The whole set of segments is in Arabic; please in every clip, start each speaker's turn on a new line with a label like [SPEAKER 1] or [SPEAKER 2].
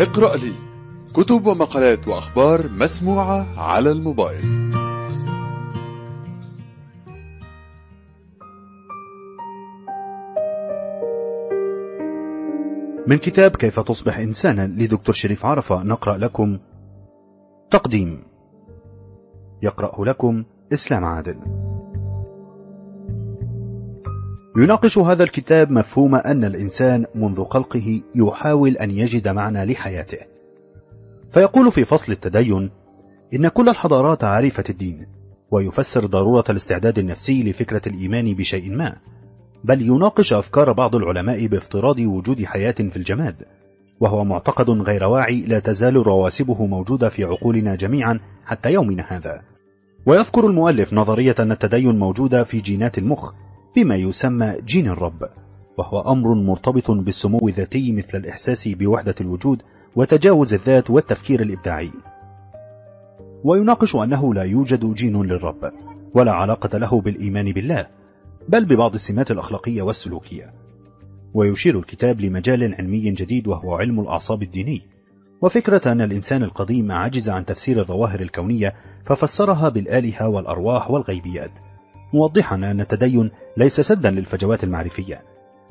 [SPEAKER 1] اقرأ لي كتب ومقالات وأخبار مسموعة على الموبايل من كتاب كيف تصبح إنسانا لدكتور شريف عرفة نقرأ لكم تقديم يقرأه لكم إسلام عادل يناقش هذا الكتاب مفهوم أن الإنسان منذ خلقه يحاول أن يجد معنى لحياته فيقول في فصل التدين إن كل الحضارات عرفت الدين ويفسر ضرورة الاستعداد النفسي لفكرة الإيمان بشيء ما بل يناقش أفكار بعض العلماء بافتراض وجود حياة في الجماد وهو معتقد غير واعي لا تزال رواسبه موجودة في عقولنا جميعا حتى يومنا هذا ويذكر المؤلف نظرية أن التدين موجودة في جينات المخ بما يسمى جين الرب وهو أمر مرتبط بالسمو الذاتي مثل الإحساس بوحدة الوجود وتجاوز الذات والتفكير الإبداعي ويناقش أنه لا يوجد جين للرب ولا علاقة له بالإيمان بالله بل ببعض السمات الأخلاقية والسلوكية ويشير الكتاب لمجال علمي جديد وهو علم الأعصاب الديني وفكرة أن الإنسان القديم عجز عن تفسير الظواهر الكونية ففسرها بالآلهة والأرواح والغيبيات موضحا أن التدين ليس سدا للفجوات المعرفية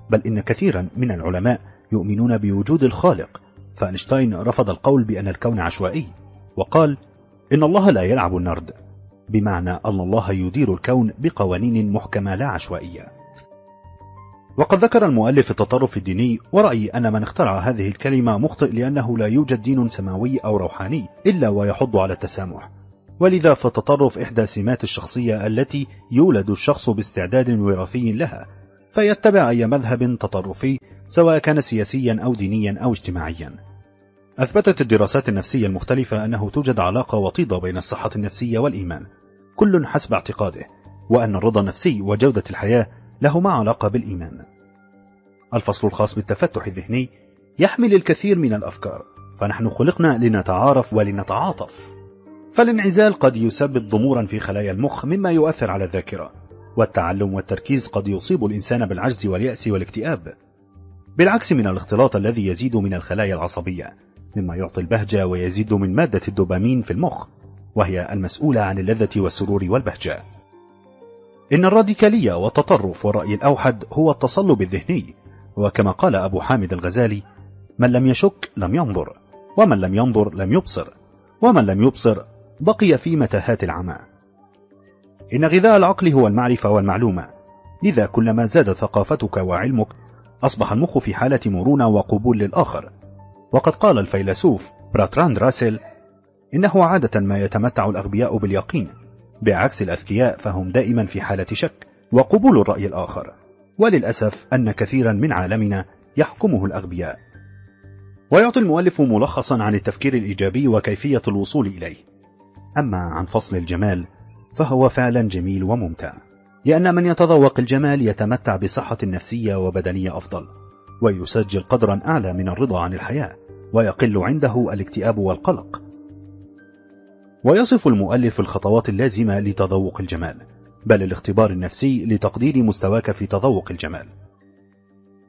[SPEAKER 1] بل إن كثيرا من العلماء يؤمنون بوجود الخالق فأينشتاين رفض القول بأن الكون عشوائي وقال إن الله لا يلعب النرد بمعنى أن الله يدير الكون بقوانين محكمة لا عشوائية وقد ذكر المؤلف التطرف الديني ورأيي أن من اخترع هذه الكلمة مخطئ لأنه لا يوجد دين سماوي أو روحاني إلا ويحض على التسامح ولذا فالتطرف إحدى سمات الشخصية التي يولد الشخص باستعداد وراثي لها فيتبع أي مذهب تطرفي سواء كان سياسيا أو دينيا أو اجتماعيا أثبتت الدراسات النفسية المختلفة أنه توجد علاقة وطيدة بين الصحة النفسية والإيمان كل حسب اعتقاده وأن الرضا النفسي وجودة الحياة لهما علاقة بالإيمان الفصل الخاص بالتفتح الذهني يحمل الكثير من الأفكار فنحن خلقنا لنتعارف ولنتعاطف فالانعزال قد يسبب ضمورا في خلايا المخ مما يؤثر على الذاكرة والتعلم والتركيز قد يصيب الإنسان بالعجز واليأس والاكتئاب بالعكس من الاختلاط الذي يزيد من الخلايا العصبية مما يعطي البهجة ويزيد من مادة الدوبامين في المخ وهي المسؤولة عن اللذة والسرور والبهجة إن الراديكالية والتطرف والرأي الأوحد هو التصلب الذهني وكما قال أبو حامد الغزالي من لم يشك لم ينظر ومن لم ينظر لم يبصر ومن لم يبصر بقي في متاهات العمى إن غذاء العقل هو المعرفة والمعلومة لذا كلما زادت ثقافتك وعلمك أصبح المخ في حالة مرونة وقبول للآخر وقد قال الفيلسوف براتراند راسل إنه عادة ما يتمتع الأغبياء باليقين بعكس الأذكياء فهم دائما في حالة شك وقبول الرأي الآخر وللأسف أن كثيرا من عالمنا يحكمه الأغبياء ويعطي المؤلف ملخصا عن التفكير الإيجابي وكيفية الوصول إليه أما عن فصل الجمال فهو فعلا جميل وممتع لأن من يتذوق الجمال يتمتع بصحة نفسية وبدنية أفضل ويسجل قدرا أعلى من الرضا عن الحياة ويقل عنده الاكتئاب والقلق ويصف المؤلف الخطوات اللازمة لتذوق الجمال بل الاختبار النفسي لتقدير مستواك في تذوق الجمال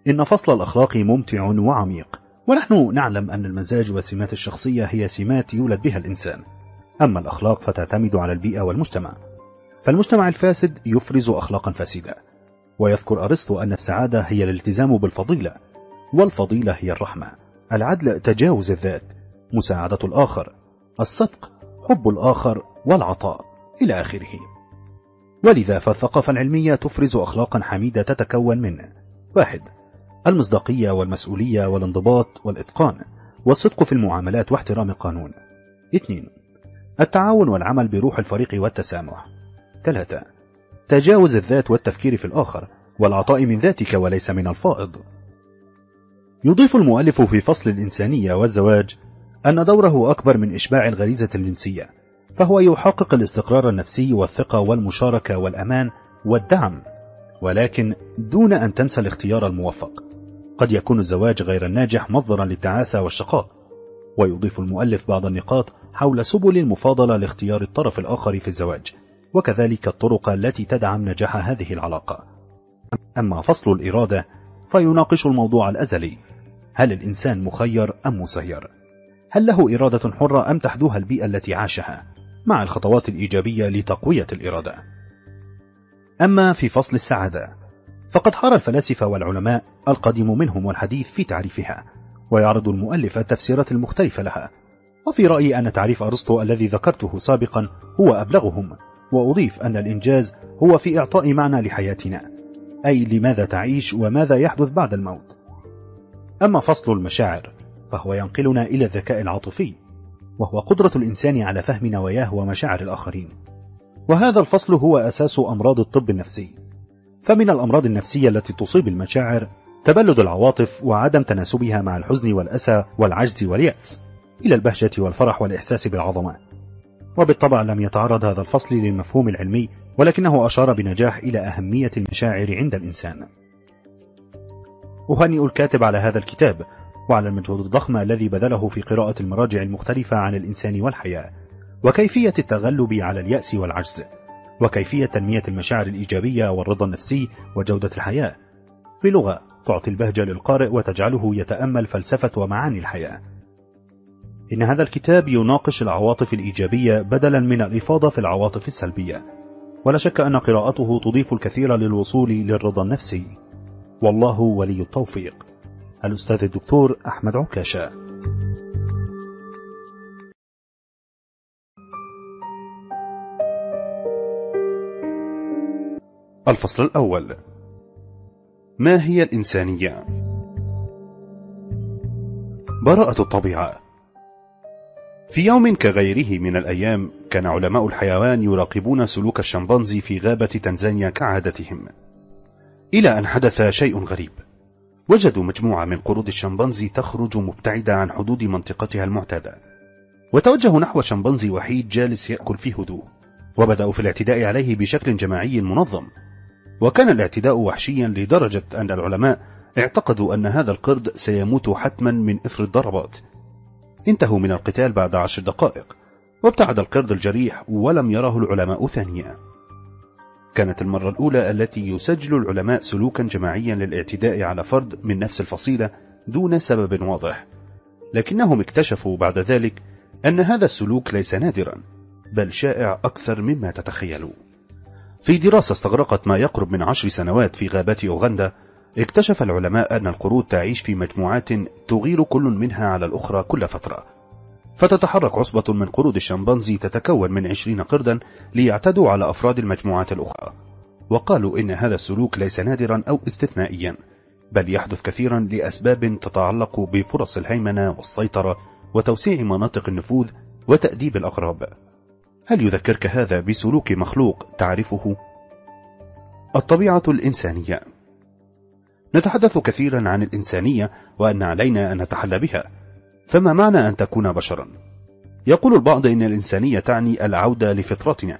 [SPEAKER 1] إن فصل الأخلاق ممتع وعميق ونحن نعلم أن المزاج وسمات الشخصية هي سمات يولد بها الإنسان أما الأخلاق فتعتمد على البيئة والمجتمع فالمجتمع الفاسد يفرز أخلاقا فاسدة ويذكر أرسطو أن السعادة هي الالتزام بالفضيلة والفضيلة هي الرحمة العدل تجاوز الذات مساعدة الآخر الصدق حب الآخر والعطاء إلى آخره ولذا فالثقافة العلمية تفرز أخلاقا حميدة تتكون من واحد المصداقية والمسؤولية والانضباط والإتقان والصدق في المعاملات واحترام القانون اثنين التعاون والعمل بروح الفريق والتسامح ثلاثة: تجاوز الذات والتفكير في الآخر والعطاء من ذاتك وليس من الفائض يضيف المؤلف في فصل الإنسانية والزواج أن دوره أكبر من إشباع الغريزة الجنسية فهو يحقق الاستقرار النفسي والثقة والمشاركة والأمان والدعم ولكن دون أن تنسى الاختيار الموفق قد يكون الزواج غير الناجح مصدرا للتعاسة والشقاء ويضيف المؤلف بعض النقاط حول سبل المفاضلة لاختيار الطرف الآخر في الزواج وكذلك الطرق التي تدعم نجاح هذه العلاقة أما فصل الإرادة فيناقش الموضوع الأزلي هل الإنسان مخير أم مسير؟ هل له إرادة حرة أم تحدوها البيئة التي عاشها؟ مع الخطوات الإيجابية لتقوية الإرادة أما في فصل السعادة فقد حار الفلاسفة والعلماء القديم منهم والحديث في تعريفها ويعرض المؤلف التفسيرات المختلفة لها وفي رأيي أن تعريف أرسطو الذي ذكرته سابقا هو أبلغهم وأضيف أن الإنجاز هو في إعطاء معنى لحياتنا أي لماذا تعيش وماذا يحدث بعد الموت أما فصل المشاعر فهو ينقلنا إلى الذكاء العاطفي وهو قدرة الإنسان على فهم نواياه ومشاعر الآخرين وهذا الفصل هو أساس أمراض الطب النفسي فمن الأمراض النفسية التي تصيب المشاعر تبلد العواطف وعدم تناسبها مع الحزن والأسى والعجز واليأس إلى البهجة والفرح والإحساس بالعظمة وبالطبع لم يتعرض هذا الفصل للمفهوم العلمي ولكنه أشار بنجاح إلى أهمية المشاعر عند الإنسان أهنئ الكاتب على هذا الكتاب وعلى المجهود الضخم الذي بذله في قراءة المراجع المختلفة عن الإنسان والحياة وكيفية التغلب على اليأس والعجز وكيفية تنمية المشاعر الإيجابية والرضا النفسي وجودة الحياة بلغة تعطي البهجة للقارئ وتجعله يتأمل فلسفة ومعاني الحياة إن هذا الكتاب يناقش العواطف الإيجابية بدلا من الإفاضة في العواطف السلبية ولا شك أن قراءته تضيف الكثير للوصول للرضا النفسي والله ولي التوفيق الأستاذ الدكتور أحمد عكاشة الفصل الأول ما هي الإنسانية؟ براءة الطبيعة في يوم كغيره من الأيام كان علماء الحيوان يراقبون سلوك الشمبانزي في غابة تنزانيا كعادتهم إلى أن حدث شيء غريب وجدوا مجموعة من قرود الشمبانزي تخرج مبتعدة عن حدود منطقتها المعتادة وتوجهوا نحو شمبانزي وحيد جالس يأكل في هدوء وبدأوا في الاعتداء عليه بشكل جماعي منظم وكان الاعتداء وحشيا لدرجة أن العلماء اعتقدوا أن هذا القرد سيموت حتما من إثر الضربات انتهوا من القتال بعد عشر دقائق وابتعد القرد الجريح ولم يره العلماء ثانية كانت المرة الأولى التي يسجل العلماء سلوكا جماعيا للاعتداء على فرد من نفس الفصيلة دون سبب واضح لكنهم اكتشفوا بعد ذلك أن هذا السلوك ليس نادرا بل شائع أكثر مما تتخيلوا في دراسة استغرقت ما يقرب من عشر سنوات في غابات أوغندا اكتشف العلماء أن القرود تعيش في مجموعات تغير كل منها على الأخرى كل فترة فتتحرك عصبة من قرود الشمبانزي تتكون من 20 قردا ليعتدوا على أفراد المجموعات الأخرى وقالوا إن هذا السلوك ليس نادرا أو استثنائيا بل يحدث كثيرا لأسباب تتعلق بفرص الهيمنة والسيطرة وتوسيع مناطق النفوذ وتأديب الأقراب هل يذكرك هذا بسلوك مخلوق تعرفه؟ الطبيعة الإنسانية نتحدث كثيرا عن الإنسانية وأن علينا أن نتحلى بها فما معنى أن تكون بشرا؟ يقول البعض إن الإنسانية تعني العودة لفطرتنا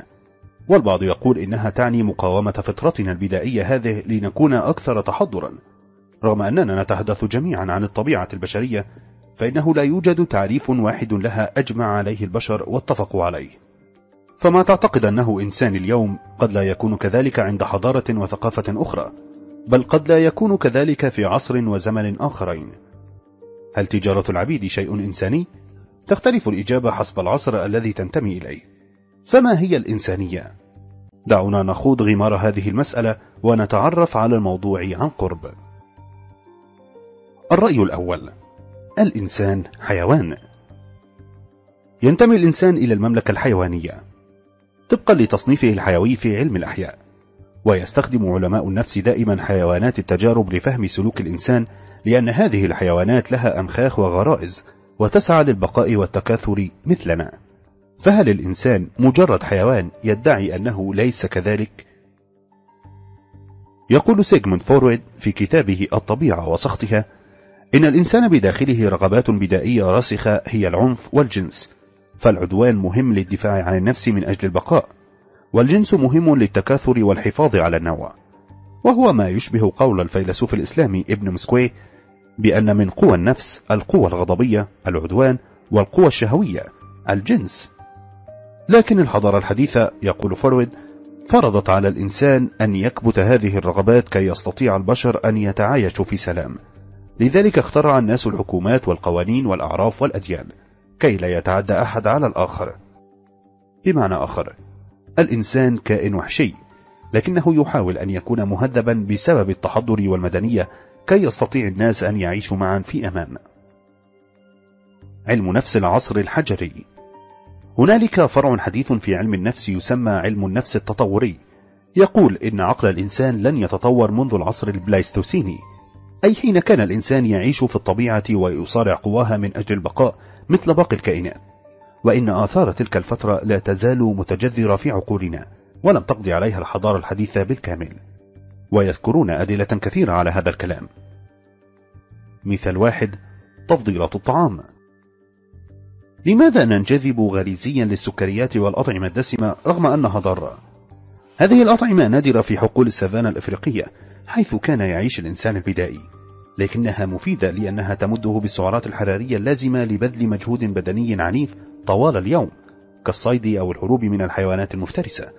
[SPEAKER 1] والبعض يقول إنها تعني مقاومة فطرتنا البدائية هذه لنكون أكثر تحضرا رغم أننا نتحدث جميعا عن الطبيعة البشرية فإنه لا يوجد تعريف واحد لها أجمع عليه البشر واتفقوا عليه فما تعتقد أنه إنسان اليوم قد لا يكون كذلك عند حضارة وثقافة أخرى بل قد لا يكون كذلك في عصر وزمن آخرين هل تجارة العبيد شيء إنساني؟ تختلف الإجابة حسب العصر الذي تنتمي إليه فما هي الإنسانية؟ دعونا نخوض غمار هذه المسألة ونتعرف على الموضوع عن قرب الرأي الأول الإنسان حيوان ينتمي الإنسان إلى المملكة الحيوانية طبقا لتصنيفه الحيوي في علم الأحياء ويستخدم علماء النفس دائما حيوانات التجارب لفهم سلوك الإنسان لأن هذه الحيوانات لها أمخاخ وغرائز وتسعى للبقاء والتكاثر مثلنا فهل الإنسان مجرد حيوان يدعي أنه ليس كذلك؟ يقول سيجموند فورويد في كتابه الطبيعة وسخطها إن الإنسان بداخله رغبات بدائية راسخة هي العنف والجنس فالعدوان مهم للدفاع عن النفس من أجل البقاء والجنس مهم للتكاثر والحفاظ على النوع وهو ما يشبه قول الفيلسوف الإسلامي ابن مسكوي بأن من قوى النفس القوى الغضبية العدوان والقوى الشهوية الجنس لكن الحضارة الحديثة يقول فرويد فرضت على الإنسان أن يكبت هذه الرغبات كي يستطيع البشر أن يتعايشوا في سلام لذلك اخترع الناس الحكومات والقوانين والأعراف والأديان كي لا يتعدى أحد على الآخر بمعنى آخر الإنسان كائن وحشي لكنه يحاول أن يكون مهذبا بسبب التحضر والمدنية كي يستطيع الناس أن يعيشوا معا في أمان علم نفس العصر الحجري هنالك فرع حديث في علم النفس يسمى علم النفس التطوري يقول إن عقل الإنسان لن يتطور منذ العصر البلايستوسيني أي حين كان الإنسان يعيش في الطبيعة ويصارع قواها من أجل البقاء مثل باقي الكائنات وإن آثار تلك الفترة لا تزال متجذرة في عقولنا ولم تقضي عليها الحضارة الحديثة بالكامل ويذكرون أدلة كثيرة على هذا الكلام مثال واحد تفضيلات الطعام لماذا ننجذب غريزيا للسكريات والأطعمة الدسمة رغم أنها ضارة؟ هذه الأطعمة نادرة في حقول السافانا الأفريقية حيث كان يعيش الإنسان البدائي لكنها مفيدة لأنها تمده بالسعرات الحرارية اللازمة لبذل مجهود بدني عنيف طوال اليوم كالصيد أو الهروب من الحيوانات المفترسة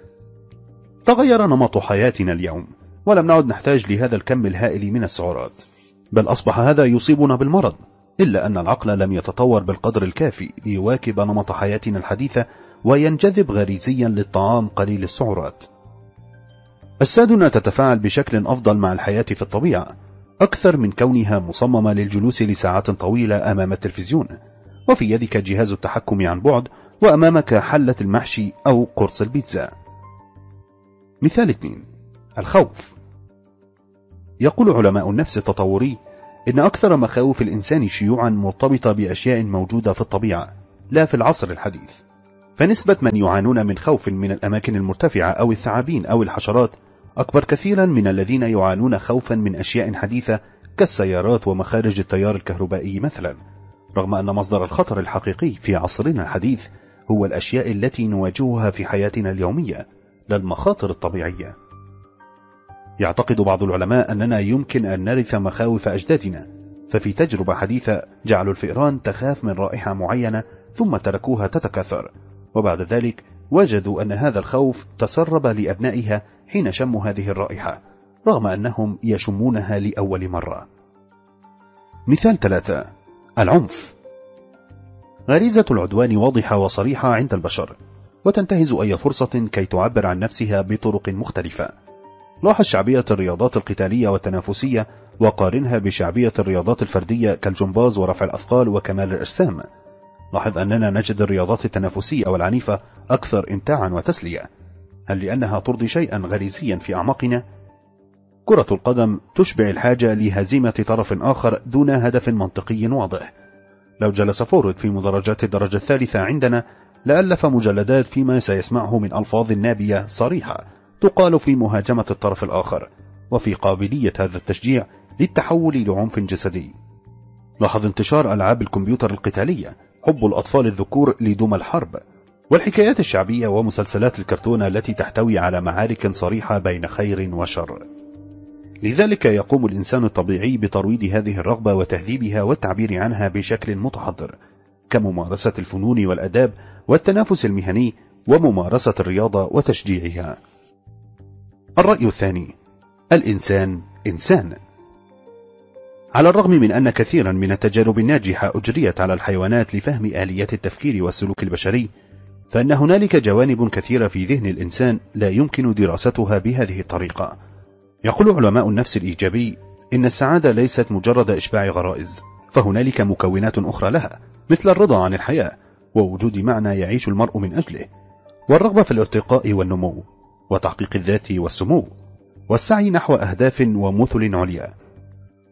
[SPEAKER 1] تغير نمط حياتنا اليوم ولم نعد نحتاج لهذا الكم الهائل من السعرات بل أصبح هذا يصيبنا بالمرض إلا أن العقل لم يتطور بالقدر الكافي ليواكب نمط حياتنا الحديثة وينجذب غريزيا للطعام قليل السعرات أجسادنا تتفاعل بشكل أفضل مع الحياة في الطبيعة أكثر من كونها مصممة للجلوس لساعات طويلة أمام التلفزيون وفي يدك جهاز التحكم عن بعد وأمامك حلة المحشي أو قرص البيتزا مثال 2 الخوف يقول علماء النفس التطوري إن أكثر مخاوف الإنسان شيوعا مرتبطة بأشياء موجودة في الطبيعة لا في العصر الحديث فنسبة من يعانون من خوف من الأماكن المرتفعة أو الثعابين أو الحشرات أكبر كثيرا من الذين يعانون خوفا من أشياء حديثة كالسيارات ومخارج التيار الكهربائي مثلا رغم أن مصدر الخطر الحقيقي في عصرنا الحديث هو الأشياء التي نواجهها في حياتنا اليومية لا المخاطر الطبيعية يعتقد بعض العلماء أننا يمكن أن نرث مخاوف أجدادنا ففي تجربة حديثة جعلوا الفئران تخاف من رائحة معينة ثم تركوها تتكاثر وبعد ذلك وجدوا أن هذا الخوف تسرب لأبنائها حين شموا هذه الرائحة رغم أنهم يشمونها لأول مرة مثال ثلاثة العنف غريزة العدوان واضحة وصريحة عند البشر وتنتهز أي فرصة كي تعبر عن نفسها بطرق مختلفة لاحظ شعبية الرياضات القتالية والتنافسية وقارنها بشعبية الرياضات الفردية كالجمباز ورفع الأثقال وكمال الأجسام لاحظ أننا نجد الرياضات التنافسية والعنيفة أكثر إمتاعا وتسلية هل لأنها ترضي شيئا غريزيا في أعماقنا كرة القدم تشبع الحاجة لهزيمة طرف آخر دون هدف منطقي واضح لو جلس فورد في مدرجات الدرجة الثالثة عندنا لألف مجلدات فيما سيسمعه من ألفاظ نابية صريحة تقال في مهاجمة الطرف الآخر وفي قابلية هذا التشجيع للتحول لعنف جسدي لاحظ انتشار ألعاب الكمبيوتر القتالية حب الأطفال الذكور لدمى الحرب والحكايات الشعبية ومسلسلات الكرتون التي تحتوي على معارك صريحة بين خير وشر لذلك يقوم الإنسان الطبيعي بترويض هذه الرغبة وتهذيبها والتعبير عنها بشكل متحضر كممارسة الفنون والأداب والتنافس المهني وممارسة الرياضة وتشجيعها الرأي الثاني الإنسان إنسان على الرغم من أن كثيرا من التجارب الناجحة أجريت على الحيوانات لفهم آليات التفكير والسلوك البشري فأن هنالك جوانب كثيرة في ذهن الإنسان لا يمكن دراستها بهذه الطريقة يقول علماء النفس الإيجابي إن السعادة ليست مجرد إشباع غرائز فهنالك مكونات أخرى لها مثل الرضا عن الحياة ووجود معنى يعيش المرء من أجله والرغبة في الارتقاء والنمو وتحقيق الذات والسمو والسعي نحو أهداف ومثل عليا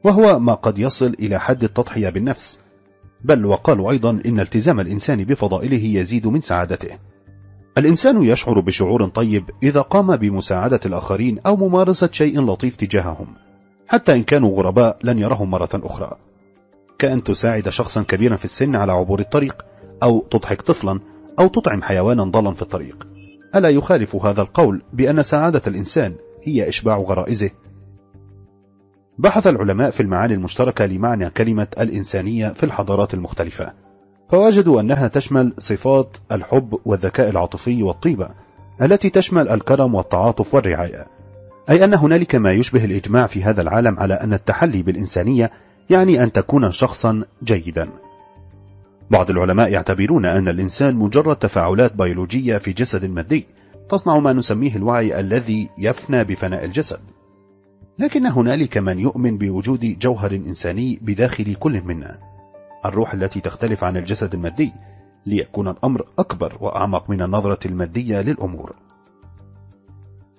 [SPEAKER 1] وهو ما قد يصل إلى حد التضحية بالنفس بل وقالوا أيضا إن التزام الإنسان بفضائله يزيد من سعادته الإنسان يشعر بشعور طيب إذا قام بمساعدة الآخرين أو ممارسة شيء لطيف تجاههم حتى إن كانوا غرباء لن يرهم مرة أخرى كأن تساعد شخصا كبيرا في السن على عبور الطريق أو تضحك طفلا أو تطعم حيوانا ضالا في الطريق ألا يخالف هذا القول بأن سعادة الإنسان هي إشباع غرائزه بحث العلماء في المعاني المشتركة لمعنى كلمة الإنسانية في الحضارات المختلفة فوجدوا أنها تشمل صفات الحب والذكاء العاطفي والطيبة التي تشمل الكرم والتعاطف والرعاية أي أن هنالك ما يشبه الإجماع في هذا العالم على أن التحلي بالإنسانية يعني أن تكون شخصا جيدا بعض العلماء يعتبرون أن الإنسان مجرد تفاعلات بيولوجية في جسد مادي تصنع ما نسميه الوعي الذي يفنى بفناء الجسد لكن هنالك من يؤمن بوجود جوهر إنساني بداخل كل منا الروح التي تختلف عن الجسد المادي ليكون الأمر أكبر وأعمق من النظرة المادية للأمور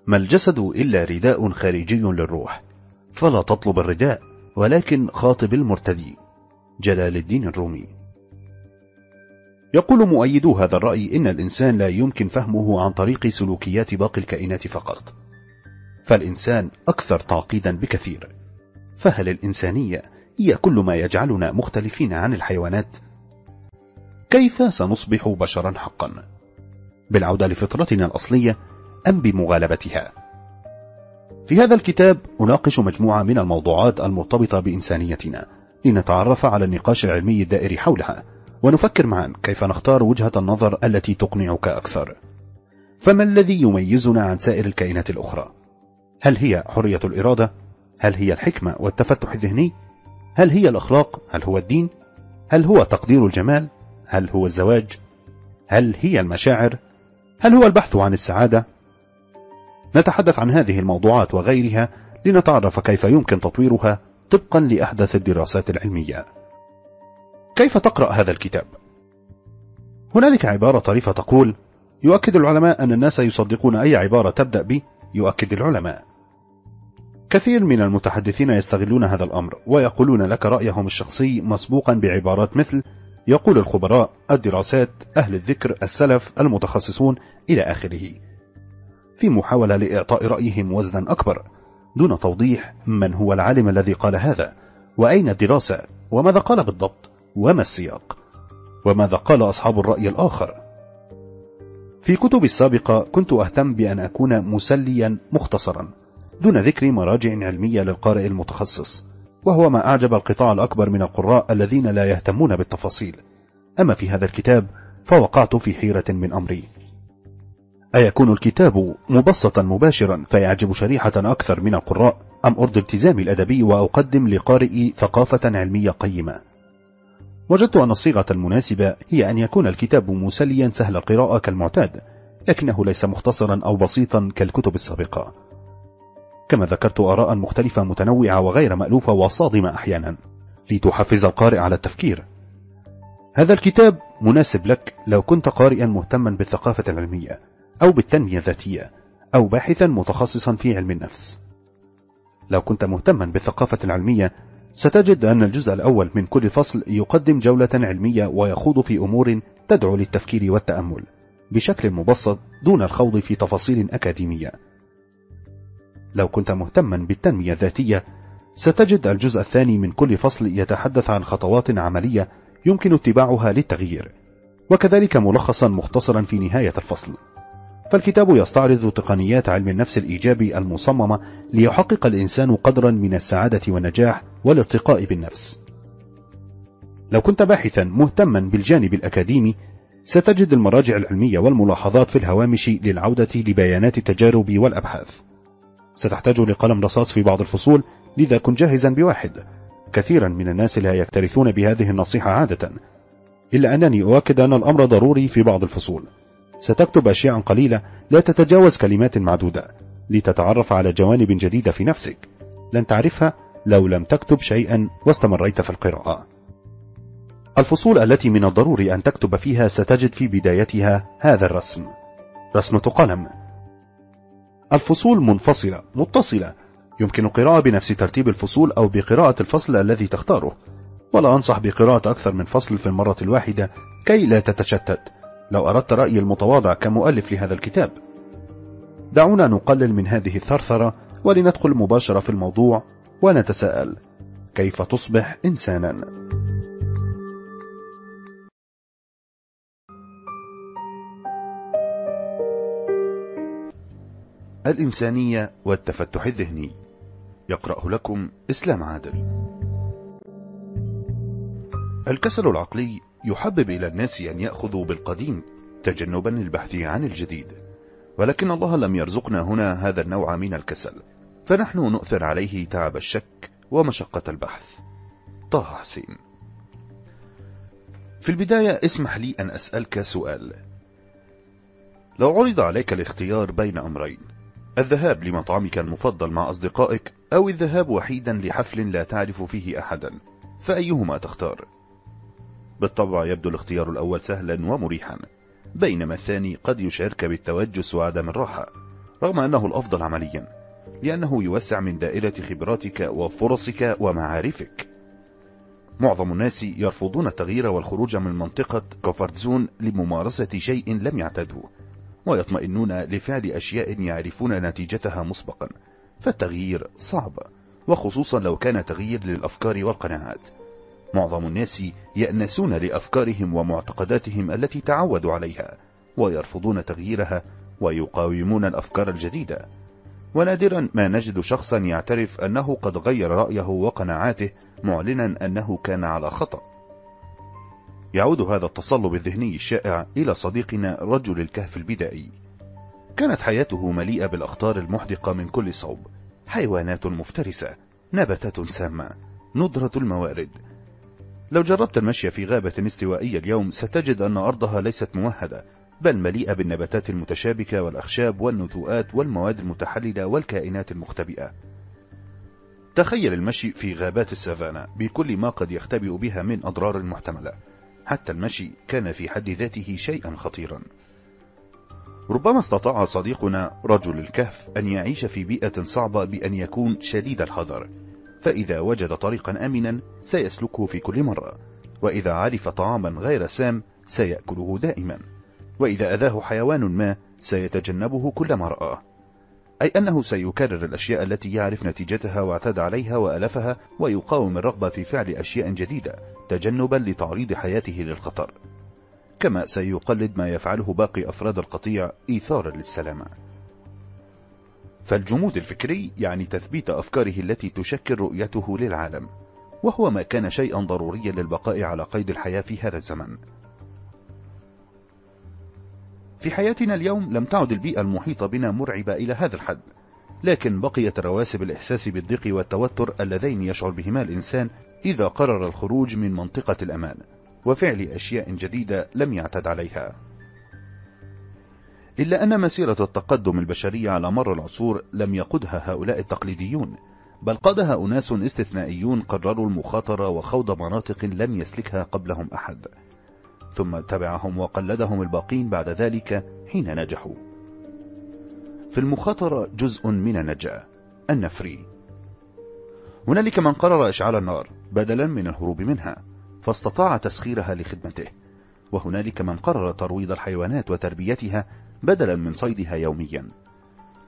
[SPEAKER 1] ما الجسد إلا رداء خارجي للروح فلا تطلب الرداء ولكن خاطب المرتدي جلال الدين الرومي يقول مؤيدو هذا الرأي إن الإنسان لا يمكن فهمه عن طريق سلوكيات باقي الكائنات فقط فالإنسان أكثر تعقيدا بكثير فهل الإنسانية هي كل ما يجعلنا مختلفين عن الحيوانات كيف سنصبح بشرا حقا بالعودة لفطرتنا الأصلية أم بمغالبتها في هذا الكتاب أناقش مجموعة من الموضوعات المرتبطة بإنسانيتنا لنتعرف على النقاش العلمي الدائر حولها ونفكر معا كيف نختار وجهة النظر التي تقنعك أكثر فما الذي يميزنا عن سائر الكائنات الأخرى؟ هل هي حرية الإرادة؟ هل هي الحكمة والتفتح الذهني؟ هل هي الأخلاق؟ هل هو الدين؟ هل هو تقدير الجمال؟ هل هو الزواج؟ هل هي المشاعر؟ هل هو البحث عن السعادة؟ نتحدث عن هذه الموضوعات وغيرها لنتعرف كيف يمكن تطويرها طبقا لأحدث الدراسات العلمية كيف تقرأ هذا الكتاب؟ هنالك عبارة طريفة تقول يؤكد العلماء أن الناس يصدقون أي عبارة تبدأ ب يؤكد العلماء كثير من المتحدثين يستغلون هذا الأمر ويقولون لك رأيهم الشخصي مسبوقا بعبارات مثل يقول الخبراء الدراسات أهل الذكر السلف المتخصصون إلى آخره في محاولة لإعطاء رأيهم وزنا أكبر دون توضيح من هو العالم الذي قال هذا وأين الدراسة وماذا قال بالضبط وما السياق وماذا قال أصحاب الرأي الآخر في كتب السابقة كنت أهتم بأن أكون مسليا مختصرا دون ذكر مراجع علمية للقارئ المتخصص وهو ما أعجب القطاع الأكبر من القراء الذين لا يهتمون بالتفاصيل أما في هذا الكتاب فوقعت في حيرة من أمري أيكون الكتاب مبسطا مباشرا فيعجب شريحة أكثر من القراء أم أرضي التزامي الأدبي وأقدم لقارئي ثقافة علمية قيمة وجدت أن الصيغة المناسبة هي أن يكون الكتاب مسليا سهل القراءة كالمعتاد لكنه ليس مختصرا أو بسيطا كالكتب السابقة كما ذكرت آراء مختلفة متنوعة وغير مألوفة وصادمة أحيانا لتحفز القارئ على التفكير هذا الكتاب مناسب لك لو كنت قارئا مهتما بالثقافة العلمية أو بالتنمية الذاتية أو باحثا متخصصا في علم النفس لو كنت مهتما بالثقافة العلمية ستجد أن الجزء الأول من كل فصل يقدم جولة علمية ويخوض في أمور تدعو للتفكير والتأمل بشكل مبسط دون الخوض في تفاصيل أكاديمية لو كنت مهتما بالتنمية الذاتية ستجد الجزء الثاني من كل فصل يتحدث عن خطوات عملية يمكن اتباعها للتغيير وكذلك ملخصا مختصرا في نهاية الفصل فالكتاب يستعرض تقنيات علم النفس الإيجابي المصممة ليحقق الإنسان قدرا من السعادة والنجاح والارتقاء بالنفس لو كنت باحثا مهتما بالجانب الأكاديمي ستجد المراجع العلمية والملاحظات في الهوامش للعودة لبيانات التجارب والأبحاث ستحتاج لقلم رصاص في بعض الفصول لذا كن جاهزا بواحد كثيرا من الناس لا يكترثون بهذه النصيحة عادة إلا أنني أؤكد أن الأمر ضروري في بعض الفصول ستكتب أشياء قليلة لا تتجاوز كلمات معدودة لتتعرف على جوانب جديدة في نفسك لن تعرفها لو لم تكتب شيئا واستمريت في القراءة الفصول التي من الضروري أن تكتب فيها ستجد في بدايتها هذا الرسم رسمة قلم الفصول منفصلة متصلة يمكن القراءة بنفس ترتيب الفصول أو بقراءة الفصل الذي تختاره ولا أنصح بقراءة أكثر من فصل في المرة الواحدة كي لا تتشتت لو أردت رأيي المتواضع كمؤلف لهذا الكتاب دعونا نقلل من هذه الثرثرة ولندخل مباشرة في الموضوع ونتساءل كيف تصبح إنسانا؟ الإنسانية والتفتح الذهني يقرأه لكم إسلام عادل الكسل العقلي يحبب إلى الناس أن يأخذوا بالقديم تجنبا للبحث عن الجديد ولكن الله لم يرزقنا هنا هذا النوع من الكسل فنحن نؤثر عليه تعب الشك ومشقة البحث طه حسين في البداية اسمح لي أن أسألك سؤال لو عرض عليك الاختيار بين أمرين الذهاب لمطعمك المفضل مع أصدقائك أو الذهاب وحيدا لحفل لا تعرف فيه أحدا فأيهما تختار؟ بالطبع يبدو الاختيار الأول سهلا ومريحا بينما الثاني قد يشعرك بالتوجس وعدم الراحة رغم أنه الأفضل عمليا لأنه يوسع من دائرة خبراتك وفرصك ومعارفك معظم الناس يرفضون التغيير والخروج من منطقة كوفرت زون لممارسة شيء لم يعتدوه ويطمئنون لفعل أشياء يعرفون نتيجتها مسبقا فالتغيير صعب وخصوصا لو كان تغيير للأفكار والقناعات معظم الناس يأنسون لأفكارهم ومعتقداتهم التي تعودوا عليها ويرفضون تغييرها ويقاومون الأفكار الجديدة ونادرا ما نجد شخصا يعترف أنه قد غير رأيه وقناعاته معلنا أنه كان على خطأ يعود هذا التصلب الذهني الشائع إلى صديقنا رجل الكهف البدائي كانت حياته مليئة بالأخطار المحدقة من كل صوب حيوانات مفترسة نباتات سامة ندرة الموارد لو جربت المشي في غابة استوائية اليوم ستجد أن أرضها ليست موحدة بل مليئة بالنباتات المتشابكة والأخشاب والنتوءات والمواد المتحللة والكائنات المختبئة تخيل المشي في غابات السافانا بكل ما قد يختبئ بها من أضرار محتملة حتى المشي كان في حد ذاته شيئا خطيرا ربما استطاع صديقنا رجل الكهف أن يعيش في بيئة صعبة بأن يكون شديد الحذر فإذا وجد طريقا آمنا سيسلكه في كل مرة وإذا عرف طعاما غير سام سيأكله دائما وإذا أذاه حيوان ما سيتجنبه كل مرأة أي أنه سيكرر الأشياء التي يعرف نتيجتها واعتاد عليها وألفها ويقاوم الرغبة في فعل أشياء جديدة تجنبا لتعريض حياته للخطر كما سيقلد ما يفعله باقي أفراد القطيع إيثارا للسلامة فالجمود الفكري يعني تثبيت أفكاره التي تشكل رؤيته للعالم وهو ما كان شيئا ضروريا للبقاء على قيد الحياة في هذا الزمن في حياتنا اليوم لم تعد البيئة المحيطة بنا مرعبة إلى هذا الحد لكن بقيت رواسب الإحساس بالضيق والتوتر اللذين يشعر بهما الإنسان إذا قرر الخروج من منطقة الأمان وفعل أشياء جديدة لم يعتد عليها إلا أن مسيرة التقدم البشرية على مر العصور لم يقدها هؤلاء التقليديون بل قادها أناس استثنائيون قرروا المخاطرة وخوض مناطق لم يسلكها قبلهم أحد ثم تبعهم وقلدهم الباقين بعد ذلك حين نجحوا في المخاطرة جزء من النجاة النفري هنالك من قرر إشعال النار بدلا من الهروب منها فاستطاع تسخيرها لخدمته وهنالك من قرر ترويض الحيوانات وتربيتها بدلا من صيدها يوميا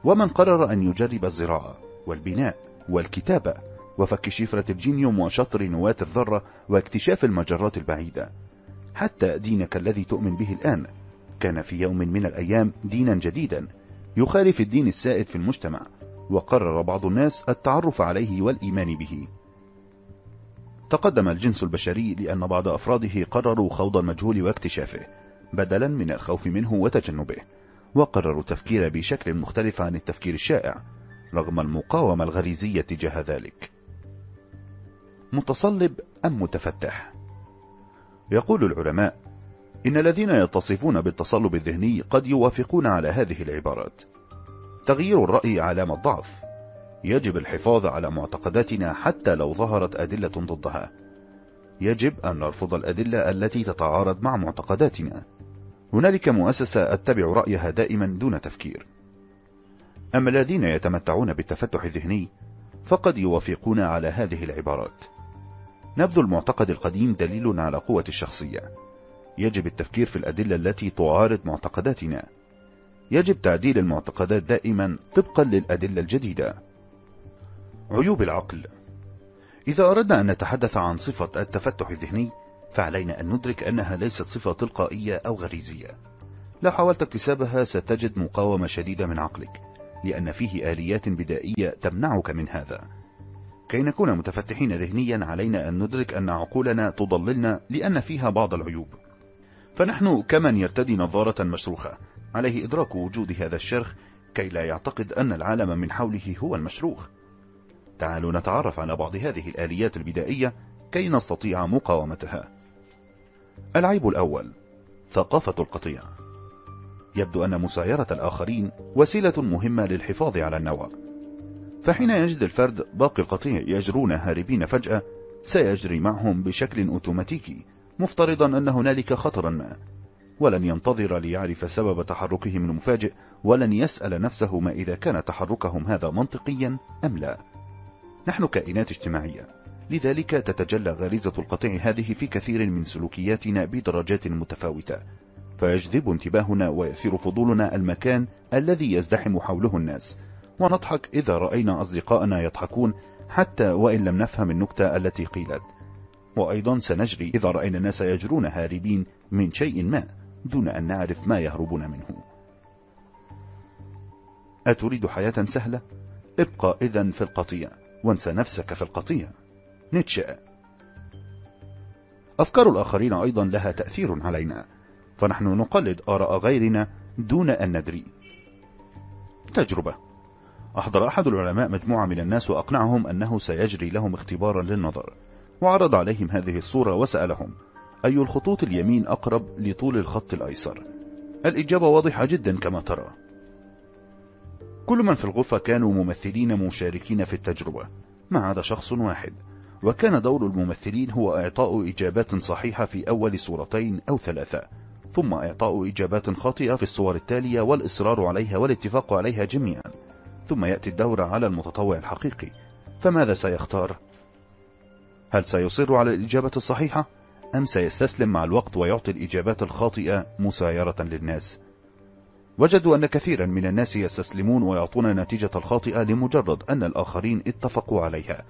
[SPEAKER 1] ومن قرر أن يجرب الزراعة والبناء والكتابة وفك شفرة الجينيوم وشطر نواة الذرة واكتشاف المجرات البعيدة حتى دينك الذي تؤمن به الآن كان في يوم من الأيام دينا جديدا يخالف الدين السائد في المجتمع وقرر بعض الناس التعرف عليه والإيمان به تقدم الجنس البشري لأن بعض أفراده قرروا خوض المجهول واكتشافه بدلا من الخوف منه وتجنبه وقرروا التفكير بشكل مختلف عن التفكير الشائع رغم المقاومة الغريزية تجاه ذلك متصلب أم متفتح يقول العلماء إن الذين يتصفون بالتصلب الذهني قد يوافقون على هذه العبارات تغيير الرأي علامة ضعف يجب الحفاظ على معتقداتنا حتى لو ظهرت أدلة ضدها يجب أن نرفض الأدلة التي تتعارض مع معتقداتنا هنالك مؤسسة أتبع رأيها دائما دون تفكير أما الذين يتمتعون بالتفتح الذهني فقد يوافقون على هذه العبارات نبذ المعتقد القديم دليل على قوة الشخصية يجب التفكير في الأدلة التي تعارض معتقداتنا يجب تعديل المعتقدات دائما طبقا للأدلة الجديدة عيوب العقل إذا أردنا أن نتحدث عن صفة التفتح الذهني فعلينا أن ندرك أنها ليست صفة تلقائية أو غريزية لو حاولت اكتسابها ستجد مقاومة شديدة من عقلك لأن فيه آليات بدائية تمنعك من هذا كي نكون متفتحين ذهنيا علينا أن ندرك أن عقولنا تضللنا لأن فيها بعض العيوب فنحن كمن يرتدي نظارة مشروخة عليه إدراك وجود هذا الشرخ كي لا يعتقد أن العالم من حوله هو المشروخ تعالوا نتعرف على بعض هذه الآليات البدائية كي نستطيع مقاومتها العيب الأول ثقافة القطيع يبدو أن مسايرة الآخرين وسيلة مهمة للحفاظ على النوع فحين يجد الفرد باقي القطيع يجرون هاربين فجأة سيجري معهم بشكل أوتوماتيكي مفترضا أن هنالك خطرا ما ولن ينتظر ليعرف سبب تحركهم المفاجئ ولن يسأل نفسه ما إذا كان تحركهم هذا منطقيا أم لا نحن كائنات اجتماعية لذلك تتجلى غريزة القطيع هذه في كثير من سلوكياتنا بدرجات متفاوتة فيجذب انتباهنا ويثير فضولنا المكان الذي يزدحم حوله الناس ونضحك إذا رأينا أصدقاءنا يضحكون حتى وإن لم نفهم النكتة التي قيلت وأيضا سنجري إذا رأينا الناس يجرون هاربين من شيء ما دون أن نعرف ما يهربون منه أتريد حياة سهلة؟ ابقى إذا في القطيع وانسى نفسك في القطيع نيتشه أفكار الآخرين أيضا لها تأثير علينا فنحن نقلد آراء غيرنا دون أن ندري تجربة أحضر أحد العلماء مجموعة من الناس وأقنعهم أنه سيجري لهم اختبارا للنظر وعرض عليهم هذه الصورة وسألهم أي الخطوط اليمين أقرب لطول الخط الأيسر الإجابة واضحة جدا كما ترى كل من في الغرفة كانوا ممثلين مشاركين في التجربة ما عدا شخص واحد وكان دور الممثلين هو إعطاء إجابات صحيحة في أول صورتين أو ثلاثة ثم إعطاء إجابات خاطئة في الصور التالية والإصرار عليها والاتفاق عليها جميعا ثم يأتي الدور على المتطوع الحقيقي فماذا سيختار؟ هل سيصر على الإجابة الصحيحة؟ أم سيستسلم مع الوقت ويعطي الإجابات الخاطئة مسايرة للناس؟ وجدوا أن كثيرا من الناس يستسلمون ويعطون النتيجة الخاطئة لمجرد أن الآخرين اتفقوا عليها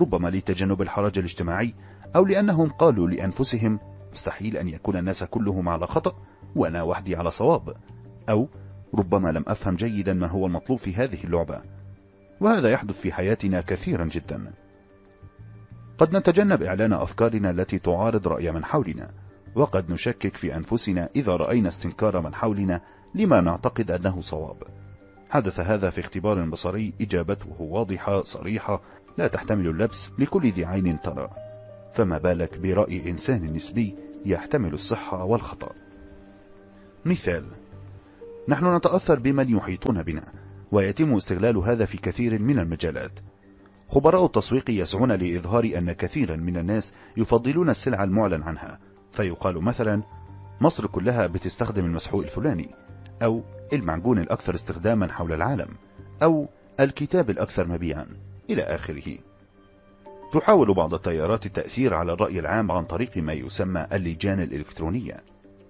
[SPEAKER 1] ربما لتجنب الحرج الاجتماعي أو لأنهم قالوا لأنفسهم مستحيل أن يكون الناس كلهم على خطأ وأنا وحدي على صواب أو ربما لم أفهم جيدا ما هو المطلوب في هذه اللعبة وهذا يحدث في حياتنا كثيرا جدا قد نتجنب إعلان أفكارنا التي تعارض رأي من حولنا وقد نشكك في أنفسنا إذا رأينا استنكار من حولنا لما نعتقد أنه صواب حدث هذا في اختبار بصري إجابته واضحة صريحة لا تحتمل اللبس لكل ذي عين ترى فما بالك برأي إنسان نسبي يحتمل الصحة والخطأ مثال نحن نتأثر بمن يحيطون بنا ويتم استغلال هذا في كثير من المجالات خبراء التسويق يسعون لإظهار أن كثيرا من الناس يفضلون السلع المعلن عنها فيقال مثلا مصر كلها بتستخدم المسحوق الفلاني أو المعجون الأكثر استخداما حول العالم أو الكتاب الأكثر مبيعا إلى آخره تحاول بعض التيارات التأثير على الرأي العام عن طريق ما يسمى اللجان الإلكترونية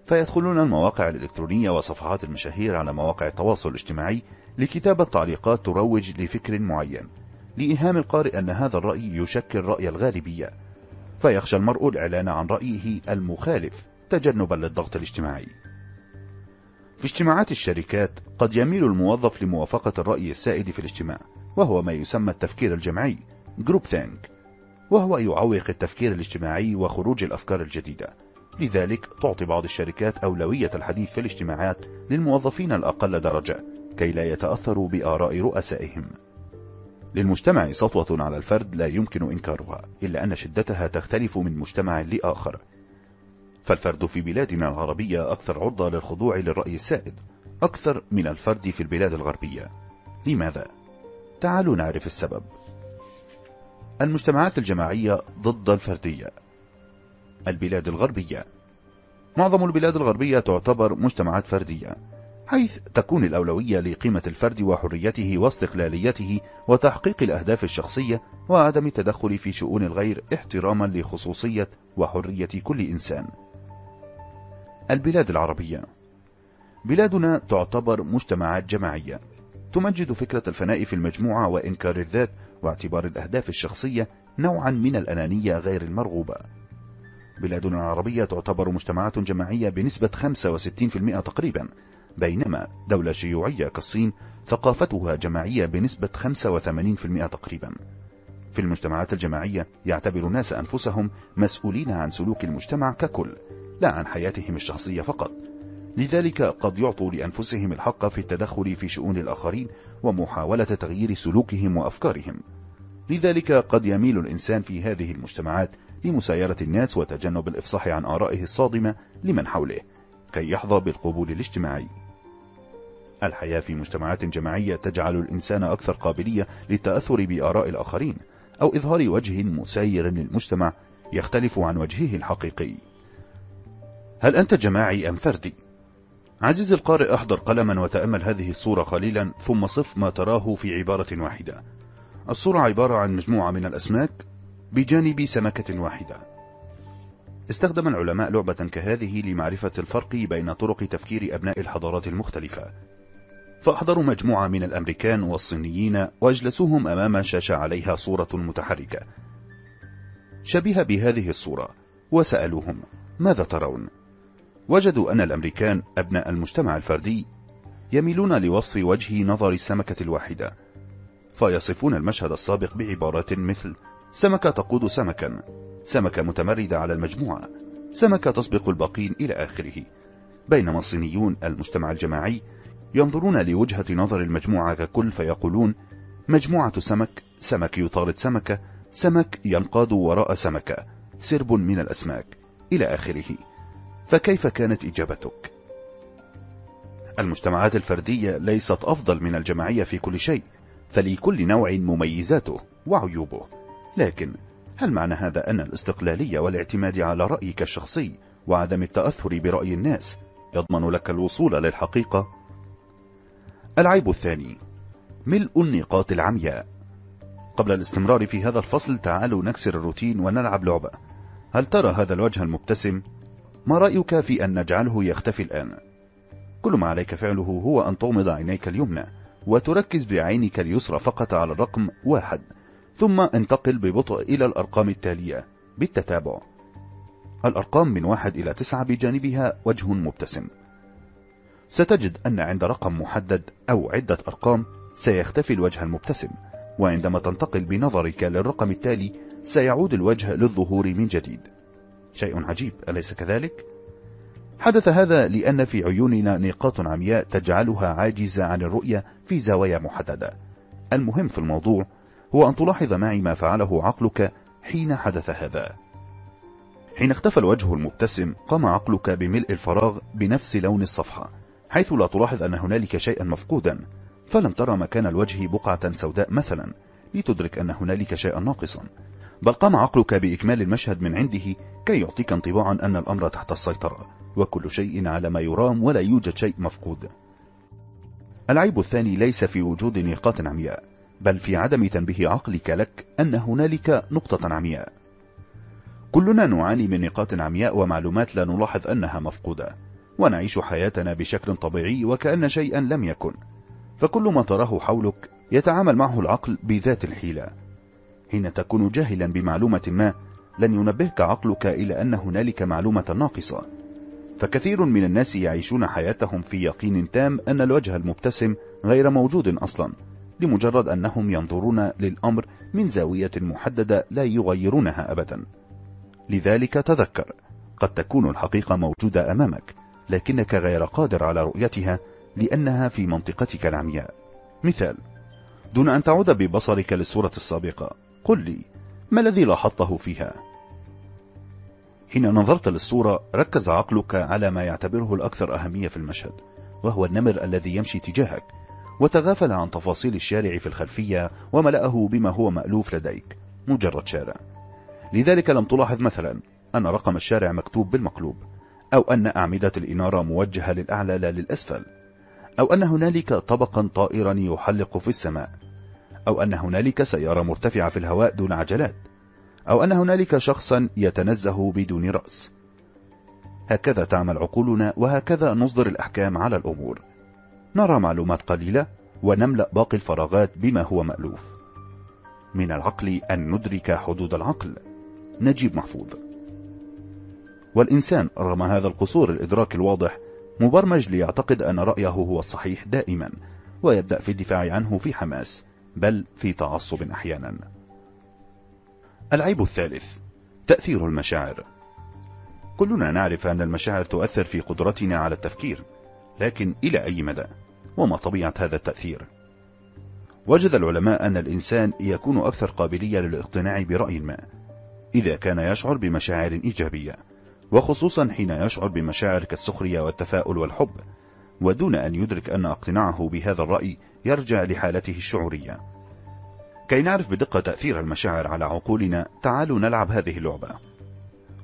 [SPEAKER 1] فيدخلون المواقع الإلكترونية وصفحات المشاهير على مواقع التواصل الاجتماعي لكتابة تعليقات تروج لفكر معين لإيهام القارئ أن هذا الرأي يشكل رأي الغالبية فيخشى المرء الإعلان عن رأيه المخالف تجنبا للضغط الاجتماعي في اجتماعات الشركات قد يميل الموظف لموافقة الرأي السائد في الاجتماع وهو ما يسمى التفكير الجمعي جروب ثانك وهو يعوق التفكير الاجتماعي وخروج الأفكار الجديدة لذلك تعطي بعض الشركات أولوية الحديث في الاجتماعات للموظفين الأقل درجة كي لا يتأثروا بآراء رؤسائهم للمجتمع سطوة على الفرد لا يمكن إنكارها إلا أن شدتها تختلف من مجتمع لآخر فالفرد في بلادنا العربية أكثر عرضة للخضوع للرأي السائد أكثر من الفرد في البلاد الغربية لماذا؟ تعالوا نعرف السبب المجتمعات الجماعية ضد الفردية البلاد الغربية معظم البلاد الغربية تعتبر مجتمعات فردية حيث تكون الأولوية لقيمة الفرد وحريته واستقلاليته وتحقيق الأهداف الشخصية وعدم التدخل في شؤون الغير احتراما لخصوصية وحرية كل إنسان البلاد العربية بلادنا تعتبر مجتمعات جماعية تمجد فكرة الفناء في المجموعة وإنكار الذات واعتبار الأهداف الشخصية نوعا من الأنانية غير المرغوبة بلادنا العربية تعتبر مجتمعات جماعية بنسبة 65% تقريبا بينما دولة شيوعية كالصين ثقافتها جماعية بنسبة 85% تقريبا في المجتمعات الجماعية يعتبر الناس أنفسهم مسؤولين عن سلوك المجتمع ككل لا عن حياتهم الشخصية فقط لذلك قد يعطوا لأنفسهم الحق في التدخل في شؤون الآخرين ومحاولة تغيير سلوكهم وأفكارهم لذلك قد يميل الإنسان في هذه المجتمعات لمسايرة الناس وتجنب الإفصاح عن آرائه الصادمة لمن حوله كي يحظى بالقبول الاجتماعي الحياة في مجتمعات جماعية تجعل الإنسان أكثر قابلية للتأثر بآراء الآخرين أو إظهار وجه مسير للمجتمع يختلف عن وجهه الحقيقي هل أنت جماعي أم فردي؟ عزيز القارئ احضر قلما وتأمل هذه الصورة قليلا ثم صف ما تراه في عبارة واحدة الصورة عبارة عن مجموعة من الأسماك بجانب سمكة واحدة استخدم العلماء لعبة كهذه لمعرفة الفرق بين طرق تفكير أبناء الحضارات المختلفة فأحضروا مجموعة من الأمريكان والصينيين وأجلسوهم أمام شاشة عليها صورة متحركة شبه بهذه الصورة وسألوهم ماذا ترون؟ وجدوا أن الأمريكان أبناء المجتمع الفردي يميلون لوصف وجه نظر السمكة الواحدة فيصفون المشهد السابق بعبارات مثل سمكة تقود سمكا سمكة متمردة على المجموعة سمكة تسبق الباقين إلى آخره بينما الصينيون المجتمع الجماعي ينظرون لوجهة نظر المجموعة ككل فيقولون مجموعة سمك سمك يطارد سمكة سمك ينقاد وراء سمكة سرب من الأسماك إلى آخره فكيف كانت إجابتك؟ المجتمعات الفردية ليست أفضل من الجماعية في كل شيء فلكل نوع مميزاته وعيوبه لكن هل معنى هذا أن الاستقلالية والاعتماد على رأيك الشخصي وعدم التأثر برأي الناس يضمن لك الوصول للحقيقة؟ العيب الثاني ملء النقاط العمياء قبل الاستمرار في هذا الفصل تعالوا نكسر الروتين ونلعب لعبة هل ترى هذا الوجه المبتسم؟ ما رأيك في أن نجعله يختفي الآن؟ كل ما عليك فعله هو أن تغمض عينيك اليمنى وتركز بعينك اليسرى فقط على الرقم واحد ثم انتقل ببطء إلى الأرقام التالية بالتتابع الأرقام من واحد إلى تسعة بجانبها وجه مبتسم ستجد أن عند رقم محدد أو عدة أرقام سيختفي الوجه المبتسم وعندما تنتقل بنظرك للرقم التالي سيعود الوجه للظهور من جديد شيء عجيب أليس كذلك؟ حدث هذا لأن في عيوننا نقاط عمياء تجعلها عاجزة عن الرؤية في زوايا محددة المهم في الموضوع هو أن تلاحظ معي ما فعله عقلك حين حدث هذا حين اختفى الوجه المبتسم قام عقلك بملء الفراغ بنفس لون الصفحة حيث لا تلاحظ أن هنالك شيئا مفقودا فلم ترى مكان الوجه بقعة سوداء مثلا لتدرك أن هنالك شيئا ناقصا بل قام عقلك بإكمال المشهد من عنده كي يعطيك انطباعا أن الأمر تحت السيطرة وكل شيء على ما يرام ولا يوجد شيء مفقود العيب الثاني ليس في وجود نقاط عمياء بل في عدم تنبيه عقلك لك أن هنالك نقطة عمياء كلنا نعاني من نقاط عمياء ومعلومات لا نلاحظ أنها مفقودة ونعيش حياتنا بشكل طبيعي وكأن شيئا لم يكن فكل ما تراه حولك يتعامل معه العقل بذات الحيلة حين تكون جاهلا بمعلومة ما لن ينبهك عقلك إلى أن هنالك معلومة ناقصة فكثير من الناس يعيشون حياتهم في يقين تام أن الوجه المبتسم غير موجود أصلا لمجرد أنهم ينظرون للأمر من زاوية محددة لا يغيرونها أبدا لذلك تذكر قد تكون الحقيقة موجودة أمامك لكنك غير قادر على رؤيتها لأنها في منطقتك العمياء مثال دون أن تعود ببصرك للصورة السابقة قل لي ما الذي لاحظته فيها؟ حين نظرت للصورة ركز عقلك على ما يعتبره الأكثر أهمية في المشهد وهو النمر الذي يمشي تجاهك وتغافل عن تفاصيل الشارع في الخلفية وملأه بما هو مألوف لديك مجرد شارع لذلك لم تلاحظ مثلا أن رقم الشارع مكتوب بالمقلوب أو أن أعمدة الإنارة موجهة للأعلى لا للأسفل أو أن هنالك طبقا طائرا يحلق في السماء أو أن هنالك سيارة مرتفعة في الهواء دون عجلات أو أن هنالك شخصا يتنزه بدون رأس هكذا تعمل عقولنا وهكذا نصدر الأحكام على الأمور نرى معلومات قليلة ونملأ باقي الفراغات بما هو مألوف من العقل أن ندرك حدود العقل نجيب محفوظ والإنسان رغم هذا القصور الإدراك الواضح مبرمج ليعتقد أن رأيه هو الصحيح دائما ويبدأ في الدفاع عنه في حماس بل في تعصب أحيانا العيب الثالث تأثير المشاعر كلنا نعرف أن المشاعر تؤثر في قدرتنا على التفكير لكن إلى أي مدى؟ وما طبيعة هذا التأثير وجد العلماء أن الإنسان يكون أكثر قابلية للاقتناع برأي ما إذا كان يشعر بمشاعر إيجابية وخصوصا حين يشعر بمشاعر كالسخرية والتفاؤل والحب ودون أن يدرك أن اقتناعه بهذا الرأي يرجع لحالته الشعورية كي نعرف بدقة تأثير المشاعر على عقولنا تعالوا نلعب هذه اللعبة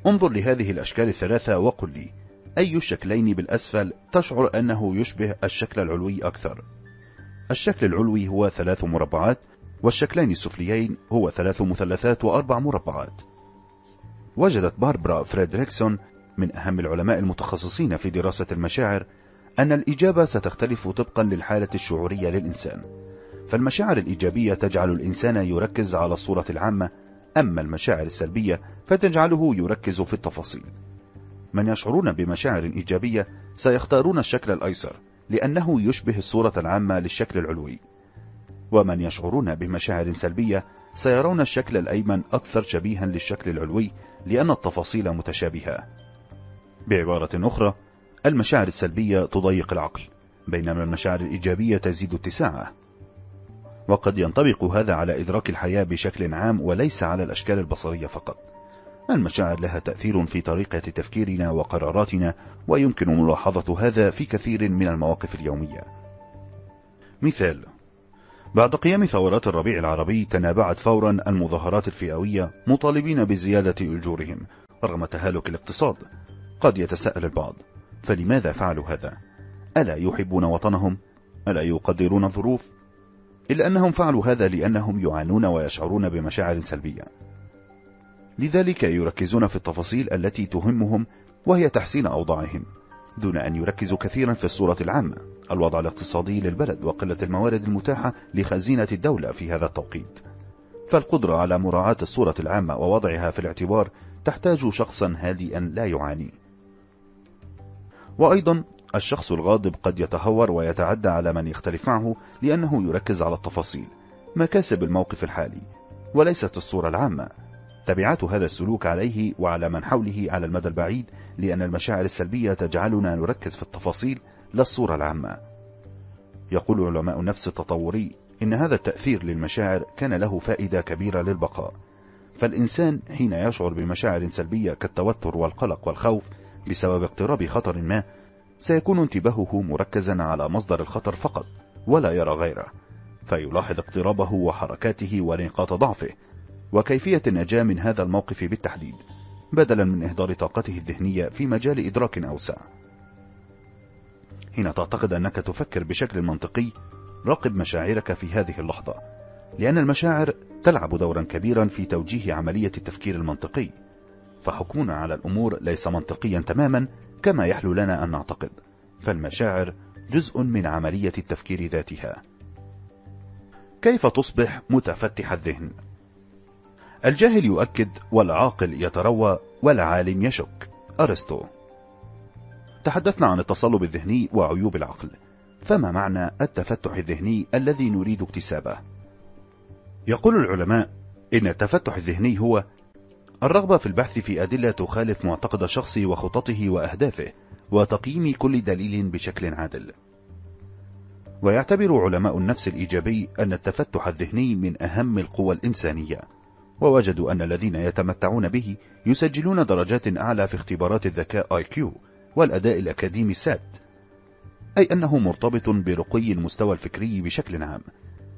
[SPEAKER 1] انظر لهذه الأشكال الثلاثة وقل لي أي الشكلين بالأسفل تشعر أنه يشبه الشكل العلوي أكثر الشكل العلوي هو ثلاث مربعات والشكلين السفليين هو ثلاث مثلثات وأربع مربعات وجدت باربرا فريدريكسون من أهم العلماء المتخصصين في دراسة المشاعر أن الإجابة ستختلف طبقا للحالة الشعورية للإنسان فالمشاعر الإيجابية تجعل الإنسان يركز على الصورة العامة أما المشاعر السلبية فتجعله يركز في التفاصيل من يشعرون بمشاعر إيجابية سيختارون الشكل الأيسر لأنه يشبه الصورة العامة للشكل العلوي ومن يشعرون بمشاعر سلبية سيرون الشكل الأيمن أكثر شبيها للشكل العلوي لأن التفاصيل متشابهة بعبارة أخرى المشاعر السلبية تضيق العقل بينما المشاعر الإيجابية تزيد اتساعه وقد ينطبق هذا على إدراك الحياة بشكل عام وليس على الأشكال البصرية فقط المشاعر لها تأثير في طريقة تفكيرنا وقراراتنا ويمكن ملاحظة هذا في كثير من المواقف اليومية مثال بعد قيام ثورات الربيع العربي تنابعت فورا المظاهرات الفئوية مطالبين بزيادة أجورهم رغم تهالك الاقتصاد قد يتساءل البعض فلماذا فعلوا هذا؟ ألا يحبون وطنهم؟ ألا يقدرون الظروف؟ إلا أنهم فعلوا هذا لأنهم يعانون ويشعرون بمشاعر سلبية لذلك يركزون في التفاصيل التي تهمهم وهي تحسين أوضاعهم دون أن يركزوا كثيرا في الصورة العامة الوضع الاقتصادي للبلد وقلة الموارد المتاحة لخزينة الدولة في هذا التوقيت فالقدرة على مراعاة الصورة العامة ووضعها في الاعتبار تحتاج شخصا هادئا لا يعاني وأيضا الشخص الغاضب قد يتهور ويتعدى على من يختلف معه لأنه يركز على التفاصيل مكاسب الموقف الحالي وليست الصورة العامة تبعات هذا السلوك عليه وعلى من حوله على المدى البعيد لأن المشاعر السلبية تجعلنا نركز في التفاصيل لا الصورة العامة يقول علماء النفس التطوري إن هذا التأثير للمشاعر كان له فائدة كبيرة للبقاء فالإنسان حين يشعر بمشاعر سلبية كالتوتر والقلق والخوف بسبب اقتراب خطر ما سيكون انتباهه مركزا على مصدر الخطر فقط ولا يرى غيره فيلاحظ اقترابه وحركاته ونقاط ضعفه وكيفية النجاة من هذا الموقف بالتحديد بدلا من إهدار طاقته الذهنية في مجال إدراك أوسع حين تعتقد أنك تفكر بشكل منطقي راقب مشاعرك في هذه اللحظة لأن المشاعر تلعب دورا كبيرا في توجيه عملية التفكير المنطقي فحكمنا على الأمور ليس منطقيا تماما كما يحلو لنا أن نعتقد فالمشاعر جزء من عملية التفكير ذاتها كيف تصبح متفتح الذهن الجاهل يؤكد والعاقل يتروى والعالم يشك أرسطو تحدثنا عن التصلب الذهني وعيوب العقل فما معنى التفتح الذهني الذي نريد اكتسابه يقول العلماء إن التفتح الذهني هو الرغبة في البحث في أدلة تخالف معتقد الشخص وخططه وأهدافه وتقييم كل دليل بشكل عادل ويعتبر علماء النفس الإيجابي أن التفتح الذهني من أهم القوى الإنسانية ووجدوا أن الذين يتمتعون به يسجلون درجات أعلى في اختبارات الذكاء آي كيو والأداء الأكاديمي سات أي أنه مرتبط برقي المستوى الفكري بشكل عام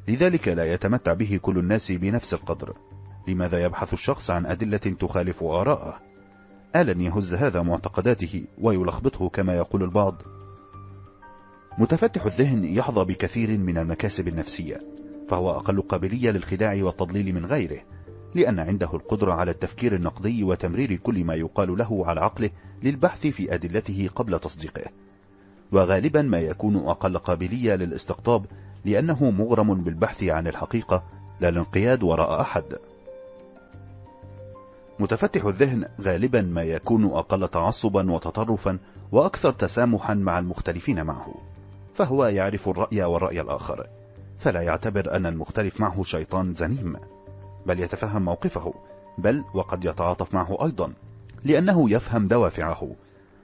[SPEAKER 1] لذلك لا يتمتع به كل الناس بنفس القدر لماذا يبحث الشخص عن أدلة تخالف آراءه؟ ألن يهز هذا معتقداته ويلخبطه كما يقول البعض؟ متفتح الذهن يحظى بكثير من المكاسب النفسية فهو أقل قابلية للخداع والتضليل من غيره لأن عنده القدرة على التفكير النقدي وتمرير كل ما يقال له على عقله للبحث في أدلته قبل تصديقه وغالبا ما يكون أقل قابلية للاستقطاب لأنه مغرم بالبحث عن الحقيقة لا الانقياد وراء أحد متفتح الذهن غالبا ما يكون أقل تعصبا وتطرفا وأكثر تسامحا مع المختلفين معه فهو يعرف الرأي والرأي الآخر فلا يعتبر أن المختلف معه شيطان زنيم بل يتفهم موقفه بل وقد يتعاطف معه أيضا لأنه يفهم دوافعه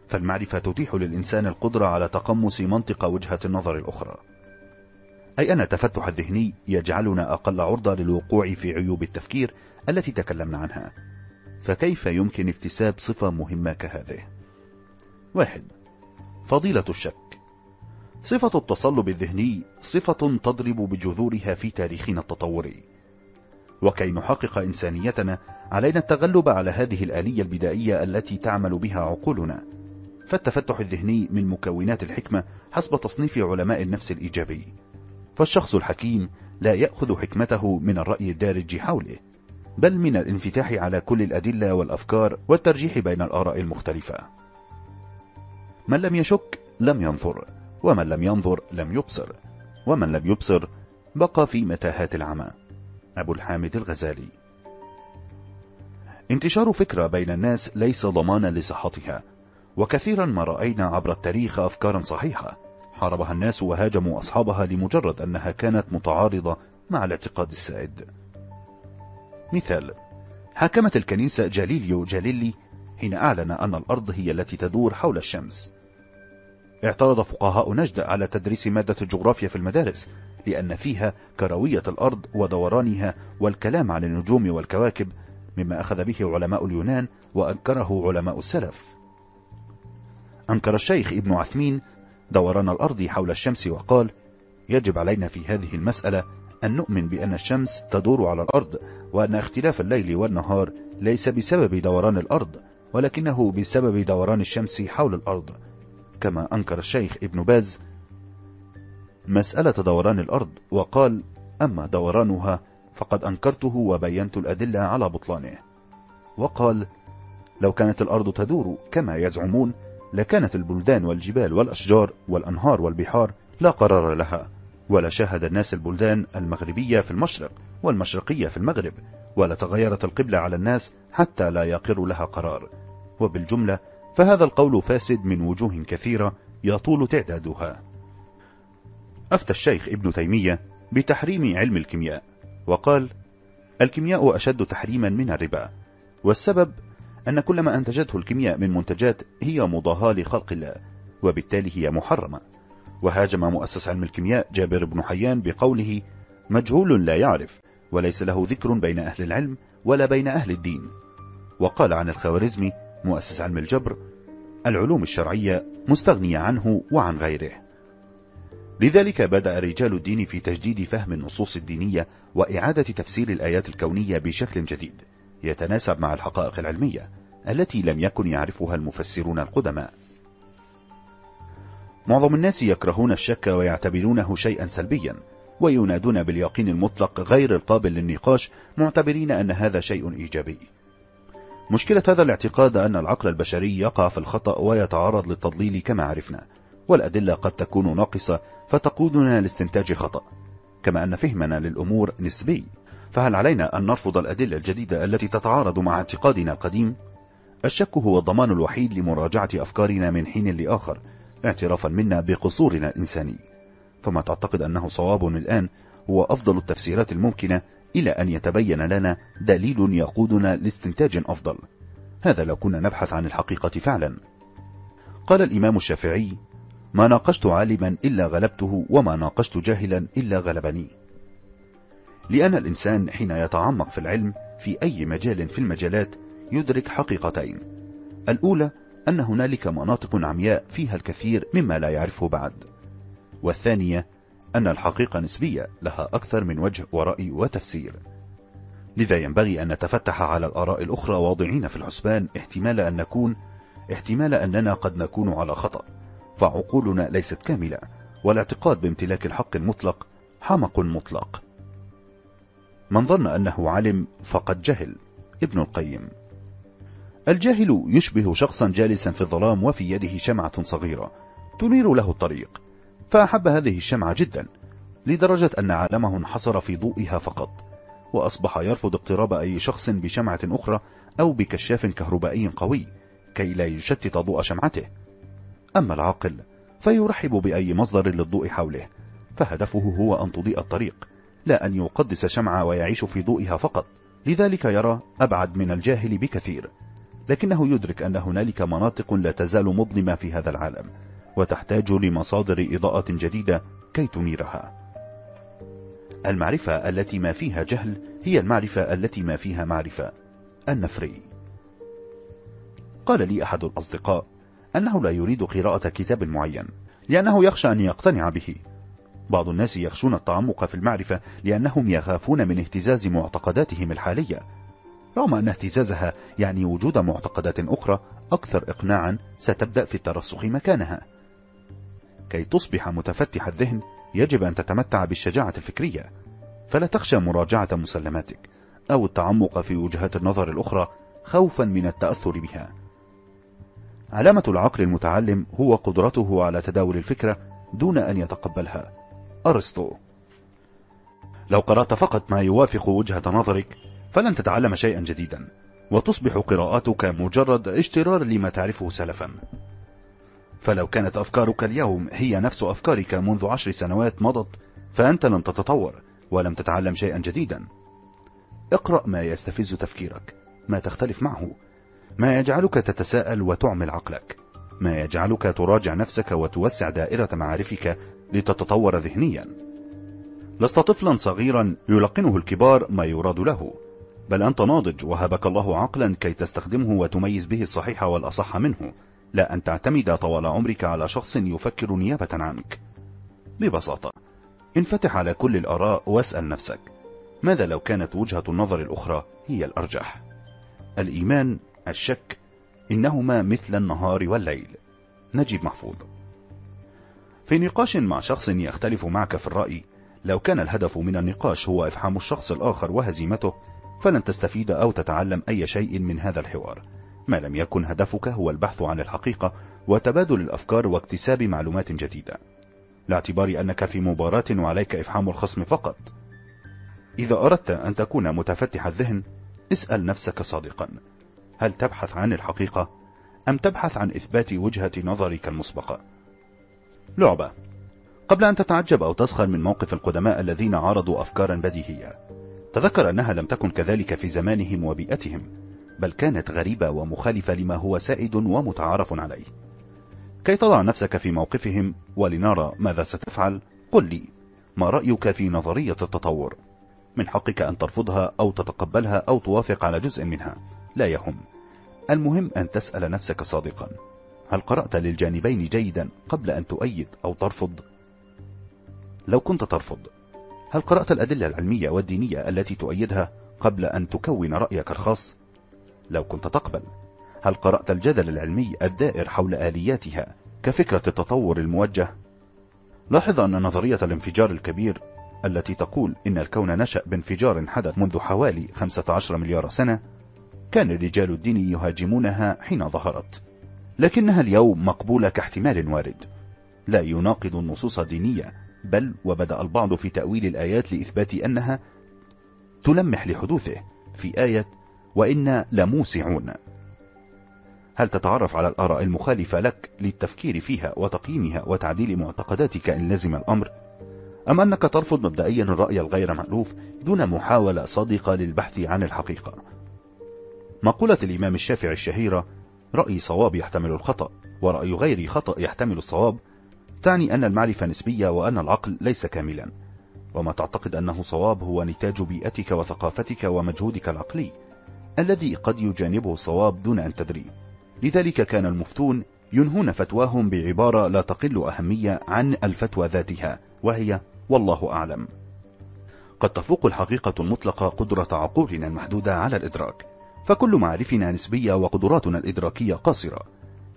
[SPEAKER 1] فالمعرفة تتيح للإنسان القدرة على تقمص منطق وجهة النظر الأخرى أي أن التفتح الذهني يجعلنا أقل عرضة للوقوع في عيوب التفكير التي تكلمنا عنها فكيف يمكن اكتساب صفة مهمة كهذه؟ واحد فضيلة الشك صفة التصلب الذهني صفة تضرب بجذورها في تاريخنا التطوري وكي نحقق إنسانيتنا علينا التغلب على هذه الآلية البدائية التي تعمل بها عقولنا فالتفتح الذهني من مكونات الحكمة حسب تصنيف علماء النفس الإيجابي فالشخص الحكيم لا يأخذ حكمته من الرأي الدارج حوله بل من الانفتاح على كل الأدلة والأفكار والترجيح بين الآراء المختلفة من لم يشك لم ينظر ومن لم ينظر لم يبصر ومن لم يبصر بقى في متاهات العمى أبو الحامد الغزالي انتشار فكرة بين الناس ليس ضمانا لصحتها وكثيرا ما رأينا عبر التاريخ أفكارا صحيحة حاربها الناس وهاجموا أصحابها لمجرد أنها كانت متعارضة مع الاعتقاد السائد مثال حاكمت الكنيسة جاليليو جاليلي حين أعلن أن الأرض هي التي تدور حول الشمس اعترض فقهاء نجد على تدريس مادة الجغرافيا في المدارس لأن فيها كروية الأرض ودورانها والكلام عن النجوم والكواكب مما أخذ به علماء اليونان وأنكره علماء السلف أنكر الشيخ ابن عثمين دوران الأرض حول الشمس وقال يجب علينا في هذه المسألة أن نؤمن بأن الشمس تدور على الأرض وأن اختلاف الليل والنهار ليس بسبب دوران الأرض ولكنه بسبب دوران الشمس حول الأرض كما أنكر الشيخ ابن باز مسألة دوران الأرض وقال أما دورانها فقد أنكرته وبينت الأدلة على بطلانه وقال لو كانت الأرض تدور كما يزعمون لكانت البلدان والجبال والأشجار والأنهار والبحار لا قرار لها ولا شاهد الناس البلدان المغربية في المشرق والمشرقية في المغرب ولا تغيرت القبلة على الناس حتى لا يقر لها قرار وبالجملة فهذا القول فاسد من وجوه كثيرة يطول تعدادها أفتى الشيخ ابن تيمية بتحريم علم الكيمياء وقال الكيمياء أشد تحريما من الربا والسبب أن كل ما أنتجته الكيمياء من منتجات هي مضاهاة لخلق الله وبالتالي هي محرمة وهاجم مؤسس علم الكيمياء جابر بن حيان بقوله مجهول لا يعرف وليس له ذكر بين أهل العلم ولا بين أهل الدين وقال عن الخوارزمي مؤسس علم الجبر العلوم الشرعية مستغنية عنه وعن غيره لذلك بدأ رجال الدين في تجديد فهم النصوص الدينية وإعادة تفسير الآيات الكونية بشكل جديد يتناسب مع الحقائق العلمية التي لم يكن يعرفها المفسرون القدماء معظم الناس يكرهون الشك ويعتبرونه شيئا سلبيا وينادون باليقين المطلق غير القابل للنقاش معتبرين أن هذا شيء إيجابي مشكلة هذا الاعتقاد أن العقل البشري يقع في الخطأ ويتعرض للتضليل كما عرفنا والأدلة قد تكون ناقصة فتقودنا لاستنتاج خطأ كما أن فهمنا للأمور نسبي فهل علينا أن نرفض الأدلة الجديدة التي تتعارض مع اعتقادنا القديم؟ الشك هو الضمان الوحيد لمراجعة أفكارنا من حين لآخر اعترافا منا بقصورنا الإنساني فما تعتقد أنه صواب الآن هو أفضل التفسيرات الممكنة إلى أن يتبين لنا دليل يقودنا لاستنتاج أفضل هذا لو كنا نبحث عن الحقيقة فعلا قال الإمام الشافعي ما ناقشت عالما إلا غلبته وما ناقشت جاهلا إلا غلبني لأن الإنسان حين يتعمق في العلم في أي مجال في المجالات يدرك حقيقتين الأولى أن هنالك مناطق عمياء فيها الكثير مما لا يعرفه بعد والثانية أن الحقيقة نسبية لها أكثر من وجه ورأي وتفسير لذا ينبغي أن نتفتح على الآراء الأخرى واضعين في الحسبان احتمال أن نكون احتمال أننا قد نكون على خطأ فعقولنا ليست كاملة والاعتقاد بامتلاك الحق المطلق حمق مطلق من ظن أنه علم فقد جهل ابن القيم الجاهل يشبه شخصا جالسا في الظلام وفي يده شمعة صغيرة تنير له الطريق فأحب هذه الشمعة جدا لدرجة أن عالمه انحصر في ضوئها فقط وأصبح يرفض اقتراب أي شخص بشمعة أخرى أو بكشاف كهربائي قوي كي لا يشتت ضوء شمعته أما العاقل فيرحب بأي مصدر للضوء حوله فهدفه هو أن تضيء الطريق لا أن يقدس شمعة ويعيش في ضوئها فقط لذلك يرى أبعد من الجاهل بكثير لكنه يدرك أن هنالك مناطق لا تزال مظلمة في هذا العالم وتحتاج لمصادر إضاءة جديدة كي تنيرها المعرفة التي ما فيها جهل هي المعرفة التي ما فيها معرفة النفري قال لي أحد الأصدقاء أنه لا يريد قراءة كتاب معين لأنه يخشى أن يقتنع به بعض الناس يخشون التعمق في المعرفة لأنهم يخافون من اهتزاز معتقداتهم الحالية رغم أن اهتزازها يعني وجود معتقدات أخرى أكثر إقناعا ستبدأ في الترسخ مكانها كي تصبح متفتح الذهن يجب أن تتمتع بالشجاعة الفكرية فلا تخشى مراجعة مسلماتك أو التعمق في وجهات النظر الأخرى خوفا من التأثر بها علامة العقل المتعلم هو قدرته على تداول الفكرة دون أن يتقبلها أرسطو لو قرأت فقط ما يوافق وجهة نظرك فلن تتعلم شيئا جديدا وتصبح قراءاتك مجرد اشترار لما تعرفه سلفا فلو كانت أفكارك اليوم هي نفس أفكارك منذ عشر سنوات مضت فأنت لن تتطور ولم تتعلم شيئا جديدا اقرأ ما يستفز تفكيرك ما تختلف معه ما يجعلك تتساءل وتعمل عقلك ما يجعلك تراجع نفسك وتوسع دائرة معارفك لتتطور ذهنيا لست طفلا صغيرا يلقنه الكبار ما يراد له بل أنت ناضج وهبك الله عقلا كي تستخدمه وتميز به الصحيح والأصح منه لا أن تعتمد طوال عمرك على شخص يفكر نيابة عنك ببساطة انفتح على كل الآراء واسأل نفسك ماذا لو كانت وجهة النظر الأخرى هي الأرجح؟ الإيمان الشك إنهما مثل النهار والليل نجيب محفوظ في نقاش مع شخص يختلف معك في الرأي لو كان الهدف من النقاش هو إفحام الشخص الآخر وهزيمته فلن تستفيد أو تتعلم أي شيء من هذا الحوار ما لم يكن هدفك هو البحث عن الحقيقة وتبادل الأفكار واكتساب معلومات جديدة لاعتبار أنك في مباراة وعليك إفحام الخصم فقط إذا أردت أن تكون متفتح الذهن اسأل نفسك صادقا هل تبحث عن الحقيقة أم تبحث عن إثبات وجهة نظرك المسبقة لعبة قبل أن تتعجب أو تسخر من موقف القدماء الذين عارضوا أفكارا بديهية تذكر أنها لم تكن كذلك في زمانهم وبيئتهم بل كانت غريبة ومخالفة لما هو سائد ومتعارف عليه كي تضع نفسك في موقفهم ولنرى ماذا ستفعل قل لي ما رأيك في نظرية التطور من حقك أن ترفضها أو تتقبلها أو توافق على جزء منها لا يهم المهم أن تسأل نفسك صادقا هل قرأت للجانبين جيدا قبل أن تؤيد أو ترفض؟ لو كنت ترفض هل قرأت الأدلة العلمية والدينية التي تؤيدها قبل أن تكون رأيك الخاص؟ لو كنت تقبل هل قرأت الجدل العلمي الدائر حول آلياتها كفكرة التطور الموجه؟ لاحظ أن نظرية الانفجار الكبير التي تقول إن الكون نشأ بانفجار حدث منذ حوالي 15 مليار سنة كان رجال الدين يهاجمونها حين ظهرت لكنها اليوم مقبولة كاحتمال وارد لا يناقض النصوص الدينية بل وبدأ البعض في تأويل الآيات لإثبات أنها تلمح لحدوثه في آية وإنا لموسعون هل تتعرف على الآراء المخالفة لك للتفكير فيها وتقييمها وتعديل معتقداتك إن لزم الأمر؟ أم أنك ترفض مبدئيا الرأي الغير مألوف دون محاولة صادقة للبحث عن الحقيقة؟ مقولة الإمام الشافعي الشهيرة رأي صواب يحتمل الخطأ ورأي غير خطأ يحتمل الصواب تعني أن المعرفة نسبية وأن العقل ليس كاملا وما تعتقد أنه صواب هو نتاج بيئتك وثقافتك ومجهودك العقلي الذي قد يجانبه الصواب دون أن تدري لذلك كان المفتون ينهون فتواهم بعبارة لا تقل أهمية عن الفتوى ذاتها وهي والله أعلم قد تفوق الحقيقة المطلقة قدرة عقولنا المحدودة على الإدراك فكل معارفنا نسبية وقدراتنا الإدراكية قاصرة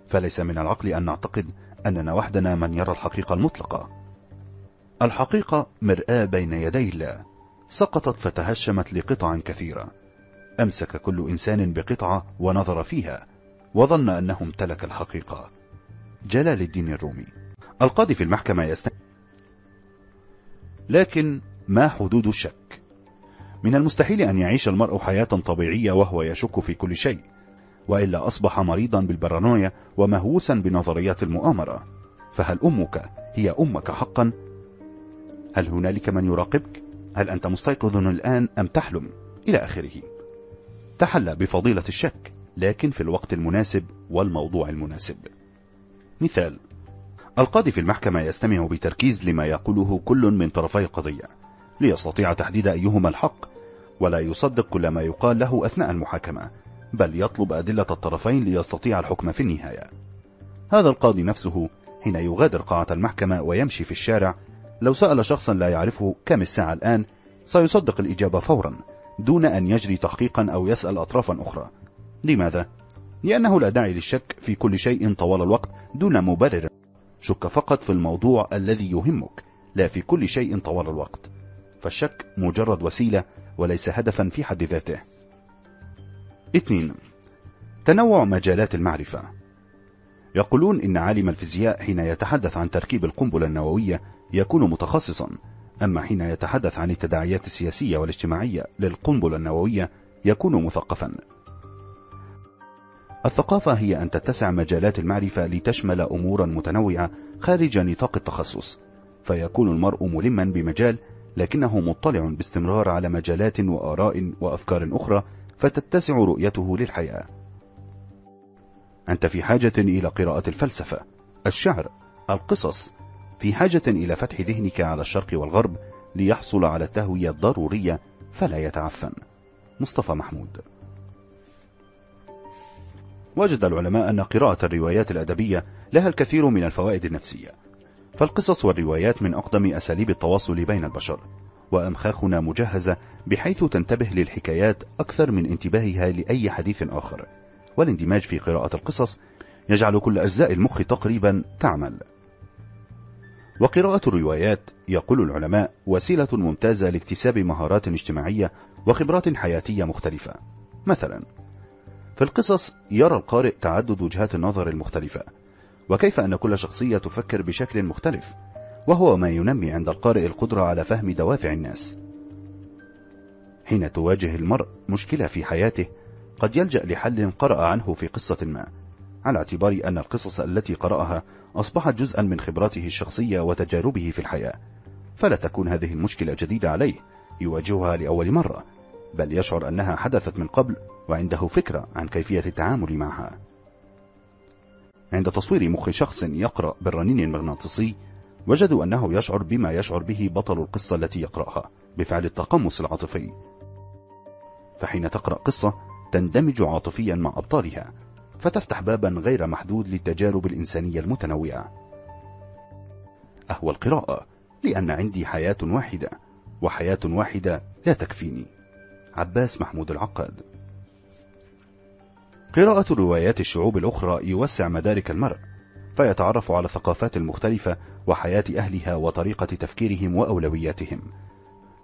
[SPEAKER 1] فليس من العقل أن نعتقد أننا وحدنا من يرى الحقيقة المطلقة الحقيقة مرآة بين يدي الله سقطت فتهشمت لقطع كثيرة أمسك كل إنسان بقطعة ونظر فيها وظن أنه امتلك الحقيقة جلال الدين الرومي القاضي في المحكمة يستنى لكن ما حدود الشك من المستحيل أن يعيش المرء حياة طبيعية وهو يشك في كل شيء وإلا أصبح مريضا بالبرانويا ومهووسا بنظريات المؤامرة فهل أمك هي أمك حقا؟ هل هنالك من يراقبك؟ هل أنت مستيقظ الآن أم تحلم؟ إلى آخره تحلى بفضيلة الشك لكن في الوقت المناسب والموضوع المناسب مثال القاضي في المحكمة يستمع بتركيز لما يقوله كل من طرفي القضية ليستطيع تحديد أيهما الحق ولا يصدق كل ما يقال له أثناء المحاكمة بل يطلب أدلة الطرفين ليستطيع الحكم في النهاية هذا القاضي نفسه حين يغادر قاعة المحكمة ويمشي في الشارع لو سأل شخصا لا يعرفه كم الساعة الآن سيصدق الإجابة فورا دون أن يجري تحقيقا أو يسأل أطرافا أخرى لماذا؟ لأنه لا داعي للشك في كل شيء طوال الوقت دون مبرر شك فقط في الموضوع الذي يهمك لا في كل شيء طوال الوقت فالشك مجرد وسيلة وليس هدفا في حد ذاته 2 تنوع مجالات المعرفة يقولون إن عالم الفيزياء حين يتحدث عن تركيب القنبلة النووية يكون متخصصا أما حين يتحدث عن التداعيات السياسية والاجتماعية للقنبلة النووية يكون مثقفا الثقافة هي أن تتسع مجالات المعرفة لتشمل أمورا متنوعة خارج نطاق التخصص فيكون المرء ملما بمجال لكنه مطلع باستمرار على مجالات وآراء وأفكار أخرى فتتسع رؤيته للحياة أنت في حاجة إلى قراءة الفلسفة الشعر القصص في حاجة إلى فتح ذهنك على الشرق والغرب ليحصل على التهوية الضرورية فلا يتعفن مصطفى محمود وجد العلماء أن قراءة الروايات الأدبية لها الكثير من الفوائد النفسية فالقصص والروايات من أقدم أساليب التواصل بين البشر وأمخاخنا مجهزة بحيث تنتبه للحكايات أكثر من انتباهها لأي حديث آخر والاندماج في قراءة القصص يجعل كل أجزاء المخ تقريبا تعمل وقراءة الروايات يقول العلماء وسيلة ممتازة لاكتساب مهارات اجتماعية وخبرات حياتية مختلفة مثلا في القصص يرى القارئ تعدد وجهات النظر المختلفة وكيف أن كل شخصية تفكر بشكل مختلف وهو ما ينمي عند القارئ القدرة على فهم دوافع الناس حين تواجه المرء مشكلة في حياته قد يلجأ لحل قرأ عنه في قصة ما على اعتبار أن القصص التي قرأها أصبحت جزءا من خبراته الشخصية وتجاربه في الحياة فلا تكون هذه المشكلة جديدة عليه يواجهها لأول مرة بل يشعر أنها حدثت من قبل وعنده فكرة عن كيفية التعامل معها عند تصوير مخ شخص يقرأ بالرنين المغناطيسي وجدوا أنه يشعر بما يشعر به بطل القصة التي يقرأها بفعل التقمص العاطفي فحين تقرأ قصة تندمج عاطفيا مع أبطالها فتفتح بابا غير محدود للتجارب الإنسانية المتنوعة أهوى القراءة لأن عندي حياة واحدة وحياة واحدة لا تكفيني عباس محمود العقاد قراءة روايات الشعوب الأخرى يوسع مدارك المرء فيتعرف على الثقافات المختلفة وحياة أهلها وطريقة تفكيرهم وأولوياتهم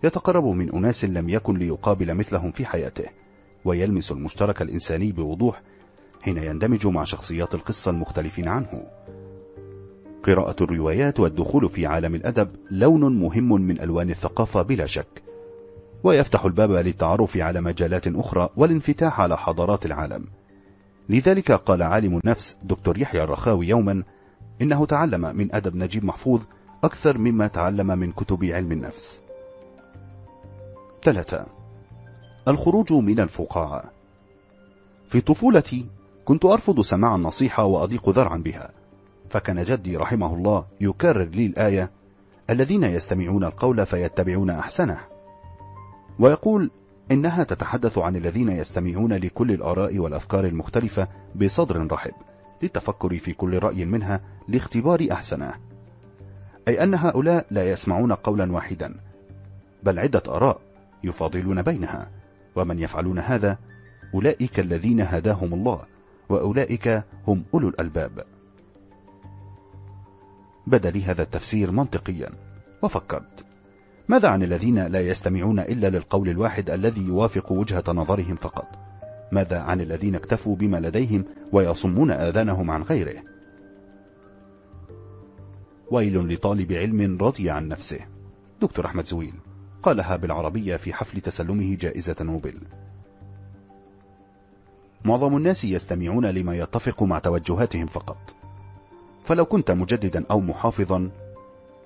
[SPEAKER 1] يتقرب من أناس لم يكن ليقابل مثلهم في حياته ويلمس المشترك الإنساني بوضوح حين يندمج مع شخصيات القصة المختلفين عنه قراءة الروايات والدخول في عالم الأدب لون مهم من ألوان الثقافة بلا شك ويفتح الباب للتعرف على مجالات أخرى والانفتاح على حضارات العالم لذلك قال عالم النفس دكتور يحيى الرخاوي يوما إنه تعلم من أدب نجيب محفوظ أكثر مما تعلم من كتب علم النفس ثلاثة الخروج من الفقاعة في طفولتي كنت أرفض سماع النصيحة وأضيق ذرعا بها فكان جدي رحمه الله يكرر لي الآية الذين يستمعون القول فيتبعون أحسنه ويقول إنها تتحدث عن الذين يستمعون لكل الآراء والأفكار المختلفة بصدر رحب للتفكر في كل رأي منها لاختبار أحسنه أي أن هؤلاء لا يسمعون قولا واحدا بل عدة آراء يفاضلون بينها ومن يفعلون هذا أولئك الذين هداهم الله وأولئك هم أولو الألباب بدا لي هذا التفسير منطقيا وفكرت ماذا عن الذين لا يستمعون إلا للقول الواحد الذي يوافق وجهة نظرهم فقط ماذا عن الذين اكتفوا بما لديهم ويصمون آذانهم عن غيره ويل لطالب علم رضي عن نفسه دكتور أحمد زويل قالها بالعربية في حفل تسلمه جائزة نوبل معظم الناس يستمعون لما يتفق مع توجهاتهم فقط فلو كنت مجددا أو محافظا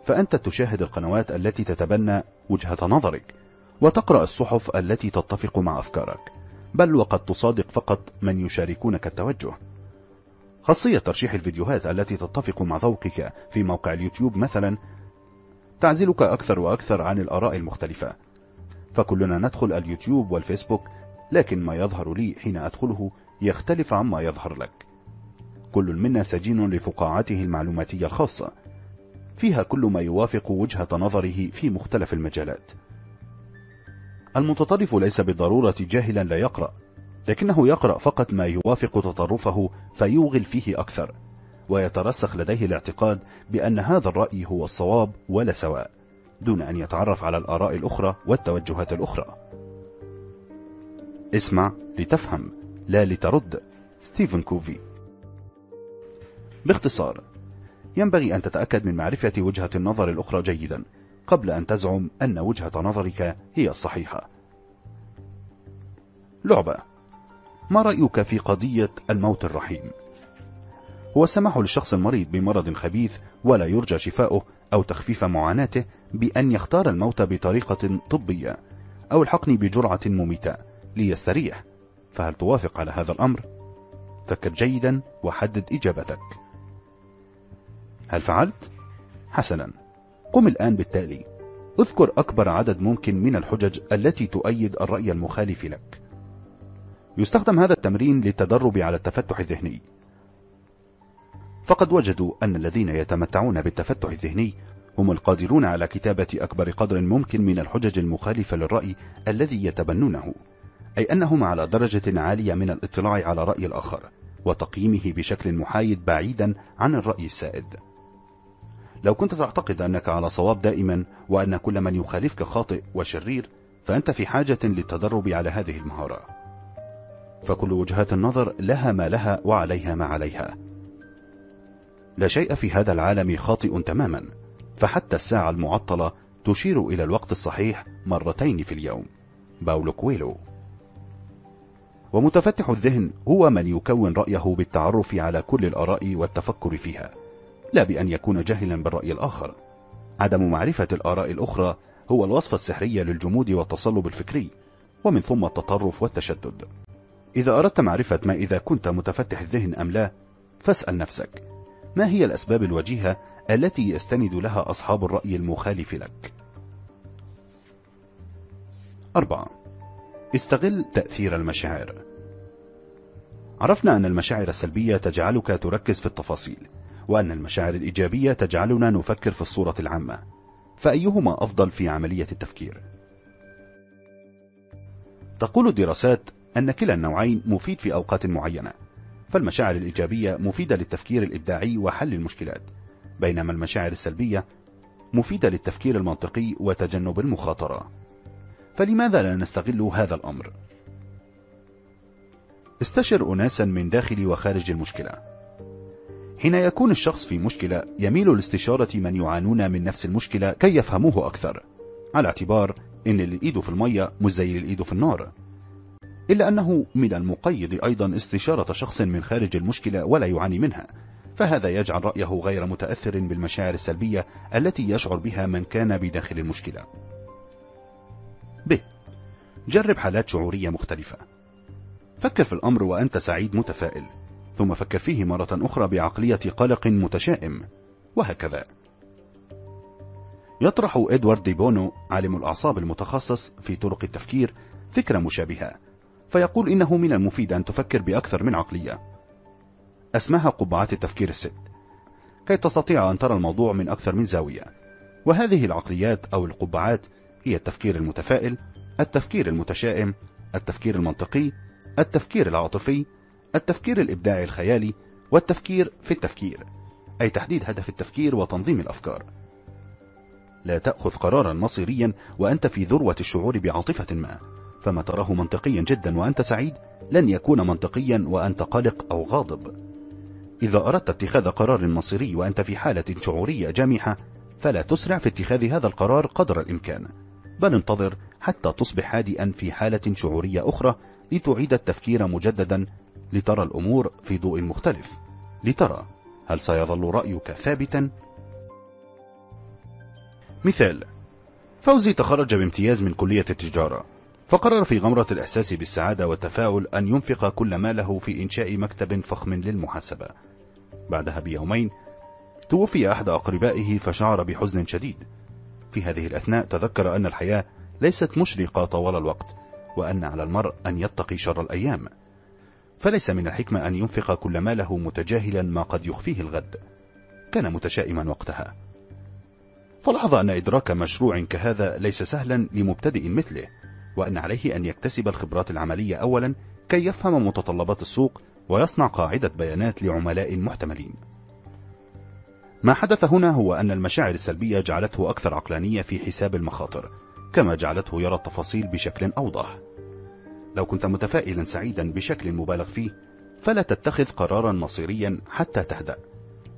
[SPEAKER 1] فأنت تشاهد القنوات التي تتبنى وجهة نظرك وتقرأ الصحف التي تتفق مع أفكارك بل وقد تصادق فقط من يشاركونك التوجه خاصية ترشيح الفيديوهات التي تتفق مع ذوقك في موقع اليوتيوب مثلا تعزلك أكثر وأكثر عن الآراء المختلفة فكلنا ندخل اليوتيوب والفيسبوك لكن ما يظهر لي حين أدخله يختلف عما يظهر لك كل منا سجين لفقاعته المعلوماتية الخاصة فيها كل ما يوافق وجهة نظره في مختلف المجالات المتطرف ليس بالضرورة جاهلا لا يقرأ لكنه يقرأ فقط ما يوافق تطرفه فيوغل فيه أكثر ويترسخ لديه الاعتقاد بأن هذا الرأي هو الصواب ولا سواء دون أن يتعرف على الآراء الأخرى والتوجهات الأخرى اسمع لتفهم لا لترد ستيفن كوفي باختصار ينبغي أن تتأكد من معرفة وجهة النظر الأخرى جيدا قبل أن تزعم أن وجهة نظرك هي الصحيحة لعبة ما رأيك في قضية الموت الرحيم؟ هو السماح للشخص المريض بمرض خبيث ولا يرجى شفاؤه أو تخفيف معاناته بأن يختار الموت بطريقة طبية أو الحقن بجرعة مميتة ليستريح فهل توافق على هذا الأمر؟ فكر جيدا وحدد إجابتك هل فعلت؟ حسنا قم الآن بالتالي اذكر أكبر عدد ممكن من الحجج التي تؤيد الرأي المخالف لك يستخدم هذا التمرين للتدرب على التفتح الذهني فقد وجدوا أن الذين يتمتعون بالتفتح الذهني هم القادرون على كتابة أكبر قدر ممكن من الحجج المخالفة للرأي الذي يتبنونه أي أنهم على درجة عالية من الاطلاع على رأي الآخر وتقييمه بشكل محايد بعيدا عن الرأي السائد لو كنت تعتقد أنك على صواب دائما وأن كل من يخالفك خاطئ وشرير فأنت في حاجة للتدرب على هذه المهارة فكل وجهات النظر لها ما لها وعليها ما عليها لا شيء في هذا العالم خاطئ تماما فحتى الساعة المعطلة تشير إلى الوقت الصحيح مرتين في اليوم باولو كويلو ومتفتح الذهن هو من يكون رأيه بالتعرف على كل الآراء والتفكر فيها لا بأن يكون جاهلا بالرأي الآخر عدم معرفة الآراء الأخرى هو الوصفة السحرية للجمود والتصلب الفكري ومن ثم التطرف والتشدد إذا أردت معرفة ما إذا كنت متفتح الذهن أم لا فاسأل نفسك ما هي الأسباب الوجيهة التي يستند لها أصحاب الرأي المخالف لك أربعة استغل تأثير المشاعر عرفنا أن المشاعر السلبية تجعلك تركز في التفاصيل وأن المشاعر الإيجابية تجعلنا نفكر في الصورة العامة فأيهما أفضل في عملية التفكير؟ تقول الدراسات أن كلا النوعين مفيد في أوقات معينة فالمشاعر الإيجابية مفيدة للتفكير الإبداعي وحل المشكلات بينما المشاعر السلبية مفيدة للتفكير المنطقي وتجنب المخاطرة فلماذا لا نستغل هذا الأمر؟ استشر أناسا من داخل وخارج المشكلة حين يكون الشخص في مشكلة يميل لاستشارة من يعانون من نفس المشكلة كي يفهموه أكثر على اعتبار إن اللي إيده في المية مش زي اللي إيده في النار إلا أنه من المقيد أيضا استشارة شخص من خارج المشكلة ولا يعاني منها فهذا يجعل رأيه غير متأثر بالمشاعر السلبية التي يشعر بها من كان بداخل المشكلة ب جرب حالات شعورية مختلفة فكر في الأمر وأنت سعيد متفائل ثم فكر فيه مرة أخرى بعقلية قلق متشائم وهكذا يطرح إدوارد دي بونو عالم الأعصاب المتخصص في طرق التفكير فكرة مشابهة فيقول إنه من المفيد أن تفكر بأكثر من عقلية أسماها قبعات التفكير الست كي تستطيع أن ترى الموضوع من أكثر من زاوية وهذه العقليات أو القبعات هي التفكير المتفائل التفكير المتشائم التفكير المنطقي التفكير العاطفي التفكير الإبداعي الخيالي والتفكير في التفكير أي تحديد هدف التفكير وتنظيم الأفكار لا تأخذ قرارا مصيريا وأنت في ذروة الشعور بعاطفة ما فما تراه منطقيا جدا وأنت سعيد لن يكون منطقيا وأنت قلق أو غاضب إذا أردت اتخاذ قرار مصيري وأنت في حالة شعورية جامحة فلا تسرع في اتخاذ هذا القرار قدر الإمكان بل انتظر حتى تصبح هادئا في حالة شعورية أخرى لتعيد التفكير مجددا لترى الأمور في ضوء مختلف لترى هل سيظل رأيك ثابتا؟ مثال فوزي تخرج بامتياز من كلية التجارة فقرر في غمرة الإحساس بالسعادة والتفاؤل أن ينفق كل ماله في إنشاء مكتب فخم للمحاسبة بعدها بيومين توفي أحد أقربائه فشعر بحزن شديد في هذه الأثناء تذكر أن الحياة ليست مشرقة طوال الوقت وأن على المرء أن يتقي شر الأيام فليس من الحكمة أن ينفق كل ماله متجاهلا ما قد يخفيه الغد كان متشائما وقتها فلاحظ أن إدراك مشروع كهذا ليس سهلا لمبتدئ مثله وأن عليه أن يكتسب الخبرات العملية أولا كي يفهم متطلبات السوق ويصنع قاعدة بيانات لعملاء محتملين ما حدث هنا هو أن المشاعر السلبية جعلته أكثر عقلانية في حساب المخاطر كما جعلته يرى التفاصيل بشكل أوضح لو كنت متفائلا سعيدا بشكل مبالغ فيه فلا تتخذ قرارا مصيريا حتى تهدأ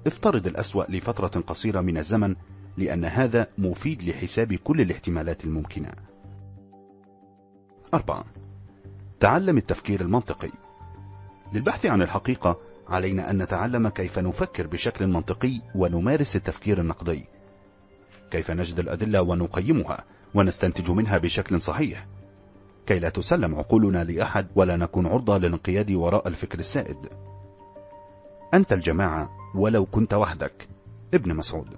[SPEAKER 1] افترض الأسوأ لفترة قصيرة من الزمن لأن هذا مفيد لحساب كل الاحتمالات الممكنة 4. تعلم التفكير المنطقي للبحث عن الحقيقة علينا أن نتعلم كيف نفكر بشكل منطقي ونمارس التفكير النقدي كيف نجد الأدلة ونقيمها ونستنتج منها بشكل صحيح كي لا تسلم عقولنا لأحد ولا نكون عرضة للانقياد وراء الفكر السائد أنت الجماعة ولو كنت وحدك ابن مسعود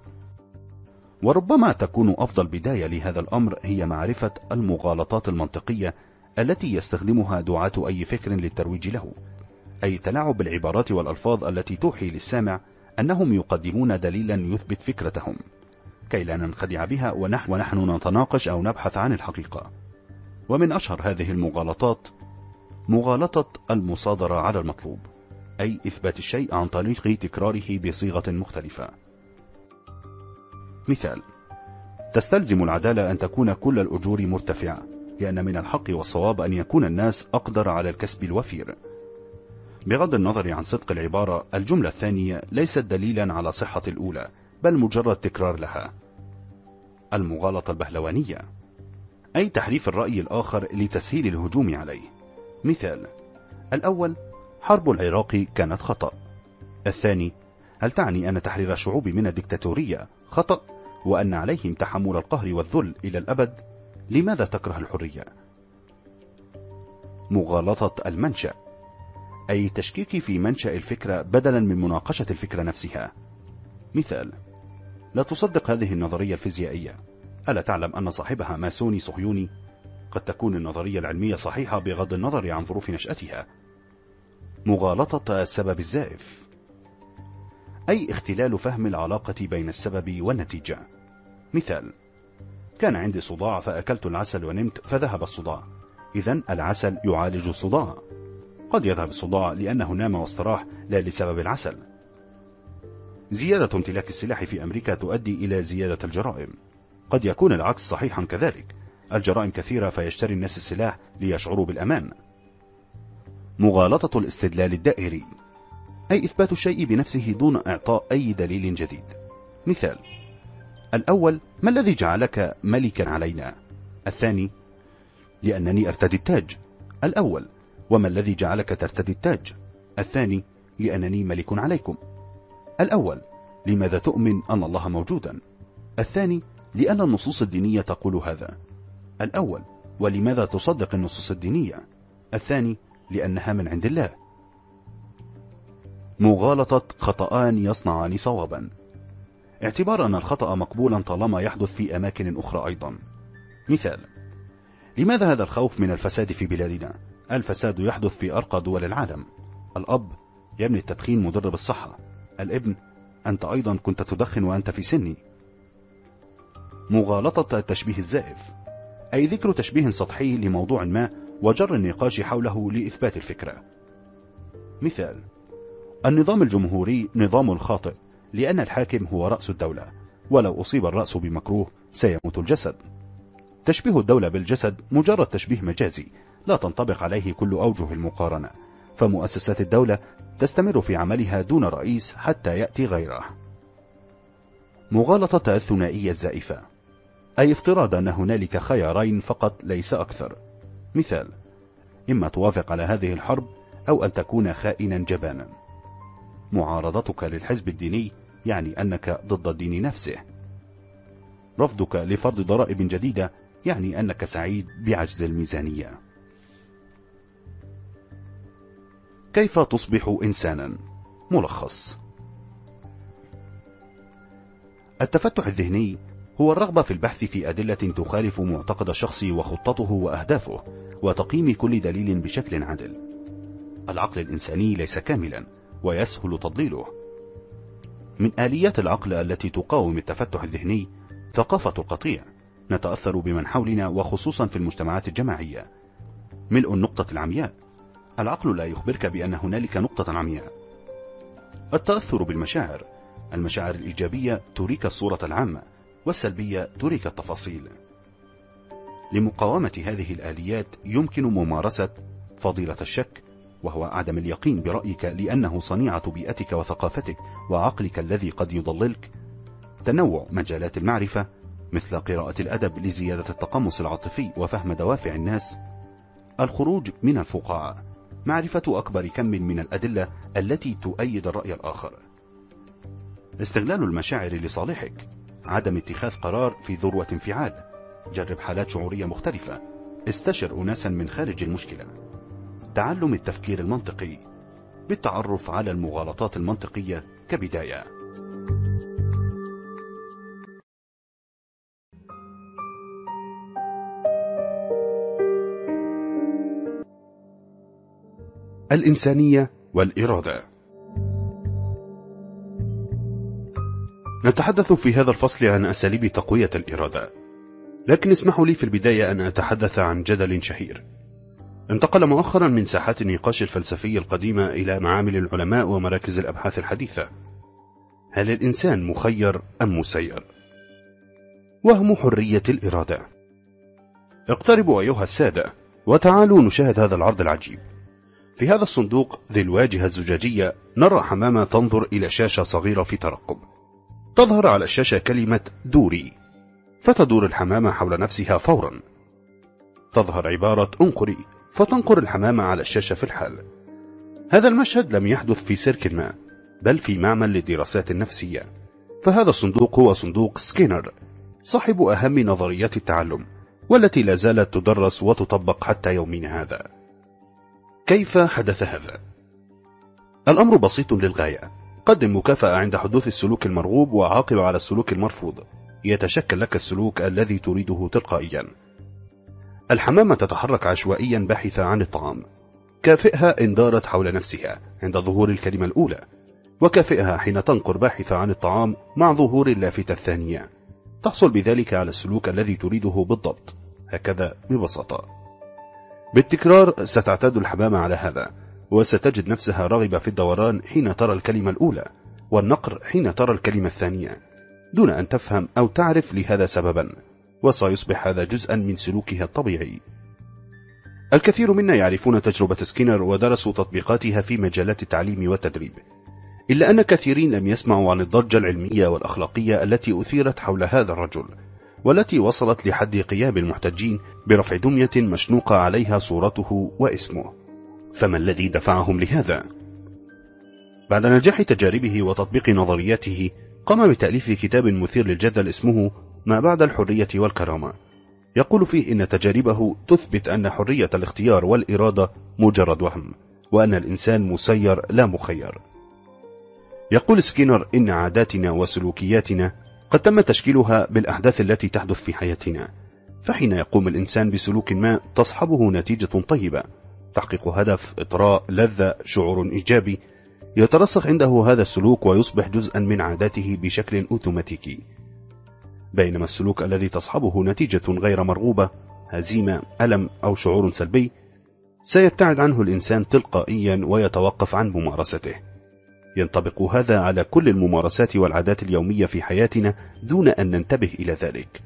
[SPEAKER 1] وربما تكون أفضل بداية لهذا الأمر هي معرفة المغالطات المنطقية التي يستخدمها دعاة أي فكر للترويج له أي تلاعب بالعبارات والألفاظ التي توحي للسامع أنهم يقدمون دليلا يثبت فكرتهم كي لا ننخدع بها ونحن, ونحن نتناقش أو نبحث عن الحقيقة ومن أشهر هذه المغالطات مغالطة المصادرة على المطلوب أي إثبات الشيء عن طريق تكراره بصيغة مختلفة مثال تستلزم العدالة أن تكون كل الأجور مرتفعة لأن من الحق والصواب أن يكون الناس أقدر على الكسب الوفير بغض النظر عن صدق العبارة الجملة الثانية ليست دليلا على صحة الأولى بل مجرد تكرار لها المغالطة البهلوانية أي تحريف الرأي الآخر لتسهيل الهجوم عليه مثال الأول حرب العراق كانت خطأ الثاني هل تعني أن تحرير الشعوب من الدكتاتورية خطأ وأن عليهم تحمل القهر والذل إلى الأبد لماذا تكره الحرية؟ مغالطة المنشأ أي تشكيك في منشأ الفكرة بدلا من مناقشة الفكرة نفسها مثال لا تصدق هذه النظرية الفيزيائية ألا تعلم أن صاحبها ماسوني صهيوني؟ قد تكون النظرية العلمية صحيحة بغض النظر عن ظروف نشأتها مغالطة السبب الزائف أي اختلال فهم العلاقة بين السبب والنتيجة مثال كان عندي صداع فأكلت العسل ونمت فذهب الصداع إذا العسل يعالج الصداع قد يذهب الصداع لأنه نام واستراح لا لسبب العسل زيادة امتلاك السلاح في أمريكا تؤدي إلى زيادة الجرائم قد يكون العكس صحيحا كذلك الجرائم كثيرة فيشتري الناس السلاح ليشعروا بالأمان مغالطة الاستدلال الدائري أي إثبات الشيء بنفسه دون إعطاء أي دليل جديد مثال الأول ما الذي جعلك ملكا علينا الثاني لأنني أرتدي التاج الأول وما الذي جعلك ترتدي التاج الثاني لأنني ملك عليكم الأول لماذا تؤمن أن الله موجودا الثاني لأن النصوص الدينية تقول هذا الأول ولماذا تصدق النصوص الدينية الثاني لأنها من عند الله مغالطة خطأان يصنعان صوابا اعتبار أن الخطأ مقبولا طالما يحدث في أماكن أخرى أيضا مثال لماذا هذا الخوف من الفساد في بلادنا؟ الفساد يحدث في أرقى دول العالم الأب يبني التدخين مدرب بالصحة الابن أنت أيضا كنت تدخن وأنت في سني مغالطة التشبيه الزائف أي ذكر تشبيه سطحي لموضوع ما وجر النقاش حوله لإثبات الفكرة مثال النظام الجمهوري نظام خاطئ لأن الحاكم هو رأس الدولة ولو أصيب الرأس بمكروه سيموت الجسد تشبيه الدولة بالجسد مجرد تشبيه مجازي لا تنطبق عليه كل أوجه المقارنة فمؤسسات الدولة تستمر في عملها دون رئيس حتى يأتي غيره مغالطة الثنائية الزائفة أي افتراض أن هنالك خيارين فقط ليس أكثر مثال إما توافق على هذه الحرب أو أن تكون خائنا جبانا معارضتك للحزب الديني يعني أنك ضد الدين نفسه رفضك لفرض ضرائب جديدة يعني أنك سعيد بعجز الميزانية كيف تصبح إنسانا؟ ملخص التفتح الذهني هو الرغبة في البحث في أدلة تخالف معتقد الشخص وخطته وأهدافه وتقييم كل دليل بشكل عدل العقل الإنساني ليس كاملا ويسهل تضليله من آليات العقل التي تقاوم التفتح الذهني ثقافة القطيع نتأثر بمن حولنا وخصوصا في المجتمعات الجماعية ملء النقطة العمياء العقل لا يخبرك بأن هنالك نقطة عمياء التأثر بالمشاعر المشاعر الإيجابية تريك الصورة العامة والسلبية ترك التفاصيل لمقاومة هذه الآليات يمكن ممارسة فضيلة الشك وهو عدم اليقين برأيك لأنه صنيعة بيئتك وثقافتك وعقلك الذي قد يضللك تنوع مجالات المعرفة مثل قراءة الأدب لزيادة التقمص العاطفي وفهم دوافع الناس الخروج من الفقاعة معرفة أكبر كم من الأدلة التي تؤيد الرأي الآخر استغلال المشاعر لصالحك عدم اتخاذ قرار في ذروة انفعال جرب حالات شعورية مختلفة استشر أناسا من خارج المشكلة تعلم التفكير المنطقي بالتعرف على المغالطات المنطقية كبداية الإنسانية والإرادة نتحدث في هذا الفصل عن أساليب تقوية الإرادة لكن اسمحوا لي في البداية أن أتحدث عن جدل شهير انتقل مؤخرا من ساحات النقاش الفلسفي القديمة إلى معامل العلماء ومراكز الأبحاث الحديثة هل الإنسان مخير أم مسير؟ وهم حرية الإرادة اقتربوا أيها السادة وتعالوا نشاهد هذا العرض العجيب في هذا الصندوق ذي الواجهة الزجاجية نرى حمامة تنظر إلى شاشة صغيرة في ترقب تظهر على الشاشة كلمة دوري فتدور الحمامة حول نفسها فورا تظهر عبارة انقري فتنقر الحمامة على الشاشة في الحال هذا المشهد لم يحدث في سيرك ما بل في معمل للدراسات النفسية فهذا الصندوق هو صندوق سكينر صاحب أهم نظريات التعلم والتي لا زالت تدرس وتطبق حتى يومنا هذا كيف حدث هذا؟ الأمر بسيط للغاية قدم مكافأة عند حدوث السلوك المرغوب وعاقب على السلوك المرفوض يتشكل لك السلوك الذي تريده تلقائيا الحمامة تتحرك عشوائيا باحثة عن الطعام كافئها إن دارت حول نفسها عند ظهور الكلمة الأولى وكافئها حين تنقر باحثة عن الطعام مع ظهور اللافتة الثانية تحصل بذلك على السلوك الذي تريده بالضبط هكذا ببساطة بالتكرار ستعتاد الحمامة على هذا وستجد نفسها راغبة في الدوران حين ترى الكلمة الأولى والنقر حين ترى الكلمة الثانية دون أن تفهم أو تعرف لهذا سببا وسيصبح هذا جزءا من سلوكها الطبيعي الكثير منا يعرفون تجربة سكينر ودرسوا تطبيقاتها في مجالات التعليم والتدريب إلا أن كثيرين لم يسمعوا عن الضجة العلمية والأخلاقية التي أثيرت حول هذا الرجل والتي وصلت لحد قيام المحتجين برفع دمية مشنوقة عليها صورته واسمه فما الذي دفعهم لهذا؟ بعد نجاح تجاربه وتطبيق نظرياته قام بتأليف كتاب مثير للجدل اسمه ما بعد الحرية والكرامة يقول فيه إن تجاربه تثبت أن حرية الاختيار والإرادة مجرد وهم وأن الإنسان مسير لا مخير يقول سكينر إن عاداتنا وسلوكياتنا قد تم تشكيلها بالأحداث التي تحدث في حياتنا فحين يقوم الإنسان بسلوك ما تصحبه نتيجة طيبة تحقيق هدف إطراء لذة شعور إيجابي يترسخ عنده هذا السلوك ويصبح جزءا من عاداته بشكل أوتوماتيكي بينما السلوك الذي تصحبه نتيجة غير مرغوبة هزيمة ألم أو شعور سلبي سيبتعد عنه الإنسان تلقائيا ويتوقف عن ممارسته ينطبق هذا على كل الممارسات والعادات اليومية في حياتنا دون أن ننتبه إلى ذلك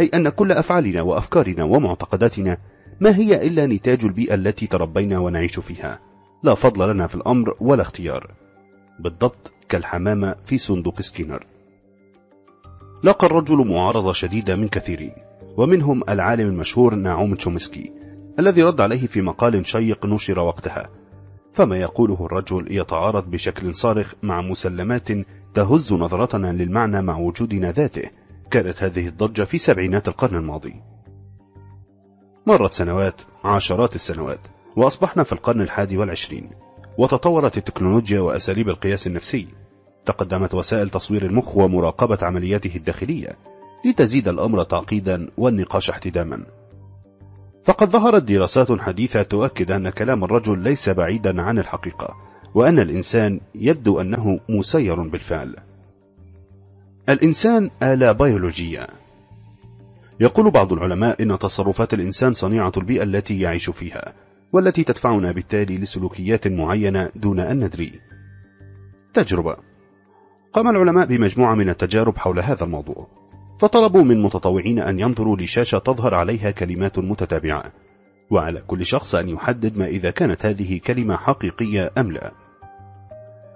[SPEAKER 1] أي أن كل أفعالنا وأفكارنا ومعتقداتنا ما هي إلا نتاج البيئة التي تربينا ونعيش فيها لا فضل لنا في الأمر ولا اختيار بالضبط كالحمامة في صندوق سكينر لقى الرجل معارضة شديدة من كثيرين ومنهم العالم المشهور نعوم تشومسكي الذي رد عليه في مقال شيق نشر وقتها فما يقوله الرجل يتعارض بشكل صارخ مع مسلمات تهز نظرتنا للمعنى مع وجودنا ذاته كانت هذه الضجة في سبعينات القرن الماضي مرت سنوات عشرات السنوات وأصبحنا في القرن الحادي والعشرين وتطورت التكنولوجيا وأساليب القياس النفسي تقدمت وسائل تصوير المخ ومراقبة عملياته الداخلية لتزيد الأمر تعقيدا والنقاش احتداما فقد ظهرت دراسات حديثة تؤكد أن كلام الرجل ليس بعيدا عن الحقيقة وأن الإنسان يبدو أنه مسير بالفعل الإنسان آلة بيولوجية يقول بعض العلماء إن تصرفات الإنسان صنيعة البيئة التي يعيش فيها والتي تدفعنا بالتالي لسلوكيات معينة دون أن ندري تجربة قام العلماء بمجموعة من التجارب حول هذا الموضوع فطلبوا من متطوعين أن ينظروا لشاشة تظهر عليها كلمات متتابعة وعلى كل شخص أن يحدد ما إذا كانت هذه كلمة حقيقية أم لا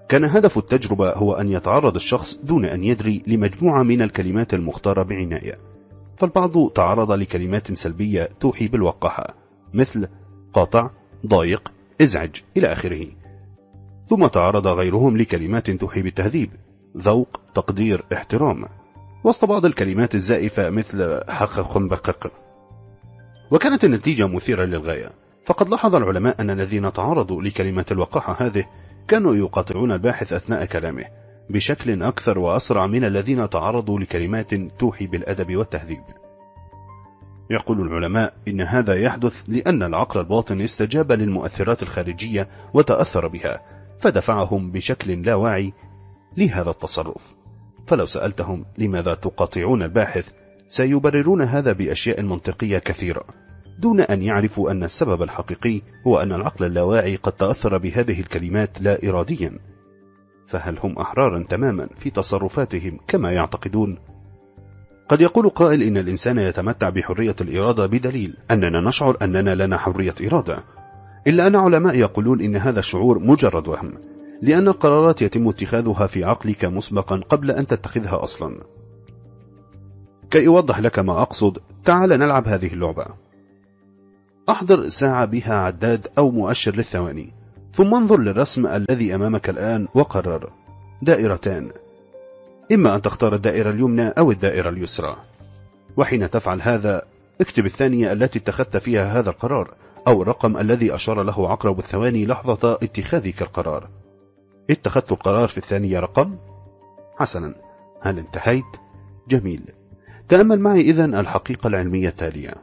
[SPEAKER 1] كان هدف التجربة هو أن يتعرض الشخص دون أن يدري لمجموعة من الكلمات المختارة بعناية فالبعض تعرض لكلمات سلبية توحي بالوقاحة مثل قاطع ضايق ازعج إلى آخره ثم تعرض غيرهم لكلمات توحي بالتهذيب ذوق تقدير احترام وسط بعض الكلمات الزائفة مثل حقق بقق وكانت النتيجة مثيرة للغاية فقد لاحظ العلماء أن الذين تعرضوا لكلمات الوقاحة هذه كانوا يقاطعون الباحث أثناء كلامه بشكل أكثر وأسرع من الذين تعرضوا لكلمات توحي بالأدب والتهذيب يقول العلماء إن هذا يحدث لأن العقل الباطن استجاب للمؤثرات الخارجية وتأثر بها فدفعهم بشكل لا واعي لهذا التصرف فلو سألتهم لماذا تقاطعون الباحث سيبررون هذا بأشياء منطقية كثيرة دون أن يعرفوا أن السبب الحقيقي هو أن العقل اللاواعي قد تأثر بهذه الكلمات لا إراديا فهل هم أحرارا تماما في تصرفاتهم كما يعتقدون؟ قد يقول قائل إن الإنسان يتمتع بحرية الإرادة بدليل أننا نشعر أننا لنا حرية إرادة إلا أن علماء يقولون إن هذا الشعور مجرد وهم لأن القرارات يتم اتخاذها في عقلك مسبقا قبل أن تتخذها أصلا كي أوضح لك ما أقصد تعال نلعب هذه اللعبة أحضر ساعة بها عداد أو مؤشر للثواني ثم انظر للرسم الذي أمامك الآن وقرر دائرتان إما أن تختار الدائرة اليمنى أو الدائرة اليسرى وحين تفعل هذا اكتب الثانية التي اتخذت فيها هذا القرار أو الرقم الذي أشار له عقرب الثواني لحظة اتخاذك القرار اتخذت القرار في الثانية رقم؟ حسنا هل انتهيت؟ جميل تأمل معي إذن الحقيقة العلمية التالية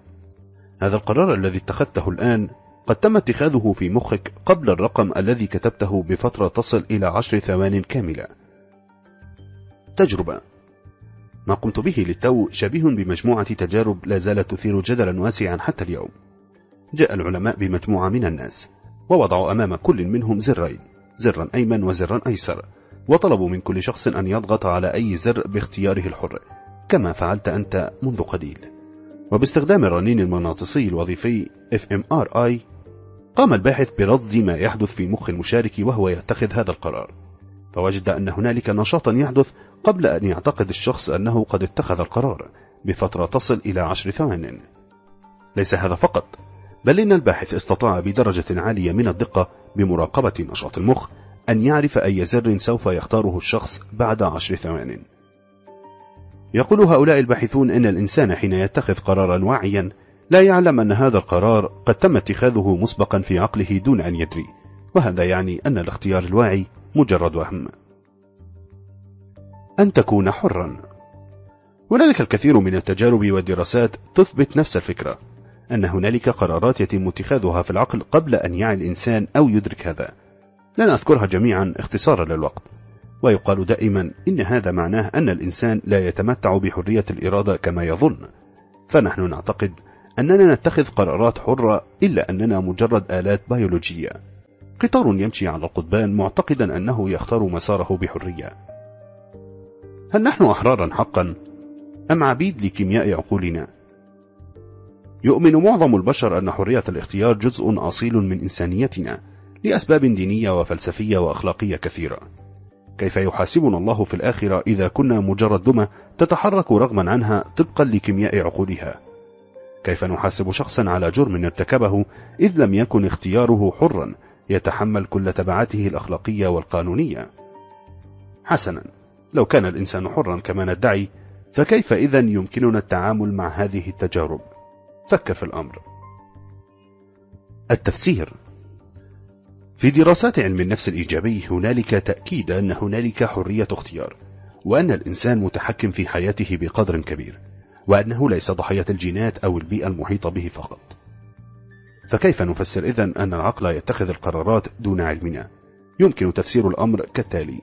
[SPEAKER 1] هذا القرار الذي اتخذته الآن قد تم اتخاذه في مخك قبل الرقم الذي كتبته بفترة تصل إلى عشر ثوان كاملة تجربة ما قمت به للتو شبيه بمجموعة تجارب لا زالت تثير جدلا واسعا حتى اليوم جاء العلماء بمجموعة من الناس ووضعوا أمام كل منهم زرين زرا أيمن وزرا أيسر وطلبوا من كل شخص أن يضغط على أي زر باختياره الحر كما فعلت أنت منذ قليل وباستخدام الرنين المغناطيسي الوظيفي FMRI قام الباحث برصد ما يحدث في مخ المشارك وهو يتخذ هذا القرار فوجد أن هنالك نشاطا يحدث قبل أن يعتقد الشخص أنه قد اتخذ القرار بفترة تصل إلى عشر ثوان ليس هذا فقط بل إن الباحث استطاع بدرجة عالية من الدقة بمراقبة نشاط المخ أن يعرف أي زر سوف يختاره الشخص بعد عشر ثوان يقول هؤلاء الباحثون أن الإنسان حين يتخذ قرارا واعيا لا يعلم أن هذا القرار قد تم اتخاذه مسبقا في عقله دون أن يدري وهذا يعني أن الاختيار الواعي مجرد وهم أن تكون حرا هنالك الكثير من التجارب والدراسات تثبت نفس الفكرة أن هنالك قرارات يتم اتخاذها في العقل قبل أن يعي الإنسان أو يدرك هذا لن أذكرها جميعا اختصارا للوقت ويقال دائما إن هذا معناه أن الإنسان لا يتمتع بحرية الإرادة كما يظن فنحن نعتقد أننا نتخذ قرارات حرة إلا أننا مجرد آلات بيولوجية قطار يمشي على القضبان معتقدا أنه يختار مساره بحرية هل نحن أحرارا حقا؟ أم عبيد لكيمياء عقولنا؟ يؤمن معظم البشر أن حرية الاختيار جزء أصيل من إنسانيتنا لأسباب دينية وفلسفية وأخلاقية كثيرة كيف يحاسبنا الله في الآخرة إذا كنا مجرد دمى تتحرك رغما عنها طبقا لكيمياء عقولها كيف نحاسب شخصا على جرم ارتكبه إذ لم يكن اختياره حرا يتحمل كل تبعاته الأخلاقية والقانونية حسنا لو كان الإنسان حرا كما ندعي فكيف إذا يمكننا التعامل مع هذه التجارب فكر في الأمر التفسير في دراسات علم النفس الإيجابي هنالك تأكيد أن هنالك حرية اختيار وأن الإنسان متحكم في حياته بقدر كبير وأنه ليس ضحية الجينات أو البيئة المحيطة به فقط فكيف نفسر إذا أن العقل يتخذ القرارات دون علمنا؟ يمكن تفسير الأمر كالتالي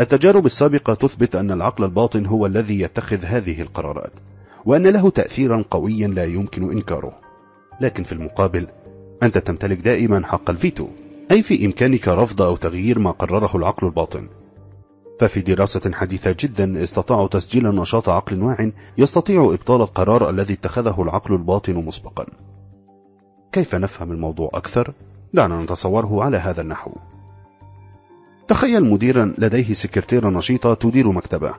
[SPEAKER 1] التجارب السابقة تثبت أن العقل الباطن هو الذي يتخذ هذه القرارات وأن له تأثيرا قويا لا يمكن إنكاره لكن في المقابل أنت تمتلك دائما حق الفيتو أي في إمكانك رفض أو تغيير ما قرره العقل الباطن ففي دراسة حديثة جدا استطاعوا تسجيل نشاط عقل واع يستطيع إبطال القرار الذي اتخذه العقل الباطن مسبقا كيف نفهم الموضوع أكثر؟ دعنا نتصوره على هذا النحو تخيل مديرا لديه سكرتيرة نشيطة تدير مكتبه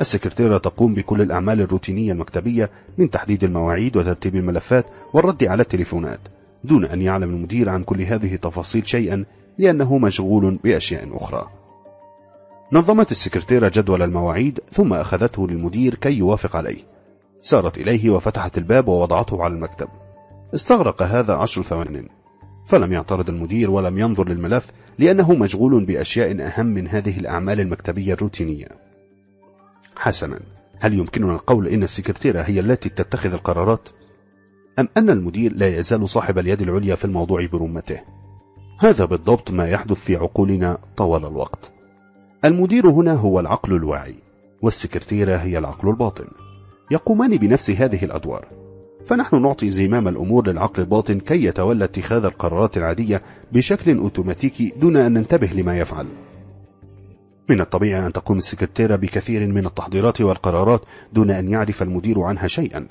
[SPEAKER 1] السكرتيرة تقوم بكل الأعمال الروتينية المكتبية من تحديد المواعيد وترتيب الملفات والرد على التليفونات دون أن يعلم المدير عن كل هذه التفاصيل شيئا لأنه مشغول بأشياء أخرى نظمت السكرتيرة جدول المواعيد ثم أخذته للمدير كي يوافق عليه سارت إليه وفتحت الباب ووضعته على المكتب استغرق هذا عشر ثوان فلم يعترض المدير ولم ينظر للملف لأنه مشغول بأشياء أهم من هذه الأعمال المكتبية الروتينية حسنا هل يمكننا القول إن السكرتيرة هي التي تتخذ القرارات؟ أم أن المدير لا يزال صاحب اليد العليا في الموضوع برمته؟ هذا بالضبط ما يحدث في عقولنا طوال الوقت المدير هنا هو العقل الواعي والسكرتيرة هي العقل الباطن يقومان بنفس هذه الأدوار فنحن نعطي زمام الأمور للعقل الباطن كي يتولى اتخاذ القرارات العادية بشكل أوتوماتيكي دون أن ننتبه لما يفعل من الطبيعي أن تقوم السكرتيرة بكثير من التحضيرات والقرارات دون أن يعرف المدير عنها شيئا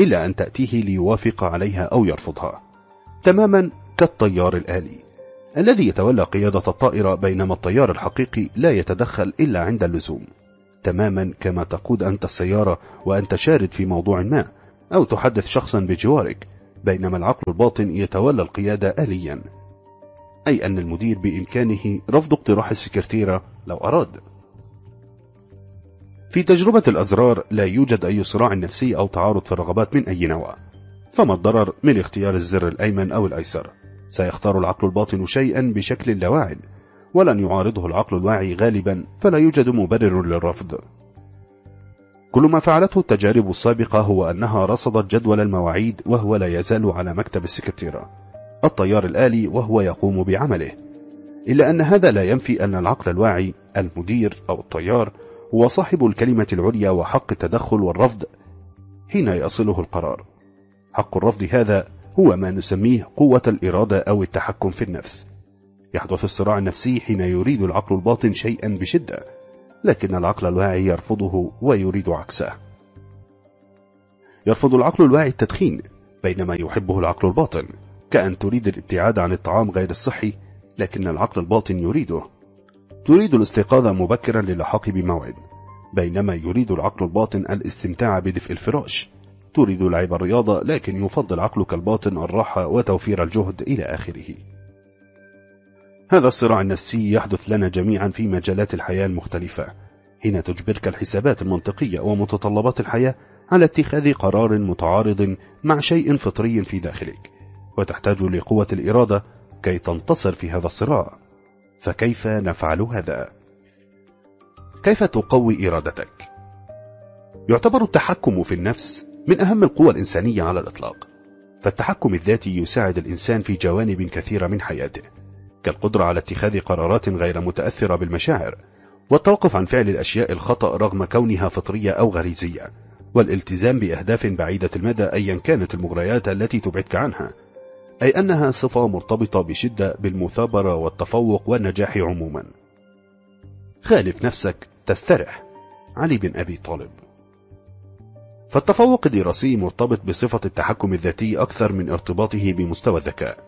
[SPEAKER 1] إلا أن تأتيه ليوافق عليها أو يرفضها تماما كالطيار الآلي الذي يتولى قيادة الطائرة بينما الطيار الحقيقي لا يتدخل إلا عند اللزوم تماما كما تقود أنت السيارة وأنت شارد في موضوع ما أو تحدث شخصا بجوارك بينما العقل الباطن يتولى القيادة آليا أي أن المدير بإمكانه رفض اقتراح السكرتيرة لو أراد في تجربة الأزرار لا يوجد أي صراع نفسي أو تعارض في الرغبات من أي نوع فما الضرر من اختيار الزر الأيمن أو الأيسر سيختار العقل الباطن شيئا بشكل لا واعي ولن يعارضه العقل الواعي غالبا فلا يوجد مبرر للرفض كل ما فعلته التجارب السابقة هو أنها رصدت جدول المواعيد وهو لا يزال على مكتب السكرتيرة الطيار الآلي وهو يقوم بعمله إلا أن هذا لا ينفي أن العقل الواعي المدير أو الطيار هو صاحب الكلمة العليا وحق التدخل والرفض حين يصله القرار حق الرفض هذا هو ما نسميه قوة الإرادة أو التحكم في النفس يحدث الصراع النفسي حين يريد العقل الباطن شيئا بشدة لكن العقل الواعي يرفضه ويريد عكسه يرفض العقل الواعي التدخين بينما يحبه العقل الباطن كأن تريد الابتعاد عن الطعام غير الصحي لكن العقل الباطن يريده تريد الاستيقاظ مبكرا للحاق بموعد بينما يريد العقل الباطن الاستمتاع بدفء الفراش تريد لعب الرياضة لكن يفضل عقلك الباطن الراحة وتوفير الجهد إلى آخره هذا الصراع النفسي يحدث لنا جميعا في مجالات الحياة المختلفة هنا تجبرك الحسابات المنطقية ومتطلبات الحياة على اتخاذ قرار متعارض مع شيء فطري في داخلك وتحتاج لقوة الإرادة كي تنتصر في هذا الصراع فكيف نفعل هذا؟ كيف تقوي إرادتك؟ يعتبر التحكم في النفس من أهم القوى الإنسانية على الإطلاق فالتحكم الذاتي يساعد الإنسان في جوانب كثيرة من حياته كالقدرة على اتخاذ قرارات غير متأثرة بالمشاعر والتوقف عن فعل الأشياء الخطأ رغم كونها فطرية أو غريزية والالتزام بأهداف بعيدة المدى أيا كانت المغريات التي تبعدك عنها أي أنها صفة مرتبطة بشدة بالمثابرة والتفوق والنجاح عموما خالف نفسك تسترح علي بن أبي طالب فالتفوق الدراسي مرتبط بصفة التحكم الذاتي أكثر من ارتباطه بمستوى الذكاء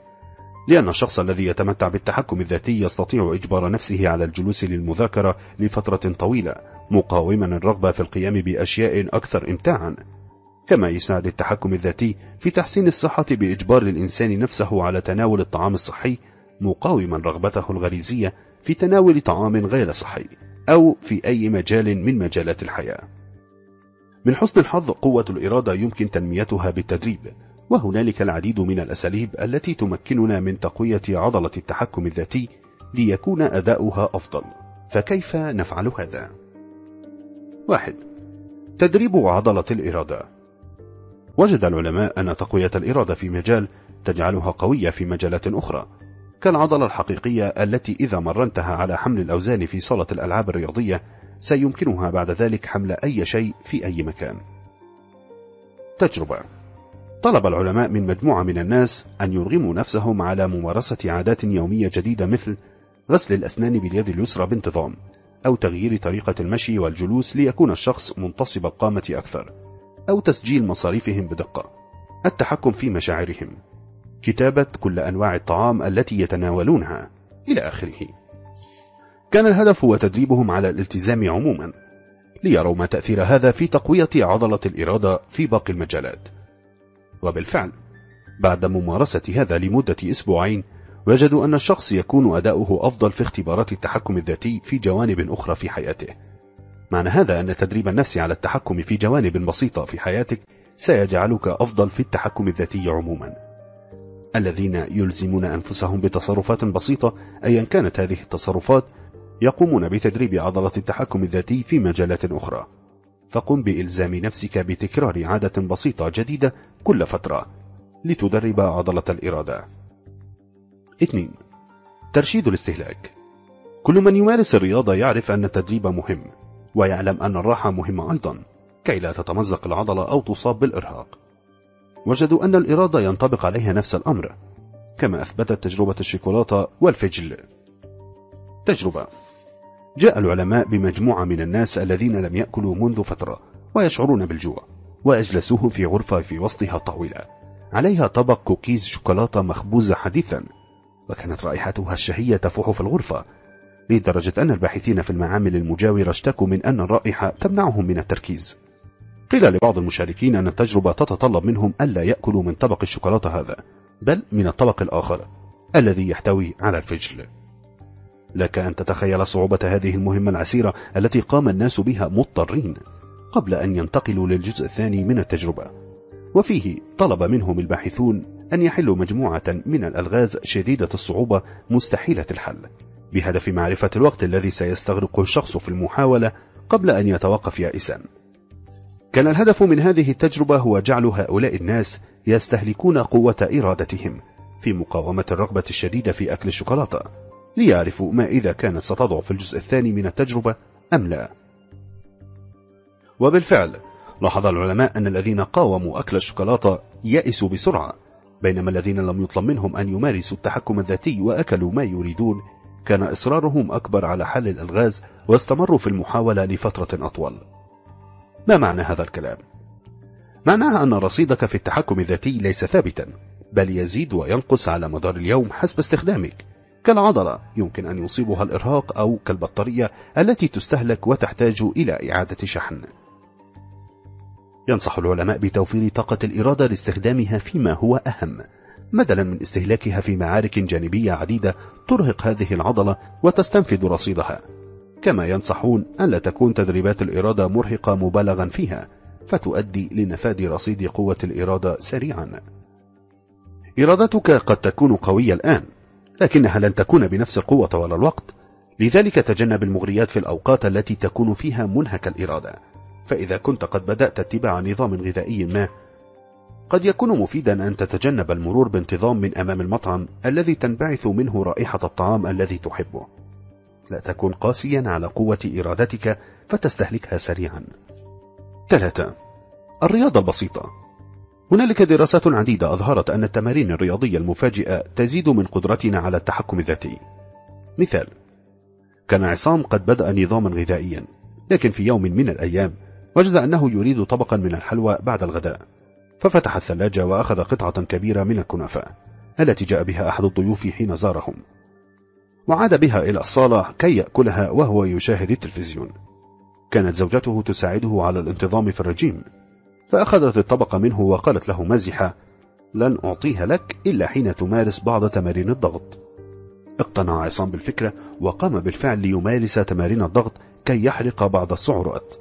[SPEAKER 1] لأن الشخص الذي يتمتع بالتحكم الذاتي يستطيع إجبار نفسه على الجلوس للمذاكرة لفترة طويلة مقاوما الرغبة في القيام بأشياء أكثر إمتاعا كما يساعد التحكم الذاتي في تحسين الصحة بإجبار الإنسان نفسه على تناول الطعام الصحي مقاوما رغبته الغريزية في تناول طعام غير صحي أو في أي مجال من مجالات الحياة من حسن الحظ قوة الإرادة يمكن تنميتها بالتدريب وهنالك العديد من الأساليب التي تمكننا من تقوية عضلة التحكم الذاتي ليكون أداؤها أفضل فكيف نفعل هذا؟ واحد تدريب عضلة الإرادة وجد العلماء أن تقوية الإرادة في مجال تجعلها قوية في مجالات أخرى كالعضلة الحقيقية التي إذا مرنتها على حمل الأوزان في صالة الألعاب الرياضية سيمكنها بعد ذلك حمل أي شيء في أي مكان تجربة طلب العلماء من مجموعة من الناس أن يرغموا نفسهم على ممارسة عادات يومية جديدة مثل غسل الأسنان باليد اليسرى بانتظام أو تغيير طريقة المشي والجلوس ليكون الشخص منتصب القامة أكثر أو تسجيل مصاريفهم بدقة التحكم في مشاعرهم كتابة كل أنواع الطعام التي يتناولونها إلى آخره كان الهدف هو تدريبهم على الالتزام عموما ليروا ما تأثير هذا في تقوية عضلة الإرادة في باقي المجالات وبالفعل بعد ممارسة هذا لمدة أسبوعين وجدوا أن الشخص يكون أداؤه أفضل في اختبارات التحكم الذاتي في جوانب أخرى في حياته معنى هذا أن تدريب النفس على التحكم في جوانب بسيطة في حياتك سيجعلك أفضل في التحكم الذاتي عموما الذين يلزمون أنفسهم بتصرفات بسيطة أيا كانت هذه التصرفات يقومون بتدريب عضلة التحكم الذاتي في مجالات أخرى فقم بإلزام نفسك بتكرار عادة بسيطة جديدة كل فترة لتدرب عضلة الإرادة 2. ترشيد الاستهلاك كل من يمارس الرياضة يعرف أن التدريب مهم ويعلم أن الراحة مهمة أيضا كي لا تتمزق العضلة أو تصاب بالإرهاق وجدوا أن الإرادة ينطبق عليها نفس الأمر كما أثبتت تجربة الشيكولاتة والفجل تجربة جاء العلماء بمجموعة من الناس الذين لم يأكلوا منذ فترة ويشعرون بالجوع وأجلسوهم في غرفة في وسطها طاولة عليها طبق كوكيز شوكولاتة مخبوزة حديثا وكانت رائحتها الشهية تفوح في الغرفة لدرجة أن الباحثين في المعامل المجاورة اشتكوا من أن الرائحة تمنعهم من التركيز قيل لبعض المشاركين أن التجربة تتطلب منهم ألا يأكلوا من طبق الشوكولاتة هذا بل من الطبق الآخر الذي يحتوي على الفجل لك أن تتخيل صعوبة هذه المهمة العسيرة التي قام الناس بها مضطرين قبل أن ينتقلوا للجزء الثاني من التجربة وفيه طلب منهم الباحثون أن يحلوا مجموعة من الألغاز شديدة الصعوبة مستحيلة الحل بهدف معرفة الوقت الذي سيستغرق الشخص في المحاولة قبل أن يتوقف يائسا كان الهدف من هذه التجربة هو جعل هؤلاء الناس يستهلكون قوة إرادتهم في مقاومة الرغبة الشديدة في أكل الشوكولاتة ليعرفوا ما إذا كانت ستضعف في الجزء الثاني من التجربة أم لا وبالفعل لاحظ العلماء أن الذين قاوموا أكل الشوكولاتة يئسوا بسرعة بينما الذين لم يطلب منهم أن يمارسوا التحكم الذاتي وأكلوا ما يريدون كان إصرارهم أكبر على حل الألغاز واستمروا في المحاولة لفترة أطول ما معنى هذا الكلام؟ معناها أن رصيدك في التحكم الذاتي ليس ثابتا بل يزيد وينقص على مدار اليوم حسب استخدامك كالعضلة يمكن أن يصيبها الإرهاق أو كالبطارية التي تستهلك وتحتاج إلى إعادة شحن ينصح العلماء بتوفير طاقة الإرادة لاستخدامها فيما هو أهم بدلا من استهلاكها في معارك جانبية عديدة ترهق هذه العضلة وتستنفذ رصيدها كما ينصحون أن لا تكون تدريبات الإرادة مرهقة مبالغا فيها فتؤدي لنفاد رصيد قوة الإرادة سريعا إرادتك قد تكون قوية الآن لكنها لن تكون بنفس القوة ولا الوقت لذلك تجنب المغريات في الأوقات التي تكون فيها منهك الإرادة فإذا كنت قد بدأت اتباع نظام غذائي ما قد يكون مفيدا أن تتجنب المرور بانتظام من أمام المطعم الذي تنبعث منه رائحة الطعام الذي تحبه لا تكن قاسيا على قوة إرادتك فتستهلكها سريعا 3. الرياضة البسيطة هنالك دراسات عديدة أظهرت أن التمارين الرياضية المفاجئة تزيد من قدرتنا على التحكم الذاتي مثال كان عصام قد بدأ نظاما غذائيا لكن في يوم من الأيام وجد أنه يريد طبقا من الحلوى بعد الغداء ففتح الثلاجة وأخذ قطعة كبيرة من الكنافة التي جاء بها أحد الضيوف حين زارهم وعاد بها إلى الصالة كي يأكلها وهو يشاهد التلفزيون كانت زوجته تساعده على الانتظام في الرجيم فأخذت الطبق منه وقالت له مزحة لن أعطيها لك إلا حين تمارس بعض تمارين الضغط اقتنع عصام بالفكرة وقام بالفعل ليمارس تمارين الضغط كي يحرق بعض السعرات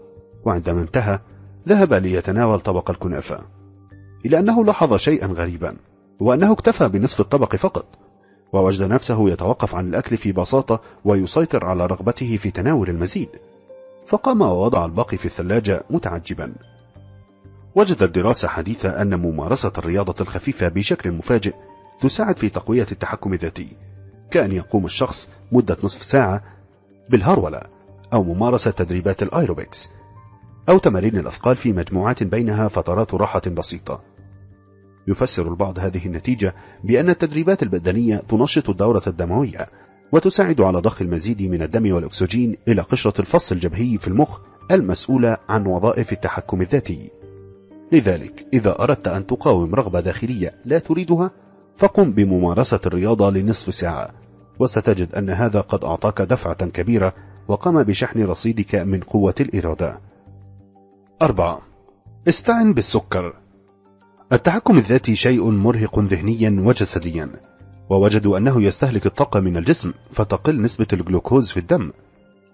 [SPEAKER 1] وعندما انتهى ذهب ليتناول طبق الكنافة إلى أنه لاحظ شيئا غريبا وأنه اكتفى بنصف الطبق فقط ووجد نفسه يتوقف عن الأكل في بساطة ويسيطر على رغبته في تناول المزيد فقام ووضع الباقي في الثلاجة متعجبا وجدت دراسة حديثة أن ممارسة الرياضة الخفيفة بشكل مفاجئ تساعد في تقوية التحكم الذاتي كأن يقوم الشخص مدة نصف ساعة بالهرولة أو ممارسة تدريبات الآيروبكس أو تمارين الأثقال في مجموعات بينها فترات راحة بسيطة يفسر البعض هذه النتيجة بأن التدريبات البدنية تنشط الدورة الدموية وتساعد على ضخ المزيد من الدم والأكسجين إلى قشرة الفص الجبهي في المخ المسؤولة عن وظائف التحكم الذاتي لذلك إذا أردت أن تقاوم رغبة داخلية لا تريدها فقم بممارسة الرياضة لنصف ساعة وستجد أن هذا قد أعطاك دفعة كبيرة وقام بشحن رصيدك من قوة الإرادة 4. استعن بالسكر التحكم الذاتي شيء مرهق ذهنيا وجسديا ووجدوا أنه يستهلك الطاقة من الجسم فتقل نسبة الجلوكوز في الدم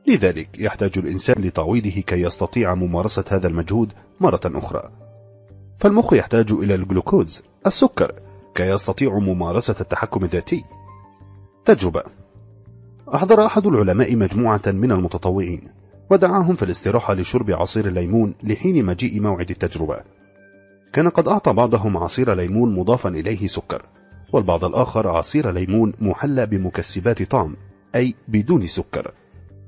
[SPEAKER 1] لذلك يحتاج الإنسان لتعويضه كي يستطيع ممارسة هذا المجهود مرة أخرى فالمخ يحتاج إلى الجلوكوز السكر كي يستطيع ممارسة التحكم الذاتي تجربة أحضر أحد العلماء مجموعة من المتطوعين ودعاهم في الاستراحة لشرب عصير الليمون لحين مجيء موعد التجربة كان قد أعطى بعضهم عصير ليمون مضافا إليه سكر والبعض الآخر عصير ليمون محلى بمكسبات طعم أي بدون سكر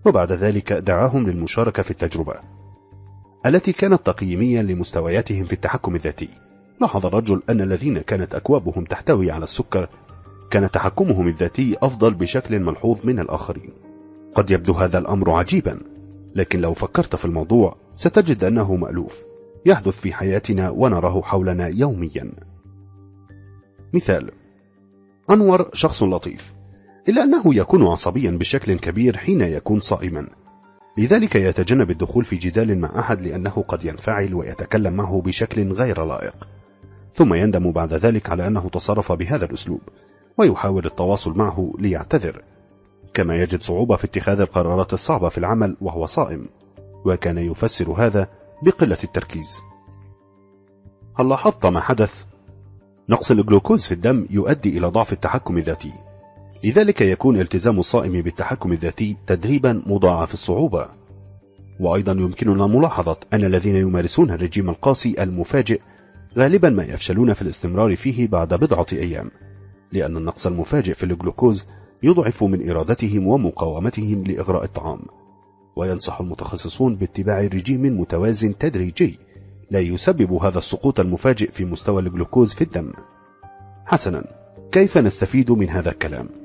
[SPEAKER 1] وبعد ذلك دعاهم للمشاركة في التجربة التي كانت تقييميا لمستوياتهم في التحكم الذاتي لاحظ الرجل أن الذين كانت أكوابهم تحتوي على السكر كان تحكمهم الذاتي أفضل بشكل ملحوظ من الآخرين قد يبدو هذا الأمر عجيبا لكن لو فكرت في الموضوع ستجد أنه مألوف يحدث في حياتنا ونراه حولنا يوميا مثال أنور شخص لطيف إلا أنه يكون عصبيا بشكل كبير حين يكون صائما لذلك يتجنب الدخول في جدال مع أحد لأنه قد ينفعل ويتكلم معه بشكل غير لائق ثم يندم بعد ذلك على أنه تصرف بهذا الأسلوب ويحاول التواصل معه ليعتذر كما يجد صعوبة في اتخاذ القرارات الصعبة في العمل وهو صائم وكان يفسر هذا بقلة التركيز هل لاحظت ما حدث؟ نقص الجلوكوز في الدم يؤدي إلى ضعف التحكم الذاتي لذلك يكون التزام الصائم بالتحكم الذاتي تدريبا مضاعف الصعوبة وأيضا يمكننا ملاحظة أن الذين يمارسون الرجيم القاسي المفاجئ غالبا ما يفشلون في الاستمرار فيه بعد بضعة أيام لأن النقص المفاجئ في الجلوكوز يضعف من إرادتهم ومقاومتهم لإغراء الطعام وينصح المتخصصون باتباع رجيم متوازن تدريجي لا يسبب هذا السقوط المفاجئ في مستوى الجلوكوز في الدم حسنا كيف نستفيد من هذا الكلام؟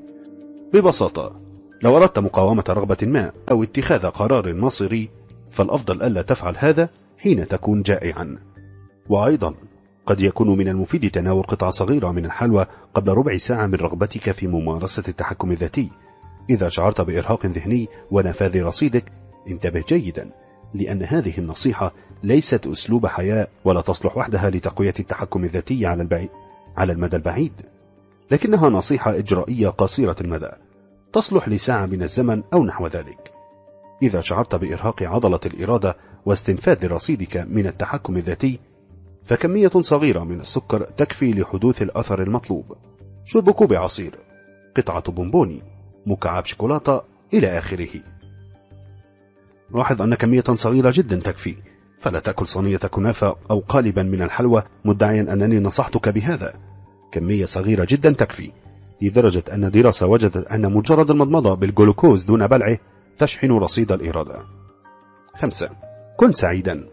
[SPEAKER 1] ببساطة لو أردت مقاومة رغبة ما أو اتخاذ قرار مصيري فالأفضل ألا تفعل هذا حين تكون جائعا وأيضا قد يكون من المفيد تناول قطعة صغيرة من الحلوى قبل ربع ساعة من رغبتك في ممارسة التحكم الذاتي إذا شعرت بإرهاق ذهني ونفاذ رصيدك انتبه جيدا لأن هذه النصيحة ليست أسلوب حياة ولا تصلح وحدها لتقوية التحكم الذاتي على البعيد على المدى البعيد لكنها نصيحة إجرائية قصيرة المدى تصلح لساعة من الزمن أو نحو ذلك إذا شعرت بإرهاق عضلة الإرادة واستنفاد رصيدك من التحكم الذاتي فكمية صغيرة من السكر تكفي لحدوث الأثر المطلوب شرب كوب عصير قطعة بونبوني مكعب شوكولاتة إلى آخره لاحظ أن كمية صغيرة جدا تكفي فلا تأكل صينية كنافة أو قالبا من الحلوى مدعيا أنني نصحتك بهذا كمية صغيرة جدا تكفي لدرجة أن دراسة وجدت أن مجرد المضمضة بالجلوكوز دون بلعه تشحن رصيد الإرادة خمسة كن سعيدا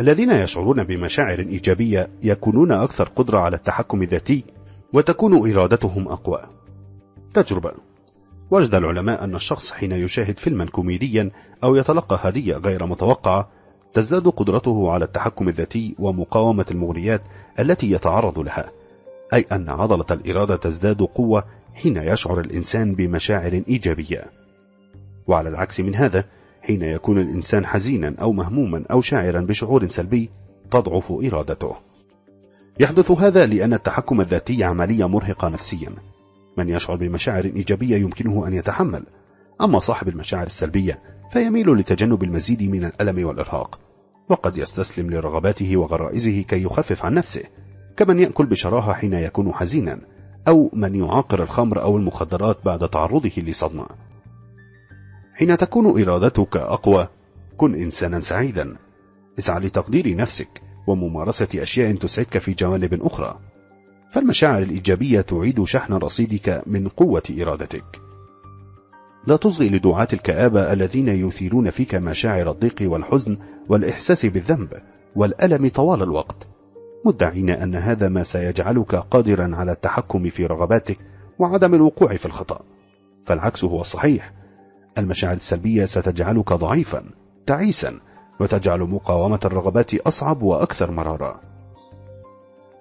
[SPEAKER 1] الذين يشعرون بمشاعر إيجابية يكونون أكثر قدرة على التحكم الذاتي وتكون إرادتهم أقوى تجربة وجد العلماء أن الشخص حين يشاهد فيلما كوميديا أو يتلقى هدية غير متوقعة تزداد قدرته على التحكم الذاتي ومقاومة المغريات التي يتعرض لها أي أن عضلة الإرادة تزداد قوة حين يشعر الإنسان بمشاعر إيجابية وعلى العكس من هذا حين يكون الإنسان حزينا أو مهموما أو شاعرا بشعور سلبي تضعف إرادته يحدث هذا لأن التحكم الذاتي عملية مرهقة نفسيا من يشعر بمشاعر إيجابية يمكنه أن يتحمل أما صاحب المشاعر السلبية فيميل لتجنب المزيد من الألم والإرهاق وقد يستسلم لرغباته وغرائزه كي يخفف عن نفسه كمن يأكل بشراهة حين يكون حزينا أو من يعاقر الخمر أو المخدرات بعد تعرضه لصدمة حين تكون إرادتك أقوى كن إنسانا سعيدا اسعى لتقدير نفسك وممارسة أشياء تسعدك في جوانب أخرى فالمشاعر الإيجابية تعيد شحن رصيدك من قوة إرادتك لا تصغي لدعاة الكآبة الذين يثيرون فيك مشاعر الضيق والحزن والإحساس بالذنب والألم طوال الوقت مدعين أن هذا ما سيجعلك قادرا على التحكم في رغباتك وعدم الوقوع في الخطأ فالعكس هو الصحيح المشاعر السلبية ستجعلك ضعيفا تعيسا وتجعل مقاومة الرغبات أصعب وأكثر مرارة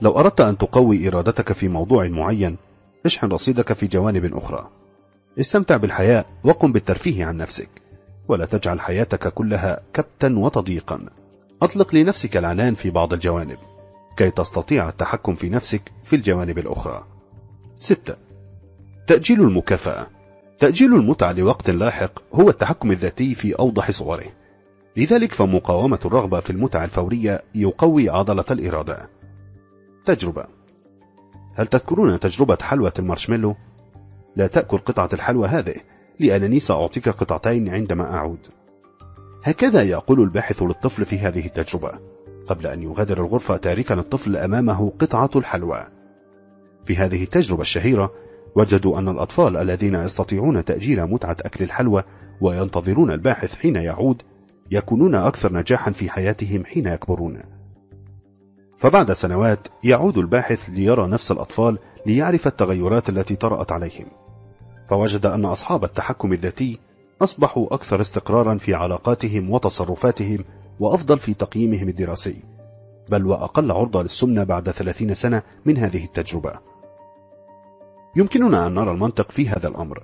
[SPEAKER 1] لو أردت أن تقوي إرادتك في موضوع معين اشحن رصيدك في جوانب أخرى استمتع بالحياة وقم بالترفيه عن نفسك ولا تجعل حياتك كلها كبتا وتضييقا أطلق لنفسك العنان في بعض الجوانب كي تستطيع التحكم في نفسك في الجوانب الأخرى 6. تأجيل المكافأة تأجيل المتعة لوقت لاحق هو التحكم الذاتي في أوضح صوره لذلك فمقاومة الرغبة في المتعة الفورية يقوي عضلة الإرادة تجربة هل تذكرون تجربة حلوة المارشميلو؟ لا تأكل قطعة الحلوى هذه لأنني سأعطيك قطعتين عندما أعود هكذا يقول الباحث للطفل في هذه التجربة قبل أن يغادر الغرفة تاركا الطفل أمامه قطعة الحلوى في هذه التجربة الشهيرة وجدوا أن الأطفال الذين يستطيعون تأجيل متعة أكل الحلوى وينتظرون الباحث حين يعود يكونون أكثر نجاحا في حياتهم حين يكبرون فبعد سنوات يعود الباحث ليرى نفس الأطفال ليعرف التغيرات التي طرأت عليهم فوجد أن أصحاب التحكم الذاتي أصبحوا أكثر استقرارا في علاقاتهم وتصرفاتهم وأفضل في تقييمهم الدراسي بل وأقل عرضة للسمنة بعد 30 سنة من هذه التجربة يمكننا أن نرى المنطق في هذا الأمر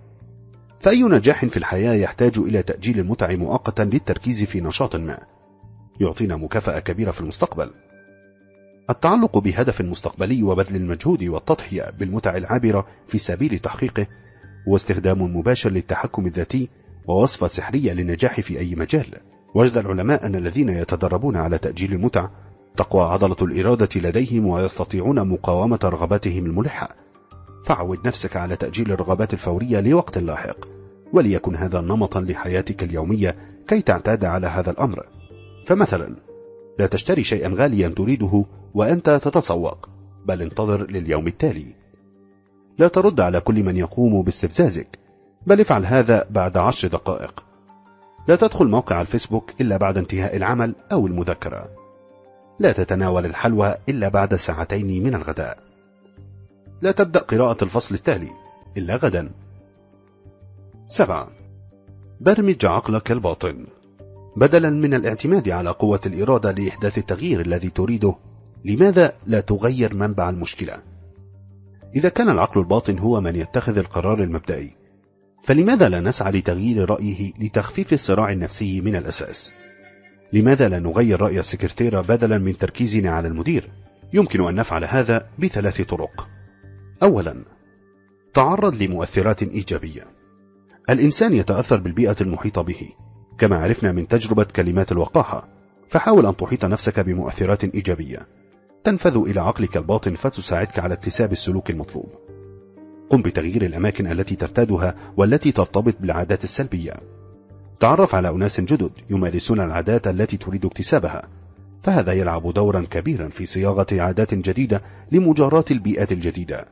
[SPEAKER 1] فأي نجاح في الحياة يحتاج إلى تأجيل المتع مؤقتا للتركيز في نشاط ما يعطينا مكافأة كبيرة في المستقبل التعلق بهدف مستقبلي وبذل المجهود والتضحية بالمتع العابرة في سبيل تحقيقه هو استخدام مباشر للتحكم الذاتي ووصفة سحرية للنجاح في أي مجال وجد العلماء أن الذين يتدربون على تأجيل المتع تقوى عضلة الإرادة لديهم ويستطيعون مقاومة رغباتهم الملحة فعود نفسك على تأجيل الرغبات الفورية لوقت لاحق وليكن هذا نمطا لحياتك اليومية كي تعتاد على هذا الأمر فمثلا لا تشتري شيئا غاليا تريده وأنت تتسوق بل انتظر لليوم التالي لا ترد على كل من يقوم باستفزازك بل افعل هذا بعد عشر دقائق لا تدخل موقع الفيسبوك إلا بعد انتهاء العمل أو المذكرة لا تتناول الحلوى إلا بعد ساعتين من الغداء لا تبدأ قراءة الفصل التالي إلا غدا سبعة برمج عقلك الباطن بدلا من الاعتماد على قوة الإرادة لإحداث التغيير الذي تريده لماذا لا تغير منبع المشكلة؟ إذا كان العقل الباطن هو من يتخذ القرار المبدئي فلماذا لا نسعى لتغيير رأيه لتخفيف الصراع النفسي من الأساس؟ لماذا لا نغير رأي السكرتيرة بدلا من تركيزنا على المدير؟ يمكن أن نفعل هذا بثلاث طرق أولا تعرض لمؤثرات إيجابية الإنسان يتأثر بالبيئة المحيطة به كما عرفنا من تجربة كلمات الوقاحة فحاول أن تحيط نفسك بمؤثرات إيجابية تنفذ إلى عقلك الباطن فتساعدك على اكتساب السلوك المطلوب قم بتغيير الأماكن التي ترتادها والتي ترتبط بالعادات السلبية تعرف على أناس جدد يمارسون العادات التي تريد اكتسابها فهذا يلعب دورا كبيرا في صياغة عادات جديدة لمجاراة البيئة الجديدة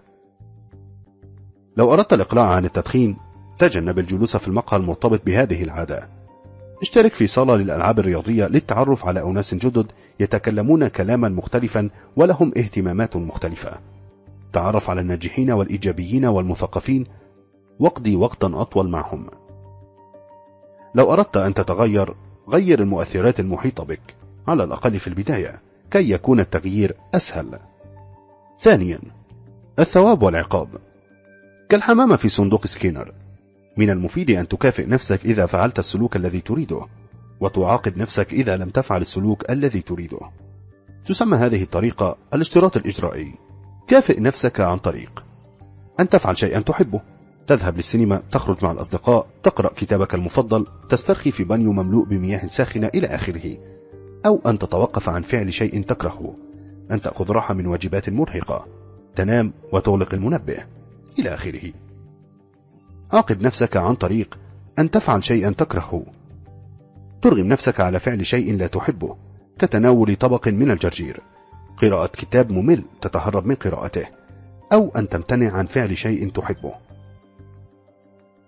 [SPEAKER 1] لو أردت الإقلاع عن التدخين تجنب الجلوس في المقهى المرتبط بهذه العادة اشترك في صالة للألعاب الرياضية للتعرف على أناس جدد يتكلمون كلاما مختلفا ولهم اهتمامات مختلفة تعرف على الناجحين والإيجابيين والمثقفين واقضي وقتا أطول معهم لو أردت أن تتغير غير المؤثرات المحيطة بك على الأقل في البداية كي يكون التغيير أسهل ثانيا الثواب والعقاب كالحمامة في صندوق سكينر من المفيد أن تكافئ نفسك إذا فعلت السلوك الذي تريده وتعاقب نفسك إذا لم تفعل السلوك الذي تريده تسمى هذه الطريقة الاشتراط الإجرائي كافئ نفسك عن طريق أن تفعل شيئا تحبه تذهب للسينما تخرج مع الأصدقاء تقرأ كتابك المفضل تسترخي في بانيو مملوء بمياه ساخنة إلى آخره أو أن تتوقف عن فعل شيء تكرهه أن تأخذ راحة من واجبات مرهقة تنام وتغلق المنبه إلى آخره عاقب نفسك عن طريق أن تفعل شيئا تكرهه ترغم نفسك على فعل شيء لا تحبه كتناول طبق من الجرجير قراءة كتاب ممل تتهرب من قراءته أو أن تمتنع عن فعل شيء تحبه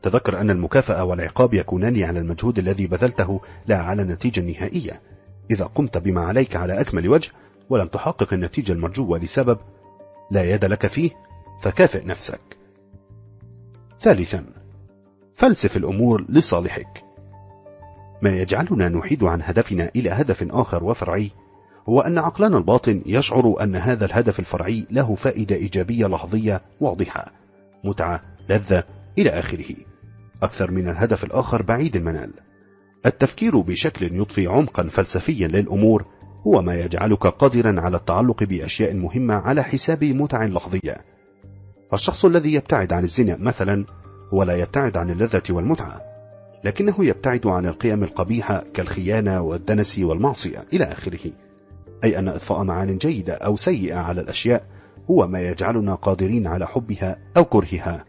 [SPEAKER 1] تذكر أن المكافأة والعقاب يكونان على المجهود الذي بذلته لا على النتيجة النهائية إذا قمت بما عليك على أكمل وجه ولم تحقق النتيجة المرجوة لسبب لا يد لك فيه فكافئ نفسك ثالثا فلسف الأمور لصالحك ما يجعلنا نحيد عن هدفنا إلى هدف آخر وفرعي هو أن عقلنا الباطن يشعر أن هذا الهدف الفرعي له فائدة إيجابية لحظية واضحة متعة لذة إلى آخره أكثر من الهدف الآخر بعيد المنال التفكير بشكل يضفي عمقا فلسفيا للأمور هو ما يجعلك قادرا على التعلق بأشياء مهمة على حساب متع لحظية الشخص الذي يبتعد عن الزنا مثلا هو لا يبتعد عن اللذة والمتعة لكنه يبتعد عن القيم القبيحة كالخيانة والدنس والمعصية إلى آخره أي أن إطفاء معان جيدة أو سيئة على الأشياء هو ما يجعلنا قادرين على حبها أو كرهها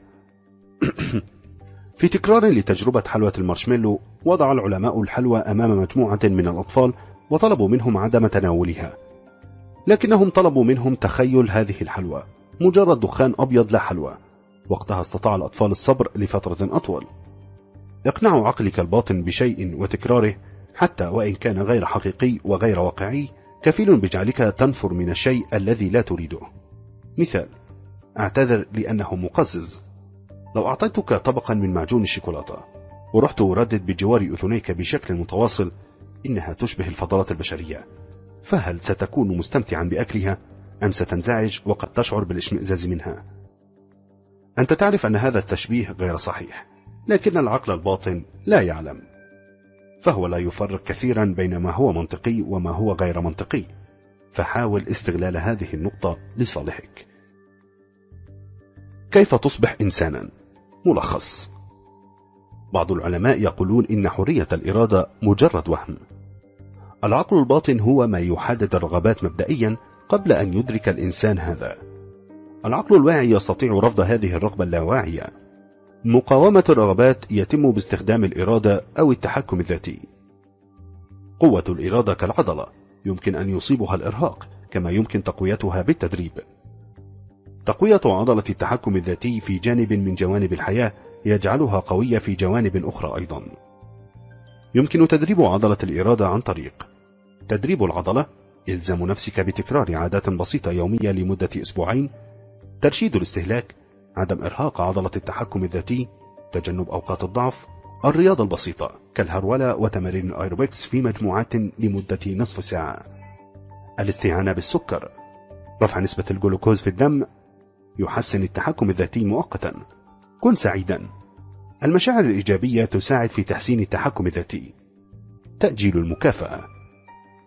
[SPEAKER 1] في تكرار لتجربة حلوة المارشميلو وضع العلماء الحلوى أمام مجموعة من الأطفال وطلبوا منهم عدم تناولها لكنهم طلبوا منهم تخيل هذه الحلوى مجرد دخان أبيض لا حلوى وقتها استطاع الأطفال الصبر لفترة أطول اقنع عقلك الباطن بشيء وتكراره حتى وإن كان غير حقيقي وغير واقعي كفيل بجعلك تنفر من الشيء الذي لا تريده مثال اعتذر لأنه مقزز لو أعطيتك طبقا من معجون الشوكولاتة ورحت أردد بجوار أذنيك بشكل متواصل إنها تشبه الفضلات البشرية فهل ستكون مستمتعا بأكلها أم ستنزعج وقد تشعر بالاشمئزاز منها أنت تعرف أن هذا التشبيه غير صحيح لكن العقل الباطن لا يعلم فهو لا يفرق كثيرا بين ما هو منطقي وما هو غير منطقي فحاول استغلال هذه النقطة لصالحك كيف تصبح إنسانا؟ ملخص بعض العلماء يقولون إن حرية الإرادة مجرد وهم العقل الباطن هو ما يحدد الرغبات مبدئيا قبل أن يدرك الإنسان هذا العقل الواعي يستطيع رفض هذه الرغبة اللاواعية مقاومة الرغبات يتم باستخدام الإرادة أو التحكم الذاتي قوة الإرادة كالعضلة يمكن أن يصيبها الإرهاق كما يمكن تقويتها بالتدريب تقوية عضلة التحكم الذاتي في جانب من جوانب الحياة يجعلها قوية في جوانب أخرى أيضا يمكن تدريب عضلة الإرادة عن طريق تدريب العضلة إلزام نفسك بتكرار عادات بسيطة يومية لمدة أسبوعين ترشيد الاستهلاك عدم إرهاق عضلة التحكم الذاتي تجنب أوقات الضعف الرياضة البسيطة كالهرولة وتمارين الأيروبكس في مجموعات لمدة نصف ساعة الاستعانة بالسكر رفع نسبة الجلوكوز في الدم يحسن التحكم الذاتي مؤقتا كن سعيدا المشاعر الإيجابية تساعد في تحسين التحكم الذاتي تأجيل المكافأة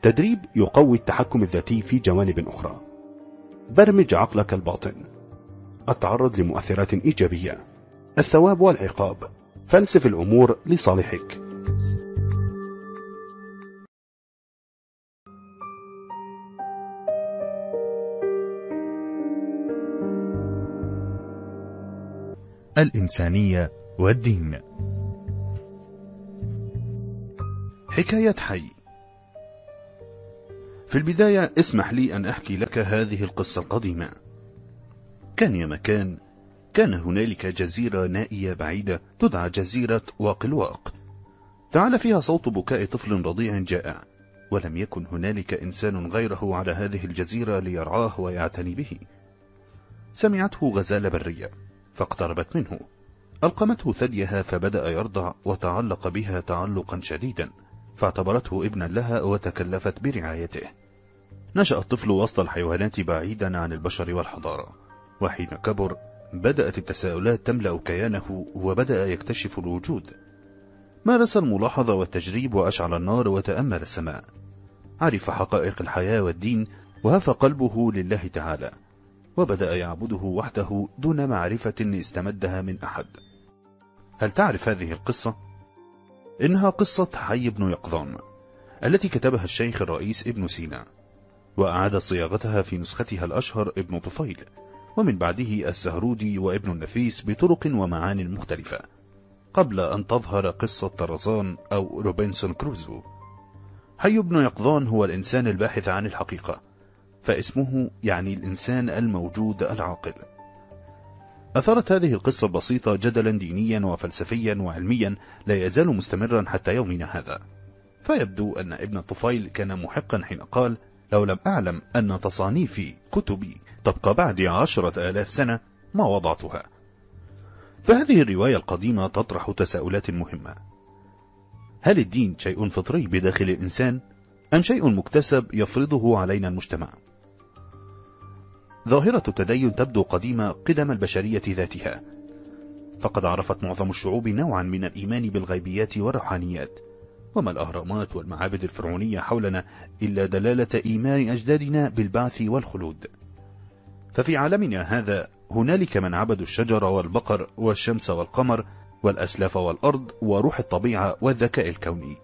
[SPEAKER 1] تدريب يقوي التحكم الذاتي في جوانب أخرى برمج عقلك الباطن التعرض لمؤثرات إيجابية الثواب والعقاب فلسف الأمور لصالحك الإنسانية والدين حكاية حي في البداية اسمح لي أن أحكي لك هذه القصة القديمة كان يا مكان كان هنالك جزيرة نائية بعيدة تدعى جزيرة واقلواق تعال فيها صوت بكاء طفل رضيع جائع ولم يكن هنالك إنسان غيره على هذه الجزيرة ليرعاه ويعتني به سمعته غزالة برية فاقتربت منه ألقمته ثديها فبدأ يرضع وتعلق بها تعلقا شديدا فاعتبرته ابنا لها وتكلفت برعايته نشأ الطفل وسط الحيوانات بعيدا عن البشر والحضارة وحين كبر بدأت التساؤلات تملأ كيانه وبدأ يكتشف الوجود مارس الملاحظة والتجريب وأشعل النار وتأمل السماء عرف حقائق الحياة والدين وهف قلبه لله تعالى وبدأ يعبده وحده دون معرفة استمدها من أحد هل تعرف هذه القصة؟ إنها قصة حي بن يقظان التي كتبها الشيخ الرئيس ابن سينا وأعاد صياغتها في نسختها الأشهر ابن طفيل ومن بعده السهرودي وابن النفيس بطرق ومعان مختلفة قبل أن تظهر قصة طرزان أو روبنسون كروزو حي بن يقظان هو الإنسان الباحث عن الحقيقة فاسمه يعني الإنسان الموجود العاقل أثارت هذه القصة البسيطة جدلا دينيا وفلسفيا وعلميا لا يزال مستمرا حتى يومنا هذا فيبدو أن ابن الطفيل كان محقا حين قال لو لم أعلم أن تصانيفي كتبي تبقى بعد عشرة آلاف سنة ما وضعتها فهذه الرواية القديمة تطرح تساؤلات مهمة هل الدين شيء فطري بداخل الإنسان أم شيء مكتسب يفرضه علينا المجتمع ظاهرة التدين تبدو قديمة قدم البشرية ذاتها فقد عرفت معظم الشعوب نوعا من الإيمان بالغيبيات والروحانيات وما الأهرامات والمعابد الفرعونية حولنا إلا دلالة إيمان أجدادنا بالبعث والخلود ففي عالمنا هذا هنالك من عبدوا الشجر والبقر والشمس والقمر والأسلاف والأرض وروح الطبيعة والذكاء الكوني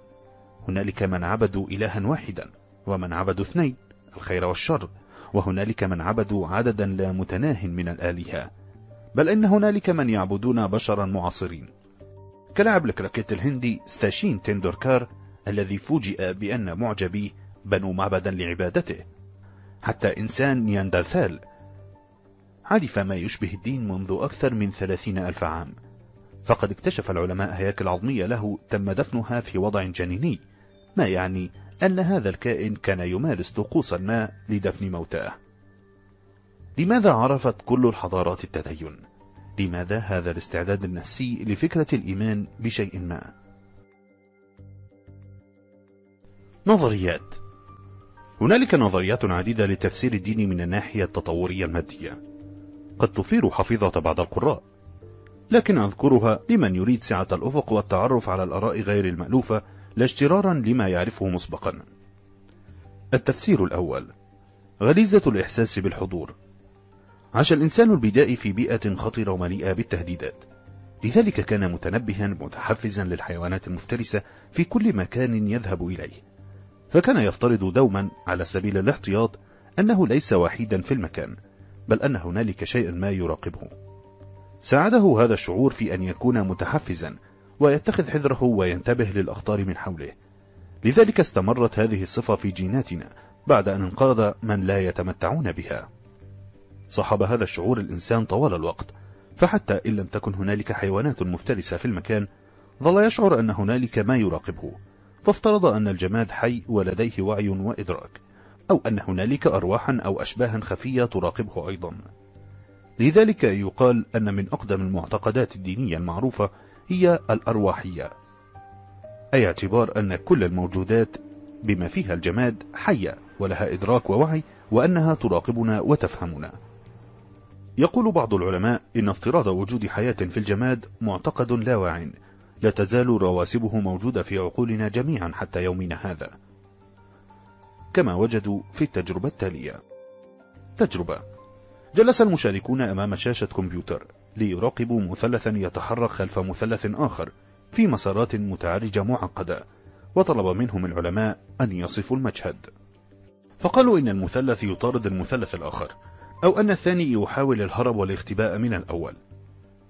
[SPEAKER 1] هنالك من عبدوا إلها واحدا ومن عبدوا اثنين الخير والشر وهنالك من عبدوا عددا لا متناه من الآلهة بل إن هنالك من يعبدون بشرا معاصرين كلاعب الكراكيت الهندي ستاشين تندوركار الذي فوجئ بأن معجبيه بنوا معبدا لعبادته حتى إنسان نياندرثال عرف ما يشبه الدين منذ أكثر من ثلاثين ألف عام فقد اكتشف العلماء هياكل عظمية له تم دفنها في وضع جنيني ما يعني أن هذا الكائن كان يمارس طقوس ما لدفن موتاه لماذا عرفت كل الحضارات التدين؟ لماذا هذا الاستعداد النفسي لفكرة الإيمان بشيء ما؟ نظريات هنالك نظريات عديدة لتفسير الدين من الناحية التطورية المادية قد تثير حفيظة بعض القراء لكن أذكرها لمن يريد سعة الأفق والتعرف على الأراء غير المألوفة لا لما يعرفه مسبقا التفسير الأول غريزة الإحساس بالحضور عاش الإنسان البدائي في بيئة خطرة ومليئة بالتهديدات لذلك كان متنبها متحفزا للحيوانات المفترسة في كل مكان يذهب إليه فكان يفترض دوما على سبيل الاحتياط أنه ليس وحيدا في المكان بل أن هنالك شيء ما يراقبه ساعده هذا الشعور في أن يكون متحفزا ويتخذ حذره وينتبه للأخطار من حوله لذلك استمرت هذه الصفة في جيناتنا بعد أن انقرض من لا يتمتعون بها صاحب هذا الشعور الإنسان طوال الوقت فحتى إن لم تكن هنالك حيوانات مفترسة في المكان ظل يشعر أن هنالك ما يراقبه فافترض أن الجماد حي ولديه وعي وإدراك أو أن هنالك أرواحا أو أشباها خفية تراقبه أيضا لذلك يقال أن من أقدم المعتقدات الدينية المعروفة هي الأرواحية أي اعتبار أن كل الموجودات بما فيها الجماد حية ولها إدراك ووعي وأنها تراقبنا وتفهمنا يقول بعض العلماء إن افتراض وجود حياة في الجماد معتقد لا واعن لا تزال رواسبه موجودة في عقولنا جميعا حتى يومنا هذا كما وجدوا في التجربة التالية تجربة جلس المشاركون أمام شاشة كمبيوتر ليراقبوا مثلثا يتحرك خلف مثلث آخر في مسارات متعرجة معقدة وطلب منهم العلماء أن يصفوا المشهد فقالوا إن المثلث يطارد المثلث الآخر أو أن الثاني يحاول الهرب والاختباء من الأول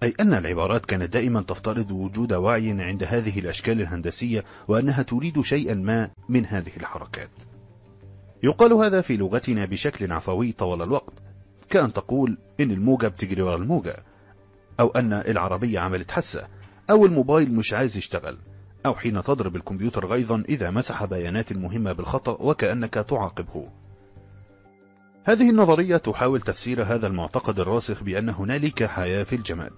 [SPEAKER 1] أي أن العبارات كانت دائما تفترض وجود وعي عند هذه الأشكال الهندسية وأنها تريد شيئا ما من هذه الحركات يقال هذا في لغتنا بشكل عفوي طوال الوقت كأن تقول إن الموجة بتجري ورا الموجة أو أن العربية عملت حسة أو الموبايل مش عايز يشتغل أو حين تضرب الكمبيوتر غيظا إذا مسح بيانات مهمة بالخطأ وكأنك تعاقبه هذه النظرية تحاول تفسير هذا المعتقد الراسخ بأن هنالك حياة في الجماد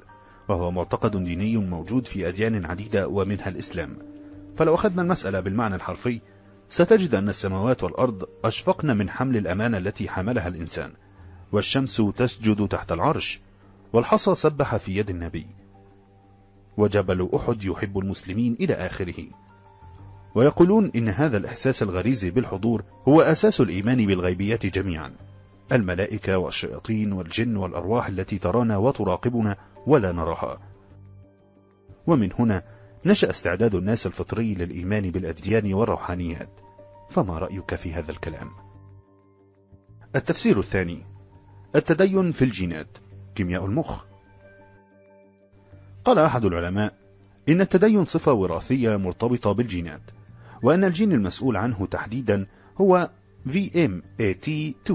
[SPEAKER 1] وهو معتقد ديني موجود في أديان عديدة ومنها الإسلام فلو أخذنا المسألة بالمعنى الحرفي ستجد أن السماوات والأرض أشفقن من حمل الأمانة التي حملها الإنسان والشمس تسجد تحت العرش والحصى سبح في يد النبي وجبل أحد يحب المسلمين إلى آخره ويقولون إن هذا الإحساس الغريزي بالحضور هو أساس الإيمان بالغيبيات جميعا الملائكة والشياطين والجن والأرواح التي ترانا وتراقبنا ولا نراها ومن هنا نشأ استعداد الناس الفطري للإيمان بالأديان والروحانيات فما رأيك في هذا الكلام؟ التفسير الثاني التدين في الجينات كيمياء المخ قال أحد العلماء إن التدين صفة وراثية مرتبطة بالجينات وأن الجين المسؤول عنه تحديدا هو VMAT2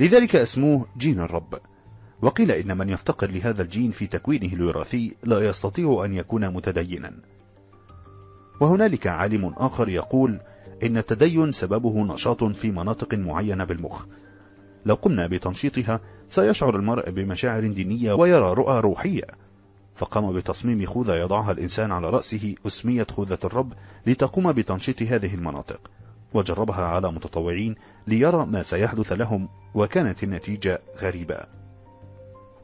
[SPEAKER 1] لذلك اسموه جين الرب وقيل إن من يفتقر لهذا الجين في تكوينه الوراثي لا يستطيع أن يكون متدينا وهنالك عالم آخر يقول إن التدين سببه نشاط في مناطق معينة بالمخ لو قمنا بتنشيطها سيشعر المرء بمشاعر دينية ويرى رؤى روحية فقام بتصميم خوذة يضعها الإنسان على رأسه أسميت خوذة الرب لتقوم بتنشيط هذه المناطق وجربها على متطوعين ليرى ما سيحدث لهم وكانت النتيجة غريبة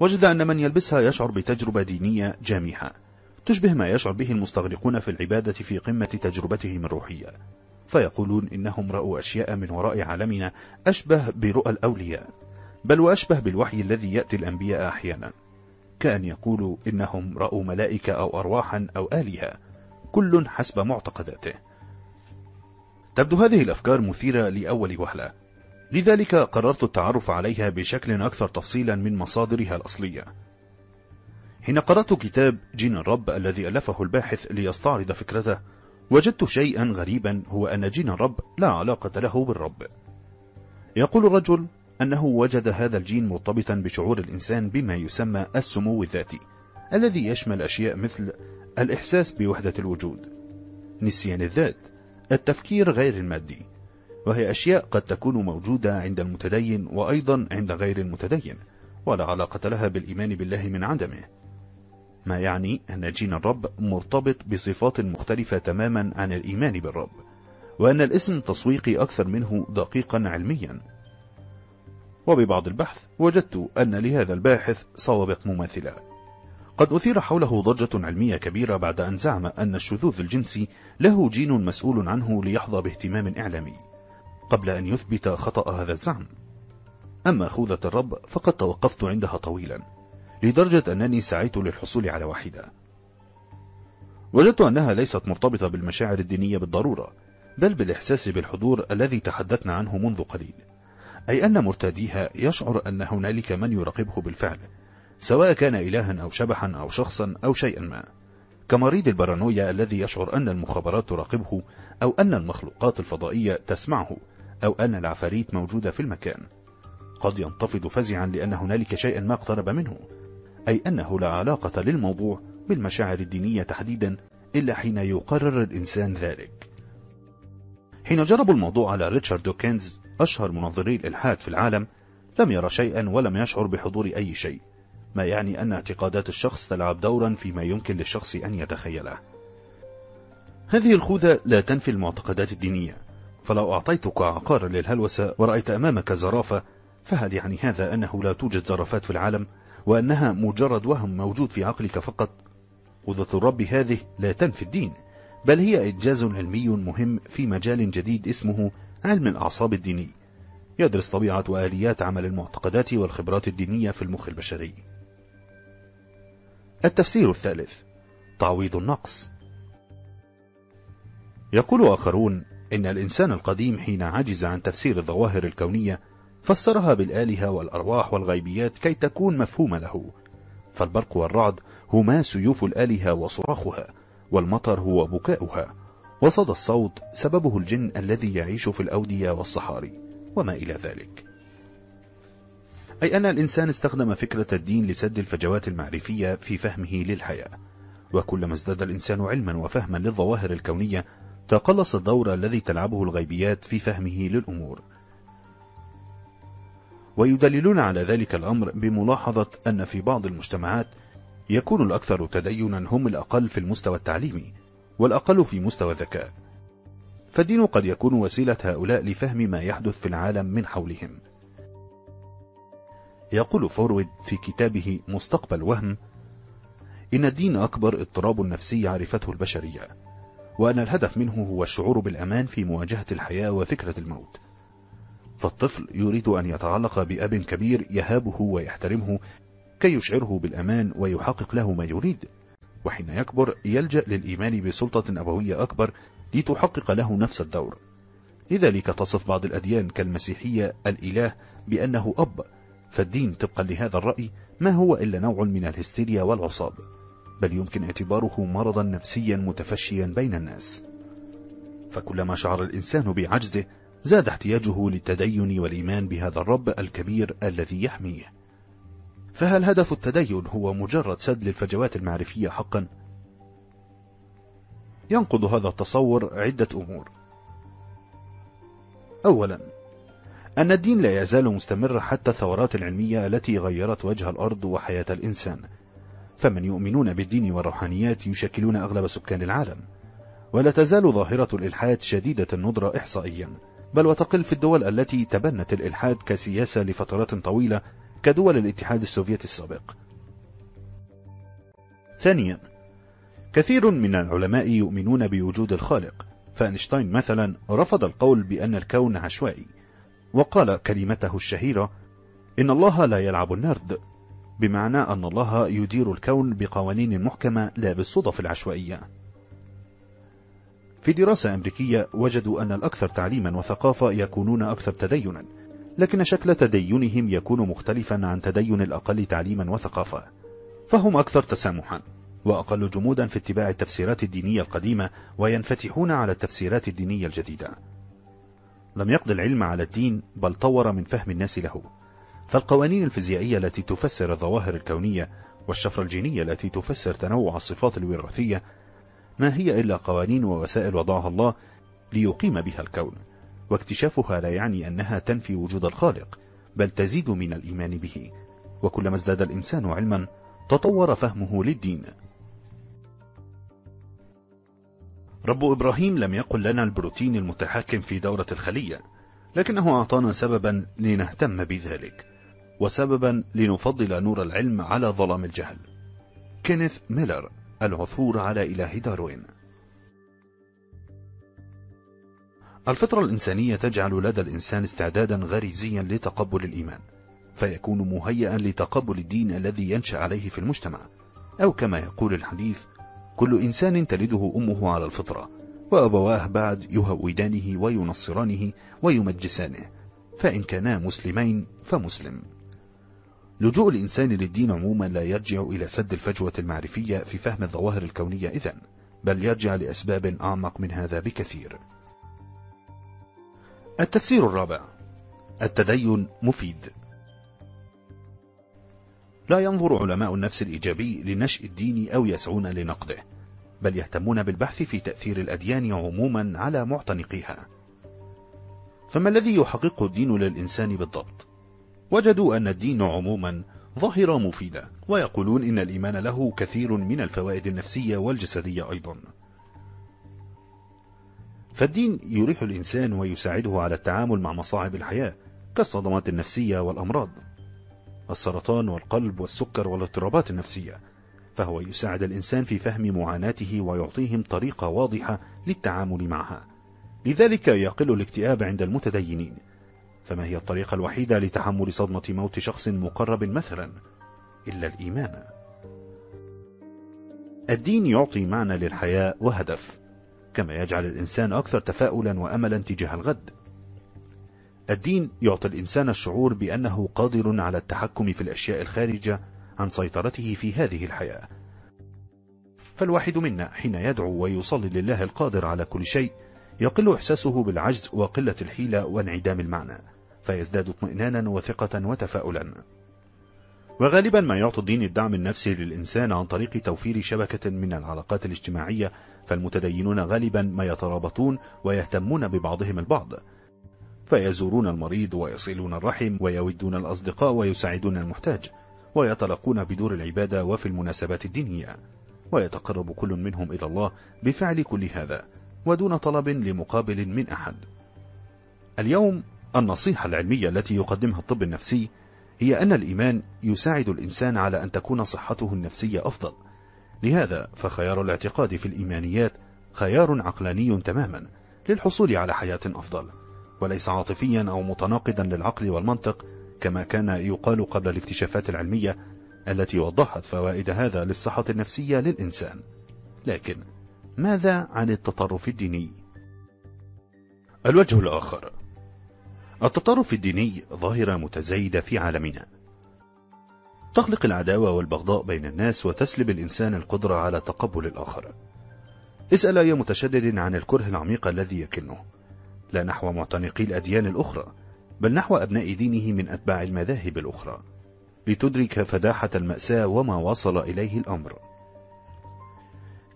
[SPEAKER 1] وجد أن من يلبسها يشعر بتجربة دينية جامحة تشبه ما يشعر به المستغرقون في العبادة في قمة تجربتهم الروحية فيقولون إنهم رأوا أشياء من وراء عالمنا أشبه برؤى الأولياء بل وأشبه بالوحي الذي يأتي الأنبياء أحيانا كأن يقولوا إنهم رأوا ملائكة أو أرواحا أو آلهة كل حسب معتقداته تبدو هذه الأفكار مثيرة لأول وهلة لذلك قررت التعرف عليها بشكل أكثر تفصيلا من مصادرها الأصلية حين قرأت كتاب جين الرب الذي ألفه الباحث ليستعرض فكرته وجدت شيئا غريبا هو أن جين الرب لا علاقة له بالرب يقول الرجل أنه وجد هذا الجين مرتبطا بشعور الإنسان بما يسمى السمو الذاتي الذي يشمل أشياء مثل الإحساس بوحدة الوجود نسيان الذات التفكير غير المادي وهي أشياء قد تكون موجودة عند المتدين وأيضا عند غير المتدين ولا علاقة لها بالإيمان بالله من عدمه ما يعني أن جين الرب مرتبط بصفات مختلفة تماما عن الإيمان بالرب وأن الاسم تسويقي أكثر منه دقيقا علميا وببعض البحث وجدت أن لهذا الباحث صوابق مماثلة قد أثير حوله ضجة علمية كبيرة بعد أن زعم أن الشذوذ الجنسي له جين مسؤول عنه ليحظى باهتمام إعلامي قبل أن يثبت خطأ هذا الزعم أما خوذة الرب فقد توقفت عندها طويلا لدرجة أنني سعيت للحصول على واحدة وجدت أنها ليست مرتبطة بالمشاعر الدينية بالضرورة بل بالإحساس بالحضور الذي تحدثنا عنه منذ قليل أي أن مرتديها يشعر أن هنالك من يراقبه بالفعل سواء كان إلها أو شبحا أو شخصا أو شيئا ما كمريض البارانويا الذي يشعر أن المخابرات تراقبه أو أن المخلوقات الفضائية تسمعه أو أن العفاريت موجودة في المكان قد ينتفض فزعا لأن هنالك شيئا ما اقترب منه أي أنه لا علاقة للموضوع بالمشاعر الدينية تحديدا إلا حين يقرر الإنسان ذلك حين جربوا الموضوع على ريتشارد دوكنز أشهر منظري الإلحاد في العالم لم يرى شيئا ولم يشعر بحضور أي شيء ما يعني أن اعتقادات الشخص تلعب دورا فيما يمكن للشخص أن يتخيله هذه الخوذة لا تنفي المعتقدات الدينية فلو أعطيتك عقارا للهلوسة ورأيت أمامك زرافة فهل يعني هذا أنه لا توجد زرافات في العالم وأنها مجرد وهم موجود في عقلك فقط قدرة الرب هذه لا تنفي الدين بل هي إنجاز علمي مهم في مجال جديد اسمه علم الأعصاب الديني يدرس طبيعة وآليات عمل المعتقدات والخبرات الدينية في المخ البشري التفسير الثالث تعويض النقص يقول آخرون إن الإنسان القديم حين عجز عن تفسير الظواهر الكونية فسرها بالآلهة والأرواح والغيبيات كي تكون مفهومة له فالبرق والرعد هما سيوف الآلهة وصراخها والمطر هو بكاؤها وصدى الصوت سببه الجن الذي يعيش في الأودية والصحاري وما إلى ذلك أي أن الإنسان استخدم فكرة الدين لسد الفجوات المعرفية في فهمه للحياة وكلما ازداد الإنسان علما وفهما للظواهر الكونية تقلص الدور الذي تلعبه الغيبيات في فهمه للأمور ويدللون على ذلك الأمر بملاحظة أن في بعض المجتمعات يكون الأكثر تدينا هم الأقل في المستوى التعليمي والأقل في مستوى الذكاء فالدين قد يكون وسيلة هؤلاء لفهم ما يحدث في العالم من حولهم يقول فورويد في كتابه مستقبل وهم إن الدين أكبر اضطراب نفسي عرفته البشرية وأن الهدف منه هو الشعور بالأمان في مواجهة الحياة وفكرة الموت فالطفل يريد أن يتعلق بأب كبير يهابه ويحترمه كي يشعره بالأمان ويحقق له ما يريد وحين يكبر يلجأ للإيمان بسلطة أبوية أكبر لتحقق له نفس الدور لذلك تصف بعض الأديان كالمسيحية الإله بأنه أب فالدين طبقا لهذا الرأي ما هو إلا نوع من الهستيريا والعصاب بل يمكن اعتباره مرضا نفسيا متفشيا بين الناس فكلما شعر الإنسان بعجزه زاد احتياجه للتدين والإيمان بهذا الرب الكبير الذي يحميه فهل هدف التدين هو مجرد سد للفجوات المعرفية حقا؟ ينقض هذا التصور عدة أمور أولا أن الدين لا يزال مستمر حتى الثورات العلمية التي غيرت وجه الأرض وحياة الإنسان فمن يؤمنون بالدين والروحانيات يشكلون أغلب سكان العالم ولا تزال ظاهرة الإلحاد شديدة الندرة إحصائيا بل وتقل في الدول التي تبنت الإلحاد كسياسة لفترات طويلة كدول الاتحاد السوفيتي السابق ثانيا كثير من العلماء يؤمنون بوجود الخالق فأينشتاين مثلا رفض القول بأن الكون عشوائي وقال كلمته الشهيرة إن الله لا يلعب النرد بمعنى أن الله يدير الكون بقوانين محكمة لا بالصدف العشوائية في دراسة أمريكية وجدوا أن الأكثر تعليما وثقافة يكونون أكثر تدينا لكن شكل تدينهم يكون مختلفا عن تدين الأقل تعليما وثقافة فهم أكثر تسامحا وأقل جمودا في اتباع التفسيرات الدينية القديمة وينفتحون على التفسيرات الدينية الجديدة لم يقض العلم على الدين بل طور من فهم الناس له فالقوانين الفيزيائية التي تفسر الظواهر الكونية والشفرة الجينية التي تفسر تنوع الصفات الوراثية ما هي إلا قوانين ووسائل وضعها الله ليقيم بها الكون واكتشافها لا يعني أنها تنفي وجود الخالق بل تزيد من الإيمان به وكلما ازداد الإنسان علما تطور فهمه للدين رب إبراهيم لم يقل لنا البروتين المتحكم في دورة الخلية لكنه أعطانا سببا لنهتم بذلك وسببا لنفضل نور العلم على ظلام الجهل كينيث ميلر العثور على إله داروين الفطرة الإنسانية تجعل لدى الإنسان استعدادا غريزيا لتقبل الإيمان فيكون مهيئا لتقبل الدين الذي ينشأ عليه في المجتمع أو كما يقول الحديث كل إنسان تلده أمه على الفطرة وأبواه بعد يهودانه وينصرانه ويمجسانه فإن كانا مسلمين فمسلم لجوء الإنسان للدين عموما لا يرجع إلى سد الفجوة المعرفية في فهم الظواهر الكونية إذا بل يرجع لأسباب أعمق من هذا بكثير التفسير الرابع التدين مفيد لا ينظر علماء النفس الإيجابي لنشء الدين أو يسعون لنقده بل يهتمون بالبحث في تأثير الأديان عموما على معتنقيها فما الذي يحققه الدين للإنسان بالضبط؟ وجدوا أن الدين عموما ظاهرة مفيدة ويقولون إن الإيمان له كثير من الفوائد النفسية والجسدية أيضا فالدين يريح الإنسان ويساعده على التعامل مع مصاعب الحياة كالصدمات النفسية والأمراض السرطان والقلب والسكر والاضطرابات النفسية فهو يساعد الإنسان في فهم معاناته ويعطيهم طريقة واضحة للتعامل معها لذلك يقل الاكتئاب عند المتدينين فما هي الطريقة الوحيدة لتحمل صدمة موت شخص مقرب مثلا إلا الإيمان الدين يعطي معنى للحياة وهدف كما يجعل الإنسان أكثر تفاؤلا وأملا تجاه الغد الدين يعطي الإنسان الشعور بأنه قادر على التحكم في الأشياء الخارجة عن سيطرته في هذه الحياة فالواحد منا حين يدعو ويصلي لله القادر على كل شيء يقل إحساسه بالعجز وقلة الحيلة وانعدام المعنى فيزداد اطمئنانا وثقة وتفاؤلا وغالبا ما يعطي الدين الدعم النفسي للإنسان عن طريق توفير شبكة من العلاقات الاجتماعية فالمتدينون غالبا ما يترابطون ويهتمون ببعضهم البعض فيزورون المريض ويصلون الرحم ويودون الأصدقاء ويساعدون المحتاج ويتلقون بدور العبادة وفي المناسبات الدينية ويتقرب كل منهم إلى الله بفعل كل هذا ودون طلب لمقابل من أحد اليوم النصيحة العلمية التي يقدمها الطب النفسي هي أن الإيمان يساعد الإنسان على أن تكون صحته النفسية أفضل لهذا فخيار الاعتقاد في الإيمانيات خيار عقلاني تماما للحصول على حياة أفضل وليس عاطفيا أو متناقضا للعقل والمنطق كما كان يقال قبل الاكتشافات العلمية التي وضحت فوائد هذا للصحة النفسية للإنسان لكن ماذا عن التطرف الديني؟ الوجه الآخر التطرف الديني ظاهرة متزايدة في عالمنا تخلق العداوة والبغضاء بين الناس وتسلب الإنسان القدرة على تقبل الآخر اسأل أي متشدد عن الكره العميق الذي يكنه لا نحو معتنقي الأديان الأخرى بل نحو أبناء دينه من أتباع المذاهب الأخرى لتدرك فداحة المأساة وما وصل إليه الأمر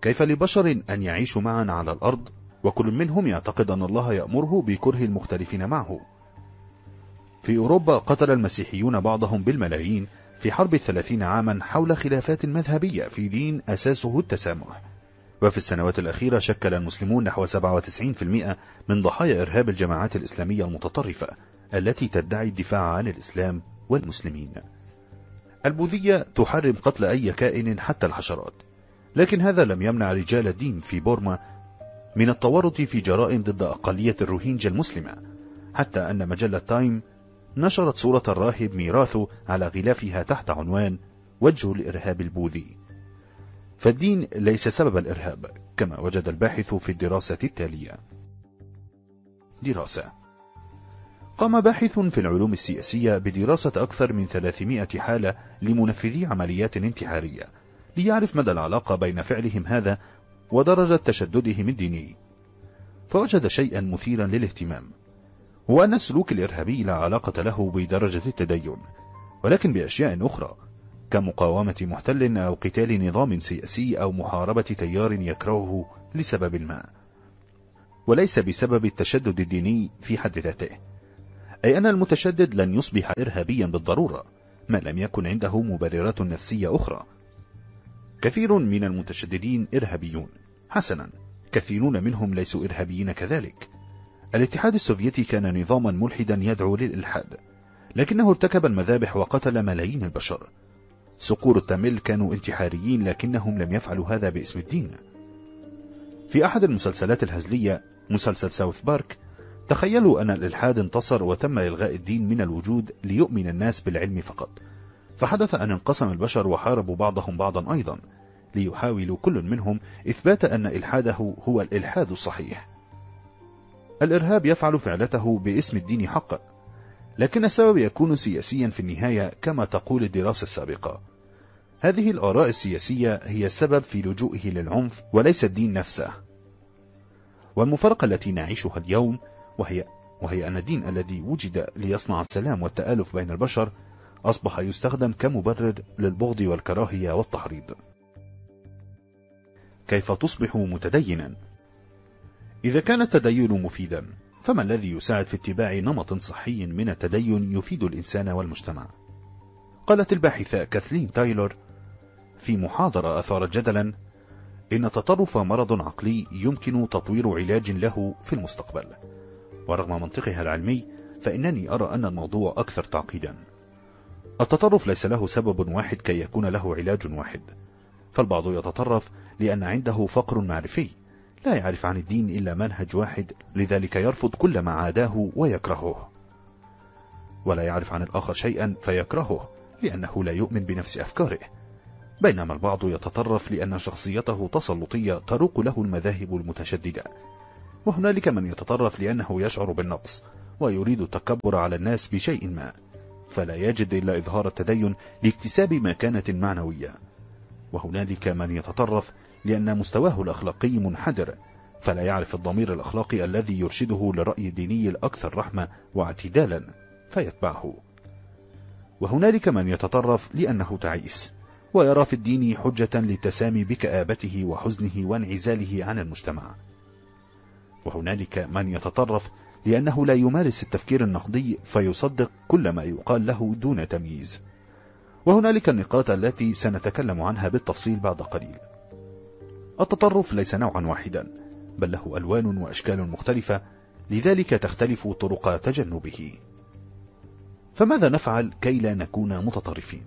[SPEAKER 1] كيف لبشر أن يعيشوا معا على الأرض وكل منهم يعتقد أن الله يأمره بكره المختلفين معه في أوروبا قتل المسيحيون بعضهم بالملايين في حرب الثلاثين عاما حول خلافات مذهبية في دين أساسه التسامح وفي السنوات الأخيرة شكل المسلمون نحو 97% من ضحايا إرهاب الجماعات الإسلامية المتطرفة التي تدعي الدفاع عن الإسلام والمسلمين البوذية تحرم قتل أي كائن حتى الحشرات لكن هذا لم يمنع رجال الدين في بورما من التورط في جرائم ضد أقلية الروهينجا المسلمة حتى أن مجلة تايم نشرت صورة الراهب ميراثه على غلافها تحت عنوان وجه الإرهاب البوذي فالدين ليس سبب الإرهاب كما وجد الباحث في الدراسة التالية دراسة قام باحث في العلوم السياسية بدراسة أكثر من 300 حالة لمنفذي عمليات انتحارية ليعرف مدى العلاقة بين فعلهم هذا ودرجة تشددهم الديني فوجد شيئا مثيرا للاهتمام وأن السلوك الإرهابي لا علاقة له بدرجة التدين ولكن بأشياء أخرى كمقاومة محتل أو قتال نظام سياسي أو محاربة تيار يكرهه لسبب ما وليس بسبب التشدد الديني في حد ذاته أي أن المتشدد لن يصبح إرهابيا بالضرورة ما لم يكن عنده مبررات نفسية أخرى كثير من المتشددين إرهابيون حسنا كثيرون منهم ليسوا إرهابيين كذلك الاتحاد السوفيتي كان نظاما ملحدا يدعو للإلحاد لكنه ارتكب المذابح وقتل ملايين البشر صقور التاميل كانوا انتحاريين لكنهم لم يفعلوا هذا باسم الدين في أحد المسلسلات الهزلية مسلسل ساوث بارك تخيلوا أن الإلحاد انتصر وتم إلغاء الدين من الوجود ليؤمن الناس بالعلم فقط فحدث أن انقسم البشر وحاربوا بعضهم بعضا أيضا ليحاولوا كل منهم إثبات أن إلحاده هو الإلحاد الصحيح الإرهاب يفعل فعلته باسم الدين حقا لكن السبب يكون سياسيا في النهاية كما تقول الدراسة السابقة هذه الآراء السياسية هي السبب في لجوئه للعنف وليس الدين نفسه والمفارقة التي نعيشها اليوم وهي, وهي أن الدين الذي وجد ليصنع السلام والتآلف بين البشر أصبح يستخدم كمبرر للبغض والكراهية والتحريض كيف تصبح متدينا إذا كان التدين مفيدا فما الذي يساعد في اتباع نمط صحي من التدين يفيد الإنسان والمجتمع؟ قالت الباحثة كاثلين تايلور في محاضرة أثارت جدلا إن التطرف مرض عقلي يمكن تطوير علاج له في المستقبل ورغم منطقها العلمي فإنني أرى أن الموضوع أكثر تعقيدا التطرف ليس له سبب واحد كي يكون له علاج واحد فالبعض يتطرف لأن عنده فقر معرفي لا يعرف عن الدين إلا منهج واحد لذلك يرفض كل ما عاداه ويكرهه ولا يعرف عن الآخر شيئا فيكرهه لأنه لا يؤمن بنفس أفكاره بينما البعض يتطرف لأن شخصيته تسلطية تروق له المذاهب المتشددة وهنالك من يتطرف لأنه يشعر بالنقص ويريد التكبر على الناس بشيء ما فلا يجد إلا إظهار التدين لاكتساب مكانة معنوية وهنالك من يتطرف لأن مستواه الأخلاقي منحدر فلا يعرف الضمير الأخلاقي الذي يرشده لرأي ديني الأكثر رحمة واعتدالا فيتبعه وهنالك من يتطرف لأنه تعيس ويرى في الدين حجة للتسامي بكآبته وحزنه وانعزاله عن المجتمع وهنالك من يتطرف لأنه لا يمارس التفكير النقدي فيصدق كل ما يقال له دون تمييز وهنالك النقاط التي سنتكلم عنها بالتفصيل بعد قليل التطرف ليس نوعا واحدا بل له ألوان وأشكال مختلفة لذلك تختلف طرق تجنبه فماذا نفعل كي لا نكون متطرفين؟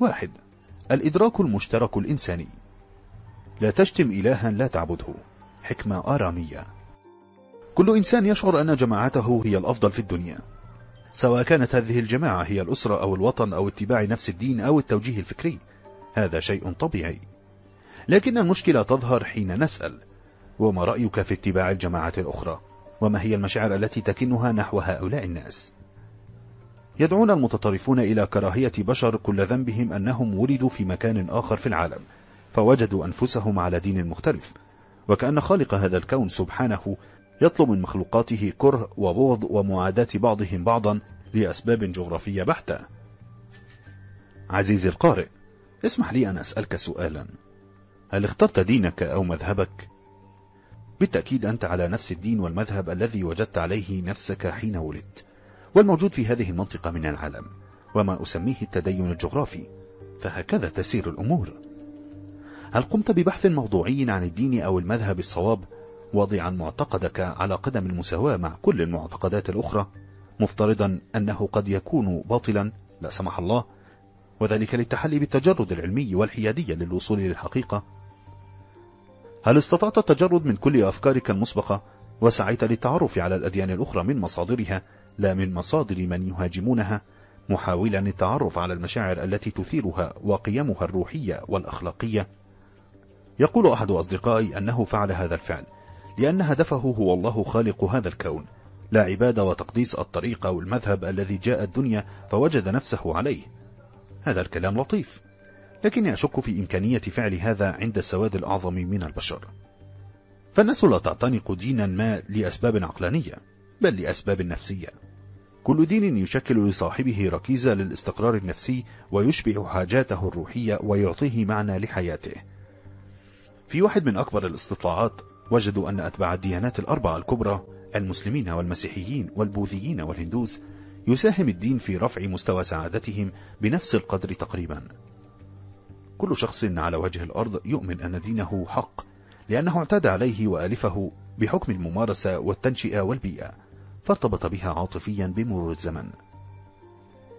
[SPEAKER 1] واحد الإدراك المشترك الإنساني لا تشتم إلها لا تعبده حكمة آرامية كل إنسان يشعر أن جماعته هي الأفضل في الدنيا سواء كانت هذه الجماعة هي الأسرة أو الوطن أو اتباع نفس الدين أو التوجيه الفكري هذا شيء طبيعي لكن المشكلة تظهر حين نسأل وما رأيك في اتباع الجماعة الأخرى وما هي المشاعر التي تكنها نحو هؤلاء الناس يدعون المتطرفون إلى كراهية بشر كل ذنبهم أنهم ولدوا في مكان آخر في العالم فوجدوا أنفسهم على دين مختلف وكأن خالق هذا الكون سبحانه يطلب من مخلوقاته كره وبغض ومعاداة بعضهم بعضا لأسباب جغرافية بحتة عزيزي القارئ اسمح لي أن أسألك سؤالا هل اخترت دينك أو مذهبك؟ بالتأكيد أنت على نفس الدين والمذهب الذي وجدت عليه نفسك حين ولدت والموجود في هذه المنطقة من العالم وما أسميه التدين الجغرافي فهكذا تسير الأمور هل قمت ببحث موضوعي عن الدين أو المذهب الصواب واضعا معتقدك على قدم المساواة مع كل المعتقدات الأخرى مفترضا أنه قد يكون باطلا لا سمح الله وذلك للتحلي بالتجرد العلمي والحيادية للوصول للحقيقة هل استطعت التجرد من كل أفكارك المسبقة وسعيت للتعرف على الأديان الأخرى من مصادرها لا من مصادر من يهاجمونها محاولا التعرف على المشاعر التي تثيرها وقيمها الروحية والأخلاقية يقول أحد أصدقائي أنه فعل هذا الفعل لأن هدفه هو الله خالق هذا الكون لا عبادة وتقديس الطريق أو المذهب الذي جاء الدنيا فوجد نفسه عليه هذا الكلام لطيف لكني أشك في إمكانية فعل هذا عند السواد الأعظم من البشر فالناس لا تعتنق دينا ما لأسباب عقلانية بل لأسباب نفسية كل دين يشكل لصاحبه ركيزة للاستقرار النفسي ويشبع حاجاته الروحية ويعطيه معنى لحياته في واحد من أكبر الاستطلاعات وجدوا أن أتباع الديانات الأربعة الكبرى المسلمين والمسيحيين والبوذيين والهندوس يساهم الدين في رفع مستوى سعادتهم بنفس القدر تقريبا كل شخص على وجه الأرض يؤمن أن دينه حق لأنه اعتاد عليه وألفه بحكم الممارسة والتنشئة والبيئة فارتبط بها عاطفيا بمرور الزمن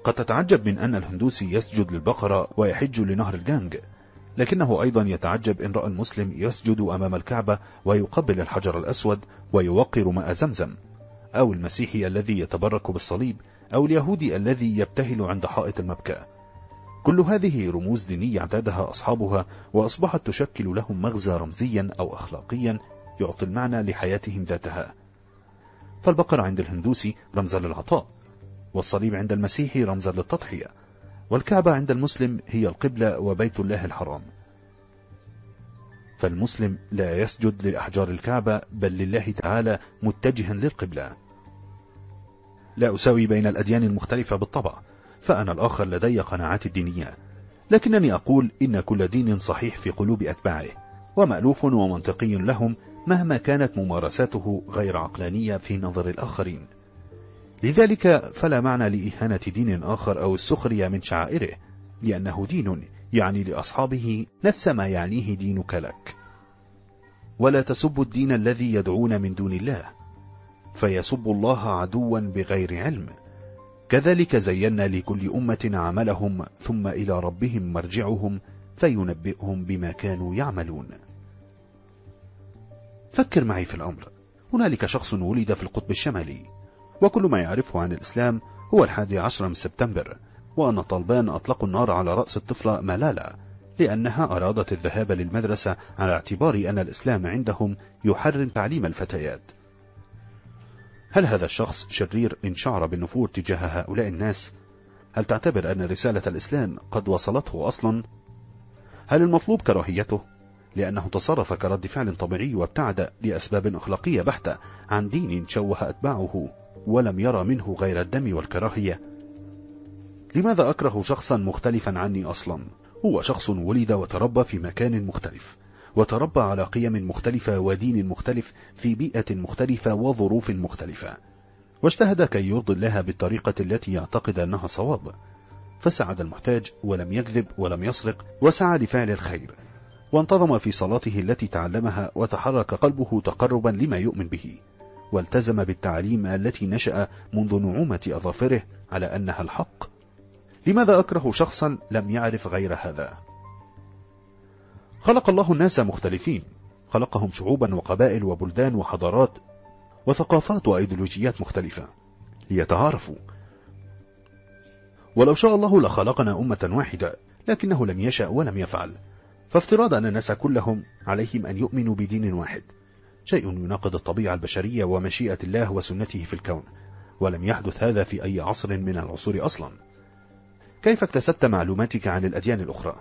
[SPEAKER 1] قد تتعجب من أن الهندوسي يسجد للبقرة ويحج لنهر الجانج لكنه أيضا يتعجب إن رأى المسلم يسجد أمام الكعبة ويقبل الحجر الأسود ويوقر ماء زمزم أو المسيحي الذي يتبرك بالصليب أو اليهودي الذي يبتهل عند حائط المبكى كل هذه رموز دينية اعتادها أصحابها وأصبحت تشكل لهم مغزى رمزيا أو أخلاقيا يعطي المعنى لحياتهم ذاتها فالبقر عند الهندوسي رمزا للعطاء والصليب عند المسيحي رمزا للتضحية والكعبة عند المسلم هي القبلة وبيت الله الحرام فالمسلم لا يسجد لأحجار الكعبة بل لله تعالى متجها للقبلة لا أساوي بين الأديان المختلفة بالطبع فأنا الآخر لدي قناعات دينية لكنني أقول إن كل دين صحيح في قلوب أتباعه ومألوف ومنطقي لهم مهما كانت ممارساته غير عقلانية في نظر الآخرين لذلك فلا معنى لإهانة دين آخر أو السخرية من شعائره لأنه دين يعني لأصحابه نفس ما يعنيه دينك لك ولا تسب الدين الذي يدعون من دون الله فيسب الله عدوا بغير علم كذلك زينا لكل أمة عملهم ثم إلى ربهم مرجعهم فينبئهم بما كانوا يعملون فكر معي في الأمر هنالك شخص ولد في القطب الشمالي وكل ما يعرفه عن الإسلام هو الحادي عشر من سبتمبر وأن طالبان أطلقوا النار على رأس الطفلة ملالا لأنها أرادت الذهاب للمدرسة على اعتبار أن الإسلام عندهم يحرم تعليم الفتيات هل هذا الشخص شرير إن شعر بالنفور تجاه هؤلاء الناس؟ هل تعتبر أن رسالة الإسلام قد وصلته أصلا؟ هل المطلوب كراهيته؟ لأنه تصرف كرد فعل طبيعي وابتعد لأسباب أخلاقية بحتة عن دين شوه أتباعه ولم يرى منه غير الدم والكراهية لماذا أكره شخصا مختلفا عني أصلا؟ هو شخص ولد وتربى في مكان مختلف وتربى على قيم مختلفة ودين مختلف في بيئة مختلفة وظروف مختلفة واجتهد كي يرضي الله بالطريقة التي يعتقد أنها صواب فسعد المحتاج ولم يكذب ولم يسرق وسعى لفعل الخير وانتظم في صلاته التي تعلمها وتحرك قلبه تقربا لما يؤمن به والتزم بالتعليم التي نشأ منذ نعومة أظافره على أنها الحق لماذا أكره شخصا لم يعرف غير هذا؟ خلق الله الناس مختلفين خلقهم شعوبا وقبائل وبلدان وحضارات وثقافات وأيديولوجيات مختلفة ليتعارفوا ولو شاء الله لخلقنا أمة واحدة لكنه لم يشأ ولم يفعل فافتراض أن الناس كلهم عليهم أن يؤمنوا بدين واحد شيء يناقض الطبيعة البشرية ومشيئة الله وسنته في الكون ولم يحدث هذا في أي عصر من العصور أصلا كيف اكتسبت معلوماتك عن الأديان الأخرى؟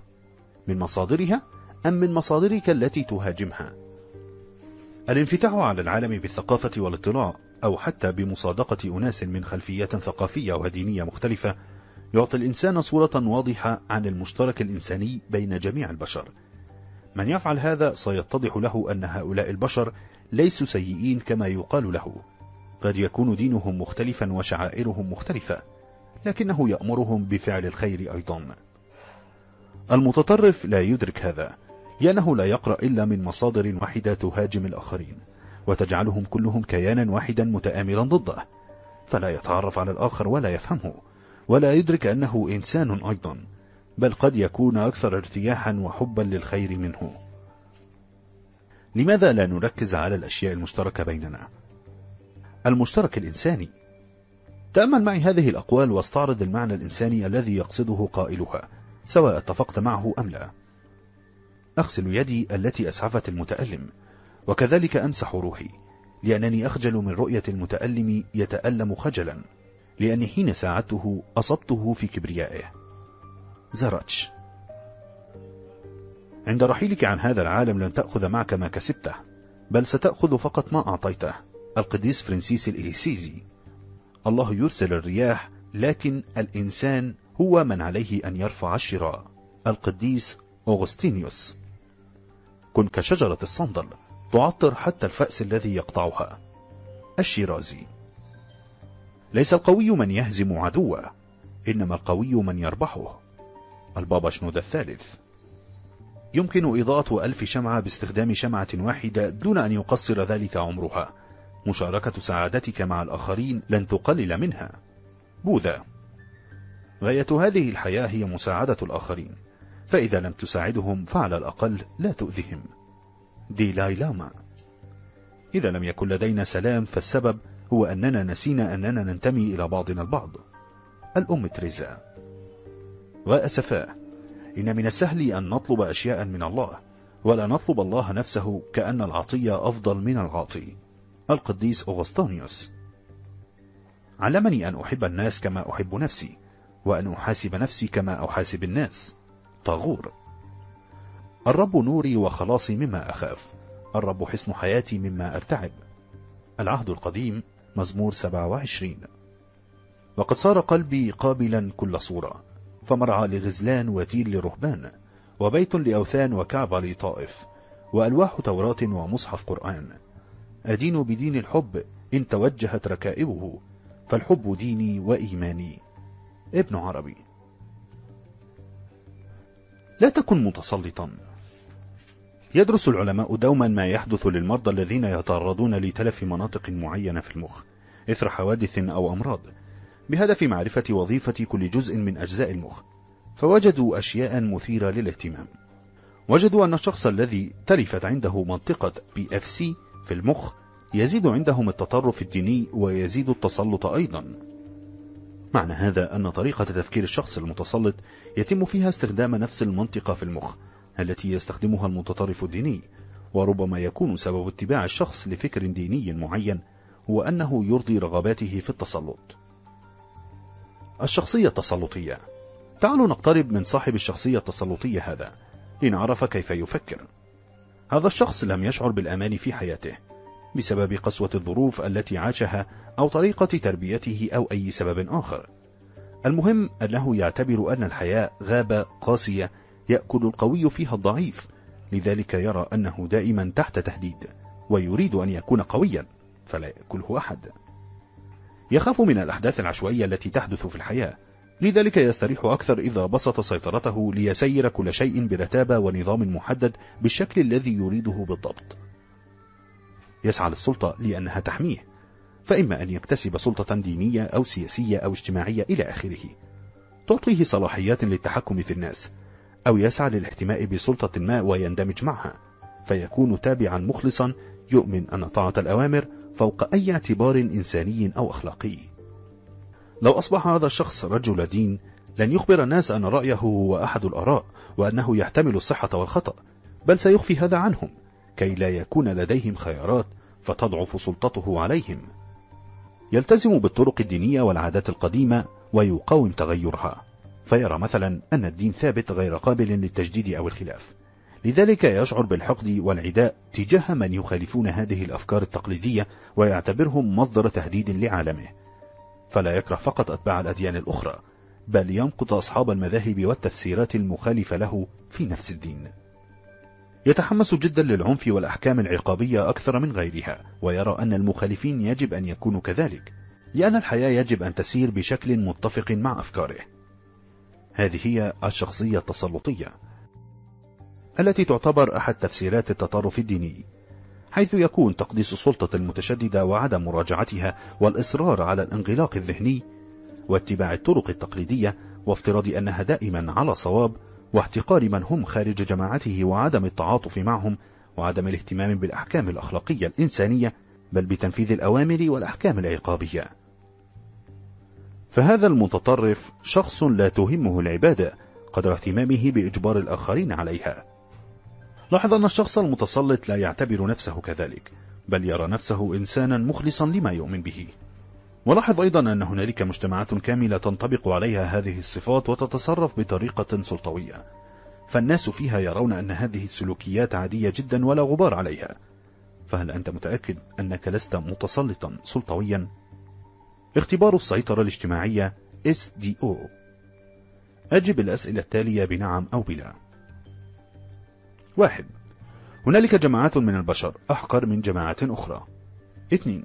[SPEAKER 1] من مصادرها أم من مصادرك التي تهاجمها الانفتاح على العالم بالثقافة والاطلاع أو حتى بمصادقة أناس من خلفيات ثقافية ودينية مختلفة يعطي الإنسان صورة واضحة عن المشترك الإنساني بين جميع البشر من يفعل هذا سيتضح له أن هؤلاء البشر ليسوا سيئين كما يقال له قد يكون دينهم مختلفا وشعائرهم مختلفة لكنه يأمرهم بفعل الخير أيضا المتطرف لا يدرك هذا لأنه لا يقرأ إلا من مصادر واحدة تهاجم الآخرين وتجعلهم كلهم كيانا واحدا متآمرا ضده فلا يتعرف على الآخر ولا يفهمه ولا يدرك أنه إنسان أيضا بل قد يكون أكثر ارتياحا وحبا للخير منه لماذا لا نركز على الأشياء المشتركة بيننا؟ المشترك الإنساني تأمل معي هذه الأقوال واستعرض المعنى الإنساني الذي يقصده قائلها سواء اتفقت معه أم لا أغسل يدي التي أسعفت المتألم وكذلك أمسح روحي لأنني أخجل من رؤية المتألم يتألم خجلا لأني حين ساعدته أصبته في كبريائه زرتش عند رحيلك عن هذا العالم لن تأخذ معك ما كسبته بل ستأخذ فقط ما أعطيته القديس فرنسيس الإيسيزي الله يرسل الرياح لكن الإنسان هو من عليه أن يرفع الشراء القديس أوغستينيوس كن كشجرة الصندل تعطر حتى الفأس الذي يقطعها الشيرازي ليس القوي من يهزم عدوه إنما القوي من يربحه البابا شنود الثالث يمكن إضاءة ألف شمعة باستخدام شمعة واحدة دون أن يقصر ذلك عمرها مشاركة سعادتك مع الآخرين لن تقلل منها بوذا غاية هذه الحياة هي مساعدة الآخرين فإذا لم تساعدهم فعلى الأقل لا تؤذهم ديلاي لاما إذا لم يكن لدينا سلام فالسبب هو أننا نسينا أننا ننتمي إلى بعضنا البعض الأم تريزا وأسفاه إن من السهل أن نطلب أشياء من الله ولا نطلب الله نفسه كأن العطية أفضل من العاطي القديس أغسطانيوس علمني أن أحب الناس كما أحب نفسي وأن أحاسب نفسي كما أحاسب الناس طاغور الرب نوري وخلاصي مما أخاف الرب حصن حياتي مما أرتعب العهد القديم مزمور 27 وقد صار قلبي قابلا كل صورة فمرعى لغزلان وتيل لرهبان وبيت لأوثان وكعبة لطائف وألواح توراة ومصحف قرآن أدين بدين الحب إن توجهت ركائبه فالحب ديني وإيماني ابن عربي لا تكن متسلطا يدرس العلماء دوما ما يحدث للمرضى الذين يتعرضون لتلف مناطق معينة في المخ إثر حوادث أو أمراض بهدف معرفة وظيفة كل جزء من أجزاء المخ فوجدوا أشياء مثيرة للاهتمام وجدوا أن الشخص الذي تلفت عنده منطقة بي اف سي في المخ يزيد عندهم التطرف الديني ويزيد التسلط أيضا معنى هذا أن طريقة تفكير الشخص المتسلط يتم فيها استخدام نفس المنطقة في المخ التي يستخدمها المتطرف الديني وربما يكون سبب اتباع الشخص لفكر ديني معين هو أنه يرضي رغباته في التسلط الشخصية التسلطية تعالوا نقترب من صاحب الشخصية التسلطية هذا لنعرف كيف يفكر هذا الشخص لم يشعر بالأمان في حياته بسبب قسوة الظروف التي عاشها أو طريقة تربيته أو أي سبب آخر المهم أنه يعتبر أن الحياة غابة قاسية يأكل القوي فيها الضعيف لذلك يرى أنه دائما تحت تهديد ويريد أن يكون قويا فلا يأكله أحد يخاف من الأحداث العشوائية التي تحدث في الحياة لذلك يستريح أكثر إذا بسط سيطرته ليسير كل شيء برتابة ونظام محدد بالشكل الذي يريده بالضبط يسعى للسلطة لأنها تحميه فإما أن يكتسب سلطة دينية أو سياسية أو اجتماعية إلى آخره تعطيه صلاحيات للتحكم في الناس أو يسعى للاحتماء بسلطة ما ويندمج معها فيكون تابعا مخلصا يؤمن أن طاعة الأوامر فوق أي اعتبار إنساني أو أخلاقي لو أصبح هذا الشخص رجل دين لن يخبر الناس أن رأيه هو أحد الأراء وأنه يحتمل الصحة والخطأ بل سيخفي هذا عنهم كي لا يكون لديهم خيارات فتضعف سلطته عليهم يلتزم بالطرق الدينية والعادات القديمة ويقاوم تغيرها فيرى مثلا أن الدين ثابت غير قابل للتجديد أو الخلاف لذلك يشعر بالحقد والعداء تجاه من يخالفون هذه الأفكار التقليدية ويعتبرهم مصدر تهديد لعالمه فلا يكره فقط أتباع الأديان الأخرى بل يمقت أصحاب المذاهب والتفسيرات المخالفة له في نفس الدين يتحمس جدا للعنف والأحكام العقابية أكثر من غيرها ويرى أن المخالفين يجب أن يكونوا كذلك لأن الحياة يجب أن تسير بشكل متفق مع أفكاره هذه هي الشخصية التسلطية التي تعتبر أحد تفسيرات التطرف الديني حيث يكون تقديس السلطة المتشددة وعدم مراجعتها والإصرار على الانغلاق الذهني واتباع الطرق التقليدية وافتراض أنها دائما على صواب واحتقار من هم خارج جماعته وعدم التعاطف معهم وعدم الاهتمام بالأحكام الأخلاقية الإنسانية بل بتنفيذ الأوامر والأحكام العقابية فهذا المتطرف شخص لا تهمه العبادة قدر اهتمامه بإجبار الآخرين عليها لاحظ أن الشخص المتسلط لا يعتبر نفسه كذلك بل يرى نفسه إنسانا مخلصا لما يؤمن به ولاحظ أيضا أن هنالك مجتمعات كاملة تنطبق عليها هذه الصفات وتتصرف بطريقة سلطوية فالناس فيها يرون أن هذه السلوكيات عادية جدا ولا غبار عليها فهل أنت متأكد أنك لست متسلطا سلطويا؟ اختبار السيطرة الاجتماعية SDO أجب الأسئلة التالية بنعم أو بلا واحد هنالك جماعات من البشر أحقر من جماعات أخرى اثنين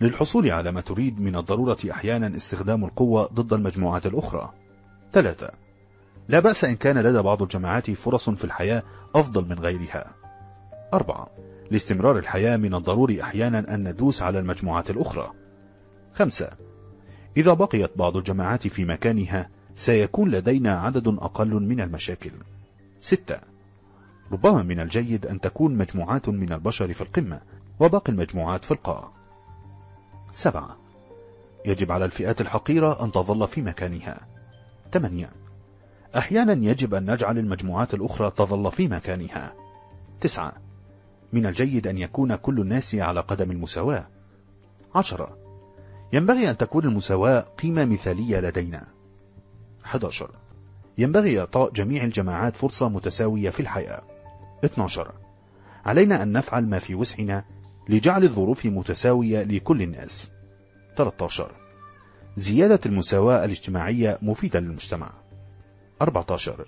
[SPEAKER 1] للحصول على ما تريد من الضرورة أحيانا استخدام القوة ضد المجموعات الأخرى 3. لا بأس إن كان لدى بعض الجماعات فرص في الحياة أفضل من غيرها 4. لاستمرار الحياة من الضروري أحيانا أن ندوس على المجموعات الأخرى 5. إذا بقيت بعض الجماعات في مكانها سيكون لدينا عدد أقل من المشاكل 6. ربما من الجيد أن تكون مجموعات من البشر في القمة وباقي المجموعات في القاع سبعة يجب على الفئات الحقيرة أن تظل في مكانها 8. أحيانا يجب أن نجعل المجموعات الأخرى تظل في مكانها تسعة من الجيد أن يكون كل الناس على قدم المساواة عشرة ينبغي أن تكون المساواة قيمة مثالية لدينا 11 ينبغي إعطاء جميع الجماعات فرصة متساوية في الحياة 12 علينا أن نفعل ما في وسعنا لجعل الظروف متساوية لكل الناس 13 زيادة المساواة الاجتماعية مفيدة للمجتمع 14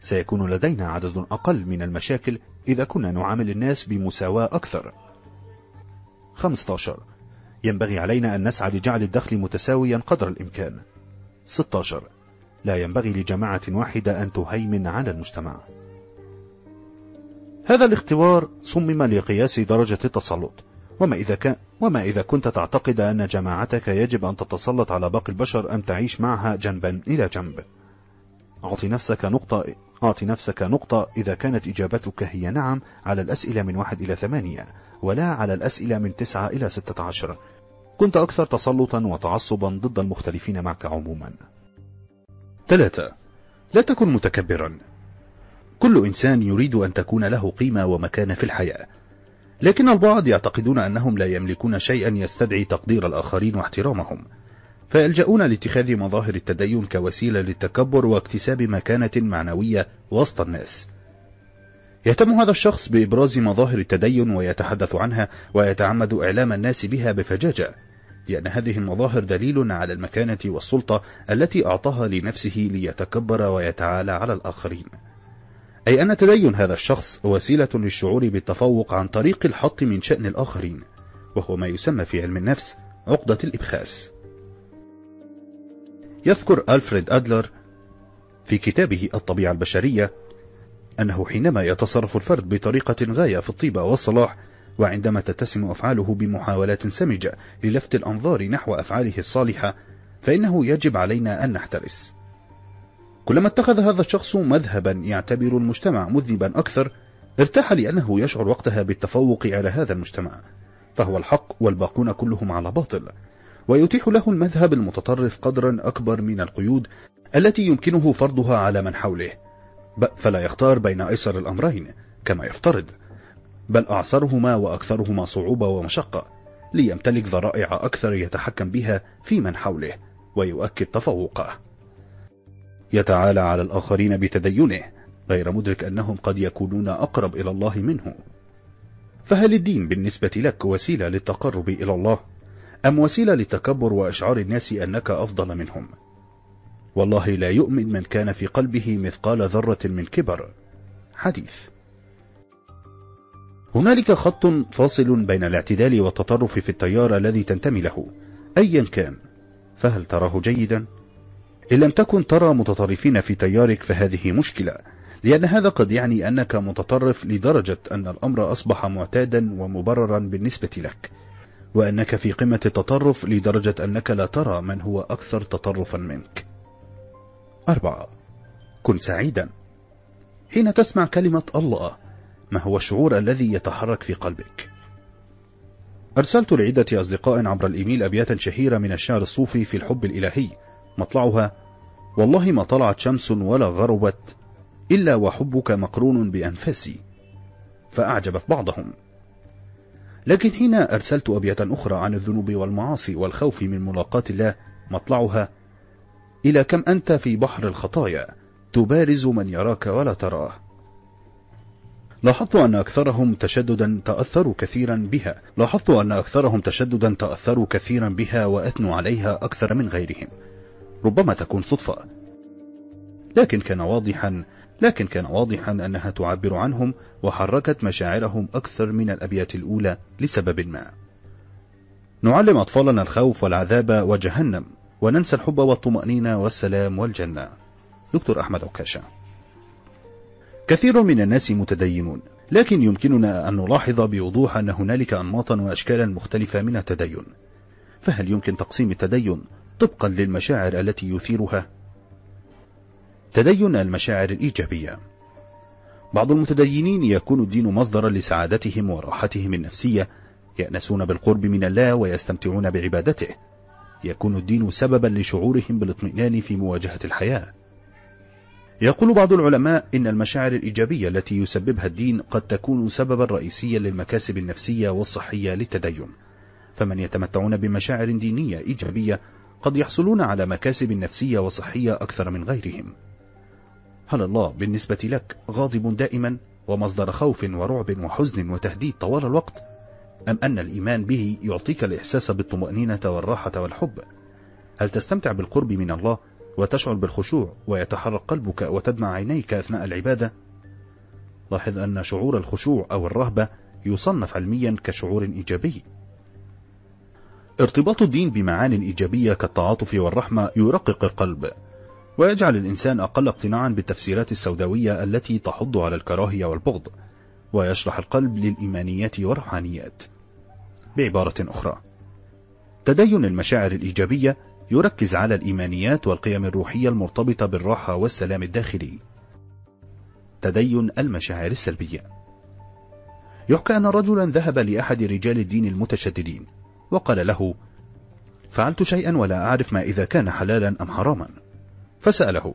[SPEAKER 1] سيكون لدينا عدد أقل من المشاكل إذا كنا نعامل الناس بمساواة أكثر 15 ينبغي علينا أن نسعى لجعل الدخل متساويا قدر الإمكان 16 لا ينبغي لجماعة واحدة أن تهيمن على المجتمع هذا الاختبار صمم لقياس درجة التسلط وما إذا, كان وما إذا كنت تعتقد أن جماعتك يجب أن تتسلط على باقي البشر أم تعيش معها جنبا إلى جنب أعطي نفسك نقطة أعطي نفسك نقطة إذا كانت إجابتك هي نعم على الأسئلة من واحد إلى ثمانية ولا على الأسئلة من تسعة إلى ستة عشر كنت أكثر تسلطا وتعصبا ضد المختلفين معك عموما ثلاثة لا تكن متكبرا كل إنسان يريد أن تكون له قيمة ومكانة في الحياة لكن البعض يعتقدون أنهم لا يملكون شيئا يستدعي تقدير الآخرين واحترامهم فيلجؤون لاتخاذ مظاهر التدين كوسيلة للتكبر واكتساب مكانة معنوية وسط الناس يهتم هذا الشخص بإبراز مظاهر التدين ويتحدث عنها ويتعمد إعلام الناس بها بفجاجة لأن هذه المظاهر دليل على المكانة والسلطة التي أعطاها لنفسه ليتكبر ويتعالى على الآخرين أي أن تدين هذا الشخص وسيلة للشعور بالتفوق عن طريق الحط من شأن الآخرين وهو ما يسمى في علم النفس عقدة الإبخاس يذكر ألفريد أدلر في كتابه الطبيعة البشرية أنه حينما يتصرف الفرد بطريقة غاية في الطيبة والصلاح وعندما تتسم أفعاله بمحاولات سمجة للفت الأنظار نحو أفعاله الصالحة فإنه يجب علينا أن نحترس كلما اتخذ هذا الشخص مذهبا يعتبر المجتمع مذنبا أكثر ارتاح لأنه يشعر وقتها بالتفوق على هذا المجتمع فهو الحق والباقون كلهم على باطل ويتيح له المذهب المتطرف قدرا أكبر من القيود التي يمكنه فرضها على من حوله فلا يختار بين أيسر الأمرين كما يفترض بل أعسرهما وأكثرهما صعوبة ومشقة ليمتلك ذرائع أكثر يتحكم بها في من حوله ويؤكد تفوقه يتعالى على الآخرين بتدينه غير مدرك أنهم قد يكونون أقرب إلى الله منه فهل الدين بالنسبة لك وسيلة للتقرب إلى الله أم وسيلة للتكبر وإشعار الناس أنك أفضل منهم والله لا يؤمن من كان في قلبه مثقال ذرة من كبر حديث هنالك خط فاصل بين الاعتدال والتطرف في التيار الذي تنتمي له أيا كان فهل تراه جيدا؟ إن لم تكن ترى متطرفين في تيارك فهذه مشكلة لأن هذا قد يعني أنك متطرف لدرجة أن الأمر أصبح معتادا ومبررا بالنسبة لك وأنك في قمة التطرف لدرجة أنك لا ترى من هو أكثر تطرفا منك أربعة كن سعيدا حين تسمع كلمة الله ما هو الشعور الذي يتحرك في قلبك؟ أرسلت لعدة أصدقاء عبر الإيميل أبياتا شهيرة من الشعر الصوفي في الحب الإلهي مطلعها والله ما طلعت شمس ولا غربت إلا وحبك مقرون بأنفاسي فأعجبت بعضهم لكن حين أرسلت أبيات أخرى عن الذنوب والمعاصي والخوف من ملاقاة الله مطلعها إلى كم أنت في بحر الخطايا تبارز من يراك ولا تراه لاحظت أن أكثرهم تشددا تأثروا كثيرا بها لاحظت أن أكثرهم تشددا تأثروا كثيرا بها وأثنوا عليها أكثر من غيرهم ربما تكون صدفة لكن كان واضحا لكن كان واضحا أنها تعبر عنهم وحركت مشاعرهم أكثر من الأبيات الأولى لسبب ما نعلم أطفالنا الخوف والعذاب وجهنم وننسى الحب والطمأنينة والسلام والجنة دكتور أحمد عكاشة كثير من الناس متدينون لكن يمكننا أن نلاحظ بوضوح أن هنالك أنماطا وأشكالا مختلفة من التدين فهل يمكن تقسيم التدين طبقا للمشاعر التي يثيرها تدين المشاعر الإيجابية بعض المتدينين يكون الدين مصدرا لسعادتهم وراحتهم النفسية يأنسون بالقرب من الله ويستمتعون بعبادته يكون الدين سببا لشعورهم بالاطمئنان في مواجهة الحياة يقول بعض العلماء إن المشاعر الإيجابية التي يسببها الدين قد تكون سببا رئيسيا للمكاسب النفسية والصحية للتدين فمن يتمتعون بمشاعر دينية إيجابية قد يحصلون على مكاسب نفسية وصحية أكثر من غيرهم هل الله بالنسبة لك غاضب دائما ومصدر خوف ورعب وحزن وتهديد طوال الوقت أم أن الإيمان به يعطيك الإحساس بالطمأنينة والراحة والحب هل تستمتع بالقرب من الله وتشعر بالخشوع ويتحرك قلبك وتدمع عينيك أثناء العبادة لاحظ أن شعور الخشوع أو الرهبة يصنف علميا كشعور إيجابي ارتباط الدين بمعان إيجابية كالتعاطف والرحمة يرقق القلب ويجعل الإنسان أقل اقتناعا بالتفسيرات السوداوية التي تحض على الكراهية والبغض ويشرح القلب للإيمانيات والروحانيات بعبارة أخرى تدين المشاعر الإيجابية يركز على الإيمانيات والقيم الروحية المرتبطة بالراحة والسلام الداخلي تدين المشاعر السلبية يحكى أن رجلا ذهب لأحد رجال الدين المتشددين وقال له فعلت شيئا ولا أعرف ما إذا كان حلالا أم حراما فسأله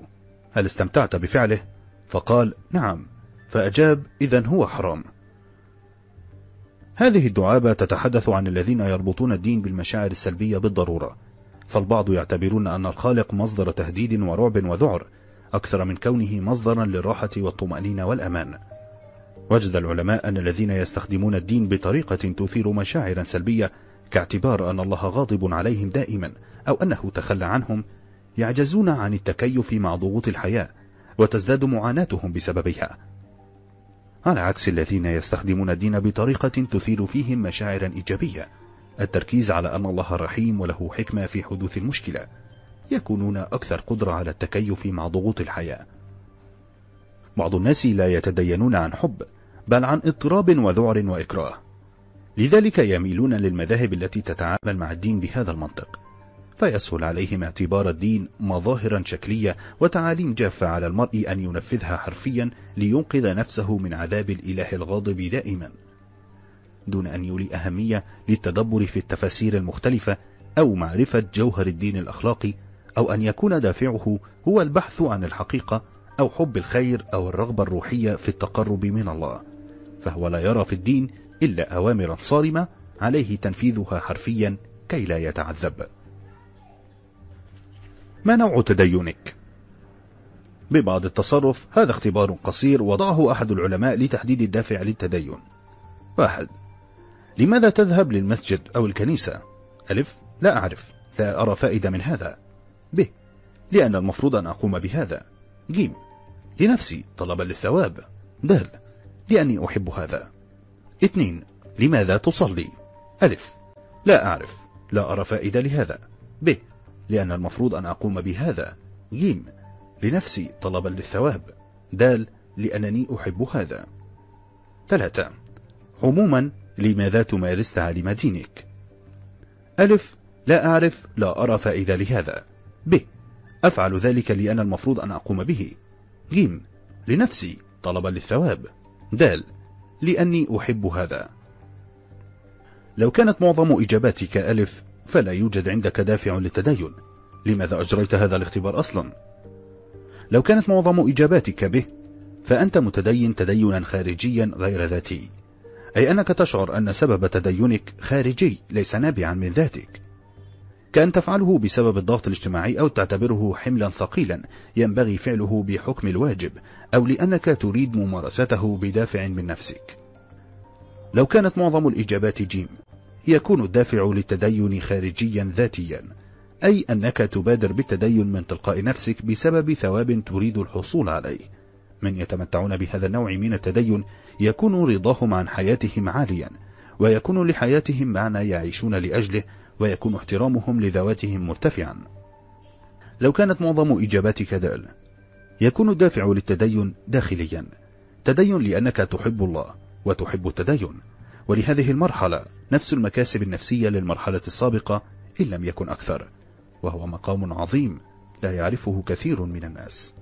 [SPEAKER 1] هل استمتعت بفعله؟ فقال نعم فأجاب إذا هو حرام هذه الدعابة تتحدث عن الذين يربطون الدين بالمشاعر السلبية بالضرورة فالبعض يعتبرون أن الخالق مصدر تهديد ورعب وذعر أكثر من كونه مصدرا للراحة والطمأنينة والأمان وجد العلماء أن الذين يستخدمون الدين بطريقة تثير مشاعرا سلبية كاعتبار أن الله غاضب عليهم دائما أو أنه تخلى عنهم يعجزون عن التكيف مع ضغوط الحياة وتزداد معاناتهم بسببها على عكس الذين يستخدمون الدين بطريقة تثير فيهم مشاعر إيجابية التركيز على أن الله رحيم وله حكمة في حدوث المشكلة يكونون أكثر قدرة على التكيف مع ضغوط الحياة بعض الناس لا يتدينون عن حب بل عن اضطراب وذعر وإكراه لذلك يميلون للمذاهب التي تتعامل مع الدين بهذا المنطق فيسهل عليهم اعتبار الدين مظاهرا شكلية وتعاليم جافة على المرء أن ينفذها حرفيا لينقذ نفسه من عذاب الإله الغاضب دائما دون أن يولي أهمية للتدبر في التفاسير المختلفة أو معرفة جوهر الدين الأخلاقي أو أن يكون دافعه هو البحث عن الحقيقة أو حب الخير أو الرغبة الروحية في التقرب من الله فهو لا يرى في الدين إلا أوامرا صارمة عليه تنفيذها حرفيا كي لا يتعذب ما نوع تدينك؟ ببعض التصرف هذا اختبار قصير وضعه أحد العلماء لتحديد الدافع للتدين واحد لماذا تذهب للمسجد أو الكنيسة؟ ألف لا أعرف لا أرى فائدة من هذا ب لأن المفروض أن أقوم بهذا ج لنفسي طلبا للثواب د لأني أحب هذا اثنين لماذا تصلي؟ ألف لا أعرف لا أرى فائدة لهذا ب لأن المفروض أن أقوم بهذا ج لنفسي طلبا للثواب د لأنني أحب هذا ثلاثة عموما لماذا تمارس تعاليم دينك؟ ألف لا أعرف لا أرى فائدة لهذا ب أفعل ذلك لأن المفروض أن أقوم به ج لنفسي طلبا للثواب د لأني أحب هذا لو كانت معظم إجاباتك ألف فلا يوجد عندك دافع للتدين لماذا أجريت هذا الاختبار أصلا؟ لو كانت معظم إجاباتك به فأنت متدين تدينا خارجيا غير ذاتي أي أنك تشعر أن سبب تدينك خارجي ليس نابعا من ذاتك كأن تفعله بسبب الضغط الاجتماعي أو تعتبره حملا ثقيلا ينبغي فعله بحكم الواجب أو لأنك تريد ممارسته بدافع من نفسك لو كانت معظم الإجابات جيم يكون الدافع للتدين خارجيا ذاتيا أي أنك تبادر بالتدين من تلقاء نفسك بسبب ثواب تريد الحصول عليه من يتمتعون بهذا النوع من التدين يكون رضاهم عن حياتهم عاليا ويكون لحياتهم معنى يعيشون لأجله ويكون احترامهم لذواتهم مرتفعا لو كانت معظم إجاباتك دال يكون الدافع للتدين داخليا تدين لأنك تحب الله وتحب التدين ولهذه المرحلة نفس المكاسب النفسية للمرحلة السابقة إن لم يكن أكثر وهو مقام عظيم لا يعرفه كثير من الناس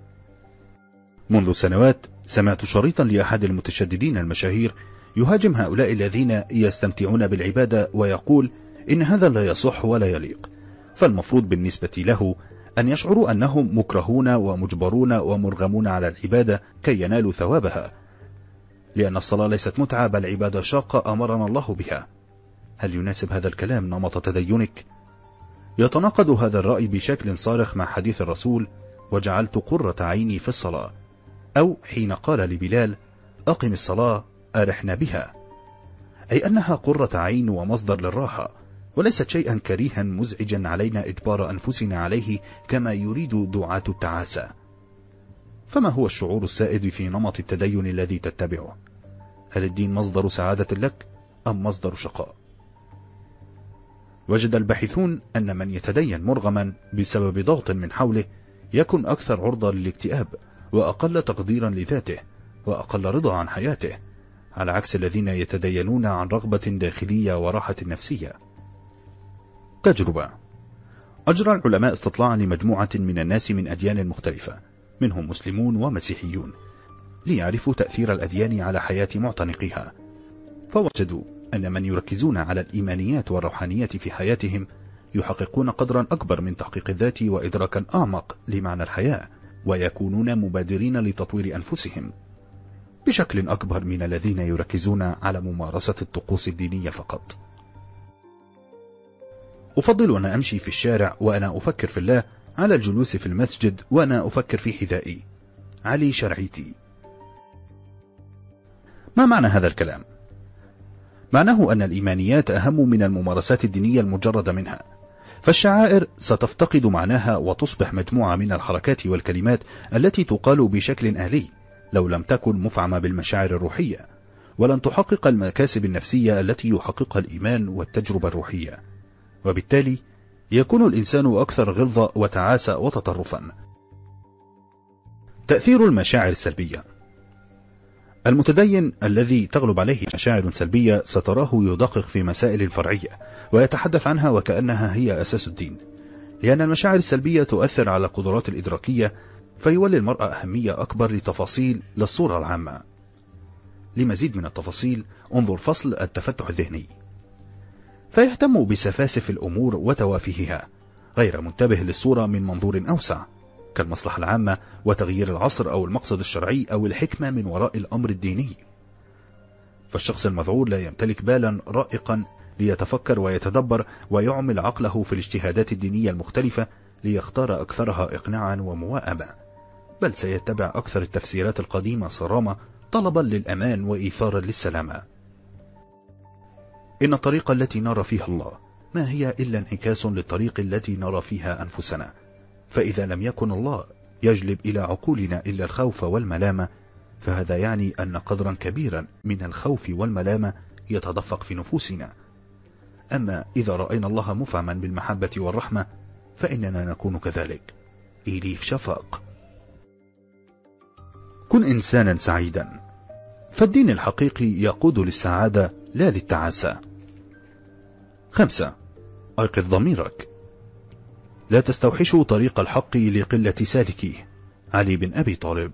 [SPEAKER 1] منذ سنوات سمعت شريطا لأحد المتشددين المشاهير يهاجم هؤلاء الذين يستمتعون بالعبادة ويقول إن هذا لا يصح ولا يليق فالمفروض بالنسبة له أن يشعروا أنهم مكرهون ومجبرون ومرغمون على العبادة كي ينالوا ثوابها لأن الصلاة ليست متعة بل عبادة شاقة أمرنا الله بها هل يناسب هذا الكلام نمط تدينك؟ يتناقض هذا الرأي بشكل صارخ مع حديث الرسول وجعلت قرة عيني في الصلاة أو حين قال لبلال أقم الصلاة أرحنا بها أي أنها قرة عين ومصدر للراحة وليست شيئا كريها مزعجا علينا إجبار أنفسنا عليه كما يريد دعاة التعاسة فما هو الشعور السائد في نمط التدين الذي تتبعه؟ هل الدين مصدر سعادة لك أم مصدر شقاء؟ وجد الباحثون أن من يتدين مرغما بسبب ضغط من حوله يكن أكثر عرضة للاكتئاب وأقل تقديرا لذاته وأقل رضا عن حياته على عكس الذين يتدينون عن رغبة داخلية وراحة نفسية تجربة أجرى العلماء استطلاعا لمجموعة من الناس من أديان مختلفة منهم مسلمون ومسيحيون ليعرفوا تأثير الأديان على حياة معتنقيها فوجدوا أن من يركزون على الإيمانيات والروحانيات في حياتهم يحققون قدرا أكبر من تحقيق الذات وإدراكا أعمق لمعنى الحياة ويكونون مبادرين لتطوير أنفسهم بشكل أكبر من الذين يركزون على ممارسة الطقوس الدينية فقط أفضل أن أمشي في الشارع وأنا أفكر في الله على الجلوس في المسجد وأنا أفكر في حذائي علي شرعيتي ما معنى هذا الكلام؟ معناه أن الإيمانيات أهم من الممارسات الدينية المجردة منها فالشعائر ستفتقد معناها وتصبح مجموعة من الحركات والكلمات التي تقال بشكل أهلي لو لم تكن مفعمة بالمشاعر الروحية ولن تحقق المكاسب النفسية التي يحققها الإيمان والتجربة الروحية وبالتالي يكون الإنسان أكثر غلظة وتعاسة وتطرفا تأثير المشاعر السلبية المتدين الذي تغلب عليه مشاعر سلبية ستراه يدقق في مسائل فرعية ويتحدث عنها وكأنها هي أساس الدين لأن المشاعر السلبية تؤثر على القدرات الإدراكية فيولي المرأة أهمية أكبر لتفاصيل للصورة العامة لمزيد من التفاصيل انظر فصل التفتح الذهني فيهتم بسفاسف الأمور وتوافهها غير منتبه للصورة من منظور أوسع كالمصلحة العامة وتغيير العصر أو المقصد الشرعي أو الحكمة من وراء الأمر الديني فالشخص المذعور لا يمتلك بالا رائقا ليتفكر ويتدبر ويعمل عقله في الاجتهادات الدينية المختلفة ليختار أكثرها إقناعا ومواءبا بل سيتبع أكثر التفسيرات القديمة صرامة طلبا للأمان وإيثارا للسلامة إن الطريق التي نرى فيها الله ما هي إلا انعكاس للطريق التي نرى فيها أنفسنا فإذا لم يكن الله يجلب إلى عقولنا إلا الخوف والملامة فهذا يعني أن قدرا كبيرا من الخوف والملامة يتدفق في نفوسنا أما إذا رأينا الله مفعما بالمحبة والرحمة فإننا نكون كذلك إليف شفاق كن إنسانا سعيدا فالدين الحقيقي يقود للسعادة لا للتعاسة خمسة أيقظ ضميرك لا تستوحشوا طريق الحق لقلة سالكيه علي بن أبي طالب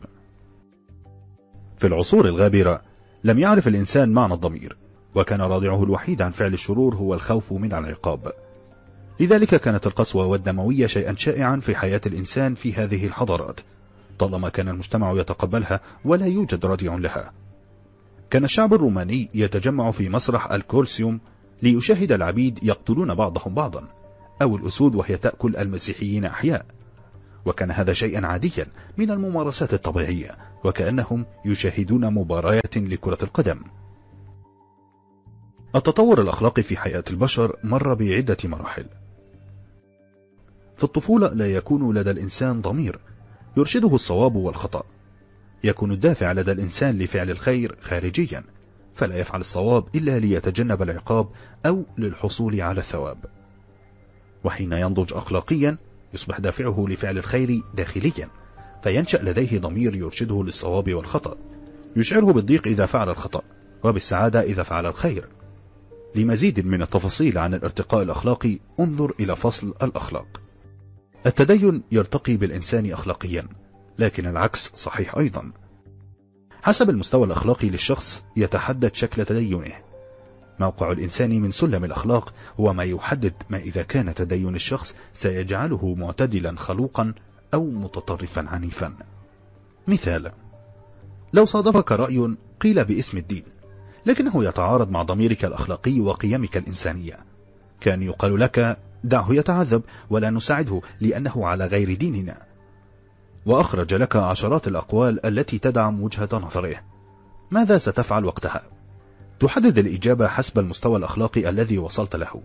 [SPEAKER 1] في العصور الغابرة لم يعرف الإنسان معنى الضمير وكان راضعه الوحيد عن فعل الشرور هو الخوف من العقاب لذلك كانت القسوة والدموية شيئا شائعا في حياة الإنسان في هذه الحضارات طالما كان المجتمع يتقبلها ولا يوجد رضيع لها كان الشعب الروماني يتجمع في مسرح الكولسيوم ليشاهد العبيد يقتلون بعضهم بعضا أو الأسود وهي تأكل المسيحيين أحياء وكان هذا شيئا عاديا من الممارسات الطبيعية وكأنهم يشاهدون مباريات لكرة القدم التطور الأخلاقي في حياة البشر مر بعدة مراحل في الطفولة لا يكون لدى الإنسان ضمير يرشده الصواب والخطأ يكون الدافع لدى الإنسان لفعل الخير خارجيا فلا يفعل الصواب إلا ليتجنب العقاب أو للحصول على الثواب وحين ينضج أخلاقيا يصبح دافعه لفعل الخير داخليا فينشأ لديه ضمير يرشده للصواب والخطأ يشعره بالضيق إذا فعل الخطأ وبالسعادة إذا فعل الخير لمزيد من التفاصيل عن الارتقاء الأخلاقي انظر إلى فصل الأخلاق التدين يرتقي بالإنسان أخلاقيا لكن العكس صحيح أيضا حسب المستوى الأخلاقي للشخص يتحدد شكل تدينه موقع الإنسان من سلم الأخلاق هو ما يحدد ما إذا كان تدين الشخص سيجعله معتدلا خلوقا أو متطرفا عنيفا مثال لو صادفك رأي قيل باسم الدين لكنه يتعارض مع ضميرك الأخلاقي وقيمك الإنسانية كان يقال لك دعه يتعذب ولا نساعده لأنه على غير ديننا وأخرج لك عشرات الأقوال التي تدعم وجهة نظره ماذا ستفعل وقتها؟ تحدد الإجابة حسب المستوى الأخلاقي الذي وصلت له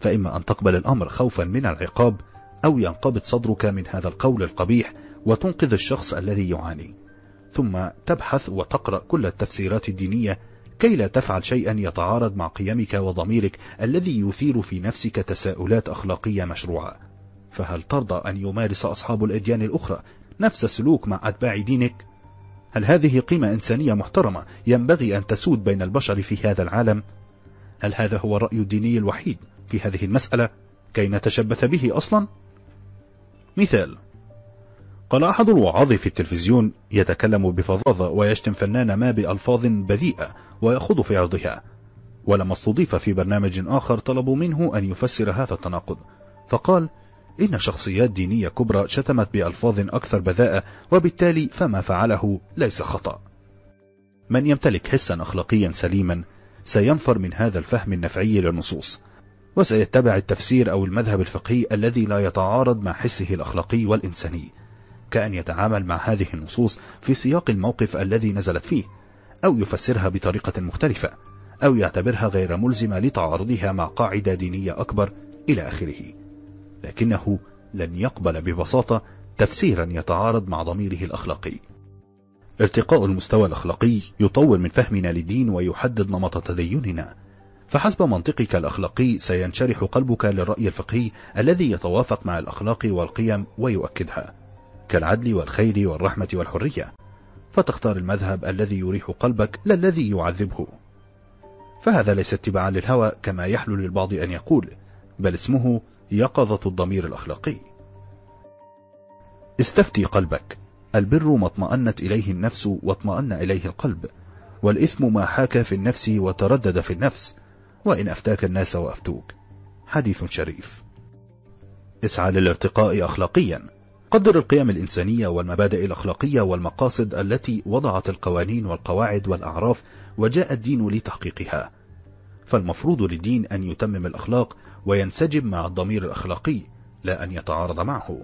[SPEAKER 1] فإما أن تقبل الأمر خوفا من العقاب أو ينقبض صدرك من هذا القول القبيح وتنقذ الشخص الذي يعاني ثم تبحث وتقرأ كل التفسيرات الدينية كي لا تفعل شيئا يتعارض مع قيمك وضميرك الذي يثير في نفسك تساؤلات أخلاقية مشروعة فهل ترضى أن يمارس أصحاب الأديان الأخرى نفس السلوك مع أتباع دينك هل هذه قيمة إنسانية محترمة ينبغي أن تسود بين البشر في هذا العالم؟ هل هذا هو الرأي الديني الوحيد في هذه المسألة كي نتشبث به أصلا؟ مثال قال أحد الوعاظ في التلفزيون يتكلم بفظاظة ويشتم فنان ما بألفاظ بذيئة ويخوض في عرضها ولما استضيف في برنامج آخر طلبوا منه أن يفسر هذا التناقض فقال إن شخصيات دينية كبرى شتمت بألفاظ أكثر بذاءة وبالتالي فما فعله ليس خطأ من يمتلك حسا أخلاقيا سليما سينفر من هذا الفهم النفعي للنصوص وسيتبع التفسير أو المذهب الفقهي الذي لا يتعارض مع حسه الأخلاقي والإنساني كأن يتعامل مع هذه النصوص في سياق الموقف الذي نزلت فيه أو يفسرها بطريقة مختلفة أو يعتبرها غير ملزمة لتعارضها مع قاعدة دينية أكبر إلى آخره لكنه لن يقبل ببساطة تفسيرا يتعارض مع ضميره الأخلاقي ارتقاء المستوى الأخلاقي يطور من فهمنا للدين ويحدد نمط تديننا فحسب منطقك الأخلاقي سينشرح قلبك للرأي الفقهي الذي يتوافق مع الأخلاق والقيم ويؤكدها كالعدل والخير والرحمة والحرية فتختار المذهب الذي يريح قلبك لا الذي يعذبه فهذا ليس اتباعا للهوى كما يحلو للبعض أن يقول بل اسمه يقظة الضمير الأخلاقي استفتي قلبك البر ما اطمأنت إليه النفس واطمأن إليه القلب والإثم ما حاك في النفس وتردد في النفس وإن أفتاك الناس وأفتوك حديث شريف اسعى للارتقاء أخلاقيا قدر القيم الإنسانية والمبادئ الأخلاقية والمقاصد التي وضعت القوانين والقواعد والأعراف وجاء الدين لتحقيقها فالمفروض للدين أن يتمم الأخلاق وينسجم مع الضمير الأخلاقي لا أن يتعارض معه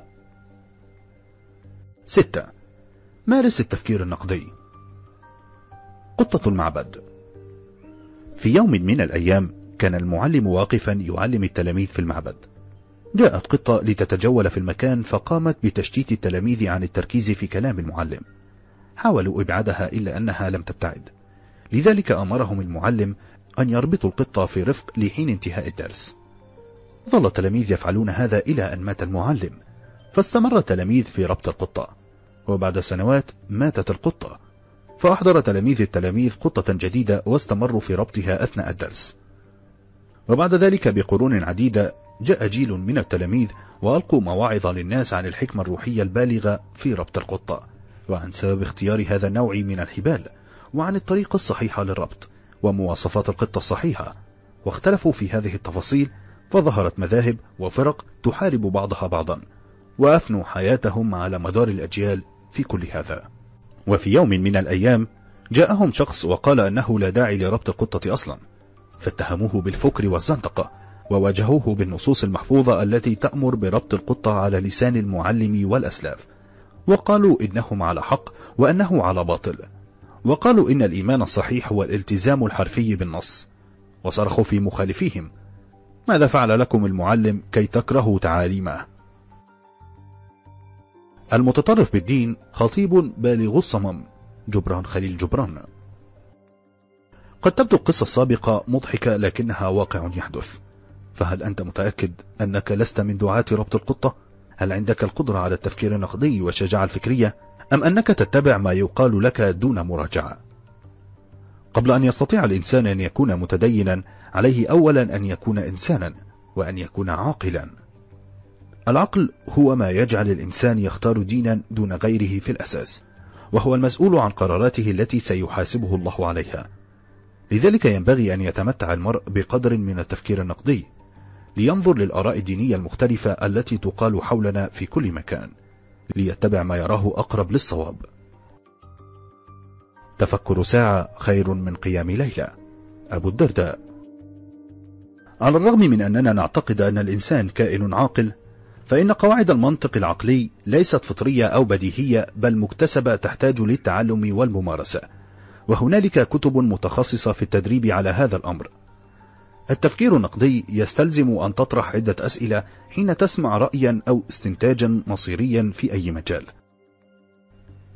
[SPEAKER 1] ستة مارس التفكير النقدي قطة المعبد في يوم من الأيام كان المعلم واقفا يعلم التلاميذ في المعبد جاءت قطة لتتجول في المكان فقامت بتشتيت التلاميذ عن التركيز في كلام المعلم حاولوا إبعادها إلا أنها لم تبتعد لذلك أمرهم المعلم أن يربطوا القطة في رفق لحين انتهاء الدرس ظل التلاميذ يفعلون هذا إلى أن مات المعلم فاستمر التلاميذ في ربط القطة وبعد سنوات ماتت القطة فأحضر تلاميذ التلاميذ قطة جديدة واستمروا في ربطها أثناء الدرس وبعد ذلك بقرون عديدة جاء جيل من التلاميذ وألقوا مواعظ للناس عن الحكمة الروحية البالغة في ربط القطة وعن سبب اختيار هذا النوع من الحبال وعن الطريقة الصحيحة للربط ومواصفات القطة الصحيحة واختلفوا في هذه التفاصيل فظهرت مذاهب وفرق تحارب بعضها بعضا وأفنوا حياتهم على مدار الأجيال في كل هذا وفي يوم من الأيام جاءهم شخص وقال أنه لا داعي لربط القطة أصلا فاتهموه بالفكر والزندقة وواجهوه بالنصوص المحفوظة التي تأمر بربط القطة على لسان المعلم والأسلاف وقالوا إنهم على حق وأنه على باطل وقالوا إن الإيمان الصحيح هو الالتزام الحرفي بالنص وصرخوا في مخالفيهم ماذا فعل لكم المعلم كي تكرهوا تعاليمه المتطرف بالدين خطيب بالغ الصمم جبران خليل جبران قد تبدو القصة السابقة مضحكة لكنها واقع يحدث فهل أنت متأكد أنك لست من دعاة ربط القطة؟ هل عندك القدرة على التفكير النقدي والشجاعة الفكرية؟ أم أنك تتبع ما يقال لك دون مراجعة؟ قبل أن يستطيع الإنسان أن يكون متدينا عليه أولا أن يكون إنسانا وأن يكون عاقلا العقل هو ما يجعل الإنسان يختار دينا دون غيره في الأساس وهو المسؤول عن قراراته التي سيحاسبه الله عليها لذلك ينبغي أن يتمتع المرء بقدر من التفكير النقدي لينظر للآراء الدينية المختلفة التي تقال حولنا في كل مكان ليتبع ما يراه أقرب للصواب تفكر ساعة خير من قيام ليلة أبو الدرداء على الرغم من أننا نعتقد أن الإنسان كائن عاقل فإن قواعد المنطق العقلي ليست فطرية أو بديهية بل مكتسبة تحتاج للتعلم والممارسة وهنالك كتب متخصصة في التدريب على هذا الأمر التفكير النقدي يستلزم أن تطرح عدة أسئلة حين تسمع رأيا أو استنتاجا مصيريا في أي مجال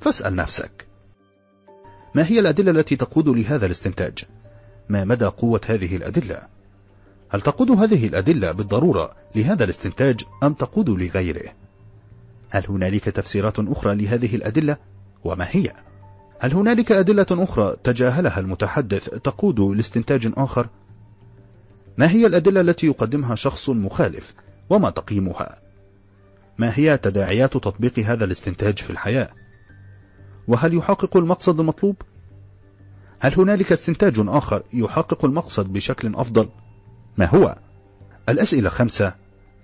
[SPEAKER 1] فاسأل نفسك ما هي الأدلة التي تقود لهذا الاستنتاج؟ ما مدى قوة هذه الأدلة؟ هل تقود هذه الأدلة بالضرورة لهذا الاستنتاج أم تقود لغيره؟ هل هنالك تفسيرات أخرى لهذه الأدلة؟ وما هي؟ هل هنالك أدلة أخرى تجاهلها المتحدث تقود لاستنتاج آخر؟ ما هي الأدلة التي يقدمها شخص مخالف؟ وما تقييمها؟ ما هي تداعيات تطبيق هذا الاستنتاج في الحياة؟ وهل يحقق المقصد المطلوب؟ هل هنالك استنتاج آخر يحقق المقصد بشكل أفضل؟ ما هو؟ الأسئلة خمسة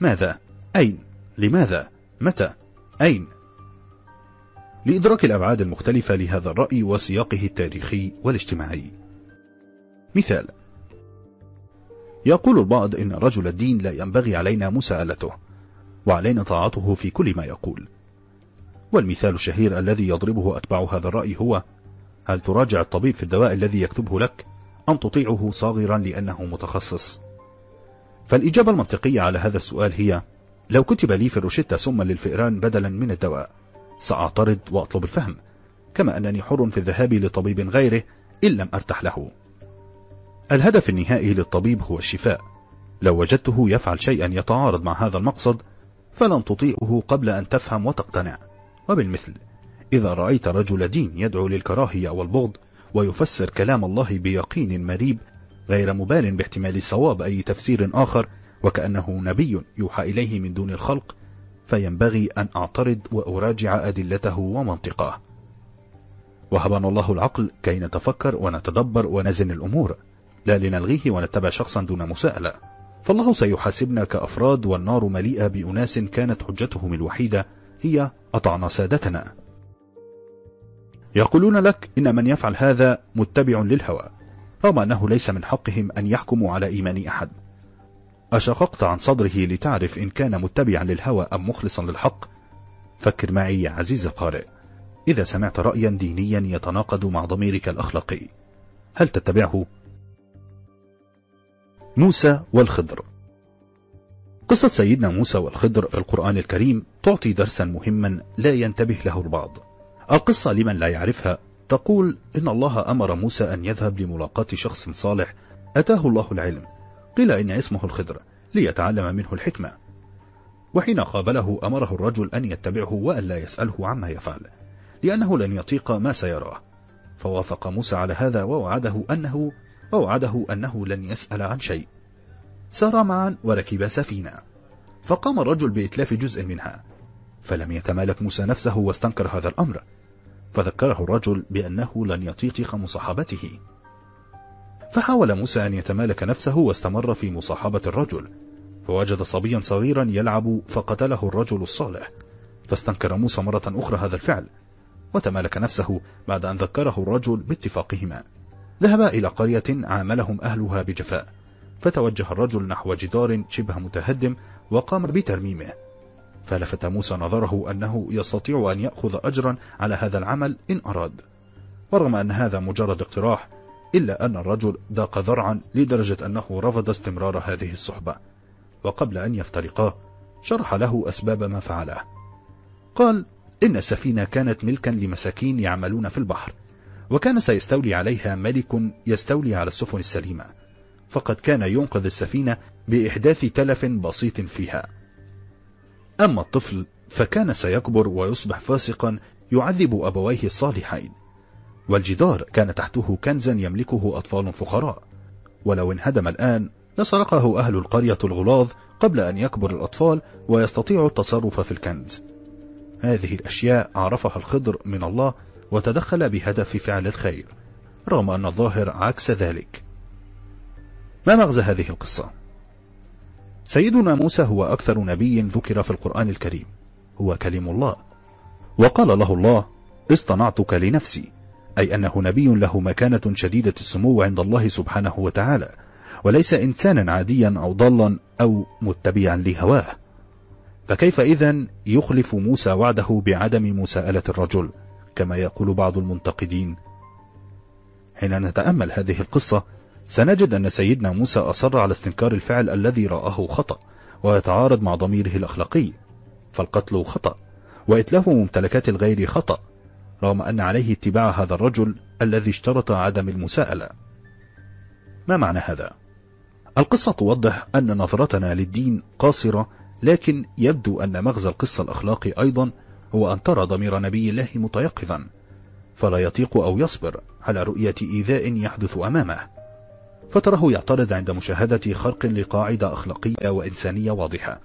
[SPEAKER 1] ماذا؟ أين؟ لماذا؟ متى؟ أين؟ لإدراك الأبعاد المختلفة لهذا الرأي وسياقه التاريخي والاجتماعي مثال يقول البعض إن رجل الدين لا ينبغي علينا مساءلته وعلينا طاعته في كل ما يقول والمثال الشهير الذي يضربه أتباع هذا الرأي هو هل تراجع الطبيب في الدواء الذي يكتبه لك أم تطيعه صاغرا لأنه متخصص فالإجابة المنطقية على هذا السؤال هي لو كتب لي في الروشتة سما للفئران بدلا من الدواء سأعترض وأطلب الفهم كما أنني حر في الذهاب لطبيب غيره إن لم أرتح له الهدف النهائي للطبيب هو الشفاء لو وجدته يفعل شيئا يتعارض مع هذا المقصد فلن تطيعه قبل أن تفهم وتقتنع وبالمثل إذا رأيت رجل دين يدعو للكراهية والبغض ويفسر كلام الله بيقين مريب غير مبال باحتمال صواب أي تفسير آخر وكأنه نبي يوحى إليه من دون الخلق فينبغي أن أعترض وأراجع أدلته ومنطقه وهبنا الله العقل كي نتفكر ونتدبر ونزن الأمور لا لنلغيه ونتبع شخصا دون مساءلة فالله سيحاسبنا كأفراد والنار مليئة بأناس كانت حجتهم الوحيدة هي أطعنا سادتنا يقولون لك إن من يفعل هذا متبع للهوى رغم أنه ليس من حقهم أن يحكموا على إيمان أحد أشققت عن صدره لتعرف إن كان متبعا للهوى أم مخلصا للحق فكر معي يا عزيز القارئ إذا سمعت رأيا دينيا يتناقض مع ضميرك الأخلاقي هل تتبعه؟ موسى والخضر قصة سيدنا موسى والخضر في القرآن الكريم تعطي درسا مهما لا ينتبه له البعض القصة لمن لا يعرفها تقول إن الله أمر موسى أن يذهب لملاقاة شخص صالح أتاه الله العلم قيل إن اسمه الخضر ليتعلم منه الحكمة وحين قابله أمره الرجل أن يتبعه وأن لا يسأله عما يفعل لأنه لن يطيق ما سيراه فوافق موسى على هذا ووعده أنه ووعده أنه لن يسأل عن شيء سارا معا وركبا سفينة فقام الرجل بإتلاف جزء منها فلم يتمالك موسى نفسه واستنكر هذا الأمر فذكره الرجل بأنه لن يطيق مصاحبته فحاول موسى أن يتمالك نفسه واستمر في مصاحبة الرجل فوجد صبيا صغيرا يلعب فقتله الرجل الصالح فاستنكر موسى مرة أخرى هذا الفعل وتمالك نفسه بعد أن ذكره الرجل باتفاقهما ذهبا إلى قرية عاملهم أهلها بجفاء فتوجه الرجل نحو جدار شبه متهدم وقام بترميمه فلفت موسى نظره أنه يستطيع أن يأخذ أجرا على هذا العمل إن أراد ورغم أن هذا مجرد اقتراح إلا أن الرجل ضاق ذرعا لدرجة أنه رفض استمرار هذه الصحبة وقبل أن يفترقا شرح له أسباب ما فعله قال إن السفينة كانت ملكا لمساكين يعملون في البحر وكان سيستولي عليها ملك يستولي على السفن السليمة فقد كان ينقذ السفينة بإحداث تلف بسيط فيها أما الطفل فكان سيكبر ويصبح فاسقا يعذب أبويه الصالحين والجدار كان تحته كنزا يملكه أطفال فقراء ولو انهدم الآن لسرقه أهل القرية الغلاظ قبل أن يكبر الأطفال ويستطيعوا التصرف في الكنز هذه الأشياء عرفها الخضر من الله وتدخل بهدف فعل الخير رغم أن الظاهر عكس ذلك ما مغزى هذه القصة؟ سيدنا موسى هو أكثر نبي ذكر في القرآن الكريم هو كلم الله وقال له الله اصطنعتك لنفسي أي أنه نبي له مكانة شديدة السمو عند الله سبحانه وتعالى وليس إنسانا عاديا أو ضالا أو متبعا لهواه فكيف إذا يخلف موسى وعده بعدم مساءلة الرجل كما يقول بعض المنتقدين حين نتأمل هذه القصة سنجد أن سيدنا موسى أصر على استنكار الفعل الذي رآه خطأ ويتعارض مع ضميره الأخلاقي فالقتل خطأ وإتلاف ممتلكات الغير خطأ رغم أن عليه اتباع هذا الرجل الذي اشترط عدم المساءلة ما معنى هذا؟ القصة توضح أن نظرتنا للدين قاصرة لكن يبدو أن مغزى القصة الأخلاقي أيضا هو أن ترى ضمير نبي الله متيقظا فلا يطيق أو يصبر على رؤية إيذاء يحدث أمامه فتره يعترض عند مشاهدة خرق لقاعدة أخلاقية وإنسانية واضحة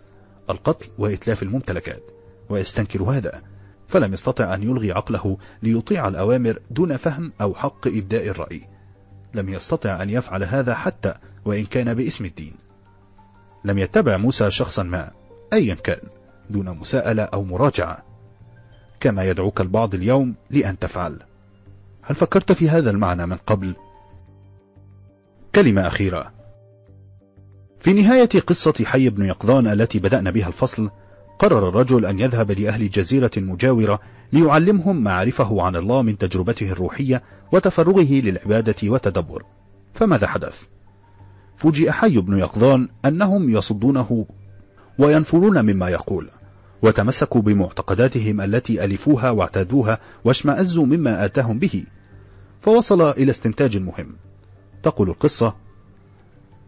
[SPEAKER 1] القتل وإتلاف الممتلكات ويستنكر هذا فلم يستطع أن يلغي عقله ليطيع الأوامر دون فهم أو حق إبداء الرأي لم يستطع أن يفعل هذا حتى وإن كان باسم الدين لم يتبع موسى شخصا ما أيا كان دون مساءلة أو مراجعة كما يدعوك البعض اليوم لأن تفعل هل فكرت في هذا المعنى من قبل؟ كلمة أخيرة في نهاية قصة حي بن يقظان التي بدأنا بها الفصل قرر الرجل أن يذهب لأهل جزيرة مجاورة ليعلمهم عرفه عن الله من تجربته الروحية وتفرغه للعبادة وتدبر فماذا حدث؟ فوجئ حي بن يقظان أنهم يصدونه وينفرون مما يقول وتمسكوا بمعتقداتهم التي ألفوها واعتادوها واشمأزوا مما آتاهم به فوصل إلى استنتاج مهم تقول القصة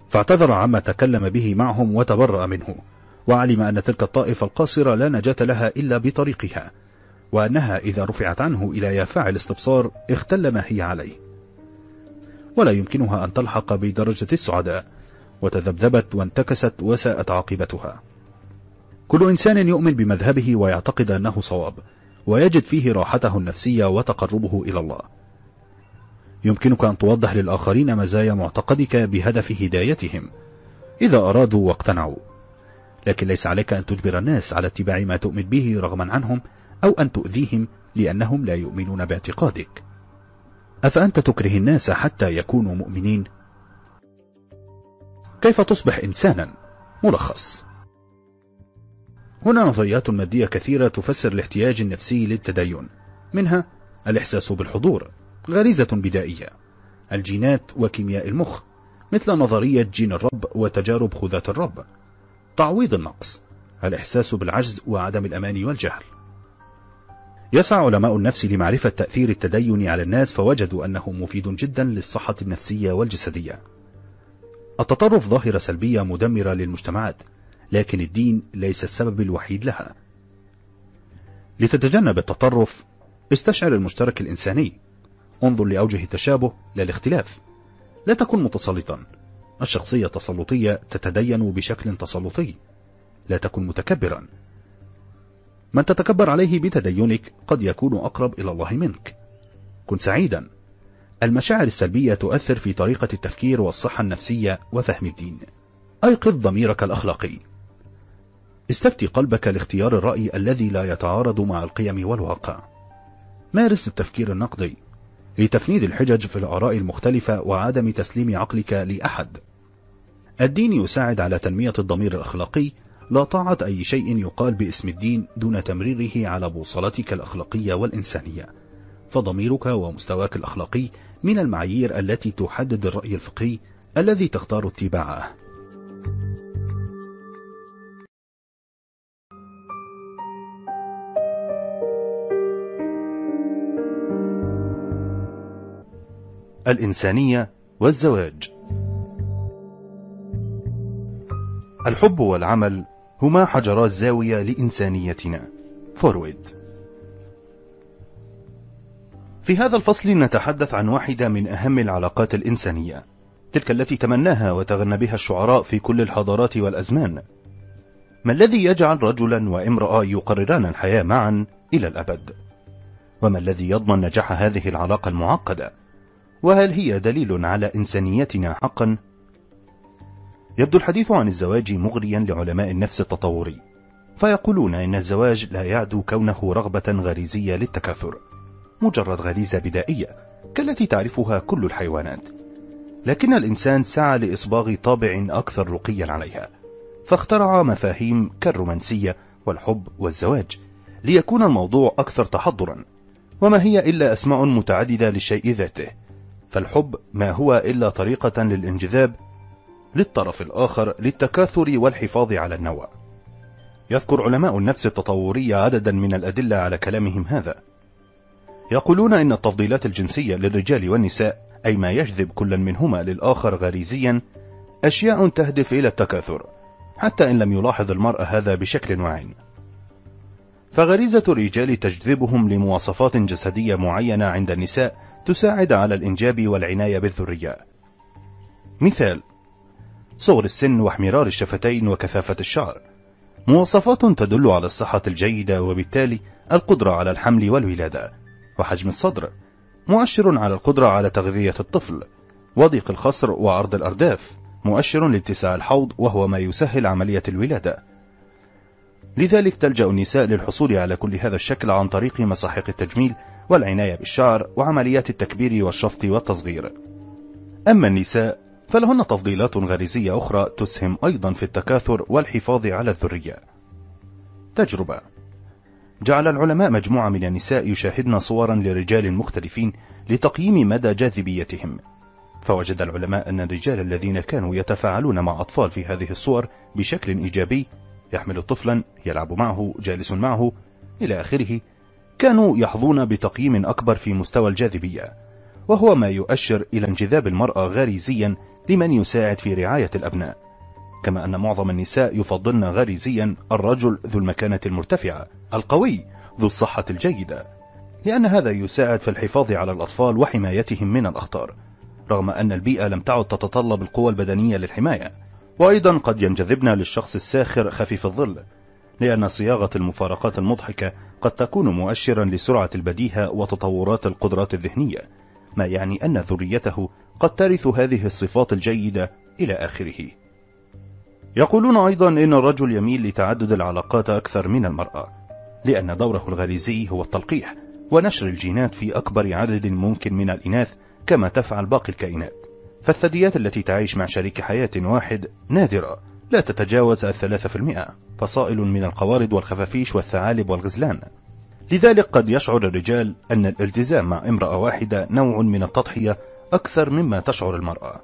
[SPEAKER 1] فاعتذر عما تكلم به معهم وتبرأ منه وعلم أن تلك الطائفة القاصرة لا نجاة لها إلا بطريقها وأنها إذا رفعت عنه إلى يافع الاستبصار اختل ما هي عليه ولا يمكنها أن تلحق بدرجة السعداء وتذبذبت وانتكست وساءت عاقبتها كل إنسان يؤمن بمذهبه ويعتقد أنه صواب ويجد فيه راحته النفسية وتقربه إلى الله يمكنك أن توضح للآخرين مزايا معتقدك بهدف هدايتهم إذا أرادوا واقتنعوا لكن ليس عليك أن تجبر الناس على اتباع ما تؤمن به رغما عنهم أو أن تؤذيهم لأنهم لا يؤمنون باعتقادك أفأنت تكره الناس حتى يكونوا مؤمنين؟ كيف تصبح إنسانا؟ ملخص هنا نظريات مادية كثيرة تفسر الاحتياج النفسي للتدين منها الإحساس بالحضور غريزة بدائية الجينات وكيمياء المخ مثل نظرية جين الرب وتجارب خذات الرب تعويض النقص الإحساس بالعجز وعدم الأمان والجهل يسعى علماء النفس لمعرفة تأثير التدين على الناس فوجدوا أنه مفيد جدا للصحة النفسية والجسدية التطرف ظاهرة سلبية مدمرة للمجتمعات لكن الدين ليس السبب الوحيد لها لتتجنب التطرف استشعر المشترك الإنساني انظر لأوجه التشابه لا الاختلاف لا تكن متسلطا الشخصية التسلطية تتدين بشكل تسلطي لا تكن متكبرا من تتكبر عليه بتدينك قد يكون أقرب إلى الله منك كن سعيدا المشاعر السلبية تؤثر في طريقة التفكير والصحة النفسية وفهم الدين أيقظ ضميرك الأخلاقي استفتي قلبك لاختيار الرأي الذي لا يتعارض مع القيم والواقع مارس التفكير النقدي لتفنيد الحجج في الآراء المختلفة وعدم تسليم عقلك لأحد الدين يساعد على تنمية الضمير الأخلاقي لا طاعة أي شيء يقال باسم الدين دون تمريره على بوصلتك الأخلاقية والإنسانية فضميرك ومستواك الأخلاقي من المعايير التي تحدد الرأي الفقهي الذي تختار اتباعه الإنسانية والزواج الحب والعمل هما حجرا زاوية لإنسانيتنا فورويد في هذا الفصل نتحدث عن واحدة من أهم العلاقات الإنسانية تلك التي تمناها وتغنى بها الشعراء في كل الحضارات والأزمان ما الذي يجعل رجلا وامرأة يقرران الحياة معا إلى الأبد؟ وما الذي يضمن نجاح هذه العلاقة المعقدة؟ وهل هي دليل على إنسانيتنا حقا؟ يبدو الحديث عن الزواج مغريا لعلماء النفس التطوري فيقولون إن الزواج لا يعدو كونه رغبة غريزية للتكاثر مجرد غريزة بدائية كالتي تعرفها كل الحيوانات لكن الإنسان سعى لإصباغ طابع أكثر رقيا عليها فاخترع مفاهيم كالرومانسية والحب والزواج ليكون الموضوع أكثر تحضرا وما هي إلا أسماء متعددة للشيء ذاته فالحب ما هو إلا طريقة للانجذاب للطرف الآخر للتكاثر والحفاظ على النوع يذكر علماء النفس التطورية عددا من الأدلة على كلامهم هذا يقولون إن التفضيلات الجنسية للرجال والنساء أي ما يجذب كل منهما للآخر غريزيا أشياء تهدف إلى التكاثر حتى إن لم يلاحظ المرأة هذا بشكل واعٍ فغريزة الرجال تجذبهم لمواصفات جسدية معينة عند النساء تساعد على الإنجاب والعناية بالذرية مثال صغر السن واحمرار الشفتين وكثافة الشعر مواصفات تدل على الصحة الجيدة وبالتالي القدرة على الحمل والولادة وحجم الصدر مؤشر على القدرة على تغذية الطفل وضيق الخصر وعرض الأرداف مؤشر لاتساع الحوض وهو ما يسهل عملية الولادة لذلك تلجأ النساء للحصول على كل هذا الشكل عن طريق مساحيق التجميل والعناية بالشعر وعمليات التكبير والشفط والتصغير أما النساء فلهن تفضيلات غريزية أخرى تسهم أيضا في التكاثر والحفاظ على الذرية تجربة جعل العلماء مجموعة من النساء يشاهدن صورا لرجال مختلفين لتقييم مدى جاذبيتهم فوجد العلماء أن الرجال الذين كانوا يتفاعلون مع أطفال في هذه الصور بشكل إيجابي يحمل طفلا يلعب معه جالس معه إلى آخره كانوا يحظون بتقييم أكبر في مستوى الجاذبية وهو ما يؤشر إلى انجذاب المرأة غريزيا لمن يساعد في رعاية الأبناء كما أن معظم النساء يفضلن غريزيا الرجل ذو المكانة المرتفعة القوي ذو الصحة الجيدة لأن هذا يساعد في الحفاظ على الأطفال وحمايتهم من الأخطار رغم أن البيئة لم تعد تتطلب القوى البدنية للحماية وأيضا قد ينجذبن للشخص الساخر خفيف الظل لأن صياغة المفارقات المضحكة قد تكون مؤشرا لسرعة البديهة وتطورات القدرات الذهنية ما يعني أن ذريته قد ترث هذه الصفات الجيدة إلى آخره يقولون أيضا إن الرجل يميل لتعدد العلاقات أكثر من المرأة لأن دوره الغريزي هو التلقيح ونشر الجينات في أكبر عدد ممكن من الإناث كما تفعل باقي الكائنات فالثدييات التي تعيش مع شريك حياة واحد نادرة لا تتجاوز الثلاثة في المئة فصائل من القوارض والخفافيش والثعالب والغزلان لذلك قد يشعر الرجال أن الالتزام مع امرأة واحدة نوع من التضحية أكثر مما تشعر المرأة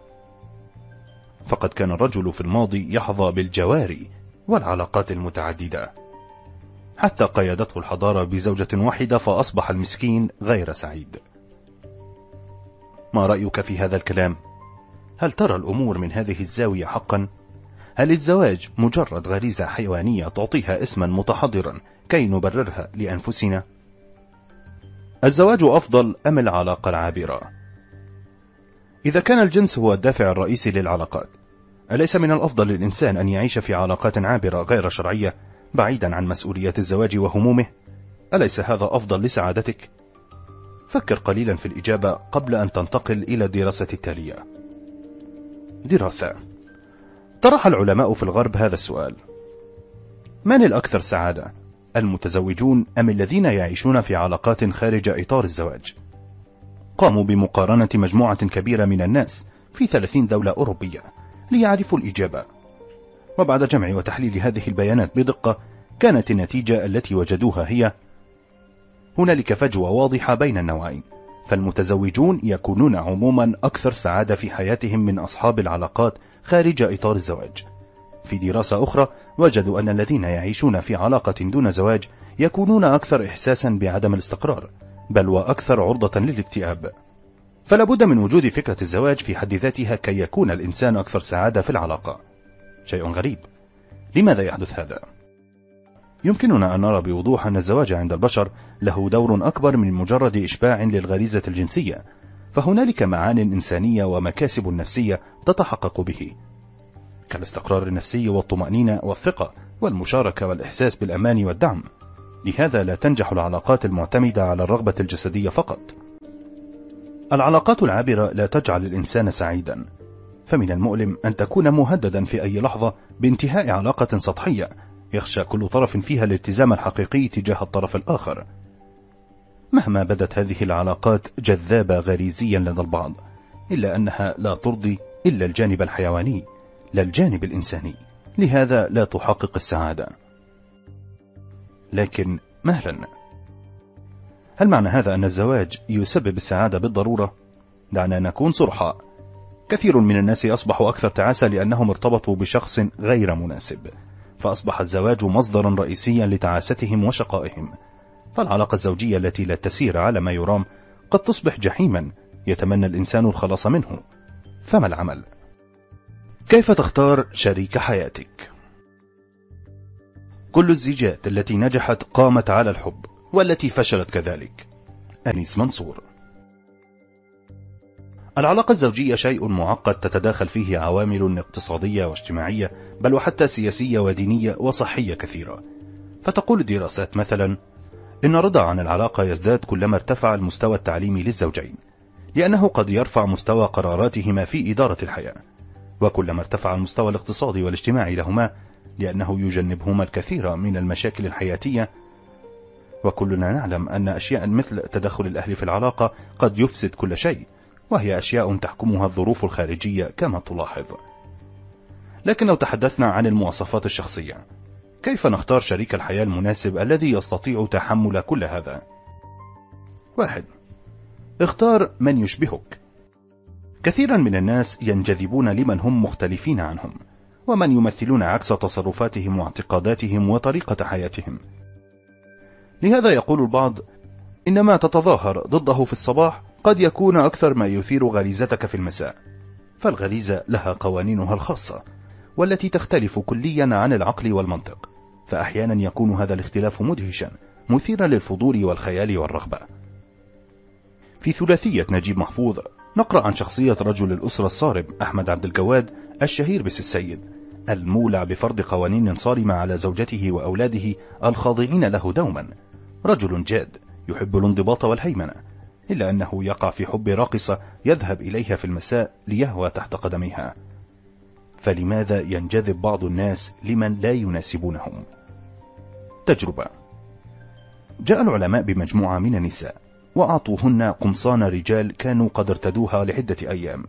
[SPEAKER 1] فقد كان الرجل في الماضي يحظى بالجواري والعلاقات المتعددة حتى قيادته الحضارة بزوجة واحدة فأصبح المسكين غير سعيد ما رأيك في هذا الكلام؟ هل ترى الأمور من هذه الزاوية حقا؟ هل الزواج مجرد غريزة حيوانية تعطيها اسما متحضرا كي نبررها لأنفسنا؟ الزواج أفضل أم العلاقة العابرة؟ إذا كان الجنس هو الدافع الرئيسي للعلاقات أليس من الأفضل للإنسان أن يعيش في علاقات عابرة غير شرعية بعيدا عن مسؤوليات الزواج وهمومه؟ أليس هذا أفضل لسعادتك؟ فكر قليلا في الإجابة قبل أن تنتقل إلى الدراسة التالية دراسة طرح العلماء في الغرب هذا السؤال من الأكثر سعادة؟ المتزوجون أم الذين يعيشون في علاقات خارج إطار الزواج؟ قاموا بمقارنة مجموعة كبيرة من الناس في 30 دولة أوروبية ليعرفوا الإجابة وبعد جمع وتحليل هذه البيانات بدقة كانت النتيجة التي وجدوها هي هنالك فجوة واضحة بين النوعين فالمتزوجون يكونون عموما أكثر سعادة في حياتهم من أصحاب العلاقات خارج إطار الزواج في دراسة أخرى وجدوا أن الذين يعيشون في علاقة دون زواج يكونون أكثر إحساسا بعدم الاستقرار بل وأكثر عرضة للاكتئاب فلا بد من وجود فكرة الزواج في حد ذاتها كي يكون الإنسان أكثر سعادة في العلاقة شيء غريب لماذا يحدث هذا؟ يمكننا أن نرى بوضوح أن الزواج عند البشر له دور أكبر من مجرد إشباع للغريزة الجنسية فهنالك معان إنسانية ومكاسب نفسية تتحقق به كالاستقرار النفسي والطمأنينة والثقة والمشاركة والإحساس بالأمان والدعم لهذا لا تنجح العلاقات المعتمدة على الرغبة الجسدية فقط العلاقات العابرة لا تجعل الإنسان سعيدا فمن المؤلم أن تكون مهددا في أي لحظة بانتهاء علاقة سطحية يخشى كل طرف فيها الالتزام الحقيقي تجاه الطرف الآخر مهما بدت هذه العلاقات جذابة غريزيا لدى البعض إلا أنها لا ترضي إلا الجانب الحيواني لا الجانب الإنساني لهذا لا تحقق السعادة لكن مهلا هل معنى هذا أن الزواج يسبب السعادة بالضرورة؟ دعنا نكون صرحاء كثير من الناس أصبحوا أكثر تعاسة لأنهم ارتبطوا بشخص غير مناسب فأصبح الزواج مصدرا رئيسيا لتعاستهم وشقائهم فالعلاقة الزوجية التي لا تسير على ما يرام قد تصبح جحيما يتمنى الإنسان الخلاص منه فما العمل؟ كيف تختار شريك حياتك؟ كل الزيجات التي نجحت قامت على الحب والتي فشلت كذلك أنيس منصور العلاقة الزوجية شيء معقد تتداخل فيه عوامل اقتصادية واجتماعية بل وحتى سياسية ودينية وصحية كثيرة فتقول الدراسات مثلا إن رضا عن العلاقة يزداد كلما ارتفع المستوى التعليمي للزوجين لأنه قد يرفع مستوى قراراتهما في إدارة الحياة وكلما ارتفع المستوى الاقتصادي والاجتماعي لهما لأنه يجنبهما الكثير من المشاكل الحياتية وكلنا نعلم أن أشياء مثل تدخل الأهل في العلاقة قد يفسد كل شيء وهي أشياء تحكمها الظروف الخارجية كما تلاحظ لكن لو تحدثنا عن المواصفات الشخصية كيف نختار شريك الحياة المناسب الذي يستطيع تحمل كل هذا؟ واحد اختار من يشبهك كثيرا من الناس ينجذبون لمن هم مختلفين عنهم ومن يمثلون عكس تصرفاتهم واعتقاداتهم وطريقة حياتهم لهذا يقول البعض إنما تتظاهر ضده في الصباح قد يكون أكثر ما يثير غريزتك في المساء فالغريزة لها قوانينها الخاصة والتي تختلف كليا عن العقل والمنطق فأحيانا يكون هذا الاختلاف مدهشا مثيرا للفضول والخيال والرغبة في ثلاثية نجيب محفوظ نقرأ عن شخصية رجل الأسرة الصارم أحمد عبد الجواد الشهير بس السيد المولع بفرض قوانين صارمة على زوجته وأولاده الخاضعين له دوما رجل جاد يحب الانضباط والهيمنة إلا أنه يقع في حب راقصة يذهب إليها في المساء ليهوى تحت قدميها فلماذا ينجذب بعض الناس لمن لا يناسبونهم تجربة جاء العلماء بمجموعة من النساء وأعطوهن قمصان رجال كانوا قد ارتدوها لعدة أيام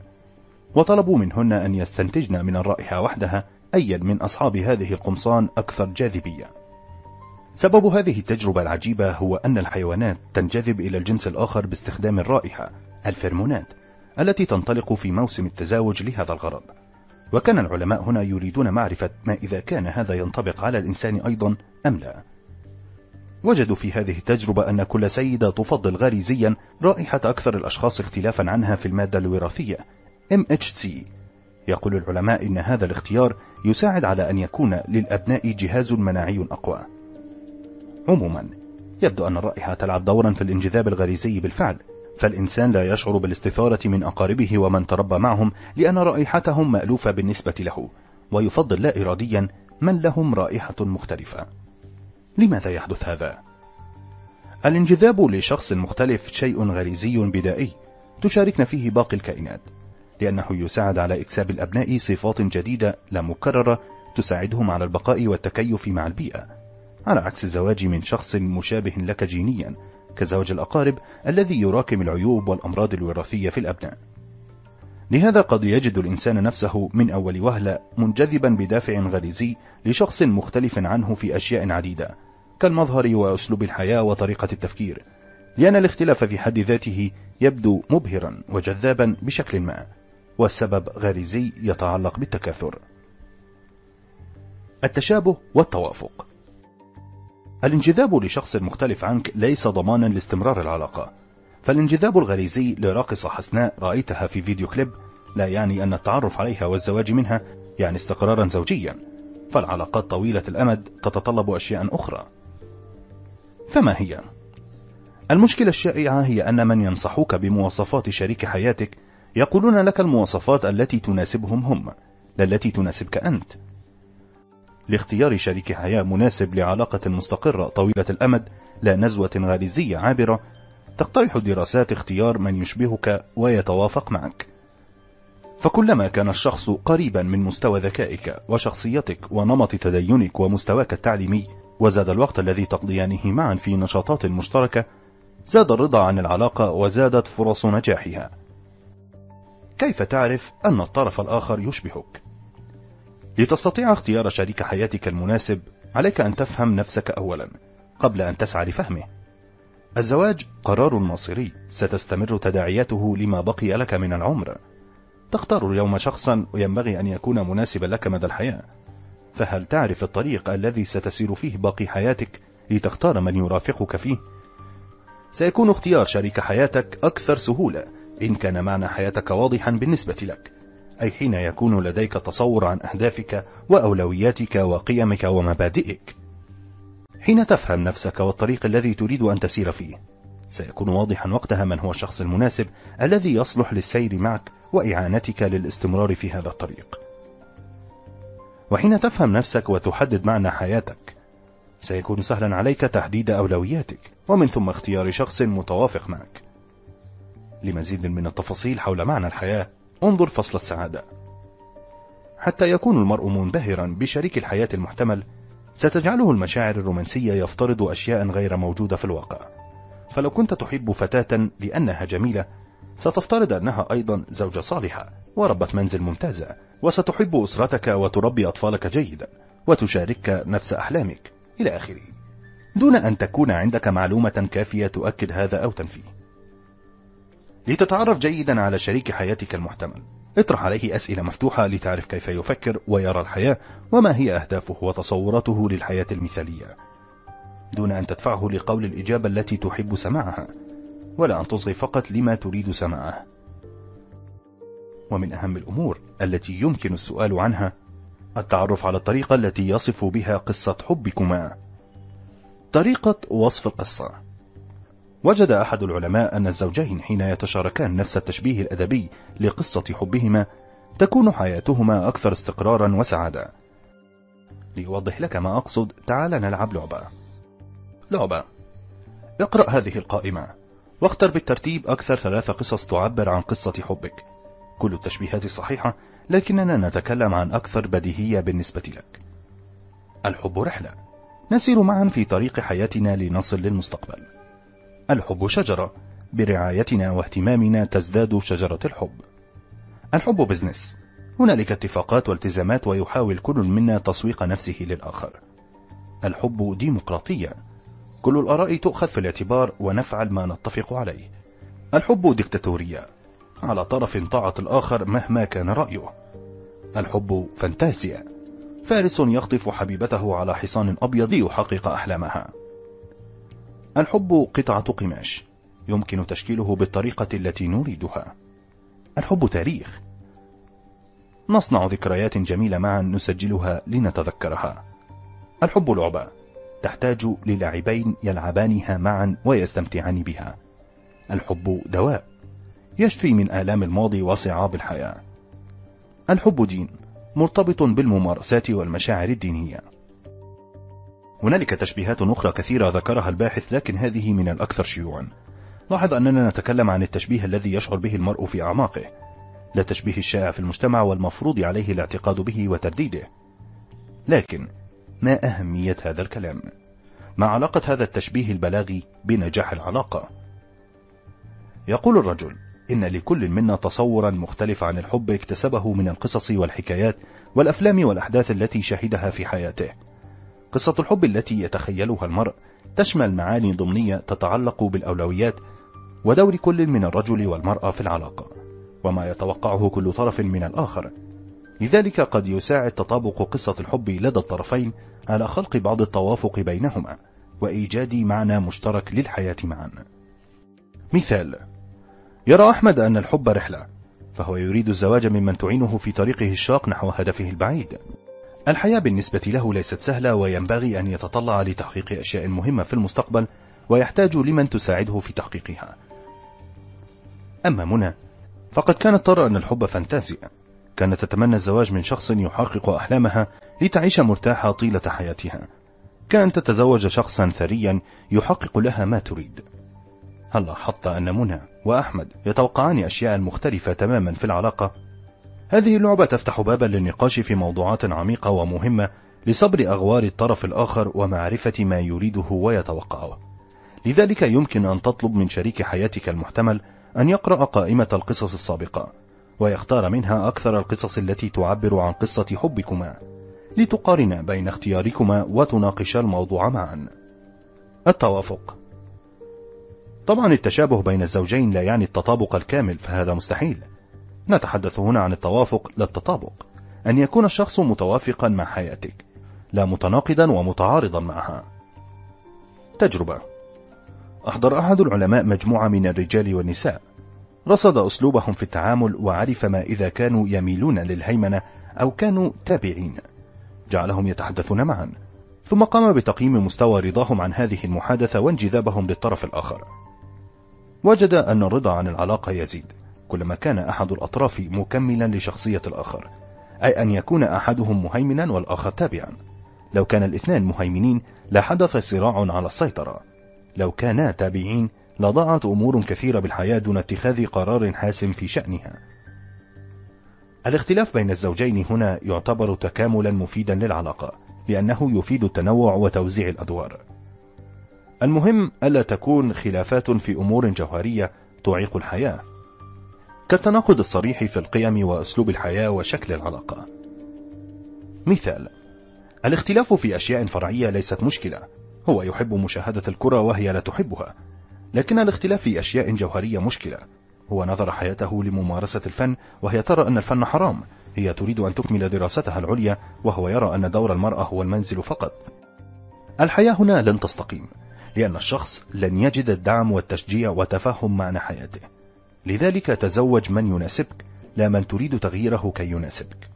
[SPEAKER 1] وطلبوا منهن أن يستنتجن من الرائحة وحدها أيا من أصحاب هذه القمصان أكثر جاذبية سبب هذه التجربة العجيبة هو أن الحيوانات تنجذب إلى الجنس الآخر باستخدام الرائحة الفرمونات التي تنطلق في موسم التزاوج لهذا الغرض وكان العلماء هنا يريدون معرفة ما إذا كان هذا ينطبق على الإنسان أيضا أم لا وجدوا في هذه التجربة أن كل سيدة تفضل غريزيا رائحة أكثر الأشخاص اختلافا عنها في المادة الوراثية MHC يقول العلماء إن هذا الاختيار يساعد على أن يكون للأبناء جهاز مناعي أقوى عموما يبدو أن الرائحة تلعب دورا في الانجذاب الغريزي بالفعل فالإنسان لا يشعر بالاستثارة من أقاربه ومن تربى معهم لأن رائحتهم مألوفة بالنسبة له ويفضل لا إراديا من لهم رائحة مختلفة لماذا يحدث هذا؟ الانجذاب لشخص مختلف شيء غريزي بدائي تشاركنا فيه باقي الكائنات لأنه يساعد على إكساب الأبناء صفات جديدة لا مكررة تساعدهم على البقاء والتكيف مع البيئة على عكس الزواج من شخص مشابه لك جينيا كزواج الأقارب الذي يراكم العيوب والأمراض الوراثية في الأبناء لهذا قد يجد الإنسان نفسه من أول وهلة منجذبا بدافع غريزي لشخص مختلف عنه في أشياء عديدة كالمظهر وأسلوب الحياة وطريقة التفكير لأن الاختلاف في حد ذاته يبدو مبهرا وجذابا بشكل ما والسبب غريزي يتعلق بالتكاثر التشابه والتوافق الانجذاب لشخص مختلف عنك ليس ضمانا لاستمرار العلاقة فالانجذاب الغريزي لراقصة حسناء رأيتها في فيديو كليب لا يعني أن التعرف عليها والزواج منها يعني استقرارا زوجيا فالعلاقات طويلة الأمد تتطلب أشياء أخرى فما هي؟ المشكلة الشائعة هي أن من ينصحوك بمواصفات شريك حياتك يقولون لك المواصفات التي تناسبهم هم لا التي تناسبك أنت لاختيار شريك حياة مناسب لعلاقة مستقرة طويلة الأمد لا نزوة غريزية عابرة تقترح دراسات اختيار من يشبهك ويتوافق معك فكلما كان الشخص قريبا من مستوى ذكائك وشخصيتك ونمط تدينك ومستواك التعليمي وزاد الوقت الذي تقضيانه معا في نشاطات مشتركة زاد الرضا عن العلاقة وزادت فرص نجاحها كيف تعرف أن الطرف الآخر يشبهك؟ لتستطيع اختيار شريك حياتك المناسب عليك أن تفهم نفسك أولا قبل أن تسعى لفهمه الزواج قرار مصيري ستستمر تداعياته لما بقي لك من العمر تختار اليوم شخصا وينبغي أن يكون مناسبا لك مدى الحياة فهل تعرف الطريق الذي ستسير فيه باقي حياتك لتختار من يرافقك فيه؟ سيكون اختيار شريك حياتك أكثر سهولة إن كان معنى حياتك واضحا بالنسبة لك أي حين يكون لديك تصور عن أهدافك وأولوياتك وقيمك ومبادئك حين تفهم نفسك والطريق الذي تريد أن تسير فيه سيكون واضحا وقتها من هو الشخص المناسب الذي يصلح للسير معك وإعانتك للاستمرار في هذا الطريق وحين تفهم نفسك وتحدد معنى حياتك سيكون سهلا عليك تحديد أولوياتك ومن ثم اختيار شخص متوافق معك لمزيد من التفاصيل حول معنى الحياة انظر فصل السعادة حتى يكون المرء منبهرا بشريك الحياة المحتمل ستجعله المشاعر الرومانسية يفترض أشياء غير موجودة في الواقع فلو كنت تحب فتاة لأنها جميلة ستفترض أنها أيضا زوجة صالحة وربة منزل ممتازة وستحب أسرتك وتربي أطفالك جيدا وتشاركك نفس أحلامك إلى آخره دون أن تكون عندك معلومة كافية تؤكد هذا أو تنفيه لتتعرف جيدا على شريك حياتك المحتمل اطرح عليه أسئلة مفتوحة لتعرف كيف يفكر ويرى الحياة وما هي أهدافه وتصوراته للحياة المثالية دون أن تدفعه لقول الإجابة التي تحب سماعها ولا أن تصغي فقط لما تريد سماعه ومن أهم الأمور التي يمكن السؤال عنها التعرف على الطريقة التي يصف بها قصة حبكما طريقة وصف القصة وجد أحد العلماء أن الزوجين حين يتشاركان نفس التشبيه الأدبي لقصة حبهما تكون حياتهما أكثر استقرارا وسعادة ليوضح لك ما أقصد تعال نلعب لعبة لعبة اقرأ هذه القائمة واختر بالترتيب أكثر ثلاث قصص تعبر عن قصة حبك كل التشبيهات صحيحة لكننا نتكلم عن أكثر بديهية بالنسبة لك الحب رحلة نسير معا في طريق حياتنا لنصل للمستقبل الحب شجرة برعايتنا واهتمامنا تزداد شجرة الحب الحب بزنس هنالك اتفاقات والتزامات ويحاول كل منا تسويق نفسه للآخر الحب ديمقراطية كل الآراء تؤخذ في الاعتبار ونفعل ما نتفق عليه الحب ديكتاتورية على طرف طاعة الآخر مهما كان رأيه الحب فانتازيا فارس يخطف حبيبته على حصان أبيض يحقق أحلامها الحب قطعة قماش يمكن تشكيله بالطريقة التي نريدها الحب تاريخ نصنع ذكريات جميلة معا نسجلها لنتذكرها الحب لعبة تحتاج للاعبين يلعبانها معا ويستمتعان بها الحب دواء يشفي من آلام الماضي وصعاب الحياة الحب دين مرتبط بالممارسات والمشاعر الدينية هنالك تشبيهات أخرى كثيرة ذكرها الباحث لكن هذه من الأكثر شيوعا لاحظ أننا نتكلم عن التشبيه الذي يشعر به المرء في أعماقه لا تشبيه الشائع في المجتمع والمفروض عليه الاعتقاد به وترديده لكن ما أهمية هذا الكلام؟ ما علاقة هذا التشبيه البلاغي بنجاح العلاقة؟ يقول الرجل إن لكل منا تصورا مختلف عن الحب اكتسبه من القصص والحكايات والأفلام والأحداث التي شهدها في حياته قصة الحب التي يتخيلها المرء تشمل معاني ضمنية تتعلق بالأولويات ودور كل من الرجل والمرأة في العلاقة وما يتوقعه كل طرف من الآخر لذلك قد يساعد تطابق قصة الحب لدى الطرفين على خلق بعض التوافق بينهما وإيجاد معنى مشترك للحياة معا مثال يرى أحمد أن الحب رحلة فهو يريد الزواج ممن تعينه في طريقه الشاق نحو هدفه البعيد الحياة بالنسبة له ليست سهلة وينبغي أن يتطلع لتحقيق أشياء مهمة في المستقبل ويحتاج لمن تساعده في تحقيقها أما منى فقد كانت ترى أن الحب فانتازيا كانت تتمنى الزواج من شخص يحقق أحلامها لتعيش مرتاحة طيلة حياتها كأن تتزوج شخصا ثريا يحقق لها ما تريد هل لاحظت أن منى وأحمد يتوقعان أشياء مختلفة تماما في العلاقة هذه اللعبة تفتح بابا للنقاش في موضوعات عميقة ومهمة لصبر أغوار الطرف الآخر ومعرفة ما يريده ويتوقعه لذلك يمكن أن تطلب من شريك حياتك المحتمل أن يقرأ قائمة القصص السابقة ويختار منها أكثر القصص التي تعبر عن قصة حبكما لتقارنا بين اختياركما وتناقشا الموضوع معا التوافق طبعا التشابه بين الزوجين لا يعني التطابق الكامل فهذا مستحيل نتحدث هنا عن التوافق لا التطابق أن يكون الشخص متوافقا مع حياتك لا متناقضا ومتعارضا معها تجربة أحضر أحد العلماء مجموعة من الرجال والنساء رصد أسلوبهم في التعامل وعرف ما إذا كانوا يميلون للهيمنة أو كانوا تابعين جعلهم يتحدثون معا ثم قام بتقييم مستوى رضاهم عن هذه المحادثة وانجذابهم للطرف الآخر وجد أن الرضا عن العلاقة يزيد كلما كان أحد الأطراف مكملا لشخصية الآخر أي أن يكون أحدهم مهيمنا والآخر تابعا لو كان الاثنان مهيمنين لحدث صراع على السيطرة لو كانا تابعين لضاعت أمور كثيرة بالحياة دون اتخاذ قرار حاسم في شأنها الاختلاف بين الزوجين هنا يعتبر تكاملا مفيدا للعلاقة لأنه يفيد التنوع وتوزيع الأدوار المهم ألا تكون خلافات في أمور جوهرية تعيق الحياة كالتناقض الصريح في القيم وأسلوب الحياة وشكل العلاقة مثال الاختلاف في أشياء فرعية ليست مشكلة هو يحب مشاهدة الكرة وهي لا تحبها لكن الاختلاف في أشياء جوهرية مشكلة هو نظر حياته لممارسة الفن وهي ترى أن الفن حرام هي تريد أن تكمل دراستها العليا وهو يرى أن دور المرأة هو المنزل فقط الحياة هنا لن تستقيم لأن الشخص لن يجد الدعم والتشجيع وتفهم معنى حياته لذلك تزوج من يناسبك لا من تريد تغييره كي يناسبك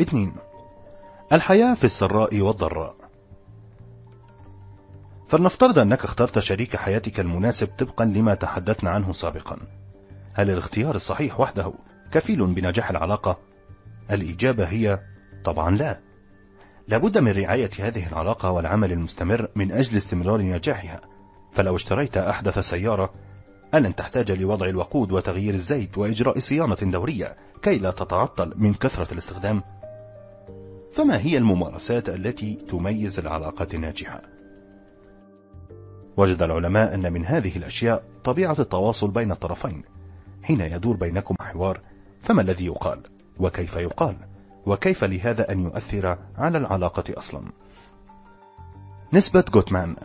[SPEAKER 1] اثنين الحياة في السراء والضراء فلنفترض أنك اخترت شريك حياتك المناسب طبقا لما تحدثنا عنه سابقا هل الاختيار الصحيح وحده كفيل بنجاح العلاقة؟ الإجابة هي طبعا لا لابد من رعاية هذه العلاقة والعمل المستمر من أجل استمرار نجاحها فلو اشتريت أحدث سيارة ألن تحتاج لوضع الوقود وتغيير الزيت وإجراء صيانة دورية كي لا تتعطل من كثرة الاستخدام؟ فما هي الممارسات التي تميز العلاقات الناجحة؟ وجد العلماء أن من هذه الأشياء طبيعة التواصل بين الطرفين حين يدور بينكم حوار فما الذي يقال وكيف يقال وكيف لهذا أن يؤثر على العلاقة أصلا نسبة جوتمان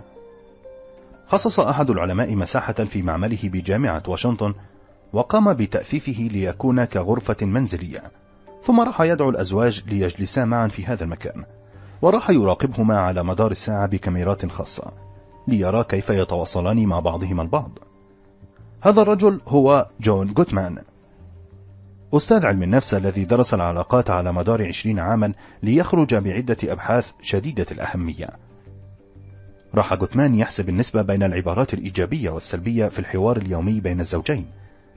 [SPEAKER 1] خصص أحد العلماء مساحة في معمله بجامعة واشنطن وقام بتأثيثه ليكون كغرفة منزلية ثم راح يدعو الأزواج ليجلسا معا في هذا المكان وراح يراقبهما على مدار الساعة بكاميرات خاصة ليرى كيف يتواصلان مع بعضهما البعض هذا الرجل هو جون جوتمان أستاذ علم النفس الذي درس العلاقات على مدار عشرين عاما ليخرج بعدة أبحاث شديدة الأهمية راح جوتمان يحسب النسبة بين العبارات الإيجابية والسلبية في الحوار اليومي بين الزوجين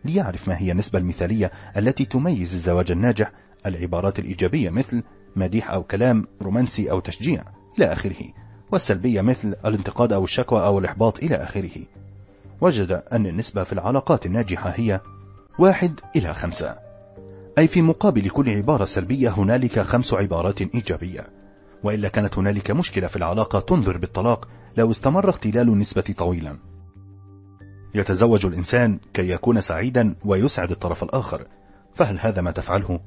[SPEAKER 1] ليعرف ما هي النسبة المثالية التي تميز الزواج الناجح العبارات الإيجابية مثل مديح أو كلام رومانسي أو تشجيع إلى آخره والسلبية مثل الانتقاد أو الشكوى أو الإحباط إلى آخره وجد أن النسبة في العلاقات الناجحة هي واحد إلى خمسة أي في مقابل كل عبارة سلبية هنالك خمس عبارات إيجابية وإلا كانت هنالك مشكلة في العلاقة تنذر بالطلاق لو استمر اختلال النسبة طويلا يتزوج الإنسان كي يكون سعيدا ويسعد الطرف الآخر فهل هذا ما تفعله؟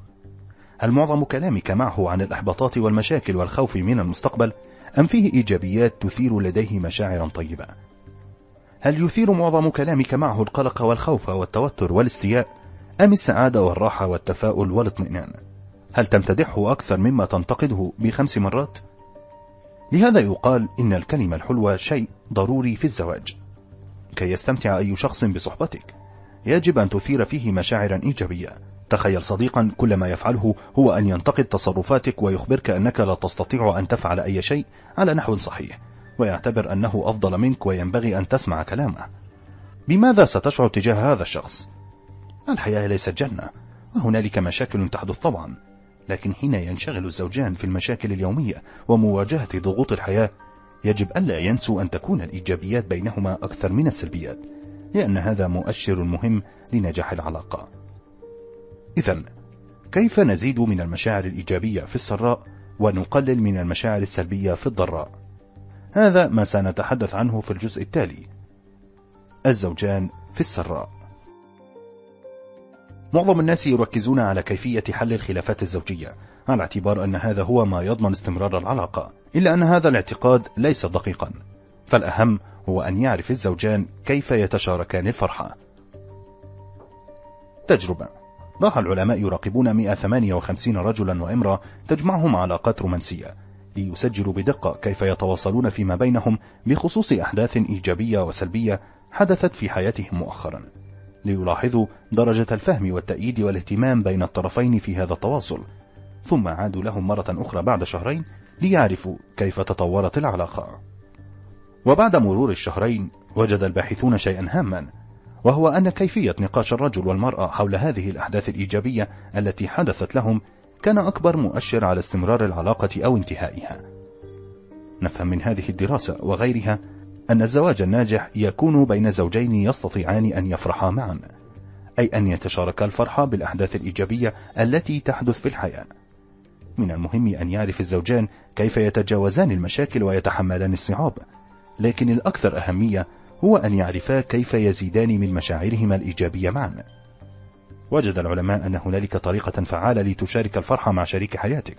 [SPEAKER 1] هل معظم كلامك معه عن الإحباطات والمشاكل والخوف من المستقبل أم فيه إيجابيات تثير لديه مشاعرا طيبة؟ هل يثير معظم كلامك معه القلق والخوف والتوتر والاستياء أم السعادة والراحة والتفاؤل والاطمئنان؟ هل تمتدحه أكثر مما تنتقده بخمس مرات؟ لهذا يقال إن الكلمة الحلوة شيء ضروري في الزواج كي يستمتع أي شخص بصحبتك يجب أن تثير فيه مشاعرا إيجابية تخيل صديقا كل ما يفعله هو أن ينتقد تصرفاتك ويخبرك أنك لا تستطيع أن تفعل أي شيء على نحو صحيح ويعتبر أنه أفضل منك وينبغي أن تسمع كلامه بماذا ستشعر تجاه هذا الشخص؟ الحياة ليست جنة وهنالك مشاكل تحدث طبعا لكن حين ينشغل الزوجان في المشاكل اليومية ومواجهة ضغوط الحياة يجب ألا ينسوا أن تكون الإيجابيات بينهما أكثر من السلبيات لأن هذا مؤشر مهم لنجاح العلاقة إذا كيف نزيد من المشاعر الإيجابية في السراء ونقلل من المشاعر السلبية في الضراء هذا ما سنتحدث عنه في الجزء التالي الزوجان في السراء معظم الناس يركزون على كيفية حل الخلافات الزوجية على اعتبار أن هذا هو ما يضمن استمرار العلاقة إلا أن هذا الاعتقاد ليس دقيقا فالأهم هو أن يعرف الزوجان كيف يتشاركان الفرحة تجربة راح العلماء يراقبون 158 رجلا وامرأة تجمعهم علاقات رومانسية ليسجلوا بدقة كيف يتواصلون فيما بينهم بخصوص أحداث إيجابية وسلبية حدثت في حياتهم مؤخرا ليلاحظوا درجة الفهم والتأييد والاهتمام بين الطرفين في هذا التواصل ثم عادوا لهم مرة أخرى بعد شهرين ليعرفوا كيف تطورت العلاقة وبعد مرور الشهرين وجد الباحثون شيئا هاما وهو أن كيفية نقاش الرجل والمرأة حول هذه الأحداث الإيجابية التي حدثت لهم كان أكبر مؤشر على استمرار العلاقة أو انتهائها نفهم من هذه الدراسة وغيرها أن الزواج الناجح يكون بين زوجين يستطيعان أن يفرحا معا أي أن يتشاركا الفرحة بالأحداث الإيجابية التي تحدث في الحياة من المهم أن يعرف الزوجان كيف يتجاوزان المشاكل ويتحملان الصعاب لكن الأكثر أهمية هو أن يعرفا كيف يزيدان من مشاعرهما الإيجابية معا وجد العلماء أن هنالك طريقة فعالة لتشارك الفرحة مع شريك حياتك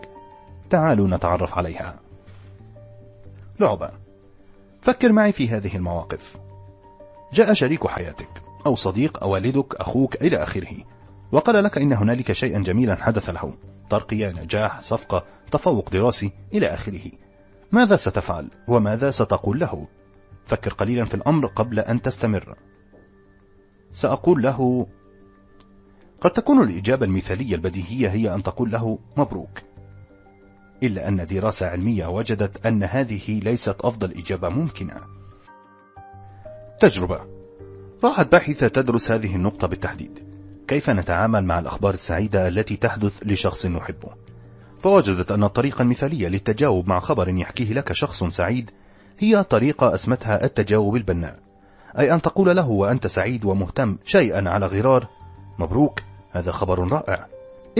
[SPEAKER 1] تعالوا نتعرف عليها لعبة فكر معي في هذه المواقف جاء شريك حياتك أو صديق أو والدك أخوك إلى آخره وقال لك إن هنالك شيئا جميلا حدث له ترقية نجاح صفقة تفوق دراسي إلى آخره ماذا ستفعل وماذا ستقول له فكر قليلا في الأمر قبل أن تستمر سأقول له قد تكون الإجابة المثالية البديهية هي أن تقول له مبروك إلا أن دراسة علمية وجدت أن هذه ليست أفضل إجابة ممكنة تجربة راحت باحثة تدرس هذه النقطة بالتحديد كيف نتعامل مع الأخبار السعيدة التي تحدث لشخص نحبه فوجدت أن الطريقة المثالية للتجاوب مع خبر يحكيه لك شخص سعيد هي طريقة أسمتها التجاوب البناء أي أن تقول له وأنت سعيد ومهتم شيئا على غرار مبروك هذا خبر رائع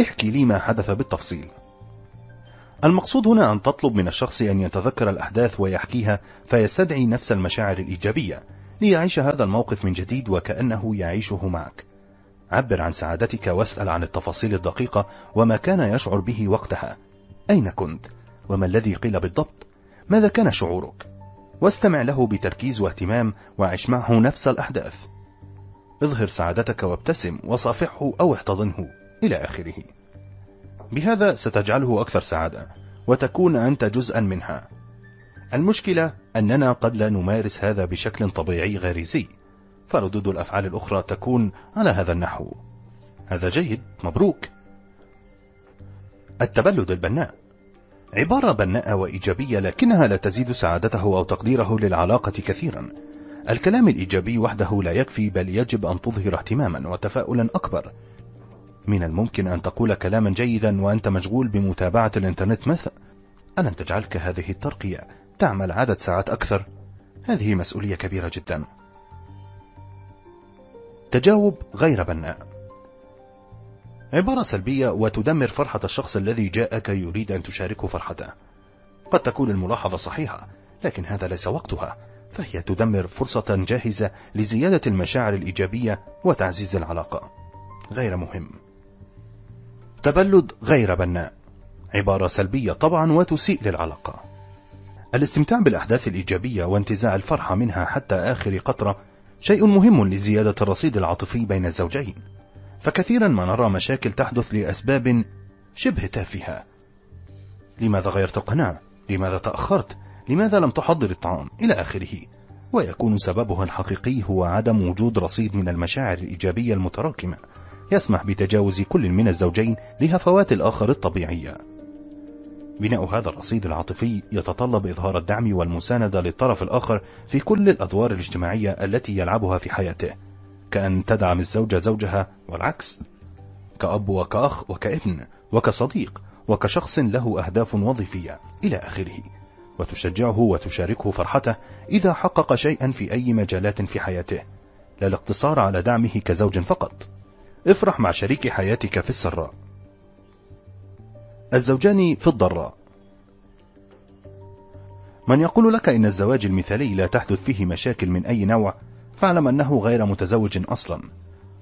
[SPEAKER 1] احكي لي ما حدث بالتفصيل المقصود هنا أن تطلب من الشخص أن يتذكر الأحداث ويحكيها فيستدعي نفس المشاعر الإيجابية ليعيش هذا الموقف من جديد وكأنه يعيشه معك عبر عن سعادتك واسأل عن التفاصيل الدقيقة وما كان يشعر به وقتها أين كنت؟ وما الذي قيل بالضبط؟ ماذا كان شعورك؟ واستمع له بتركيز واهتمام وعش معه نفس الأحداث اظهر سعادتك وابتسم وصافحه أو احتضنه إلى آخره بهذا ستجعله أكثر سعادة وتكون أنت جزءا منها المشكلة أننا قد لا نمارس هذا بشكل طبيعي غريزي فردود الأفعال الأخرى تكون على هذا النحو هذا جيد مبروك التبلد البناء عبارة بناءة وإيجابية لكنها لا تزيد سعادته أو تقديره للعلاقة كثيرا الكلام الإيجابي وحده لا يكفي بل يجب أن تظهر اهتماما وتفاؤلا أكبر من الممكن أن تقول كلاما جيدا وأنت مشغول بمتابعة الإنترنت مثلا ألن تجعلك هذه الترقية تعمل عدد ساعات أكثر؟ هذه مسؤولية كبيرة جدا تجاوب غير بناء عبارة سلبية وتدمر فرحة الشخص الذي جاءك يريد أن تشاركه فرحته قد تكون الملاحظة صحيحة لكن هذا ليس وقتها فهي تدمر فرصة جاهزة لزيادة المشاعر الإيجابية وتعزيز العلاقة غير مهم تبلد غير بناء عبارة سلبية طبعا وتسيء للعلاقة الاستمتاع بالأحداث الإيجابية وانتزاع الفرحة منها حتى آخر قطرة شيء مهم لزيادة الرصيد العاطفي بين الزوجين فكثيرا ما نرى مشاكل تحدث لأسباب شبه تافهة لماذا غيرت القناة؟ لماذا تأخرت؟ لماذا لم تحضر الطعام؟ إلى آخره ويكون سببها الحقيقي هو عدم وجود رصيد من المشاعر الإيجابية المتراكمة يسمح بتجاوز كل من الزوجين لهفوات الآخر الطبيعية بناء هذا الرصيد العاطفي يتطلب إظهار الدعم والمساندة للطرف الآخر في كل الأدوار الاجتماعية التي يلعبها في حياته كأن تدعم الزوجة زوجها والعكس كأب وكأخ وكابن وكصديق وكشخص له أهداف وظيفية إلى آخره وتشجعه وتشاركه فرحته إذا حقق شيئا في أي مجالات في حياته لا الاقتصار على دعمه كزوج فقط افرح مع شريك حياتك في السراء الزوجان في الضراء من يقول لك إن الزواج المثالي لا تحدث فيه مشاكل من أي نوع فاعلم أنه غير متزوج أصلا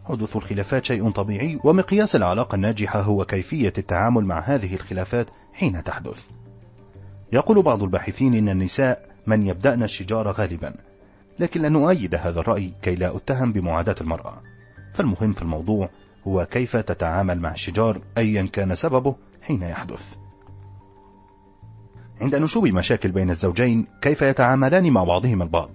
[SPEAKER 1] حدوث الخلافات شيء طبيعي ومقياس العلاقة الناجحة هو كيفية التعامل مع هذه الخلافات حين تحدث يقول بعض الباحثين إن النساء من يبدأن الشجار غالبا لكن لن أؤيد هذا الرأي كي لا أتهم بمعاداة المرأة فالمهم في الموضوع هو كيف تتعامل مع الشجار أيا كان سببه حين يحدث عند نشوب مشاكل بين الزوجين كيف يتعاملان مع بعضهما البعض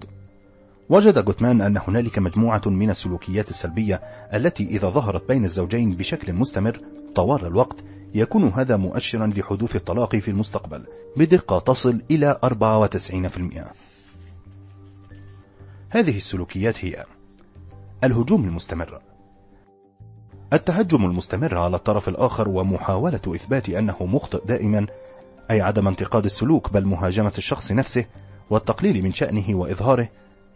[SPEAKER 1] وجد جوتمان أن هنالك مجموعة من السلوكيات السلبية التي إذا ظهرت بين الزوجين بشكل مستمر طوال الوقت يكون هذا مؤشرا لحدوث الطلاق في المستقبل بدقة تصل إلى 94% هذه السلوكيات هي الهجوم المستمر التهجم المستمر على الطرف الآخر ومحاولة إثبات أنه مخطئ دائما أي عدم انتقاد السلوك بل مهاجمة الشخص نفسه والتقليل من شأنه وإظهاره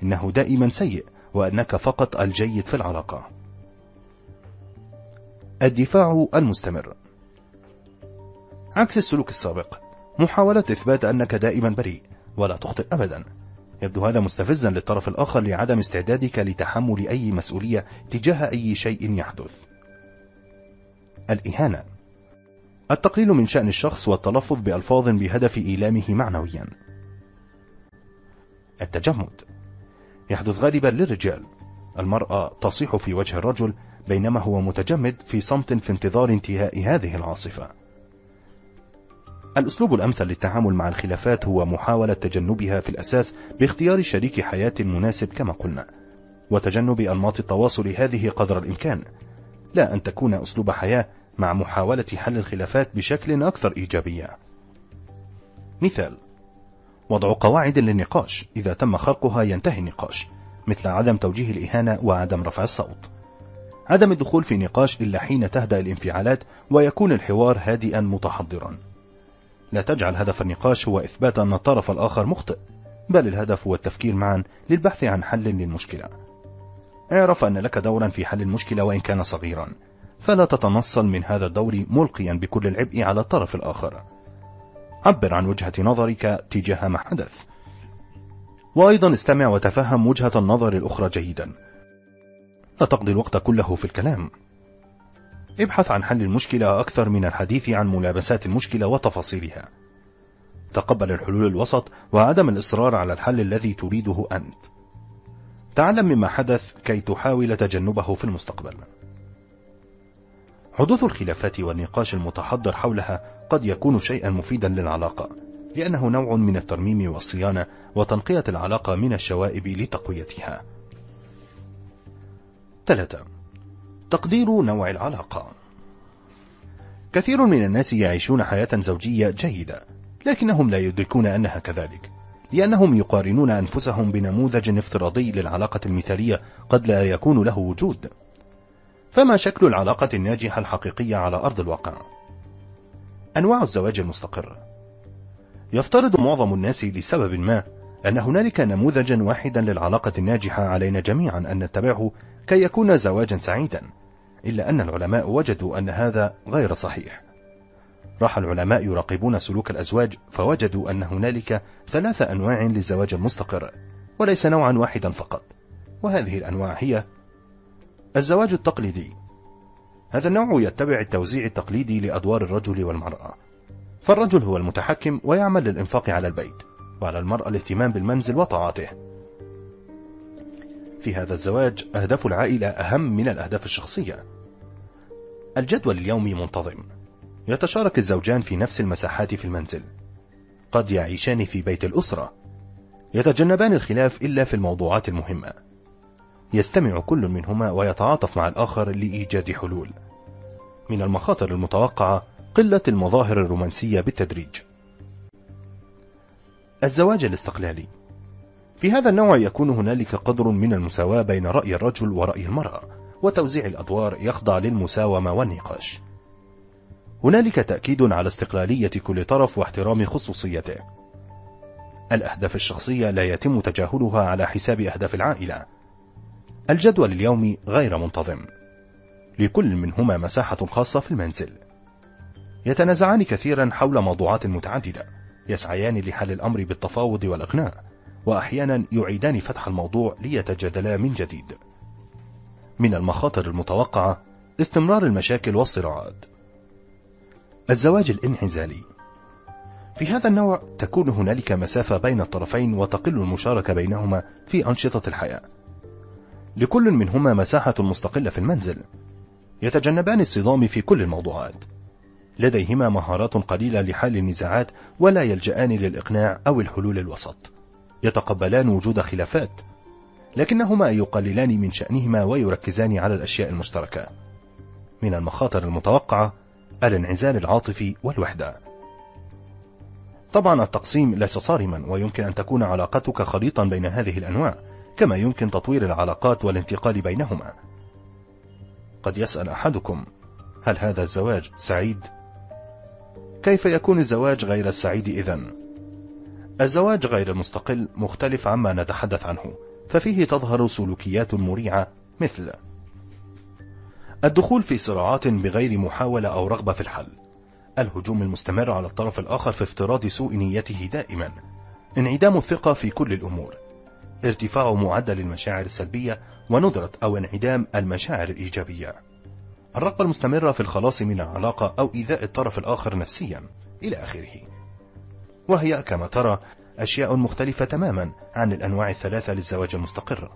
[SPEAKER 1] إنه دائما سيء وأنك فقط الجيد في العلاقة الدفاع المستمر عكس السلوك السابق محاولة إثبات أنك دائما بريء ولا تخطئ أبدا يبدو هذا مستفزا للطرف الآخر لعدم استعدادك لتحمل أي مسؤولية تجاه أي شيء يحدث الإهانة التقليل من شأن الشخص والتلفظ بألفاظ بهدف إيلامه معنويا التجمد يحدث غالبا للرجال المرأة تصيح في وجه الرجل بينما هو متجمد في صمت في انتظار انتهاء هذه العاصفة الأسلوب الأمثل للتعامل مع الخلافات هو محاولة تجنبها في الأساس باختيار شريك حياة مناسب كما قلنا وتجنب أنماط التواصل هذه قدر الإمكان لا أن تكون أسلوب حياة مع محاولة حل الخلافات بشكل أكثر إيجابية. مثال: وضع قواعد للنقاش إذا تم خرقها ينتهي النقاش، مثل عدم توجيه الإهانة وعدم رفع الصوت. عدم الدخول في نقاش إلا حين تهدأ الانفعالات ويكون الحوار هادئا متحضرا. لا تجعل هدف النقاش هو إثبات أن الطرف الآخر مخطئ، بل الهدف هو التفكير معا للبحث عن حل للمشكلة. اعرف أن لك دورا في حل المشكلة وإن كان صغيرا، فلا تتنصل من هذا الدور ملقيا بكل العبء على الطرف الآخر عبر عن وجهة نظرك تجاه ما حدث وأيضا استمع وتفهم وجهة النظر الأخرى جيدا لا تقضي الوقت كله في الكلام ابحث عن حل المشكلة أكثر من الحديث عن ملابسات المشكلة وتفاصيلها تقبل الحلول الوسط وعدم الإصرار على الحل الذي تريده أنت تعلم مما حدث كي تحاول تجنبه في المستقبل حدوث الخلافات والنقاش المتحضر حولها قد يكون شيئا مفيدا للعلاقة لأنه نوع من الترميم والصيانة وتنقية العلاقة من الشوائب لتقويتها 3. تقدير نوع العلاقة كثير من الناس يعيشون حياة زوجية جيدة لكنهم لا يدركون أنها كذلك لأنهم يقارنون أنفسهم بنموذج افتراضي للعلاقة المثالية قد لا يكون له وجود فما شكل العلاقة الناجحة الحقيقية على أرض الواقع؟ أنواع الزواج المستقر يفترض معظم الناس لسبب ما أن هنالك نموذجا واحدا للعلاقة الناجحة علينا جميعا أن نتبعه كي يكون زواجا سعيدا إلا أن العلماء وجدوا أن هذا غير صحيح راح العلماء يراقبون سلوك الأزواج فوجدوا أن هنالك ثلاث أنواع للزواج المستقر وليس نوعا واحدا فقط وهذه الأنواع هي الزواج التقليدي هذا النوع يتبع التوزيع التقليدي لأدوار الرجل والمرأة فالرجل هو المتحكم ويعمل للإنفاق على البيت وعلى المرأة الاهتمام بالمنزل وطاعته في هذا الزواج أهداف العائلة أهم من الأهداف الشخصية الجدول اليومي منتظم يتشارك الزوجان في نفس المساحات في المنزل قد يعيشان في بيت الأسرة يتجنبان الخلاف إلا في الموضوعات المهمة يستمع كل منهما ويتعاطف مع الآخر لإيجاد حلول من المخاطر المتوقعة قلة المظاهر الرومانسية بالتدريج الزواج الاستقلالي في هذا النوع يكون هنالك قدر من المساواة بين رأي الرجل ورأي المرأة وتوزيع الأدوار يخضع للمساومة والنقاش هنالك تأكيد على استقلالية كل طرف واحترام خصوصيته الأهداف الشخصية لا يتم تجاهلها على حساب أهداف العائلة الجدول اليومي غير منتظم لكل منهما مساحة خاصة في المنزل يتنازعان كثيرا حول موضوعات متعددة يسعيان لحل الأمر بالتفاوض والإقناع وأحيانا يعيدان فتح الموضوع ليتجادلا من جديد من المخاطر المتوقعة استمرار المشاكل والصراعات الزواج الانعزالي في هذا النوع تكون هنالك مسافة بين الطرفين وتقل المشاركة بينهما في أنشطة الحياة لكل منهما مساحة مستقلة في المنزل يتجنبان الصدام في كل الموضوعات لديهما مهارات قليلة لحل النزاعات ولا يلجأان للإقناع أو الحلول الوسط يتقبلان وجود خلافات لكنهما يقللان من شأنهما ويركزان على الأشياء المشتركة من المخاطر المتوقعة الانعزال العاطفي والوحدة طبعا التقسيم ليس صارما ويمكن أن تكون علاقتك خليطا بين هذه الأنواع كما يمكن تطوير العلاقات والانتقال بينهما قد يسأل أحدكم هل هذا الزواج سعيد؟ كيف يكون الزواج غير السعيد إذن؟ الزواج غير المستقل مختلف عما نتحدث عنه ففيه تظهر سلوكيات مريعة مثل الدخول في صراعات بغير محاولة أو رغبة في الحل الهجوم المستمر على الطرف الآخر في افتراض سوء نيته دائما انعدام الثقة في كل الأمور ارتفاع معدل المشاعر السلبية وندرة أو انعدام المشاعر الإيجابية الرغبة المستمرة في الخلاص من العلاقة أو إيذاء الطرف الآخر نفسيا إلى آخره وهي كما ترى أشياء مختلفة تماما عن الأنواع الثلاثة للزواج المستقر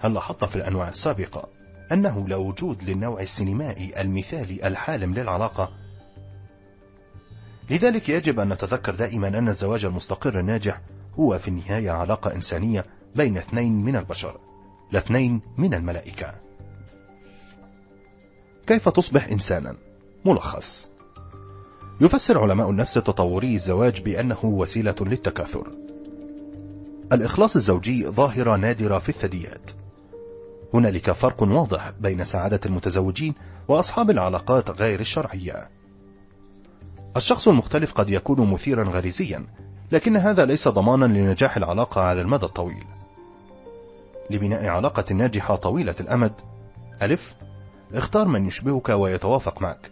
[SPEAKER 1] هل لاحظت في الأنواع السابقة أنه لا وجود للنوع السينمائي المثالي الحالم للعلاقة لذلك يجب أن نتذكر دائما أن الزواج المستقر الناجح هو في النهاية علاقة إنسانية بين اثنين من البشر لاثنين من الملائكة كيف تصبح إنسانا؟ ملخص يفسر علماء النفس التطوري الزواج بأنه وسيلة للتكاثر الإخلاص الزوجي ظاهرة نادرة في الثدييات هنالك فرق واضح بين سعادة المتزوجين وأصحاب العلاقات غير الشرعية الشخص المختلف قد يكون مثيرا غريزيا لكن هذا ليس ضمانا لنجاح العلاقة على المدى الطويل لبناء علاقة ناجحة طويلة الأمد ألف اختار من يشبهك ويتوافق معك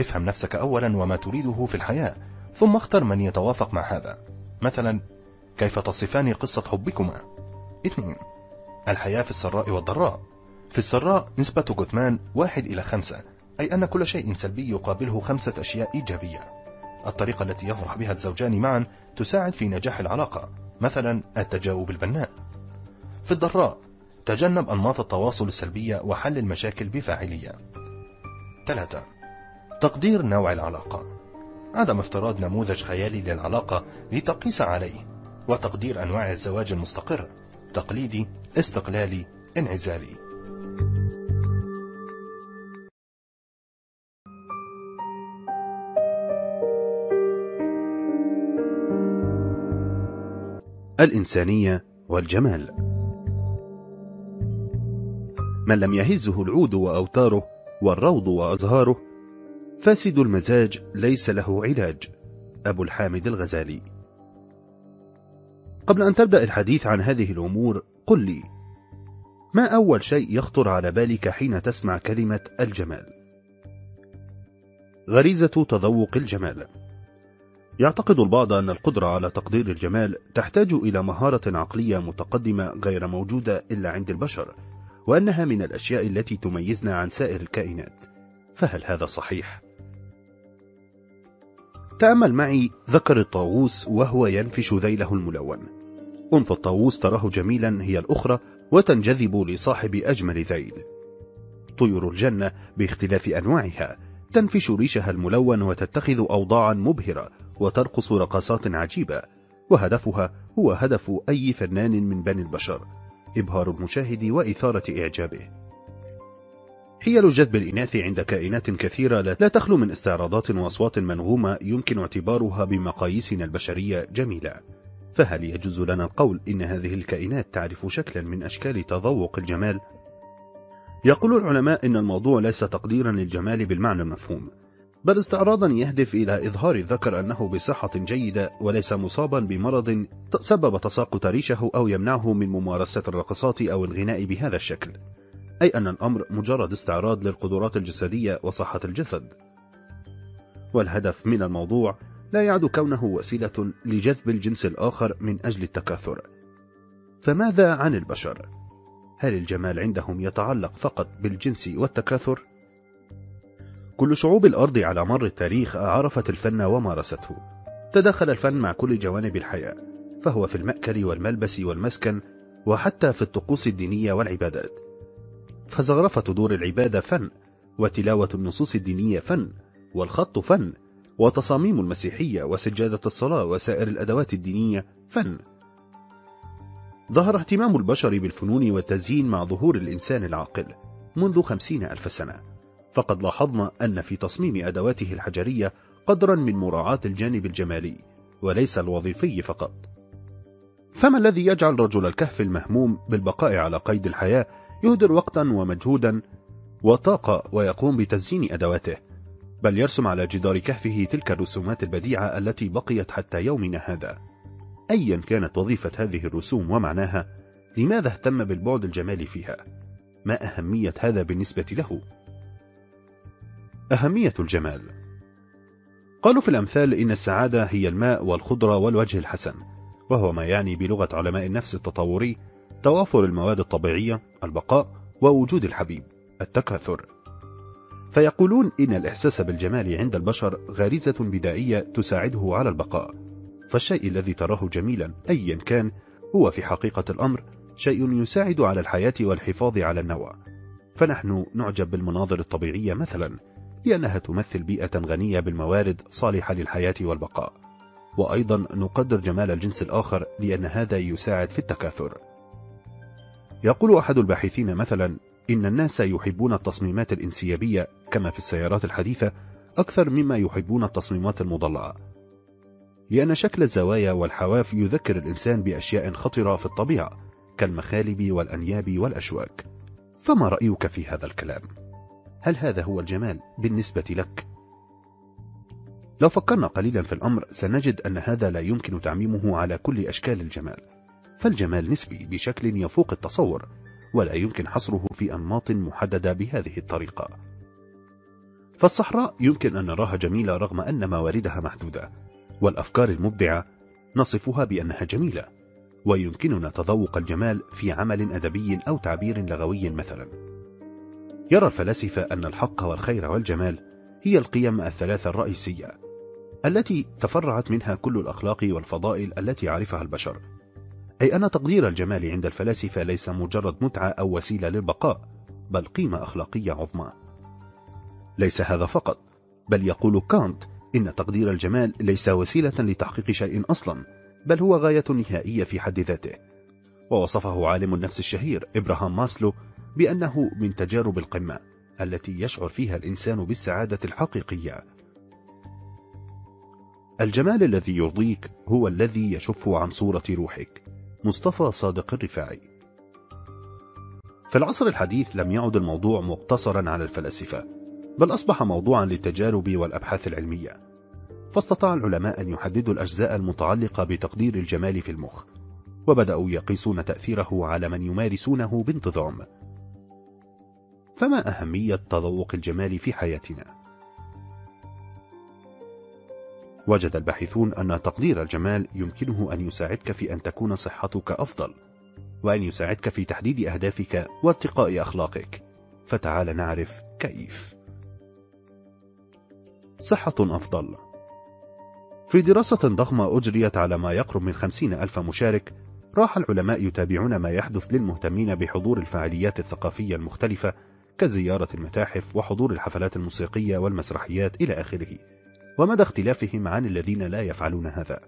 [SPEAKER 1] افهم نفسك أولا وما تريده في الحياة ثم اختر من يتوافق مع هذا مثلا كيف تصفان قصة حبكما اثنين الحياة في السراء والضراء في السراء نسبة جوتمان واحد إلى خمسة أي أن كل شيء سلبي يقابله خمسة أشياء إيجابية الطريقة التي يفرح بها الزوجان معا تساعد في نجاح العلاقة مثلا التجاوب البناء في الضراء تجنب أنماط التواصل السلبية وحل المشاكل بفاعلية 3. تقدير نوع العلاقة عدم افتراض نموذج خيالي للعلاقة لتقيس عليه وتقدير أنواع الزواج المستقر تقليدي استقلالي انعزالي الإنسانية والجمال من لم يهزه العود وأوتاره والروض وأزهاره فاسد المزاج ليس له علاج أبو الحامد الغزالي قبل أن تبدأ الحديث عن هذه الأمور قل لي ما أول شيء يخطر على بالك حين تسمع كلمة الجمال غريزة تذوق الجمال يعتقد البعض أن القدرة على تقدير الجمال تحتاج إلى مهارة عقلية متقدمة غير موجودة إلا عند البشر وأنها من الأشياء التي تميزنا عن سائر الكائنات فهل هذا صحيح؟ تأمل معي ذكر الطاووس وهو ينفش ذيله الملون أنثى الطاووس تراه جميلا هي الأخرى وتنجذب لصاحب أجمل ذيل طيور الجنة باختلاف أنواعها تنفش ريشها الملون وتتخذ أوضاعا مبهرة وترقص رقصات عجيبة وهدفها هو هدف أي فنان من بني البشر إبهار المشاهد وإثارة إعجابه حيل جذب الإناث عند كائنات كثيرة لا تخلو من استعراضات وأصوات منغومة يمكن اعتبارها بمقاييسنا البشرية جميلة فهل يجوز لنا القول إن هذه الكائنات تعرف شكلا من أشكال تذوق الجمال؟ يقول العلماء إن الموضوع ليس تقديرا للجمال بالمعنى المفهوم بل استعراضا يهدف إلى إظهار الذكر أنه بصحة جيدة وليس مصابا بمرض سبب تساقط ريشه أو يمنعه من ممارسة الرقصات أو الغناء بهذا الشكل أي أن الأمر مجرد استعراض للقدرات الجسدية وصحة الجسد والهدف من الموضوع لا يعد كونه وسيلة لجذب الجنس الآخر من أجل التكاثر فماذا عن البشر؟ هل الجمال عندهم يتعلق فقط بالجنس والتكاثر؟ كل شعوب الأرض على مر التاريخ عرفت الفن ومارسته تدخل الفن مع كل جوانب الحياة فهو في المأكل والملبس والمسكن وحتى في الطقوس الدينية والعبادات فزغرفة دور العبادة فن وتلاوة النصوص الدينية فن والخط فن وتصاميم المسيحية وسجادة الصلاة وسائر الأدوات الدينية فن ظهر اهتمام البشر بالفنون والتزيين مع ظهور الإنسان العاقل منذ خمسين ألف سنة فقد لاحظنا أن في تصميم أدواته الحجرية قدرا من مراعاة الجانب الجمالي وليس الوظيفي فقط فما الذي يجعل رجل الكهف المهموم بالبقاء على قيد الحياة يهدر وقتا ومجهودا وطاقة ويقوم بتزيين أدواته بل يرسم على جدار كهفه تلك الرسومات البديعة التي بقيت حتى يومنا هذا أيا كانت وظيفة هذه الرسوم ومعناها لماذا اهتم بالبعد الجمالي فيها ما أهمية هذا بالنسبة له؟ أهمية الجمال قالوا في الأمثال إن السعادة هي الماء والخضرة والوجه الحسن وهو ما يعني بلغة علماء النفس التطوري توافر المواد الطبيعية البقاء ووجود الحبيب التكاثر فيقولون إن الإحساس بالجمال عند البشر غريزة بدائية تساعده على البقاء فالشيء الذي تراه جميلا أيا كان هو في حقيقة الأمر شيء يساعد على الحياة والحفاظ على النوى فنحن نعجب بالمناظر الطبيعية مثلا لأنها تمثل بيئة غنية بالموارد صالحة للحياة والبقاء وأيضا نقدر جمال الجنس الآخر لأن هذا يساعد في التكاثر يقول أحد الباحثين مثلا إن الناس يحبون التصميمات الانسيابية كما في السيارات الحديثة أكثر مما يحبون التصميمات المضلعة لأن شكل الزوايا والحواف يذكر الإنسان بأشياء خطرة في الطبيعة كالمخالب والأنياب والأشواك فما رأيك في هذا الكلام؟ هل هذا هو الجمال بالنسبة لك؟ لو فكرنا قليلا في الأمر سنجد أن هذا لا يمكن تعميمه على كل أشكال الجمال فالجمال نسبي بشكل يفوق التصور ولا يمكن حصره في أنماط محددة بهذه الطريقة فالصحراء يمكن أن نراها جميلة رغم أن مواردها محدودة والأفكار المبدعة نصفها بأنها جميلة ويمكننا تذوق الجمال في عمل أدبي أو تعبير لغوي مثلا يرى الفلاسفة أن الحق والخير والجمال هي القيم الثلاثة الرئيسية التي تفرعت منها كل الأخلاق والفضائل التي عرفها البشر أي أن تقدير الجمال عند الفلاسفة ليس مجرد متعة أو وسيلة للبقاء بل قيمة أخلاقية عظمى ليس هذا فقط بل يقول كانت إن تقدير الجمال ليس وسيلة لتحقيق شيء أصلا بل هو غاية نهائية في حد ذاته ووصفه عالم النفس الشهير إبراهام ماسلو بأنه من تجارب القمة التي يشعر فيها الإنسان بالسعادة الحقيقية الجمال الذي يرضيك هو الذي يشف عن صورة روحك مصطفى صادق الرفاعي في العصر الحديث لم يعد الموضوع مقتصرا على الفلاسفة بل أصبح موضوعا للتجارب والأبحاث العلمية فاستطاع العلماء أن يحددوا الأجزاء المتعلقة بتقدير الجمال في المخ وبدأوا يقيسون تأثيره على من يمارسونه بانتظام فما أهمية تذوق الجمال في حياتنا؟ وجد الباحثون أن تقدير الجمال يمكنه أن يساعدك في أن تكون صحتك أفضل وأن يساعدك في تحديد أهدافك وارتقاء أخلاقك فتعال نعرف كيف صحة أفضل في دراسة ضخمة أجريت على ما يقرب من خمسين ألف مشارك راح العلماء يتابعون ما يحدث للمهتمين بحضور الفعاليات الثقافية المختلفة كزيارة المتاحف وحضور الحفلات الموسيقية والمسرحيات إلى آخره ومدى اختلافهم عن الذين لا يفعلون هذا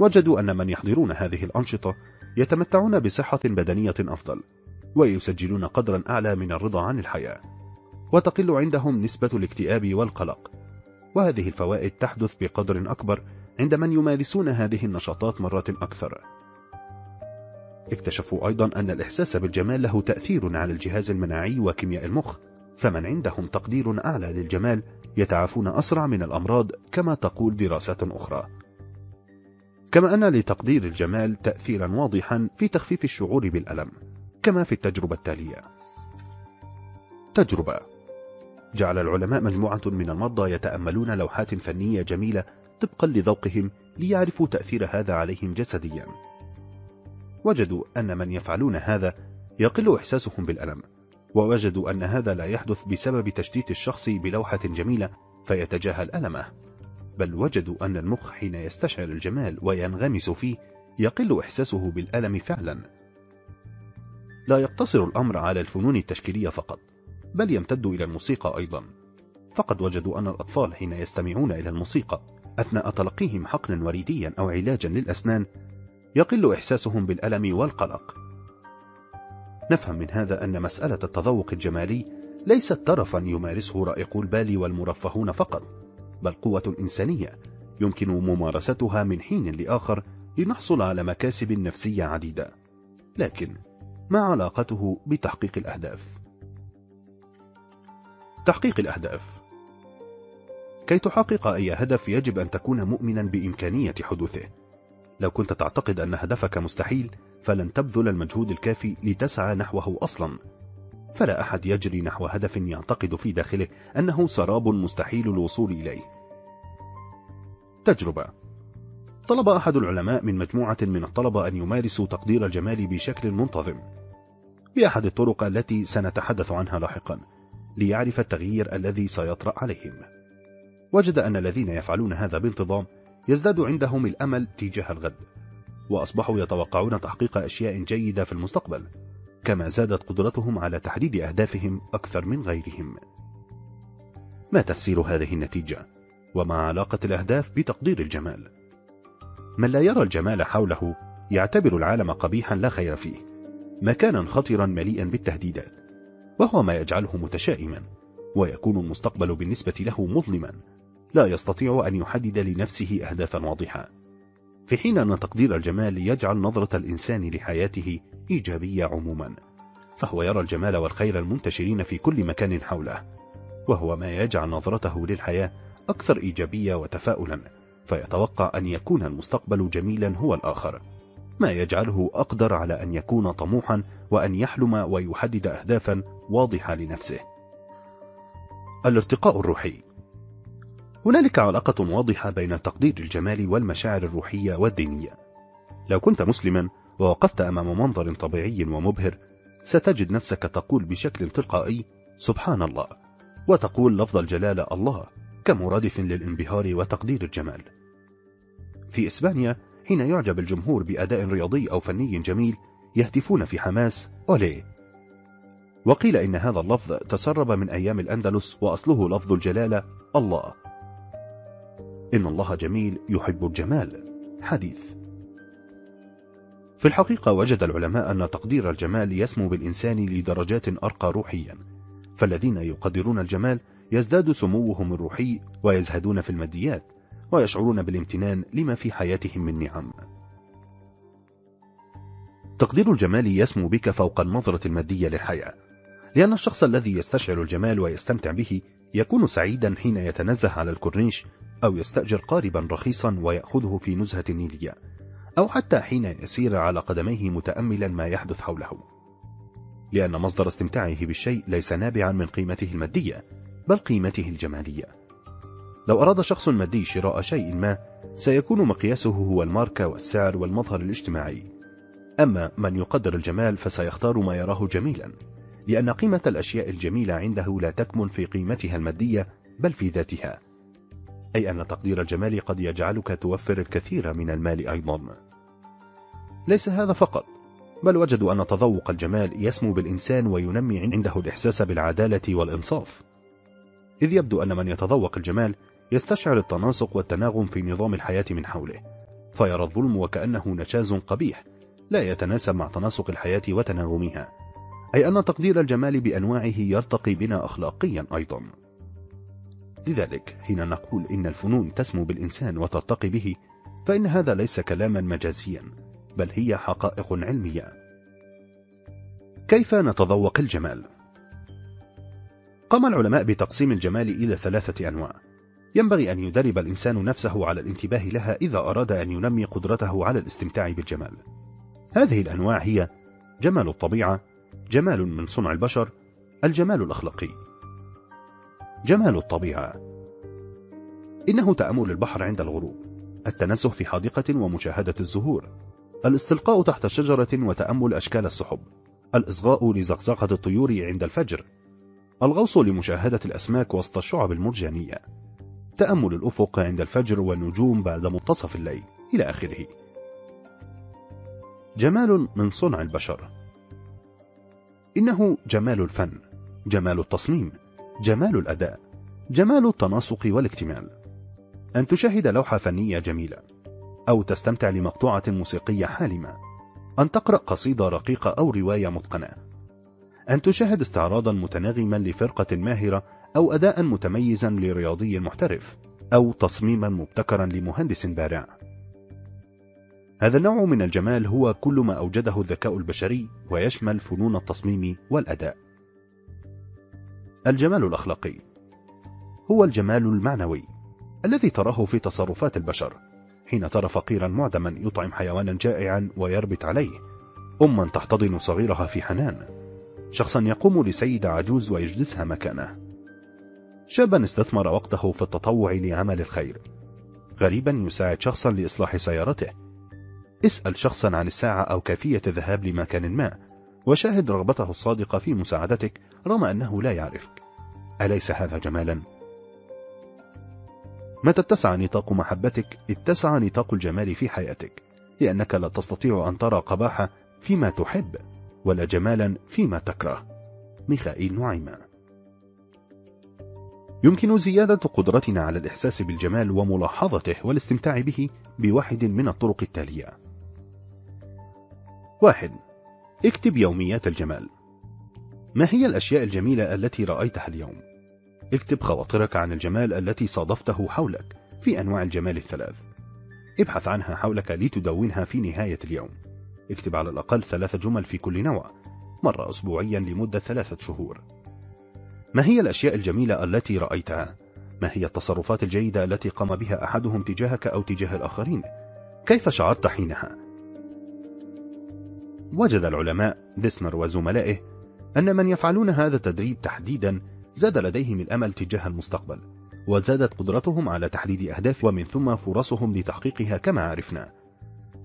[SPEAKER 1] وجدوا أن من يحضرون هذه الأنشطة يتمتعون بصحة بدنية أفضل ويسجلون قدرا أعلى من الرضا عن الحياة وتقل عندهم نسبة الاكتئاب والقلق وهذه الفوائد تحدث بقدر أكبر عند من يمارسون هذه النشاطات مرات أكثر اكتشفوا أيضا أن الإحساس بالجمال له تأثير على الجهاز المناعي وكيمياء المخ فمن عندهم تقدير أعلى للجمال يتعافون أسرع من الأمراض كما تقول دراسات أخرى كما أن لتقدير الجمال تأثيرا واضحا في تخفيف الشعور بالألم كما في التجربة التالية تجربة جعل العلماء مجموعة من المرضى يتأملون لوحات فنية جميلة طبقا لذوقهم ليعرفوا تأثير هذا عليهم جسديا وجدوا أن من يفعلون هذا يقل إحساسهم بالألم ووجدوا أن هذا لا يحدث بسبب تشتيت الشخص بلوحة جميلة فيتجاهل ألمه بل وجدوا أن المخ حين يستشعر الجمال وينغمس فيه يقل إحساسه بالألم فعلا لا يقتصر الأمر على الفنون التشكيلية فقط بل يمتد إلى الموسيقى أيضا فقد وجدوا أن الأطفال حين يستمعون إلى الموسيقى أثناء تلقيهم حقنا وريديا أو علاجا للأسنان يقل إحساسهم بالألم والقلق نفهم من هذا أن مسألة التذوق الجمالي ليست طرفا يمارسه رائقو البال والمرفهون فقط بل قوة إنسانية يمكن ممارستها من حين لآخر لنحصل على مكاسب نفسية عديدة لكن ما علاقته بتحقيق الأهداف؟ تحقيق الأهداف كي تحقق أي هدف يجب أن تكون مؤمنا بإمكانية حدوثه لو كنت تعتقد أن هدفك مستحيل فلن تبذل المجهود الكافي لتسعى نحوه أصلا فلا أحد يجري نحو هدف يعتقد في داخله أنه سراب مستحيل الوصول إليه تجربة طلب أحد العلماء من مجموعة من الطلبة أن يمارسوا تقدير الجمال بشكل منتظم بأحد الطرق التي سنتحدث عنها لاحقا ليعرف التغيير الذي سيطرأ عليهم وجد أن الذين يفعلون هذا بانتظام يزداد عندهم الأمل تجاه الغد وأصبحوا يتوقعون تحقيق أشياء جيدة في المستقبل كما زادت قدرتهم على تحديد أهدافهم أكثر من غيرهم ما تفسير هذه النتيجة؟ وما علاقة الأهداف بتقدير الجمال؟ من لا يرى الجمال حوله يعتبر العالم قبيحا لا خير فيه مكانا خطرا مليئا بالتهديدات وهو ما يجعله متشائما ويكون المستقبل بالنسبة له مظلما لا يستطيع أن يحدد لنفسه أهدافا واضحة في حين أن تقدير الجمال يجعل نظرة الإنسان لحياته إيجابية عموما فهو يرى الجمال والخير المنتشرين في كل مكان حوله وهو ما يجعل نظرته للحياة أكثر إيجابية وتفاؤلا فيتوقع أن يكون المستقبل جميلا هو الآخر ما يجعله أقدر على أن يكون طموحا وأن يحلم ويحدد أهدافا واضحة لنفسه الارتقاء الروحي هنالك علاقة واضحة بين تقدير الجمال والمشاعر الروحية والدينية لو كنت مسلما ووقفت أمام منظر طبيعي ومبهر ستجد نفسك تقول بشكل تلقائي سبحان الله وتقول لفظ الجلالة الله كمرادف للانبهار وتقدير الجمال في إسبانيا حين يعجب الجمهور بأداء رياضي أو فني جميل يهتفون في حماس أولي وقيل إن هذا اللفظ تسرب من أيام الأندلس وأصله لفظ الجلالة الله إن الله جميل يحب الجمال حديث في الحقيقة وجد العلماء أن تقدير الجمال يسمو بالإنسان لدرجات أرقى روحيا فالذين يقدرون الجمال يزداد سموهم الروحي ويزهدون في الماديات ويشعرون بالامتنان لما في حياتهم من نعم تقدير الجمال يسمو بك فوق النظرة المادية للحياة لأن الشخص الذي يستشعر الجمال ويستمتع به يكون سعيدا حين يتنزه على الكورنيش أو يستأجر قاربا رخيصا ويأخذه في نزهة نيلية أو حتى حين يسير على قدميه متأملا ما يحدث حوله لأن مصدر استمتاعه بالشيء ليس نابعا من قيمته المادية بل قيمته الجمالية لو أراد شخص مادي شراء شيء ما سيكون مقياسه هو الماركة والسعر والمظهر الاجتماعي أما من يقدر الجمال فسيختار ما يراه جميلا لأن قيمة الأشياء الجميلة عنده لا تكمن في قيمتها المادية بل في ذاتها أي أن تقدير الجمال قد يجعلك توفر الكثير من المال أيضا ليس هذا فقط بل وجدوا أن تذوق الجمال يسمو بالإنسان وينمي عنده الإحساس بالعدالة والإنصاف إذ يبدو أن من يتذوق الجمال يستشعر التناسق والتناغم في نظام الحياة من حوله فيرى الظلم وكأنه نشاز قبيح لا يتناسب مع تناسق الحياة وتناغمها أي أن تقدير الجمال بأنواعه يرتقي بنا أخلاقيا أيضا لذلك حين نقول إن الفنون تسمو بالإنسان وترتقي به فإن هذا ليس كلاما مجازيا بل هي حقائق علمية كيف نتذوق الجمال؟ قام العلماء بتقسيم الجمال إلى ثلاثة أنواع ينبغي أن يدرب الإنسان نفسه على الانتباه لها إذا أراد أن ينمي قدرته على الاستمتاع بالجمال هذه الأنواع هي جمال الطبيعة جمال من صنع البشر الجمال الأخلاقي جمال الطبيعة إنه تأمل البحر عند الغروب التنزه في حديقة ومشاهدة الزهور الاستلقاء تحت شجرة وتأمل أشكال السحب الإصغاء لزقزقة الطيور عند الفجر الغوص لمشاهدة الأسماك وسط الشعب المرجانية تأمل الأفق عند الفجر والنجوم بعد منتصف الليل إلى آخره جمال من صنع البشر إنه جمال الفن جمال التصميم جمال الأداء جمال التناسق والاكتمال أن تشاهد لوحة فنية جميلة أو تستمتع لمقطوعة موسيقية حالمة أن تقرأ قصيدة رقيقة أو رواية متقنة أن تشاهد استعراضا متناغما لفرقة ماهرة أو أداء متميزا لرياضي محترف أو تصميما مبتكرا لمهندس بارع هذا النوع من الجمال هو كل ما أوجده الذكاء البشري ويشمل فنون التصميم والأداء الجمال الأخلاقي هو الجمال المعنوي الذي تراه في تصرفات البشر حين ترى فقيرا معدما يطعم حيوانا جائعا ويربت عليه أما تحتضن صغيرها في حنان شخصا يقوم لسيدة عجوز ويجلسها مكانه شابا استثمر وقته في التطوع لعمل الخير غريبا يساعد شخصا لإصلاح سيارته اسأل شخصا عن الساعة أو كيفية الذهاب لمكان ما وشاهد رغبته الصادقة في مساعدتك رغم أنه لا يعرفك أليس هذا جمالا؟ متى اتسع نطاق محبتك اتسع نطاق الجمال في حياتك لأنك لا تستطيع أن ترى قباحة فيما تحب ولا جمالا فيما تكره ميخائيل نعيمة يمكن زيادة قدرتنا على الإحساس بالجمال وملاحظته والاستمتاع به بواحد من الطرق التالية واحد اكتب يوميات الجمال ما هي الأشياء الجميلة التي رأيتها اليوم؟ اكتب خواطرك عن الجمال التي صادفته حولك في أنواع الجمال الثلاث ابحث عنها حولك لتدونها في نهاية اليوم اكتب على الأقل ثلاث جمل في كل نوع مرة أسبوعيا لمدة ثلاثة شهور ما هي الأشياء الجميلة التي رأيتها؟ ما هي التصرفات الجيدة التي قام بها أحدهم تجاهك أو تجاه الآخرين؟ كيف شعرت حينها؟ وجد العلماء ديسمر وزملائه أن من يفعلون هذا التدريب تحديدا زاد لديهم الأمل تجاه المستقبل وزادت قدرتهم على تحديد أهداف ومن ثم فرصهم لتحقيقها كما عرفنا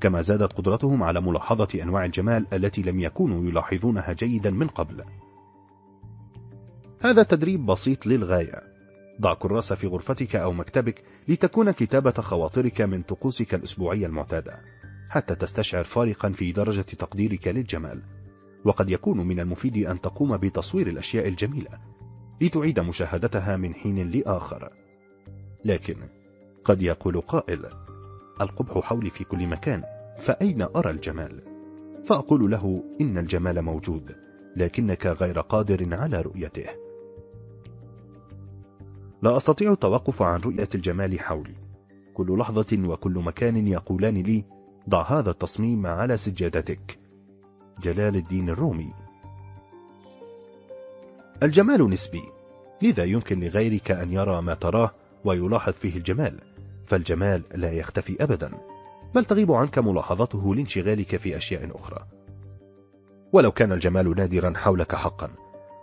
[SPEAKER 1] كما زادت قدرتهم على ملاحظة أنواع الجمال التي لم يكونوا يلاحظونها جيدا من قبل هذا تدريب بسيط للغاية ضع كراسة في غرفتك أو مكتبك لتكون كتابة خواطرك من طقوسك الأسبوعية المعتادة حتى تستشعر فارقا في درجة تقديرك للجمال وقد يكون من المفيد أن تقوم بتصوير الأشياء الجميلة لتعيد مشاهدتها من حين لآخر لكن قد يقول قائل القبح حولي في كل مكان فأين أرى الجمال؟ فأقول له إن الجمال موجود لكنك غير قادر على رؤيته لا أستطيع التوقف عن رؤية الجمال حولي كل لحظة وكل مكان يقولان لي ضع هذا التصميم على سجادتك جلال الدين الرومي الجمال نسبي لذا يمكن لغيرك أن يرى ما تراه ويلاحظ فيه الجمال فالجمال لا يختفي أبدا بل تغيب عنك ملاحظته لانشغالك في أشياء أخرى ولو كان الجمال نادرا حولك حقا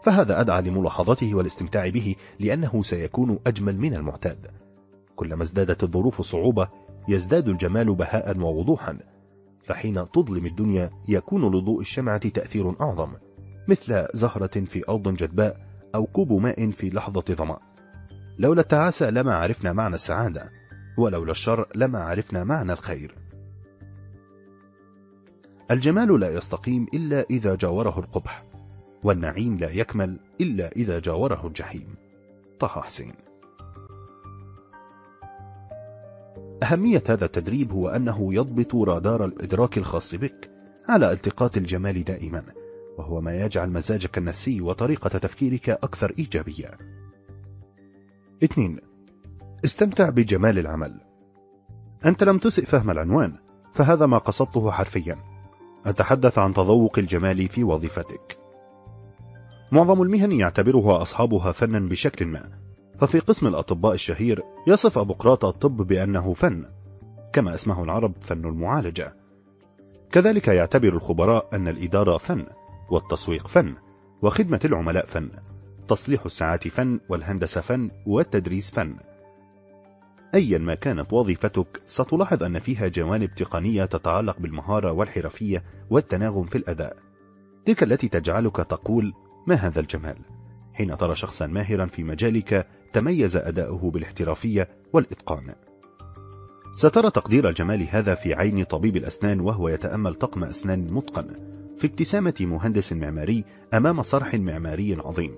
[SPEAKER 1] فهذا أدعى لملاحظته والاستمتاع به لأنه سيكون أجمل من المعتاد كلما ازدادت الظروف صعوبة يزداد الجمال بهاء ووضوحا فحين تظلم الدنيا يكون لضوء الشمعة تأثير أعظم مثل زهرة في أرض جدباء أو كوب ماء في لحظة ظمأ لولا التعاسة لما عرفنا معنى السعادة ولولا الشر لما عرفنا معنى الخير الجمال لا يستقيم إلا إذا جاوره القبح والنعيم لا يكمل إلا إذا جاوره الجحيم طه حسين أهمية هذا التدريب هو أنه يضبط رادار الإدراك الخاص بك على التقاط الجمال دائما وهو ما يجعل مزاجك النفسي وطريقة تفكيرك أكثر إيجابية 2. استمتع بجمال العمل أنت لم تسئ فهم العنوان فهذا ما قصدته حرفيا أتحدث عن تذوق الجمال في وظيفتك معظم المهن يعتبرها أصحابها فنا بشكل ما ففي قسم الأطباء الشهير يصف أبو قراطة الطب بأنه فن كما اسمه العرب فن المعالجة كذلك يعتبر الخبراء أن الإدارة فن والتسويق فن وخدمة العملاء فن تصليح الساعات فن والهندسة فن والتدريس فن أيا ما كانت وظيفتك ستلاحظ أن فيها جوانب تقنية تتعلق بالمهارة والحرفية والتناغم في الأداء تلك التي تجعلك تقول ما هذا الجمال؟ حين ترى شخصا ماهرا في مجالك تميز أداؤه بالاحترافية والإتقان سترى تقدير الجمال هذا في عين طبيب الأسنان وهو يتأمل طقم أسنان متقن في ابتسامة مهندس معماري أمام صرح معماري عظيم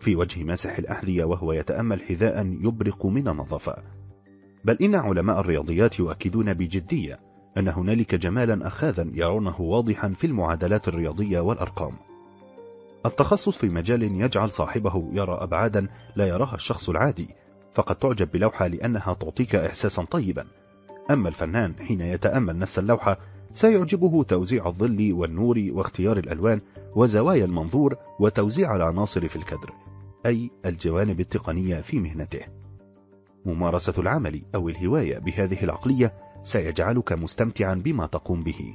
[SPEAKER 1] في وجه ماسح الأحذية وهو يتأمل حذاء يبرق من النظافة بل إن علماء الرياضيات يؤكدون بجدية أن هنالك جمالا أخاذا يرونه واضحا في المعادلات الرياضية والأرقام التخصص في مجال يجعل صاحبه يرى أبعادا لا يراها الشخص العادي فقد تعجب بلوحة لأنها تعطيك إحساسا طيبا أما الفنان حين يتأمل نفس اللوحة سيعجبه توزيع الظل والنور واختيار الألوان وزوايا المنظور وتوزيع العناصر في الكدر أي الجوانب التقنية في مهنته ممارسة العمل أو الهواية بهذه العقلية سيجعلك مستمتعا بما تقوم به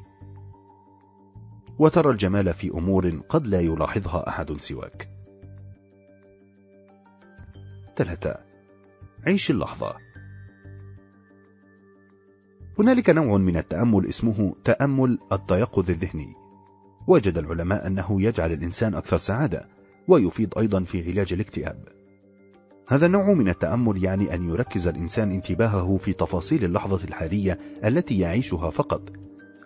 [SPEAKER 1] وترى الجمال في أمور قد لا يلاحظها أحد سواك 3. عيش اللحظة هنالك نوع من التأمل اسمه تأمل التيقظ الذهني وجد العلماء أنه يجعل الإنسان أكثر سعادة ويفيد أيضا في علاج الاكتئاب هذا النوع من التأمل يعني أن يركز الإنسان انتباهه في تفاصيل اللحظة الحالية التي يعيشها فقط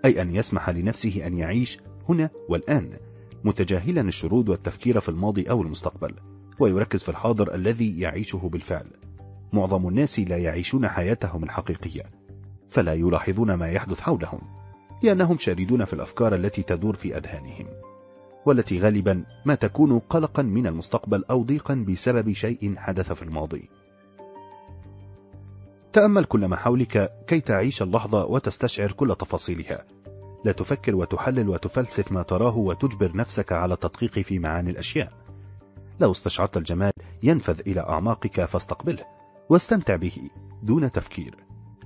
[SPEAKER 1] أي أن يسمح لنفسه أن يعيش هنا والآن متجاهلا الشرود والتفكير في الماضي أو المستقبل ويركز في الحاضر الذي يعيشه بالفعل معظم الناس لا يعيشون حياتهم الحقيقية فلا يلاحظون ما يحدث حولهم لأنهم شاردون في الأفكار التي تدور في أذهانهم والتي غالبا ما تكون قلقا من المستقبل أو ضيقا بسبب شيء حدث في الماضي تأمل كل ما حولك كي تعيش اللحظة وتستشعر كل تفاصيلها لا تفكر وتحلل وتفلسف ما تراه وتجبر نفسك على التدقيق في معاني الأشياء لو استشعرت الجمال ينفذ إلى أعماقك فاستقبله واستمتع به دون تفكير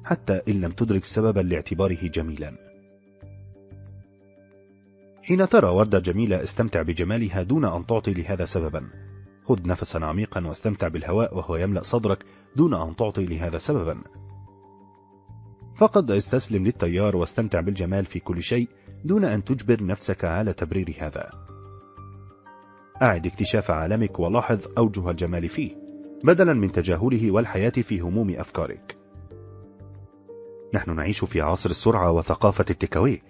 [SPEAKER 1] حتى إن لم تدرك سببا لاعتباره جميلا حين ترى وردة جميلة استمتع بجمالها دون أن تعطي لهذا سببا خذ نفسا عميقا واستمتع بالهواء وهو يملأ صدرك دون أن تعطي لهذا سببا فقد استسلم للتيار واستمتع بالجمال في كل شيء دون أن تجبر نفسك على تبرير هذا أعد اكتشاف عالمك ولاحظ أوجه الجمال فيه بدلا من تجاهله والحياة في هموم أفكارك نحن نعيش في عصر السرعة وثقافة التكاوي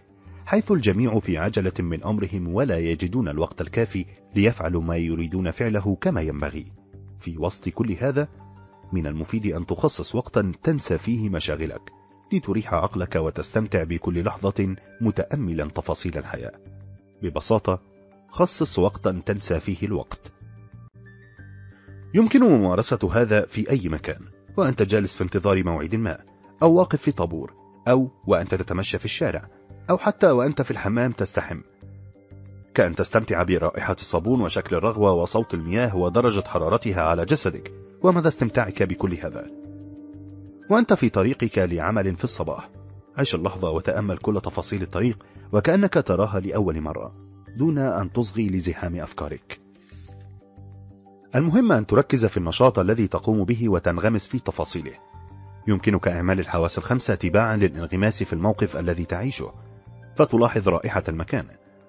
[SPEAKER 1] حيث الجميع في عجلة من أمرهم ولا يجدون الوقت الكافي ليفعلوا ما يريدون فعله كما ينبغي في وسط كل هذا من المفيد أن تخصص وقتا تنسى فيه مشاغلك لتريح عقلك وتستمتع بكل لحظة متأملا تفاصيل الحياة ببساطة خصص وقتا تنسى فيه الوقت يمكن ممارسة هذا في أي مكان وأنت جالس في انتظار موعد ما أو واقف في طابور أو وأنت تتمشى في الشارع أو حتى وأنت في الحمام تستحم كأن تستمتع برائحة الصابون وشكل الرغوة وصوت المياه ودرجة حرارتها على جسدك ومدى استمتاعك بكل هذا وأنت في طريقك لعمل في الصباح عش اللحظة وتأمل كل تفاصيل الطريق وكأنك تراها لأول مرة دون أن تصغي لزحام أفكارك المهم أن تركز في النشاط الذي تقوم به وتنغمس في تفاصيله يمكنك إعمال الحواس الخمسة تباعا للانغماس في الموقف الذي تعيشه فتلاحظ رائحة المكان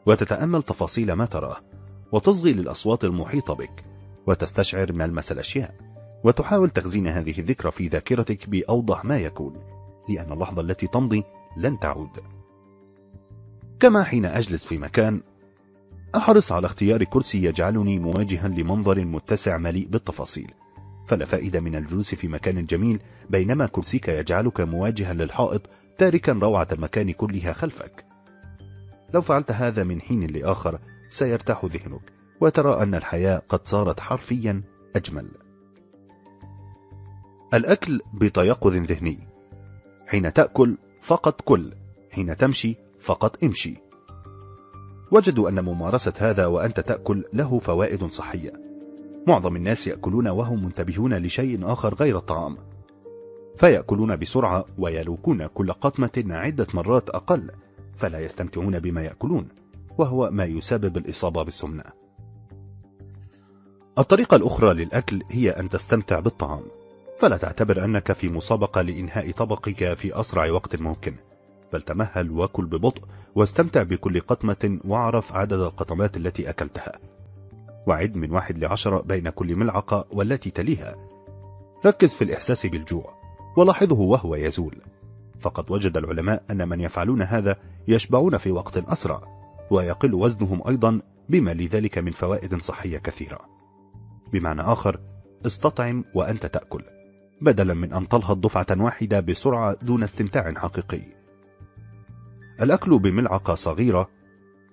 [SPEAKER 1] وتتأمل تفاصيل ما تراه وتصغي للأصوات المحيطة بك وتستشعر ملمس الأشياء وتحاول تخزين هذه الذكرى في ذاكرتك بأوضح ما يكون لأن اللحظة التي تمضي لن تعود كما حين أجلس في مكان أحرص على اختيار كرسي يجعلني مواجها لمنظر متسع مليء بالتفاصيل فلا فائدة من الجلوس في مكان جميل بينما كرسيك يجعلك مواجها للحائط تاركا روعة المكان كلها خلفك لو فعلت هذا من حين لآخر سيرتاح ذهنك وترى أن الحياة قد صارت حرفيا أجمل الأكل بتيقظ ذهني حين تأكل فقط كل حين تمشي فقط امشي وجدوا أن ممارسة هذا وأنت تأكل له فوائد صحية معظم الناس يأكلون وهم منتبهون لشيء آخر غير الطعام فيأكلون بسرعة ويلوكون كل قطمة عدة مرات أقل فلا يستمتعون بما يأكلون وهو ما يسبب الإصابة بالسمنة الطريقة الأخرى للأكل هي أن تستمتع بالطعام فلا تعتبر أنك في مسابقة لإنهاء طبقك في أسرع وقت ممكن بل تمهل وكل ببطء واستمتع بكل قطمة واعرف عدد القطمات التي أكلتها وعد من واحد لعشرة بين كل ملعقة والتي تليها ركز في الإحساس بالجوع ولاحظه وهو يزول فقد وجد العلماء أن من يفعلون هذا يشبعون في وقت أسرع ويقل وزنهم أيضا بما لذلك من فوائد صحية كثيرة بمعنى آخر استطعم وأنت تأكل بدلا من أن تلهط دفعة واحدة بسرعة دون استمتاع حقيقي الأكل بملعقة صغيرة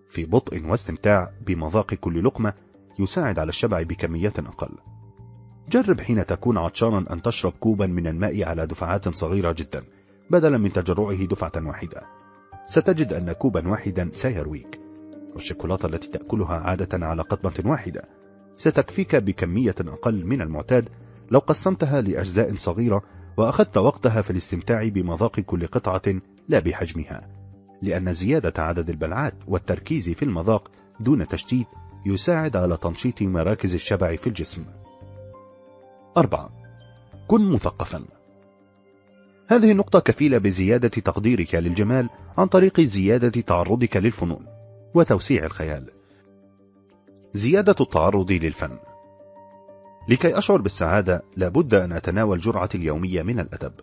[SPEAKER 1] في بطء واستمتاع بمذاق كل لقمة يساعد على الشبع بكميات أقل جرب حين تكون عطشانا أن تشرب كوبا من الماء على دفعات صغيرة جدا بدلا من تجرعه دفعة واحدة ستجد أن كوبا واحدا سيرويك والشوكولاتة التي تأكلها عادة على قطبة واحدة ستكفيك بكمية أقل من المعتاد لو قسمتها لأجزاء صغيرة وأخذت وقتها في الاستمتاع بمذاق كل قطعة لا بحجمها لأن زيادة عدد البلعات والتركيز في المذاق دون تشتيت يساعد على تنشيط مراكز الشبع في الجسم 4. كن مثقفا هذه النقطة كفيلة بزيادة تقديرك للجمال عن طريق زيادة تعرضك للفنون وتوسيع الخيال زيادة التعرض للفن لكي أشعر بالسعادة لابد أن أتناول جرعة اليومية من الأدب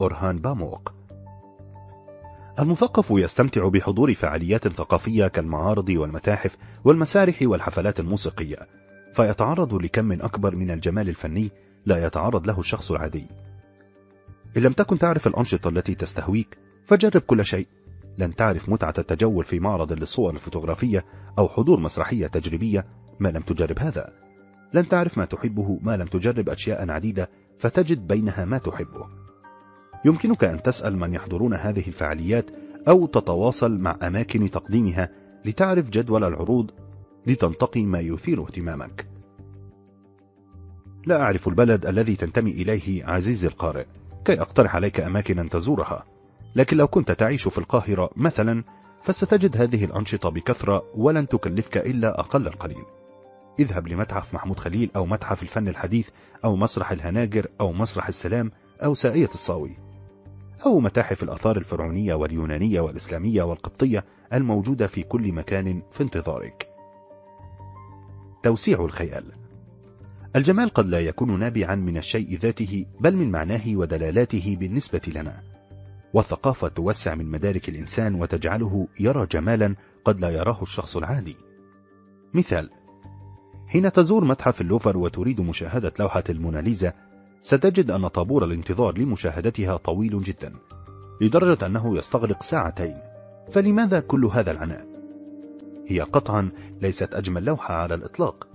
[SPEAKER 1] أورهان باموق المثقف يستمتع بحضور فعاليات ثقافية كالمعارض والمتاحف والمسارح والحفلات الموسيقية فيتعرض لكم أكبر من الجمال الفني لا يتعرض له الشخص العادي إن لم تكن تعرف الأنشطة التي تستهويك فجرب كل شيء لن تعرف متعة التجول في معرض للصور الفوتوغرافية أو حضور مسرحية تجريبية ما لم تجرب هذا لن تعرف ما تحبه ما لم تجرب أشياء عديدة فتجد بينها ما تحبه يمكنك أن تسأل من يحضرون هذه الفعاليات أو تتواصل مع أماكن تقديمها لتعرف جدول العروض لتنتقي ما يثير اهتمامك لا أعرف البلد الذي تنتمي إليه عزيزي القارئ كي أقترح عليك أماكن تزورها لكن لو كنت تعيش في القاهرة مثلا فستجد هذه الأنشطة بكثرة ولن تكلفك إلا أقل القليل اذهب لمتحف محمود خليل أو متحف الفن الحديث أو مسرح الهناجر أو مسرح السلام أو ساقية الصاوي أو متاحف الأثار الفرعونية واليونانية والإسلامية والقبطية الموجودة في كل مكان في انتظارك توسيع الخيال الجمال قد لا يكون نابعا من الشيء ذاته بل من معناه ودلالاته بالنسبة لنا والثقافة توسع من مدارك الإنسان وتجعله يرى جمالا قد لا يراه الشخص العادي مثال حين تزور متحف اللوفر وتريد مشاهدة لوحة الموناليزا ستجد أن طابور الانتظار لمشاهدتها طويل جدا لدرجة أنه يستغرق ساعتين فلماذا كل هذا العناء؟ هي قطعا ليست أجمل لوحة على الإطلاق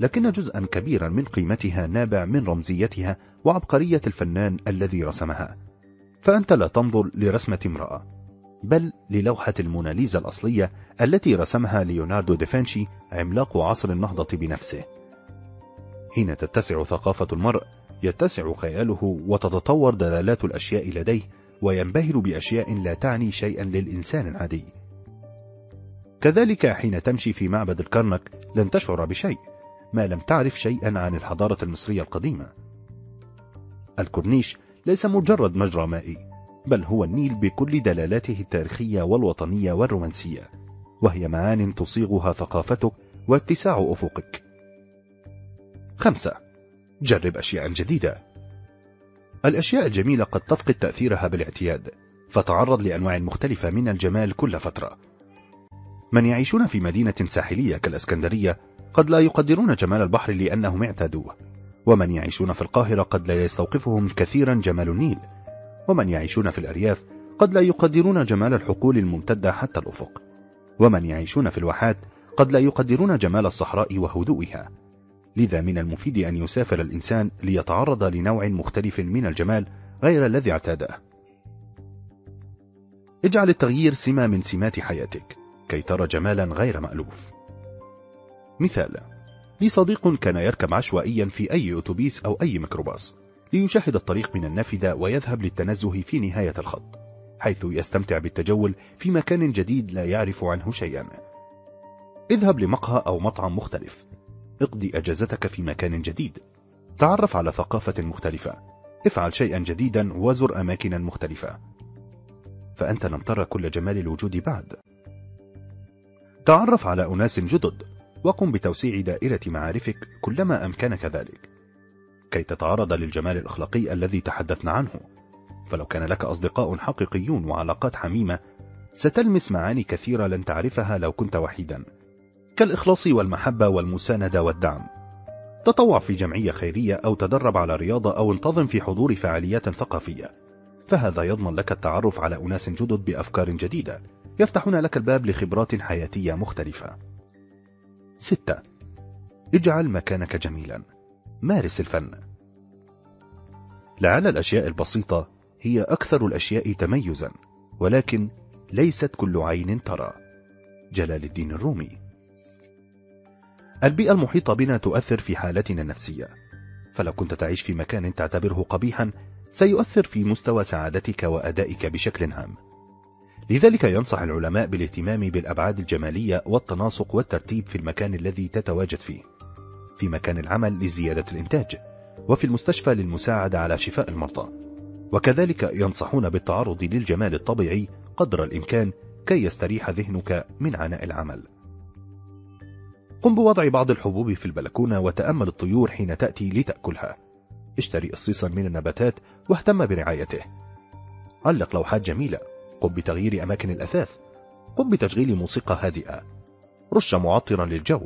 [SPEAKER 1] لكن جزءا كبيرا من قيمتها نابع من رمزيتها وعبقرية الفنان الذي رسمها فأنت لا تنظر لرسمة امرأة بل للوحة الموناليزا الأصلية التي رسمها ليوناردو دافنشي عملاق عصر النهضة بنفسه حين تتسع ثقافة المرء يتسع خياله وتتطور دلالات الأشياء لديه وينبهر بأشياء لا تعني شيئا للإنسان العادي كذلك حين تمشي في معبد الكرنك لن تشعر بشيء ما لم تعرف شيئا عن الحضارة المصرية القديمة الكورنيش ليس مجرد مجرى مائي بل هو النيل بكل دلالاته التاريخية والوطنية والرومانسية وهي معان تصيغها ثقافتك واتساع أفقك خمسة جرب أشياء جديدة الأشياء الجميلة قد تفقد تأثيرها بالاعتياد فتعرض لأنواع مختلفة من الجمال كل فترة من يعيشون في مدينة ساحلية كالأسكندرية قد لا يقدرون جمال البحر لأنهم اعتادوه ومن يعيشون في القاهرة قد لا يستوقفهم كثيرا جمال النيل ومن يعيشون في الأرياف قد لا يقدرون جمال الحقول الممتدة حتى الأفق ومن يعيشون في الواحات قد لا يقدرون جمال الصحراء وهدوئها لذا من المفيد أن يسافر الإنسان ليتعرض لنوع مختلف من الجمال غير الذي اعتاده اجعل التغيير سمة من سمات حياتك كي ترى جمالا غير مألوف مثال لي صديق كان يركب عشوائيا في أي أتوبيس أو أي ميكروباص ليشاهد الطريق من النافذة ويذهب للتنزه في نهاية الخط حيث يستمتع بالتجول في مكان جديد لا يعرف عنه شيئا اذهب لمقهى أو مطعم مختلف اقضي أجازتك في مكان جديد تعرف على ثقافة مختلفة افعل شيئا جديدا وزر أماكن مختلفة فأنت لم ترى كل جمال الوجود بعد تعرف على أناس جدد وقم بتوسيع دائرة معارفك كلما أمكنك ذلك كي تتعرض للجمال الأخلاقي الذي تحدثنا عنه فلو كان لك أصدقاء حقيقيون وعلاقات حميمة ستلمس معاني كثيرة لن تعرفها لو كنت وحيدا كالإخلاص والمحبة والمساندة والدعم تطوع في جمعية خيرية أو تدرب على رياضة أو انتظم في حضور فعاليات ثقافية فهذا يضمن لك التعرف على أناس جدد بأفكار جديدة يفتحون لك الباب لخبرات حياتية مختلفة 6. اجعل مكانك جميلا مارس الفن لعل الأشياء البسيطة هي أكثر الأشياء تميزا ولكن ليست كل عين ترى جلال الدين الرومي البيئة المحيطة بنا تؤثر في حالتنا النفسية فلو كنت تعيش في مكان تعتبره قبيحا سيؤثر في مستوى سعادتك وأدائك بشكل عام لذلك ينصح العلماء بالاهتمام بالأبعاد الجمالية والتناسق والترتيب في المكان الذي تتواجد فيه في مكان العمل لزيادة الإنتاج وفي المستشفى للمساعدة على شفاء المرضى وكذلك ينصحون بالتعرض للجمال الطبيعي قدر الإمكان كي يستريح ذهنك من عناء العمل قم بوضع بعض الحبوب في البلكونة وتأمل الطيور حين تأتي لتأكلها اشتري قصيصا من النباتات واهتم برعايته علق لوحات جميلة قم بتغيير أماكن الأثاث قم بتشغيل موسيقى هادئة رش معطرا للجو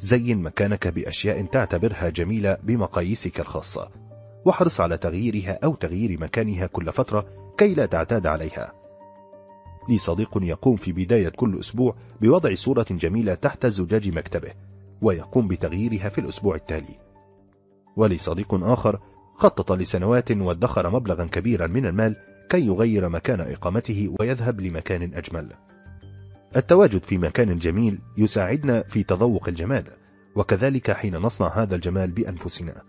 [SPEAKER 1] زين مكانك بأشياء تعتبرها جميلة بمقاييسك الخاصة واحرص على تغييرها أو تغيير مكانها كل فترة كي لا تعتاد عليها لي صديق يقوم في بداية كل أسبوع بوضع صورة جميلة تحت زجاج مكتبه ويقوم بتغييرها في الأسبوع التالي ولي صديق آخر خطط لسنوات وادخر مبلغا كبيرا من المال كي يغير مكان إقامته ويذهب لمكان أجمل التواجد في مكان جميل يساعدنا في تذوق الجمال وكذلك حين نصنع هذا الجمال بأنفسنا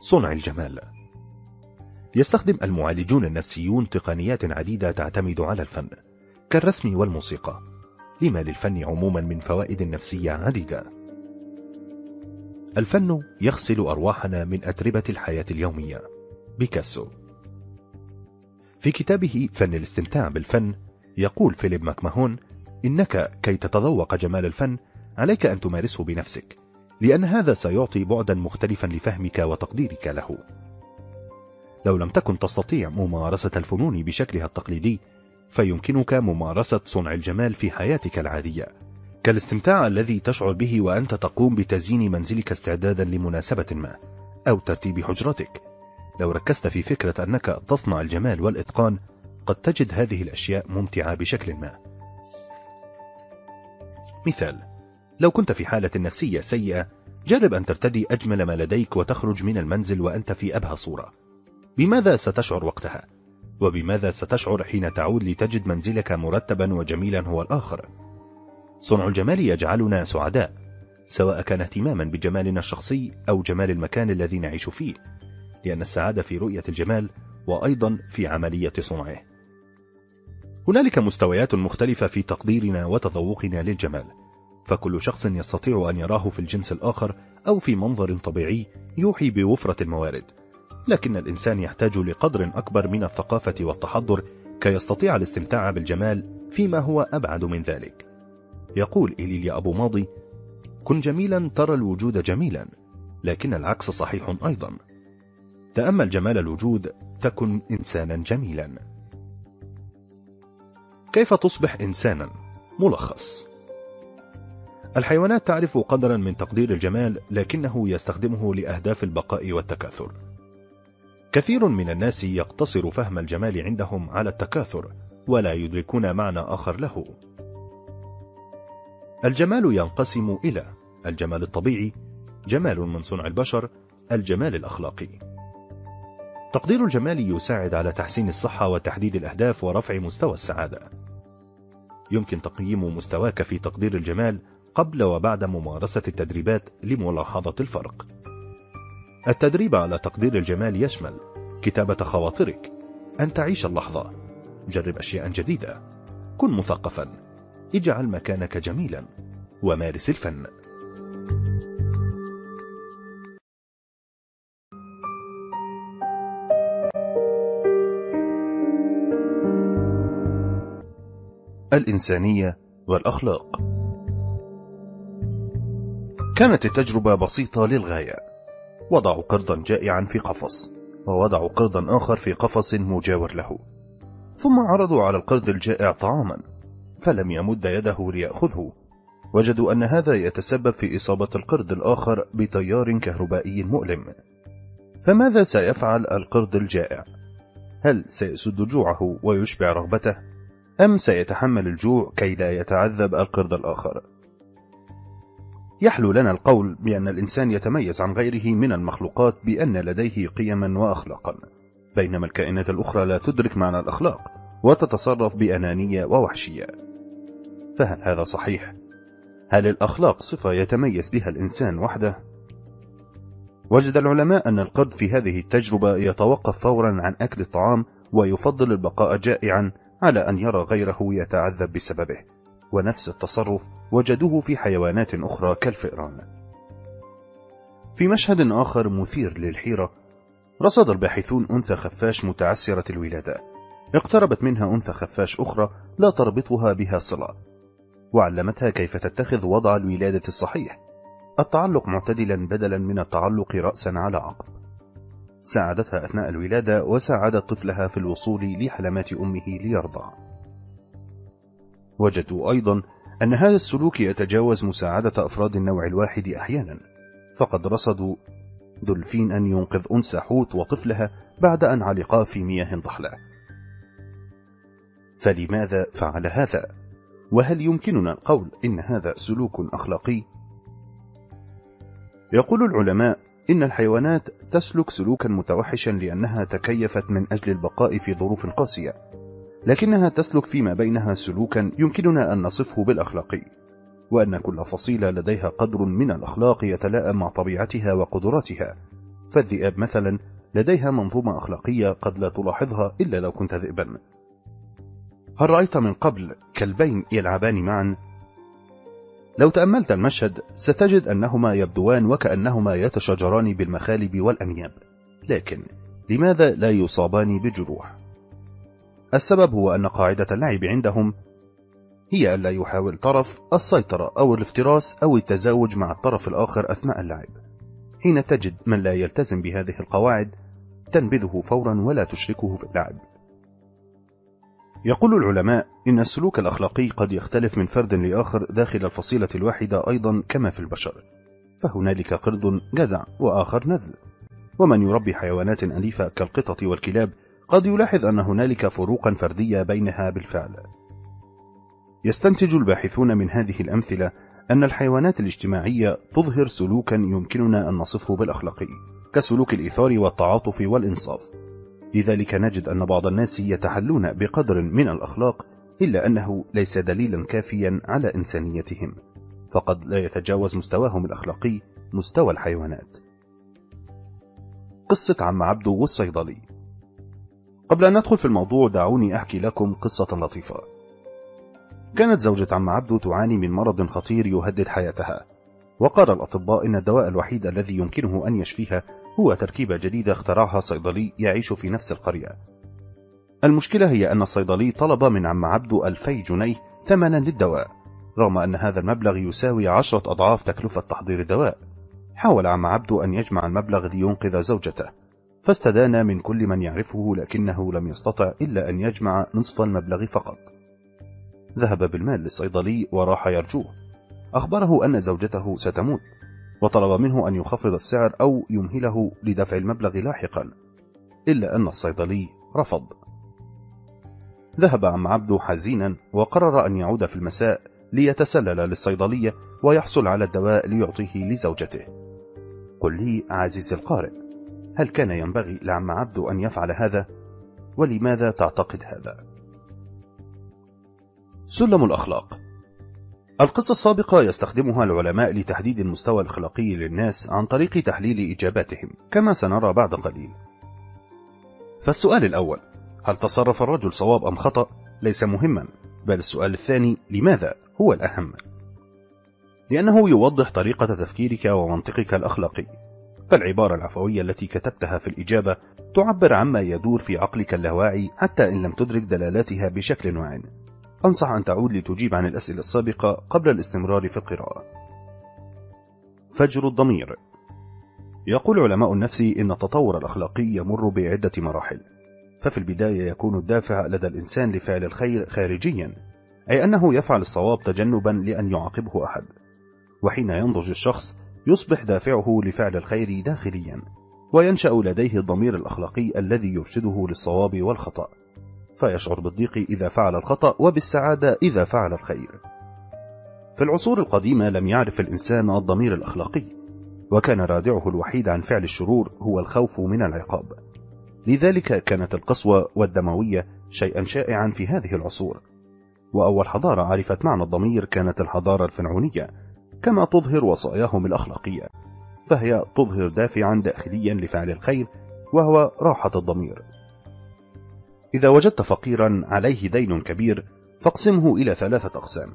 [SPEAKER 1] صنع الجمال يستخدم المعالجون النفسيون تقنيات عديدة تعتمد على الفن كالرسم والموسيقى لما للفن عموما من فوائد نفسية عديدة الفن يغسل أرواحنا من أتربة الحياة اليومية بيكاسو في كتابه فن الاستمتاع بالفن يقول فيليب ماكماهون إنك كي تتذوق جمال الفن عليك أن تمارسه بنفسك لأن هذا سيعطي بعدا مختلفا لفهمك وتقديرك له لو لم تكن تستطيع ممارسة الفنون بشكلها التقليدي فيمكنك ممارسة صنع الجمال في حياتك العادية كالاستمتاع الذي تشعر به وأنت تقوم بتزيين منزلك استعدادا لمناسبة ما أو ترتيب حجرتك لو ركزت في فكرة أنك تصنع الجمال والإتقان قد تجد هذه الأشياء ممتعة بشكل ما مثال لو كنت في حالة نفسية سيئة جرب أن ترتدي أجمل ما لديك وتخرج من المنزل وأنت في أبهى صورة بماذا ستشعر وقتها؟ وبماذا ستشعر حين تعود لتجد منزلك مرتبا وجميلا هو الآخر؟ صنع الجمال يجعلنا سعداء سواء كان اهتماما بجمالنا الشخصي أو جمال المكان الذي نعيش فيه لأن السعادة في رؤية الجمال وأيضا في عملية صنعه هنالك مستويات مختلفة في تقديرنا وتذوقنا للجمال فكل شخص يستطيع أن يراه في الجنس الآخر أو في منظر طبيعي يوحي بوفرة الموارد لكن الإنسان يحتاج لقدر أكبر من الثقافة والتحضر كي يستطيع الاستمتاع بالجمال فيما هو أبعد من ذلك يقول إليليا أبو ماضي كن جميلا ترى الوجود جميلا لكن العكس صحيح أيضا تأمل جمال الوجود تكن إنسانا جميلا كيف تصبح إنسانا ملخص الحيوانات تعرف قدرا من تقدير الجمال لكنه يستخدمه لأهداف البقاء والتكاثر كثير من الناس يقتصر فهم الجمال عندهم على التكاثر ولا يدركون معنى آخر له الجمال ينقسم إلى الجمال الطبيعي جمال من صنع البشر الجمال الأخلاقي تقدير الجمال يساعد على تحسين الصحة وتحديد الأهداف ورفع مستوى السعادة يمكن تقييم مستواك في تقدير الجمال قبل وبعد ممارسة التدريبات لملاحظة الفرق التدريب على تقدير الجمال يشمل كتابة خواطرك أن تعيش اللحظة جرب أشياء جديدة كن مثقفا اجعل مكانك جميلا ومارس الفن الإنسانية والأخلاق كانت التجربة بسيطة للغاية وضعوا قردا جائعا في قفص ووضعوا قردا آخر في قفص مجاور له ثم عرضوا على القرد الجائع طعاما فلم يمد يده ليأخذه وجدوا أن هذا يتسبب في إصابة القرد الآخر بتيار كهربائي مؤلم فماذا سيفعل القرد الجائع؟ هل سيسد جوعه ويشبع رغبته؟ أم سيتحمل الجوع كي لا يتعذب القرد الآخر يحلو لنا القول بأن الإنسان يتميز عن غيره من المخلوقات بأن لديه قيما وأخلاقا بينما الكائنات الأخرى لا تدرك معنى الأخلاق وتتصرف بأنانية ووحشية فهل هذا صحيح؟ هل الأخلاق صفة يتميز بها الإنسان وحده؟ وجد العلماء أن القرد في هذه التجربة يتوقف فورا عن أكل الطعام ويفضل البقاء جائعا على أن يرى غيره يتعذب بسببه ونفس التصرف وجدوه في حيوانات أخرى كالفئران في مشهد آخر مثير للحيرة رصد الباحثون أنثى خفاش متعسرة الولادة اقتربت منها أنثى خفاش أخرى لا تربطها بها صلة وعلمتها كيف تتخذ وضع الولادة الصحيح التعلق معتدلا بدلا من التعلق رأسا على عقب ساعدتها أثناء الولادة وساعدت طفلها في الوصول لحلمات أمه ليرضع وجدوا أيضا أن هذا السلوك يتجاوز مساعدة أفراد النوع الواحد أحيانا فقد رصدوا دولفين أن ينقذ أنثى حوت وطفلها بعد أن علقا في مياه ضحلة فلماذا فعل هذا؟ وهل يمكننا القول إن هذا سلوك أخلاقي؟ يقول العلماء إن الحيوانات تسلك سلوكا متوحشا لأنها تكيفت من أجل البقاء في ظروف قاسية لكنها تسلك فيما بينها سلوكا يمكننا أن نصفه بالأخلاقي وأن كل فصيلة لديها قدر من الأخلاق يتلائم مع طبيعتها وقدراتها فالذئاب مثلا لديها منظومة أخلاقية قد لا تلاحظها إلا لو كنت ذئبا هل رأيت من قبل كلبين يلعبان معا لو تأملت المشهد ستجد أنهما يبدوان وكأنهما يتشاجران بالمخالب والأنياب لكن لماذا لا يصابان بجروح؟ السبب هو أن قاعدة اللعب عندهم هي ألا يحاول طرف السيطرة أو الافتراس أو التزاوج مع الطرف الآخر أثناء اللعب حين تجد من لا يلتزم بهذه القواعد تنبذه فورا ولا تشركه في اللعب يقول العلماء إن السلوك الأخلاقي قد يختلف من فرد لآخر داخل الفصيلة الواحدة أيضا كما في البشر فهنالك قرد جدع وآخر نذل ومن يربي حيوانات أليفة كالقطط والكلاب قد يلاحظ أن هنالك فروقا فردية بينها بالفعل يستنتج الباحثون من هذه الأمثلة أن الحيوانات الاجتماعية تظهر سلوكا يمكننا أن نصفه بالأخلاقي كسلوك الإيثار والتعاطف والإنصاف لذلك نجد أن بعض الناس يتحلون بقدر من الأخلاق إلا أنه ليس دليلا كافيا على إنسانيتهم فقد لا يتجاوز مستواهم الأخلاقي مستوى الحيوانات قصة عم عبدو والصيدلي قبل أن ندخل في الموضوع دعوني أحكي لكم قصة لطيفة كانت زوجة عم عبدو تعاني من مرض خطير يهدد حياتها وقال الأطباء إن الدواء الوحيد الذي يمكنه أن يشفيها هو تركيبة جديدة اخترعها صيدلي يعيش في نفس القرية المشكلة هي أن الصيدلي طلب من عم عبده ألفي جنيه ثمنا للدواء رغم أن هذا المبلغ يساوي عشرة أضعاف تكلفة تحضير الدواء حاول عم عبده أن يجمع المبلغ لينقذ زوجته فاستدان من كل من يعرفه لكنه لم يستطع إلا أن يجمع نصف المبلغ فقط ذهب بالمال للصيدلي وراح يرجوه أخبره أن زوجته ستموت وطلب منه أن يخفض السعر أو يمهله لدفع المبلغ لاحقا إلا أن الصيدلي رفض ذهب عم عبده حزينا وقرر أن يعود في المساء ليتسلل للصيدلية ويحصل على الدواء ليعطيه لزوجته قل لي عزيزي القارئ هل كان ينبغي لعم عبده أن يفعل هذا؟ ولماذا تعتقد هذا؟ سلم الأخلاق القصة السابقة يستخدمها العلماء لتحديد المستوى الأخلاقي للناس عن طريق تحليل إجاباتهم كما سنرى بعد قليل فالسؤال الأول هل تصرف الرجل صواب أم خطأ ليس مهما بل السؤال الثاني لماذا هو الأهم لأنه يوضح طريقة تفكيرك ومنطقك الأخلاقي فالعبارة العفوية التي كتبتها في الإجابة تعبر عما يدور في عقلك اللاواعي حتى إن لم تدرك دلالاتها بشكل واعٍ أنصح أن تعود لتجيب عن الأسئلة السابقة قبل الاستمرار في القراءة فجر الضمير يقول علماء النفس إن التطور الأخلاقي يمر بعدة مراحل ففي البداية يكون الدافع لدى الإنسان لفعل الخير خارجيا أي أنه يفعل الصواب تجنبا لأن يعاقبه أحد وحين ينضج الشخص يصبح دافعه لفعل الخير داخليا وينشأ لديه الضمير الأخلاقي الذي يرشده للصواب والخطأ فيشعر بالضيق إذا فعل الخطأ وبالسعادة إذا فعل الخير في العصور القديمة لم يعرف الإنسان الضمير الأخلاقي وكان رادعه الوحيد عن فعل الشرور هو الخوف من العقاب لذلك كانت القسوة والدموية شيئا شائعا في هذه العصور وأول حضارة عرفت معنى الضمير كانت الحضارة الفرعونية كما تظهر وصاياهم الأخلاقية فهي تظهر دافعا داخليا لفعل الخير وهو راحة الضمير إذا وجدت فقيرا عليه دين كبير فاقسمه إلى ثلاثة أقسام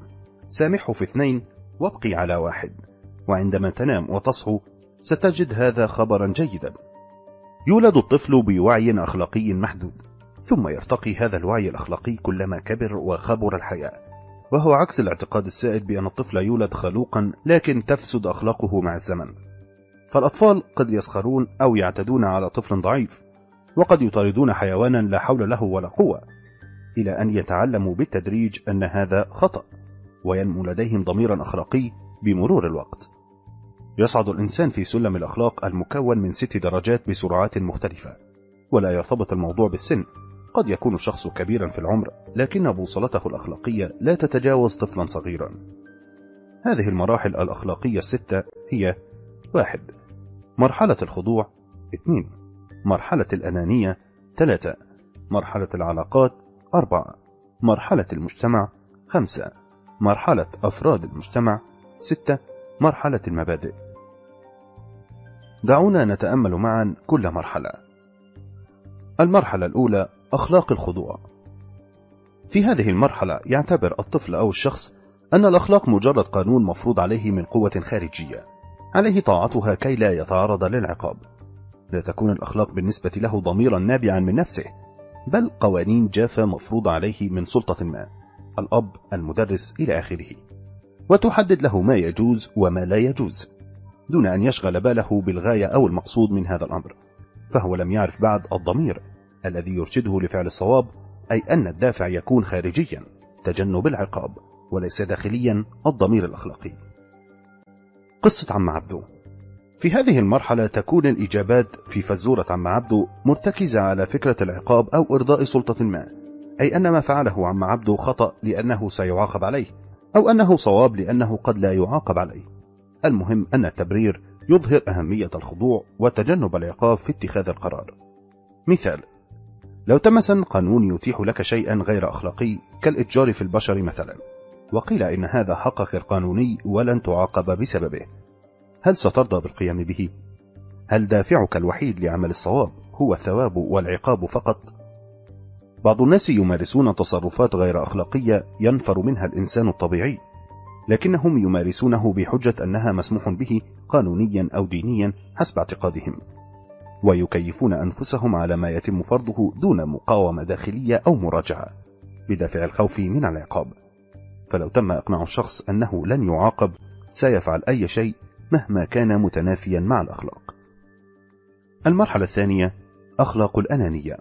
[SPEAKER 1] سامحه في اثنين وابقي على واحد وعندما تنام وتصحو ستجد هذا خبرا جيدا يولد الطفل بوعي أخلاقي محدود ثم يرتقي هذا الوعي الأخلاقي كلما كبر وخبر الحياة وهو عكس الاعتقاد السائد بأن الطفل يولد خلوقا لكن تفسد أخلاقه مع الزمن فالأطفال قد يسخرون أو يعتدون على طفل ضعيف وقد يطاردون حيوانا لا حول له ولا قوة إلى أن يتعلموا بالتدريج أن هذا خطأ وينمو لديهم ضميرا أخلاقي بمرور الوقت يصعد الإنسان في سلم الأخلاق المكون من ست درجات بسرعات مختلفة ولا يرتبط الموضوع بالسن قد يكون الشخص كبيرا في العمر لكن بوصلته الأخلاقية لا تتجاوز طفلا صغيرا هذه المراحل الأخلاقية الستة هي واحد مرحلة الخضوع اثنين مرحلة الأنانية ثلاثة مرحلة العلاقات أربعة مرحلة المجتمع خمسة مرحلة أفراد المجتمع ستة مرحلة المبادئ دعونا نتأمل معا كل مرحلة المرحلة الأولى أخلاق الخضوع في هذه المرحلة يعتبر الطفل أو الشخص أن الأخلاق مجرد قانون مفروض عليه من قوة خارجية عليه طاعتها كي لا يتعرض للعقاب لا تكون الأخلاق بالنسبة له ضميرا نابعا من نفسه بل قوانين جافة مفروضة عليه من سلطة ما الأب المدرس إلى آخره وتحدد له ما يجوز وما لا يجوز دون أن يشغل باله بالغاية أو المقصود من هذا الأمر فهو لم يعرف بعد الضمير الذي يرشده لفعل الصواب أي أن الدافع يكون خارجيا تجنب العقاب وليس داخليا الضمير الأخلاقي قصة عم عبده في هذه المرحلة تكون الإجابات في فزورة عم عبده مرتكزة على فكرة العقاب أو إرضاء سلطة ما أي أن ما فعله عم عبده خطأ لأنه سيعاقب عليه أو أنه صواب لأنه قد لا يعاقب عليه المهم أن التبرير يظهر أهمية الخضوع وتجنب العقاب في اتخاذ القرار مثال لو سن قانون يتيح لك شيئا غير أخلاقي كالإتجار في البشر مثلا وقيل إن هذا حقك القانوني ولن تعاقب بسببه هل سترضى بالقيام به؟ هل دافعك الوحيد لعمل الصواب هو الثواب والعقاب فقط؟ بعض الناس يمارسون تصرفات غير أخلاقية ينفر منها الإنسان الطبيعي لكنهم يمارسونه بحجة أنها مسموح به قانونيا أو دينيا حسب اعتقادهم ويكيفون أنفسهم على ما يتم فرضه دون مقاومة داخلية أو مراجعة بدافع الخوف من العقاب فلو تم إقناع الشخص أنه لن يعاقب سيفعل أي شيء مهما كان متنافيا مع الأخلاق المرحلة الثانية أخلاق الأنانية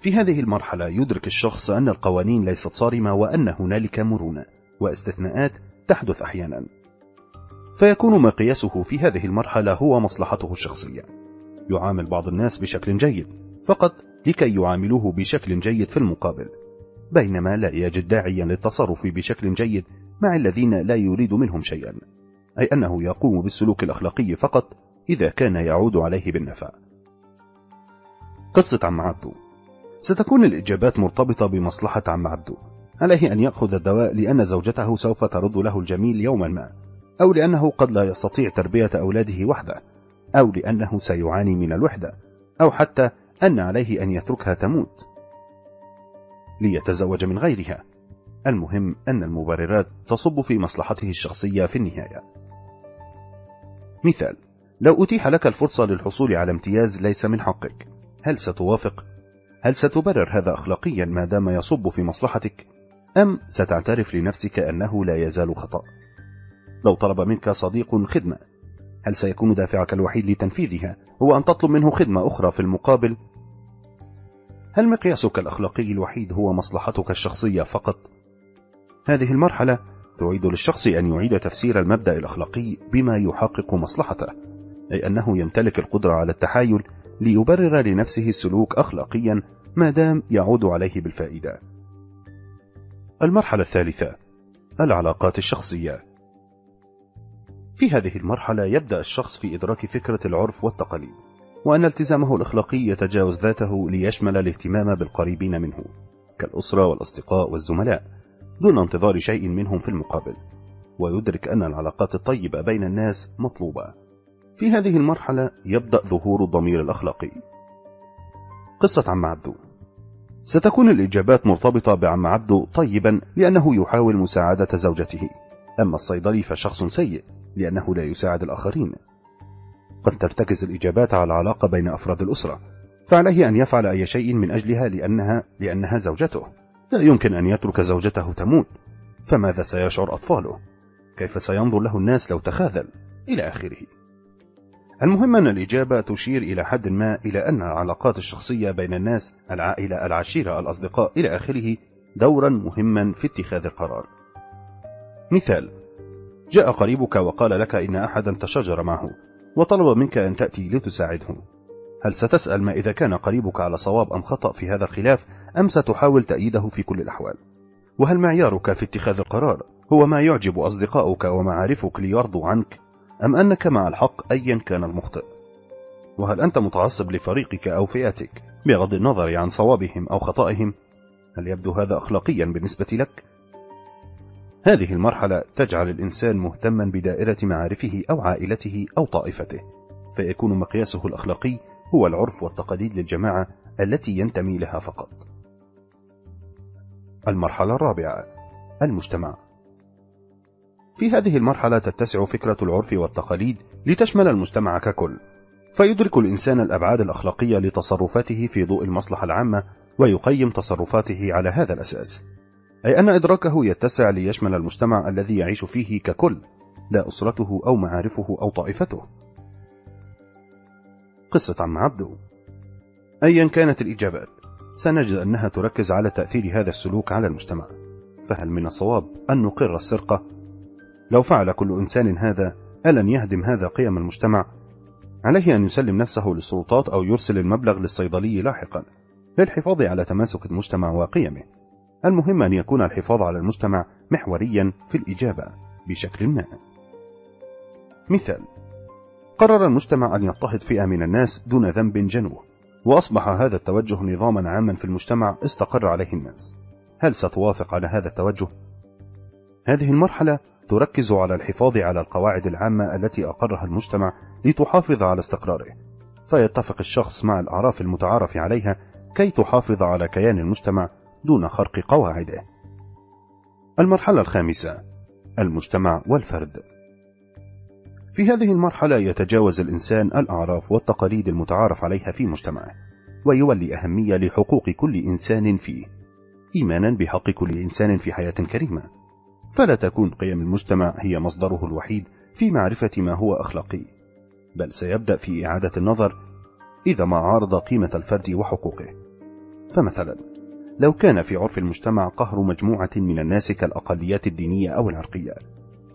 [SPEAKER 1] في هذه المرحلة يدرك الشخص أن القوانين ليست صارمة وأن هنالك مرونة واستثناءات تحدث أحيانا فيكون ما قياسه في هذه المرحلة هو مصلحته الشخصية يعامل بعض الناس بشكل جيد فقط لكي يعاملوه بشكل جيد في المقابل بينما لا يجد داعيا للتصرف بشكل جيد مع الذين لا يريد منهم شيئا أي أنه يقوم بالسلوك الأخلاقي فقط إذا كان يعود عليه بالنفع قصة عم عبدو ستكون الإجابات مرتبطة بمصلحة عم عبدو عليه أن يأخذ الدواء لأن زوجته سوف ترد له الجميل يوما ما أو لأنه قد لا يستطيع تربية أولاده وحده أو لأنه سيعاني من الوحدة أو حتى أن عليه أن يتركها تموت ليتزوج من غيرها المهم أن المبررات تصب في مصلحته الشخصية في النهاية مثال لو أتيح لك الفرصة للحصول على امتياز ليس من حقك هل ستوافق؟ هل ستبرر هذا أخلاقيا ما دام يصب في مصلحتك؟ أم ستعترف لنفسك أنه لا يزال خطأ؟ لو طلب منك صديق خدمة هل سيكون دافعك الوحيد لتنفيذها هو أن تطلب منه خدمة أخرى في المقابل؟ هل مقياسك الأخلاقي الوحيد هو مصلحتك الشخصية فقط؟ هذه المرحلة تعيد للشخص أن يعيد تفسير المبدأ الأخلاقي بما يحقق مصلحته أي أنه يمتلك القدرة على التحايل ليبرر لنفسه السلوك أخلاقيا ما دام يعود عليه بالفائدة المرحلة الثالثة العلاقات الشخصية في هذه المرحلة يبدأ الشخص في إدراك فكرة العرف والتقاليد وأن التزامه الأخلاقي يتجاوز ذاته ليشمل الاهتمام بالقريبين منه كالأسرة والأصدقاء والزملاء دون انتظار شيء منهم في المقابل ويدرك أن العلاقات الطيبة بين الناس مطلوبة في هذه المرحلة يبدأ ظهور الضمير الأخلاقي قصة عم عبدو ستكون الإجابات مرتبطة بعم عبدو طيبا لأنه يحاول مساعدة زوجته أما الصيدلي فشخص سيء لأنه لا يساعد الآخرين قد ترتكز الإجابات على العلاقة بين أفراد الأسرة فعليه أن يفعل أي شيء من أجلها لأنها, لأنها زوجته لا يمكن أن يترك زوجته تموت فماذا سيشعر أطفاله؟ كيف سينظر له الناس لو تخاذل؟ إلى آخره المهم أن الإجابة تشير إلى حد ما إلى أن العلاقات الشخصية بين الناس العائلة العشيرة الأصدقاء إلى آخره دورا مهما في اتخاذ القرار مثال جاء قريبك وقال لك إن أحدا تشاجر معه وطلب منك أن تأتي لتساعده هل ستسأل ما إذا كان قريبك على صواب أم خطأ في هذا الخلاف أم ستحاول تأييده في كل الأحوال؟ وهل معيارك في اتخاذ القرار هو ما يعجب أصدقائك ومعارفك ليرضوا عنك أم أنك مع الحق أيا كان المخطئ؟ وهل أنت متعصب لفريقك أو فئتك بغض النظر عن صوابهم أو خطأهم؟ هل يبدو هذا أخلاقيا بالنسبة لك؟ هذه المرحلة تجعل الإنسان مهتما بدائرة معارفه أو عائلته أو طائفته فيكون مقياسه الأخلاقي هو العرف والتقاليد للجماعة التي ينتمي لها فقط المرحلة الرابعة المجتمع في هذه المرحلة تتسع فكرة العرف والتقاليد لتشمل المجتمع ككل فيدرك الإنسان الأبعاد الأخلاقية لتصرفاته في ضوء المصلحة العامة ويقيم تصرفاته على هذا الأساس أي أن إدراكه يتسع ليشمل المجتمع الذي يعيش فيه ككل لا أسرته أو معارفه أو طائفته قصة عم عبده أيا كانت الإجابات سنجد أنها تركز على تأثير هذا السلوك على المجتمع فهل من الصواب أن نقر السرقة؟ لو فعل كل إنسان هذا ألن يهدم هذا قيم المجتمع؟ عليه أن يسلم نفسه للسلطات أو يرسل المبلغ للصيدلي لاحقا للحفاظ على تماسك المجتمع وقيمه المهم أن يكون الحفاظ على المجتمع محوريا في الإجابة بشكل ما مثال قرر المجتمع أن يضطهد فئة من الناس دون ذنب جنوه وأصبح هذا التوجه نظاما عاما في المجتمع استقر عليه الناس هل ستوافق على هذا التوجه؟ هذه المرحلة تركز على الحفاظ على القواعد العامة التي أقرها المجتمع لتحافظ على استقراره فيتفق الشخص مع الأعراف المتعارف عليها كي تحافظ على كيان المجتمع دون خرق قواعده المرحلة الخامسة المجتمع والفرد في هذه المرحلة يتجاوز الإنسان الأعراف والتقاليد المتعارف عليها في مجتمعه ويولي أهمية لحقوق كل إنسان فيه إيمانا بحق كل إنسان في حياة كريمة فلا تكون قيم المجتمع هي مصدره الوحيد في معرفة ما هو أخلاقي بل سيبدأ في إعادة النظر إذا ما عارض قيمة الفرد وحقوقه فمثلا لو كان في عرف المجتمع قهر مجموعة من الناس كالأقليات الدينية أو العرقية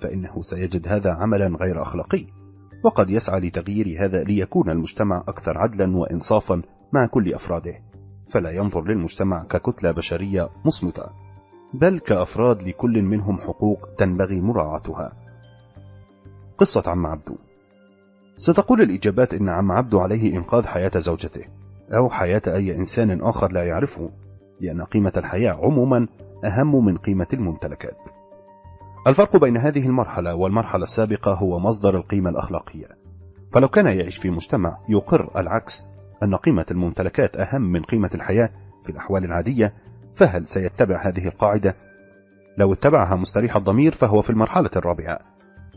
[SPEAKER 1] فإنه سيجد هذا عملا غير أخلاقي وقد يسعى لتغيير هذا ليكون المجتمع أكثر عدلا وإنصافا مع كل أفراده فلا ينظر للمجتمع ككتلة بشرية مصمتة بل كأفراد لكل منهم حقوق تنبغي مراعاتها قصة عم عبدو ستقول الإجابات إن عم عبدو عليه إنقاذ حياة زوجته أو حياة أي إنسان آخر لا يعرفه لأن قيمة الحياة عموما أهم من قيمة الممتلكات الفرق بين هذه المرحلة والمرحلة السابقة هو مصدر القيمة الأخلاقية فلو كان يعيش في مجتمع يقر العكس أن قيمة الممتلكات أهم من قيمة الحياة في الأحوال العادية فهل سيتبع هذه القاعدة؟ لو اتبعها مستريح الضمير فهو في المرحلة الرابعة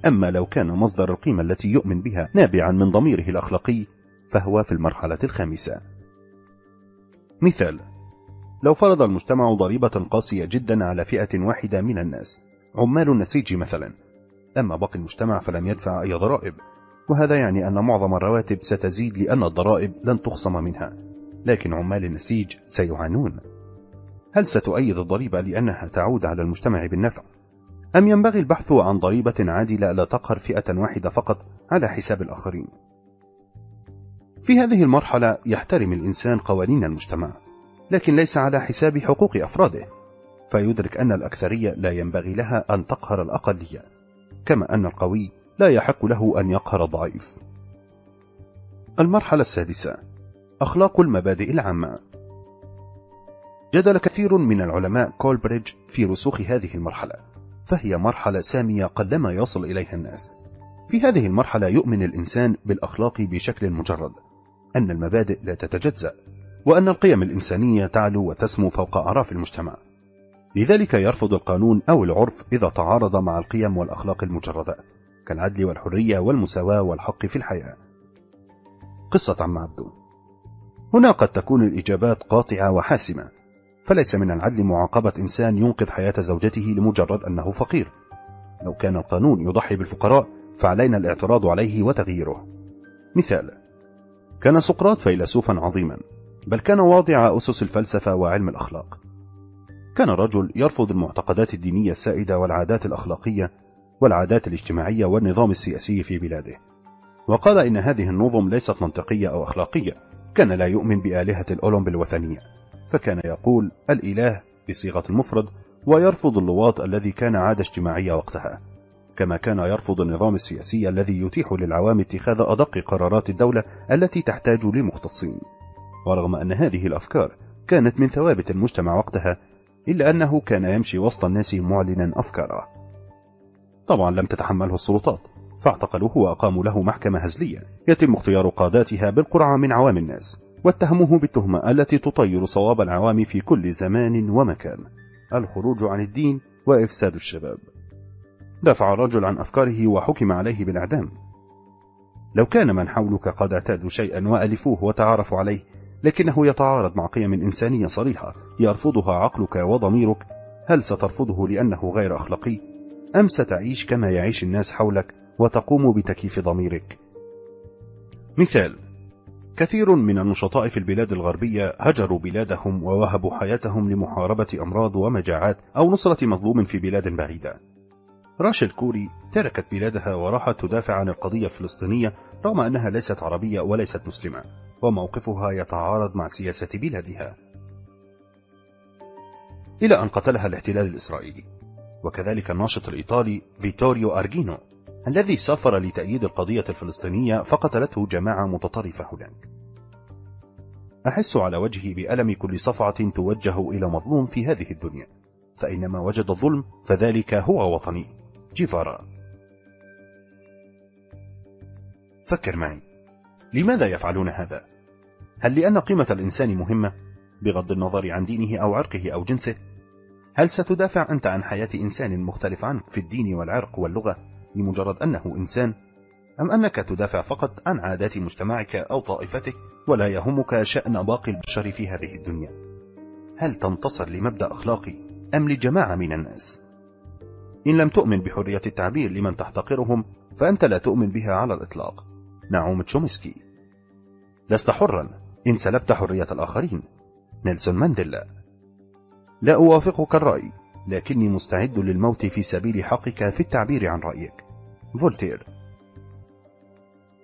[SPEAKER 1] أما لو كان مصدر القيمة التي يؤمن بها نابعا من ضميره الأخلاقي فهو في المرحلة الخامسة مثال لو فرض المجتمع ضريبة قاسية جدا على فئة واحدة من الناس عمال النسيج مثلا أما باقي المجتمع فلم يدفع أي ضرائب وهذا يعني أن معظم الرواتب ستزيد لأن الضرائب لن تخصم منها لكن عمال النسيج سيعانون هل ستؤيد الضريبة لأنها تعود على المجتمع بالنفع؟ أم ينبغي البحث عن ضريبة عادلة لا تقهر فئة واحدة فقط على حساب الآخرين؟ في هذه المرحلة يحترم الإنسان قوانين المجتمع لكن ليس على حساب حقوق أفراده فيدرك أن الأكثرية لا ينبغي لها أن تقهر الأقلية كما أن القوي لا يحق له أن يقهر الضعيف المرحلة السادسة أخلاق المبادئ العامة جدل كثير من العلماء كولبريدج في رسوخ هذه المرحلة فهي مرحلة سامية قلما يصل إليها الناس في هذه المرحلة يؤمن الإنسان بالأخلاق بشكل مجرد أن المبادئ لا تتجزأ وأن القيم الإنسانية تعلو وتسمو فوق أعراف المجتمع لذلك يرفض القانون أو العرف إذا تعارض مع القيم والأخلاق المجردة كالعدل والحرية والمساواة والحق في الحياة قصة عم عبدو هنا قد تكون الإجابات قاطعة وحاسمة فليس من العدل معاقبة إنسان ينقذ حياة زوجته لمجرد أنه فقير لو كان القانون يضحي بالفقراء فعلينا الاعتراض عليه وتغييره مثال كان سقراط فيلسوفا عظيما بل كان واضع أسس الفلسفة وعلم الأخلاق كان الرجل يرفض المعتقدات الدينية السائدة والعادات الأخلاقية والعادات الاجتماعية والنظام السياسي في بلاده وقال إن هذه النظم ليست منطقية أو أخلاقية كان لا يؤمن بآلهة الأولمب الوثنية فكان يقول الإله بصيغة المفرد ويرفض اللواط الذي كان عادة اجتماعية وقتها كما كان يرفض النظام السياسي الذي يتيح للعوام اتخاذ أدق قرارات الدولة التي تحتاج لمختصين ورغم أن هذه الأفكار كانت من ثوابت المجتمع وقتها إلا أنه كان يمشي وسط الناس معلنا أفكاره طبعا لم تتحمله السلطات فاعتقلوه وأقاموا له محكمة هزلية يتم اختيار قاداتها بالقرعة من عوام الناس واتهموه بالتهمة التي تطير صواب العوام في كل زمان ومكان الخروج عن الدين وإفساد الشباب دفع الرجل عن أفكاره وحكم عليه بالإعدام لو كان من حولك قد اعتادوا شيئا وألفوه وتعارفوا عليه لكنه يتعارض مع قيم إنسانية صريحة يرفضها عقلك وضميرك هل سترفضه لأنه غير أخلاقي أم ستعيش كما يعيش الناس حولك وتقوم بتكييف ضميرك مثال كثير من النشطاء في البلاد الغربية هجروا بلادهم ووهبوا حياتهم لمحاربة أمراض ومجاعات أو نصرة مظلوم في بلاد بعيدة راشل كوري تركت بلادها وراحت تدافع عن القضية الفلسطينية رغم أنها ليست عربية وليست مسلمة وموقفها يتعارض مع سياسة بلادها إلى أن قتلها الاحتلال الإسرائيلي وكذلك الناشط الإيطالي فيتوريو أرجينو الذي سافر لتأييد القضية الفلسطينية فقتلته جماعة متطرفة هناك أحس على وجهي بألم كل صفعة توجه إلى مظلوم في هذه الدنيا فإنما وجد الظلم فذلك هو وطني جيفارا فكر معي لماذا يفعلون هذا؟ هل لأن قيمة الإنسان مهمة بغض النظر عن دينه أو عرقه أو جنسه؟ هل ستدافع أنت عن حياة إنسان مختلف عنك في الدين والعرق واللغة لمجرد أنه إنسان؟ أم أنك تدافع فقط عن عادات مجتمعك أو طائفتك ولا يهمك شأن باقي البشر في هذه الدنيا؟ هل تنتصر لمبدأ أخلاقي أم لجماعة من الناس؟ إن لم تؤمن بحرية التعبير لمن تحتقرهم فأنت لا تؤمن بها على الإطلاق نعوم تشومسكي لست حرا إن سلبت حرية الآخرين نيلسون مانديلا لا أوافقك الرأي لكني مستعد للموت في سبيل حقك في التعبير عن رأيك فولتير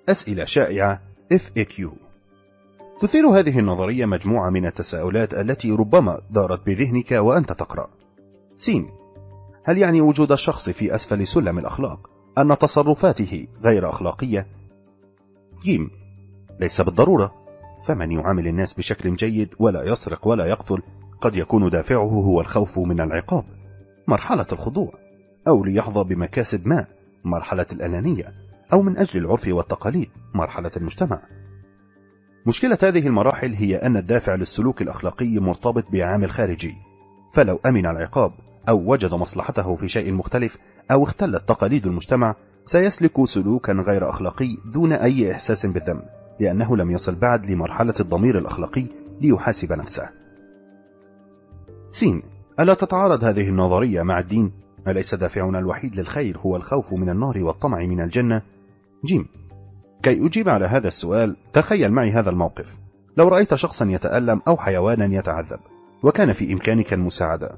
[SPEAKER 1] أسئلة شائعة FAQ تثير هذه النظرية مجموعة من التساؤلات التي ربما دارت بذهنك وأنت تقرأ سين هل يعني وجود الشخص في أسفل سلم الأخلاق أن تصرفاته غير أخلاقية؟ جيم ليس بالضرورة فمن يعامل الناس بشكل جيد ولا يسرق ولا يقتل قد يكون دافعه هو الخوف من العقاب مرحلة الخضوع أو ليحظى بمكاسب ما مرحلة الأنانية أو من أجل العرف والتقاليد مرحلة المجتمع مشكلة هذه المراحل هي أن الدافع للسلوك الأخلاقي مرتبط بعامل خارجي فلو أمن العقاب أو وجد مصلحته في شيء مختلف أو اختلت تقاليد المجتمع سيسلك سلوكا غير أخلاقي دون أي إحساس بالذنب لأنه لم يصل بعد لمرحلة الضمير الأخلاقي ليحاسب نفسه سين ألا تتعارض هذه النظرية مع الدين؟ أليس دافعنا الوحيد للخير هو الخوف من النار والطمع من الجنة؟ جيم كي أجيب على هذا السؤال تخيل معي هذا الموقف لو رأيت شخصا يتألم أو حيوانا يتعذب وكان في إمكانك المساعدة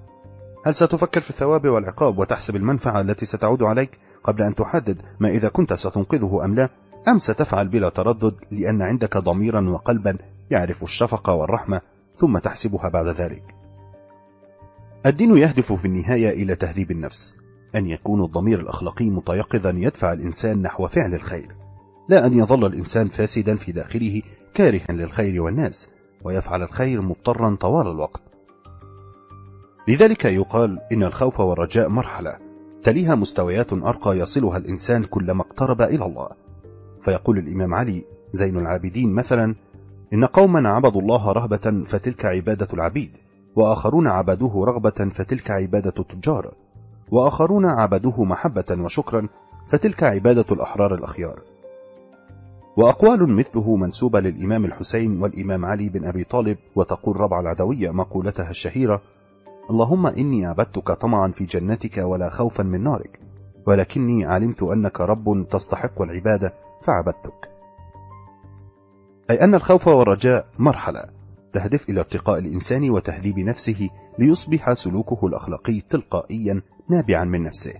[SPEAKER 1] هل ستفكر في الثواب والعقاب وتحسب المنفعة التي ستعود عليك قبل أن تحدد ما إذا كنت ستنقذه أم لا أم ستفعل بلا تردد لأن عندك ضميرا وقلبا يعرف الشفقة والرحمة ثم تحسبها بعد ذلك الدين يهدف في النهاية إلى تهذيب النفس أن يكون الضمير الأخلاقي متيقظا يدفع الإنسان نحو فعل الخير لا أن يظل الإنسان فاسدا في داخله كارها للخير والناس ويفعل الخير مضطرا طوال الوقت لذلك يقال إن الخوف والرجاء مرحلة تليها مستويات أرقى يصلها الإنسان كلما اقترب إلى الله فيقول الإمام علي زين العابدين مثلا إن قوما عبدوا الله رهبة فتلك عبادة العبيد وآخرون عبدوه رغبة فتلك عبادة التجار وآخرون عبدوه محبة وشكرا فتلك عبادة الأحرار الأخيار وأقوال مثله منسوبة للإمام الحسين والإمام علي بن أبي طالب وتقول ربع العدوية مقولتها الشهيرة اللهم إني عبدتك طمعا في جنتك ولا خوفا من نارك ولكني علمت أنك رب تستحق العبادة فعبدتك أي أن الخوف والرجاء مرحلة تهدف إلى ارتقاء الإنسان وتهذيب نفسه ليصبح سلوكه الأخلاقي تلقائيا نابعا من نفسه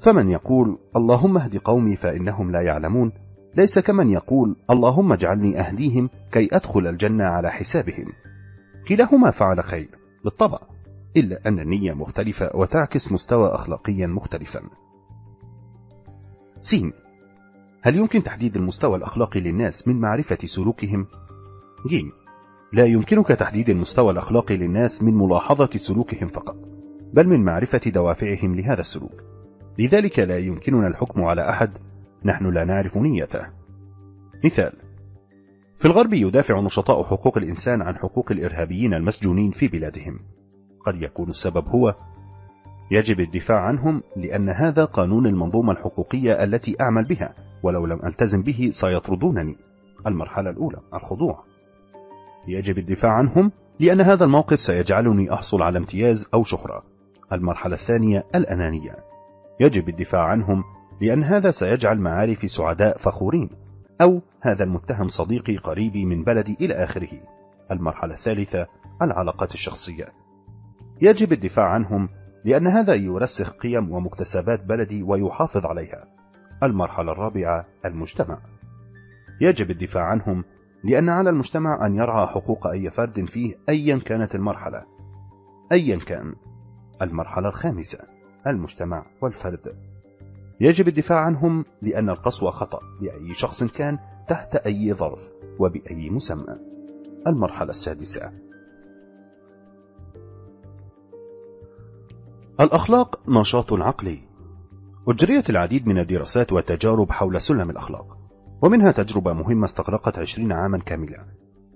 [SPEAKER 1] فمن يقول اللهم اهد قومي فإنهم لا يعلمون ليس كمن يقول اللهم اجعلني أهديهم كي أدخل الجنة على حسابهم كلاهما فعل خير بالطبع إلا أن النية مختلفة وتعكس مستوى أخلاقيا مختلفا سين هل يمكن تحديد المستوى الأخلاقي للناس من معرفة سلوكهم؟ جيم لا يمكنك تحديد المستوى الأخلاقي للناس من ملاحظة سلوكهم فقط بل من معرفة دوافعهم لهذا السلوك لذلك لا يمكننا الحكم على أحد نحن لا نعرف نيته مثال في الغرب يدافع نشطاء حقوق الإنسان عن حقوق الإرهابيين المسجونين في بلادهم قد يكون السبب هو يجب الدفاع عنهم لأن هذا قانون المنظومة الحقوقية التي أعمل بها ولو لم ألتزم به سيطردونني المرحلة الأولى الخضوع يجب الدفاع عنهم لأن هذا الموقف سيجعلني أحصل على امتياز أو شهرة المرحلة الثانية الأنانية يجب الدفاع عنهم لأن هذا سيجعل معارفي سعداء فخورين أو هذا المتهم صديقي قريبي من بلدي إلى آخره المرحلة الثالثة العلاقات الشخصية يجب الدفاع عنهم لأن هذا يرسخ قيم ومكتسبات بلدي ويحافظ عليها المرحلة الرابعة المجتمع يجب الدفاع عنهم لأن على المجتمع أن يرعى حقوق أي فرد فيه أيا كانت المرحلة أيا كان المرحلة الخامسة المجتمع والفرد يجب الدفاع عنهم لأن القسوة خطأ لأي شخص كان تحت أي ظرف وبأي مسمى المرحلة السادسة الأخلاق نشاط عقلي أجريت العديد من الدراسات والتجارب حول سلم الأخلاق ومنها تجربة مهمة استغرقت عشرين عاما كاملة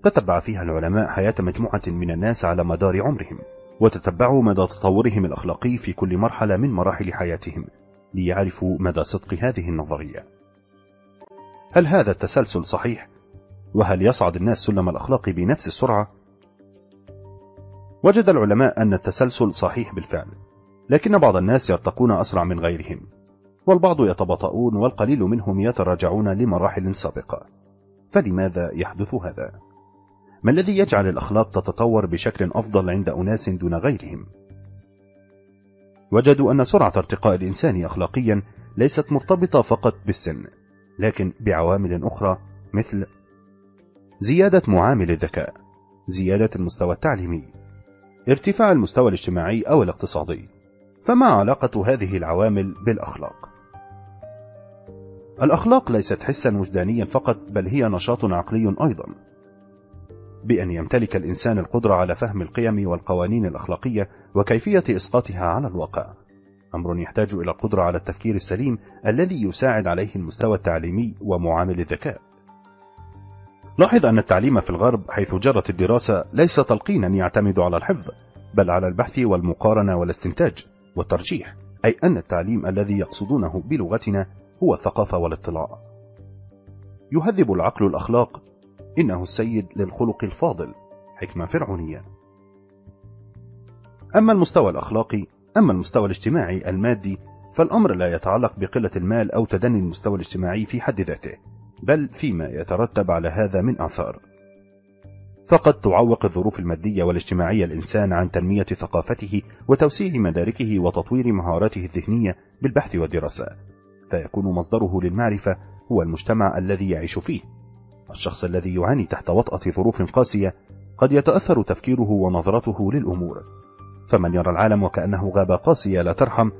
[SPEAKER 1] تتبع فيها العلماء حياة مجموعة من الناس على مدار عمرهم وتتبعوا مدى تطورهم الأخلاقي في كل مرحلة من مراحل حياتهم ليعرفوا مدى صدق هذه النظرية هل هذا التسلسل صحيح؟ وهل يصعد الناس سلم الأخلاق بنفس السرعة؟ وجد العلماء أن التسلسل صحيح بالفعل لكن بعض الناس يرتقون أسرع من غيرهم والبعض يتباطؤون والقليل منهم يتراجعون لمراحل سابقة فلماذا يحدث هذا؟ ما الذي يجعل الأخلاق تتطور بشكل أفضل عند أناس دون غيرهم؟ وجدوا أن سرعة ارتقاء الإنسان أخلاقيا ليست مرتبطة فقط بالسن لكن بعوامل أخرى مثل زيادة معامل الذكاء زيادة المستوى التعليمي ارتفاع المستوى الاجتماعي أو الاقتصادي فما علاقة هذه العوامل بالأخلاق؟ الأخلاق ليست حسا وجدانيا فقط بل هي نشاط عقلي أيضا بأن يمتلك الإنسان القدرة على فهم القيم والقوانين الأخلاقية وكيفية إسقاطها على الواقع أمر يحتاج إلى القدرة على التفكير السليم الذي يساعد عليه المستوى التعليمي ومعامل الذكاء لاحظ أن التعليم في الغرب حيث جرت الدراسة ليس تلقينا يعتمد على الحفظ بل على البحث والمقارنة والاستنتاج والترجيح أي أن التعليم الذي يقصدونه بلغتنا هو الثقافة والاطلاع يهذب العقل الأخلاق إنه السيد للخلق الفاضل حكمة فرعونية أما المستوى الأخلاقي أما المستوى الاجتماعي المادي فالأمر لا يتعلق بقلة المال أو تدني المستوى الاجتماعي في حد ذاته بل فيما يترتب على هذا من آثار فقد تعوق الظروف المادية والاجتماعية الإنسان عن تنمية ثقافته وتوسيع مداركه وتطوير مهاراته الذهنية بالبحث والدراسة فيكون مصدره للمعرفة هو المجتمع الذي يعيش فيه الشخص الذي يعاني تحت وطأة ظروف قاسية قد يتأثر تفكيره ونظرته للأمور فمن يرى العالم وكأنه غابة قاسية لا ترحم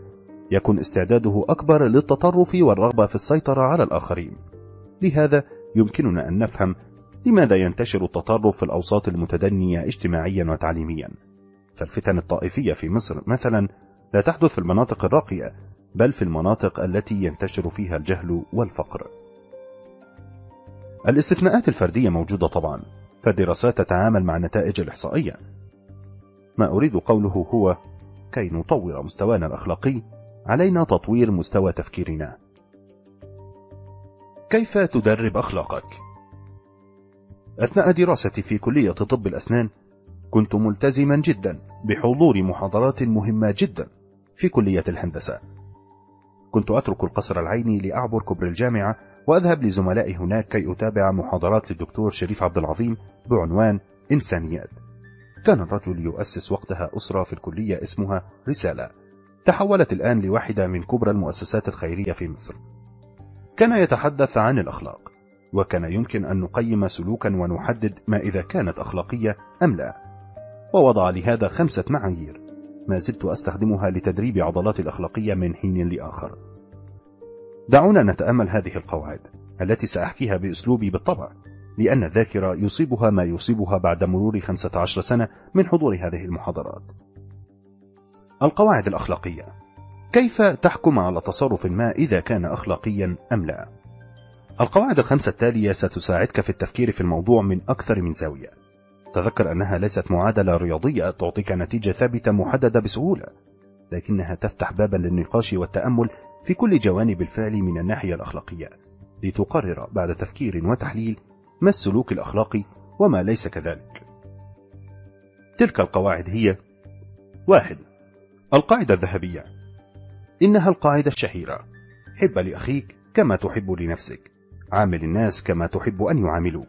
[SPEAKER 1] يكون استعداده أكبر للتطرف والرغبة في السيطرة على الآخرين لهذا يمكننا أن نفهم لماذا ينتشر التطرف في الأوساط المتدنية اجتماعيا وتعليميا فالفتن الطائفية في مصر مثلا لا تحدث في المناطق الراقية بل في المناطق التي ينتشر فيها الجهل والفقر الاستثناءات الفردية موجودة طبعا فالدراسات تتعامل مع النتائج الإحصائية ما أريد قوله هو كي نطور مستوانا الأخلاقي علينا تطوير مستوى تفكيرنا كيف تدرب أخلاقك؟ أثناء دراستي في كلية طب الأسنان كنت ملتزما جدا بحضور محاضرات مهمة جدا في كلية الهندسة كنت أترك القصر العيني لأعبر كبر الجامعة وأذهب لزملائي هناك كي أتابع محاضرات للدكتور شريف عبد العظيم بعنوان إنسانيات كان الرجل يؤسس وقتها أسرة في الكلية اسمها رسالة تحولت الآن لواحدة من كبرى المؤسسات الخيرية في مصر كان يتحدث عن الأخلاق وكان يمكن أن نقيم سلوكا ونحدد ما إذا كانت أخلاقية أم لا ووضع لهذا خمسة معايير ما زلت أستخدمها لتدريب عضلات الأخلاقية من حين لآخر دعونا نتأمل هذه القواعد التي سأحكيها بأسلوبي بالطبع لأن الذاكرة يصيبها ما يصيبها بعد مرور 15 سنة من حضور هذه المحاضرات القواعد الأخلاقية كيف تحكم على تصرف ما إذا كان أخلاقيا أم لا؟ القواعد الخمسة التالية ستساعدك في التفكير في الموضوع من أكثر من زاوية تذكر أنها ليست معادلة رياضية تعطيك نتيجة ثابتة محددة بسهولة لكنها تفتح بابا للنقاش والتأمل في كل جوانب الفعل من الناحية الأخلاقية لتقرر بعد تفكير وتحليل ما السلوك الأخلاقي وما ليس كذلك تلك القواعد هي واحد القاعدة الذهبية إنها القاعدة الشهيرة حب لأخيك كما تحب لنفسك عامل الناس كما تحب أن يعاملوك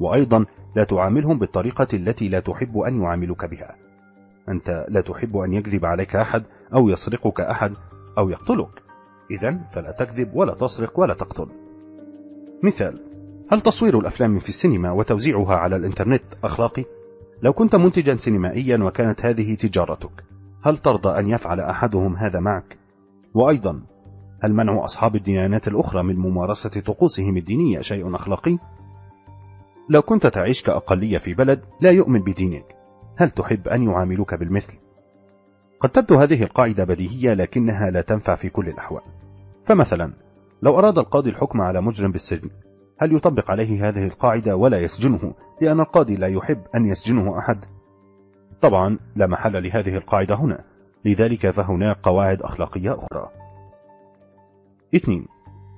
[SPEAKER 1] وأيضا لا تعاملهم بالطريقة التي لا تحب أن يعاملك بها أنت لا تحب أن يكذب عليك أحد أو يسرقك أحد أو يقتلك إذا فلا تكذب ولا تسرق ولا تقتل مثال هل تصوير الأفلام في السينما وتوزيعها على الإنترنت أخلاقي؟ لو كنت منتجا سينمائيا وكانت هذه تجارتك هل ترضى أن يفعل أحدهم هذا معك؟ وأيضا هل منع أصحاب الديانات الأخرى من ممارسة طقوسهم الدينية شيء أخلاقي؟ لو كنت تعيش كأقلية في بلد لا يؤمن بدينك هل تحب أن يعاملوك بالمثل؟ قد تبدو هذه القاعدة بديهية لكنها لا تنفع في كل الأحوال فمثلا لو أراد القاضي الحكم على مجرم بالسجن هل يطبق عليه هذه القاعدة ولا يسجنه لأن القاضي لا يحب أن يسجنه أحد؟ طبعا لا محل لهذه القاعدة هنا لذلك فهناك قواعد أخلاقية أخرى 2.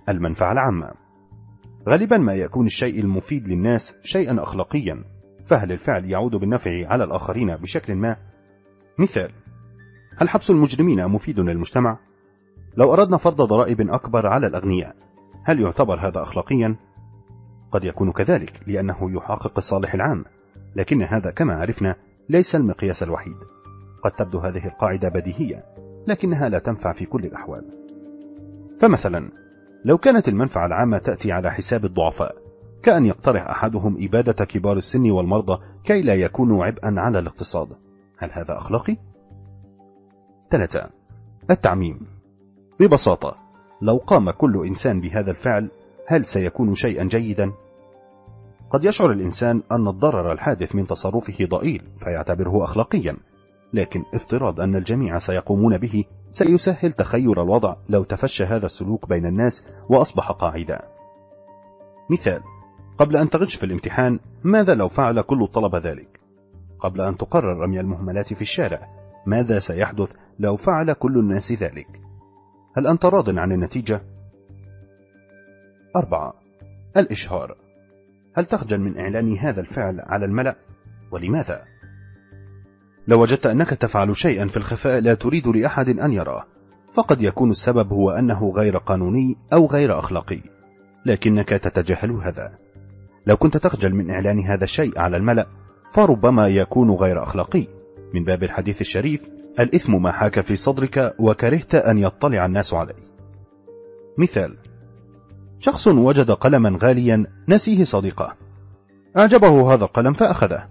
[SPEAKER 1] المنفعة العامة غالبا ما يكون الشيء المفيد للناس شيئا أخلاقيا فهل الفعل يعود بالنفع على الآخرين بشكل ما؟ مثال هل حبس المجرمين مفيد للمجتمع؟ لو أردنا فرض ضرائب أكبر على الأغنياء هل يعتبر هذا أخلاقيا؟ قد يكون كذلك لأنه يحقق الصالح العام لكن هذا كما عرفنا ليس المقياس الوحيد قد تبدو هذه القاعدة بديهية لكنها لا تنفع في كل الأحوال فمثلا لو كانت المنفعة العامة تأتي على حساب الضعفاء كأن يقترح أحدهم إبادة كبار السن والمرضى كي لا يكونوا عبئا على الاقتصاد هل هذا أخلاقي؟ 3. التعميم ببساطة لو قام كل إنسان بهذا الفعل هل سيكون شيئا جيدا؟ قد يشعر الإنسان أن الضرر الحادث من تصرفه ضئيل فيعتبره أخلاقيا لكن افتراض أن الجميع سيقومون به سيسهل تخير الوضع لو تفشى هذا السلوك بين الناس وأصبح قاعدة مثال قبل أن تغش في الامتحان ماذا لو فعل كل الطلبة ذلك؟ قبل أن تقرر رمي المهملات في الشارع ماذا سيحدث لو فعل كل الناس ذلك هل أنت راض عن النتيجة؟ أربعة الإشهار هل تخجل من إعلان هذا الفعل على الملأ؟ ولماذا؟ لو وجدت أنك تفعل شيئا في الخفاء لا تريد لأحد أن يراه فقد يكون السبب هو أنه غير قانوني أو غير أخلاقي لكنك تتجاهل هذا لو كنت تخجل من إعلان هذا الشيء على الملأ فربما يكون غير أخلاقي من باب الحديث الشريف الإثم ما حاك في صدرك وكرهت أن يطلع الناس عليه مثال شخص وجد قلما غاليا نسيه صديقه أعجبه هذا القلم فأخذه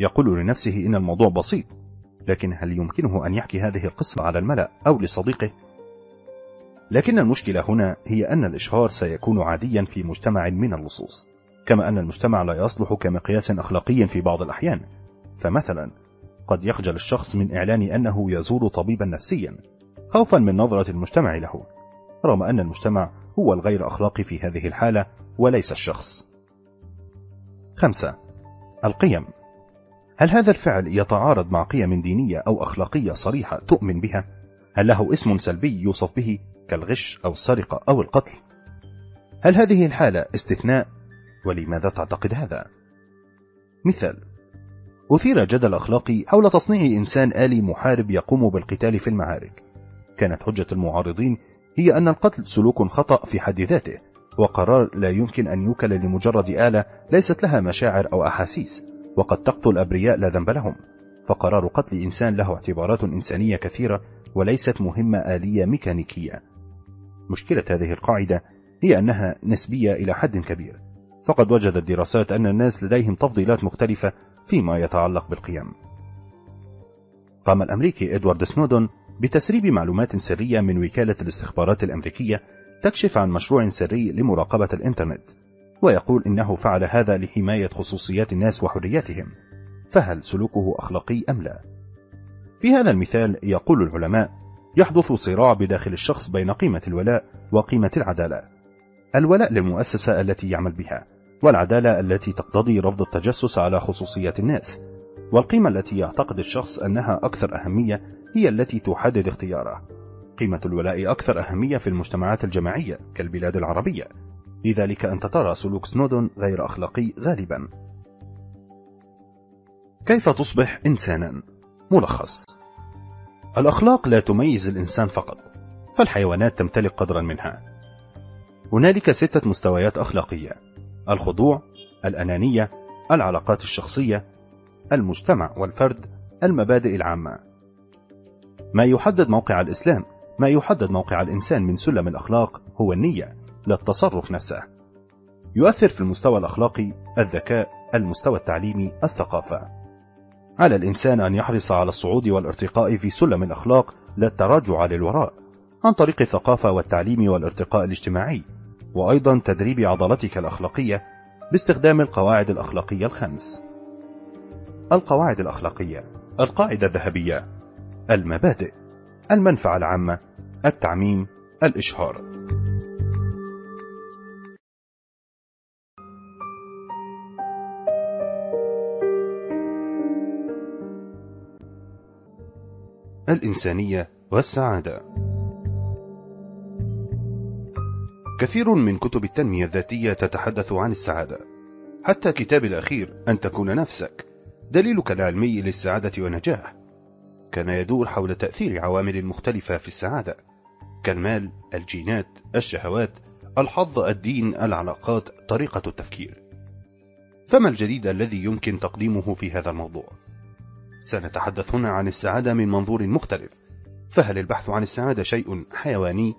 [SPEAKER 1] يقول لنفسه إن الموضوع بسيط لكن هل يمكنه أن يحكي هذه القصة على الملأ أو لصديقه؟ لكن المشكلة هنا هي أن الإشهار سيكون عاديا في مجتمع من اللصوص كما أن المجتمع لا يصلح كمقياس أخلاقي في بعض الأحيان فمثلا قد يخجل الشخص من إعلان أنه يزور طبيبا نفسيا خوفا من نظرة المجتمع له رغم أن المجتمع هو الغير أخلاقي في هذه الحالة وليس الشخص خمسة القيم هل هذا الفعل يتعارض مع قيم دينية أو أخلاقية صريحة تؤمن بها؟ هل له اسم سلبي يوصف به كالغش أو السرقة أو القتل؟ هل هذه الحالة استثناء؟ ولماذا تعتقد هذا؟ مثال أثير جدل أخلاقي حول تصنيع إنسان آلي محارب يقوم بالقتال في المعارك كانت حجة المعارضين هي أن القتل سلوك خطأ في حد ذاته وقرار لا يمكن أن يوكل لمجرد آلة ليست لها مشاعر أو أحاسيس وقد تقتل أبرياء لا ذنب لهم فقرار قتل إنسان له اعتبارات إنسانية كثيرة وليست مهمة آلية ميكانيكية مشكلة هذه القاعدة هي أنها نسبية إلى حد كبير فقد وجدت دراسات أن الناس لديهم تفضيلات مختلفة فيما يتعلق بالقيم قام الأمريكي إدوارد سنودون بتسريب معلومات سرية من وكالة الاستخبارات الأمريكية تكشف عن مشروع سري لمراقبة الإنترنت ويقول إنه فعل هذا لحماية خصوصيات الناس وحرياتهم فهل سلوكه أخلاقي أم لا؟ في هذا المثال يقول العلماء يحدث صراع بداخل الشخص بين قيمة الولاء وقيمة العدالة الولاء للمؤسسة التي يعمل بها والعدالة التي تقتضي رفض التجسس على خصوصية الناس والقيمة التي يعتقد الشخص أنها أكثر أهمية هي التي تحدد اختياره قيمة الولاء أكثر أهمية في المجتمعات الجماعية كالبلاد العربية لذلك أنت ترى سلوك سنودن غير أخلاقي غالبا كيف تصبح إنسانا؟ ملخص الأخلاق لا تميز الإنسان فقط فالحيوانات تمتلك قدرا منها هنالك ستة مستويات أخلاقية الخضوع الأنانية العلاقات الشخصية المجتمع والفرد المبادئ العامة ما يحدد موقع الإسلام ما يحدد موقع الإنسان من سلم الأخلاق هو النية لا التصرف نفسه يؤثر في المستوى الأخلاقي الذكاء المستوى التعليمي الثقافة على الإنسان أن يحرص على الصعود والارتقاء في سلم الأخلاق لا التراجع للوراء عن طريق الثقافة والتعليم والارتقاء الاجتماعي وأيضا تدريب عضلتك الأخلاقية باستخدام القواعد الأخلاقية الخمس القواعد الأخلاقية القاعدة الذهبية المبادئ المنفعة العامة التعميم الإشهار الإنسانية والسعادة كثير من كتب التنمية الذاتية تتحدث عن السعادة حتى كتاب الأخير أن تكون نفسك دليلك العلمي للسعادة والنجاح كان يدور حول تأثير عوامل مختلفة في السعادة كالمال، الجينات، الشهوات، الحظ، الدين، العلاقات، طريقة التفكير فما الجديد الذي يمكن تقديمه في هذا الموضوع؟ سنتحدث هنا عن السعادة من منظور مختلف فهل البحث عن السعادة شيء حيواني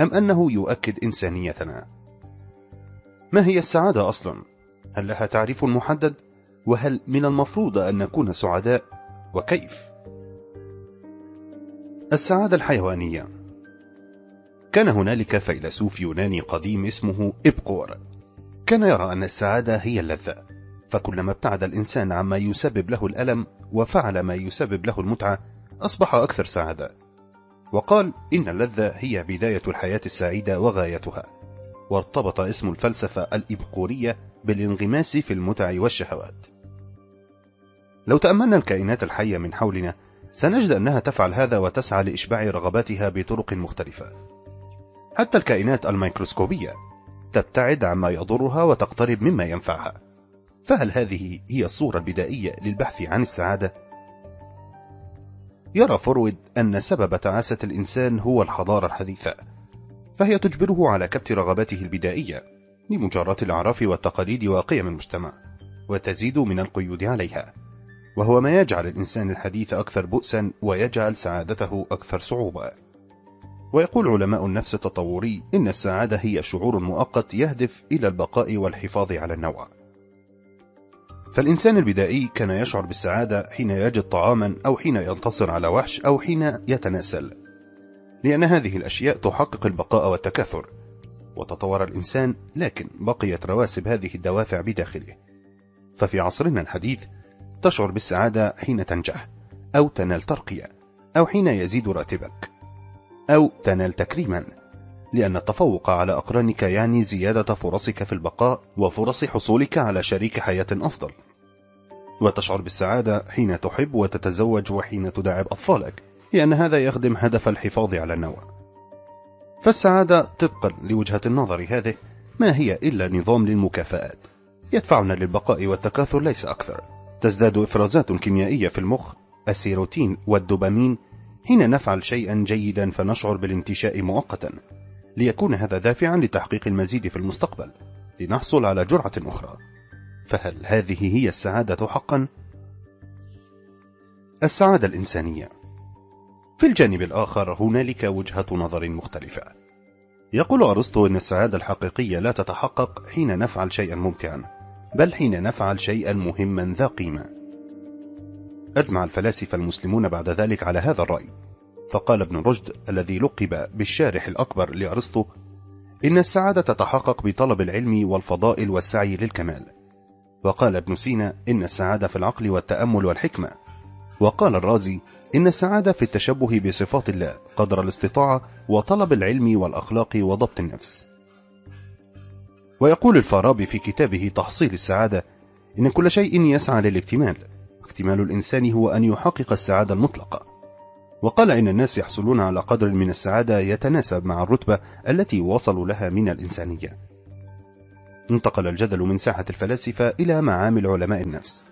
[SPEAKER 1] أم أنه يؤكد إنسانيتنا؟ ما هي السعادة أصلا؟ هل لها تعريف محدد؟ وهل من المفروض أن نكون سعداء؟ وكيف؟ السعادة الحيوانية كان هنالك فيلسوف يوناني قديم اسمه إبقور كان يرى أن السعادة هي اللذة فكلما ابتعد الإنسان عما يسبب له الألم وفعل ما يسبب له المتعة أصبح أكثر سعادة وقال إن اللذة هي بداية الحياة السعيدة وغايتها وارتبط اسم الفلسفة الإبقورية بالانغماس في المتع والشهوات لو تأملنا الكائنات الحية من حولنا سنجد أنها تفعل هذا وتسعى لإشباع رغباتها بطرق مختلفة حتى الكائنات الميكروسكوبية تبتعد عما يضرها وتقترب مما ينفعها فهل هذه هي الصورة البدائية للبحث عن السعادة؟ يرى فرويد أن سبب تعاسة الإنسان هو الحضارة الحديثة فهي تجبره على كبت رغباته البدائية لمجاراة الأعراف والتقاليد وقيم المجتمع وتزيد من القيود عليها وهو ما يجعل الإنسان الحديث أكثر بؤسا ويجعل سعادته أكثر صعوبة ويقول علماء النفس التطوري إن السعادة هي شعور مؤقت يهدف إلى البقاء والحفاظ على النوع فالإنسان البدائي كان يشعر بالسعادة حين يجد طعاما أو حين ينتصر على وحش أو حين يتناسل لأن هذه الأشياء تحقق البقاء والتكاثر وتطور الإنسان لكن بقيت رواسب هذه الدوافع بداخله ففي عصرنا الحديث تشعر بالسعادة حين تنجح أو تنال ترقية أو حين يزيد راتبك أو تنال تكريما لأن التفوق على أقرانك يعني زيادة فرصك في البقاء وفرص حصولك على شريك حياة أفضل وتشعر بالسعادة حين تحب وتتزوج وحين تداعب أطفالك لأن هذا يخدم هدف الحفاظ على النوع فالسعادة طبقا لوجهة النظر هذه ما هي إلا نظام للمكافآت يدفعنا للبقاء والتكاثر ليس أكثر تزداد إفرازات كيميائية في المخ السيروتين والدوبامين حين نفعل شيئا جيدا فنشعر بالانتشاء مؤقتا ليكون هذا دافعا لتحقيق المزيد في المستقبل لنحصل على جرعة أخرى فهل هذه هي السعادة حقا؟ السعادة الإنسانية في الجانب الآخر هنالك وجهة نظر مختلفة يقول أرسطو أن السعادة الحقيقية لا تتحقق حين نفعل شيئا ممتعا بل حين نفعل شيئا مهما ذا قيمة أجمع الفلاسفة المسلمون بعد ذلك على هذا الرأي فقال ابن رشد الذي لقب بالشارح الأكبر لأرسطو إن السعادة تتحقق بطلب العلم والفضائل والسعي للكمال وقال ابن سينا إن السعادة في العقل والتأمل والحكمة وقال الرازي إن السعادة في التشبه بصفات الله قدر الاستطاعة وطلب العلم والأخلاق وضبط النفس ويقول الفارابي في كتابه تحصيل السعادة إن كل شيء يسعى للاكتمال اكتمال الإنسان هو أن يحقق السعادة المطلقة وقال إن الناس يحصلون على قدر من السعادة يتناسب مع الرتبة التي وصلوا لها من الإنسانية انتقل الجدل من ساحة الفلاسفة إلى معامل علماء النفس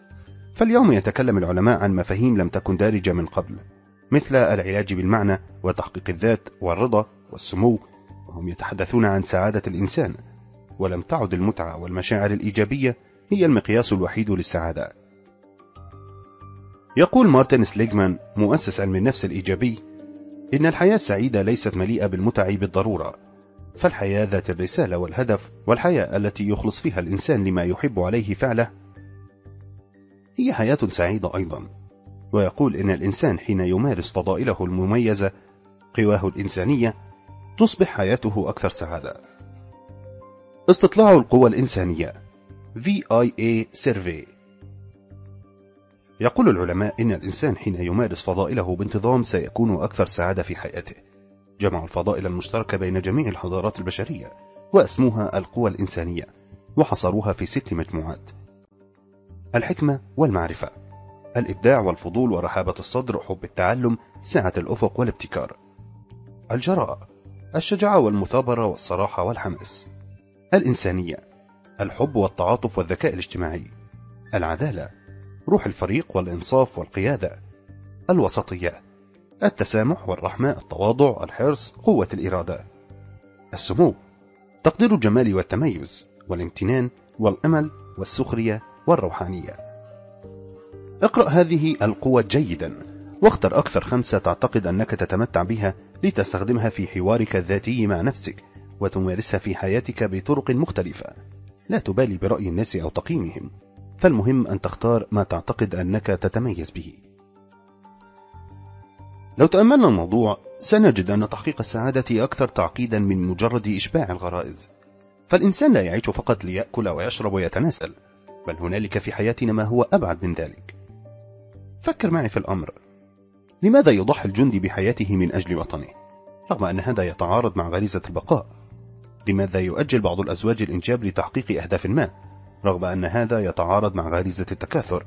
[SPEAKER 1] فاليوم يتكلم العلماء عن مفاهيم لم تكن دارجة من قبل مثل العلاج بالمعنى وتحقيق الذات والرضا والسمو وهم يتحدثون عن سعادة الإنسان ولم تعد المتعة والمشاعر الإيجابية هي المقياس الوحيد للسعادة يقول مارتن سليجمان مؤسس علم النفس الإيجابي إن الحياة السعيدة ليست مليئة بالمتع بالضرورة فالحياة ذات الرسالة والهدف والحياة التي يخلص فيها الإنسان لما يحب عليه فعله هي حياة سعيدة أيضا ويقول إن الإنسان حين يمارس فضائله المميزة قواه الإنسانية تصبح حياته أكثر سعادة استطلاع القوى الإنسانية VIA Survey يقول العلماء إن الإنسان حين يمارس فضائله بانتظام سيكون أكثر سعادة في حياته جمعوا الفضائل المشتركة بين جميع الحضارات البشرية وأسموها القوى الإنسانية وحصروها في ست مجموعات الحكمة والمعرفة الإبداع والفضول ورحابة الصدر حب التعلم سعة الأفق والابتكار الجراء الشجاعة والمثابرة والصراحة والحماس الإنسانية الحب والتعاطف والذكاء الاجتماعي العدالة روح الفريق والإنصاف والقيادة الوسطية التسامح والرحمة التواضع الحرص قوة الإرادة السمو تقدير الجمال والتميز والامتنان والأمل والسخرية والروحانية اقرأ هذه القوة جيدا واختر أكثر خمسة تعتقد أنك تتمتع بها لتستخدمها في حوارك الذاتي مع نفسك وتمارسها في حياتك بطرق مختلفة لا تبالي برأي الناس أو تقييمهم فالمهم أن تختار ما تعتقد أنك تتميز به لو تأملنا الموضوع سنجد أن تحقيق السعادة أكثر تعقيدا من مجرد إشباع الغرائز فالإنسان لا يعيش فقط ليأكل ويشرب ويتناسل بل هنالك في حياتنا ما هو أبعد من ذلك فكر معي في الأمر لماذا يضحي الجندي بحياته من أجل وطنه؟ رغم أن هذا يتعارض مع غريزة البقاء لماذا يؤجل بعض الأزواج الإنجاب لتحقيق أهداف ما؟ رغم أن هذا يتعارض مع غريزة التكاثر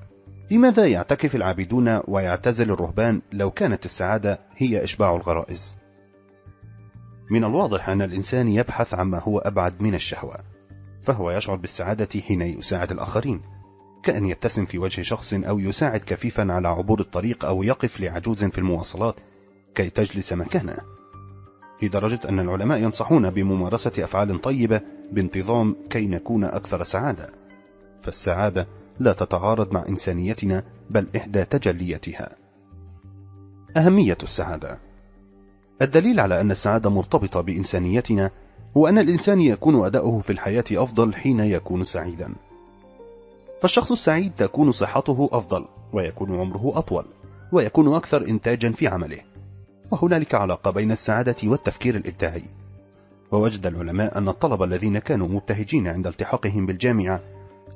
[SPEAKER 1] لماذا يعتكف العابدون ويعتزل الرهبان لو كانت السعادة هي إشباع الغرائز؟ من الواضح أن الإنسان يبحث عما هو أبعد من الشهوة فهو يشعر بالسعادة حين يساعد الآخرين كأن يبتسم في وجه شخص أو يساعد كفيفا على عبور الطريق أو يقف لعجوز في المواصلات كي تجلس مكانه لدرجة أن العلماء ينصحون بممارسة أفعال طيبة بانتظام كي نكون أكثر سعادة فالسعادة لا تتعارض مع إنسانيتنا بل إحدى تجلياتها أهمية السعادة الدليل على أن السعادة مرتبطة بإنسانيتنا هو أن الإنسان يكون أداؤه في الحياة أفضل حين يكون سعيدا فالشخص السعيد تكون صحته أفضل ويكون عمره أطول ويكون أكثر إنتاجا في عمله وهنالك علاقة بين السعادة والتفكير الإبداعي ووجد العلماء أن الطلبة الذين كانوا مبتهجين عند التحاقهم بالجامعة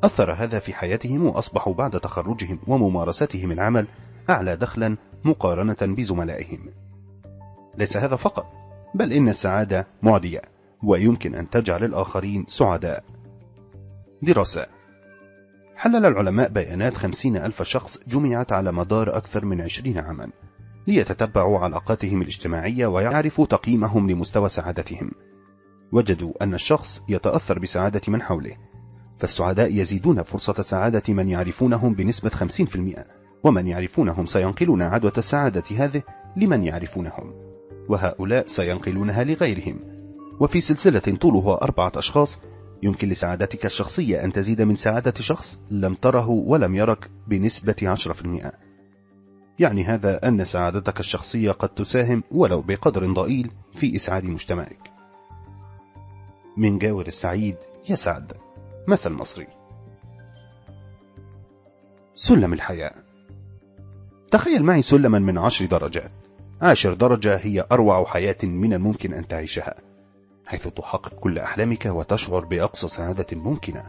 [SPEAKER 1] أثر هذا في حياتهم وأصبحوا بعد تخرجهم وممارستهم العمل أعلى دخلا مقارنة بزملائهم ليس هذا فقط بل إن السعادة معدية ويمكن أن تجعل الآخرين سعداء دراسة حلل العلماء بيانات خمسين ألف شخص جمعت على مدار أكثر من عشرين عاما ليتتبعوا علاقاتهم الاجتماعية ويعرفوا تقييمهم لمستوى سعادتهم وجدوا أن الشخص يتأثر بسعادة من حوله فالسعداء يزيدون فرصة سعادة من يعرفونهم بنسبة 50% ومن يعرفونهم سينقلون عدوى السعادة هذه لمن يعرفونهم وهؤلاء سينقلونها لغيرهم وفي سلسلة طولها أربعة أشخاص يمكن لسعادتك الشخصية أن تزيد من سعادة شخص لم تره ولم يرك بنسبة 10% يعني هذا أن سعادتك الشخصية قد تساهم ولو بقدر ضئيل في إسعاد مجتمعك من جاور السعيد يسعد مثل مصري سلم الحياة تخيل معي سلما من عشر درجات عشر درجة هي أروع حياة من الممكن أن تعيشها حيث تحقق كل أحلامك وتشعر بأقصى سعادة ممكنة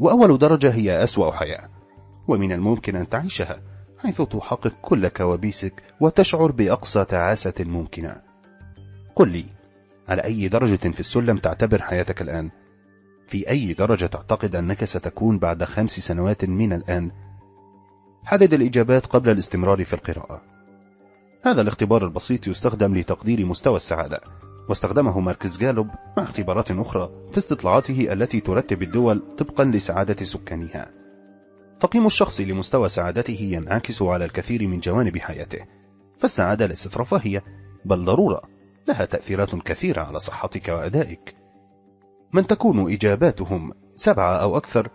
[SPEAKER 1] وأول درجة هي أسوأ حياة ومن الممكن أن تعيشها حيث تحقق كل كوابيسك وتشعر بأقصى تعاسة ممكنة قل لي على أي درجة في السلم تعتبر حياتك الآن؟ في أي درجة تعتقد أنك ستكون بعد خمس سنوات من الآن؟ حدد الإجابات قبل الاستمرار في القراءة هذا الاختبار البسيط يستخدم لتقدير مستوى السعادة واستخدمه مركز جالوب مع اختبارات أخرى في استطلاعاته التي ترتب الدول طبقا لسعادة سكانها تقييم الشخص لمستوى سعادته ينعكس على الكثير من جوانب حياته فالسعادة ليست رفاهية بل ضرورة لها تأثيرات كثيرة على صحتك وأدائك من تكون إجاباتهم سبعة أو أكثر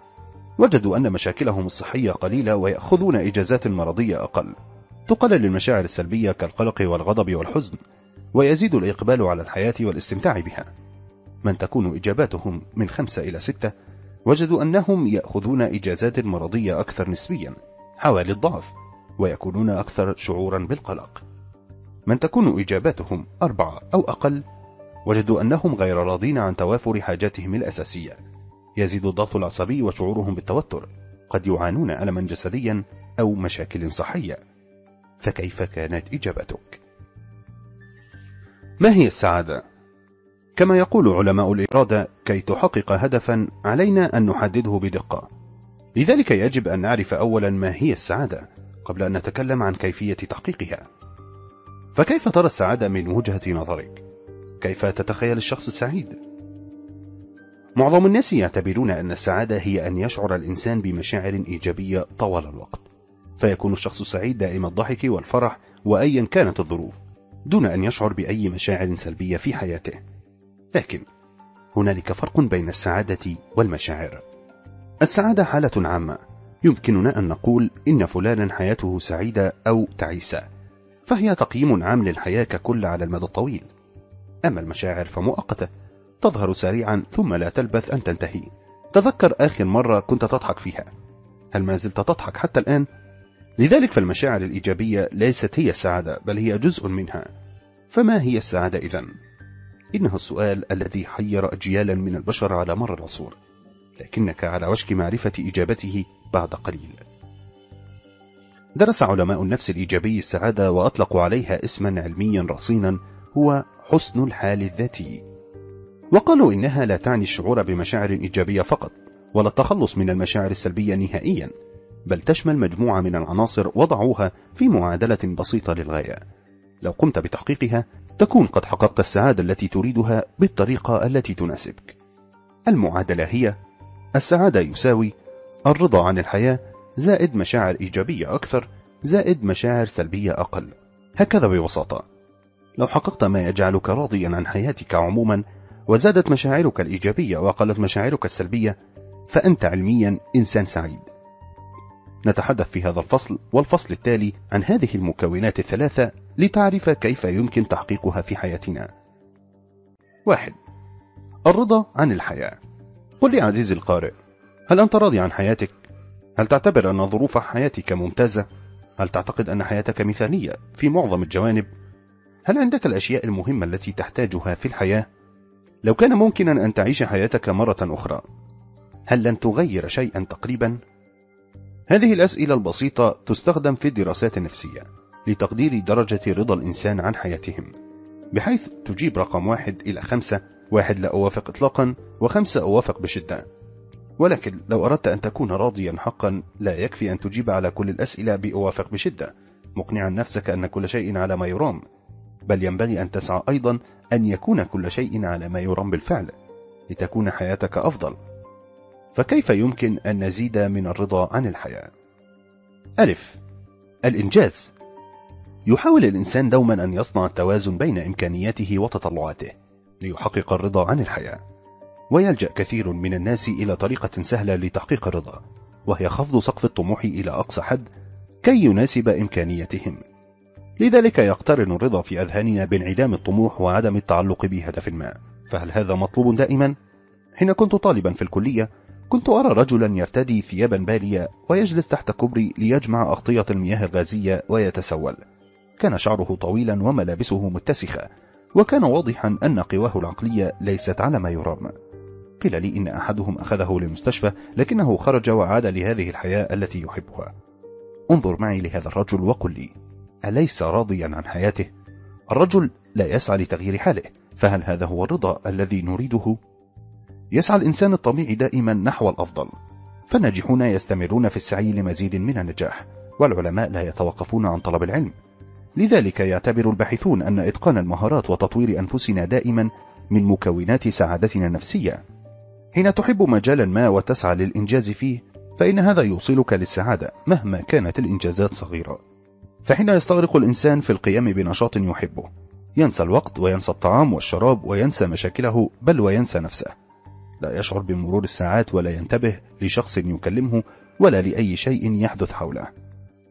[SPEAKER 1] وجدوا أن مشاكلهم الصحية قليلة ويأخذون إجازات مرضية أقل تقلل المشاعر السلبية كالقلق والغضب والحزن ويزيد الإقبال على الحياة والاستمتاع بها من تكون إجاباتهم من خمسة إلى ستة وجدوا أنهم يأخذون إجازات مرضية أكثر نسبيا حوالي الضعف ويكونون أكثر شعورا بالقلق من تكون إجاباتهم أربعة أو أقل وجدوا أنهم غير راضين عن توافر حاجاتهم الأساسية يزيد الضغط العصبي وشعورهم بالتوتر قد يعانون ألما جسديا أو مشاكل صحية فكيف كانت إجابتك؟ ما هي السعادة؟ كما يقول علماء الإرادة كي تحقق هدفا علينا أن نحدده بدقة لذلك يجب أن نعرف أولا ما هي السعادة قبل أن نتكلم عن كيفية تحقيقها فكيف ترى السعادة من وجهة نظرك؟ كيف تتخيل الشخص السعيد؟ معظم الناس يعتبرون أن السعادة هي أن يشعر الإنسان بمشاعر إيجابية طوال الوقت فيكون الشخص السعيد دائم الضحك والفرح وأيا كانت الظروف دون أن يشعر بأي مشاعر سلبية في حياته لكن هنالك فرق بين السعادة والمشاعر السعادة حالة عامة يمكننا أن نقول إن فلانا حياته سعيدة أو تعيسة فهي تقييم عام للحياة ككل على المدى الطويل أما المشاعر فمؤقتة تظهر سريعا ثم لا تلبث أن تنتهي تذكر آخر مرة كنت تضحك فيها هل ما زلت تضحك حتى الآن؟ لذلك فالمشاعر الإيجابية ليست هي السعادة بل هي جزء منها فما هي السعادة إذن؟ إنه السؤال الذي حير أجيالا من البشر على مر العصور لكنك على وشك معرفة إجابته بعد قليل درس علماء النفس الإيجابي السعادة وأطلقوا عليها اسما علميا رصينا هو حسن الحال الذاتي وقالوا إنها لا تعني الشعور بمشاعر إيجابية فقط ولا التخلص من المشاعر السلبية نهائيا بل تشمل مجموعة من العناصر وضعوها في معادلة بسيطة للغاية لو قمت بتحقيقها تكون قد حققت السعادة التي تريدها بالطريقة التي تناسبك المعادلة هي السعادة يساوي الرضا عن الحياة زائد مشاعر إيجابية أكثر زائد مشاعر سلبية أقل هكذا ببساطة لو حققت ما يجعلك راضيا عن حياتك عموما وزادت مشاعرك الإيجابية وقلت مشاعرك السلبية فأنت علميا إنسان سعيد نتحدث في هذا الفصل والفصل التالي عن هذه المكونات الثلاثة لتعرف كيف يمكن تحقيقها في حياتنا واحد الرضا عن الحياة قل لي عزيزي القارئ هل أنت راضي عن حياتك؟ هل تعتبر أن ظروف حياتك ممتازة؟ هل تعتقد أن حياتك مثالية في معظم الجوانب؟ هل عندك الأشياء المهمة التي تحتاجها في الحياة؟ لو كان ممكنا أن تعيش حياتك مرة أخرى هل لن تغير شيئا تقريبا؟ هذه الأسئلة البسيطة تستخدم في الدراسات النفسية لتقدير درجة رضا الإنسان عن حياتهم بحيث تجيب رقم واحد إلى خمسة واحد لا أوافق إطلاقا وخمسة أوافق بشدة ولكن لو أردت أن تكون راضيا حقا لا يكفي أن تجيب على كل الأسئلة بأوافق بشدة مقنعا نفسك أن كل شيء على ما يرام بل ينبغي أن تسعى أيضا أن يكون كل شيء على ما يرام بالفعل لتكون حياتك أفضل فكيف يمكن أن نزيد من الرضا عن الحياة؟ ألف الإنجاز يحاول الإنسان دوما أن يصنع التوازن بين إمكانياته وتطلعاته ليحقق الرضا عن الحياة ويلجأ كثير من الناس إلى طريقة سهلة لتحقيق الرضا وهي خفض سقف الطموح إلى أقصى حد كي يناسب إمكانياتهم لذلك يقترن الرضا في أذهاننا بانعدام الطموح وعدم التعلق بهدف ما فهل هذا مطلوب دائما؟ حين كنت طالبا في الكلية كنت أرى رجلا يرتدي ثيابا بالية ويجلس تحت كوبري ليجمع أغطية المياه الغازية ويتسول كان شعره طويلا وملابسه متسخة وكان واضحا أن قواه العقلية ليست على ما يرام قيل لي إن أحدهم أخذه للمستشفى لكنه خرج وعاد لهذه الحياة التي يحبها انظر معي لهذا الرجل وقل لي أليس راضيا عن حياته؟ الرجل لا يسعى لتغيير حاله فهل هذا هو الرضا الذي نريده؟ يسعى الإنسان الطبيعي دائما نحو الأفضل فالناجحون يستمرون في السعي لمزيد من النجاح والعلماء لا يتوقفون عن طلب العلم لذلك يعتبر الباحثون أن إتقان المهارات وتطوير أنفسنا دائما من مكونات سعادتنا النفسية حين تحب مجالا ما وتسعى للإنجاز فيه فإن هذا يوصلك للسعادة مهما كانت الإنجازات صغيرة فحين يستغرق الإنسان في القيام بنشاط يحبه ينسى الوقت وينسى الطعام والشراب وينسى مشاكله بل وينسى نفسه لا يشعر بمرور الساعات ولا ينتبه لشخص يكلمه ولا لأي شيء يحدث حوله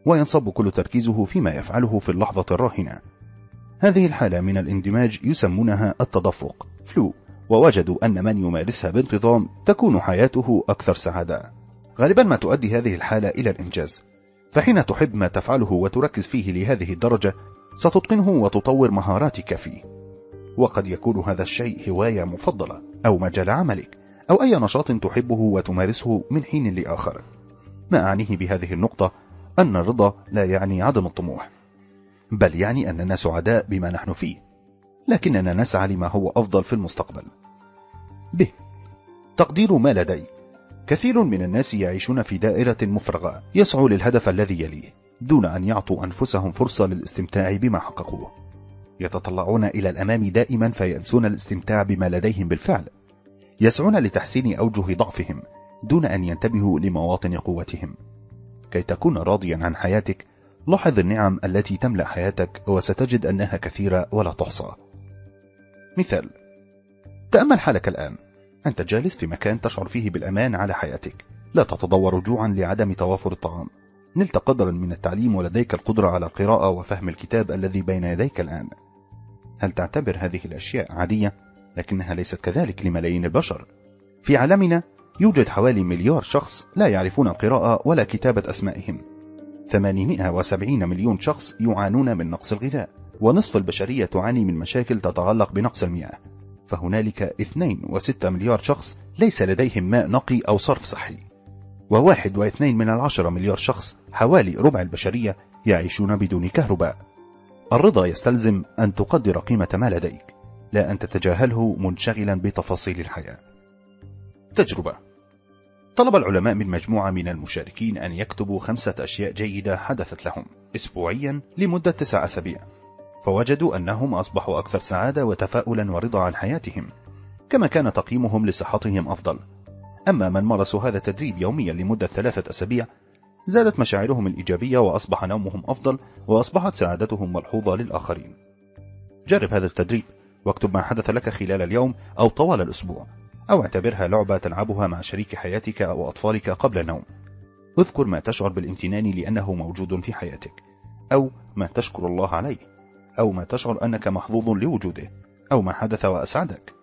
[SPEAKER 1] وينصب كل تركيزه فيما يفعله في اللحظة الراهنة هذه الحالة من الاندماج يسمونها التدفق فلو ووجدوا أن من يمارسها بانتظام تكون حياته أكثر سعادة غالبا ما تؤدي هذه الحالة إلى الإنجاز فحين تحب ما تفعله وتركز فيه لهذه الدرجة ستتقنه وتطور مهاراتك فيه وقد يكون هذا الشيء هواية مفضلة أو مجال عملك أو أي نشاط تحبه وتمارسه من حين لآخر ما أعنيه بهذه النقطة أن الرضا لا يعني عدم الطموح بل يعني أننا سعداء بما نحن فيه لكننا نسعى لما هو أفضل في المستقبل به تقدير ما لدي كثير من الناس يعيشون في دائرة مفرغة يسعوا للهدف الذي يليه دون أن يعطوا أنفسهم فرصة للاستمتاع بما حققوه يتطلعون إلى الأمام دائما فينسون الاستمتاع بما لديهم بالفعل يسعون لتحسين أوجه ضعفهم دون أن ينتبهوا لمواطن قوتهم كي تكون راضيا عن حياتك لاحظ النعم التي تملأ حياتك وستجد أنها كثيرة ولا تحصى مثال تأمل حالك الآن أنت جالس في مكان تشعر فيه بالأمان على حياتك لا تتضور جوعا لعدم توافر الطعام نلت قدرا من التعليم ولديك القدرة على قراءة وفهم الكتاب الذي بين يديك الآن هل تعتبر هذه الأشياء عادية؟ لكنها ليست كذلك لملايين البشر في عالمنا يوجد حوالي مليار شخص لا يعرفون القراءة ولا كتابة أسمائهم 870 مليون شخص يعانون من نقص الغذاء ونصف البشرية تعاني من مشاكل تتعلق بنقص المياه فهنالك 2.6 مليار شخص ليس لديهم ماء نقي أو صرف صحي وواحد واثنين من العشرة مليار شخص حوالي ربع البشرية يعيشون بدون كهرباء الرضا يستلزم أن تقدر قيمة ما لديك لا أن تتجاهله منشغلا بتفاصيل الحياة تجربة طلب العلماء من مجموعة من المشاركين أن يكتبوا خمسة أشياء جيدة حدثت لهم أسبوعيا لمدة تسع أسابيع فوجدوا أنهم أصبحوا أكثر سعادة وتفاؤلا ورضا عن حياتهم كما كان تقييمهم لصحتهم أفضل أما من مارسوا هذا التدريب يوميا لمدة ثلاثة أسابيع زادت مشاعرهم الإيجابية وأصبح نومهم أفضل وأصبحت سعادتهم ملحوظة للآخرين جرب هذا التدريب واكتب ما حدث لك خلال اليوم أو طوال الأسبوع أو اعتبرها لعبة تلعبها مع شريك حياتك أو أطفالك قبل النوم اذكر ما تشعر بالامتنان لأنه موجود في حياتك أو ما تشكر الله عليه أو ما تشعر أنك محظوظ لوجوده أو ما حدث وأسعدك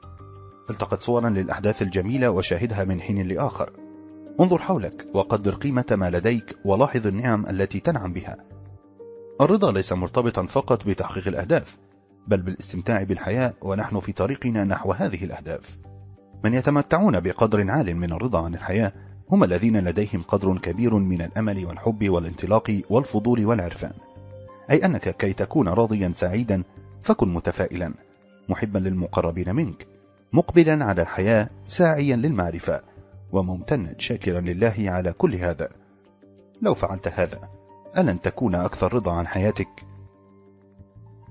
[SPEAKER 1] التقط صورا للأحداث الجميلة وشاهدها من حين لآخر انظر حولك وقدر قيمة ما لديك ولاحظ النعم التي تنعم بها الرضا ليس مرتبطا فقط بتحقيق الأهداف بل بالاستمتاع بالحياة ونحن في طريقنا نحو هذه الأهداف من يتمتعون بقدر عال من الرضا عن الحياة هم الذين لديهم قدر كبير من الأمل والحب والانطلاق والفضول والعرفان أي أنك كي تكون راضيا سعيدا فكن متفائلا محبا للمقربين منك مقبلا على الحياة ساعيا للمعرفة وممتنا شاكرا لله على كل هذا لو فعلت هذا ألن تكون أكثر رضا عن حياتك؟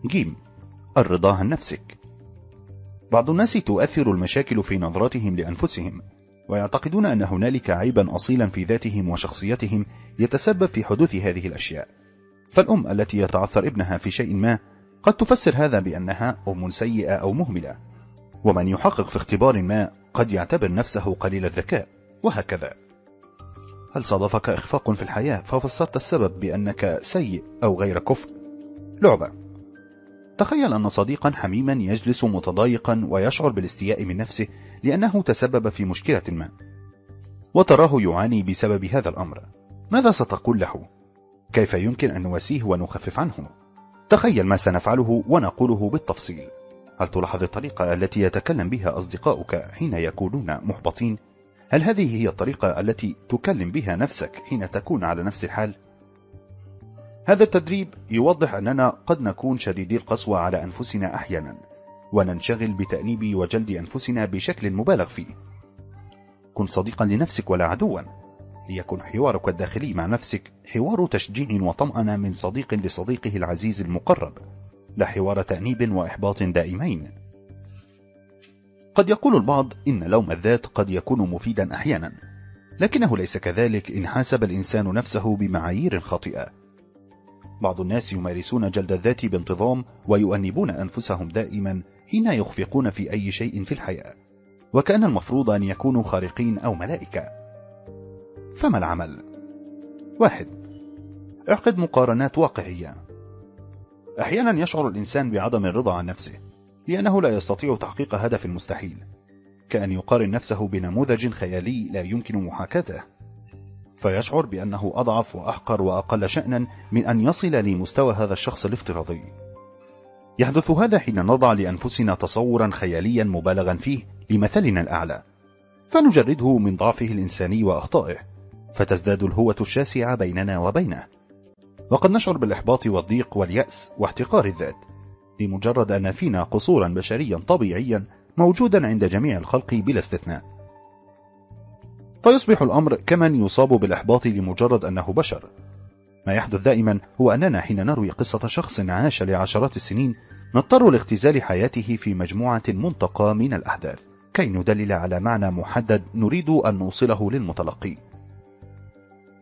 [SPEAKER 1] جيم الرضا عن نفسك بعض الناس تؤثر المشاكل في نظرتهم لأنفسهم ويعتقدون أن هنالك عيبا أصيلا في ذاتهم وشخصيتهم يتسبب في حدوث هذه الأشياء فالأم التي يتعثر ابنها في شيء ما قد تفسر هذا بأنها أم سيئة أو مهملة ومن يحقق في اختبار ما قد يعتبر نفسه قليل الذكاء وهكذا هل صادفك إخفاق في الحياة ففسرت السبب بأنك سيء أو غير كفء؟ لعبة تخيل أن صديقا حميما يجلس متضايقا ويشعر بالاستياء من نفسه لأنه تسبب في مشكلة ما وتراه يعاني بسبب هذا الأمر ماذا ستقول له؟ كيف يمكن أن نواسيه ونخفف عنه؟ تخيل ما سنفعله ونقوله بالتفصيل هل تلاحظ الطريقة التي يتكلم بها أصدقاؤك حين يكونون محبطين؟ هل هذه هي الطريقة التي تكلم بها نفسك حين تكون على نفس الحال؟ هذا التدريب يوضح أننا قد نكون شديدي القسوة على أنفسنا أحيانا وننشغل بتأنيب وجلد أنفسنا بشكل مبالغ فيه كن صديقا لنفسك ولا عدوا ليكن حوارك الداخلي مع نفسك حوار تشجيع وطمأنة من صديق لصديقه العزيز المقرب لا حوار تأنيب وإحباط دائمين قد يقول البعض إن لوم الذات قد يكون مفيدا أحيانا لكنه ليس كذلك إن حاسب الإنسان نفسه بمعايير خاطئة بعض الناس يمارسون جلد الذات بانتظام ويؤنبون أنفسهم دائما حين يخفقون في أي شيء في الحياة وكأن المفروض أن يكونوا خارقين أو ملائكة فما العمل؟ واحد اعقد مقارنات واقعية أحيانا يشعر الإنسان بعدم الرضا عن نفسه لأنه لا يستطيع تحقيق هدف مستحيل كأن يقارن نفسه بنموذج خيالي لا يمكن محاكاته فيشعر بأنه أضعف وأحقر وأقل شأنا من أن يصل لمستوى هذا الشخص الافتراضي يحدث هذا حين نضع لأنفسنا تصورا خياليا مبالغا فيه لمثلنا الأعلى فنجرده من ضعفه الإنساني وأخطائه فتزداد الهوة الشاسعة بيننا وبينه وقد نشعر بالإحباط والضيق واليأس واحتقار الذات لمجرد أن فينا قصورا بشريا طبيعيا موجودا عند جميع الخلق بلا استثناء فيصبح الأمر كمن يصاب بالإحباط لمجرد أنه بشر ما يحدث دائما هو أننا حين نروي قصة شخص عاش لعشرات السنين نضطر لاختزال حياته في مجموعة منتقى من الأحداث كي ندلل على معنى محدد نريد أن نوصله للمتلقي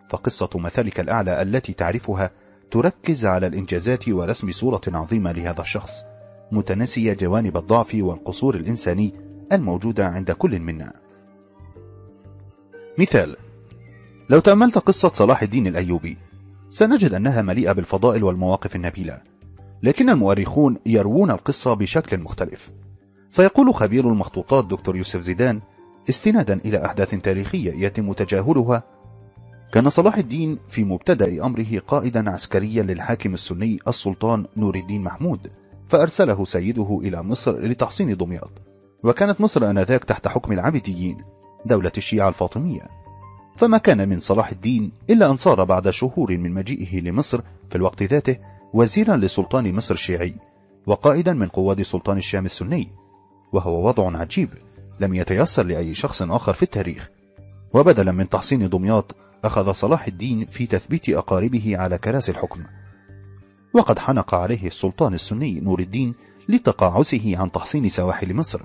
[SPEAKER 1] فقصة مثلك الأعلى التي تعرفها تركز على الإنجازات ورسم صورة عظيمة لهذا الشخص متناسية جوانب الضعف والقصور الإنساني الموجودة عند كل منا مثال لو تأملت قصة صلاح الدين الأيوبي سنجد أنها مليئة بالفضائل والمواقف النبيلة لكن المؤرخون يروون القصة بشكل مختلف فيقول خبير المخطوطات دكتور يوسف زيدان استنادا إلى أحداث تاريخية يتم تجاهلها كان صلاح الدين في مبتدأ أمره قائدا عسكريا للحاكم السني السلطان نور الدين محمود فأرسله سيده إلى مصر لتحصين دمياط وكانت مصر آنذاك تحت حكم العبديين دولة الشيعة الفاطمية فما كان من صلاح الدين إلا أن صار بعد شهور من مجيئه لمصر في الوقت ذاته وزيرا لسلطان مصر الشيعي وقائدا من قواد سلطان الشام السني وهو وضع عجيب لم يتيسر لأي شخص آخر في التاريخ وبدلا من تحصين دمياط أخذ صلاح الدين في تثبيت أقاربه على كراسي الحكم وقد حنق عليه السلطان السني نور الدين لتقاعسه عن تحصين سواحل مصر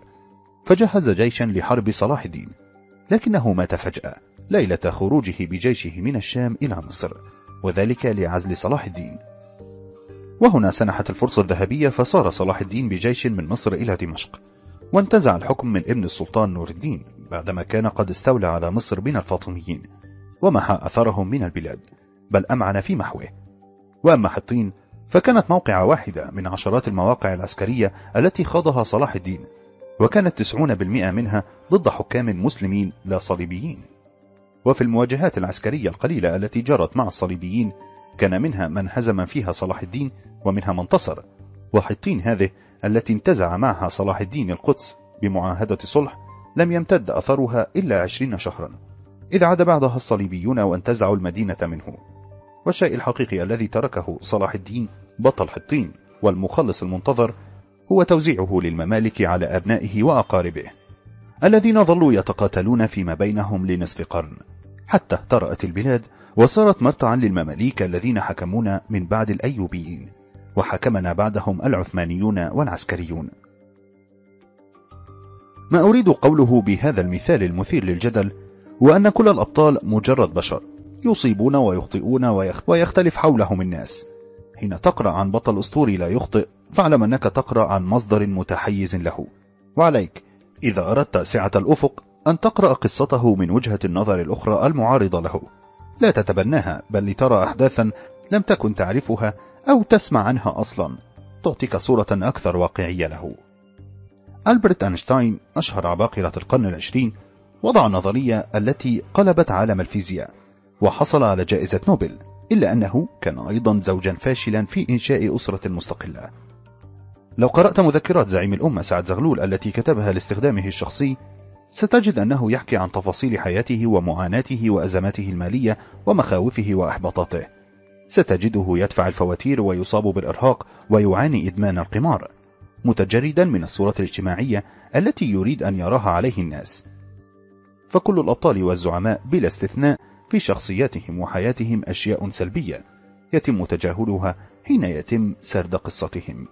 [SPEAKER 1] فجهز جيشا لحرب صلاح الدين لكنه مات فجأة ليلة خروجه بجيشه من الشام إلى مصر وذلك لعزل صلاح الدين وهنا سنحت الفرصة الذهبية فصار صلاح الدين بجيش من مصر إلى دمشق وانتزع الحكم من ابن السلطان نور الدين بعدما كان قد استولى على مصر من الفاطميين ومحى أثرهم من البلاد بل أمعن في محوه وأما حطين فكانت موقع واحدة من عشرات المواقع العسكرية التي خاضها صلاح الدين وكانت 90% منها ضد حكام مسلمين لا صليبيين وفي المواجهات العسكرية القليلة التي جرت مع الصليبيين كان منها من هزم فيها صلاح الدين ومنها من انتصر وحطين هذه التي انتزع معها صلاح الدين القدس بمعاهدة صلح لم يمتد أثرها إلا عشرين شهرا إذ عاد بعدها الصليبيون وانتزعوا المدينة منه والشيء الحقيقي الذي تركه صلاح الدين بطل حطين والمخلص المنتظر هو توزيعه للممالك على أبنائه وأقاربه الذين ظلوا يتقاتلون فيما بينهم لنصف قرن حتى اهترأت البلاد وصارت مرتعا للمماليك الذين حكمونا من بعد الأيوبيين وحكمنا بعدهم العثمانيون والعسكريون ما أريد قوله بهذا المثال المثير للجدل هو أن كل الأبطال مجرد بشر يصيبون ويخطئون ويختلف حولهم الناس حين تقرأ عن بطل أسطوري لا يخطئ فاعلم أنك تقرأ عن مصدر متحيز له وعليك إذا أردت سعة الأفق أن تقرأ قصته من وجهة النظر الأخرى المعارضة له لا تتبناها بل لترى أحداثا لم تكن تعرفها أو تسمع عنها أصلا تعطيك صورة أكثر واقعية له ألبرت أينشتاين أشهر عباقرة القرن العشرين وضع النظرية التي قلبت عالم الفيزياء وحصل على جائزة نوبل إلا أنه كان أيضا زوجا فاشلا في إنشاء أسرة مستقلة لو قرأت مذكرات زعيم الأمة سعد زغلول التي كتبها لاستخدامه الشخصي ستجد أنه يحكي عن تفاصيل حياته ومعاناته وأزماته المالية ومخاوفه وأحباطاته ستجده يدفع الفواتير ويصاب بالإرهاق ويعاني إدمان القمار متجردا من الصورة الاجتماعية التي يريد أن يراها عليه الناس فكل الأبطال والزعماء بلا استثناء في شخصياتهم وحياتهم أشياء سلبية يتم تجاهلها حين يتم سرد قصتهم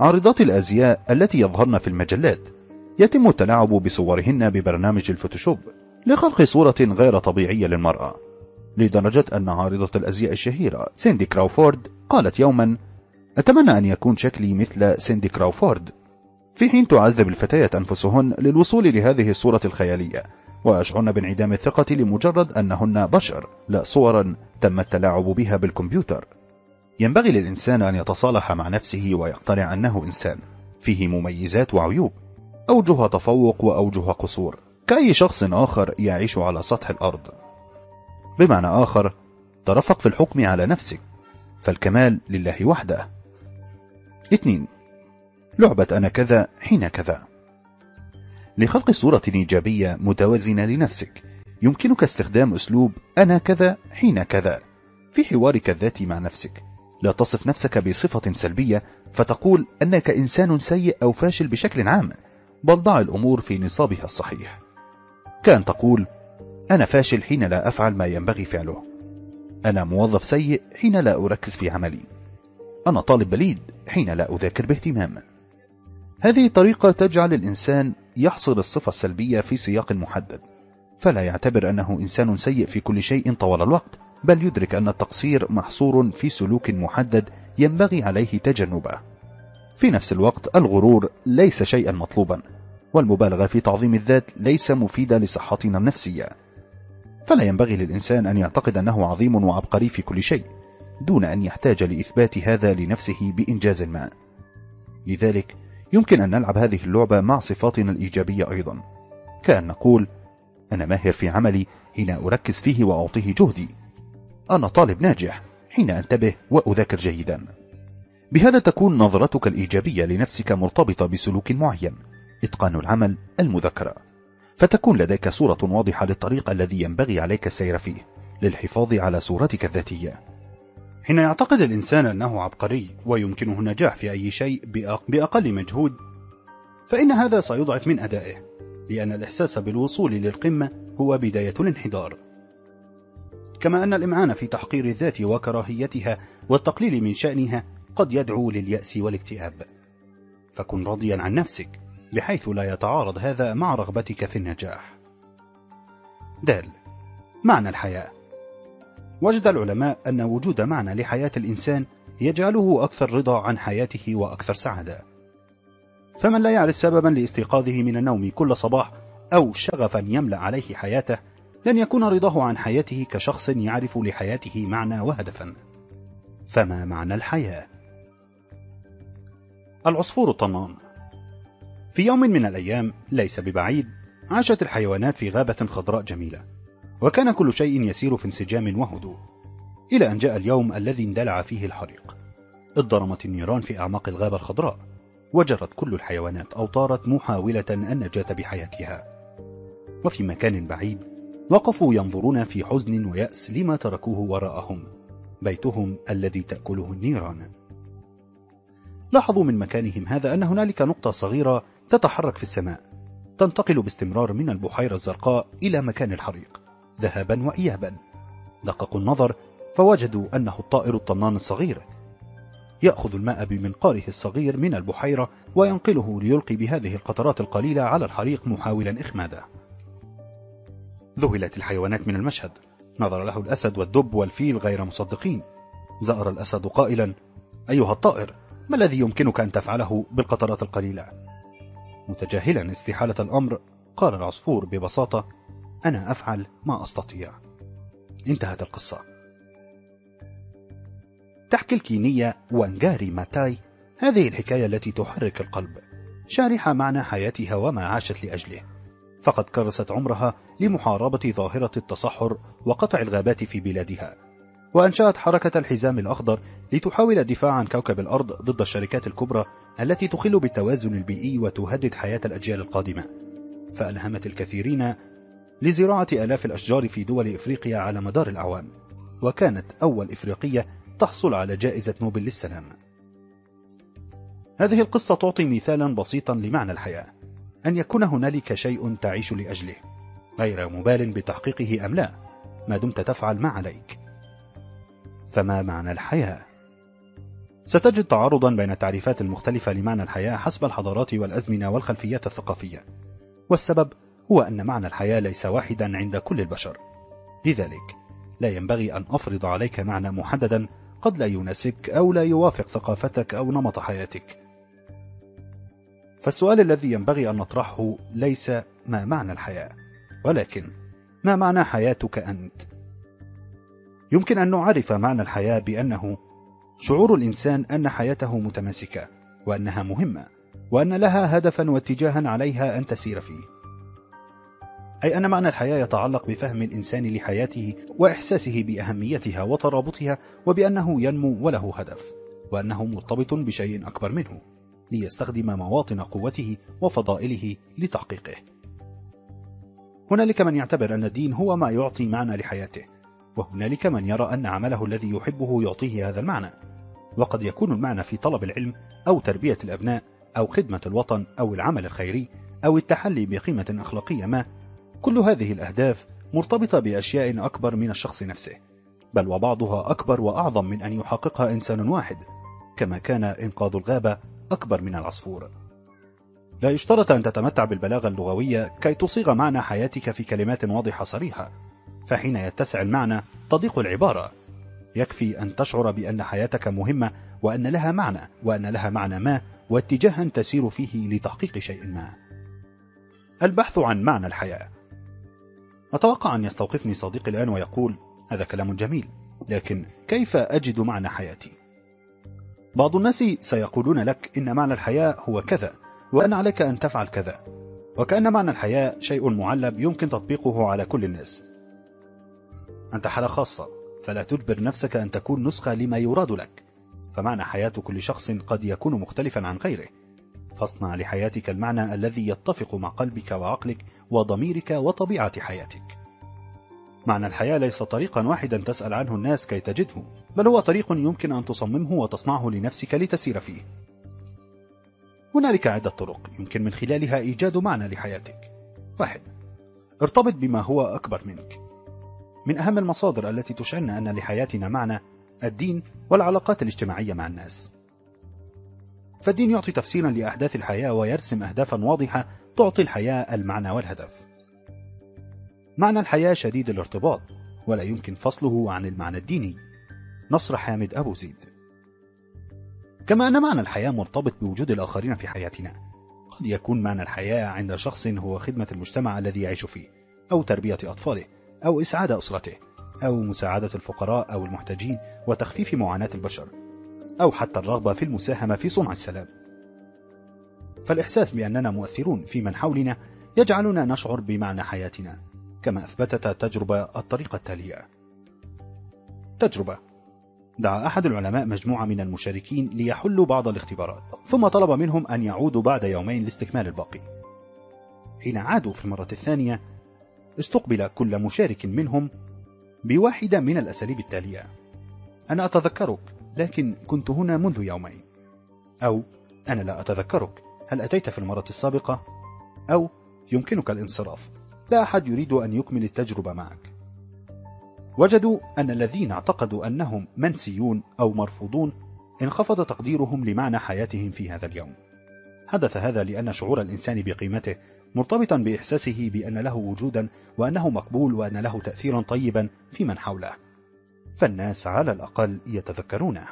[SPEAKER 1] عارضات الأزياء التي يظهرن في المجلات يتم التلاعب بصورهن ببرنامج الفوتوشوب لخلق صورة غير طبيعية للمرأة لدرجة أن عارضة الأزياء الشهيرة سيندي كراوفورد قالت يوما أتمنى أن يكون شكلي مثل سيندي كراوفورد في حين تعذب الفتيات أنفسهن للوصول لهذه الصورة الخيالية ويشعرن بانعدام الثقة لمجرد أنهن بشر لا صورا تم التلاعب بها بالكمبيوتر ينبغي للإنسان أن يتصالح مع نفسه ويقتنع أنه إنسان فيه مميزات وعيوب أوجه تفوق وأوجه قصور كأي شخص آخر يعيش على سطح الأرض بمعنى آخر ترفق في الحكم على نفسك فالكمال لله وحده 2 لعبة أنا كذا حين كذا لخلق صورة إيجابية متوازنة لنفسك يمكنك استخدام أسلوب أنا كذا حين كذا في حوارك الذاتي مع نفسك لا تصف نفسك بصفة سلبية فتقول أنك إنسان سيء أو فاشل بشكل عام بل ضع الأمور في نصابها الصحيح كأن تقول أنا فاشل حين لا أفعل ما ينبغي فعله أنا موظف سيء حين لا أركز في عملي أنا طالب بليد حين لا أذاكر باهتمام هذه طريقة تجعل الإنسان يحصر الصفة السلبية في سياق محدد فلا يعتبر أنه إنسان سيء في كل شيء طوال الوقت بل يدرك أن التقصير محصور في سلوك محدد ينبغي عليه تجنبه في نفس الوقت الغرور ليس شيئا مطلوبا والمبالغة في تعظيم الذات ليس مفيدة لصحتنا النفسية فلا ينبغي للإنسان أن يعتقد أنه عظيم وعبقري في كل شيء دون أن يحتاج لإثبات هذا لنفسه بإنجاز ما لذلك يمكن أن نلعب هذه اللعبة مع صفاتنا الإيجابية أيضا كأن نقول أنا ماهر في عملي حين أركز فيه وأعطيه جهدي أنا طالب ناجح حين أنتبه وأذاكر جيدا بهذا تكون نظرتك الإيجابية لنفسك مرتبطة بسلوك معين إتقان العمل المذاكرة فتكون لديك صورة واضحة للطريق الذي ينبغي عليك السير فيه للحفاظ على صورتك الذاتية حين يعتقد الإنسان أنه عبقري ويمكنه النجاح في أي شيء بأقل مجهود فإن هذا سيضعف من أدائه لأن الإحساس بالوصول للقمة هو بداية الانحدار كما أن الإمعان في تحقير الذات وكراهيتها والتقليل من شأنها قد يدعو لليأس والاكتئاب فكن راضيا عن نفسك بحيث لا يتعارض هذا مع رغبتك في النجاح دال معنى الحياة وجد العلماء أن وجود معنى لحياة الإنسان يجعله أكثر رضا عن حياته وأكثر سعادة فمن لا يعرف سببا لاستيقاظه من النوم كل صباح أو شغفا يملأ عليه حياته لن يكون رضاه عن حياته كشخص يعرف لحياته معنى وهدفا فما معنى الحياة؟ العصفور الطنان في يوم من الأيام ليس ببعيد عاشت الحيوانات في غابة خضراء جميلة وكان كل شيء يسير في انسجام وهدوء إلى أن جاء اليوم الذي اندلع فيه الحريق اضطرمت النيران في أعماق الغابة الخضراء وجرت كل الحيوانات أو طارت محاولة النجاة بحياتها وفي مكان بعيد وقفوا ينظرون في حزن ويأس لما تركوه وراءهم بيتهم الذي تأكله النيران لاحظوا من مكانهم هذا أن هنالك نقطة صغيرة تتحرك في السماء تنتقل باستمرار من البحيرة الزرقاء إلى مكان الحريق ذهابا وإيابا دققوا النظر فوجدوا أنه الطائر الطنان الصغير يأخذ الماء بمنقاره الصغير من البحيرة وينقله ليلقي بهذه القطرات القليلة على الحريق محاولا إخماده ذهلت الحيوانات من المشهد نظر له الأسد والدب والفيل غير مصدقين زأر الأسد قائلا أيها الطائر ما الذي يمكنك أن تفعله بالقطرات القليلة؟ متجاهلا استحالة الأمر قال العصفور ببساطة أنا أفعل ما أستطيع انتهت القصة تحكي الكينية وانجاري ماتاي هذه الحكاية التي تحرك القلب شارحة معنى حياتها وما عاشت لأجله فقد كرست عمرها لمحاربة ظاهرة التصحر وقطع الغابات في بلادها وأنشأت حركة الحزام الأخضر لتحاول الدفاع عن كوكب الأرض ضد الشركات الكبرى التي تخل بالتوازن البيئي وتهدد حياة الأجيال القادمة فألهمت الكثيرين لزراعة آلاف الأشجار في دول إفريقيا على مدار الأعوام وكانت أول إفريقية تحصل على جائزة نوبل للسلام هذه القصة تعطي مثالا بسيطا لمعنى الحياة أن يكون هنالك شيء تعيش لأجله غير مبال بتحقيقه أم لا ما دمت تفعل ما عليك فما معنى الحياة؟ ستجد تعارضا بين التعريفات المختلفة لمعنى الحياة حسب الحضارات والأزمنة والخلفيات الثقافية والسبب هو أن معنى الحياة ليس واحدا عند كل البشر لذلك لا ينبغي أن أفرض عليك معنى محددا قد لا يناسبك أو لا يوافق ثقافتك أو نمط حياتك فالسؤال الذي ينبغي أن نطرحه ليس ما معنى الحياة ولكن ما معنى حياتك أنت؟ يمكن أن نعرف معنى الحياة بأنه شعور الإنسان أن حياته متماسكة وأنها مهمة وأن لها هدفا واتجاها عليها أن تسير فيه أي أن معنى الحياة يتعلق بفهم الإنسان لحياته وإحساسه بأهميتها وترابطها وبأنه ينمو وله هدف وأنه مرتبط بشيء أكبر منه ليستخدم مواطن قوته وفضائله لتحقيقه هنالك من يعتبر أن الدين هو ما يعطي معنى لحياته وهنالك من يرى أن عمله الذي يحبه يعطيه هذا المعنى وقد يكون المعنى في طلب العلم أو تربية الأبناء أو خدمة الوطن أو العمل الخيري أو التحلي بقيمة أخلاقية ما كل هذه الأهداف مرتبطة بأشياء أكبر من الشخص نفسه بل وبعضها أكبر وأعظم من أن يحققها إنسان واحد كما كان إنقاذ الغابة أكبر من العصفور لا يشترط أن تتمتع بالبلاغة اللغوية كي تصيغ معنى حياتك في كلمات واضحة صريحة فحين يتسع المعنى تضيق العبارة يكفي أن تشعر بأن حياتك مهمة وأن لها معنى وأن لها معنى ما واتجاها تسير فيه لتحقيق شيء ما البحث عن معنى الحياة أتوقع أن يستوقفني صديقي الآن ويقول هذا كلام جميل لكن كيف أجد معنى حياتي؟ بعض الناس سيقولون لك إن معنى الحياة هو كذا وأن عليك أن تفعل كذا وكأن معنى الحياة شيء معلب يمكن تطبيقه على كل الناس أنت حالة خاصة فلا تجبر نفسك أن تكون نسخة لما يراد لك فمعنى حياة كل شخص قد يكون مختلفا عن غيره فاصنع لحياتك المعنى الذي يتفق مع قلبك وعقلك وضميرك وطبيعة حياتك معنى الحياة ليس طريقا واحدا تسأل عنه الناس كي تجده بل هو طريق يمكن أن تصممه وتصنعه لنفسك لتسير فيه هنالك عدة طرق يمكن من خلالها إيجاد معنى لحياتك واحد ارتبط بما هو أكبر منك من أهم المصادر التي تشعرنا أن لحياتنا معنى الدين والعلاقات الاجتماعية مع الناس فالدين يعطي تفسيرا لأحداث الحياة ويرسم أهدافا واضحة تعطي الحياة المعنى والهدف معنى الحياة شديد الارتباط ولا يمكن فصله عن المعنى الديني نصر حامد أبو زيد كما أن معنى الحياة مرتبط بوجود الآخرين في حياتنا قد يكون معنى الحياة عند شخص هو خدمة المجتمع الذي يعيش فيه أو تربية أطفاله أو إسعاد أسرته أو مساعدة الفقراء أو المحتاجين وتخفيف معاناة البشر أو حتى الرغبة في المساهمة في صنع السلام فالإحساس بأننا مؤثرون في من حولنا يجعلنا نشعر بمعنى حياتنا كما أثبتت تجربة الطريقة التالية تجربة دعا أحد العلماء مجموعة من المشاركين ليحلوا بعض الاختبارات ثم طلب منهم أن يعودوا بعد يومين لاستكمال الباقي حين عادوا في المرة الثانية استقبل كل مشارك منهم بواحدة من الأساليب التالية أنا أتذكرك لكن كنت هنا منذ يومين أو أنا لا أتذكرك هل أتيت في المرة السابقة أو يمكنك الانصراف لا أحد يريد أن يكمل التجربة معك وجدوا أن الذين اعتقدوا أنهم منسيون أو مرفوضون انخفض تقديرهم لمعنى حياتهم في هذا اليوم حدث هذا لأن شعور الإنسان بقيمته مرتبطا بإحساسه بأن له وجودا وأنه مقبول وأن له تأثيرا طيبا في من حوله فالناس على الأقل يتذكرونه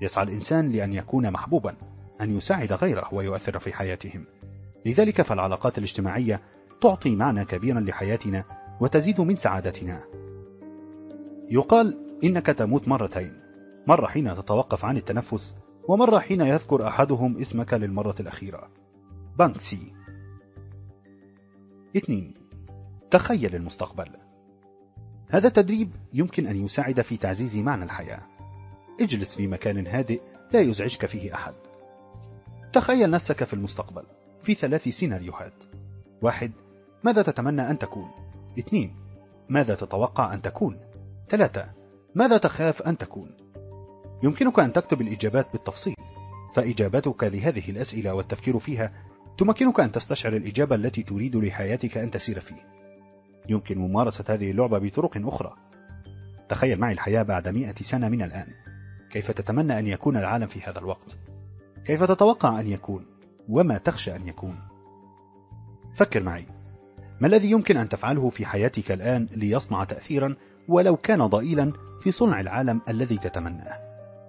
[SPEAKER 1] يسعى الإنسان لأن يكون محبوبا أن يساعد غيره ويؤثر في حياتهم لذلك فالعلاقات الاجتماعية تعطي معنى كبيرا لحياتنا وتزيد من سعادتنا يقال إنك تموت مرتين مرة حين تتوقف عن التنفس ومرة حين يذكر أحدهم اسمك للمرة الأخيرة بانكسي 2. تخيل المستقبل هذا التدريب يمكن أن يساعد في تعزيز معنى الحياة اجلس في مكان هادئ لا يزعجك فيه أحد تخيل نفسك في المستقبل في ثلاث سيناريوهات واحد ماذا تتمنى أن تكون؟ اثنين ماذا تتوقع أن تكون؟ ثلاثة ماذا تخاف أن تكون؟ يمكنك أن تكتب الإجابات بالتفصيل فإجابتك لهذه الأسئلة والتفكير فيها تمكنك أن تستشعر الإجابة التي تريد لحياتك أن تسير فيه يمكن ممارسة هذه اللعبة بطرق أخرى تخيل معي الحياة بعد مئة سنة من الآن كيف تتمنى أن يكون العالم في هذا الوقت؟ كيف تتوقع أن يكون؟ وما تخشى أن يكون؟ فكر معي ما الذي يمكن أن تفعله في حياتك الآن ليصنع تأثيرا ولو كان ضئيلا في صنع العالم الذي تتمناه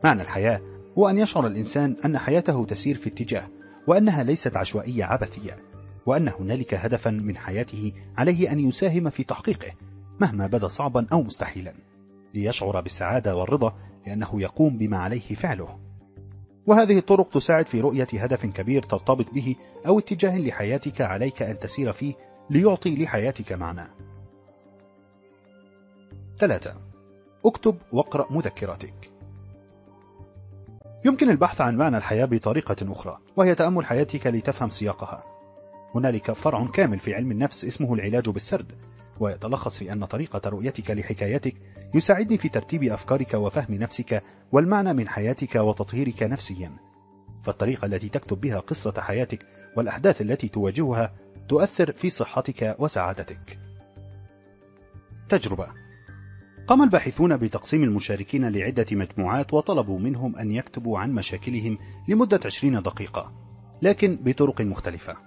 [SPEAKER 1] معنى الحياة هو أن يشعر الإنسان أن حياته تسير في اتجاه وأنها ليست عشوائية عبثية وأن هنالك هدفا من حياته عليه أن يساهم في تحقيقه مهما بدا صعبا أو مستحيلا ليشعر بالسعادة والرضا لأنه يقوم بما عليه فعله وهذه الطرق تساعد في رؤية هدف كبير ترتبط به أو اتجاه لحياتك عليك أن تسير فيه ليعطي لحياتك معنى 3. اكتب واقرأ مذكراتك يمكن البحث عن معنى الحياة بطريقة أخرى وهي تأمل حياتك لتفهم سياقها هنالك فرع كامل في علم النفس اسمه العلاج بالسرد ويتلخص في أن طريقة رؤيتك لحكاياتك يساعدني في ترتيب أفكارك وفهم نفسك والمعنى من حياتك وتطهيرك نفسيا فالطريقة التي تكتب بها قصة حياتك والأحداث التي تواجهها تؤثر في صحتك وسعادتك تجربة قام الباحثون بتقسيم المشاركين لعدة مجموعات وطلبوا منهم أن يكتبوا عن مشاكلهم لمدة 20 دقيقة لكن بطرق مختلفة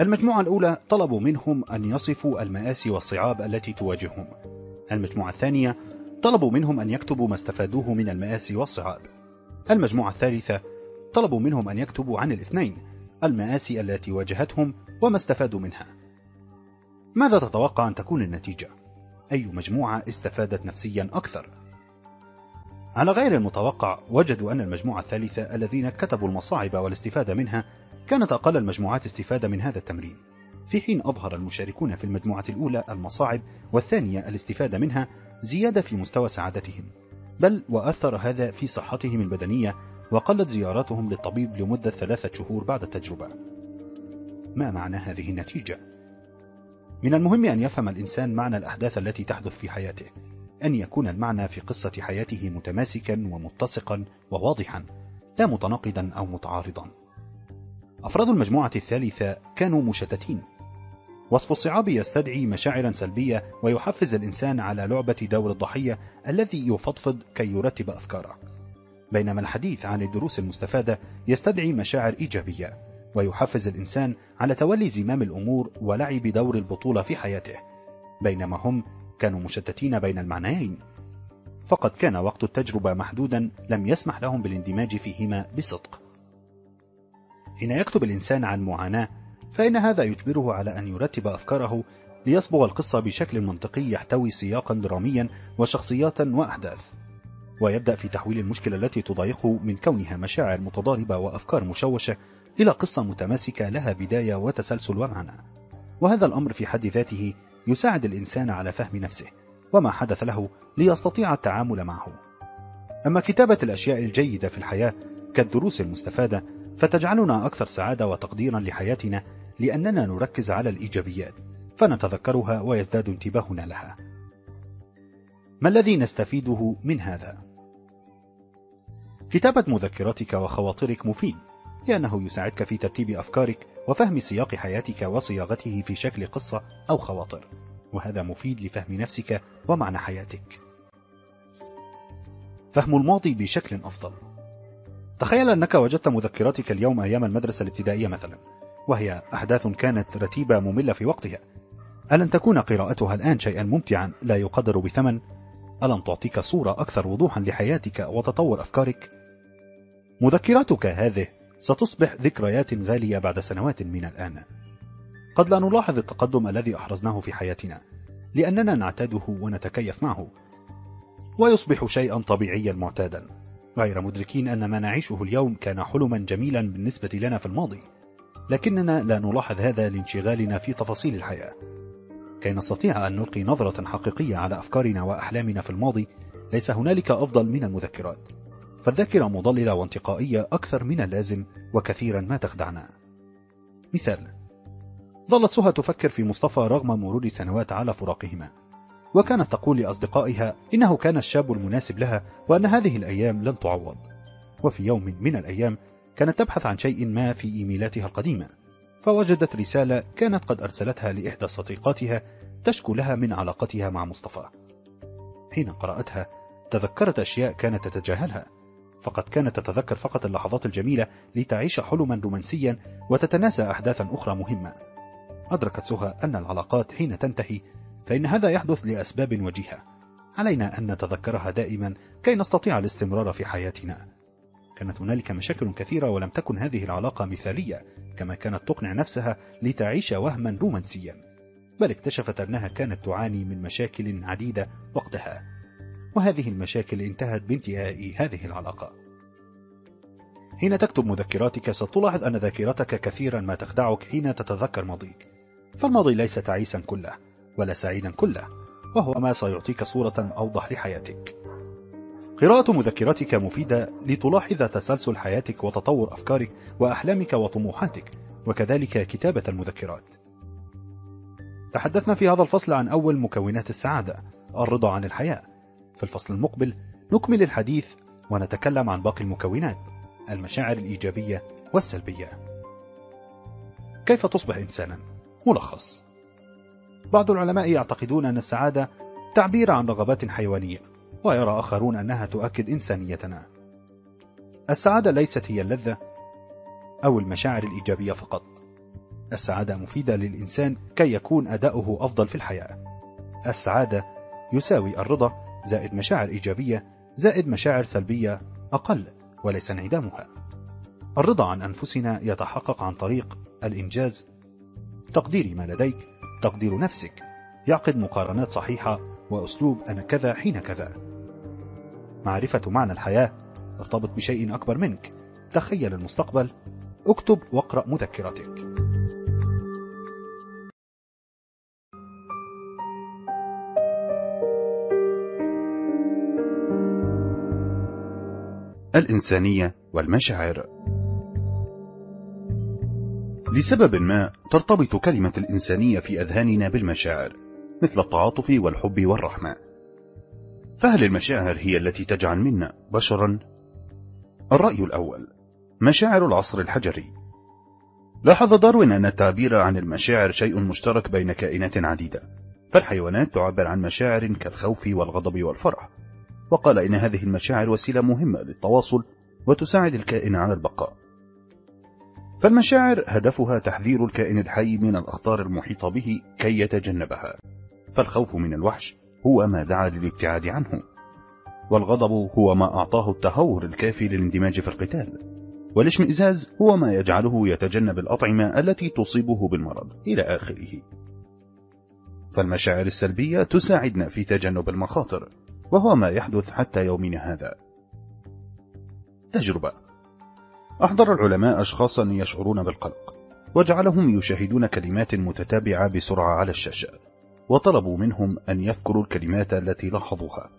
[SPEAKER 1] المجموعة الأولى طلبوا منهم أن يصفوا المآسي والصعاب التي تواجههم المجموعة الثانية طلبوا منهم أن يكتبوا ما استفادوه من المآسي والصعاب المجموعة الثالثة طلبوا منهم أن يكتبوا عن الاثنين المآسي التي واجهتهم وما استفادوا منها ماذا تتوقع أن تكون النتيجة؟ أي مجموعة استفادت نفسيا أكثر؟ على غير المتوقع وجدوا أن المجموعة الثالثة الذين كتبوا المصاعب والاستفادة منها كانت أقل المجموعات استفادة من هذا التمرين في حين أظهر المشاركون في المجموعة الأولى المصاعب والثانية الاستفادة منها زيادة في مستوى سعادتهم بل وأثر هذا في صحتهم البدنية وقلت زياراتهم للطبيب لمدة ثلاثة شهور بعد التجربة ما معنى هذه النتيجة؟ من المهم أن يفهم الإنسان معنى الأحداث التي تحدث في حياته أن يكون المعنى في قصة حياته متماسكا ومتسقا وواضحا لا متناقضا أو متعارضا أفراد المجموعة الثالثة كانوا مشتتين وصف الصعاب يستدعي مشاعرا سلبية ويحفز الإنسان على لعبة دور الضحية الذي يفضفض كي يرتب أفكاره بينما الحديث عن الدروس المستفادة يستدعي مشاعر إيجابية ويحفز الإنسان على تولي زمام الأمور ولعب دور البطولة في حياته بينما هم كانوا مشتتين بين المعنيين فقد كان وقت التجربة محدودا لم يسمح لهم بالاندماج فيهما بصدق حين يكتب الإنسان عن معاناة فإن هذا يجبره على أن يرتب أفكاره ليصبغ القصة بشكل منطقي يحتوي سياقا دراميا وشخصيات وأحداث ويبدأ في تحويل المشكلة التي تضايقه من كونها مشاعر متضاربة وأفكار مشوشة إلى قصة متماسكة لها بداية وتسلسل ومعنى وهذا الأمر في حد ذاته يساعد الإنسان على فهم نفسه وما حدث له ليستطيع التعامل معه أما كتابة الأشياء الجيدة في الحياة كالدروس المستفادة فتجعلنا أكثر سعادة وتقديرا لحياتنا لأننا نركز على الإيجابيات فنتذكرها ويزداد انتباهنا لها ما الذي نستفيده من هذا؟ كتابة مذكراتك وخواطرك مفيد لأنه يساعدك في ترتيب أفكارك وفهم سياق حياتك وصياغته في شكل قصة أو خواطر وهذا مفيد لفهم نفسك ومعنى حياتك فهم الماضي بشكل أفضل تخيل أنك وجدت مذكراتك اليوم أيام المدرسة الابتدائية مثلا وهي أحداث كانت رتيبة مملة في وقتها ألن تكون قراءتها الآن شيئا ممتعا لا يقدر بثمن ألم تعطيك صورة أكثر وضوحا لحياتك وتطور أفكارك؟ مذكراتك هذه ستصبح ذكريات غالية بعد سنوات من الآن قد لا نلاحظ التقدم الذي أحرزناه في حياتنا لأننا نعتاده ونتكيف معه ويصبح شيئا طبيعيا معتادا غير مدركين أن ما نعيشه اليوم كان حلما جميلا بالنسبة لنا في الماضي لكننا لا نلاحظ هذا لانشغالنا في تفاصيل الحياة كي نستطيع أن نلقي نظرة حقيقية على أفكارنا وأحلامنا في الماضي ليس هنالك أفضل من المذكرات فالذاكرة مضللة وانتقائية أكثر من اللازم وكثيرا ما تخدعنا مثال ظلت سهى تفكر في مصطفى رغم مرور سنوات على فراقهما وكانت تقول لأصدقائها إنه كان الشاب المناسب لها وأن هذه الأيام لن تعوض وفي يوم من الأيام كانت تبحث عن شيء ما في إيميلاتها القديمة فوجدت رسالة كانت قد أرسلتها لإحدى صديقاتها تشكو لها من علاقتها مع مصطفى حين قرأتها تذكرت أشياء كانت تتجاهلها فقد كانت تتذكر فقط اللحظات الجميلة لتعيش حلما رومانسيا وتتناسى أحداثا أخرى مهمة أدركت سهى أن العلاقات حين تنتهي فإن هذا يحدث لأسباب وجيهة علينا أن نتذكرها دائما كي نستطيع الاستمرار في حياتنا كانت هنالك مشاكل كثيرة ولم تكن هذه العلاقة مثالية كما كانت تقنع نفسها لتعيش وهما رومانسيا بل اكتشفت أنها كانت تعاني من مشاكل عديدة وقتها وهذه المشاكل انتهت بانتهاء هذه العلاقة حين تكتب مذكراتك ستلاحظ أن ذاكرتك كثيرا ما تخدعك حين تتذكر ماضيك فالماضي ليس تعيسا كله ولا سعيدا كله وهو ما سيعطيك صورة أوضح لحياتك قراءة مذكراتك مفيدة لتلاحظ تسلسل حياتك وتطور أفكارك وأحلامك وطموحاتك وكذلك كتابة المذكرات تحدثنا في هذا الفصل عن أول مكونات السعادة الرضا عن الحياة في الفصل المقبل نكمل الحديث ونتكلم عن باقي المكونات المشاعر الإيجابية والسلبية كيف تصبح إنسانا؟ ملخص بعض العلماء يعتقدون أن السعادة تعبير عن رغبات حيوانية ويرى آخرون أنها تؤكد إنسانيتنا السعادة ليست هي اللذة أو المشاعر الإيجابية فقط السعادة مفيدة للإنسان كي يكون أداؤه أفضل في الحياة السعادة يساوي الرضا زائد مشاعر إيجابية زائد مشاعر سلبية أقل وليس انعدامها الرضا عن أنفسنا يتحقق عن طريق الإنجاز تقدير ما لديك تقدير نفسك يعقد مقارنات صحيحة وأسلوب أنا كذا حين كذا معرفة معنى الحياة ارتبط بشيء أكبر منك تخيل المستقبل اكتب واقرأ مذكراتك الإنسانية والمشاعر لسبب ما ترتبط كلمة الإنسانية في أذهاننا بالمشاعر مثل التعاطف والحب والرحمة فهل المشاعر هي التي تجعل منا بشرا؟ الرأي الأول مشاعر العصر الحجري لاحظ داروين أن التعبير عن المشاعر شيء مشترك بين كائنات عديدة فالحيوانات تعبر عن مشاعر كالخوف والغضب والفرح وقال إن هذه المشاعر وسيلة مهمة للتواصل وتساعد الكائن على البقاء فالمشاعر هدفها تحذير الكائن الحي من الأخطار المحيطة به كي يتجنبها فالخوف من الوحش هو ما دعا للابتعاد عنه والغضب هو ما أعطاه التهور الكافي للاندماج في القتال والاشمئزاز هو ما يجعله يتجنب الأطعمة التي تصيبه بالمرض إلى آخره فالمشاعر السلبية تساعدنا في تجنب المخاطر وهو ما يحدث حتى يومنا هذا تجربة أحضر العلماء أشخاصا يشعرون بالقلق وجعلهم يشاهدون كلمات متتابعة بسرعة على الشاشة وطلبوا منهم أن يذكروا الكلمات التي لاحظوها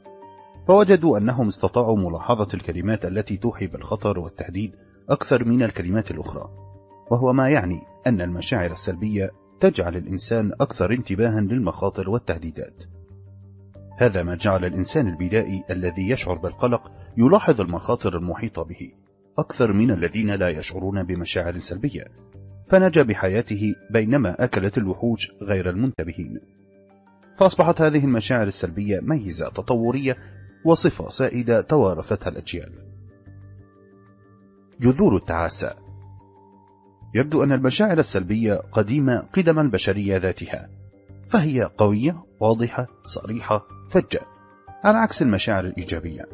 [SPEAKER 1] فوجدوا أنهم استطاعوا ملاحظة الكلمات التي توحي بالخطر والتهديد أكثر من الكلمات الأخرى وهو ما يعني أن المشاعر السلبية تجعل الإنسان أكثر انتباها للمخاطر والتهديدات هذا ما جعل الإنسان البدائي الذي يشعر بالقلق يلاحظ المخاطر المحيطة به أكثر من الذين لا يشعرون بمشاعر سلبية فنجى بحياته بينما أكلت الوحوش غير المنتبهين فأصبحت هذه المشاعر السلبية ميزة تطورية وصفة سائدة توارثتها الأجيال جذور التعاسة يبدو أن المشاعر السلبية قديمة قدم البشرية ذاتها فهي قوية واضحة صريحة فجة على عكس المشاعر الإيجابية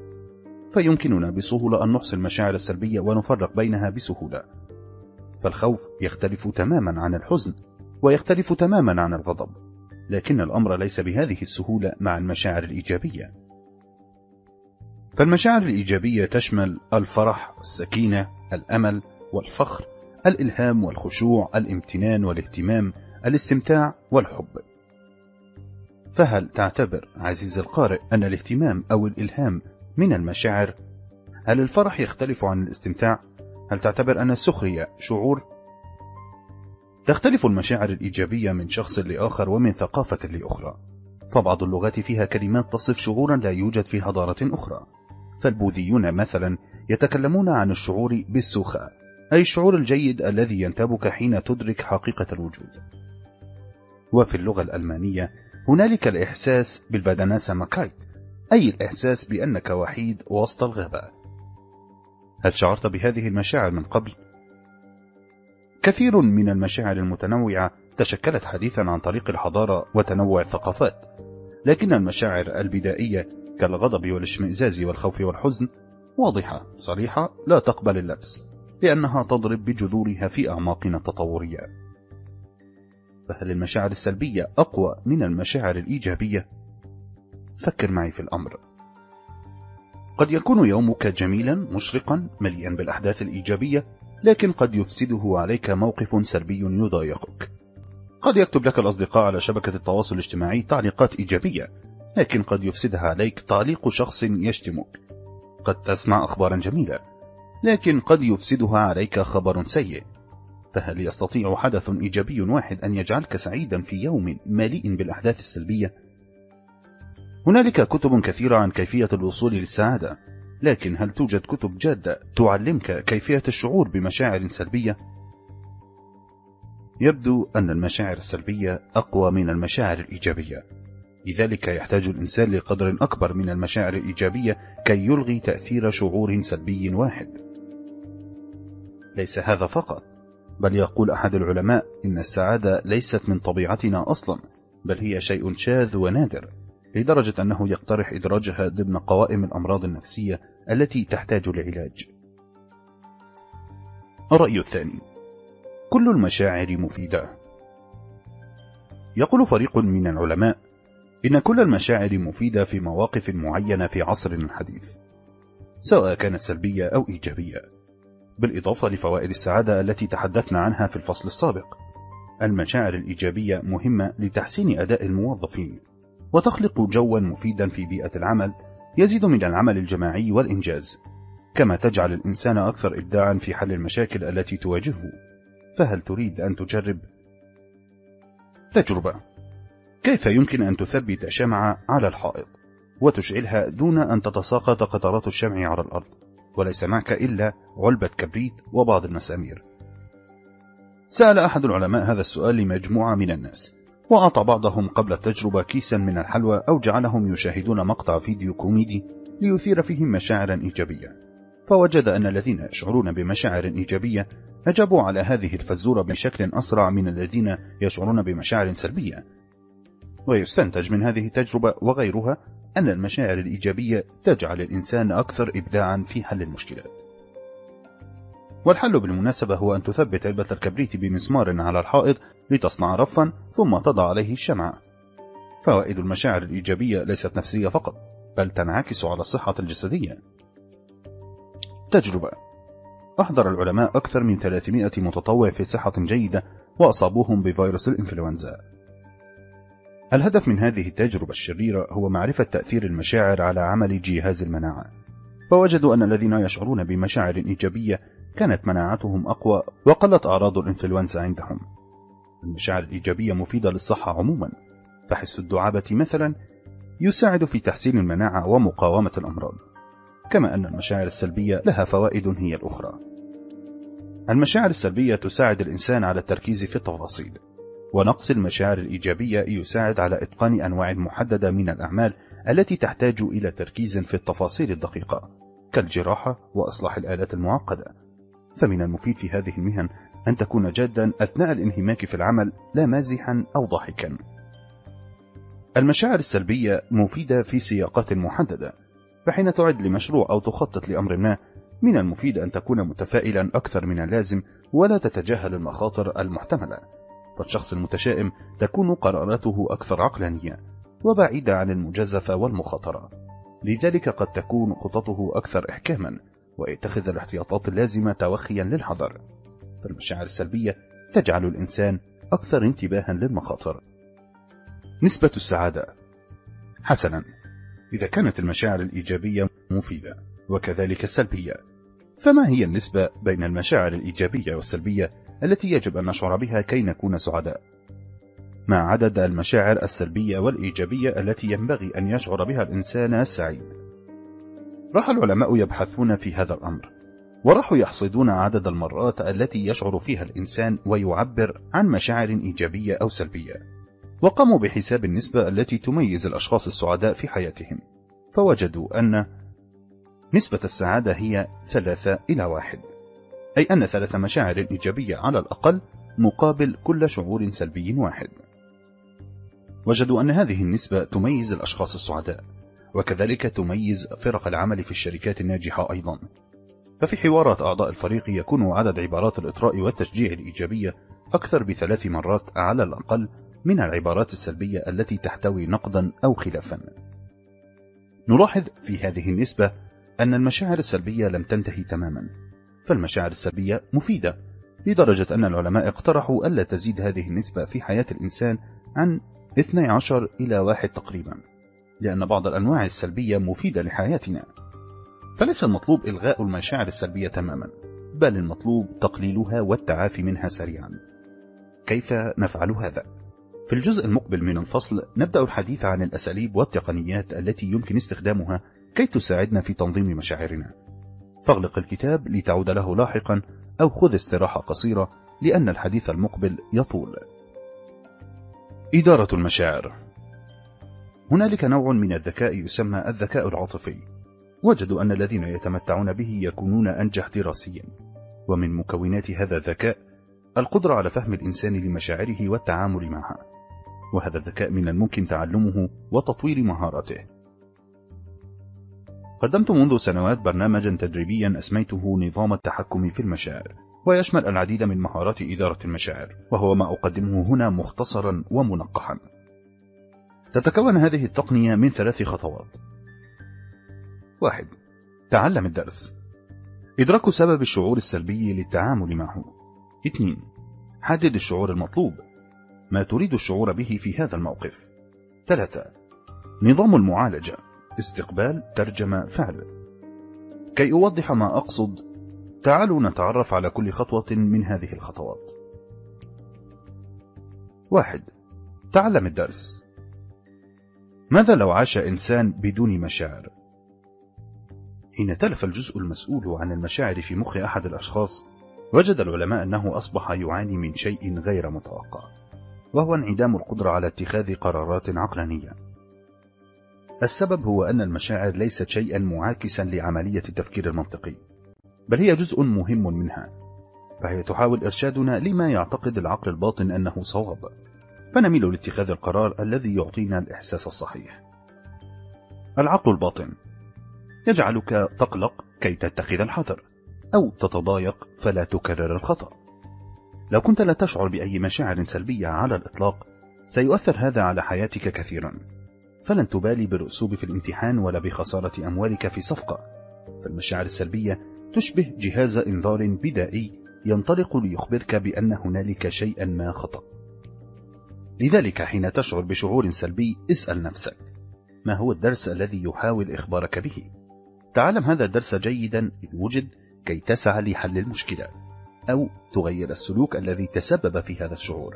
[SPEAKER 1] فيمكننا بسهولة أن نحصي المشاعر السلبية ونفرق بينها بسهولة فالخوف يختلف تماما عن الحزن ويختلف تماما عن الغضب لكن الأمر ليس بهذه السهولة مع المشاعر الإيجابية فالمشاعر الإيجابية تشمل الفرح والسكينة الأمل والفخر الإلهام والخشوع الامتنان والاهتمام الاستمتاع والحب فهل تعتبر عزيز القارئ أن الاهتمام أو الإلهام من المشاعر؟ هل الفرح يختلف عن الاستمتاع؟ هل تعتبر أن السخرية شعور تختلف المشاعر الإيجابية من شخص لآخر ومن ثقافة لأخرى فبعض اللغات فيها كلمات تصف شعورا لا يوجد في حضارة أخرى فالبوذيون مثلا يتكلمون عن الشعور بالسوخة أي الشعور الجيد الذي ينتابك حين تدرك حقيقة الوجود وفي اللغة الألمانية هنالك الإحساس بالفادناسا ماكايت أي الإحساس بأنك وحيد وسط الغابة هل شعرت بهذه المشاعر من قبل؟ كثير من المشاعر المتنوعة تشكلت حديثا عن طريق الحضارة وتنوع الثقافات لكن المشاعر البدائية كالغضب والاشمئزاز والخوف والحزن واضحة صريحة لا تقبل اللبس لأنها تضرب بجذورها في أعماقنا التطورية فهل المشاعر السلبية أقوى من المشاعر الإيجابية؟ فكر معي في الأمر قد يكون يومك جميلا مشرقا مليئا بالأحداث الإيجابية لكن قد يفسده عليك موقف سلبي يضايقك قد يكتب لك الأصدقاء على شبكة التواصل الاجتماعي تعليقات إيجابية لكن قد يفسدها عليك تعليق شخص يشتمك قد تسمع أخبارا جميلة لكن قد يفسدها عليك خبر سيء فهل يستطيع حدث إيجابي واحد أن يجعلك سعيدا في يوم مليء بالأحداث السلبية؟ هنالك كتب كثيرة عن كيفية الوصول للسعادة لكن هل توجد كتب جادة تعلمك كيفية الشعور بمشاعر سلبية؟ يبدو أن المشاعر السلبية أقوى من المشاعر الإيجابية لذلك يحتاج الإنسان لقدر أكبر من المشاعر الإيجابية كي يلغي تأثير شعور سلبي واحد ليس هذا فقط بل يقول أحد العلماء إن السعادة ليست من طبيعتنا أصلا بل هي شيء شاذ ونادر لدرجة أنه يقترح إدراجها ضمن قوائم الأمراض النفسية التي تحتاج لعلاج الرأي الثاني كل المشاعر مفيدة يقول فريق من العلماء إن كل المشاعر مفيدة في مواقف معينة في عصرنا الحديث سواء كانت سلبية أو إيجابية بالإضافة لفوائد السعادة التي تحدثنا عنها في الفصل السابق المشاعر الإيجابية مهمة لتحسين أداء الموظفين وتخلق جوا مفيدا في بيئة العمل يزيد من العمل الجماعي والإنجاز كما تجعل الإنسان أكثر إبداعا في حل المشاكل التي تواجهه فهل تريد أن تجرب؟ تجربة كيف يمكن أن تثبت شمعة على الحائط وتشعلها دون أن تتساقط قطرات الشمع على الأرض وليس معك إلا علبة كبريت وبعض المسامير سأل أحد العلماء هذا السؤال لمجموعة من الناس وأعطى بعضهم قبل التجربة كيسا من الحلوى أو جعلهم يشاهدون مقطع فيديو كوميدي ليثير فيهم مشاعرا إيجابية فوجد أن الذين يشعرون بمشاعر إيجابية أجابوا على هذه الفزورة بشكل أسرع من الذين يشعرون بمشاعر سلبية ويستنتج من هذه التجربة وغيرها أن المشاعر الإيجابية تجعل الإنسان أكثر إبداعا في حل المشكلات والحل بالمناسبة هو أن تثبت علبة الكبريت بمسمار على الحائط لتصنع رفا ثم تضع عليه الشمعة فوائد المشاعر الإيجابية ليست نفسية فقط بل تنعكس على الصحة الجسدية تجربة أحضر العلماء أكثر من 300 متطوع في صحة جيدة وأصابوهم بفيروس الإنفلونزا الهدف من هذه التجربة الشريرة هو معرفة تأثير المشاعر على عمل جهاز المناعة فوجدوا أن الذين يشعرون بمشاعر إيجابية كانت مناعتهم أقوى وقلت أعراض الإنفلونزا عندهم المشاعر الإيجابية مفيدة للصحة عموما فحس الدعابة مثلا يساعد في تحسين المناعة ومقاومة الأمراض كما أن المشاعر السلبية لها فوائد هي الأخرى المشاعر السلبية تساعد الإنسان على التركيز في التفاصيل ونقص المشاعر الإيجابية يساعد على إتقان أنواع محددة من الأعمال التي تحتاج إلى تركيز في التفاصيل الدقيقة كالجراحة وإصلاح الآلات المعقدة فمن المفيد في هذه المهن أن تكون جادا أثناء الانهماك في العمل لا مازحا أو ضاحكا المشاعر السلبية مفيدة في سياقات محددة فحين تعد لمشروع أو تخطط لأمر ما من المفيد أن تكون متفائلا أكثر من اللازم ولا تتجاهل المخاطر المحتملة فالشخص المتشائم تكون قراراته أكثر عقلانية وبعيدة عن المجازفة والمخاطرة لذلك قد تكون خططه أكثر إحكاما ويتخذ الاحتياطات اللازمة توخيا للحذر فالمشاعر السلبية تجعل الإنسان أكثر انتباها للمخاطر نسبة السعادة حسنا إذا كانت المشاعر الإيجابية مفيدة وكذلك السلبية فما هي النسبة بين المشاعر الإيجابية والسلبية التي يجب أن نشعر بها كي نكون سعداء ما عدد المشاعر السلبية والإيجابية التي ينبغي أن يشعر بها الإنسان السعيد راح العلماء يبحثون في هذا الأمر وراحوا يحصدون عدد المرات التي يشعر فيها الإنسان ويعبر عن مشاعر إيجابية أو سلبية وقاموا بحساب النسبة التي تميز الأشخاص السعداء في حياتهم فوجدوا أن نسبة السعادة هي ثلاثة إلى واحد أي أن ثلاث مشاعر إيجابية على الأقل مقابل كل شعور سلبي واحد وجدوا أن هذه النسبة تميز الأشخاص السعداء وكذلك تميز فرق العمل في الشركات الناجحة أيضا ففي حوارات أعضاء الفريق يكون عدد عبارات الإطراء والتشجيع الإيجابية أكثر بثلاث مرات على الأقل من العبارات السلبية التي تحتوي نقدا أو خلافا نلاحظ في هذه النسبة أن المشاعر السلبية لم تنتهي تماما فالمشاعر السلبية مفيدة لدرجة أن العلماء اقترحوا ألا تزيد هذه النسبة في حياة الإنسان عن 12 إلى 1 تقريبا لأن بعض الأنواع السلبية مفيدة لحياتنا فليس المطلوب إلغاء المشاعر السلبية تماما بل المطلوب تقليلها والتعافي منها سريعا كيف نفعل هذا؟ في الجزء المقبل من الفصل نبدأ الحديث عن الأساليب والتقنيات التي يمكن استخدامها كي تساعدنا في تنظيم مشاعرنا فاغلق الكتاب لتعود له لاحقا أو خذ استراحة قصيرة لأن الحديث المقبل يطول إدارة المشاعر هنالك نوع من الذكاء يسمى الذكاء العاطفي وجدوا أن الذين يتمتعون به يكونون أنجح دراسيا ومن مكونات هذا الذكاء القدرة على فهم الإنسان لمشاعره والتعامل معها وهذا الذكاء من الممكن تعلمه وتطوير مهاراته قدمت منذ سنوات برنامجا تدريبيا أسميته نظام التحكم في المشاعر ويشمل العديد من مهارات إدارة المشاعر وهو ما أقدمه هنا مختصرا ومنقحا تتكون هذه التقنية من ثلاث خطوات واحد تعلم الدرس إدراك سبب الشعور السلبي للتعامل معه اثنين حدد الشعور المطلوب ما تريد الشعور به في هذا الموقف ثلاثة نظام المعالجة استقبال ترجمة فعل كي أوضح ما أقصد تعالوا نتعرف على كل خطوة من هذه الخطوات واحد تعلم الدرس ماذا لو عاش إنسان بدون مشاعر؟ حين تلف الجزء المسؤول عن المشاعر في مخ أحد الأشخاص وجد العلماء أنه أصبح يعاني من شيء غير متوقع وهو انعدام القدرة على اتخاذ قرارات عقلانية السبب هو أن المشاعر ليست شيئا معاكسا لعملية التفكير المنطقي بل هي جزء مهم منها فهي تحاول إرشادنا لما يعتقد العقل الباطن أنه صواب فنميل لاتخاذ القرار الذي يعطينا الإحساس الصحيح العقل الباطن يجعلك تقلق كي تتخذ الحذر أو تتضايق فلا تكرر الخطأ لو كنت لا تشعر بأي مشاعر سلبية على الإطلاق سيؤثر هذا على حياتك كثيرا فلن تبالي بالرسوب في الامتحان ولا بخسارة أموالك في صفقة فالمشاعر السلبية تشبه جهاز إنذار بدائي ينطلق ليخبرك بأن هنالك شيئا ما خطأ لذلك حين تشعر بشعور سلبي اسأل نفسك ما هو الدرس الذي يحاول إخبارك به؟ تعلم هذا الدرس جيدا إن وجد كي تسعى لحل المشكلة أو تغير السلوك الذي تسبب في هذا الشعور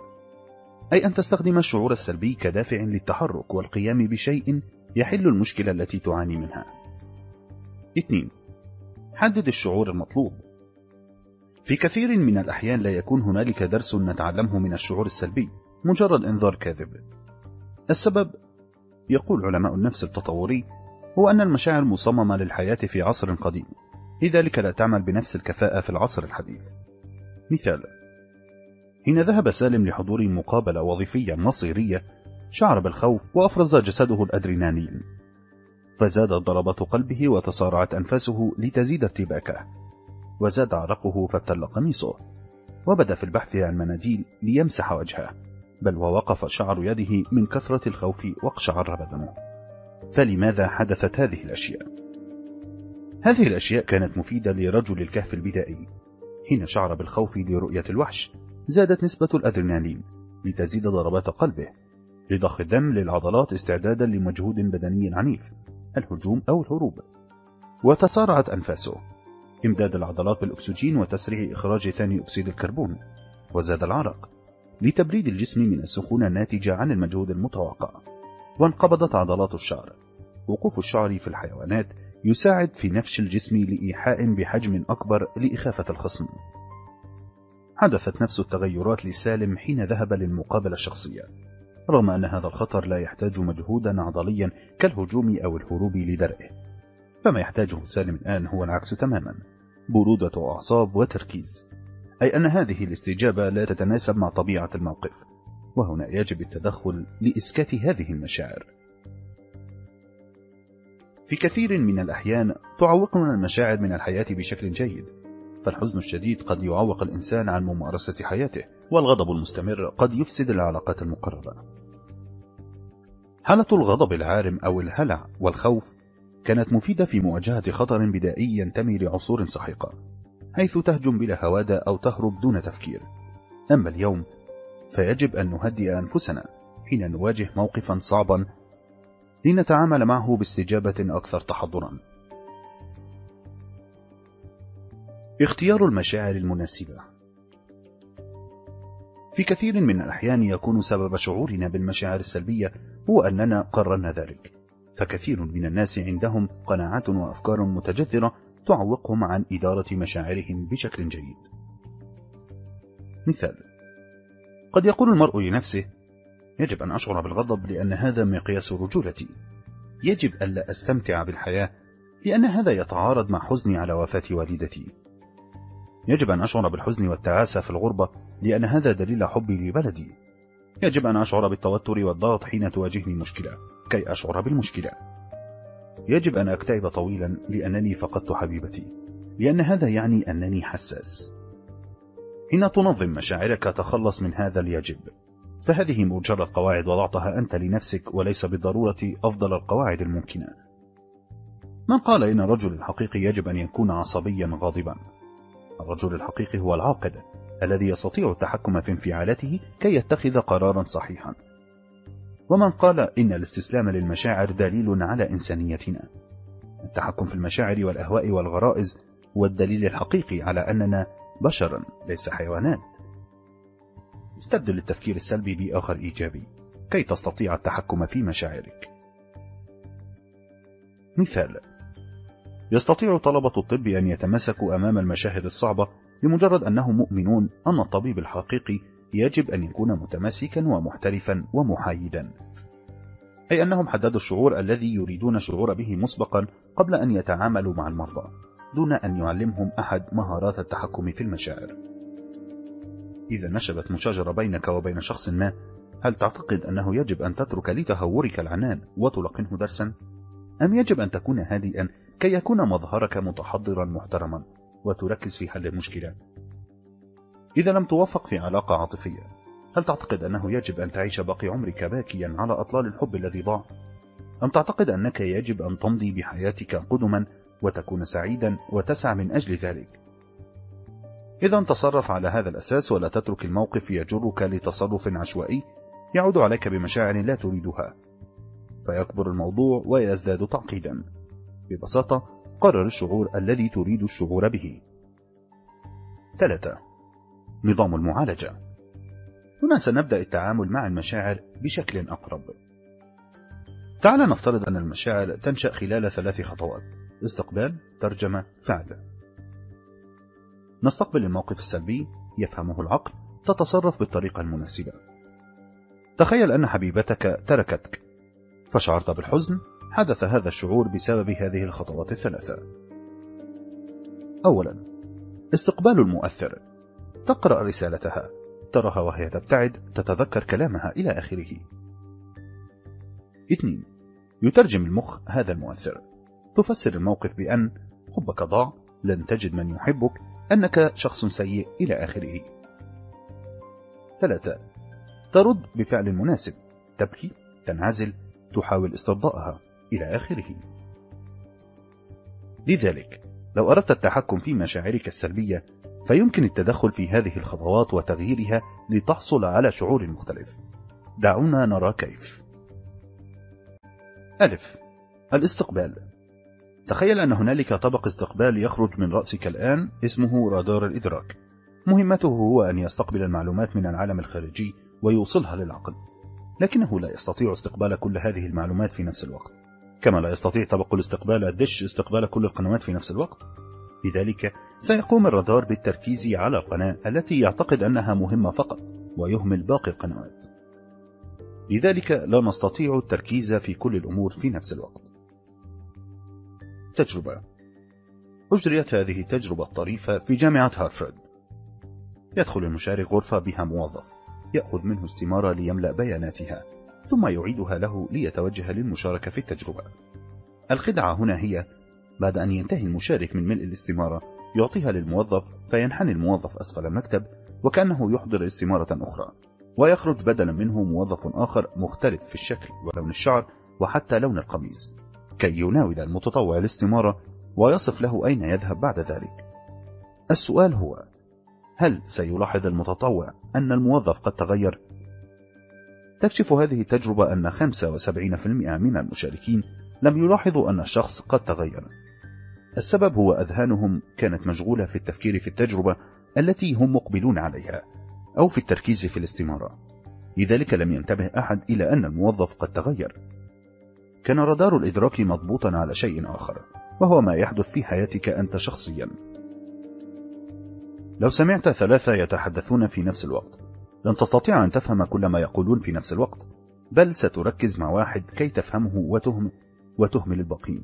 [SPEAKER 1] أي أن تستخدم الشعور السلبي كدافع للتحرك والقيام بشيء يحل المشكلة التي تعاني منها 2. حدد الشعور المطلوب في كثير من الأحيان لا يكون هنالك درس نتعلمه من الشعور السلبي مجرد انذار كاذب السبب يقول علماء النفس التطوري هو أن المشاعر مصممة للحياة في عصر قديم لذلك لا تعمل بنفس الكفاءة في العصر الحديث مثال حين ذهب سالم لحضور مقابلة وظيفية مصيرية شعر بالخوف وأفرز جسده الأدرينالين فزادت ضربات قلبه وتصارعت أنفاسه لتزيد ارتباكه وزاد عرقه فابتل قميصه وبدأ في البحث عن مناديل ليمسح وجهه بل ووقف شعر يده من كثرة الخوف واقشعر بدنه فلماذا حدثت هذه الأشياء؟ هذه الأشياء كانت مفيدة لرجل الكهف البدائي حين شعر بالخوف لرؤية الوحش زادت نسبة الأدرينالين لتزيد ضربات قلبه لضخ الدم للعضلات استعدادا لمجهود بدني عنيف الهجوم أو الهروب وتسارعت أنفاسه إمداد العضلات بالأكسجين وتسريع إخراج ثاني أكسيد الكربون وزاد العرق لتبريد الجسم من السخونة الناتجة عن المجهود المتوقع وانقبضت عضلات الشعر وقوف الشعر في الحيوانات يساعد في نفش الجسم لإيحاء بحجم أكبر لإخافة الخصم حدثت نفس التغيرات لسالم حين ذهب للمقابلة الشخصية رغم أن هذا الخطر لا يحتاج مجهودا عضليا كالهجوم أو الهروب لدرئه فما يحتاجه سالم الآن هو العكس تماما برودة أعصاب وتركيز أي أن هذه الاستجابة لا تتناسب مع طبيعة الموقف وهنا يجب التدخل لإسكات هذه المشاعر في كثير من الأحيان تعوقنا المشاعر من الحياة بشكل جيد فالحزن الشديد قد يعوق الإنسان عن ممارسة حياته والغضب المستمر قد يفسد العلاقات المقربة حالة الغضب العارم أو الهلع والخوف كانت مفيدة في مواجهة خطر بدائي ينتمي لعصور سحيقة حيث تهجم بلا هوادة أو تهرب دون تفكير أما اليوم فيجب أن نهدئ أنفسنا حين نواجه موقفا صعبا لنتعامل معه باستجابة أكثر تحضرا اختيار المشاعر المناسبة في كثير من الأحيان يكون سبب شعورنا بالمشاعر السلبية هو أننا قررنا ذلك فكثير من الناس عندهم قناعات وأفكار متجذرة تعوقهم عن إدارة مشاعرهم بشكل جيد مثال قد يقول المرء لنفسه يجب أن أشعر بالغضب لأن هذا مقياس رجولتي يجب ألا أستمتع بالحياة لأن هذا يتعارض مع حزني على وفاة والدتي يجب أن أشعر بالحزن والتعاسة في الغربة لأن هذا دليل حبي لبلدي يجب أن أشعر بالتوتر والضغط حين تواجهني مشكلة كي أشعر بالمشكلة يجب أن أكتئب طويلا لأنني فقدت حبيبتي لأن هذا يعني أنني حساس حين تنظم مشاعرك تخلص من هذا اليجب فهذه مجرد قواعد وضعتها أنت لنفسك وليس بالضرورة أفضل القواعد الممكنة من قال إن الرجل الحقيقي يجب أن يكون عصبيا غاضبا الرجل الحقيقي هو العاقل الذي يستطيع التحكم في انفعالاته كي يتخذ قرارا صحيحا ومن قال إن الاستسلام للمشاعر دليل على إنسانيتنا التحكم في المشاعر والأهواء والغرائز هو الدليل الحقيقي على أننا بشرا ليس حيوانات استبدل التفكير السلبي بآخر إيجابي كي تستطيع التحكم في مشاعرك مثال يستطيع طلبة الطب أن يتمسكوا أمام المشاهد الصعبة لمجرد أنهم مؤمنون أن الطبيب الحقيقي يجب أن يكون متماسكا ومحترفا ومحايدا أي أنهم حددوا الشعور الذي يريدون الشعور به مسبقا قبل أن يتعاملوا مع المرضى دون أن يعلمهم أحد مهارات التحكم في المشاعر إذا نشبت مشاجرة بينك وبين شخص ما هل تعتقد أنه يجب أن تترك لتهورك العنان وتلقنه درسا؟ أم يجب أن تكون هادئا كي يكون مظهرك متحضرا محترما وتركز في حل المشكلة إذا لم توفق في علاقة عاطفية هل تعتقد أنه يجب أن تعيش باقي عمرك باكيا على أطلال الحب الذي ضاع؟ أم تعتقد أنك يجب أن تمضي بحياتك قدما وتكون سعيدا وتسعى من أجل ذلك؟ إذا تصرف على هذا الأساس ولا تترك الموقف يجرك لتصرف عشوائي يعود عليك بمشاعر لا تريدها فيكبر الموضوع ويزداد تعقيدا ببساطة قرر الشعور الذي تريد الشعور به 3 نظام المعالجة هنا سنبدأ التعامل مع المشاعر بشكل أقرب تعال نفترض أن المشاعر تنشأ خلال ثلاث خطوات استقبال، ترجمة، فعل نستقبل الموقف السلبي يفهمه العقل تتصرف بالطريقة المناسبة تخيل أن حبيبتك تركتك فشعرت بالحزن حدث هذا الشعور بسبب هذه الخطوات الثلاثة أولا استقبال المؤثر تقرأ رسالتها تراها وهي تبتعد تتذكر كلامها إلى آخره 2. يترجم المخ هذا المؤثر تفسر الموقف بأن حبك ضاع لن تجد من يحبك أنك شخص سيء إلى آخره 3. ترد بفعل مناسب تبكي تنعزل تحاول استرضاءها إلى آخره لذلك لو أردت التحكم في مشاعرك السلبية فيمكن التدخل في هذه الخطوات وتغييرها لتحصل على شعور مختلف دعونا نرى كيف ألف الاستقبال تخيل أن هنالك طبق استقبال يخرج من رأسك الآن اسمه رادار الإدراك مهمته هو أن يستقبل المعلومات من العالم الخارجي ويوصلها للعقل لكنه لا يستطيع استقبال كل هذه المعلومات في نفس الوقت كما لا يستطيع طبق الاستقبال الدش استقبال كل القنوات في نفس الوقت لذلك سيقوم الرادار بالتركيز على القناة التي يعتقد أنها مهمة فقط ويهمل باقي القنوات لذلك لا نستطيع التركيز في كل الأمور في نفس الوقت تجربة أجريت هذه التجربة الطريفة في جامعة هارفرد يدخل المشارك غرفة بها موظف يأخذ منه استمارة ليملأ بياناتها ثم يعيدها له ليتوجه للمشاركة في التجربة الخدعة هنا هي بعد أن ينتهي المشارك من ملء الاستمارة يعطيها للموظف فينحني الموظف أسفل المكتب وكأنه يحضر استمارة أخرى ويخرج بدلا منه موظف آخر مختلف في الشكل ولون الشعر وحتى لون القميص كي يناول المتطوع الاستمارة ويصف له أين يذهب بعد ذلك السؤال هو هل سيلاحظ المتطوع أن الموظف قد تغير؟ تكشف هذه التجربة أن 75% من المشاركين لم يلاحظوا أن الشخص قد تغير السبب هو أذهانهم كانت مشغولة في التفكير في التجربة التي هم مقبلون عليها أو في التركيز في الاستمارة لذلك لم ينتبه أحد إلى أن الموظف قد تغير كان رادار الإدراك مضبوطا على شيء آخر وهو ما يحدث في حياتك أنت شخصيا لو سمعت ثلاثة يتحدثون في نفس الوقت لن تستطيع أن تفهم كل ما يقولون في نفس الوقت بل ستركز مع واحد كي تفهمه وتهم وتهمل الباقين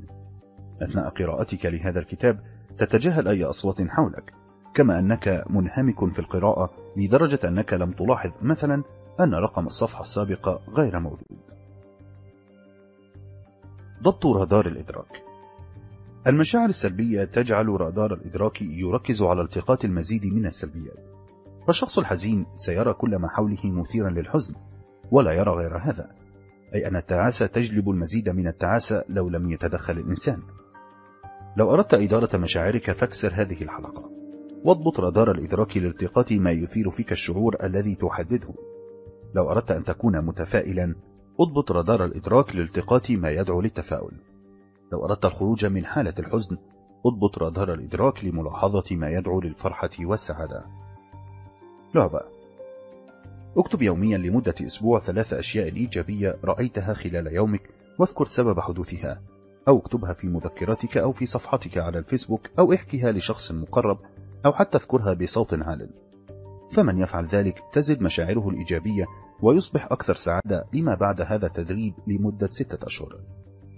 [SPEAKER 1] أثناء قراءتك لهذا الكتاب تتجاهل أي أصوات حولك كما أنك منهمك في القراءة لدرجة أنك لم تلاحظ مثلا أن رقم الصفحة السابقة غير موجود ضبط رادار الإدراك المشاعر السلبية تجعل رادار الإدراك يركز على التقاط المزيد من السلبيات فالشخص الحزين سيرى كل ما حوله مثيرا للحزن ولا يرى غير هذا أي أن التعاسة تجلب المزيد من التعاسة لو لم يتدخل الإنسان لو أردت إدارة مشاعرك فاكسر هذه الحلقة واضبط رادار الإدراك لالتقاط ما يثير فيك الشعور الذي تحدده لو أردت أن تكون متفائلا اضبط رادار الإدراك لالتقاط ما يدعو للتفاؤل لو أردت الخروج من حالة الحزن اضبط رادار الإدراك لملاحظة ما يدعو للفرحة والسعادة لعبة اكتب يوميا لمدة أسبوع ثلاث أشياء إيجابية رأيتها خلال يومك واذكر سبب حدوثها أو اكتبها في مذكراتك أو في صفحتك على الفيسبوك أو احكيها لشخص مقرب أو حتى اذكرها بصوت عال فمن يفعل ذلك تزد مشاعره الإيجابية ويصبح أكثر سعادة لما بعد هذا التدريب لمدة ستة أشهر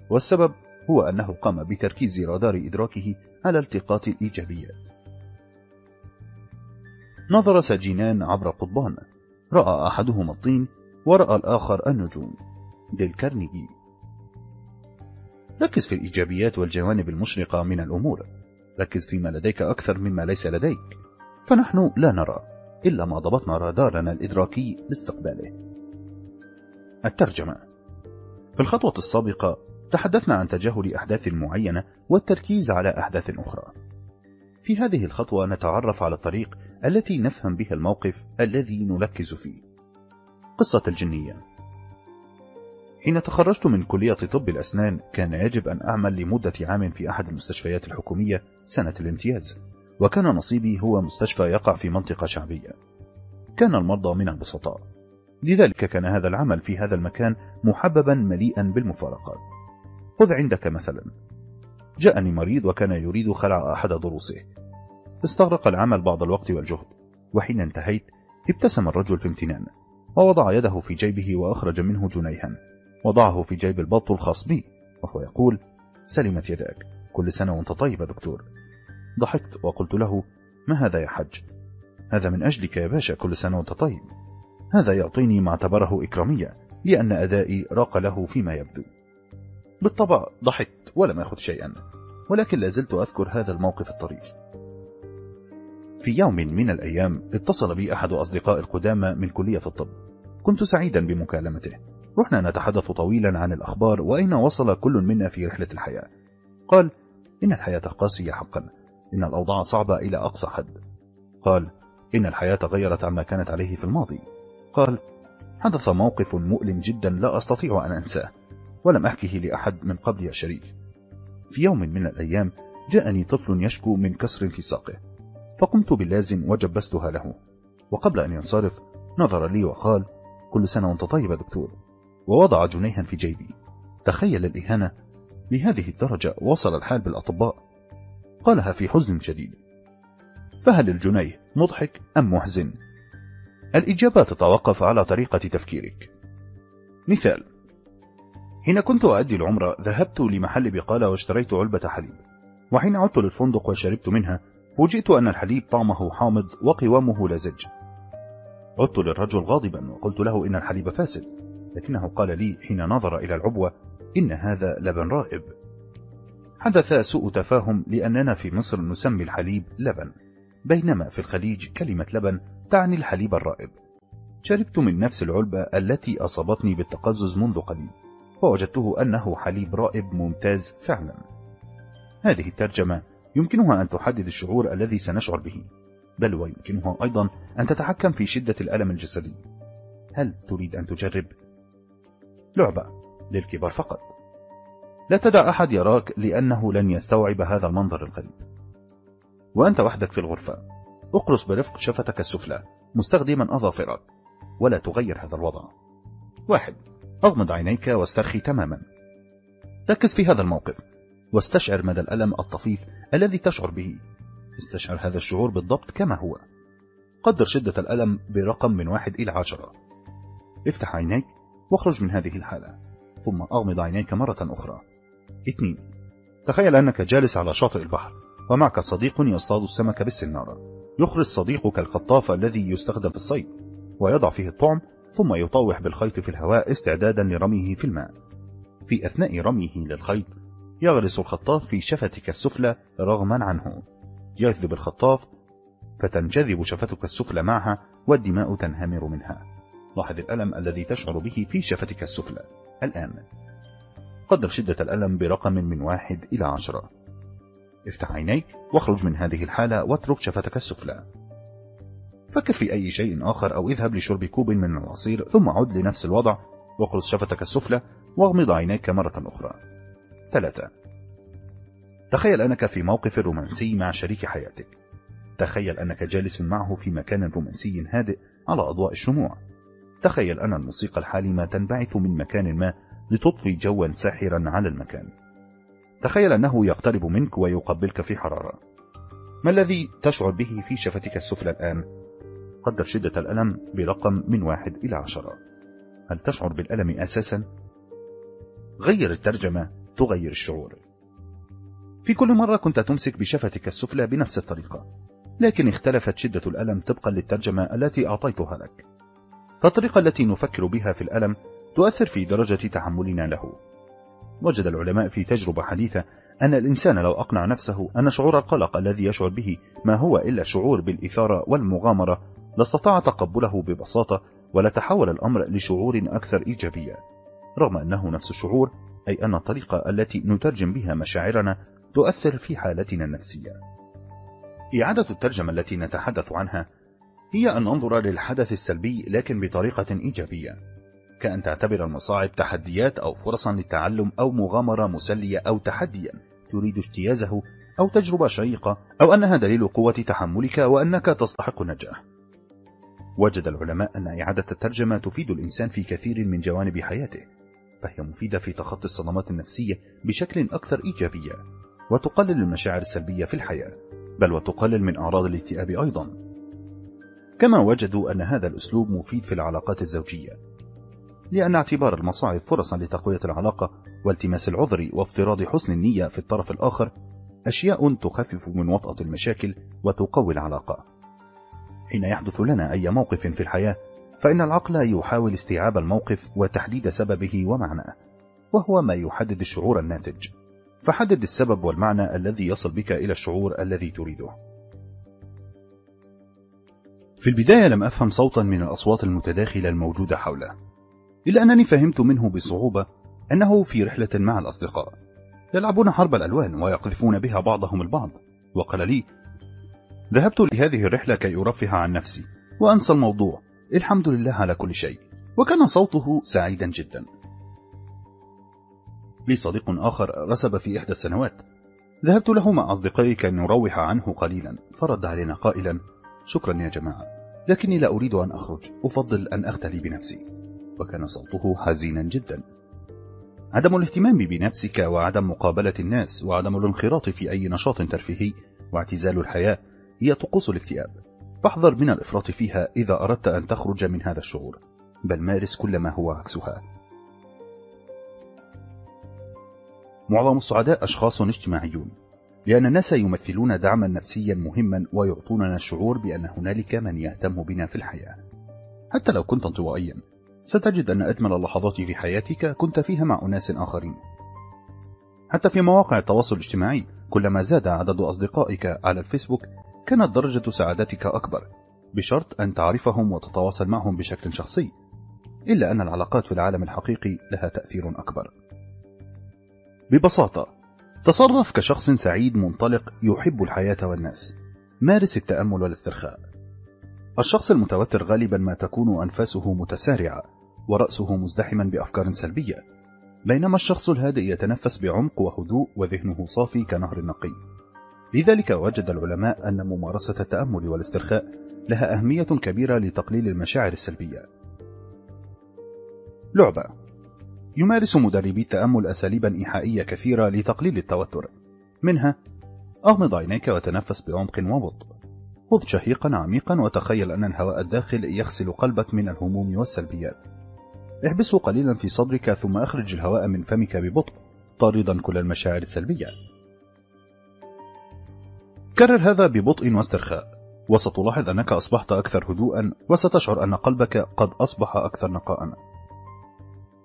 [SPEAKER 1] والسبب هو أنه قام بتركيز رادار إدراكه على التقاط الإيجابيات نظر سجينان عبر قضبان رأى أحدهما الطين ورأى الآخر النجوم ديل كارنيجي ركز في الإيجابيات والجوانب المشرقة من الأمور ركز فيما لديك أكثر مما ليس لديك فنحن لا نرى إلا ما ضبطنا رادارنا الإدراكي لاستقباله الترجمة في الخطوة السابقة تحدثنا عن تجاهل أحداث معينة والتركيز على أحداث أخرى في هذه الخطوة نتعرف على الطريق التي نفهم بها الموقف الذي نركز فيه قصة الجنية حين تخرجت من كلية طب الأسنان كان يجب أن أعمل لمدة عام في أحد المستشفيات الحكومية سنة الامتياز وكان نصيبي هو مستشفى يقع في منطقة شعبية كان المرضى من البسطاء لذلك كان هذا العمل في هذا المكان محببا مليئا بالمفارقات خذ عندك مثلا جاءني مريض وكان يريد خلع أحد ضروسه استغرق العمل بعض الوقت والجهد وحين انتهيت ابتسم الرجل في امتنان ووضع يده في جيبه وأخرج منه جنيها وضعه في جيب البط الخاص بي وهو يقول سلمت يداك كل سنة وانت طيب يا دكتور ضحكت وقلت له ما هذا يا حج هذا من أجلك يا باشا كل سنة وانت طيب هذا يعطيني ما اعتبره إكرامية لأن أدائي راق له فيما يبدو بالطبع ضحكت ولم أخذ شيئا ولكن لازلت أذكر هذا الموقف الطريف في يوم من الأيام اتصل بي أحد أصدقاء القدامى من كلية الطب كنت سعيدا بمكالمته رحنا نتحدث طويلا عن الأخبار وأين وصل كل منا في رحلة الحياة قال إن الحياة قاسية حقا إن الأوضاع صعبة إلى أقصى حد قال إن الحياة تغيرت عما كانت عليه في الماضي قال حدث موقف مؤلم جدا لا أستطيع أن أنساه ولم أحكه لأحد من قبل يا شريف في يوم من الأيام جاءني طفل يشكو من كسر في ساقه فقمت باللازم وجبستها له وقبل أن ينصرف نظر لي وقال كل سنة وانت طيب يا دكتور ووضع جنيها في جيبي تخيل الإهانة لهذه الدرجة وصل الحال بالأطباء قالها في حزن شديد فهل الجنيه مضحك أم محزن؟ الإجابة تتوقف على طريقة تفكيرك مثال حين كنت أؤدي العمرة ذهبت لمحل بقالة واشتريت علبة حليب وحين عدت للفندق وشربت منها فوجئت أن الحليب طعمه حامض وقوامه لزج عدت للرجل غاضبا وقلت له إن الحليب فاسد لكنه قال لي حين نظر إلى العبوة إن هذا لبن رائب حدث سوء تفاهم لأننا في مصر نسمي الحليب لبن بينما في الخليج كلمة لبن تعني الحليب الرائب شربت من نفس العلبة التي أصابتني بالتقزز منذ قليل فوجدته أنه حليب رائب ممتاز فعلا هذه الترجمة يمكنها أن تحدد الشعور الذي سنشعر به بل ويمكنها أيضا أن تتحكم في شدة الألم الجسدي هل تريد أن تجرب لعبة للكبار فقط لا تدع أحد يراك لأنه لن يستوعب هذا المنظر الغريب وأنت وحدك في الغرفة اقرص برفق شفتك السفلى مستخدما أظافرك ولا تغير هذا الوضع واحد أغمض عينيك واسترخي تماما ركز في هذا الموقف واستشعر مدى الألم الطفيف الذي تشعر به استشعر هذا الشعور بالضبط كما هو قدر شدة الألم برقم من واحد إلى عشرة افتح عينيك واخرج من هذه الحالة ثم أغمض عينيك مرة أخرى اثنين تخيل أنك جالس على شاطئ البحر ومعك صديق يصطاد السمك بالسنارة يخرج صديقك الخطاف الذي يستخدم في الصيد ويضع فيه الطعم ثم يطوح بالخيط في الهواء استعدادا لرميه في الماء في أثناء رميه للخيط يغرس الخطاف في شفتك السفلى رغما عنه يجذب الخطاف فتنجذب شفتك السفلى معها والدماء تنهمر منها لاحظ الألم الذي تشعر به في شفتك السفلى الآن قدر شدة الألم برقم من واحد إلى عشرة افتح عينيك واخرج من هذه الحالة واترك شفتك السفلى فكر في أي شيء آخر أو اذهب لشرب كوب من العصير ثم عد لنفس الوضع واخرج شفتك السفلى واغمض عينيك مرة أخرى ثلاثة تخيل أنك في موقف رومانسي مع شريك حياتك تخيل أنك جالس معه في مكان رومانسي هادئ على أضواء الشموع تخيل أن الموسيقى الحالمة تنبعث من مكان ما لتطفي جوا ساحرا على المكان تخيل أنه يقترب منك ويقبلك في حرارة ما الذي تشعر به في شفتك السفلى الآن؟ قدر شدة الألم برقم من واحد إلى عشرة هل تشعر بالألم أساسا؟ غير الترجمة تغير الشعور في كل مرة كنت تمسك بشفتك السفلى بنفس الطريقة لكن اختلفت شدة الألم طبقا للترجمة التي أعطيتها لك فالطريقة التي نفكر بها في الألم تؤثر في درجة تحملنا له وجد العلماء في تجربة حديثة أن الإنسان لو أقنع نفسه أن شعور القلق الذي يشعر به ما هو إلا شعور بالإثارة والمغامرة لاستطاع تقبله ببساطة ولتحول الأمر لشعور أكثر إيجابية رغم أنه نفس الشعور أي أن الطريقة التي نترجم بها مشاعرنا تؤثر في حالتنا النفسية إعادة الترجمة التي نتحدث عنها هي أن ننظر للحدث السلبي لكن بطريقة إيجابية كأن تعتبر المصاعب تحديات أو فرصا للتعلم أو مغامرة مسلية أو تحديا تريد اجتيازه أو تجربة شيقة أو أنها دليل قوة تحملك وأنك تستحق النجاح وجد العلماء أن إعادة الترجمة تفيد الإنسان في كثير من جوانب حياته فهي مفيدة في تخطي الصدمات النفسية بشكل أكثر إيجابية وتقلل المشاعر السلبية في الحياة بل وتقلل من أعراض الاكتئاب أيضا كما وجدوا أن هذا الأسلوب مفيد في العلاقات الزوجية لأن اعتبار المصاعب فرصا لتقوية العلاقة والتماس العذر وافتراض حسن النية في الطرف الآخر أشياء تخفف من وطأة المشاكل وتقوي العلاقة حين يحدث لنا أي موقف في الحياة فإن العقل يحاول استيعاب الموقف وتحديد سببه ومعناه وهو ما يحدد الشعور الناتج فحدد السبب والمعنى الذي يصل بك إلى الشعور الذي تريده في البداية لم أفهم صوتا من الأصوات المتداخلة الموجودة حوله إلا أنني فهمت منه بصعوبة أنه في رحلة مع الأصدقاء يلعبون حرب الألوان ويقذفون بها بعضهم البعض وقال لي ذهبت لهذه الرحلة كي أرفه عن نفسي وأنسى الموضوع الحمد لله على كل شيء وكان صوته سعيدا جدا لي صديق آخر رسب في إحدى السنوات ذهبت له مع أصدقائي كي نروح عنه قليلا فرد علينا قائلا شكرا يا جماعة لكني لا أريد أن أخرج أفضل أن أختلي بنفسي وكان صوته حزينا جدا عدم الاهتمام بنفسك وعدم مقابلة الناس وعدم الانخراط في أي نشاط ترفيهي واعتزال الحياة هي طقوس الاكتئاب فاحذر من الإفراط فيها إذا أردت أن تخرج من هذا الشعور بل مارس كل ما هو عكسها معظم السعداء أشخاص اجتماعيون لأن الناس يمثلون دعما نفسيا مهما ويعطوننا الشعور بأن هنالك من يهتم بنا في الحياة حتى لو كنت انطوائيا ستجد أن أجمل اللحظات في حياتك كنت فيها مع أناس آخرين حتى في مواقع التواصل الاجتماعي كلما زاد عدد أصدقائك على الفيسبوك كانت درجة سعادتك أكبر بشرط أن تعرفهم وتتواصل معهم بشكل شخصي إلا أن العلاقات في العالم الحقيقي لها تأثير أكبر ببساطة تصرف كشخص سعيد منطلق يحب الحياة والناس مارس التأمل والاسترخاء الشخص المتوتر غالبا ما تكون أنفاسه متسارعة ورأسه مزدحما بأفكار سلبية بينما الشخص الهادئ يتنفس بعمق وهدوء وذهنه صافي كنهر نقي لذلك وجد العلماء أن ممارسة التأمل والاسترخاء لها أهمية كبيرة لتقليل المشاعر السلبية لعبة يمارس مدربي التأمل أساليب إيحائية كثيرة لتقليل التوتر منها أغمض عينيك وتنفس بعمق وبطء خذ شهيقا عميقا وتخيل أن الهواء الداخل يغسل قلبك من الهموم والسلبيات احبسه قليلا في صدرك ثم أخرج الهواء من فمك ببطء طاردا كل المشاعر السلبية كرر هذا ببطء واسترخاء وستلاحظ أنك أصبحت أكثر هدوءا وستشعر أن قلبك قد أصبح أكثر نقاءً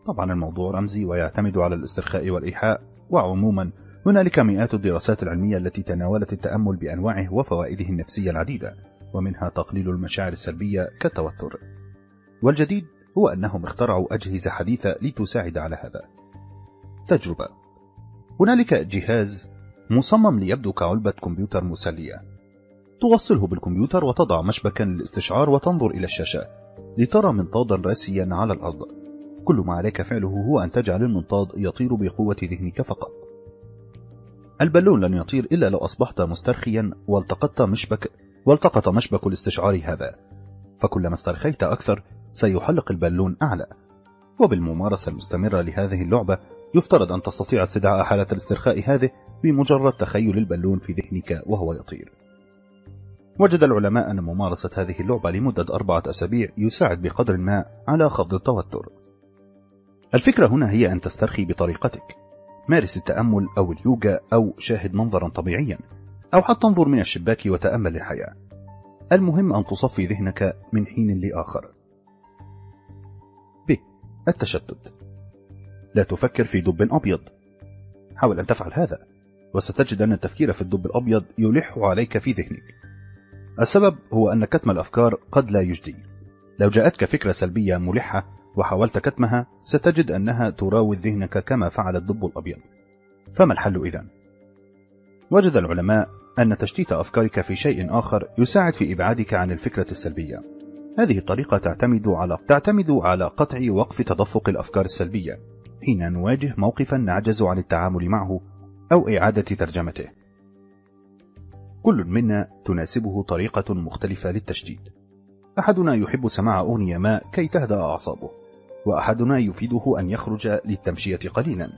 [SPEAKER 1] طبعا الموضوع رمزي ويعتمد على الاسترخاء والإيحاء وعموما هنالك مئات الدراسات العلمية التي تناولت التأمل بأنواعه وفوائده النفسية العديدة ومنها تقليل المشاعر السلبية كالتوتر والجديد هو أنهم اخترعوا أجهزة حديثة لتساعد على هذا تجربة هنالك جهاز مصمم ليبدو كعلبة كمبيوتر مسلية توصله بالكمبيوتر وتضع مشبكا للاستشعار وتنظر إلى الشاشة لترى منطادا راسيا على الأرض كل ما عليك فعله هو أن تجعل المنطاد يطير بقوة ذهنك فقط البالون لن يطير إلا لو أصبحت مسترخيا والتقطت مشبك والتقط مشبك الاستشعار هذا فكلما استرخيت أكثر سيحلق البالون أعلى وبالممارسة المستمرة لهذه اللعبة يفترض أن تستطيع استدعاء حالة الاسترخاء هذه بمجرد تخيل البالون في ذهنك وهو يطير وجد العلماء أن ممارسة هذه اللعبة لمدة أربعة أسابيع يساعد بقدر ما على خفض التوتر الفكرة هنا هي أن تسترخي بطريقتك مارس التأمل أو اليوجا أو شاهد منظرا طبيعيا أو حتى انظر من الشباك وتأمل الحياة المهم أن تصفي ذهنك من حين لآخر ب التشتت لا تفكر في دب أبيض حاول أن تفعل هذا وستجد أن التفكير في الدب الأبيض يلح عليك في ذهنك السبب هو أن كتم الأفكار قد لا يجدي لو جاءتك فكرة سلبية ملحة وحاولت كتمها ستجد أنها تراود ذهنك كما فعل الدب الأبيض فما الحل إذا؟ وجد العلماء أن تشتيت أفكارك في شيء آخر يساعد في إبعادك عن الفكرة السلبية هذه الطريقة تعتمد على تعتمد على قطع وقف تدفق الأفكار السلبية حين نواجه موقفا نعجز عن التعامل معه أو إعادة ترجمته كل منا تناسبه طريقة مختلفة للتشديد أحدنا يحب سماع أغنية ما كي تهدأ أعصابه وأحدنا يفيده أن يخرج للتمشية قليلا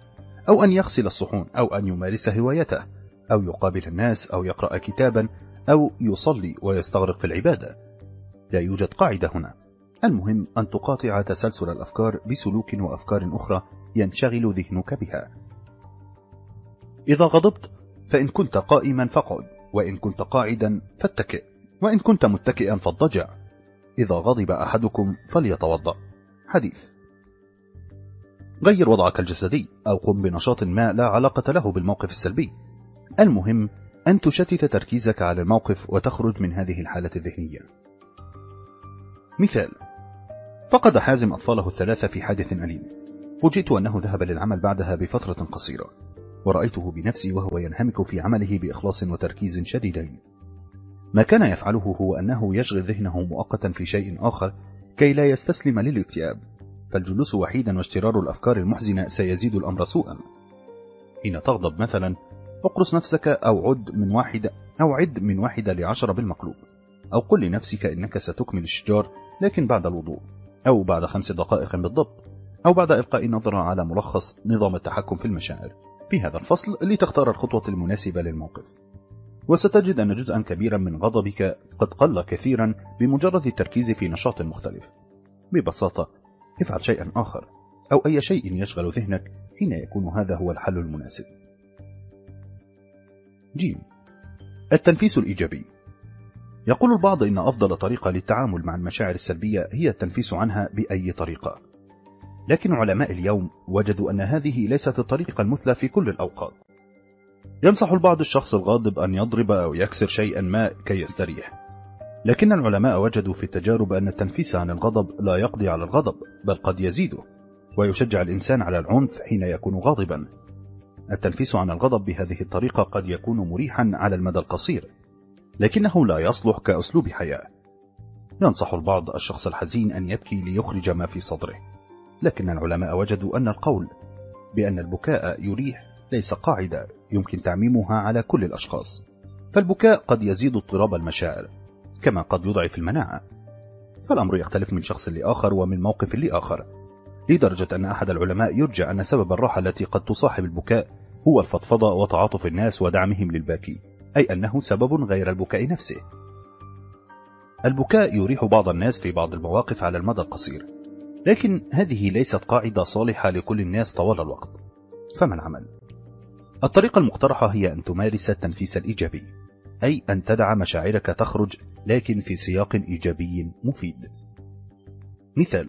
[SPEAKER 1] أو أن يغسل الصحون أو أن يمارس هوايته أو يقابل الناس أو يقرأ كتابا أو يصلي ويستغرق في العبادة لا يوجد قاعدة هنا المهم أن تقاطع تسلسل الأفكار بسلوك وأفكار أخرى ينشغل ذهنك بها إذا غضبت فإن كنت قائما فقعد وإن كنت قاعدا فاتكئ وإن كنت متكئا فاضطجع إذا غضب أحدكم فليتوضأ حديث غير وضعك الجسدي أو قم بنشاط ما لا علاقة له بالموقف السلبي المهم أن تشتت تركيزك على الموقف وتخرج من هذه الحالة الذهنية مثال فقد حازم أطفاله الثلاثة في حادث أليم فوجئت أنه ذهب للعمل بعدها بفترة قصيرة ورأيته بنفسي وهو ينهمك في عمله بإخلاص وتركيز شديدين ما كان يفعله هو أنه يشغل ذهنه مؤقتا في شيء آخر كي لا يستسلم للاكتئاب فالجلوس وحيدا واشترار الأفكار المحزنة سيزيد الأمر سوءا حين تغضب مثلا اقرص نفسك أو عد من واحدة أو عد من واحدة لعشرة بالمقلوب أو قل لنفسك إنك ستكمل الشجار لكن بعد الوضوء أو بعد خمس دقائق بالضبط أو بعد إلقاء نظرة على ملخص نظام التحكم في المشاعر في هذا الفصل لتختار الخطوة المناسبة للموقف وستجد أن جزءا كبيرا من غضبك قد قل كثيرا بمجرد التركيز في نشاط مختلف ببساطة افعل شيئا آخر أو أي شيء يشغل ذهنك حين يكون هذا هو الحل المناسب جيم التنفيس الإيجابي يقول البعض إن أفضل طريقة للتعامل مع المشاعر السلبية هي التنفيس عنها بأي طريقة لكن علماء اليوم وجدوا أن هذه ليست الطريقة المثلى في كل الأوقات ينصح البعض الشخص الغاضب أن يضرب أو يكسر شيئا ما كي يستريح لكن العلماء وجدوا في التجارب أن التنفيس عن الغضب لا يقضي على الغضب بل قد يزيده ويشجع الإنسان على العنف حين يكون غاضبا التنفيس عن الغضب بهذه الطريقة قد يكون مريحا على المدى القصير لكنه لا يصلح كأسلوب حياة ينصح البعض الشخص الحزين أن يبكي ليخرج ما في صدره لكن العلماء وجدوا أن القول بأن البكاء يريح ليس قاعدة يمكن تعميمها على كل الأشخاص فالبكاء قد يزيد اضطراب المشاعر كما قد يضعف المناعة فالأمر يختلف من شخص لآخر ومن موقف لآخر لدرجة أن أحد العلماء يرجع أن سبب الراحة التي قد تصاحب البكاء هو الفضفضة وتعاطف الناس ودعمهم للباكي أي أنه سبب غير البكاء نفسه البكاء يريح بعض الناس في بعض المواقف على المدى القصير لكن هذه ليست قاعدة صالحة لكل الناس طوال الوقت فما العمل؟ الطريقة المقترحة هي أن تمارس التنفيس الإيجابي أي أن تدع مشاعرك تخرج لكن في سياق إيجابي مفيد مثال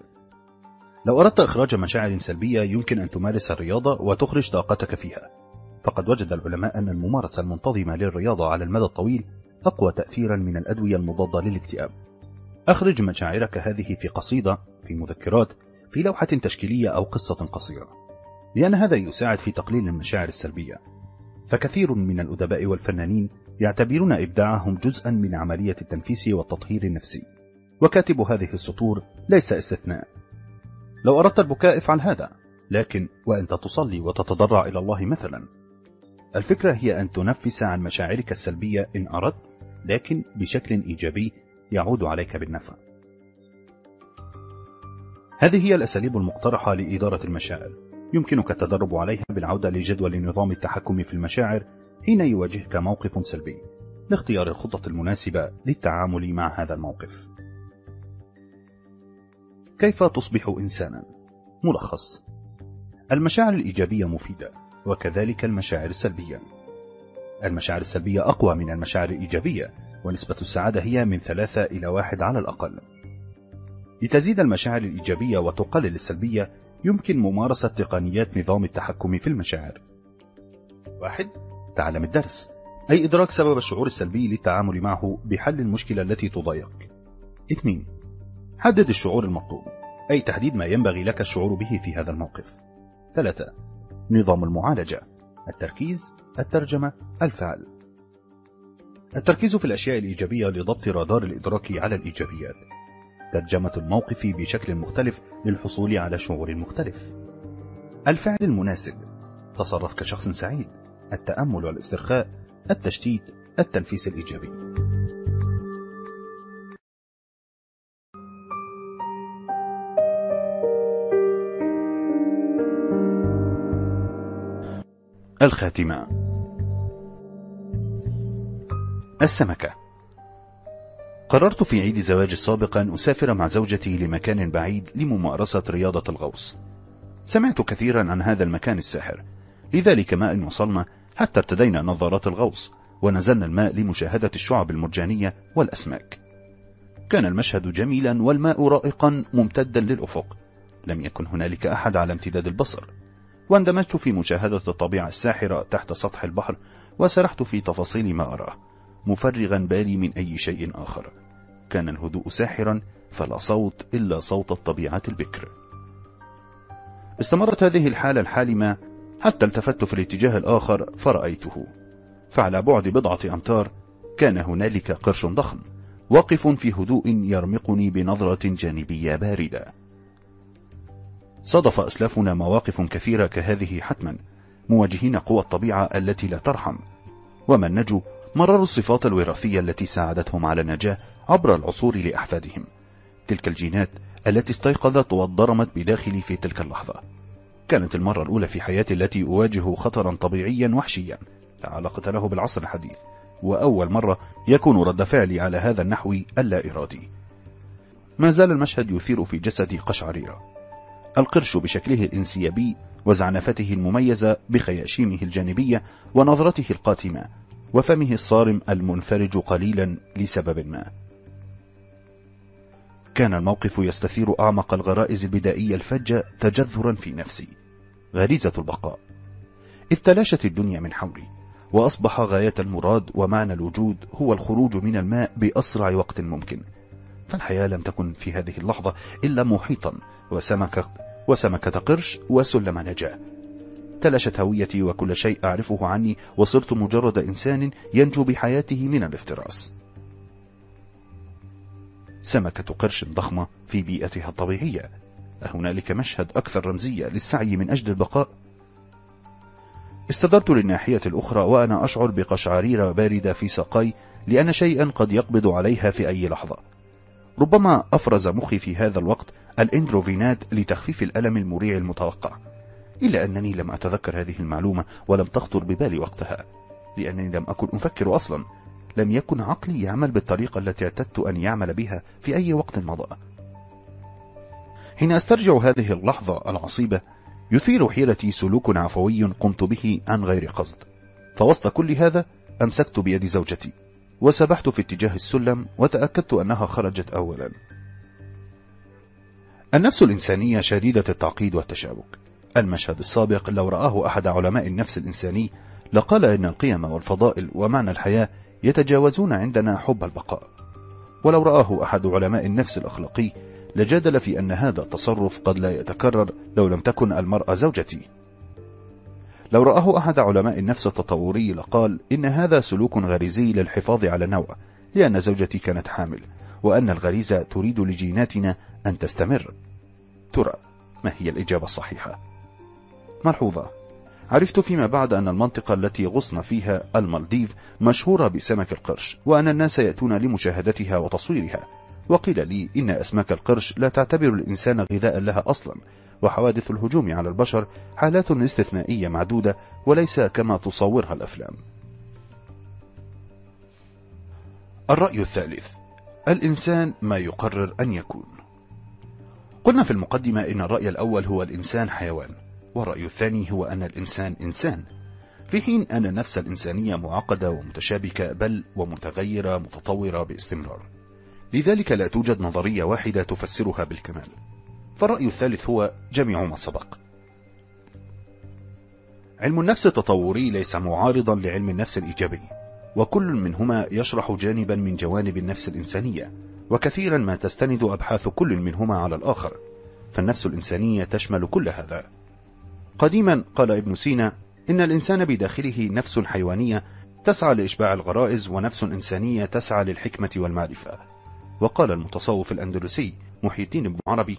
[SPEAKER 1] لو أردت إخراج مشاعر سلبية يمكن أن تمارس الرياضة وتخرج طاقتك فيها فقد وجد العلماء أن الممارسة المنتظمة للرياضة على المدى الطويل أقوى تأثيرا من الأدوية المضادة للاكتئاب أخرج مشاعرك هذه في قصيدة في مذكرات في لوحة تشكيلية أو قصة قصيرة لأن هذا يساعد في تقليل المشاعر السلبية فكثير من الأدباء والفنانين يعتبرون إبداعهم جزءا من عملية التنفيس والتطهير النفسي وكاتب هذه السطور ليس استثناء لو أردت البكاء افعل هذا لكن وأنت تصلي وتتضرع إلى الله مثلا الفكرة هي أن تنفس عن مشاعرك السلبية إن أردت لكن بشكل إيجابي يعود عليك بالنفع هذه هي الأساليب المقترحة لإدارة المشاعر يمكنك التدرب عليها بالعودة لجدول نظام التحكم في المشاعر حين يواجهك موقف سلبي لاختيار الخطط المناسبة للتعامل مع هذا الموقف كيف تصبح إنسانا؟ ملخص المشاعر الإيجابية مفيدة وكذلك المشاعر السلبية المشاعر السلبية أقوى من المشاعر الإيجابية ونسبة السعادة هي من ثلاثة إلى واحد على الأقل لتزيد المشاعر الإيجابية وتقلل السلبية يمكن ممارسة تقنيات نظام التحكم في المشاعر واحد تعلم الدرس أي إدراك سبب الشعور السلبي للتعامل معه بحل المشكلة التي تضايقك 2 حدد الشعور المطلوب أي تحديد ما ينبغي لك الشعور به في هذا الموقف 3 نظام المعالجة التركيز الترجمة الفعل التركيز في الأشياء الإيجابية لضبط رادار الإدراك على الإيجابيات ترجمة الموقف بشكل مختلف للحصول على شعور مختلف الفعل المناسب تصرف كشخص سعيد التأمل والاسترخاء التشتيت التنفيس الإيجابي الخاتمة السمكة قررت في عيد زواجي السابق أن أسافر مع زوجتي لمكان بعيد لممارسة رياضة الغوص سمعت كثيرا عن هذا المكان الساحر لذلك ما إن وصلنا حتى ارتدينا نظارات الغوص ونزلنا الماء لمشاهدة الشعب المرجانية والأسماك كان المشهد جميلا والماء رائقا ممتدا للأفق لم يكن هنالك أحد على امتداد البصر واندمجت في مشاهدة الطبيعة الساحرة تحت سطح البحر وسرحت في تفاصيل ما أراه مفرغا بالي من أي شيء آخر كان الهدوء ساحرا فلا صوت إلا صوت الطبيعة البكر استمرت هذه الحالة الحالمة حتى التفت في الاتجاه الآخر فرأيته فعلى بعد بضعة أمتار كان هنالك قرش ضخم واقف في هدوء يرمقني بنظرة جانبية باردة صادف أسلافنا مواقف كثيرة كهذه حتما مواجهين قوى الطبيعة التي لا ترحم ومن نجوا مرروا الصفات الوراثية التي ساعدتهم على النجاة عبر العصور لأحفادهم تلك الجينات التي استيقظت واتضرمت بداخلي في تلك اللحظة كانت المرة الأولى في حياتي التي أواجه خطرا طبيعيا وحشيا لا علاقة له بالعصر الحديث وأول مرة يكون رد فعلي على هذا النحو اللا إرادي ما زال المشهد يثير في جسدي قشعريرة القرش بشكله الانسيابي وزعنفته المميزة بخياشيمه الجانبية ونظرته القاتمة وفمه الصارم المنفرج قليلا لسبب ما كان الموقف يستثير أعمق الغرائز البدائية الفجة تجذرا في نفسي غريزة البقاء إذ تلاشت الدنيا من حولي وأصبح غاية المراد ومعنى الوجود هو الخروج من الماء بأسرع وقت ممكن فالحياة لم تكن في هذه اللحظة إلا محيطا وسمكة, وسمكة قرش وسلم نجاة تلاشت هويتي وكل شيء أعرفه عني وصرت مجرد إنسان ينجو بحياته من الافتراس سمكة قرش ضخمة في بيئتها الطبيعية أهنالك مشهد أكثر رمزية للسعي من أجل البقاء استدرت للناحية الأخرى وأنا أشعر بقشعريرة باردة في ساقي لأن شيئا قد يقبض عليها في أي لحظة ربما أفرز مخي في هذا الوقت الاندروفينات لتخفيف الألم المريع المتوقع إلا أنني لم أتذكر هذه المعلومة ولم تخطر ببالي وقتها لأنني لم أكن أفكر أصلا لم يكن عقلي يعمل بالطريقة التي اعتدت أن يعمل بها في أي وقت مضى حين أسترجع هذه اللحظة العصيبة يثير حيرتي سلوك عفوي قمت به عن غير قصد فوسط كل هذا أمسكت بيد زوجتي وسبحت في اتجاه السلم وتأكدت أنها خرجت أولا النفس الإنسانية شديدة التعقيد والتشابك المشهد السابق لو رآه أحد علماء النفس الإنساني لقال إن القيم والفضائل ومعنى الحياة يتجاوزون عندنا حب البقاء ولو رآه أحد علماء النفس الأخلاقي لجادل في أن هذا التصرف قد لا يتكرر لو لم تكن المرأة زوجتي لو رآه أحد علماء النفس التطوري لقال إن هذا سلوك غريزي للحفاظ على نوع لأن زوجتي كانت حامل وأن الغريزة تريد لجيناتنا أن تستمر ترى ما هي الإجابة الصحيحة؟ ملحوظة عرفت فيما بعد أن المنطقة التي غصن فيها المالديف مشهورة بسمك القرش وأن الناس يأتون لمشاهدتها وتصويرها وقيل لي إن أسماك القرش لا تعتبر الإنسان غذاء لها أصلا وحوادث الهجوم على البشر حالات استثنائية معدودة وليس كما تصورها الأفلام الرأي الثالث الإنسان ما يقرر أن يكون قلنا في المقدمة إن الرأي الأول هو الإنسان حيوان والرأي الثاني هو أن الإنسان إنسان في حين أن النفس الإنسانية معقدة ومتشابكة بل ومتغيرة متطورة باستمرار لذلك لا توجد نظرية واحدة تفسرها بالكمال فالرأي الثالث هو جميع ما سبق علم النفس التطوري ليس معارضا لعلم النفس الإيجابي وكل منهما يشرح جانبا من جوانب النفس الإنسانية وكثيرا ما تستند أبحاث كل منهما على الآخر فالنفس الإنسانية تشمل كل هذا قديما قال ابن سينا إن الإنسان بداخله نفس حيوانية تسعى لإشباع الغرائز ونفس إنسانية تسعى للحكمة والمعرفة وقال المتصوف الأندلسي محيطين بن عربي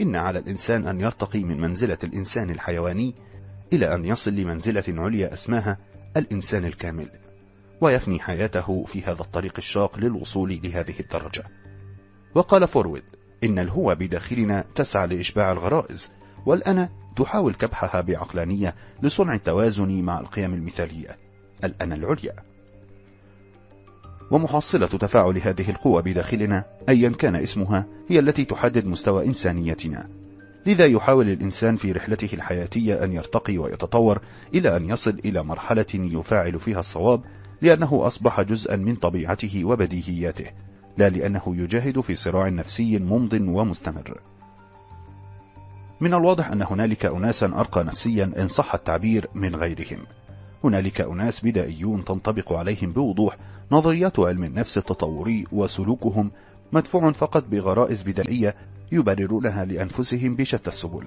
[SPEAKER 1] إن على الإنسان أن يرتقي من منزلة الإنسان الحيواني إلى أن يصل لمنزلة عليا أسماها الإنسان الكامل ويفني حياته في هذا الطريق الشاق للوصول لهذه الدرجة وقال فورويد إن الهوى بداخلنا تسعى لإشباع الغرائز والأنا تحاول كبحها بعقلانية لصنع التوازن مع القيم المثالية الأنا العليا ومحصلة تفاعل هذه القوة بداخلنا أيا كان اسمها هي التي تحدد مستوى إنسانيتنا لذا يحاول الإنسان في رحلته الحياتية أن يرتقي ويتطور إلى أن يصل إلى مرحلة يفاعل فيها الصواب لأنه أصبح جزءا من طبيعته وبديهياته لا لأنه يجاهد في صراع نفسي ممض ومستمر من الواضح أن هنالك أناسا أرقى نفسيا إن صح التعبير من غيرهم هنالك أناس بدائيون تنطبق عليهم بوضوح نظريات علم النفس التطوري وسلوكهم مدفوع فقط بغرائز بدائية يبررونها لأنفسهم بشتى السبل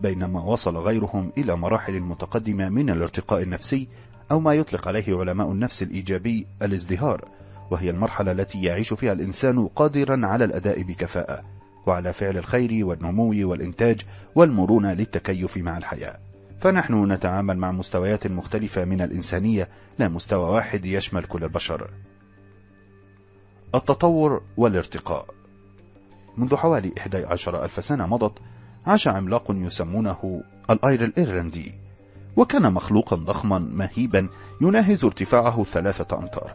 [SPEAKER 1] بينما وصل غيرهم إلى مراحل متقدمة من الارتقاء النفسي أو ما يطلق عليه علماء النفس الإيجابي الازدهار وهي المرحلة التي يعيش فيها الإنسان قادرا على الأداء بكفاءة وعلى فعل الخير والنمو والإنتاج والمرونة للتكيف مع الحياة فنحن نتعامل مع مستويات مختلفة من الإنسانية لا مستوى واحد يشمل كل البشر التطور والارتقاء منذ حوالي 11 ألف سنة مضت عاش عملاق يسمونه الأير الإيرلندي وكان مخلوقا ضخما مهيبا يناهز ارتفاعه ثلاثة أمتار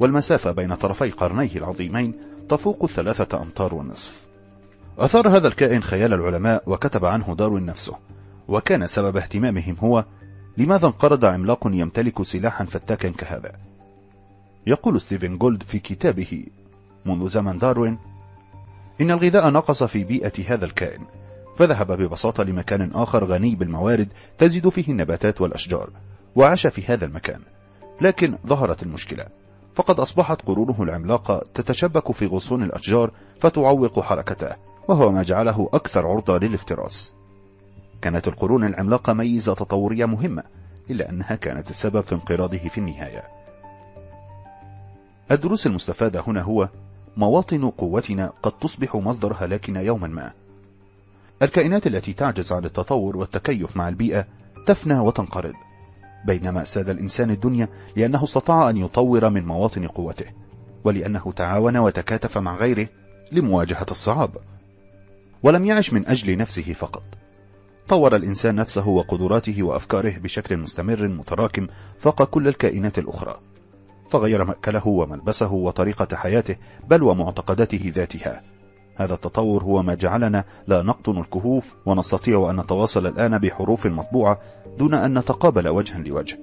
[SPEAKER 1] والمسافة بين طرفي قرنيه العظيمين تفوق ثلاثة أمتار ونصف أثار هذا الكائن خيال العلماء وكتب عنه داروين نفسه وكان سبب اهتمامهم هو لماذا انقرض عملاق يمتلك سلاحا فتاكا كهذا يقول ستيفن جولد في كتابه منذ زمن داروين إن الغذاء نقص في بيئة هذا الكائن فذهب ببساطة لمكان آخر غني بالموارد تزيد فيه النباتات والأشجار وعاش في هذا المكان لكن ظهرت المشكلة فقد أصبحت قرونه العملاقة تتشبك في غصون الأشجار فتعوق حركته وهو ما جعله أكثر عرضة للافتراس كانت القرون العملاقة ميزة تطورية مهمة إلا أنها كانت السبب في انقراضه في النهاية الدروس المستفادة هنا هو مواطن قوتنا قد تصبح مصدر هلاكنا يوما ما الكائنات التي تعجز عن التطور والتكيف مع البيئة تفنى وتنقرض بينما ساد الإنسان الدنيا لأنه استطاع أن يطور من مواطن قوته ولأنه تعاون وتكاتف مع غيره لمواجهة الصعاب ولم يعش من أجل نفسه فقط طور الإنسان نفسه وقدراته وأفكاره بشكل مستمر متراكم فوق كل الكائنات الأخرى فغير مأكله وملبسه وطريقة حياته بل ومعتقداته ذاتها هذا التطور هو ما جعلنا لا نقطن الكهوف ونستطيع أن نتواصل الآن بحروف مطبوعة دون أن نتقابل وجها لوجه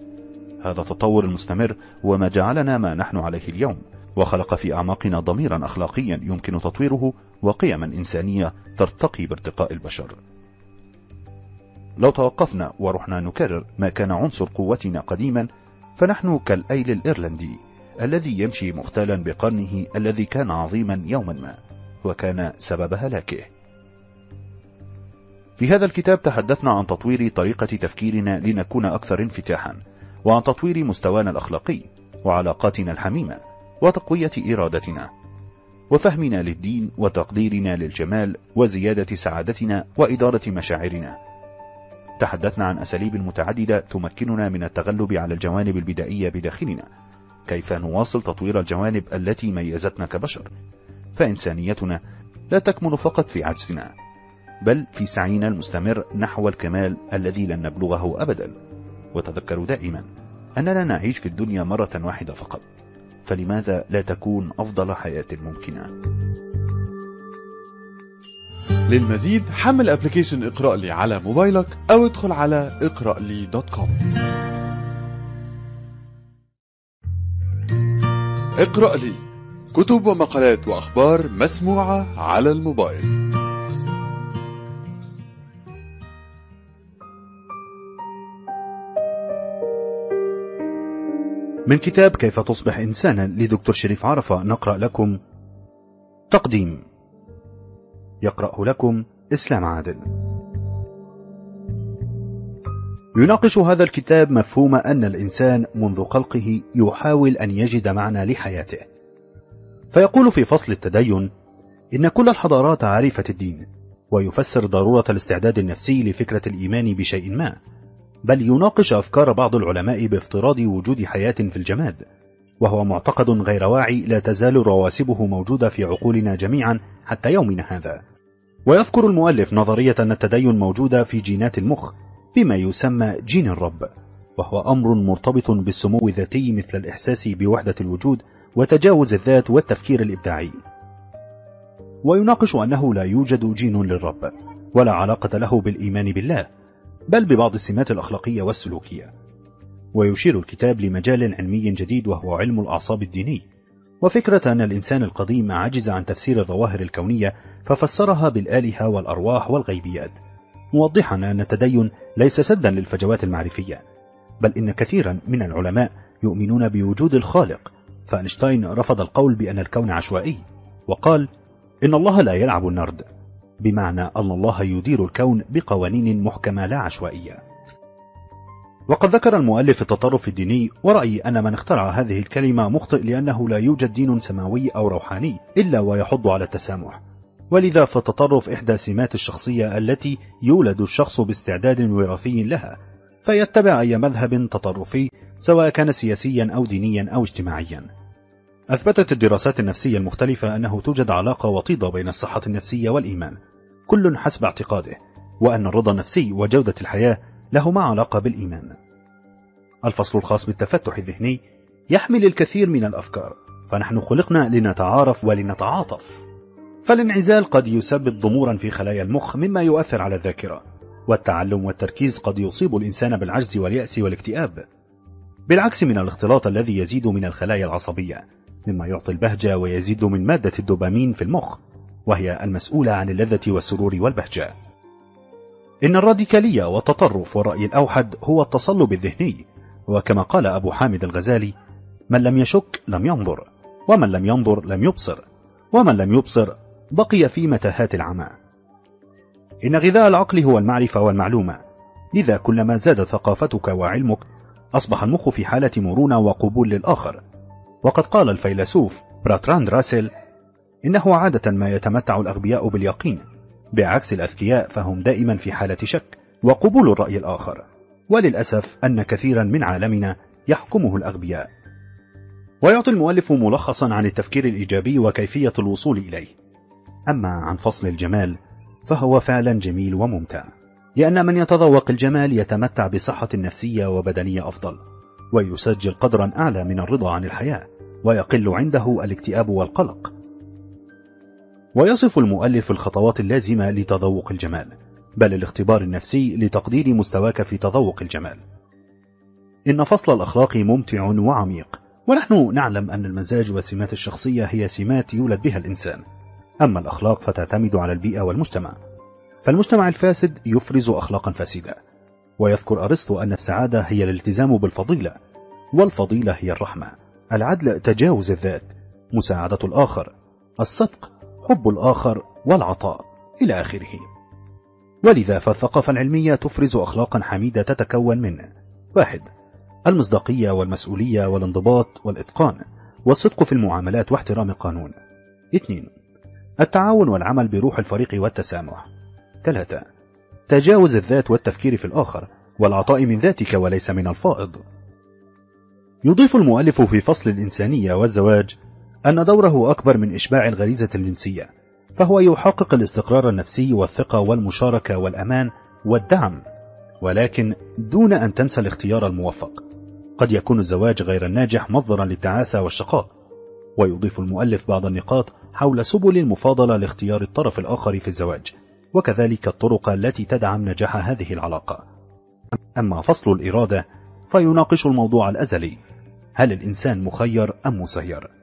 [SPEAKER 1] هذا التطور المستمر هو ما جعلنا ما نحن عليه اليوم وخلق في أعماقنا ضميرا أخلاقيا يمكن تطويره وقيما إنسانية ترتقي بارتقاء البشر لو توقفنا ورحنا نكرر ما كان عنصر قوتنا قديما فنحن كالأيل الإيرلندي الذي يمشي مختالا بقرنه الذي كان عظيما يوما ما وكان سبب هلاكه في هذا الكتاب تحدثنا عن تطوير طريقة تفكيرنا لنكون أكثر انفتاحا وعن تطوير مستوانا الأخلاقي وعلاقاتنا الحميمة وتقوية إرادتنا وفهمنا للدين وتقديرنا للجمال وزيادة سعادتنا وإدارة مشاعرنا تحدثنا عن أساليب متعددة تمكننا من التغلب على الجوانب البدائية بداخلنا كيف نواصل تطوير الجوانب التي ميزتنا كبشر فإنسانيتنا لا تكمن فقط في عجزنا بل في سعينا المستمر نحو الكمال الذي لن نبلغه أبدا وتذكروا دائما أننا نعيش في الدنيا مرة واحدة فقط فلماذا لا تكون أفضل حياة ممكنة؟ للمزيد حمل ابلكيشن اقرأ لي على موبايلك أو ادخل على اقرأ لي دوت كوم اقرأ لي كتب ومقالات وأخبار مسموعة على الموبايل من كتاب كيف تصبح إنسانا لدكتور شريف عرفة نقرأ لكم تقديم يقرأه لكم إسلام عادل يناقش هذا الكتاب مفهوم أن الإنسان منذ خلقه يحاول أن يجد معنى لحياته فيقول في فصل التدين إن كل الحضارات عرفت الدين ويفسر ضرورة الاستعداد النفسي لفكرة الإيمان بشيء ما بل يناقش أفكار بعض العلماء بافتراض وجود حياة في الجماد وهو معتقد غير واعي لا تزال رواسبه موجودة في عقولنا جميعا حتى يومنا هذا ويذكر المؤلف نظرية أن التدين موجودة في جينات المخ بما يسمى جين الرب وهو أمر مرتبط بالسمو الذاتي مثل الإحساس بوحدة الوجود وتجاوز الذات والتفكير الإبداعي ويناقش أنه لا يوجد جين للرب ولا علاقة له بالإيمان بالله بل ببعض السمات الأخلاقية والسلوكية ويشير الكتاب لمجال علمي جديد وهو علم الأعصاب الديني وفكرة أن الإنسان القديم عجز عن تفسير الظواهر الكونية ففسرها بالآلهة والأرواح والغيبيات موضحا أن التدين ليس سدا للفجوات المعرفية بل إن كثيرا من العلماء يؤمنون بوجود الخالق فأينشتاين رفض القول بأن الكون عشوائي وقال إن الله لا يلعب النرد بمعنى أن الله يدير الكون بقوانين محكمة لا عشوائية وقد ذكر المؤلف التطرف الديني ورأيي أن من اخترع هذه الكلمة مخطئ لأنه لا يوجد دين سماوي أو روحاني إلا ويحض على التسامح ولذا فالتطرف إحدى سمات الشخصية التي يولد الشخص باستعداد وراثي لها فيتبع أي مذهب تطرفي سواء كان سياسيا أو دينيا أو اجتماعيا أثبتت الدراسات النفسية المختلفة أنه توجد علاقة وطيدة بين الصحة النفسية والإيمان كل حسب اعتقاده وأن الرضا النفسي وجودة الحياة لهما علاقة بالإيمان الفصل الخاص بالتفتح الذهني يحمل الكثير من الأفكار فنحن خلقنا لنتعارف ولنتعاطف فالانعزال قد يسبب ضمورا في خلايا المخ مما يؤثر على الذاكرة والتعلم والتركيز قد يصيب الإنسان بالعجز واليأس والاكتئاب بالعكس من الاختلاط الذي يزيد من الخلايا العصبية مما يعطي البهجة ويزيد من مادة الدوبامين في المخ وهي المسؤولة عن اللذة والسرور والبهجة إن الراديكالية والتطرف والرأي الأوحد هو التصلب الذهني وكما قال أبو حامد الغزالي من لم يشك لم ينظر ومن لم ينظر لم يبصر ومن لم يبصر بقي في متاهات العمى إن غذاء العقل هو المعرفة والمعلومة لذا كلما زاد ثقافتك وعلمك أصبح المخ في حالة مرونة وقبول للآخر وقد قال الفيلسوف براتراند راسل إنه عادة ما يتمتع الأغبياء باليقين بعكس الأذكياء فهم دائما في حالة شك وقبول الرأي الآخر وللأسف أن كثيرا من عالمنا يحكمه الأغبياء ويعطي المؤلف ملخصا عن التفكير الإيجابي وكيفية الوصول إليه أما عن فصل الجمال فهو فعلا جميل وممتع لأن من يتذوق الجمال يتمتع بصحة نفسية وبدنية أفضل ويسجل قدرا أعلى من الرضا عن الحياة ويقل عنده الاكتئاب والقلق ويصف المؤلف الخطوات اللازمة لتذوق الجمال بل الاختبار النفسي لتقدير مستواك في تذوق الجمال إن فصل الأخلاق ممتع وعميق ونحن نعلم أن المزاج وسمات الشخصية هي سمات يولد بها الإنسان أما الأخلاق فتعتمد على البيئة والمجتمع فالمجتمع الفاسد يفرز أخلاقا فاسدة ويذكر أرسطو أن السعادة هي الالتزام بالفضيلة والفضيلة هي الرحمة العدل تجاوز الذات مساعدة الآخر الصدق حب الآخر والعطاء إلى آخره ولذا فالثقافة العلمية تفرز أخلاقا حميدة تتكون من واحد المصداقية والمسؤولية والانضباط والإتقان والصدق في المعاملات واحترام القانون اثنين التعاون والعمل بروح الفريق والتسامح ثلاثة تجاوز الذات والتفكير في الآخر والعطاء من ذاتك وليس من الفائض يضيف المؤلف في فصل الإنسانية والزواج أن دوره أكبر من إشباع الغريزة الجنسية فهو يحقق الاستقرار النفسي والثقة والمشاركة والأمان والدعم ولكن دون أن تنسى الاختيار الموفق قد يكون الزواج غير الناجح مصدرا للتعاسة والشقاء ويضيف المؤلف بعض النقاط حول سبل المفاضلة لاختيار الطرف الآخر في الزواج وكذلك الطرق التي تدعم نجاح هذه العلاقة أما فصل الإرادة فيناقش الموضوع الأزلي هل الإنسان مخير أم مسير؟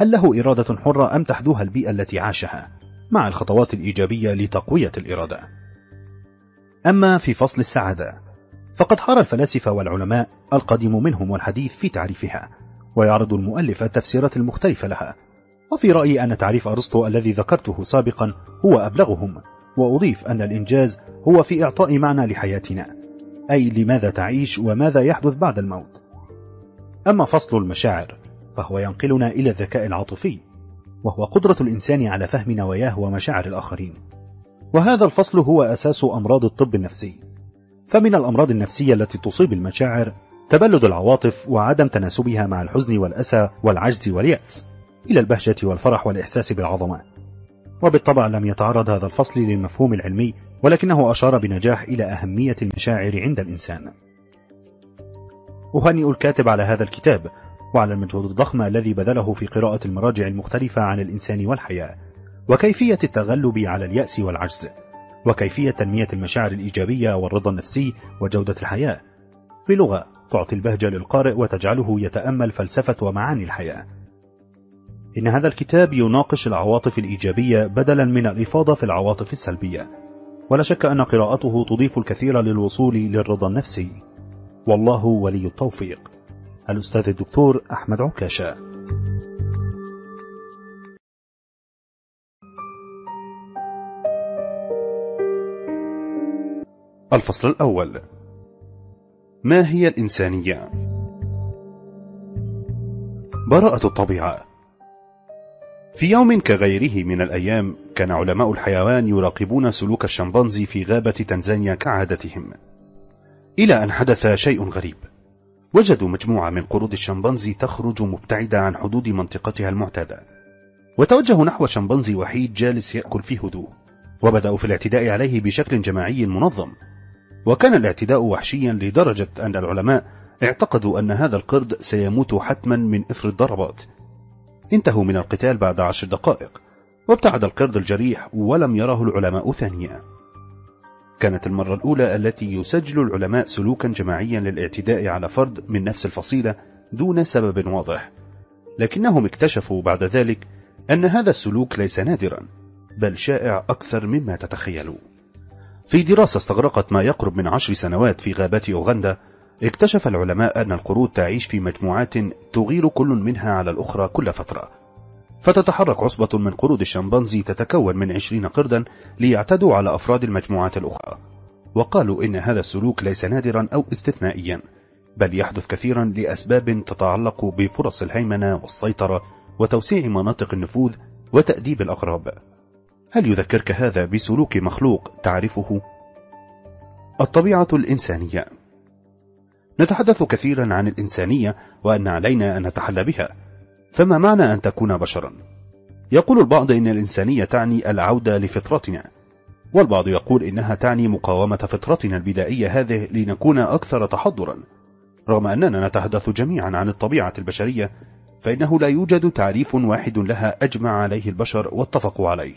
[SPEAKER 1] هل له إرادة حرة أم تحدوها البيئة التي عاشها مع الخطوات الإيجابية لتقوية الإرادة أما في فصل السعادة فقد حار الفلاسفة والعلماء القديم منهم والحديث في تعريفها ويعرض المؤلف التفسيرات المختلفة لها وفي رأيي أن تعريف أرسطو الذي ذكرته سابقا هو أبلغهم وأضيف أن الإنجاز هو في إعطاء معنى لحياتنا أي لماذا تعيش وماذا يحدث بعد الموت أما فصل المشاعر فهو ينقلنا إلى الذكاء العاطفي وهو قدرة الإنسان على فهم نواياه ومشاعر الآخرين وهذا الفصل هو أساس أمراض الطب النفسي فمن الأمراض النفسية التي تصيب المشاعر تبلد العواطف وعدم تناسبها مع الحزن والأسى والعجز واليأس إلى البهجة والفرح والإحساس بالعظمة وبالطبع لم يتعرض هذا الفصل للمفهوم العلمي ولكنه أشار بنجاح إلى أهمية المشاعر عند الإنسان أهنئ الكاتب على هذا الكتاب وعلى المجهود الضخم الذي بذله في قراءة المراجع المختلفة عن الإنسان والحياة وكيفية التغلب على اليأس والعجز وكيفية تنمية المشاعر الإيجابية والرضا النفسي وجودة الحياة بلغة تعطي البهجة للقارئ وتجعله يتأمل فلسفة ومعاني الحياة إن هذا الكتاب يناقش العواطف الإيجابية بدلا من الإفاضة في العواطف السلبية ولا شك أن قراءته تضيف الكثير للوصول للرضا النفسي والله ولي التوفيق الأستاذ الدكتور أحمد عكاشة الفصل الأول ما هي الإنسانية؟ براءة الطبيعة في يوم كغيره من الأيام كان علماء الحيوان يراقبون سلوك الشمبانزي في غابة تنزانيا كعادتهم إلى أن حدث شيء غريب وجدوا مجموعة من قرود الشمبانزي تخرج مبتعدة عن حدود منطقتها المعتادة وتوجهوا نحو شمبانزي وحيد جالس يأكل في هدوء وبدأوا في الاعتداء عليه بشكل جماعي منظم وكان الاعتداء وحشيا لدرجة أن العلماء اعتقدوا أن هذا القرد سيموت حتما من إثر الضربات انتهوا من القتال بعد عشر دقائق وابتعد القرد الجريح ولم يره العلماء ثانية كانت المرة الأولى التي يسجل العلماء سلوكا جماعيا للاعتداء على فرد من نفس الفصيلة دون سبب واضح لكنهم اكتشفوا بعد ذلك أن هذا السلوك ليس نادرا بل شائع أكثر مما تتخيلوا في دراسة استغرقت ما يقرب من عشر سنوات في غابات أوغندا اكتشف العلماء أن القرود تعيش في مجموعات تغير كل منها على الأخرى كل فترة فتتحرك عصبة من قرود الشمبانزي تتكون من 20 قردا ليعتدوا على أفراد المجموعات الأخرى وقالوا إن هذا السلوك ليس نادرا أو استثنائيا بل يحدث كثيرا لأسباب تتعلق بفرص الهيمنة والسيطرة وتوسيع مناطق النفوذ وتأديب الأقرب هل يذكرك هذا بسلوك مخلوق تعرفه؟ الطبيعة الإنسانية نتحدث كثيرا عن الإنسانية وأن علينا أن نتحلى بها فما معنى أن تكون بشرا؟ يقول البعض إن الإنسانية تعني العودة لفطرتنا والبعض يقول إنها تعني مقاومة فطرتنا البدائية هذه لنكون أكثر تحضرا رغم أننا نتحدث جميعا عن الطبيعة البشرية فإنه لا يوجد تعريف واحد لها أجمع عليه البشر واتفقوا عليه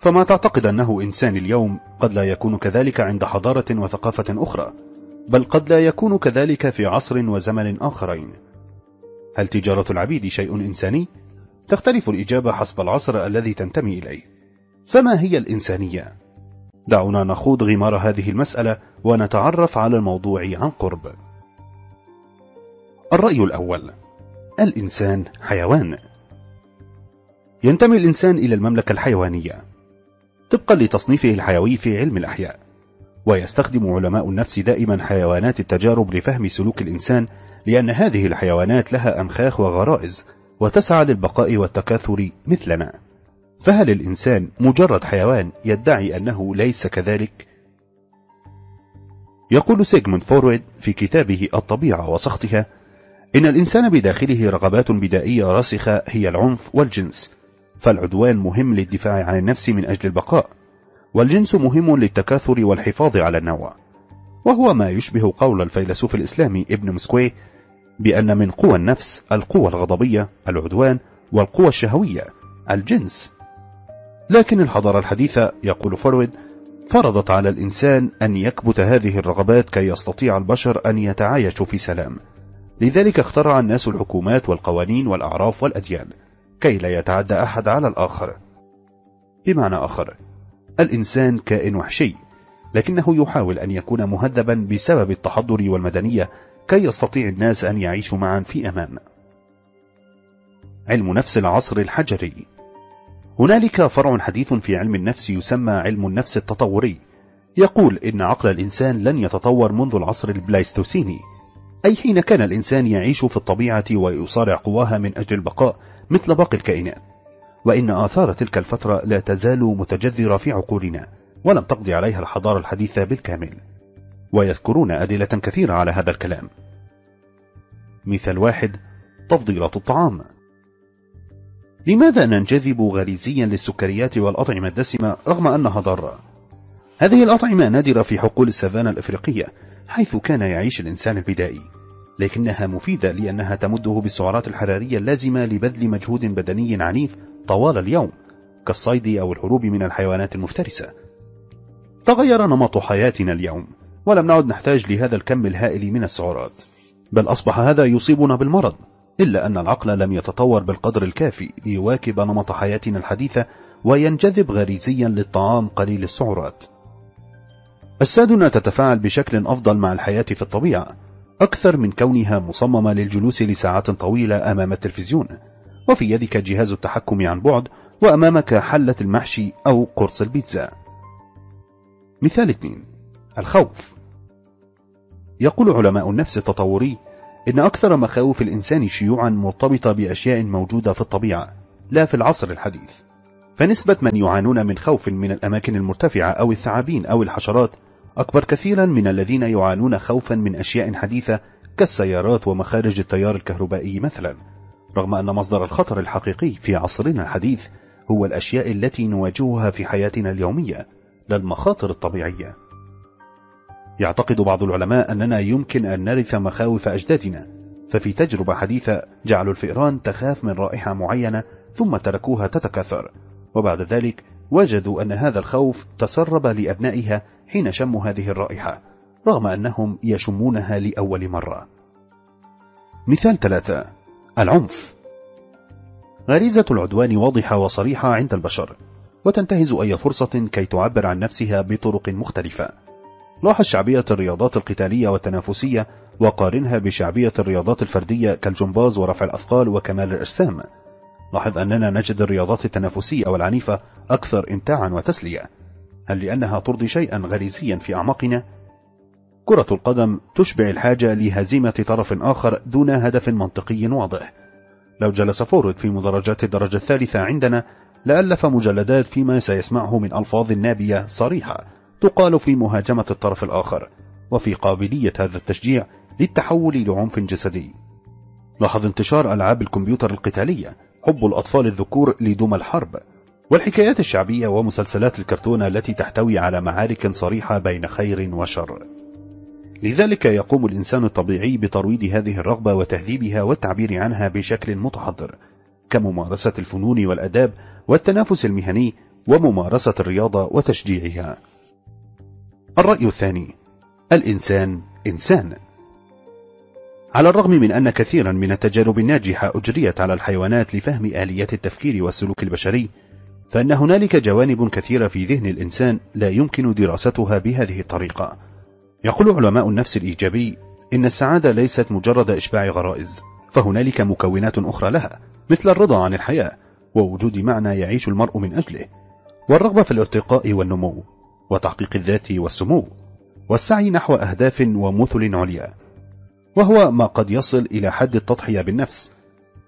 [SPEAKER 1] فما تعتقد أنه إنسان اليوم قد لا يكون كذلك عند حضارة وثقافة أخرى بل قد لا يكون كذلك في عصر وزمن آخرين هل تجارة العبيد شيء إنساني؟ تختلف الإجابة حسب العصر الذي تنتمي إليه فما هي الإنسانية؟ دعونا نخوض غمار هذه المسألة ونتعرف على الموضوع عن قرب الرأي الأول الإنسان حيوان ينتمي الإنسان إلى المملكة الحيوانية طبقا لتصنيفه الحيوي في علم الأحياء ويستخدم علماء النفس دائما حيوانات التجارب لفهم سلوك الإنسان لأن هذه الحيوانات لها أمخاخ وغرائز وتسعى للبقاء والتكاثر مثلنا فهل الإنسان مجرد حيوان يدعي أنه ليس كذلك؟ يقول سيجموند فورويد في كتابه الطبيعة وسخطها إن الإنسان بداخله رغبات بدائية راسخة هي العنف والجنس فالعدوان مهم للدفاع عن النفس من أجل البقاء والجنس مهم للتكاثر والحفاظ على النوع وهو ما يشبه قول الفيلسوف الإسلامي ابن مسكوي بأن من قوى النفس القوى الغضبية العدوان والقوى الشهوية الجنس لكن الحضارة الحديثة يقول فرويد فرضت على الإنسان أن يكبت هذه الرغبات كي يستطيع البشر أن يتعايشوا في سلام لذلك اخترع الناس الحكومات والقوانين والأعراف والأديان كي لا يتعدى أحد على الآخر بمعنى آخر الإنسان كائن وحشي لكنه يحاول أن يكون مهذبا بسبب التحضر والمدنية كي يستطيع الناس أن يعيشوا معا في أمان علم نفس العصر الحجري هنالك فرع حديث في علم النفس يسمى علم النفس التطوري يقول إن عقل الإنسان لن يتطور منذ العصر البلايستوسيني أي حين كان الإنسان يعيش في الطبيعة ويصارع قواها من أجل البقاء مثل باقي الكائنات وإن آثار تلك الفترة لا تزال متجذرة في عقولنا ولم تقضي عليها الحضارة الحديثة بالكامل ويذكرون أدلة كثيرة على هذا الكلام مثال واحد تفضيلات الطعام لماذا ننجذب غريزيا للسكريات والأطعمة الدسمة رغم أنها ضارة؟ هذه الأطعمة نادرة في حقول السافانا الإفريقية حيث كان يعيش الإنسان البدائي لكنها مفيدة لأنها تمده بالسعرات الحرارية اللازمة لبذل مجهود بدني عنيف طوال اليوم كالصيد أو الهروب من الحيوانات المفترسة تغير نمط حياتنا اليوم ولم نعد نحتاج لهذا الكم الهائل من السعرات بل أصبح هذا يصيبنا بالمرض إلا أن العقل لم يتطور بالقدر الكافي ليواكب نمط حياتنا الحديثة وينجذب غريزيا للطعام قليل السعرات أجسادنا تتفاعل بشكل أفضل مع الحياة في الطبيعة أكثر من كونها مصممة للجلوس لساعات طويلة أمام التلفزيون وفي يدك جهاز التحكم عن بعد وأمامك حلة المحشي أو قرص البيتزا مثال 2 الخوف يقول علماء النفس التطوري إن أكثر مخاوف الإنسان شيوعا مرتبطة بأشياء موجودة في الطبيعة لا في العصر الحديث فنسبة من يعانون من خوف من الأماكن المرتفعة أو الثعابين أو الحشرات أكبر كثيرا من الذين يعانون خوفا من أشياء حديثة كالسيارات ومخارج التيار الكهربائي مثلا رغم أن مصدر الخطر الحقيقي في عصرنا الحديث هو الأشياء التي نواجهها في حياتنا اليومية لا المخاطر الطبيعية يعتقد بعض العلماء أننا يمكن أن نرث مخاوف أجدادنا ففي تجربة حديثة جعلوا الفئران تخاف من رائحة معينة ثم تركوها تتكاثر وبعد ذلك وجدوا أن هذا الخوف تسرب لأبنائها حين شموا هذه الرائحة رغم أنهم يشمونها لأول مرة مثال ثلاثة العنف غريزة العدوان واضحة وصريحة عند البشر وتنتهز أي فرصة كي تعبر عن نفسها بطرق مختلفة لاحظ شعبية الرياضات القتالية والتنافسية وقارنها بشعبية الرياضات الفردية كالجمباز ورفع الأثقال وكمال الأجسام لاحظ أننا نجد الرياضات التنافسية والعنيفة أكثر إمتاعا وتسلية هل لأنها ترضي شيئا غريزيا في أعماقنا؟ كرة القدم تشبع الحاجة لهزيمة طرف آخر دون هدف منطقي واضح لو جلس فورد في مدرجات الدرجة الثالثة عندنا لألف مجلدات فيما سيسمعه من ألفاظ نابية صريحة تقال في مهاجمة الطرف الآخر وفي قابلية هذا التشجيع للتحول لعنف جسدي لاحظ انتشار ألعاب الكمبيوتر القتالية حب الأطفال الذكور لدمى الحرب والحكايات الشعبية ومسلسلات الكرتون التي تحتوي على معارك صريحة بين خير وشر لذلك يقوم الإنسان الطبيعي بترويض هذه الرغبة وتهذيبها والتعبير عنها بشكل متحضر كممارسة الفنون والأداب والتنافس المهني وممارسة الرياضة وتشجيعها الرأي الثاني الإنسان إنسان على الرغم من أن كثيرا من التجارب الناجحة أجريت على الحيوانات لفهم آليات التفكير والسلوك البشري فأن هنالك جوانب كثيرة في ذهن الإنسان لا يمكن دراستها بهذه الطريقة يقول علماء النفس الإيجابي إن السعادة ليست مجرد إشباع غرائز فهنالك مكونات أخرى لها مثل الرضا عن الحياة ووجود معنى يعيش المرء من أجله والرغبة في الارتقاء والنمو وتحقيق الذات والسمو والسعي نحو أهداف ومثل عليا وهو ما قد يصل إلى حد التضحية بالنفس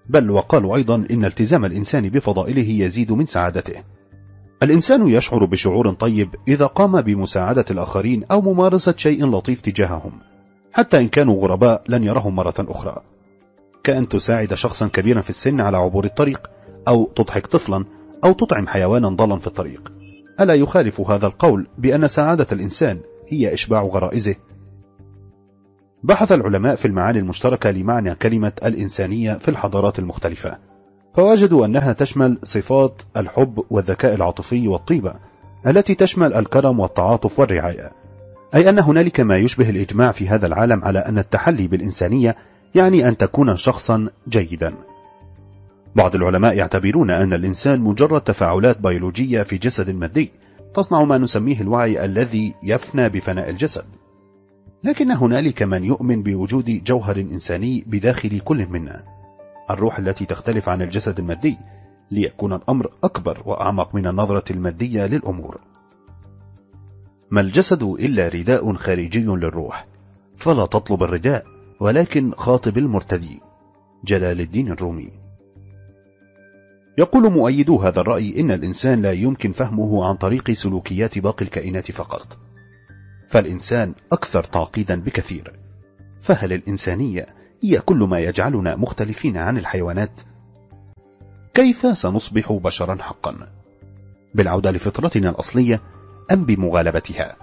[SPEAKER 1] بل وقالوا أيضا إن التزام الإنسان بفضائله يزيد من سعادته الإنسان يشعر بشعور طيب إذا قام بمساعدة الآخرين أو ممارسة شيء لطيف تجاههم حتى إن كانوا غرباء لن يرهم مرة أخرى كأن تساعد شخصا كبيرا في السن على عبور الطريق أو تضحك طفلا أو تطعم حيوانا ضالا في الطريق ألا يخالف هذا القول بأن سعادة الإنسان هي إشباع غرائزه بحث العلماء في المعاني المشتركة لمعنى كلمة الإنسانية في الحضارات المختلفة فوجدوا أنها تشمل صفات الحب والذكاء العاطفي والطيبة التي تشمل الكرم والتعاطف والرعاية أي أن هنالك ما يشبه الإجماع في هذا العالم على أن التحلي بالإنسانية يعني أن تكون شخصا جيدا بعض العلماء يعتبرون أن الإنسان مجرد تفاعلات بيولوجية في جسد مادي تصنع ما نسميه الوعي الذي يفنى بفناء الجسد لكن هنالك من يؤمن بوجود جوهر إنساني بداخل كل منا الروح التي تختلف عن الجسد المادي ليكون الأمر أكبر وأعمق من النظرة المادية للأمور ما الجسد إلا رداء خارجي للروح فلا تطلب الرداء ولكن خاطب المرتدي جلال الدين الرومي يقول مؤيدو هذا الرأي إن الإنسان لا يمكن فهمه عن طريق سلوكيات باقي الكائنات فقط فالإنسان أكثر تعقيدا بكثير فهل الإنسانية هي كل ما يجعلنا مختلفين عن الحيوانات؟ كيف سنصبح بشرا حقا؟ بالعودة لفطرتنا الأصلية أم بمغالبتها؟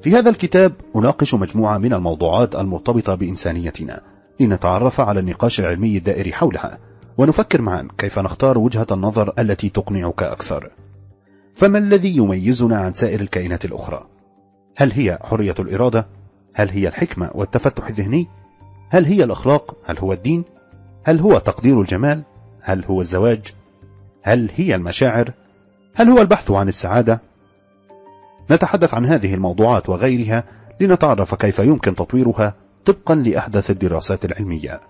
[SPEAKER 1] في هذا الكتاب أناقش مجموعة من الموضوعات المرتبطة بإنسانيتنا لنتعرف على النقاش العلمي الدائر حولها ونفكر معا كيف نختار وجهة النظر التي تقنعك أكثر فما الذي يميزنا عن سائر الكائنات الأخرى؟ هل هي حرية الإرادة؟ هل هي الحكمة والتفتح الذهني؟ هل هي الأخلاق؟ هل هو الدين؟ هل هو تقدير الجمال؟ هل هو الزواج؟ هل هي المشاعر؟ هل هو البحث عن السعادة؟ نتحدث عن هذه الموضوعات وغيرها لنتعرف كيف يمكن تطويرها طبقا لأحدث الدراسات العلمية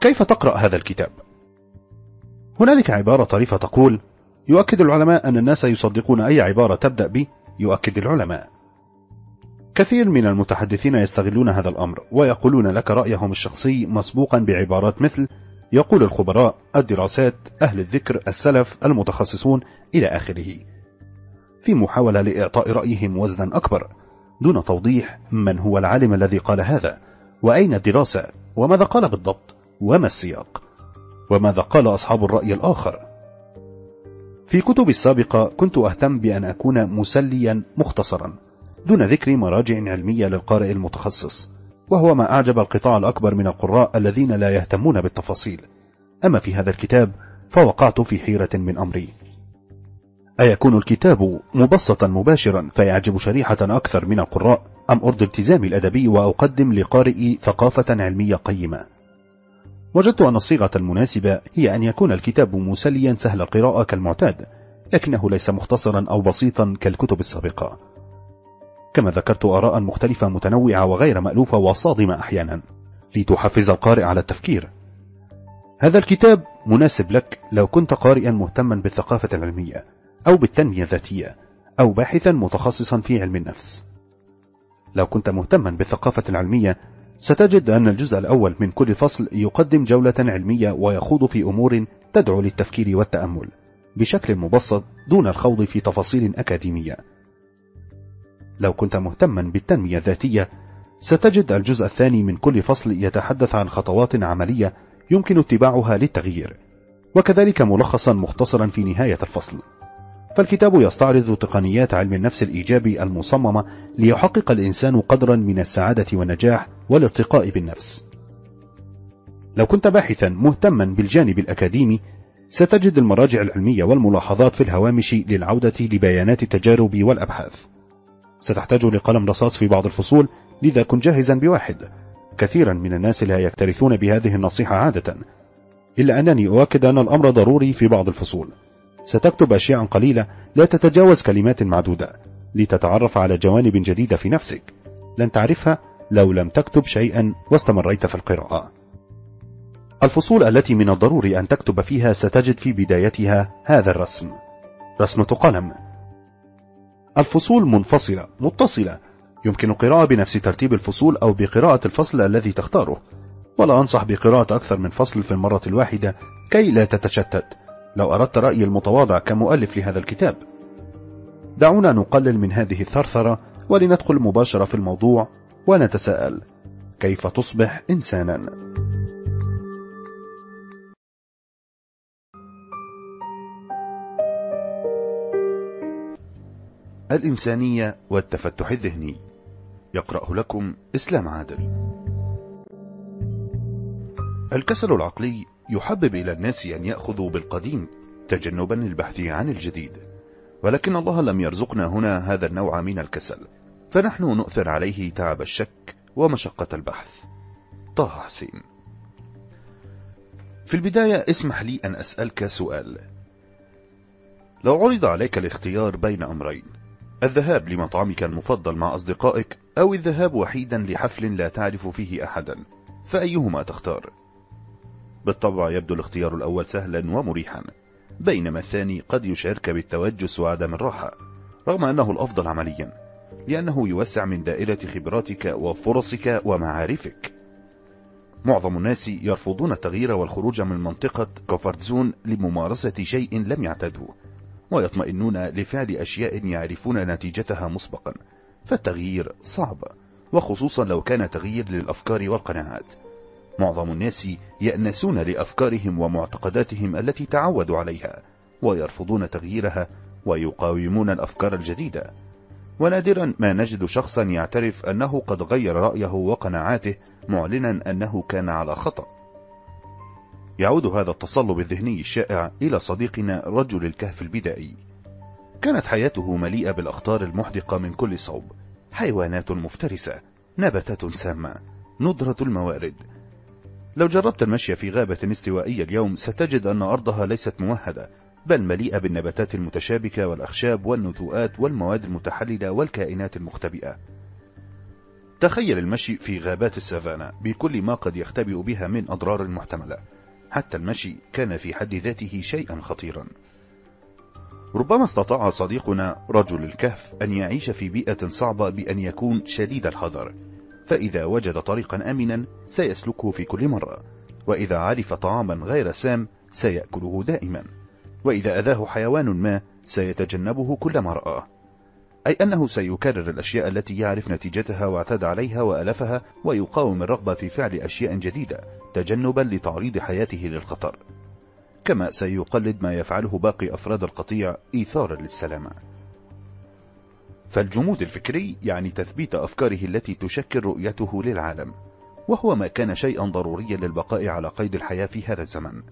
[SPEAKER 1] كيف تقرأ هذا الكتاب؟ هنالك عبارة طريفة تقول يؤكد العلماء أن الناس يصدقون أي عبارة تبدأ ب يؤكد العلماء كثير من المتحدثين يستغلون هذا الأمر ويقولون لك رأيهم الشخصي مسبوقا بعبارات مثل يقول الخبراء الدراسات أهل الذكر السلف المتخصصون إلى آخره في محاولة لإعطاء رأيهم وزنا أكبر دون توضيح من هو العالم الذي قال هذا وأين الدراسة وماذا قال بالضبط وما السياق وماذا قال أصحاب الرأي الآخر في كتب السابقة كنت أهتم بأن أكون مسليا مختصرا دون ذكر مراجع علمية للقارئ المتخصص وهو ما أعجب القطاع الأكبر من القراء الذين لا يهتمون بالتفاصيل أما في هذا الكتاب فوقعت في حيرة من أمري أيكون الكتاب مبسطا مباشرا فيعجب شريحة أكثر من القراء أم أرضي التزامي الأدبي وأقدم لقارئي ثقافة علمية قيمة وجدت أن الصيغة المناسبة هي أن يكون الكتاب مسليا سهل القراءة كالمعتاد لكنه ليس مختصرا أو بسيطا كالكتب السابقة كما ذكرت آراء مختلفة متنوعة وغير مألوفة وصادمة أحيانا لتحفز القارئ على التفكير هذا الكتاب مناسب لك لو كنت قارئا مهتما بالثقافة العلمية أو بالتنمية الذاتية أو باحثا متخصصا في علم النفس لو كنت مهتما بالثقافة العلمية ستجد أن الجزء الأول من كل فصل يقدم جولة علمية ويخوض في أمور تدعو للتفكير والتأمل بشكل مبسط دون الخوض في تفاصيل أكاديمية لو كنت مهتما بالتنمية الذاتية ستجد الجزء الثاني من كل فصل يتحدث عن خطوات عملية يمكن اتباعها للتغيير وكذلك ملخصا مختصرا في نهاية الفصل فالكتاب يستعرض تقنيات علم النفس الإيجابي المصممة ليحقق الإنسان قدرا من السعادة والنجاح والارتقاء بالنفس لو كنت باحثا مهتما بالجانب الأكاديمي ستجد المراجع العلمية والملاحظات في الهوامش للعودة لبيانات التجارب والأبحاث ستحتاج لقلم رصاص في بعض الفصول لذا كن جاهزا بواحد كثيرا من الناس لا يكترثون بهذه النصيحة عادة إلا أنني أؤكد أن الأمر ضروري في بعض الفصول ستكتب أشياء قليلة لا تتجاوز كلمات معدودة لتتعرف على جوانب جديدة في نفسك لن تعرفها لو لم تكتب شيئا واستمريت في القراءة الفصول التي من الضروري أن تكتب فيها ستجد في بدايتها هذا الرسم رسمة قلم الفصول منفصلة متصلة يمكن القراءة بنفس ترتيب الفصول أو بقراءة الفصل الذي تختاره ولا أنصح بقراءة أكثر من فصل في المرة الواحدة كي لا تتشتت لو أردت رأيي المتواضع كمؤلف لهذا الكتاب دعونا نقلل من هذه الثرثرة ولندخل مباشرة في الموضوع ونتساءل كيف تصبح إنسانا؟ الإنسانية والتفتح الذهني يقرأه لكم إسلام عادل الكسل العقلي يحبب إلى الناس أن يأخذوا بالقديم تجنبا للبحث عن الجديد ولكن الله لم يرزقنا هنا هذا النوع من الكسل فنحن نؤثر عليه تعب الشك ومشقة البحث طه حسين في البداية اسمح لي أن أسألك سؤال لو عرض عليك الاختيار بين أمرين الذهاب لمطعمك المفضل مع أصدقائك أو الذهاب وحيدا لحفل لا تعرف فيه أحدا فأيهما تختار؟ بالطبع يبدو الاختيار الأول سهلا ومريحا بينما الثاني قد يشعرك بالتوجس وعدم الراحة رغم أنه الأفضل عمليا لأنه يوسع من دائرة خبراتك وفرصك ومعارفك معظم الناس يرفضون التغيير والخروج من منطقة كوفرتزون زون لممارسة شيء لم يعتدوه ويطمئنون لفعل أشياء يعرفون نتيجتها مسبقا فالتغيير صعب وخصوصا لو كان تغيير للأفكار والقناعات معظم الناس يأنسون لأفكارهم ومعتقداتهم التي تعودوا عليها ويرفضون تغييرها ويقاومون الأفكار الجديدة ونادرا ما نجد شخصا يعترف أنه قد غير رأيه وقناعاته معلنا أنه كان على خطأ يعود هذا التصلب الذهني الشائع إلى صديقنا رجل الكهف البدائي كانت حياته مليئة بالأخطار المحدقة من كل صوب حيوانات مفترسة نباتات سامة ندرة الموارد لو جربت المشي في غابة استوائية اليوم ستجد أن أرضها ليست موحدة بل مليئة بالنباتات المتشابكة والأخشاب والنتوءات والمواد المتحللة والكائنات المختبئة تخيل المشي في غابات السافانا بكل ما قد يختبئ بها من أضرار محتملة حتى المشي كان في حد ذاته شيئا خطيرا ربما استطاع صديقنا رجل الكهف أن يعيش في بيئة صعبة بأن يكون شديد الحذر فإذا وجد طريقا أمنا سيسلكه في كل مرة وإذا عرف طعاما غير سام سيأكله دائما وإذا أذاه حيوان ما سيتجنبه كل مرأة أي أنه سيكرر الأشياء التي يعرف نتيجتها واعتاد عليها وألفها ويقاوم الرغبة في فعل أشياء جديدة تجنبا لتعريض حياته للخطر كما سيقلد ما يفعله باقي أفراد القطيع إيثارا للسلامة فالجمود الفكري يعني تثبيت أفكاره التي تشكل رؤيته للعالم وهو ما كان شيئا ضروريا للبقاء على قيد الحياة في هذا الزمن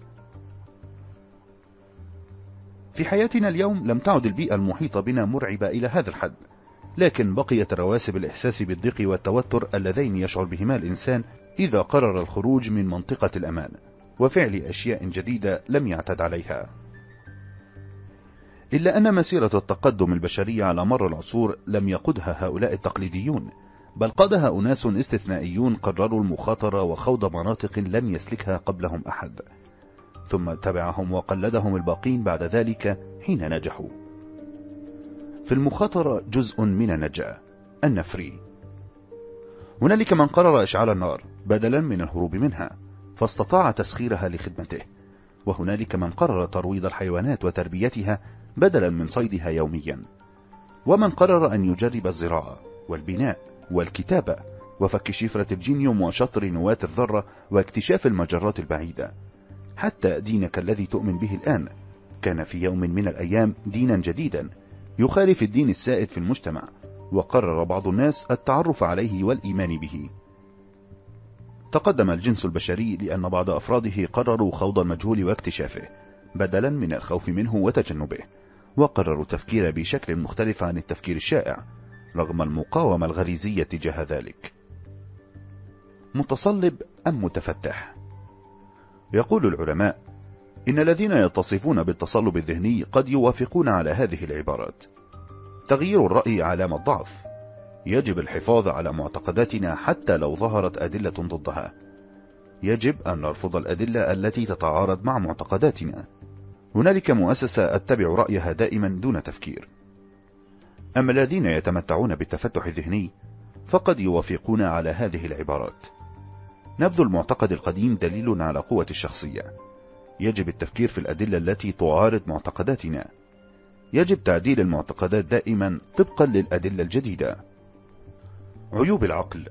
[SPEAKER 1] في حياتنا اليوم لم تعد البيئة المحيطة بنا مرعبة إلى هذا الحد لكن بقيت رواسب الإحساس بالضيق والتوتر اللذين يشعر بهما الإنسان إذا قرر الخروج من منطقة الأمان وفعل أشياء جديدة لم يعتد عليها إلا أن مسيرة التقدم البشرية على مر العصور لم يقدها هؤلاء التقليديون بل قادها أناس استثنائيون قرروا المخاطرة وخوض مناطق لم يسلكها قبلهم أحد ثم تبعهم وقلدهم الباقين بعد ذلك حين نجحوا في المخاطرة جزء من النجاة النفري هنالك من قرر إشعال النار بدلا من الهروب منها فاستطاع تسخيرها لخدمته وهنالك من قرر ترويض الحيوانات وتربيتها بدلا من صيدها يوميا ومن قرر أن يجرب الزراعة والبناء والكتابة وفك شفرة الجينيوم وشطر نواة الذرة واكتشاف المجرات البعيدة حتى دينك الذي تؤمن به الآن كان في يوم من الأيام دينا جديدا يخالف الدين السائد في المجتمع وقرر بعض الناس التعرف عليه والإيمان به تقدم الجنس البشري لأن بعض أفراده قرروا خوض المجهول واكتشافه بدلا من الخوف منه وتجنبه وقرروا التفكير بشكل مختلف عن التفكير الشائع رغم المقاومة الغريزية تجاه ذلك متصلب أم متفتح يقول العلماء إن الذين يتصفون بالتصلب الذهني قد يوافقون على هذه العبارات تغيير الرأي علامة ضعف يجب الحفاظ على معتقداتنا حتى لو ظهرت أدلة ضدها يجب أن نرفض الأدلة التي تتعارض مع معتقداتنا هنالك مؤسسة أتبع رأيها دائما دون تفكير أما الذين يتمتعون بالتفتح الذهني فقد يوافقون على هذه العبارات نبذ المعتقد القديم دليل على قوة الشخصية يجب التفكير في الأدلة التي تعارض معتقداتنا يجب تعديل المعتقدات دائما طبقا للأدلة الجديدة عيوب العقل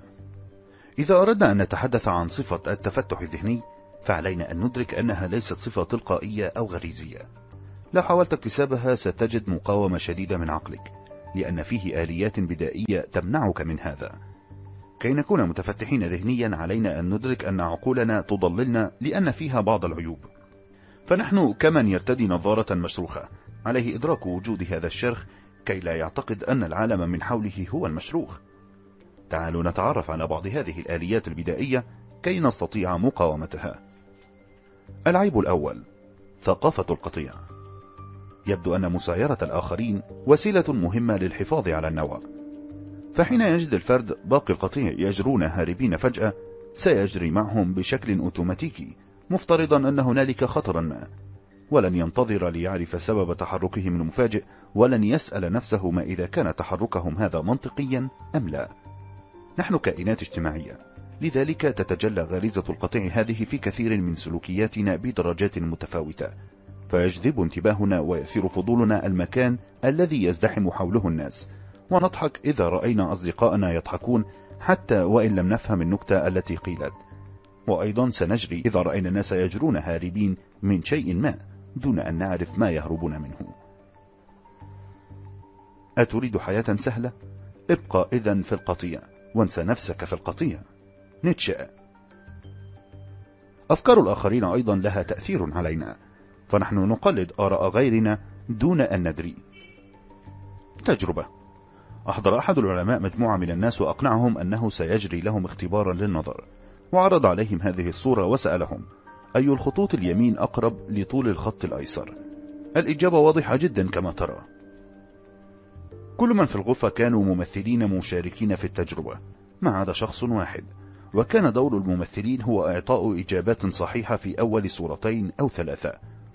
[SPEAKER 1] إذا أردنا أن نتحدث عن صفة التفتح الذهني فعلينا أن ندرك أنها ليست صفة تلقائية أو غريزية لو حاولت اكتسابها ستجد مقاومة شديدة من عقلك لأن فيه آليات بدائية تمنعك من هذا كي نكون متفتحين ذهنيا علينا أن ندرك أن عقولنا تضللنا لأن فيها بعض العيوب فنحن كمن يرتدي نظارة مشروخة عليه إدراك وجود هذا الشرخ كي لا يعتقد أن العالم من حوله هو المشروخ تعالوا نتعرف على بعض هذه الآليات البدائية كي نستطيع مقاومتها العيب الأول ثقافة القطيع يبدو أن مسايرة الآخرين وسيلة مهمة للحفاظ على النوع فحين يجد الفرد باقي القطيع يجرون هاربين فجأة سيجري معهم بشكل أوتوماتيكي مفترضا أن هنالك خطرا ما ولن ينتظر ليعرف سبب تحركهم المفاجئ ولن يسأل نفسه ما إذا كان تحركهم هذا منطقيا أم لا نحن كائنات اجتماعية لذلك تتجلى غريزة القطيع هذه في كثير من سلوكياتنا بدرجات متفاوتة فيجذب انتباهنا ويثير فضولنا المكان الذي يزدحم حوله الناس ونضحك إذا رأينا أصدقائنا يضحكون حتى وإن لم نفهم النكتة التي قيلت وأيضا سنجري إذا رأينا الناس يجرون هاربين من شيء ما دون أن نعرف ما يهربون منه أتريد حياة سهلة؟ ابقى إذا في القطيع وانسى نفسك في القطيع نيتشه أفكار الآخرين أيضا لها تأثير علينا فنحن نقلد آراء غيرنا دون أن ندري تجربة أحضر أحد العلماء مجموعة من الناس وأقنعهم أنه سيجري لهم اختبارا للنظر وعرض عليهم هذه الصورة وسألهم أي الخطوط اليمين أقرب لطول الخط الأيسر الإجابة واضحة جدا كما ترى كل من في الغرفة كانوا ممثلين مشاركين في التجربة ما عدا شخص واحد وكان دور الممثلين هو إعطاء إجابات صحيحة في أول صورتين أو ثلاثة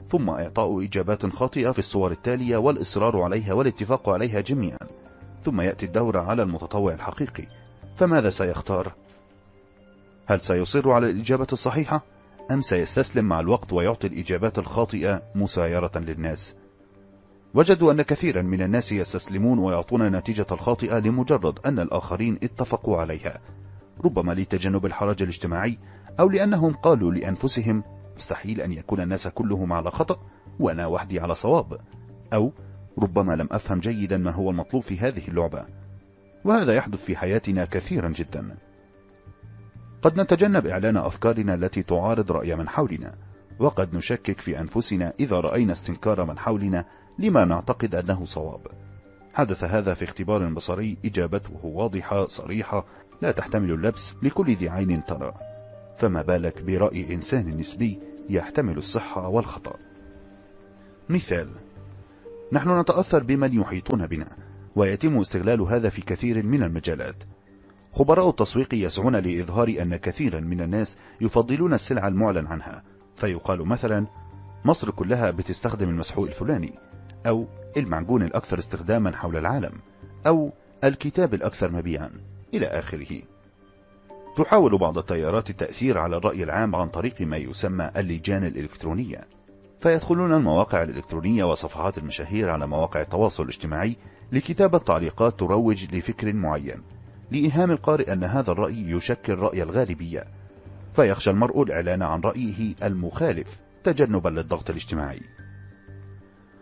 [SPEAKER 1] ثم إعطاء إجابات خاطئة في الصور التالية والإصرار عليها والاتفاق عليها جميعا ثم يأتي الدور على المتطوع الحقيقي فماذا سيختار؟ هل سيصر على الإجابة الصحيحة؟ أم سيستسلم مع الوقت ويعطي الإجابات الخاطئة مسايرة للناس؟ وجدوا أن كثيرا من الناس يستسلمون ويعطون النتيجة الخاطئة لمجرد أن الآخرين اتفقوا عليها ربما لتجنب الحرج الاجتماعي أو لأنهم قالوا لأنفسهم مستحيل أن يكون الناس كلهم على خطأ وأنا وحدي على صواب أو ربما لم أفهم جيدا ما هو المطلوب في هذه اللعبة وهذا يحدث في حياتنا كثيرا جدا قد نتجنب إعلان أفكارنا التي تعارض رأي من حولنا وقد نشكك في أنفسنا إذا رأينا استنكار من حولنا لما نعتقد أنه صواب حدث هذا في اختبار بصري إجابته واضحة صريحة لا تحتمل اللبس لكل ذي عين ترى فما بالك برأي إنسان نسبي يحتمل الصحة والخطأ مثال نحن نتأثر بمن يحيطون بنا ويتم استغلال هذا في كثير من المجالات خبراء التسويق يسعون لإظهار أن كثيرا من الناس يفضلون السلع المعلن عنها فيقال مثلا مصر كلها بتستخدم المسحوق الفلاني أو المعجون الأكثر استخداما حول العالم أو الكتاب الأكثر مبيعا إلى آخره تحاول بعض التيارات التأثير على الرأي العام عن طريق ما يسمى اللجان الإلكترونية فيدخلون المواقع الإلكترونية وصفحات المشاهير على مواقع التواصل الاجتماعي لكتابة تعليقات تروج لفكر معين لإيهام القارئ أن هذا الرأي يشكل رأي الغالبية فيخشى المرء الإعلان عن رأيه المخالف تجنبا للضغط الاجتماعي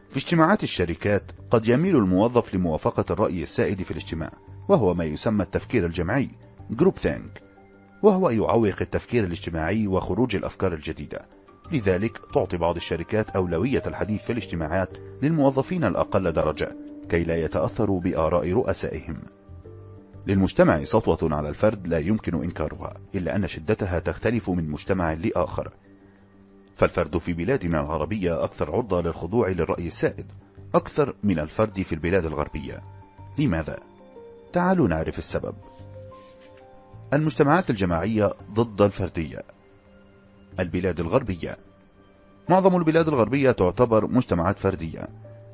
[SPEAKER 1] في اجتماعات الشركات قد يميل الموظف لموافقة الرأي السائد في الاجتماع وهو ما يسمى التفكير الجمعي جروب ثينك وهو يعوق التفكير الاجتماعي وخروج الأفكار الجديدة لذلك تعطي بعض الشركات أولوية الحديث في الاجتماعات للموظفين الأقل درجة كي لا يتأثروا بآراء رؤسائهم للمجتمع سطوة على الفرد لا يمكن إنكارها إلا أن شدتها تختلف من مجتمع لآخر فالفرد في بلادنا العربية أكثر عرضة للخضوع للرأي السائد أكثر من الفرد في البلاد الغربية لماذا؟ تعالوا نعرف السبب المجتمعات الجماعية ضد الفردية البلاد الغربية معظم البلاد الغربية تعتبر مجتمعات فردية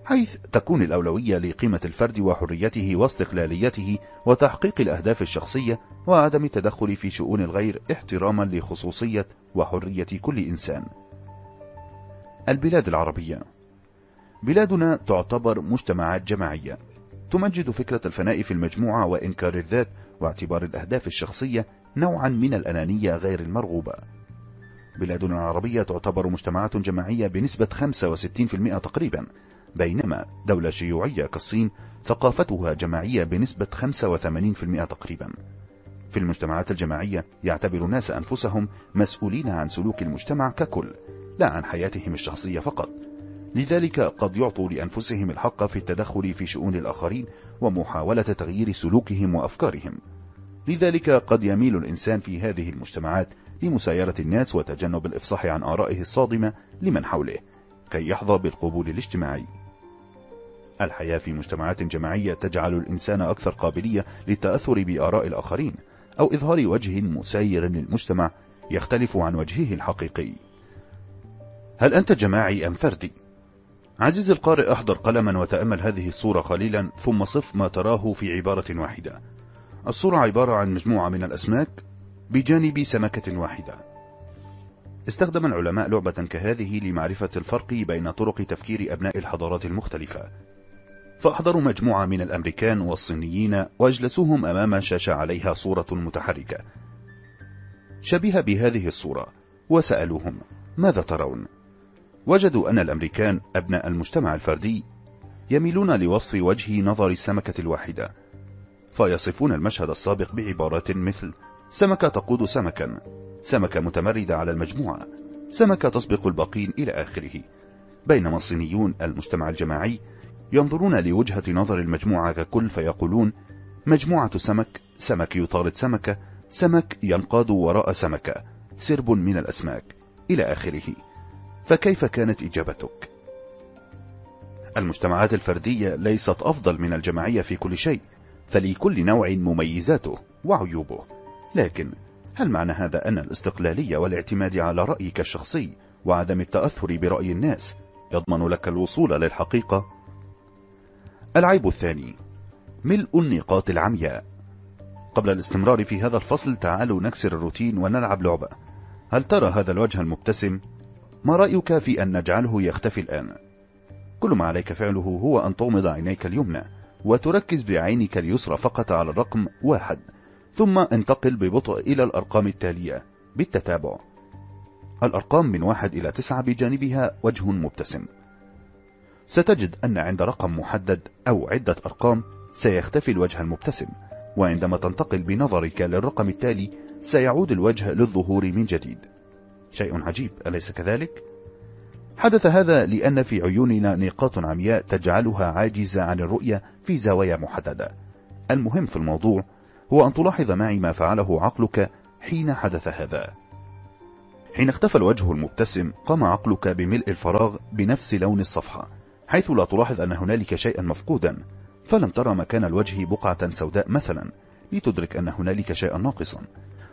[SPEAKER 1] حيث تكون الأولوية لقيمة الفرد وحريته واستقلاليته وتحقيق الأهداف الشخصية وعدم التدخل في شؤون الغير احتراما لخصوصية وحرية كل إنسان البلاد العربية بلادنا تعتبر مجتمعات جماعية تمجد فكرة الفناء في المجموعة وإنكار الذات واعتبار الأهداف الشخصية نوعا من الأنانية غير المرغوبة بلادنا العربية تعتبر مجتمعات جماعية بنسبة 65% تقريبا بينما دولة شيوعية كالصين ثقافتها جماعية بنسبة 85% تقريبا في المجتمعات الجماعية يعتبر الناس أنفسهم مسؤولين عن سلوك المجتمع ككل لا عن حياتهم الشخصية فقط لذلك قد يعطوا لأنفسهم الحق في التدخل في شؤون الآخرين ومحاولة تغيير سلوكهم وأفكارهم لذلك قد يميل الإنسان في هذه المجتمعات لمسايرة الناس وتجنب الإفصاح عن آرائه الصادمة لمن حوله كي يحظى بالقبول الاجتماعي الحياة في مجتمعات جماعية تجعل الإنسان أكثر قابلية للتأثر بآراء الآخرين أو إظهار وجه مسير للمجتمع يختلف عن وجهه الحقيقي هل أنت جماعي أم فردي؟ عزيزي القارئ احضر قلما وتأمل هذه الصورة قليلا ثم صف ما تراه في عبارة واحدة الصورة عبارة عن مجموعة من الأسماك بجانب سمكة واحدة استخدم العلماء لعبة كهذه لمعرفة الفرق بين طرق تفكير أبناء الحضارات المختلفة فأحضروا مجموعة من الأمريكان والصينيين وأجلسوهم أمام شاشة عليها صورة متحركة شبيهة بهذه الصورة وسألوهم ماذا ترون؟ وجدوا أن الأمريكان أبناء المجتمع الفردي يميلون لوصف وجه نظر السمكة الواحدة فيصفون المشهد السابق بعبارات مثل سمكة تقود سمكا سمكة متمردة على المجموعة سمكة تسبق الباقين إلى آخره بينما الصينيون المجتمع الجماعي ينظرون لوجهة نظر المجموعة ككل فيقولون مجموعة سمك سمك يطارد سمكة سمك ينقاد وراء سمكة سرب من الأسماك إلى آخره فكيف كانت إجابتك؟ المجتمعات الفردية ليست أفضل من الجماعية في كل شيء فلكل نوع مميزاته وعيوبه لكن هل معنى هذا أن الاستقلالية والاعتماد على رأيك الشخصي وعدم التأثر برأي الناس يضمن لك الوصول للحقيقة؟ العيب الثاني ملء النقاط العمياء قبل الاستمرار في هذا الفصل تعالوا نكسر الروتين ونلعب لعبة هل ترى هذا الوجه المبتسم ما رأيك في أن نجعله يختفي الآن؟ كل ما عليك فعله هو أن تغمض عينيك اليمنى وتركز بعينك اليسرى فقط على الرقم واحد ثم انتقل ببطء إلى الأرقام التالية بالتتابع الأرقام من واحد إلى تسعة بجانبها وجه مبتسم ستجد أن عند رقم محدد أو عدة أرقام سيختفي الوجه المبتسم وعندما تنتقل بنظرك للرقم التالي سيعود الوجه للظهور من جديد شيء عجيب أليس كذلك؟ حدث هذا لأن في عيوننا نقاط عمياء تجعلها عاجزة عن الرؤية في زوايا محددة المهم في الموضوع هو أن تلاحظ معي ما فعله عقلك حين حدث هذا حين اختفى الوجه المبتسم قام عقلك بملء الفراغ بنفس لون الصفحة حيث لا تلاحظ أن هنالك شيئا مفقودا فلم ترى مكان الوجه بقعة سوداء مثلا لتدرك أن هنالك شيئا ناقصا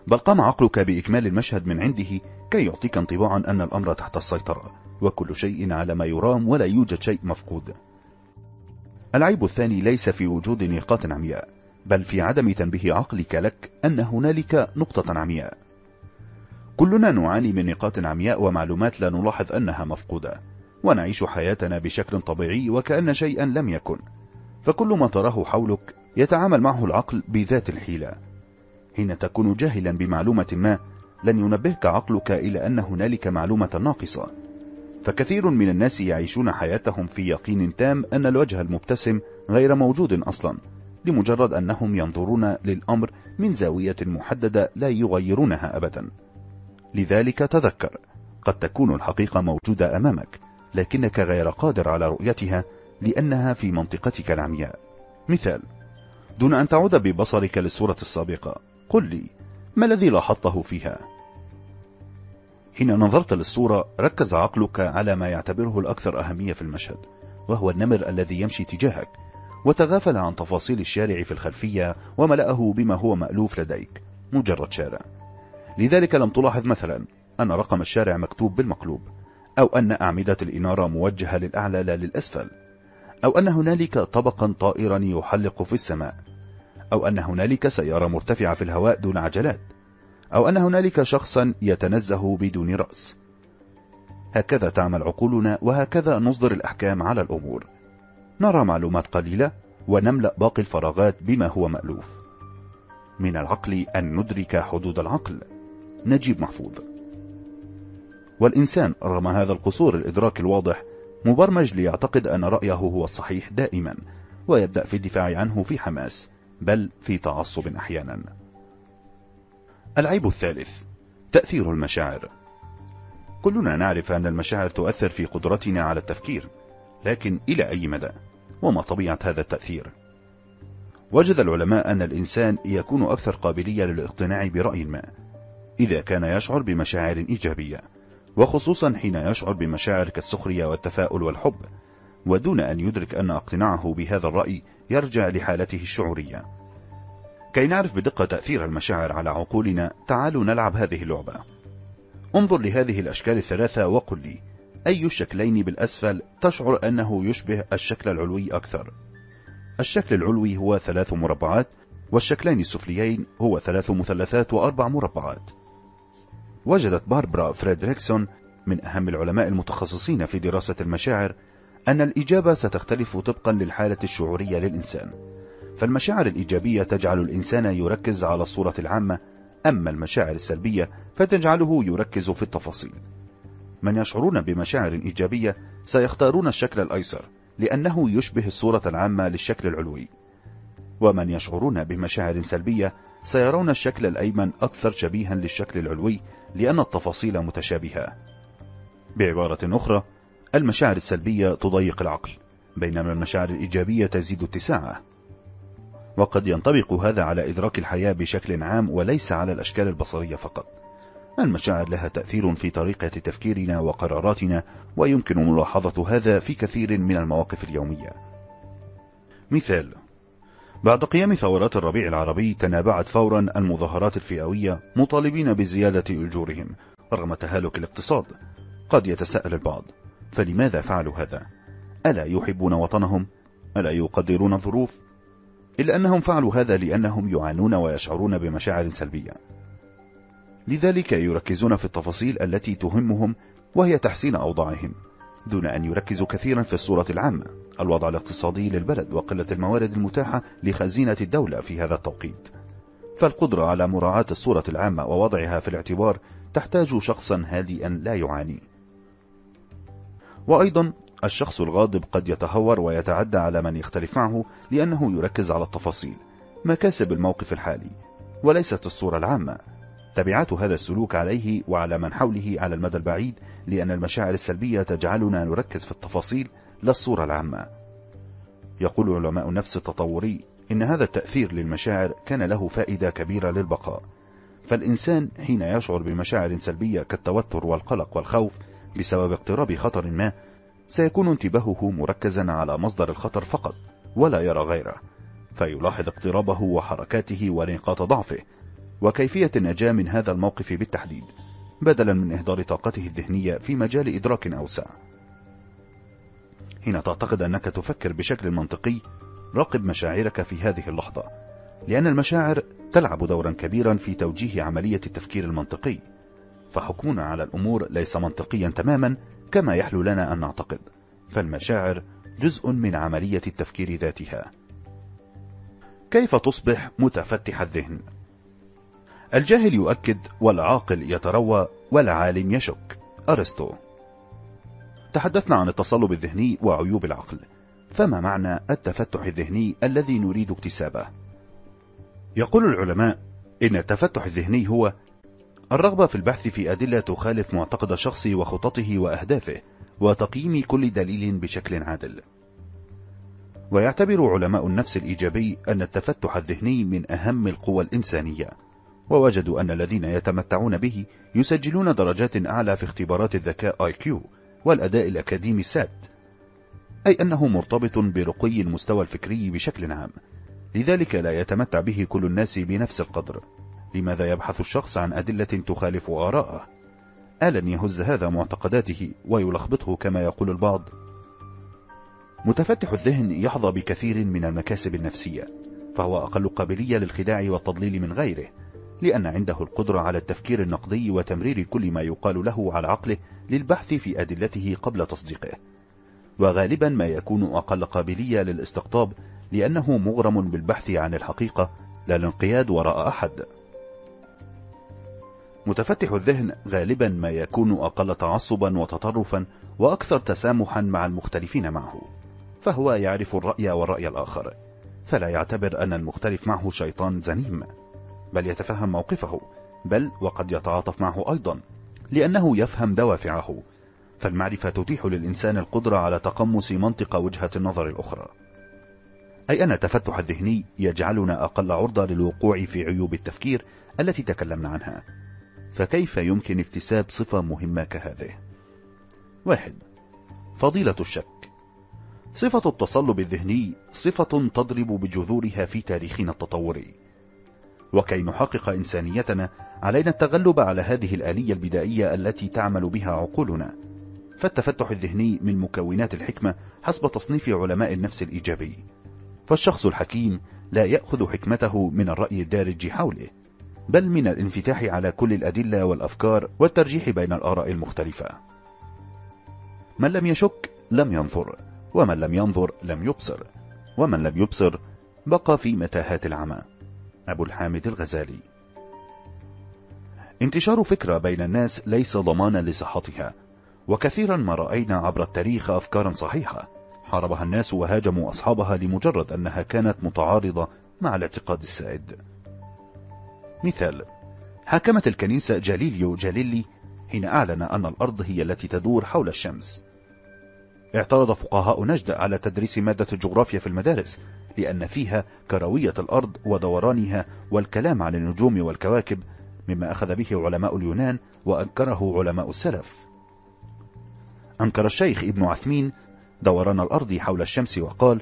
[SPEAKER 1] بل قام عقلك بإكمال المشهد من عنده كي يعطيك انطباعا أن الأمر تحت السيطرة وكل شيء على ما يرام ولا يوجد شيء مفقود العيب الثاني ليس في وجود نقاط عمياء بل في عدم تنبيه عقلك لك أن هنالك نقطة عمياء كلنا نعاني من نقاط عمياء ومعلومات لا نلاحظ أنها مفقودة ونعيش حياتنا بشكل طبيعي وكأن شيئا لم يكن فكل ما تراه حولك يتعامل معه العقل بذات الحيلة حين تكون جاهلا بمعلومة ما لن ينبهك عقلك إلى أن هنالك معلومة ناقصة فكثير من الناس يعيشون حياتهم في يقين تام أن الوجه المبتسم غير موجود أصلا لمجرد أنهم ينظرون للأمر من زاوية محددة لا يغيرونها أبدا لذلك تذكر قد تكون الحقيقة موجودة أمامك لكنك غير قادر على رؤيتها لأنها في منطقتك العمياء مثال دون أن تعود ببصرك للصورة السابقة قل لي ما الذي لاحظته فيها حين نظرت للصورة ركز عقلك على ما يعتبره الأكثر أهمية في المشهد وهو النمر الذي يمشي تجاهك وتغافل عن تفاصيل الشارع في الخلفية وملأه بما هو مألوف لديك مجرد شارع لذلك لم تلاحظ مثلا أن رقم الشارع مكتوب بالمقلوب أو أن أعمدة الإنارة موجهة للأعلى لا للأسفل أو أن هنالك طبقا طائرا يحلق في السماء أو أن هنالك سيارة مرتفعة في الهواء دون عجلات أو أن هنالك شخصا يتنزه بدون رأس هكذا تعمل عقولنا وهكذا نصدر الأحكام على الأمور نرى معلومات قليلة ونملأ باقي الفراغات بما هو مألوف من العقل أن ندرك حدود العقل نجيب محفوظ والإنسان رغم هذا القصور الإدراك الواضح مبرمج ليعتقد أن رأيه هو الصحيح دائما ويبدأ في الدفاع عنه في حماس بل في تعصب أحيانا العيب الثالث تأثير المشاعر كلنا نعرف أن المشاعر تؤثر في قدرتنا على التفكير لكن إلى أي مدى وما طبيعة هذا التأثير وجد العلماء أن الإنسان يكون أكثر قابلية للاقتناع برأي ما إذا كان يشعر بمشاعر إيجابية وخصوصا حين يشعر بمشاعر كالسخرية والتفاؤل والحب ودون أن يدرك أن اقتناعه بهذا الرأي يرجع لحالته الشعورية كي نعرف بدقة تأثير المشاعر على عقولنا تعالوا نلعب هذه اللعبة انظر لهذه الأشكال الثلاثة وقل لي أي الشكلين بالأسفل تشعر أنه يشبه الشكل العلوي أكثر الشكل العلوي هو ثلاث مربعات والشكلين السفليين هو ثلاث مثلثات وأربع مربعات وجدت باربرا فريدريكسون من أهم العلماء المتخصصين في دراسة المشاعر أن الإجابة ستختلف طبقا للحالة الشعورية للإنسان فالمشاعر الإيجابية تجعل الإنسان يركز على الصورة العامة أما المشاعر السلبية فتجعله يركز في التفاصيل من يشعرون بمشاعر إيجابية سيختارون الشكل الأيسر لأنه يشبه الصورة العامة للشكل العلوي ومن يشعرون بمشاعر سلبية سيرون الشكل الأيمن أكثر شبيها للشكل العلوي لأن التفاصيل متشابهة بعبارة أخرى المشاعر السلبية تضيق العقل بينما المشاعر الإيجابية تزيد اتساعه وقد ينطبق هذا على إدراك الحياة بشكل عام وليس على الأشكال البصرية فقط المشاعر لها تأثير في طريقة تفكيرنا وقراراتنا ويمكن ملاحظة هذا في كثير من المواقف اليومية مثال بعد قيام ثورات الربيع العربي تنابعت فورا المظاهرات الفئوية مطالبين بزيادة أجورهم رغم تهالك الاقتصاد قد يتساءل البعض فلماذا فعلوا هذا؟ ألا يحبون وطنهم؟ ألا يقدرون الظروف؟ إلا أنهم فعلوا هذا لأنهم يعانون ويشعرون بمشاعر سلبية لذلك يركزون في التفاصيل التي تهمهم وهي تحسين أوضاعهم دون أن يركزوا كثيرا في الصورة العامة الوضع الاقتصادي للبلد وقلة الموارد المتاحة لخزينة الدولة في هذا التوقيت فالقدرة على مراعاة الصورة العامة ووضعها في الاعتبار تحتاج شخصا هادئا لا يعاني وأيضا الشخص الغاضب قد يتهور ويتعدى على من يختلف معه لأنه يركز على التفاصيل مكاسب الموقف الحالي وليست الصورة العامة تبعات هذا السلوك عليه وعلى من حوله على المدى البعيد لأن المشاعر السلبية تجعلنا نركز في التفاصيل لا الصورة العامة يقول علماء النفس التطوري إن هذا التأثير للمشاعر كان له فائدة كبيرة للبقاء فالإنسان حين يشعر بمشاعر سلبية كالتوتر والقلق والخوف بسبب اقتراب خطر ما سيكون انتباهه مركزا على مصدر الخطر فقط ولا يرى غيره فيلاحظ اقترابه وحركاته ونقاط ضعفه وكيفية النجاة من هذا الموقف بالتحديد بدلا من إهدار طاقته الذهنية في مجال إدراك أوسع حين تعتقد أنك تفكر بشكل منطقي راقب مشاعرك في هذه اللحظة لأن المشاعر تلعب دورا كبيرا في توجيه عملية التفكير المنطقي فحكمنا على الأمور ليس منطقيا تماما كما يحلو لنا أن نعتقد فالمشاعر جزء من عملية التفكير ذاتها كيف تصبح متفتح الذهن؟ الجاهل يؤكد والعاقل يتروى والعالم يشك أرسطو تحدثنا عن التصلب الذهني وعيوب العقل فما معنى التفتح الذهني الذي نريد اكتسابه؟ يقول العلماء إن التفتح الذهني هو الرغبة في البحث في أدلة تخالف معتقد الشخص وخططه وأهدافه وتقييم كل دليل بشكل عادل ويعتبر علماء النفس الإيجابي أن التفتح الذهني من أهم القوى الإنسانية ووجدوا أن الذين يتمتعون به يسجلون درجات أعلى في اختبارات الذكاء IQ والأداء الأكاديمي سات أي أنه مرتبط برقي المستوى الفكري بشكل عام لذلك لا يتمتع به كل الناس بنفس القدر لماذا يبحث الشخص عن أدلة تخالف آراءه؟ ألن يهز هذا معتقداته ويلخبطه كما يقول البعض؟ متفتح الذهن يحظى بكثير من المكاسب النفسية فهو أقل قابلية للخداع والتضليل من غيره لأن عنده القدرة على التفكير النقدي وتمرير كل ما يقال له على عقله للبحث في أدلته قبل تصديقه وغالبا ما يكون أقل قابلية للاستقطاب لأنه مغرم بالبحث عن الحقيقة لا الانقياد وراء أحد متفتح الذهن غالبا ما يكون أقل تعصبا وتطرفا وأكثر تسامحا مع المختلفين معه فهو يعرف الرأي والرأي الآخر فلا يعتبر أن المختلف معه شيطان زنيم بل يتفهم موقفه بل وقد يتعاطف معه أيضا لأنه يفهم دوافعه فالمعرفة تتيح للإنسان القدرة على تقمص منطق وجهة النظر الأخرى أي أن التفتح الذهني يجعلنا أقل عرضة للوقوع في عيوب التفكير التي تكلمنا عنها فكيف يمكن اكتساب صفة مهمة كهذه؟ واحد فضيلة الشك صفة التصلب الذهني صفة تضرب بجذورها في تاريخنا التطوري وكي نحقق إنسانيتنا علينا التغلب على هذه الآلية البدائية التي تعمل بها عقولنا فالتفتح الذهني من مكونات الحكمة حسب تصنيف علماء النفس الإيجابي فالشخص الحكيم لا يأخذ حكمته من الرأي الدارج حوله بل من الانفتاح على كل الأدلة والأفكار والترجيح بين الآراء المختلفة من لم يشك لم ينظر ومن لم ينظر لم يبصر ومن لم يبصر بقى في متاهات العمى أبو الحامد الغزالي انتشار فكرة بين الناس ليس ضمانا لصحتها وكثيرا ما رأينا عبر التاريخ أفكارا صحيحة حاربها الناس وهاجموا أصحابها لمجرد أنها كانت متعارضة مع الاعتقاد السائد مثال حاكمت الكنيسة جاليليو جاليلي حين أعلن أن الأرض هي التي تدور حول الشمس اعترض فقهاء نجد على تدريس مادة الجغرافيا في المدارس لأن فيها كروية الأرض ودورانها والكلام عن النجوم والكواكب مما أخذ به علماء اليونان وأنكره علماء السلف أنكر الشيخ ابن عثمين دوران الأرض حول الشمس وقال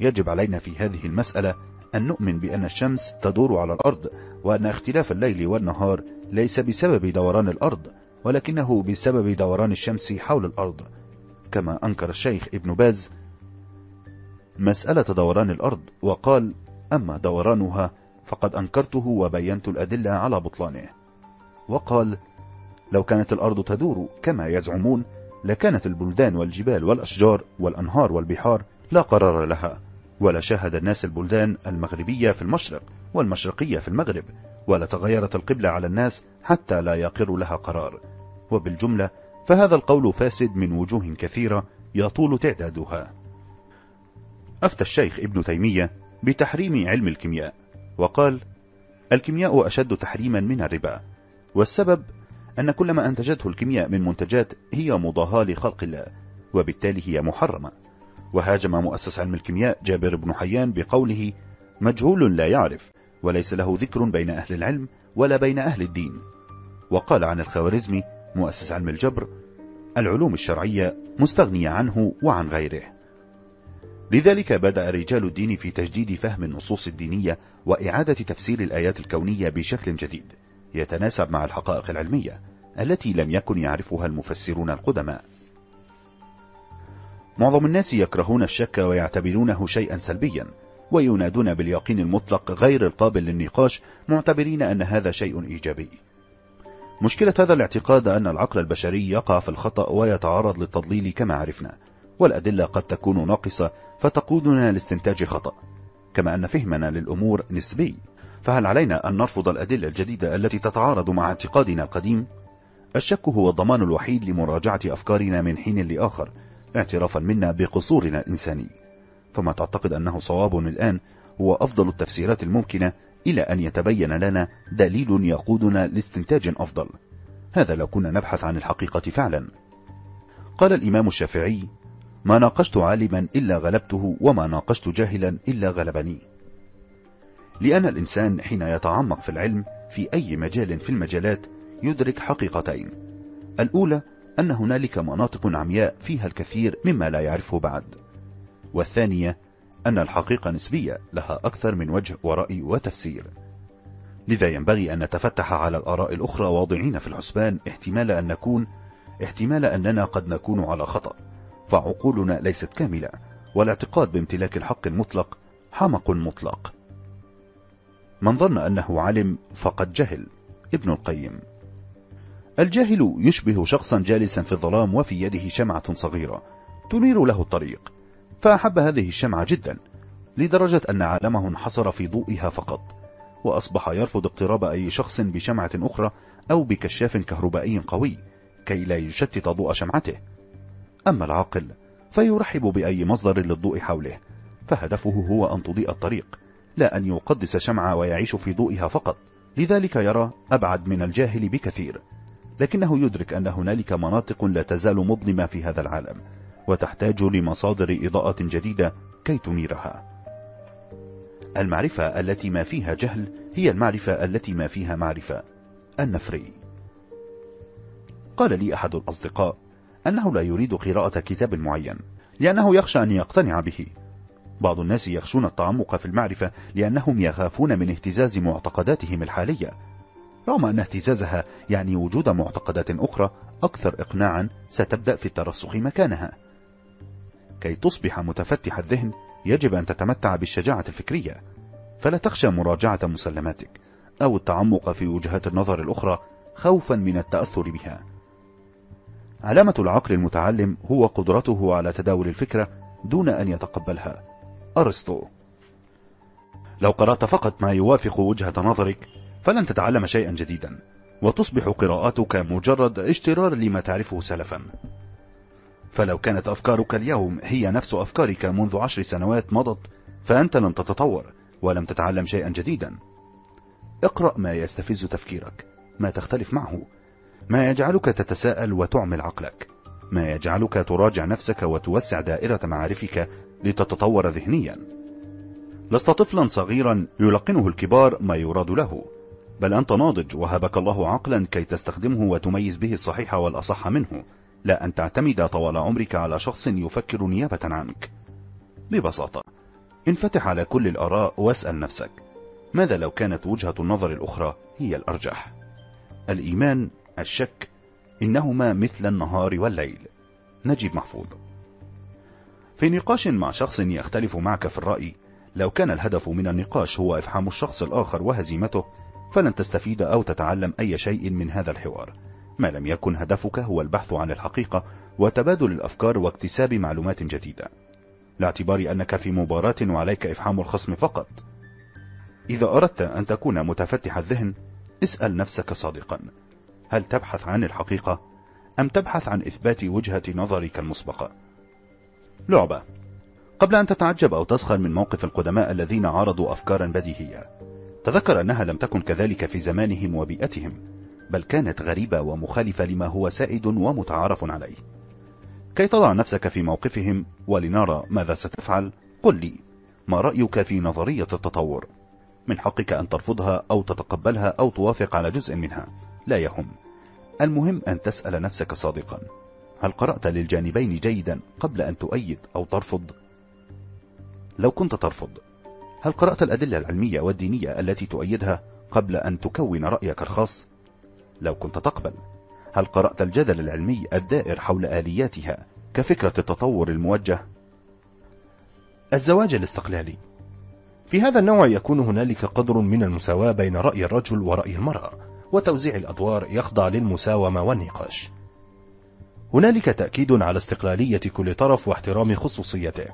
[SPEAKER 1] يجب علينا في هذه المسألة أن نؤمن بأن الشمس تدور على الأرض وأن اختلاف الليل والنهار ليس بسبب دوران الأرض ولكنه بسبب دوران الشمس حول الأرض كما أنكر الشيخ ابن باز مسألة دوران الأرض وقال أما دورانها فقد أنكرته وبينت الأدلة على بطلانه وقال لو كانت الأرض تدور كما يزعمون لكانت البلدان والجبال والأشجار والأنهار والبحار لا قرار لها ولا شاهد الناس البلدان المغربية في المشرق والمشرقية في المغرب ولا تغيرت القبلة على الناس حتى لا يقر لها قرار وبالجملة فهذا القول فاسد من وجوه كثيرة يطول تعدادها أفتى الشيخ ابن تيمية بتحريم علم الكيمياء وقال الكيمياء أشد تحريما من الربا والسبب أن كل ما أنتجته الكيمياء من منتجات هي مضاهاة لخلق الله وبالتالي هي محرمة وهاجم مؤسس علم الكيمياء جابر بن حيان بقوله مجهول لا يعرف وليس له ذكر بين أهل العلم ولا بين أهل الدين وقال عن الخوارزمي مؤسس علم الجبر العلوم الشرعية مستغنية عنه وعن غيره لذلك بدأ رجال الدين في تجديد فهم النصوص الدينية وإعادة تفسير الآيات الكونية بشكل جديد يتناسب مع الحقائق العلمية التي لم يكن يعرفها المفسرون القدماء معظم الناس يكرهون الشك ويعتبرونه شيئا سلبيا وينادون باليقين المطلق غير القابل للنقاش معتبرين أن هذا شيء إيجابي مشكلة هذا الاعتقاد أن العقل البشري يقع في الخطأ ويتعرض للتضليل كما عرفنا والأدلة قد تكون ناقصة فتقودنا لاستنتاج خطأ كما أن فهمنا للأمور نسبي فهل علينا أن نرفض الأدلة الجديدة التي تتعارض مع اعتقادنا القديم؟ الشك هو الضمان الوحيد لمراجعة أفكارنا من حين لآخر اعترافا منا بقصورنا الإنساني فما تعتقد أنه صواب الآن هو أفضل التفسيرات الممكنة إلى أن يتبين لنا دليل يقودنا لاستنتاج أفضل هذا لو كنا نبحث عن الحقيقة فعلا قال الإمام الشافعي ما ناقشت عالما إلا غلبته وما ناقشت جاهلا إلا غلبني لأن الإنسان حين يتعمق في العلم في أي مجال في المجالات يدرك حقيقتين الأولى أن هنالك مناطق عمياء فيها الكثير مما لا يعرفه بعد والثانية أن الحقيقة نسبية لها أكثر من وجه ورأي وتفسير لذا ينبغي أن نتفتح على الآراء الأخرى واضعين في الحسبان احتمال أن نكون احتمال أننا قد نكون على خطأ فعقولنا ليست كاملة والاعتقاد بامتلاك الحق المطلق حمق مطلق من ظن أنه علم فقد جهل ابن القيم الجاهل يشبه شخصا جالسا في الظلام وفي يده شمعة صغيرة تنير له الطريق فأحب هذه الشمعة جدا لدرجة أن عالمه انحصر في ضوئها فقط وأصبح يرفض اقتراب أي شخص بشمعة أخرى أو بكشاف كهربائي قوي كي لا يشتت ضوء شمعته أما العاقل فيرحب بأي مصدر للضوء حوله فهدفه هو أن تضيء الطريق لا أن يقدس شمعة ويعيش في ضوئها فقط لذلك يرى أبعد من الجاهل بكثير لكنه يدرك أن هنالك مناطق لا تزال مظلمة في هذا العالم وتحتاج لمصادر إضاءة جديدة كي تنيرها المعرفة التي ما فيها جهل هي المعرفة التي ما فيها معرفة النفري قال لي أحد الأصدقاء أنه لا يريد قراءة كتاب معين لأنه يخشى أن يقتنع به بعض الناس يخشون التعمق في المعرفة لأنهم يخافون من اهتزاز معتقداتهم الحالية رغم أن اهتزازها يعني وجود معتقدات أخرى أكثر إقناعا ستبدأ في الترسخ مكانها كي تصبح متفتح الذهن يجب أن تتمتع بالشجاعة الفكرية فلا تخشى مراجعة مسلماتك أو التعمق في وجهات النظر الأخرى خوفا من التأثر بها علامة العقل المتعلم هو قدرته على تداول الفكرة دون أن يتقبلها أرسطو لو قرأت فقط ما يوافق وجهة نظرك فلن تتعلم شيئا جديدا وتصبح قراءاتك مجرد اشترار لما تعرفه سلفا فلو كانت أفكارك اليوم هي نفس أفكارك منذ عشر سنوات مضت فأنت لن تتطور ولم تتعلم شيئا جديدا اقرأ ما يستفز تفكيرك ما تختلف معه ما يجعلك تتساءل وتعمل عقلك ما يجعلك تراجع نفسك وتوسع دائرة معارفك لتتطور ذهنيا لست طفلا صغيرا يلقنه الكبار ما يراد له بل أنت ناضج وهبك الله عقلا كي تستخدمه وتميز به الصحيح والأصح منه لا أن تعتمد طوال عمرك على شخص يفكر نيابة عنك ببساطة انفتح على كل الآراء واسأل نفسك ماذا لو كانت وجهة النظر الأخرى هي الأرجح الإيمان الشك إنهما مثل النهار والليل نجيب محفوظ في نقاش مع شخص يختلف معك في الرأي لو كان الهدف من النقاش هو إفحام الشخص الآخر وهزيمته فلن تستفيد أو تتعلم أي شيء من هذا الحوار ما لم يكن هدفك هو البحث عن الحقيقة وتبادل الأفكار واكتساب معلومات جديدة لاعتبار أنك في مباراة وعليك إفحام الخصم فقط إذا أردت أن تكون متفتح الذهن اسأل نفسك صادقا هل تبحث عن الحقيقة أم تبحث عن إثبات وجهة نظرك المسبقة لعبة قبل أن تتعجب أو تسخر من موقف القدماء الذين عرضوا أفكارا بديهية تذكر أنها لم تكن كذلك في زمانهم وبيئتهم بل كانت غريبة ومخالفة لما هو سائد ومتعارف عليه كي تضع نفسك في موقفهم ولنرى ماذا ستفعل قل لي ما رأيك في نظرية التطور من حقك أن ترفضها أو تتقبلها أو توافق على جزء منها لا يهم المهم أن تسأل نفسك صادقا هل قرأت للجانبين جيدا قبل أن تؤيد أو ترفض؟ لو كنت ترفض هل قرأت الأدلة العلمية والدينية التي تؤيدها قبل أن تكون رأيك الخاص؟ لو كنت تقبل هل قرأت الجدل العلمي الدائر حول آلياتها كفكرة التطور الموجه؟ الزواج الاستقلالي في هذا النوع يكون هنالك قدر من المساواة بين رأي الرجل ورأي المرأة وتوزيع الأدوار يخضع للمساومة والنقاش هنالك تأكيد على استقلالية كل طرف واحترام خصوصيته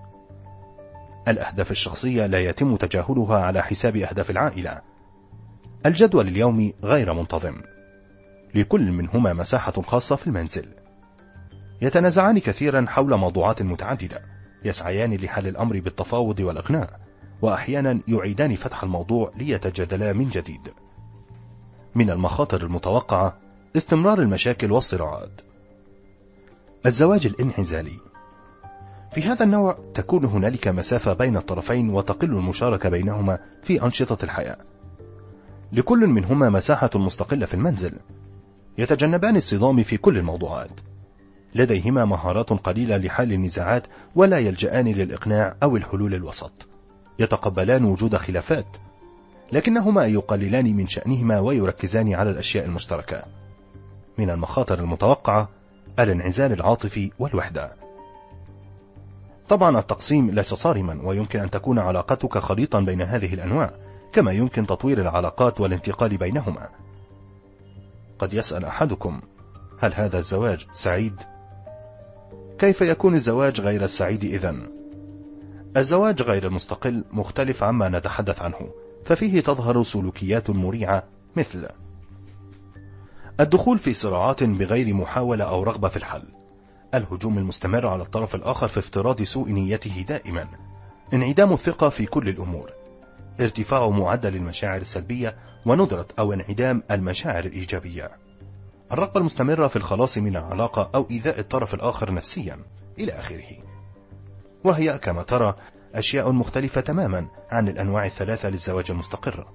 [SPEAKER 1] الأهداف الشخصية لا يتم تجاهلها على حساب أهداف العائلة الجدول اليومي غير منتظم لكل منهما مساحة خاصة في المنزل يتنازعان كثيرا حول موضوعات متعددة يسعيان لحل الأمر بالتفاوض والإقناع وأحيانا يعيدان فتح الموضوع ليتجادلا من جديد من المخاطر المتوقعة استمرار المشاكل والصراعات الزواج الانعزالي في هذا النوع تكون هنالك مسافة بين الطرفين وتقل المشاركة بينهما في أنشطة الحياة لكل منهما مساحة مستقلة في المنزل يتجنبان الصدام في كل الموضوعات لديهما مهارات قليلة لحل النزاعات ولا يلجأان للإقناع أو الحلول الوسط يتقبلان وجود خلافات لكنهما يقللان من شأنهما ويركزان على الأشياء المشتركة من المخاطر المتوقعة الانعزال العاطفي والوحدة طبعا التقسيم ليس صارما ويمكن أن تكون علاقتك خليطا بين هذه الأنواع كما يمكن تطوير العلاقات والانتقال بينهما قد يسأل أحدكم هل هذا الزواج سعيد؟ كيف يكون الزواج غير السعيد إذا؟ الزواج غير المستقل مختلف عما نتحدث عنه ففيه تظهر سلوكيات مريعة مثل الدخول في صراعات بغير محاولة أو رغبة في الحل الهجوم المستمر على الطرف الآخر في افتراض سوء نيته دائما انعدام الثقة في كل الأمور ارتفاع معدل المشاعر السلبية وندرة أو انعدام المشاعر الإيجابية الرغبة المستمرة في الخلاص من العلاقة أو إيذاء الطرف الآخر نفسيا إلى آخره وهي كما ترى أشياء مختلفة تماما عن الأنواع الثلاثة للزواج المستقر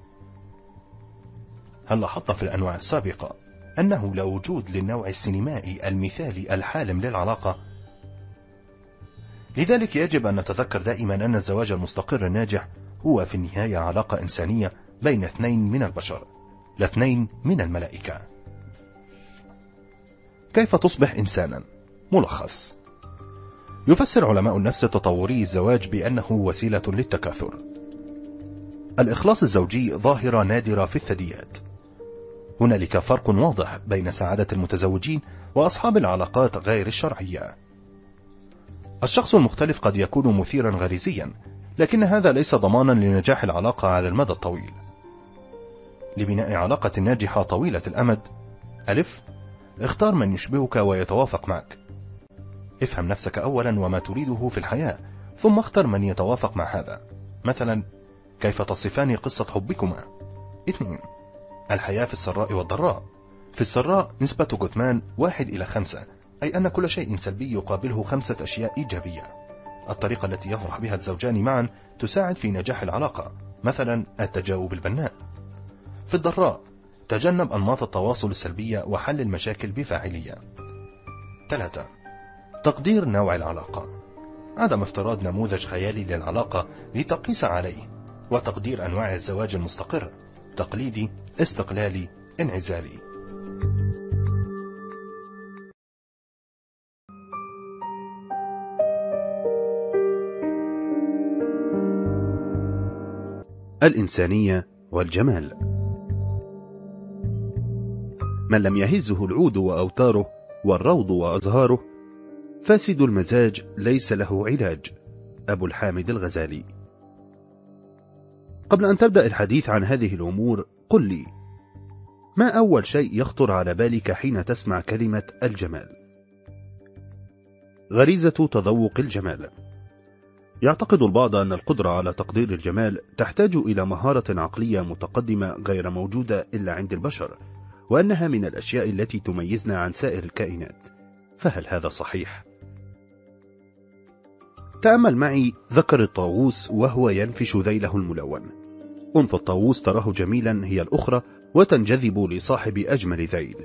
[SPEAKER 1] هل لاحظت في الأنواع السابقة أنه لا وجود للنوع السينمائي المثالي الحالم للعلاقة لذلك يجب أن نتذكر دائما أن الزواج المستقر الناجح هو في النهاية علاقة إنسانية بين اثنين من البشر لا اثنين من الملائكة كيف تصبح إنسانا؟ ملخص يفسر علماء النفس التطوري الزواج بأنه وسيلة للتكاثر الإخلاص الزوجي ظاهرة نادرة في الثدييات هنالك فرق واضح بين سعادة المتزوجين وأصحاب العلاقات غير الشرعية الشخص المختلف قد يكون مثيرا غريزيا لكن هذا ليس ضمانا لنجاح العلاقة على المدى الطويل لبناء علاقة ناجحة طويلة الأمد ألف اختار من يشبهك ويتوافق معك افهم نفسك أولا وما تريده في الحياة ثم اختر من يتوافق مع هذا مثلا كيف تصفان قصة حبكما اثنين الحياة في السراء والضراء في السراء نسبة جوتمان واحد إلى خمسة أي أن كل شيء سلبي يقابله خمسة أشياء إيجابية الطريقة التي يفرح بها الزوجان معا تساعد في نجاح العلاقة مثلا التجاوب البناء في الضراء تجنب أنماط التواصل السلبية وحل المشاكل بفاعلية 3. تقدير نوع العلاقة عدم افتراض نموذج خيالي للعلاقة لتقيس عليه وتقدير أنواع الزواج المستقر تقليدي استقلالي انعزالي الإنسانية والجمال من لم يهزه العود وأوتاره والروض وأزهاره فاسد المزاج ليس له علاج أبو الحامد الغزالي قبل أن تبدأ الحديث عن هذه الأمور قل لي ما أول شيء يخطر على بالك حين تسمع كلمة الجمال؟ غريزة تذوق الجمال يعتقد البعض أن القدرة على تقدير الجمال تحتاج إلى مهارة عقلية متقدمة غير موجودة إلا عند البشر وأنها من الأشياء التي تميزنا عن سائر الكائنات فهل هذا صحيح؟ تأمل معي ذكر الطاووس وهو ينفش ذيله الملون أنثى الطاووس تراه جميلا هي الأخرى وتنجذب لصاحب أجمل ذيل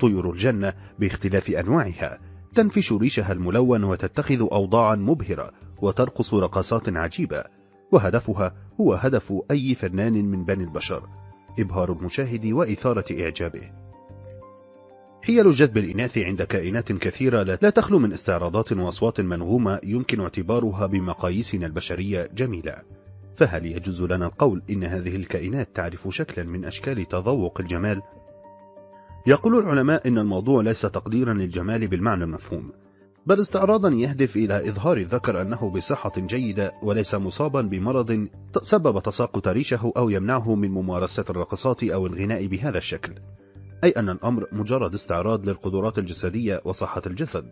[SPEAKER 1] طيور الجنة باختلاف أنواعها تنفش ريشها الملون وتتخذ أوضاعا مبهرة وترقص رقصات عجيبة وهدفها هو هدف أي فنان من بني البشر إبهار المشاهد وإثارة إعجابه حيل جذب الإناث عند كائنات كثيرة لا تخلو من استعراضات وأصوات منغومة يمكن اعتبارها بمقاييسنا البشرية جميلة فهل يجوز لنا القول إن هذه الكائنات تعرف شكلا من أشكال تذوق الجمال؟ يقول العلماء إن الموضوع ليس تقديرا للجمال بالمعنى المفهوم بل استعراضا يهدف إلى إظهار الذكر أنه بصحة جيدة وليس مصابا بمرض سبب تساقط ريشه أو يمنعه من ممارسة الرقصات أو الغناء بهذا الشكل أي أن الأمر مجرد استعراض للقدرات الجسدية وصحة الجسد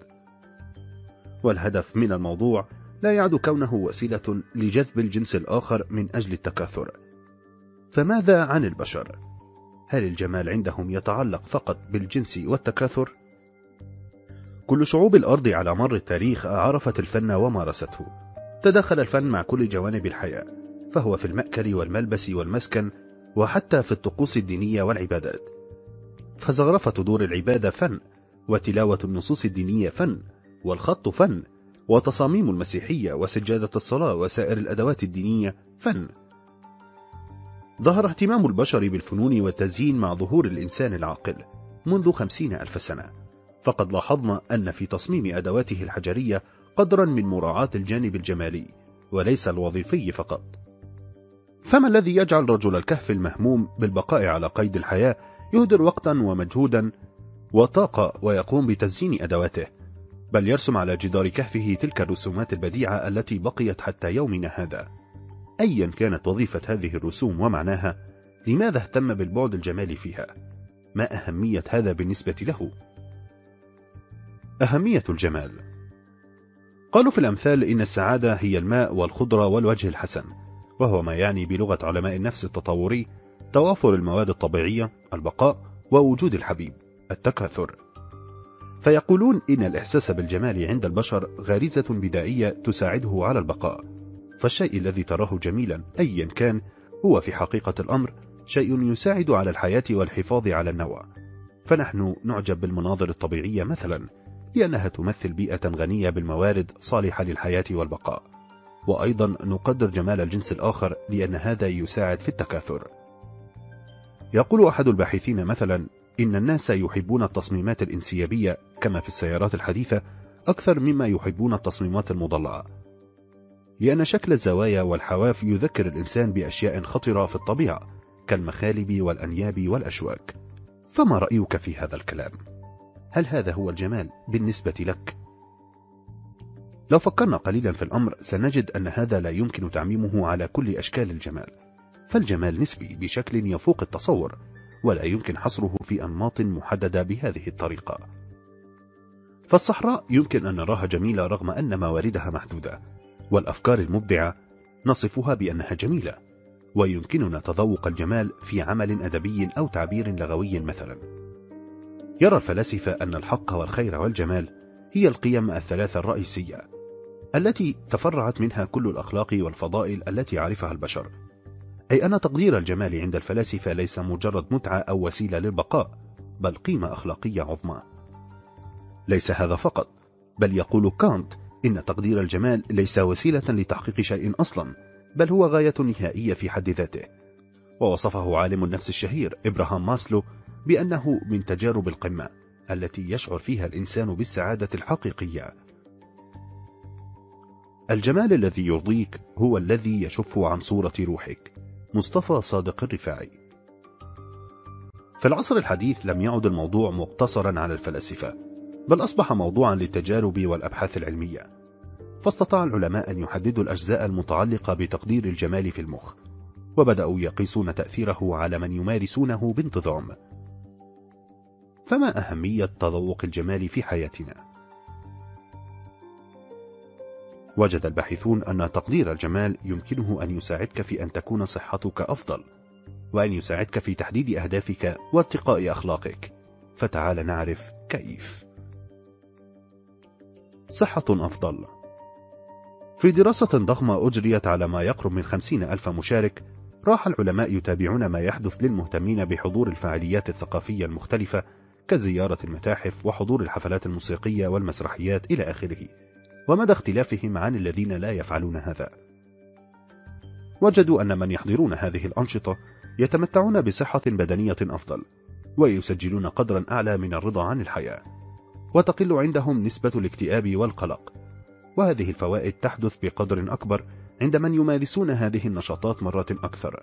[SPEAKER 1] والهدف من الموضوع لا يعد كونه وسيلة لجذب الجنس الآخر من أجل التكاثر فماذا عن البشر؟ هل الجمال عندهم يتعلق فقط بالجنس والتكاثر؟ كل شعوب الأرض على مر التاريخ عرفت الفن ومارسته تدخل الفن مع كل جوانب الحياة فهو في المأكل والملبس والمسكن وحتى في الطقوس الدينية والعبادات فزغرفة دور العبادة فن وتلاوة النصوص الدينية فن والخط فن وتصاميم المسيحية وسجادة الصلاة وسائر الأدوات الدينية فن ظهر اهتمام البشر بالفنون والتزيين مع ظهور الإنسان العاقل منذ خمسين ألف سنة فقد لاحظنا أن في تصميم أدواته الحجرية قدرا من مراعاة الجانب الجمالي وليس الوظيفي فقط فما الذي يجعل رجل الكهف المهموم بالبقاء على قيد الحياة يهدر وقتا ومجهودا وطاقة ويقوم بتزيين أدواته بل يرسم على جدار كهفه تلك الرسومات البديعة التي بقيت حتى يومنا هذا أيا كانت وظيفة هذه الرسوم ومعناها لماذا اهتم بالبعد الجمالي فيها؟ ما أهمية هذا بالنسبة له؟ أهمية الجمال قالوا في الأمثال إن السعادة هي الماء والخضرة والوجه الحسن وهو ما يعني بلغة علماء النفس التطوري توافر المواد الطبيعية البقاء ووجود الحبيب التكاثر فيقولون إن الإحساس بالجمال عند البشر غريزة بدائية تساعده على البقاء فالشيء الذي تراه جميلا أيا كان هو في حقيقة الأمر شيء يساعد على الحياة والحفاظ على النوى فنحن نعجب بالمناظر الطبيعية مثلا لأنها تمثل بيئة غنية بالموارد صالحة للحياة والبقاء وأيضا نقدر جمال الجنس الآخر لأن هذا يساعد في التكاثر يقول أحد الباحثين مثلا إن الناس يحبون التصميمات الانسيابية كما في السيارات الحديثة أكثر مما يحبون التصميمات المضلعة لأن شكل الزوايا والحواف يذكر الإنسان بأشياء خطرة في الطبيعة كالمخالب والأنياب والأشواك فما رأيك في هذا الكلام؟ هل هذا هو الجمال بالنسبة لك؟ لو فكرنا قليلا في الأمر سنجد أن هذا لا يمكن تعميمه على كل أشكال الجمال فالجمال نسبي بشكل يفوق التصور ولا يمكن حصره في أنماط محددة بهذه الطريقة فالصحراء يمكن أن نراها جميلة رغم أن مواردها محدودة والأفكار المبدعة نصفها بأنها جميلة ويمكننا تذوق الجمال في عمل أدبي أو تعبير لغوي مثلا يرى الفلاسفة أن الحق والخير والجمال هي القيم الثلاثة الرئيسية التي تفرعت منها كل الأخلاق والفضائل التي عرفها البشر أي أن تقدير الجمال عند الفلاسفة ليس مجرد متعة أو وسيلة للبقاء بل قيمة أخلاقية عظمى ليس هذا فقط بل يقول كانت إن تقدير الجمال ليس وسيلة لتحقيق شيء أصلا بل هو غاية نهائية في حد ذاته ووصفه عالم النفس الشهير إبراهام ماسلو بأنه من تجارب القمة التي يشعر فيها الإنسان بالسعادة الحقيقية الجمال الذي يرضيك هو الذي يشف عن صورة روحك مصطفى صادق الرفاعي في العصر الحديث لم يعد الموضوع مقتصرا على الفلاسفة بل أصبح موضوعا للتجارب والأبحاث العلمية فاستطاع العلماء أن يحددوا الأجزاء المتعلقة بتقدير الجمال في المخ وبدأوا يقيسون تأثيره على من يمارسونه بانتظام فما أهمية تذوق الجمال في حياتنا؟ وجد الباحثون أن تقدير الجمال يمكنه أن يساعدك في أن تكون صحتك أفضل وأن يساعدك في تحديد أهدافك وارتقاء أخلاقك فتعال نعرف كيف صحة أفضل في دراسة ضخمة أجريت على ما يقرب من خمسين ألف مشارك راح العلماء يتابعون ما يحدث للمهتمين بحضور الفعاليات الثقافية المختلفة كزيارة المتاحف وحضور الحفلات الموسيقية والمسرحيات إلى آخره ومدى اختلافهم عن الذين لا يفعلون هذا وجدوا أن من يحضرون هذه الأنشطة يتمتعون بصحة بدنية أفضل ويسجلون قدرا أعلى من الرضا عن الحياة وتقل عندهم نسبة الاكتئاب والقلق وهذه الفوائد تحدث بقدر أكبر عند من يمارسون هذه النشاطات مرات أكثر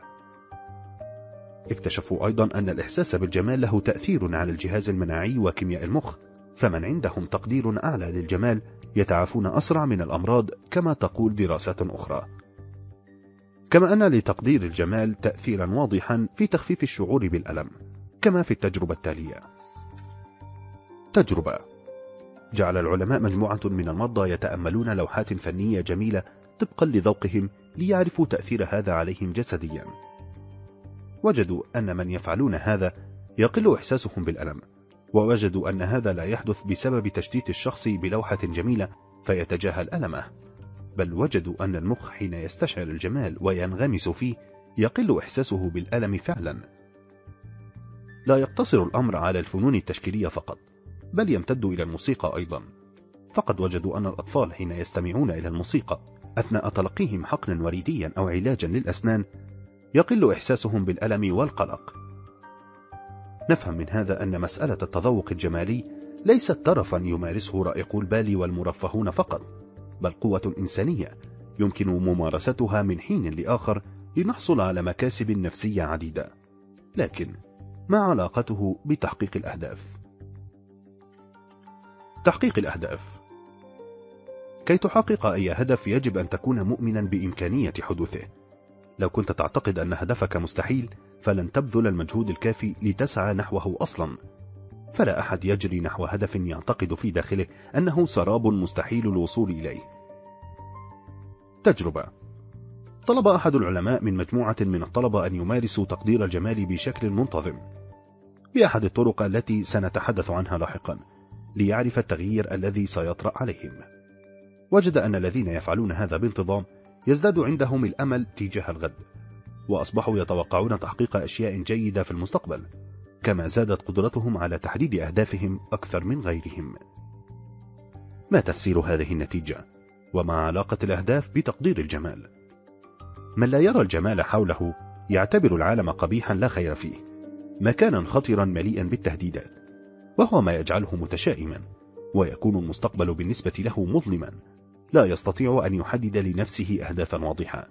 [SPEAKER 1] اكتشفوا أيضا أن الإحساس بالجمال له تأثير على الجهاز المناعي وكيمياء المخ فمن عندهم تقدير أعلى للجمال يتعافون أسرع من الأمراض كما تقول دراسات أخرى كما أن لتقدير الجمال تأثيرا واضحا في تخفيف الشعور بالألم كما في التجربة التالية تجربة جعل العلماء مجموعة من المرضى يتأملون لوحات فنية جميلة طبقا لذوقهم ليعرفوا تأثير هذا عليهم جسديا وجدوا أن من يفعلون هذا يقل إحساسهم بالألم ووجدوا أن هذا لا يحدث بسبب تشتيت الشخص بلوحة جميلة فيتجاهل ألمه بل وجدوا أن المخ حين يستشعر الجمال وينغمس فيه يقل إحساسه بالألم فعلا لا يقتصر الأمر على الفنون التشكيلية فقط بل يمتد إلى الموسيقى أيضا فقد وجدوا أن الأطفال حين يستمعون إلى الموسيقى أثناء تلقيهم حقنا وريديا أو علاجا للأسنان يقل إحساسهم بالألم والقلق نفهم من هذا أن مسألة التذوق الجمالي ليست طرفا يمارسه رائقو البال والمرفهون فقط بل قوة إنسانية يمكن ممارستها من حين لآخر لنحصل على مكاسب نفسية عديدة لكن ما علاقته بتحقيق الأهداف؟ تحقيق الأهداف كي تحقق أي هدف يجب أن تكون مؤمنا بإمكانية حدوثه لو كنت تعتقد أن هدفك مستحيل فلن تبذل المجهود الكافي لتسعى نحوه أصلا فلا أحد يجري نحو هدف يعتقد في داخله أنه سراب مستحيل الوصول إليه تجربة طلب أحد العلماء من مجموعة من الطلبة أن يمارسوا تقدير الجمال بشكل منتظم بأحد الطرق التي سنتحدث عنها لاحقا ليعرف التغيير الذي سيطرأ عليهم وجد أن الذين يفعلون هذا بانتظام يزداد عندهم الأمل تجاه الغد وأصبحوا يتوقعون تحقيق أشياء جيدة في المستقبل كما زادت قدرتهم على تحديد أهدافهم أكثر من غيرهم ما تفسير هذه النتيجة؟ وما علاقة الأهداف بتقدير الجمال؟ من لا يرى الجمال حوله يعتبر العالم قبيحا لا خير فيه مكانا خطرا مليئا بالتهديدات وهو ما يجعله متشائما ويكون المستقبل بالنسبة له مظلما لا يستطيع أن يحدد لنفسه أهدافا واضحة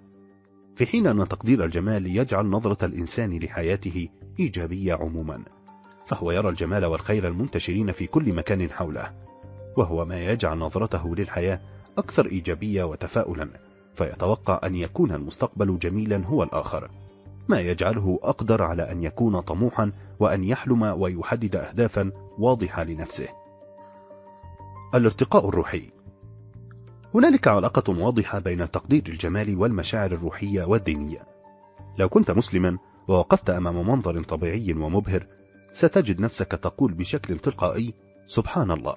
[SPEAKER 1] في حين أن تقدير الجمال يجعل نظرة الإنسان لحياته إيجابية عموما فهو يرى الجمال والخير المنتشرين في كل مكان حوله وهو ما يجعل نظرته للحياة أكثر إيجابية وتفاؤلا فيتوقع أن يكون المستقبل جميلا هو الآخر ما يجعله أقدر على أن يكون طموحا وأن يحلم ويحدد أهدافا واضحة لنفسه الارتقاء الروحي هنالك علاقة واضحة بين تقدير الجمال والمشاعر الروحية والدينية لو كنت مسلما ووقفت أمام منظر طبيعي ومبهر ستجد نفسك تقول بشكل تلقائي سبحان الله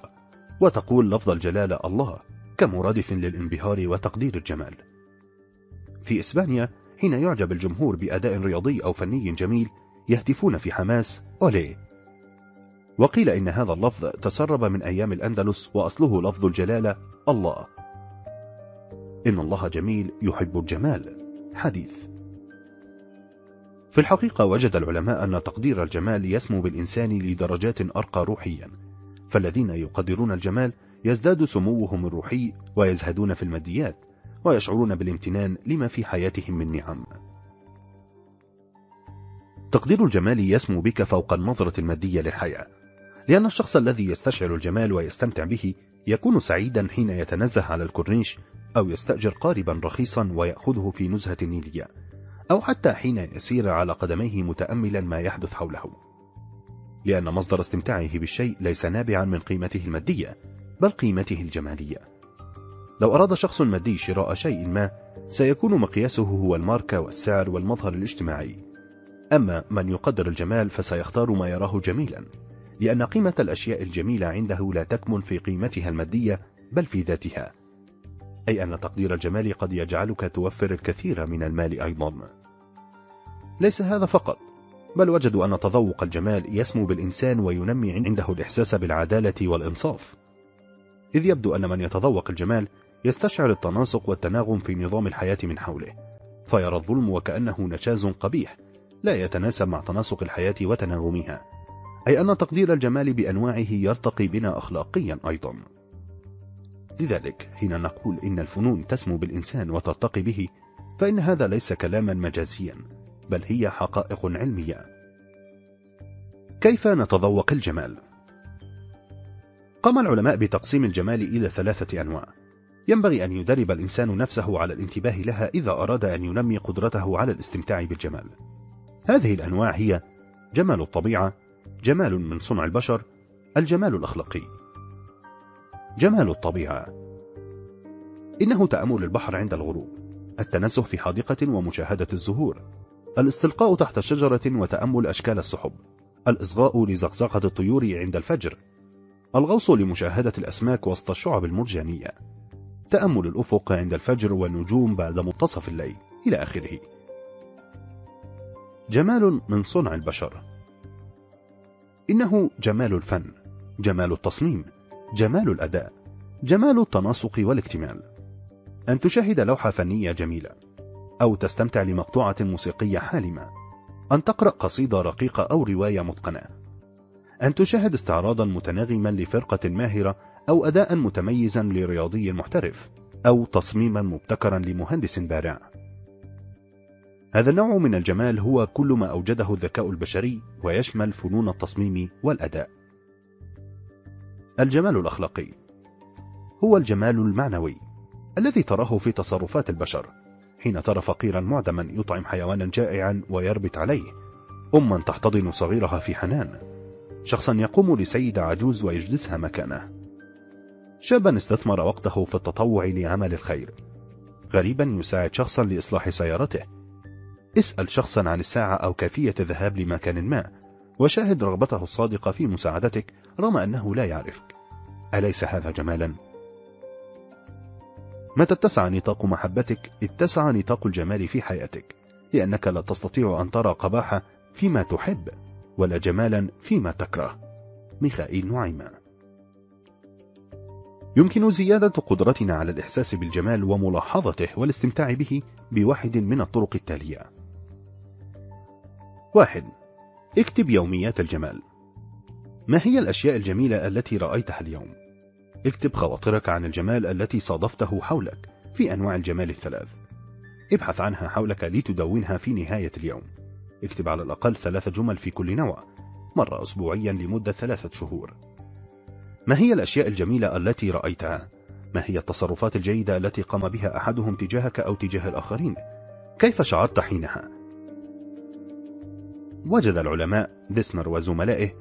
[SPEAKER 1] وتقول لفظ الجلالة الله كمرادف للانبهار وتقدير الجمال في إسبانيا حين يعجب الجمهور بأداء رياضي أو فني جميل يهتفون في حماس أولي وقيل إن هذا اللفظ تسرب من أيام الأندلس وأصله لفظ الجلالة الله إن الله جميل يحب الجمال حديث في الحقيقة وجد العلماء أن تقدير الجمال يسمو بالإنسان لدرجات أرقى روحيا فالذين يقدرون الجمال يزداد سموهم الروحي ويزهدون في الماديات ويشعرون بالامتنان لما في حياتهم من نعم تقدير الجمال يسمو بك فوق النظرة المادية للحياة لأن الشخص الذي يستشعر الجمال ويستمتع به يكون سعيدا حين يتنزه على الكورنيش أو يستأجر قاربا رخيصا ويأخذه في نزهة نيلية أو حتى حين يسير على قدميه متأملا ما يحدث حوله لأن مصدر استمتاعه بالشيء ليس نابعا من قيمته المادية بل قيمته الجمالية لو أراد شخص مادي شراء شيء ما سيكون مقياسه هو الماركة والسعر والمظهر الاجتماعي أما من يقدر الجمال فسيختار ما يراه جميلا لأن قيمة الأشياء الجميلة عنده لا تكمن في قيمتها المادية بل في ذاتها أي أن تقدير الجمال قد يجعلك توفر الكثير من المال أيضا ليس هذا فقط بل وجدوا أن تذوق الجمال يسمو بالإنسان وينمي عنده الإحساس بالعدالة والإنصاف إذ يبدو أن من يتذوق الجمال يستشعر التناسق والتناغم في نظام الحياة من حوله فيرى الظلم وكأنه نشاز قبيح لا يتناسب مع تناسق الحياة وتناغمها أي أن تقدير الجمال بأنواعه يرتقي بنا أخلاقيا أيضا لذلك حين نقول إن الفنون تسمو بالإنسان وترتقي به فإن هذا ليس كلاما مجازيا بل هي حقائق علمية كيف نتذوق الجمال؟ قام العلماء بتقسيم الجمال إلى ثلاثة أنواع ينبغي أن يدرب الإنسان نفسه على الانتباه لها إذا أراد أن ينمي قدرته على الاستمتاع بالجمال هذه الأنواع هي جمال الطبيعة جمال من صنع البشر الجمال الأخلاقي جمال الطبيعة إنه تأمل البحر عند الغروب التنزه في حديقة ومشاهدة الزهور الاستلقاء تحت شجرة وتأمل أشكال السحب الإصغاء لزقزقة الطيور عند الفجر الغوص لمشاهدة الأسماك وسط الشعب المرجانية تأمل الأفق عند الفجر والنجوم بعد منتصف الليل إلى آخره جمال من صنع البشر إنه جمال الفن جمال التصميم جمال الأداء جمال التناسق والاكتمال أن تشاهد لوحة فنية جميلة أو تستمتع لمقطوعة موسيقية حالمة أن تقرأ قصيدة رقيقة أو رواية متقنة أن تشاهد استعراضا متناغما لفرقة ماهرة أو أداء متميزا لرياضي محترف أو تصميما مبتكرا لمهندس بارع هذا النوع من الجمال هو كل ما أوجده الذكاء البشري ويشمل فنون التصميم والأداء الجمال الأخلاقي هو الجمال المعنوي الذي تراه في تصرفات البشر حين ترى فقيرا معدما يطعم حيوانا جائعا ويربت عليه أما تحتضن صغيرها في حنان شخصا يقوم لسيدة عجوز ويجلسها مكانه شابا استثمر وقته في التطوع لعمل الخير غريبا يساعد شخصا لإصلاح سيارته اسأل شخصا عن الساعة أو كيفية الذهاب لمكان ما وشاهد رغبته الصادقة في مساعدتك رغم أنه لا يعرفك أليس هذا جمالا؟ متى اتسع نطاق محبتك اتسع نطاق الجمال في حياتك لأنك لا تستطيع أن ترى قباحة فيما تحب ولا جمالا فيما تكره ميخائيل نعيمة يمكن زيادة قدرتنا على الإحساس بالجمال وملاحظته والاستمتاع به بواحد من الطرق التالية واحد اكتب يوميات الجمال ما هي الأشياء الجميلة التي رأيتها اليوم؟ اكتب خواطرك عن الجمال التي صادفته حولك في أنواع الجمال الثلاث ابحث عنها حولك لتدونها في نهاية اليوم اكتب على الأقل ثلاث جمل في كل نوع مرة أسبوعيا لمدة ثلاثة شهور ما هي الأشياء الجميلة التي رأيتها؟ ما هي التصرفات الجيدة التي قام بها أحدهم تجاهك أو تجاه الآخرين؟ كيف شعرت حينها؟ وجد العلماء ديسمر وزملائه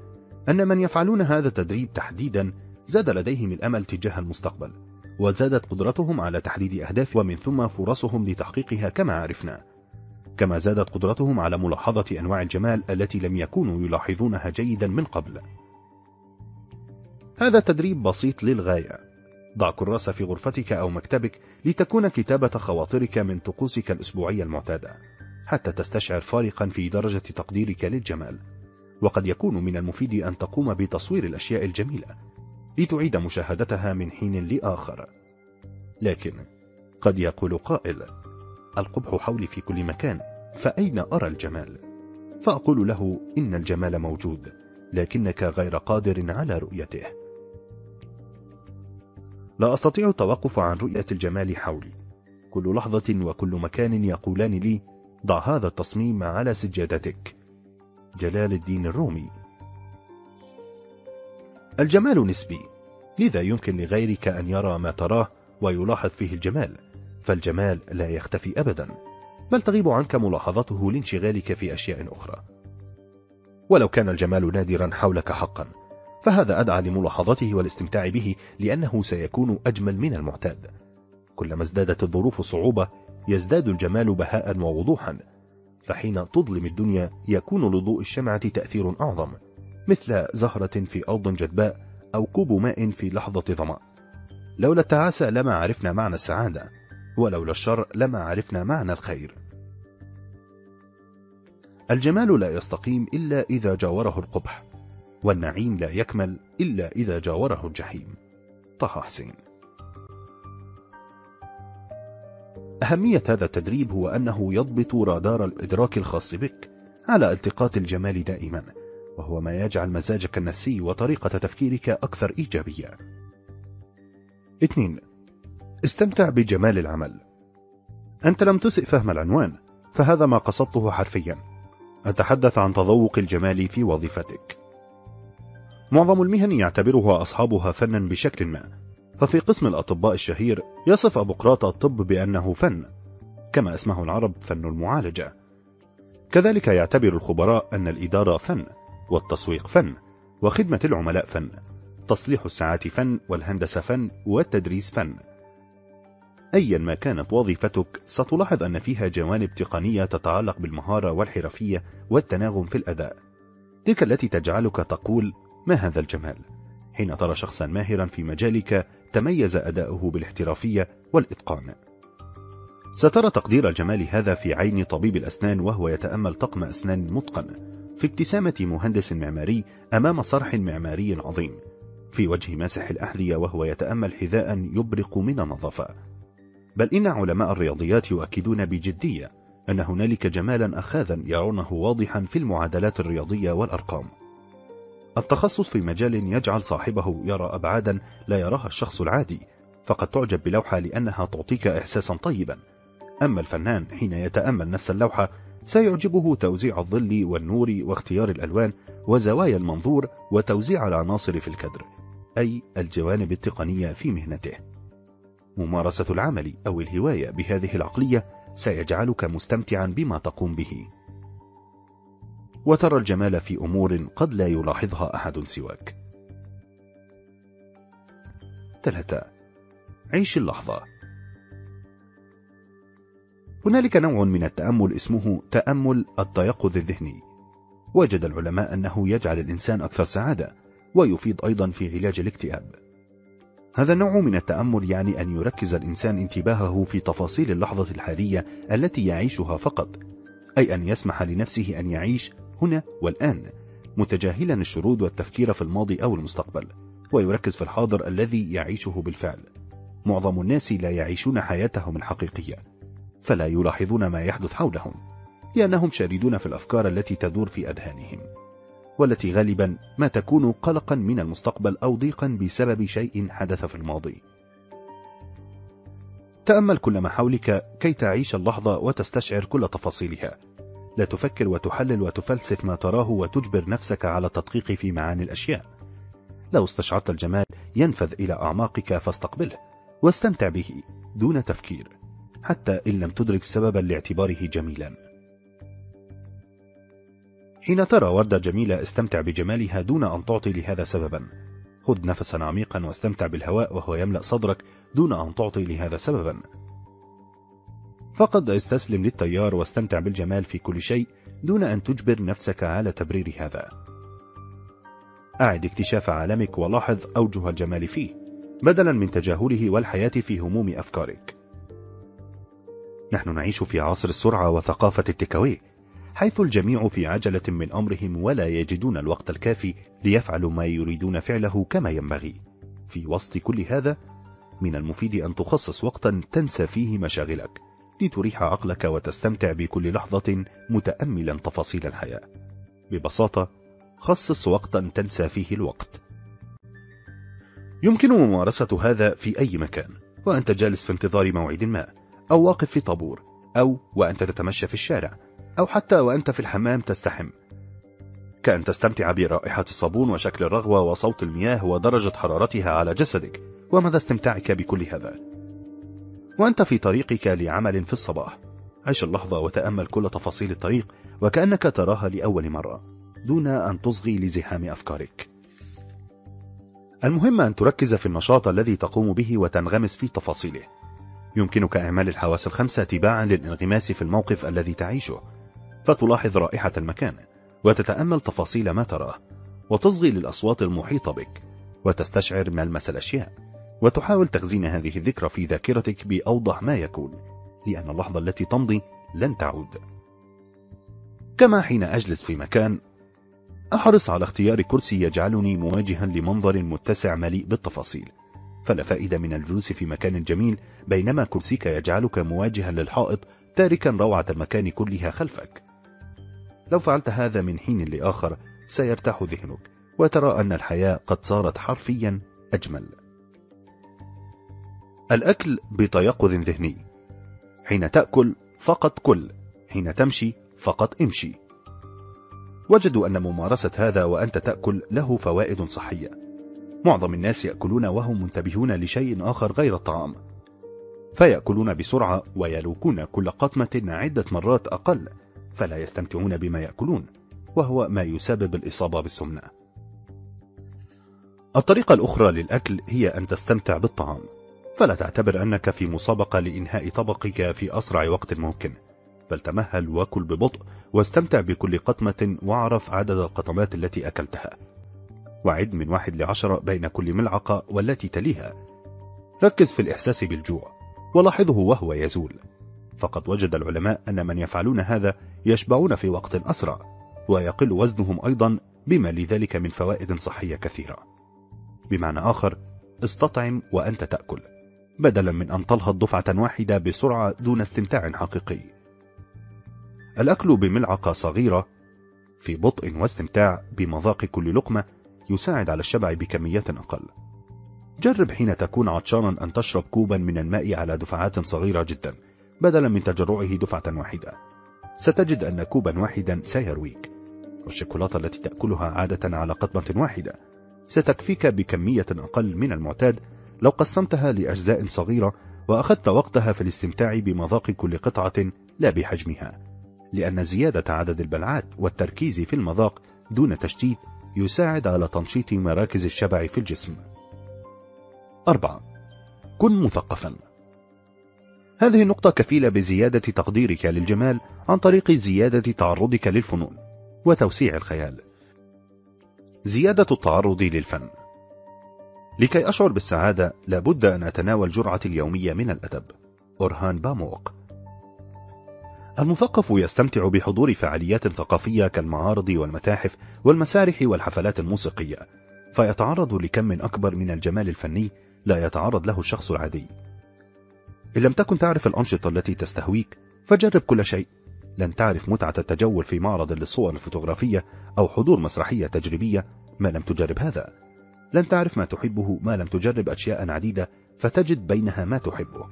[SPEAKER 1] أن من يفعلون هذا التدريب تحديدا زاد لديهم الأمل تجاه المستقبل وزادت قدرتهم على تحديد أهداف ومن ثم فرصهم لتحقيقها كما عرفنا كما زادت قدرتهم على ملاحظة أنواع الجمال التي لم يكونوا يلاحظونها جيدا من قبل هذا تدريب بسيط للغاية ضع كراسة في غرفتك أو مكتبك لتكون كتابة خواطرك من طقوسك الأسبوعية المعتادة حتى تستشعر فارقا في درجة تقديرك للجمال وقد يكون من المفيد أن تقوم بتصوير الأشياء الجميلة لتعيد مشاهدتها من حين لآخر لكن قد يقول قائل القبح حولي في كل مكان فأين أرى الجمال؟ فأقول له إن الجمال موجود لكنك غير قادر على رؤيته لا أستطيع التوقف عن رؤية الجمال حولي كل لحظة وكل مكان يقولان لي ضع هذا التصميم على سجادتك جلال الدين الرومي الجمال نسبي لذا يمكن لغيرك أن يرى ما تراه ويلاحظ فيه الجمال فالجمال لا يختفي أبدا بل تغيب عنك ملاحظته لانشغالك في أشياء أخرى ولو كان الجمال نادرا حولك حقا فهذا أدعى لملاحظته والاستمتاع به لأنه سيكون أجمل من المعتاد كلما ازدادت الظروف صعوبة يزداد الجمال بهاء ووضوحا فحين تظلم الدنيا يكون لضوء الشمعة تأثير أعظم مثل زهرة في أرض جدباء أو كوب ماء في لحظة ظمأ لولا التعاسة لما عرفنا معنى السعادة ولولا الشر لما عرفنا معنى الخير الجمال لا يستقيم إلا إذا جاوره القبح والنعيم لا يكمل إلا إذا جاوره الجحيم طه حسين أهمية هذا التدريب هو أنه يضبط رادار الإدراك الخاص بك على التقاط الجمال دائما وهو ما يجعل مزاجك النفسي وطريقة تفكيرك أكثر إيجابية 2. استمتع بجمال العمل أنت لم تسئ فهم العنوان فهذا ما قصدته حرفيا أتحدث عن تذوق الجمال في وظيفتك معظم المهن يعتبرها أصحابها فنا بشكل ما ففي قسم الأطباء الشهير يصف أبو قراطة الطب بأنه فن كما اسمه العرب فن المعالجة كذلك يعتبر الخبراء أن الإدارة فن والتسويق فن وخدمة العملاء فن تصليح الساعات فن والهندسة فن والتدريس فن أيا ما كانت وظيفتك ستلاحظ أن فيها جوانب تقنية تتعلق بالمهارة والحرفية والتناغم في الأداء تلك التي تجعلك تقول ما هذا الجمال حين ترى شخصا ماهرا في مجالك تميز أداؤه بالاحترافية والإتقان سترى تقدير الجمال هذا في عين طبيب الأسنان وهو يتأمل طقم أسنان متقن في ابتسامة مهندس معماري أمام صرح معماري عظيم في وجه ماسح الأحذية وهو يتأمل حذاء يبرق من النظافة بل إن علماء الرياضيات يؤكدون بجدية أن هنالك جمالا أخاذا يرونه واضحا في المعادلات الرياضية والأرقام التخصص في مجال يجعل صاحبه يرى أبعادا لا يراها الشخص العادي فقد تعجب بلوحة لأنها تعطيك إحساسا طيبا أما الفنان حين يتأمل نفس اللوحة سيعجبه توزيع الظل والنور واختيار الألوان وزوايا المنظور وتوزيع العناصر في الكدر أي الجوانب التقنية في مهنته ممارسة العمل أو الهواية بهذه العقلية سيجعلك مستمتعا بما تقوم به وترى الجمال في أمور قد لا يلاحظها أحد سواك 3. عيش اللحظة هنالك نوع من التأمل اسمه تأمل التيقظ الذهني وجد العلماء أنه يجعل الإنسان أكثر سعادة ويفيد أيضا في علاج الاكتئاب هذا النوع من التأمل يعني أن يركز الإنسان انتباهه في تفاصيل اللحظة الحالية التي يعيشها فقط أي أن يسمح لنفسه أن يعيش هنا والآن متجاهلا الشرود والتفكير في الماضي أو المستقبل ويركز في الحاضر الذي يعيشه بالفعل معظم الناس لا يعيشون حياتهم الحقيقية فلا يلاحظون ما يحدث حولهم لأنهم شاردون في الأفكار التي تدور في أذهانهم والتي غالبا ما تكون قلقا من المستقبل أو ضيقا بسبب شيء حدث في الماضي تأمل كل ما حولك كي تعيش اللحظة وتستشعر كل تفاصيلها لا تفكر وتحلل وتفلسف ما تراه وتجبر نفسك على التدقيق في معاني الأشياء لو استشعرت الجمال ينفذ إلى أعماقك فاستقبله واستمتع به دون تفكير حتى إن لم تدرك سببا لاعتباره جميلا حين ترى وردة جميلة استمتع بجمالها دون أن تعطي لهذا سببا خذ نفسا عميقا واستمتع بالهواء وهو يملأ صدرك دون أن تعطي لهذا سببا فقد استسلم للتيار واستمتع بالجمال في كل شيء دون أن تجبر نفسك على تبرير هذا أعد اكتشاف عالمك ولاحظ أوجه الجمال فيه بدلا من تجاهله والحياة في هموم أفكارك نحن نعيش في عصر السرعة وثقافة التكاوي حيث الجميع في عجلة من أمرهم ولا يجدون الوقت الكافي ليفعلوا ما يريدون فعله كما ينبغي في وسط كل هذا من المفيد أن تخصص وقتا تنسى فيه مشاغلك لتريح عقلك وتستمتع بكل لحظة متأملا تفاصيل الحياة ببساطة خصص وقتا تنسى فيه الوقت يمكن ممارسة هذا في أي مكان وأنت جالس في انتظار موعد ما أو واقف في طابور أو وأنت تتمشى في الشارع أو حتى وأنت في الحمام تستحم كأن تستمتع برائحة الصابون وشكل الرغوة وصوت المياه ودرجة حرارتها على جسدك ومدى استمتاعك بكل هذا وأنت في طريقك لعمل في الصباح عش اللحظة وتأمل كل تفاصيل الطريق وكأنك تراها لأول مرة دون أن تصغي لزحام أفكارك المهم أن تركز في النشاط الذي تقوم به وتنغمس في تفاصيله يمكنك إعمال الحواس الخمسة تباعا للانغماس في الموقف الذي تعيشه فتلاحظ رائحة المكان وتتأمل تفاصيل ما تراه وتصغي للأصوات المحيطة بك وتستشعر ملمس الأشياء وتحاول تخزين هذه الذكرى في ذاكرتك بأوضح ما يكون لأن اللحظة التي تمضي لن تعود كما حين أجلس في مكان أحرص على اختيار كرسي يجعلني مواجها لمنظر متسع مليء بالتفاصيل فلا فائدة من الجلوس في مكان جميل بينما كرسيك يجعلك مواجها للحائط تاركا روعة المكان كلها خلفك لو فعلت هذا من حين لآخر سيرتاح ذهنك وترى أن الحياة قد صارت حرفيا أجمل الأكل بتيقظ ذهني حين تأكل فقط كل حين تمشي فقط امشي وجدوا أن ممارسة هذا وأنت تأكل له فوائد صحية معظم الناس يأكلون وهم منتبهون لشيء آخر غير الطعام فيأكلون بسرعة ويلوكون كل قطمة عدة مرات أقل فلا يستمتعون بما يأكلون وهو ما يسبب الإصابة بالسمنة الطريقة الأخرى للأكل هي أن تستمتع بالطعام فلا تعتبر أنك في مسابقة لإنهاء طبقك في أسرع وقت ممكن بل تمهل وكل ببطء واستمتع بكل قطمة واعرف عدد القطمات التي أكلتها وعد من واحد لعشرة بين كل ملعقة والتي تليها ركز في الإحساس بالجوع ولاحظه وهو يزول فقد وجد العلماء أن من يفعلون هذا يشبعون في وقت أسرع ويقل وزنهم أيضا بما لذلك من فوائد صحية كثيرة بمعنى آخر استطعم وأنت تأكل بدلا من أن تلهط دفعة واحدة بسرعة دون استمتاع حقيقي الأكل بملعقة صغيرة في بطء واستمتاع بمذاق كل لقمة يساعد على الشبع بكميات أقل جرب حين تكون عطشانا أن تشرب كوبا من الماء على دفعات صغيرة جدا بدلا من تجرعه دفعة واحدة ستجد أن كوبا واحدا سيرويك والشوكولاتة التي تأكلها عادة على قطبة واحدة ستكفيك بكمية أقل من المعتاد لو قسمتها لأجزاء صغيرة وأخذت وقتها في الاستمتاع بمذاق كل قطعة لا بحجمها لأن زيادة عدد البلعات والتركيز في المذاق دون تشتيت يساعد على تنشيط مراكز الشبع في الجسم 4. كن مثقفا هذه النقطة كفيلة بزيادة تقديرك للجمال عن طريق زيادة تعرضك للفنون وتوسيع الخيال زيادة التعرض للفن لكي أشعر بالسعادة لابد أن أتناول جرعة اليومية من الأدب أرهان باموق المثقف يستمتع بحضور فعاليات ثقافية كالمعارض والمتاحف والمسارح والحفلات الموسيقية فيتعرض لكم أكبر من الجمال الفني لا يتعرض له الشخص العادي إن لم تكن تعرف الأنشطة التي تستهويك فجرب كل شيء لن تعرف متعة التجول في معرض للصور الفوتوغرافية أو حضور مسرحية تجريبية ما لم تجرب هذا لن تعرف ما تحبه ما لم تجرب أشياء عديدة فتجد بينها ما تحبه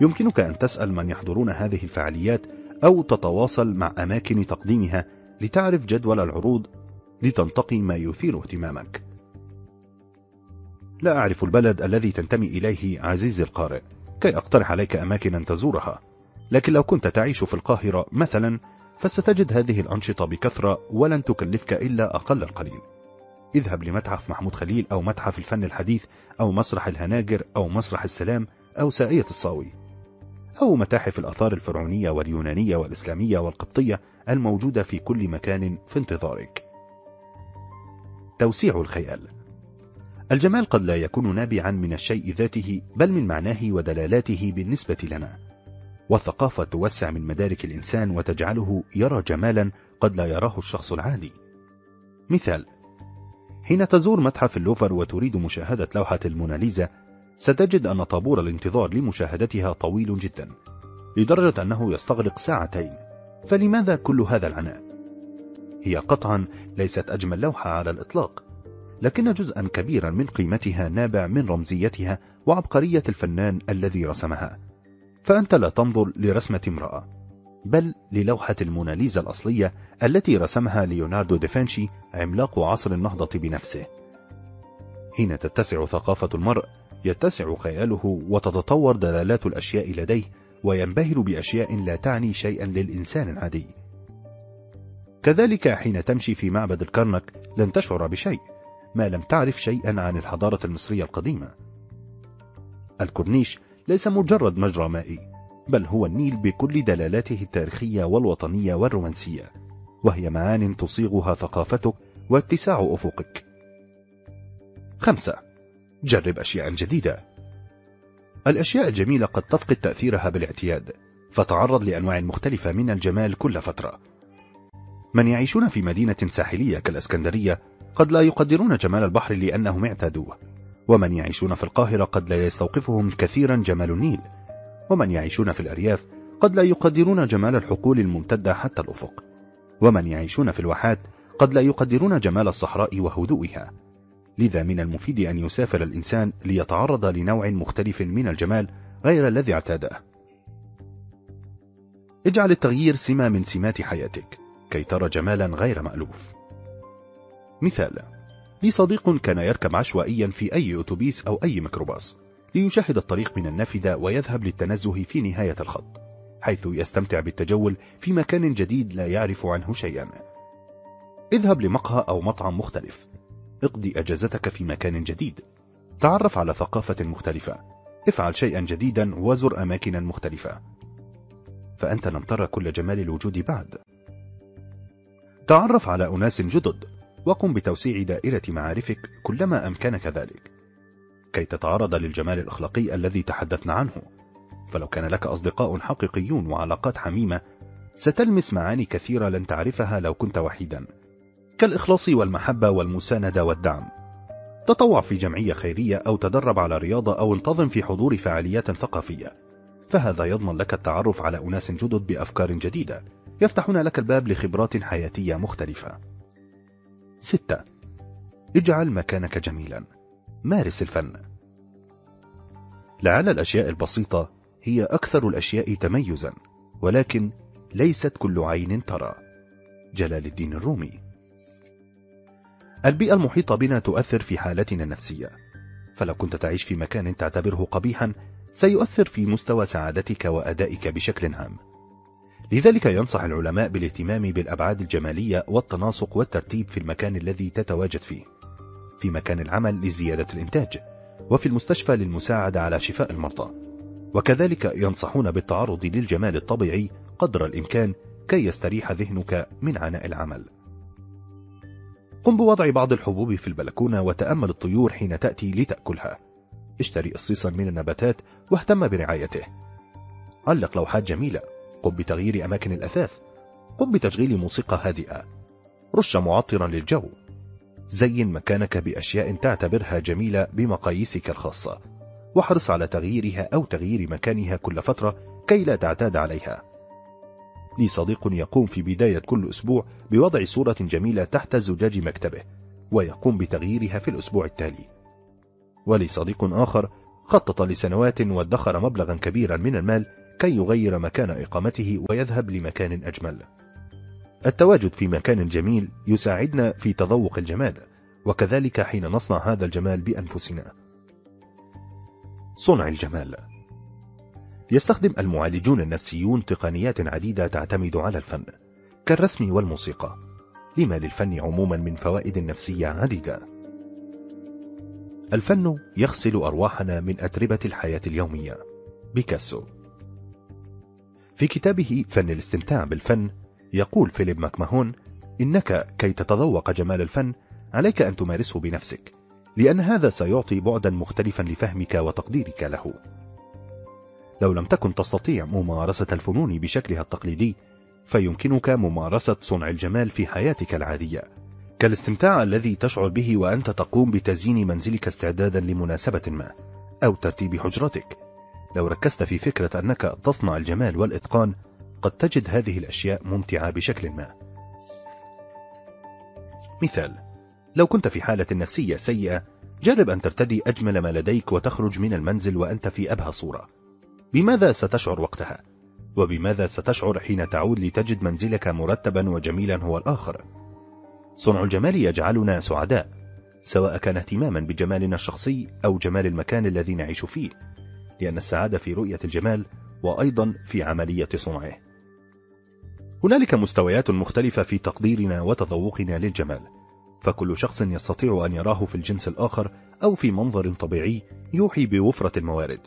[SPEAKER 1] يمكنك أن تسأل من يحضرون هذه الفعاليات أو تتواصل مع أماكن تقديمها لتعرف جدول العروض لتنتقي ما يثير اهتمامك لا أعرف البلد الذي تنتمي إليه عزيزي القارئ كي أقترح عليك أماكن تزورها لكن لو كنت تعيش في القاهرة مثلا فستجد هذه الأنشطة بكثرة ولن تكلفك إلا أقل القليل اذهب لمتحف محمود خليل أو متحف الفن الحديث أو مسرح الهناجر أو مسرح السلام أو سائية الصاوي أو متاحف الأثار الفرعونية واليونانية والإسلامية والقبطية الموجودة في كل مكان في انتظارك توسيع الخيال الجمال قد لا يكون نابعا من الشيء ذاته بل من معناه ودلالاته بالنسبة لنا والثقافة توسع من مدارك الإنسان وتجعله يرى جمالا قد لا يراه الشخص العادي مثال حين تزور متحف اللوفر وتريد مشاهدة لوحة الموناليزا ستجد أن طابور الانتظار لمشاهدتها طويل جدا لدرجة أنه يستغرق ساعتين فلماذا كل هذا العناء؟ هي قطعا ليست أجمل لوحة على الإطلاق لكن جزءا كبيرا من قيمتها نابع من رمزيتها وعبقرية الفنان الذي رسمها فأنت لا تنظر لرسمة امرأة بل للوحة الموناليزا الأصلية التي رسمها ليوناردو دافنشي عملاق عصر النهضة بنفسه حين تتسع ثقافة المرء يتسع خياله وتتطور دلالات الأشياء لديه وينبهر بأشياء لا تعني شيئا للإنسان العادي كذلك حين تمشي في معبد الكرنك لن تشعر بشيء ما لم تعرف شيئا عن الحضارة المصرية القديمة الكورنيش ليس مجرد مجرى مائي بل هو النيل بكل دلالاته التاريخية والوطنية والرومانسية وهي معان تصيغها ثقافتك واتساع أفقك خمسة جرب أشياء جديدة الأشياء الجميلة قد تفقد تأثيرها بالاعتياد فتعرض لأنواع مختلفة من الجمال كل فترة من يعيشون في مدينة ساحلية كالأسكندرية قد لا يقدرون جمال البحر لأنهم اعتادوه ومن يعيشون في القاهرة قد لا يستوقفهم كثيرا جمال النيل ومن يعيشون في الأرياف قد لا يقدرون جمال الحقول الممتدة حتى الأفق ومن يعيشون في الواحات قد لا يقدرون جمال الصحراء وهدوئها لذا من المفيد أن يسافر الإنسان ليتعرض لنوع مختلف من الجمال غير الذي اعتاده اجعل التغيير سمة من سمات حياتك كي ترى جمالا غير مألوف مثال لي صديق كان يركب عشوائيا في أي أتوبيس أو أي ميكروباص ليشاهد الطريق من النافذة ويذهب للتنزه في نهاية الخط حيث يستمتع بالتجول في مكان جديد لا يعرف عنه شيئا اذهب لمقهى أو مطعم مختلف اقضي أجازتك في مكان جديد تعرف على ثقافة مختلفة افعل شيئا جديدا وزر أماكنا مختلفة فأنت لم ترى كل جمال الوجود بعد تعرف على أناس جدد وقم بتوسيع دائرة معارفك كلما أمكنك ذلك كي تتعرض للجمال الأخلاقي الذي تحدثنا عنه فلو كان لك أصدقاء حقيقيون وعلاقات حميمة ستلمس معاني كثيرة لن تعرفها لو كنت وحيدا كالإخلاص والمحبة والمساندة والدعم تطوع في جمعية خيرية أو تدرب على رياضة أو انتظم في حضور فعاليات ثقافية فهذا يضمن لك التعرف على أناس جدد بأفكار جديدة يفتحون لك الباب لخبرات حياتية مختلفة 6. اجعل مكانك جميلا مارس الفن لعل الأشياء البسيطة هي أكثر الأشياء تميزا ولكن ليست كل عين ترى جلال الدين الرومي البيئة المحيطة بنا تؤثر في حالتنا النفسية فلو كنت تعيش في مكان تعتبره قبيحا سيؤثر في مستوى سعادتك وأدائك بشكل هام لذلك ينصح العلماء بالاهتمام بالأبعاد الجمالية والتناسق والترتيب في المكان الذي تتواجد فيه في مكان العمل لزيادة الإنتاج وفي المستشفى للمساعدة على شفاء المرضى وكذلك ينصحون بالتعرض للجمال الطبيعي قدر الإمكان كي يستريح ذهنك من عناء العمل قم بوضع بعض الحبوب في البلكونة وتأمل الطيور حين تأتي لتأكلها اشتري قصيصا من النباتات واهتم برعايته علق لوحات جميلة قم بتغيير أماكن الأثاث قم بتشغيل موسيقى هادئة رش معطرا للجو زين مكانك بأشياء تعتبرها جميلة بمقاييسك الخاصة واحرص على تغييرها أو تغيير مكانها كل فترة كي لا تعتاد عليها لي صديق يقوم في بداية كل أسبوع بوضع صورة جميلة تحت زجاج مكتبه ويقوم بتغييرها في الأسبوع التالي ولي صديق آخر خطط لسنوات وادخر مبلغا كبيرا من المال كي يغير مكان إقامته ويذهب لمكان أجمل التواجد في مكان جميل يساعدنا في تذوق الجمال وكذلك حين نصنع هذا الجمال بأنفسنا صنع الجمال يستخدم المعالجون النفسيون تقنيات عديدة تعتمد على الفن كالرسم والموسيقى لما للفن عموما من فوائد نفسية عديدة الفن يغسل أرواحنا من أتربة الحياة اليومية بيكاسو في كتابه فن الاستمتاع بالفن يقول فيليب ماكماهون إنك كي تتذوق جمال الفن عليك أن تمارسه بنفسك لأن هذا سيعطي بعدا مختلفا لفهمك وتقديرك له لو لم تكن تستطيع ممارسة الفنون بشكلها التقليدي فيمكنك ممارسة صنع الجمال في حياتك العادية كالاستمتاع الذي تشعر به وأنت تقوم بتزيين منزلك استعدادا لمناسبة ما أو ترتيب حجرتك لو ركزت في فكرة أنك تصنع الجمال والإتقان قد تجد هذه الأشياء ممتعة بشكل ما مثال لو كنت في حالة نفسية سيئة جرب أن ترتدي أجمل ما لديك وتخرج من المنزل وأنت في أبهى صورة بماذا ستشعر وقتها؟ وبماذا ستشعر حين تعود لتجد منزلك مرتبا وجميلا هو الآخر؟ صنع الجمال يجعلنا سعداء سواء كان اهتماما بجمالنا الشخصي أو جمال المكان الذي نعيش فيه لأن السعادة في رؤية الجمال وأيضا في عملية صنعه هنالك مستويات مختلفة في تقديرنا وتذوقنا للجمال فكل شخص يستطيع أن يراه في الجنس الآخر أو في منظر طبيعي يوحي بوفرة الموارد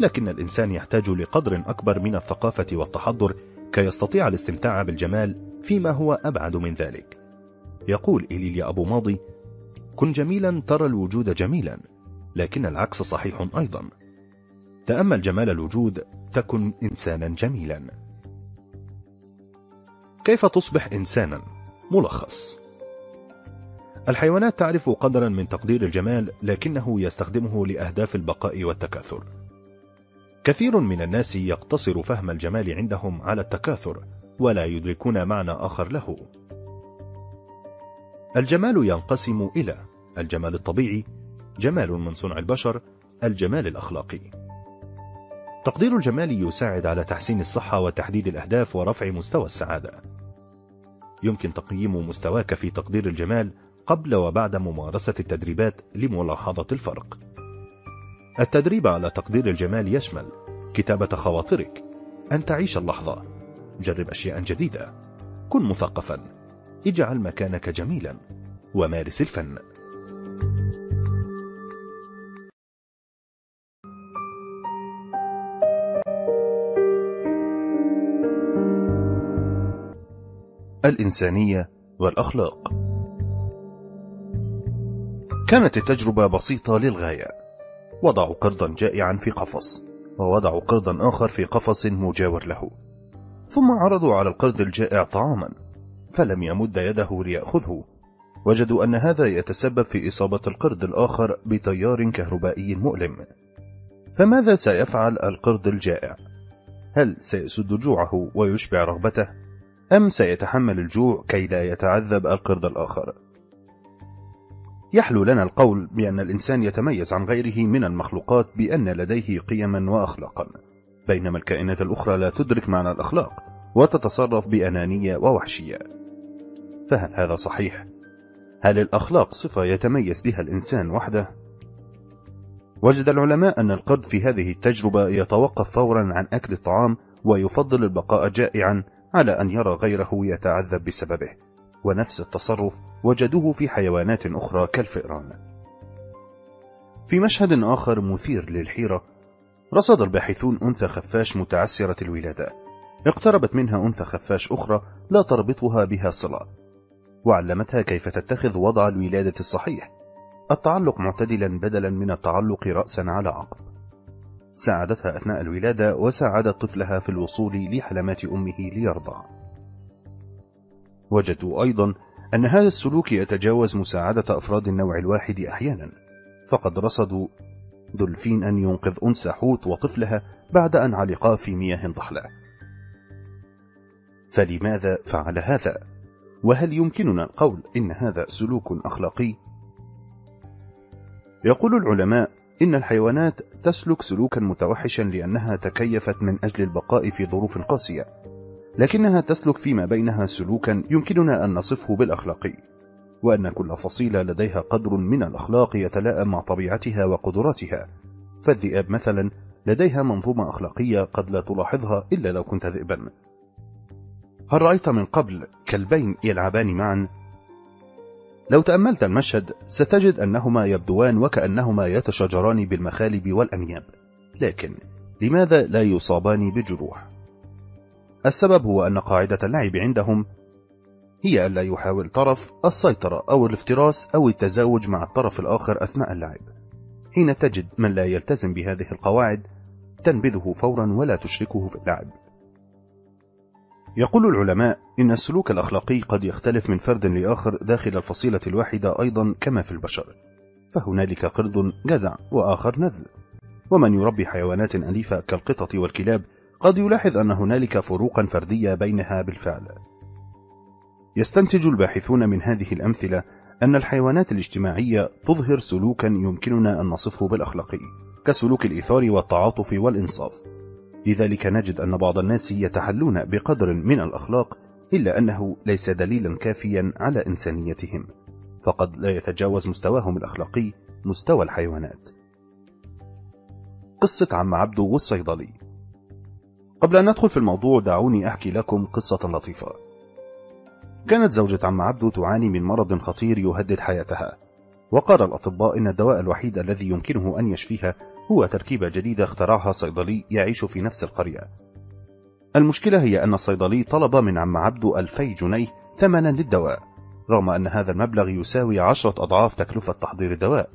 [SPEAKER 1] لكن الإنسان يحتاج لقدر أكبر من الثقافة والتحضر كي يستطيع الاستمتاع بالجمال فيما هو أبعد من ذلك يقول إليليا أبو ماضي كن جميلا ترى الوجود جميلا لكن العكس صحيح أيضا تأمل جمال الوجود تكن إنسانا جميلا كيف تصبح إنسانا ملخص الحيوانات تعرف قدرا من تقدير الجمال لكنه يستخدمه لأهداف البقاء والتكاثر كثير من الناس يقتصر فهم الجمال عندهم على التكاثر ولا يدركون معنى آخر له الجمال ينقسم إلى الجمال الطبيعي جمال من صنع البشر الجمال الأخلاقي تقدير الجمال يساعد على تحسين الصحة وتحديد الأهداف ورفع مستوى السعادة يمكن تقييم مستواك في تقدير الجمال قبل وبعد ممارسة التدريبات لملاحظة الفرق التدريب على تقدير الجمال يشمل كتابة خواطرك أن تعيش اللحظة جرب أشياء جديدة كن مثقفا اجعل مكانك جميلا ومارس الفن الإنسانية والأخلاق كانت التجربة بسيطة للغاية وضعوا قردا جائعا في قفص ووضعوا قردا آخر في قفص مجاور له ثم عرضوا على القرد الجائع طعاما فلم يمد يده ليأخذه وجدوا أن هذا يتسبب في إصابة القرد الآخر بتيار كهربائي مؤلم فماذا سيفعل القرد الجائع؟ هل سيسد جوعه ويشبع رغبته؟ أم سيتحمل الجوع كي لا يتعذب القرد الآخر يحلو لنا القول بأن الإنسان يتميز عن غيره من المخلوقات بأن لديه قيما وأخلاقا بينما الكائنات الأخرى لا تدرك معنى الأخلاق وتتصرف بأنانية ووحشية فهل هذا صحيح؟ هل الأخلاق صفة يتميز بها الإنسان وحده؟ وجد العلماء أن القرد في هذه التجربة يتوقف فورا عن أكل الطعام ويفضل البقاء جائعا على أن يرى غيره يتعذب بسببه ونفس التصرف وجدوه في حيوانات أخرى كالفئران في مشهد آخر مثير للحيرة رصد الباحثون أنثى خفاش متعسرة الولادة اقتربت منها أنثى خفاش أخرى لا تربطها بها صلة وعلمتها كيف تتخذ وضع الولادة الصحيح التعلق معتدلا بدلا من التعلق رأسا على عقب ساعدتها أثناء الولادة وساعدت طفلها في الوصول لحلمات أمه ليرضع وجدوا أيضا أن هذا السلوك يتجاوز مساعدة أفراد النوع الواحد أحيانا فقد رصدوا دولفين أن ينقذ أنثى حوت وطفلها بعد أن علقا في مياه ضحلة فلماذا فعل هذا؟ وهل يمكننا القول إن هذا سلوك أخلاقي؟ يقول العلماء إن الحيوانات تسلك سلوكا متوحشا لأنها تكيفت من أجل البقاء في ظروف قاسية لكنها تسلك فيما بينها سلوكا يمكننا أن نصفه بالأخلاقي وأن كل فصيلة لديها قدر من الأخلاق يتلائم مع طبيعتها وقدراتها فالذئاب مثلا لديها منظومة أخلاقية قد لا تلاحظها إلا لو كنت ذئبا هل رأيت من قبل كلبين يلعبان معا لو تأملت المشهد ستجد أنهما يبدوان وكأنهما يتشاجران بالمخالب والأنياب لكن لماذا لا يصابان بجروح؟ السبب هو أن قاعدة اللعب عندهم هي ألا يحاول طرف السيطرة أو الافتراس أو التزاوج مع الطرف الآخر أثناء اللعب حين تجد من لا يلتزم بهذه القواعد تنبذه فورا ولا تشركه في اللعب يقول العلماء إن السلوك الأخلاقي قد يختلف من فرد لآخر داخل الفصيلة الواحدة أيضا كما في البشر فهنالك قرد جذع وآخر نذل ومن يربي حيوانات أليفة كالقطط والكلاب قد يلاحظ أن هنالك فروقا فردية بينها بالفعل يستنتج الباحثون من هذه الأمثلة أن الحيوانات الاجتماعية تظهر سلوكا يمكننا أن نصفه بالأخلاقي كسلوك الإيثار والتعاطف والإنصاف لذلك نجد أن بعض الناس يتحلون بقدر من الأخلاق إلا أنه ليس دليلا كافيا على إنسانيتهم فقد لا يتجاوز مستواهم الأخلاقي مستوى الحيوانات قصة عم عبده والصيدلي قبل أن ندخل في الموضوع دعوني أحكي لكم قصة لطيفة كانت زوجة عم عبده تعاني من مرض خطير يهدد حياتها وقال الأطباء إن الدواء الوحيد الذي يمكنه أن يشفيها هو تركيبة جديدة اخترعها صيدلي يعيش في نفس القرية المشكلة هي أن الصيدلي طلب من عم عبده ألفي جنيه ثمنا للدواء رغم أن هذا المبلغ يساوي عشرة أضعاف تكلفة تحضير الدواء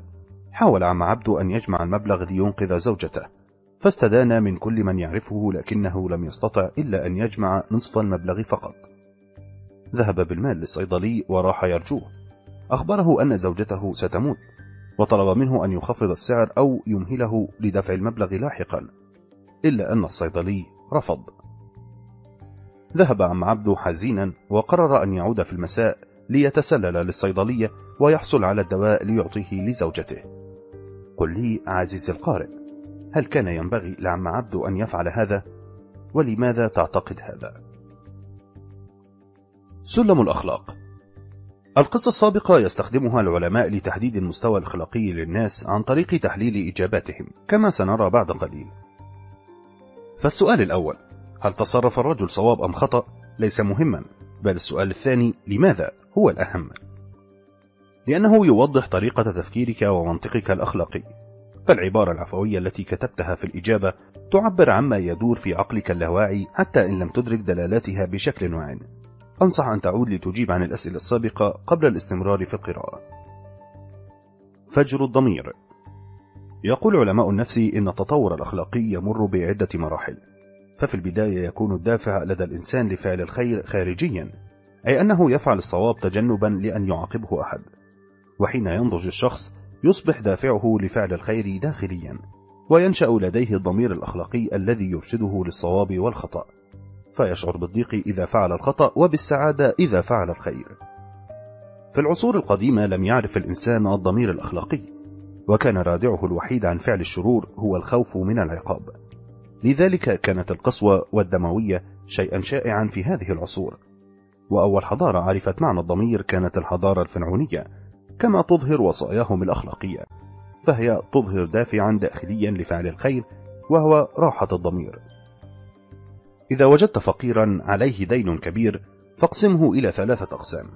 [SPEAKER 1] حاول عم عبده أن يجمع المبلغ لينقذ زوجته فاستدان من كل من يعرفه لكنه لم يستطع إلا أن يجمع نصف المبلغ فقط ذهب بالمال للصيدلي وراح يرجوه أخبره أن زوجته ستموت وطلب منه أن يخفض السعر أو يمهله لدفع المبلغ لاحقا إلا أن الصيدلي رفض ذهب عم عبده حزينا وقرر أن يعود في المساء ليتسلل للصيدلية ويحصل على الدواء ليعطيه لزوجته قل لي عزيزي القارئ هل كان ينبغي لعم عبده أن يفعل هذا؟ ولماذا تعتقد هذا؟ سلم الأخلاق القصة السابقة يستخدمها العلماء لتحديد المستوى الأخلاقي للناس عن طريق تحليل إجاباتهم كما سنرى بعد قليل فالسؤال الأول هل تصرف الرجل صواب أم خطأ ليس مهما بل السؤال الثاني لماذا هو الأهم لأنه يوضح طريقة تفكيرك ومنطقك الأخلاقي فالعبارة العفوية التي كتبتها في الإجابة تعبر عما يدور في عقلك اللاواعي حتى إن لم تدرك دلالاتها بشكل واعٍ أنصح أن تعود لتجيب عن الأسئلة السابقة قبل الاستمرار في القراءة فجر الضمير يقول علماء النفس إن التطور الأخلاقي يمر بعدة مراحل ففي البداية يكون الدافع لدى الإنسان لفعل الخير خارجيا أي أنه يفعل الصواب تجنبا لأن يعاقبه أحد وحين ينضج الشخص يصبح دافعه لفعل الخير داخليا وينشأ لديه الضمير الأخلاقي الذي يرشده للصواب والخطأ فيشعر بالضيق إذا فعل الخطأ وبالسعادة إذا فعل الخير في العصور القديمة لم يعرف الإنسان الضمير الأخلاقي وكان رادعه الوحيد عن فعل الشرور هو الخوف من العقاب لذلك كانت القسوة والدموية شيئا شائعا في هذه العصور وأول حضارة عرفت معنى الضمير كانت الحضارة الفرعونية كما تظهر وصاياهم الأخلاقية فهي تظهر دافعا داخليا لفعل الخير وهو راحة الضمير إذا وجدت فقيرا عليه دين كبير فاقسمه إلى ثلاثة أقسام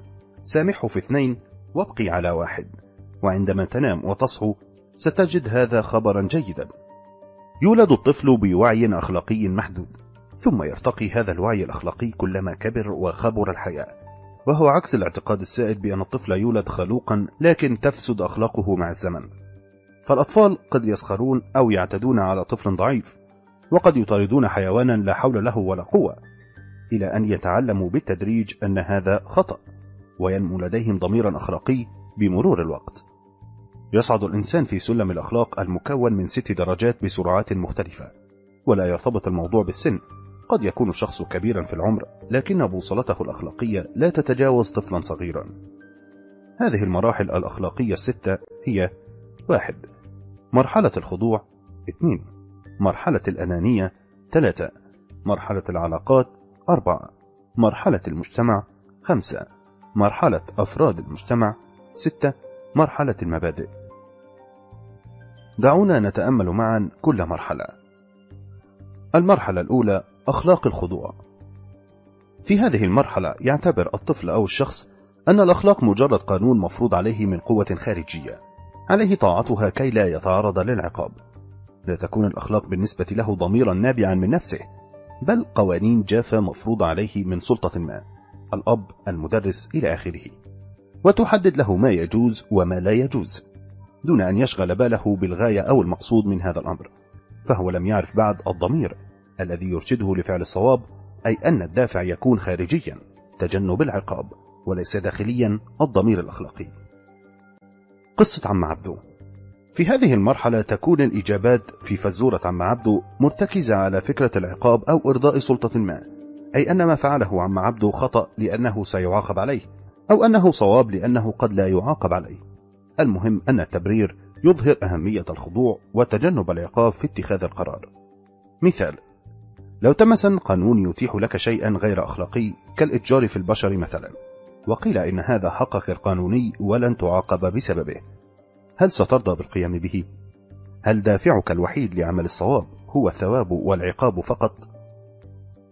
[SPEAKER 1] سامحه في اثنين وابقي على واحد وعندما تنام وتصحو ستجد هذا خبرا جيدا يولد الطفل بوعي أخلاقي محدود ثم يرتقي هذا الوعي الأخلاقي كلما كبر وخبر الحياة وهو عكس الاعتقاد السائد بأن الطفل يولد خلوقا لكن تفسد أخلاقه مع الزمن فالأطفال قد يسخرون أو يعتدون على طفل ضعيف وقد يطاردون حيوانا لا حول له ولا قوة إلى أن يتعلموا بالتدريج أن هذا خطأ وينمو لديهم ضميرا أخلاقي بمرور الوقت يصعد الإنسان في سلم الأخلاق المكون من ست درجات بسرعات مختلفة ولا يرتبط الموضوع بالسن قد يكون الشخص كبيرا في العمر لكن بوصلته الأخلاقية لا تتجاوز طفلا صغيرا هذه المراحل الأخلاقية الستة هي واحد مرحلة الخضوع اثنين مرحلة الأنانية 3 مرحلة العلاقات 4 مرحلة المجتمع 5 مرحلة أفراد المجتمع 6 مرحلة المبادئ دعونا نتأمل معا كل مرحلة المرحلة الأولى أخلاق الخضوع في هذه المرحلة يعتبر الطفل أو الشخص أن الأخلاق مجرد قانون مفروض عليه من قوة خارجية عليه طاعتها كي لا يتعرض للعقاب لا تكون الأخلاق بالنسبة له ضميرا نابعا من نفسه بل قوانين جافة مفروضة عليه من سلطة ما الأب المدرس إلى آخره وتحدد له ما يجوز وما لا يجوز دون أن يشغل باله بالغاية أو المقصود من هذا الأمر فهو لم يعرف بعد الضمير الذي يرشده لفعل الصواب أي أن الدافع يكون خارجيا تجنب العقاب وليس داخليا الضمير الأخلاقي قصة عم عبده في هذه المرحلة تكون الإجابات في فزورة عم عبده مرتكزة على فكرة العقاب أو إرضاء سلطة ما أي أن ما فعله عم عبده خطأ لأنه سيعاقب عليه أو أنه صواب لأنه قد لا يعاقب عليه المهم أن التبرير يظهر أهمية الخضوع وتجنب العقاب في اتخاذ القرار مثال لو سن قانون يتيح لك شيئا غير أخلاقي كالإتجار في البشر مثلا وقيل إن هذا حقك القانوني ولن تعاقب بسببه هل سترضى بالقيام به؟ هل دافعك الوحيد لعمل الصواب هو الثواب والعقاب فقط؟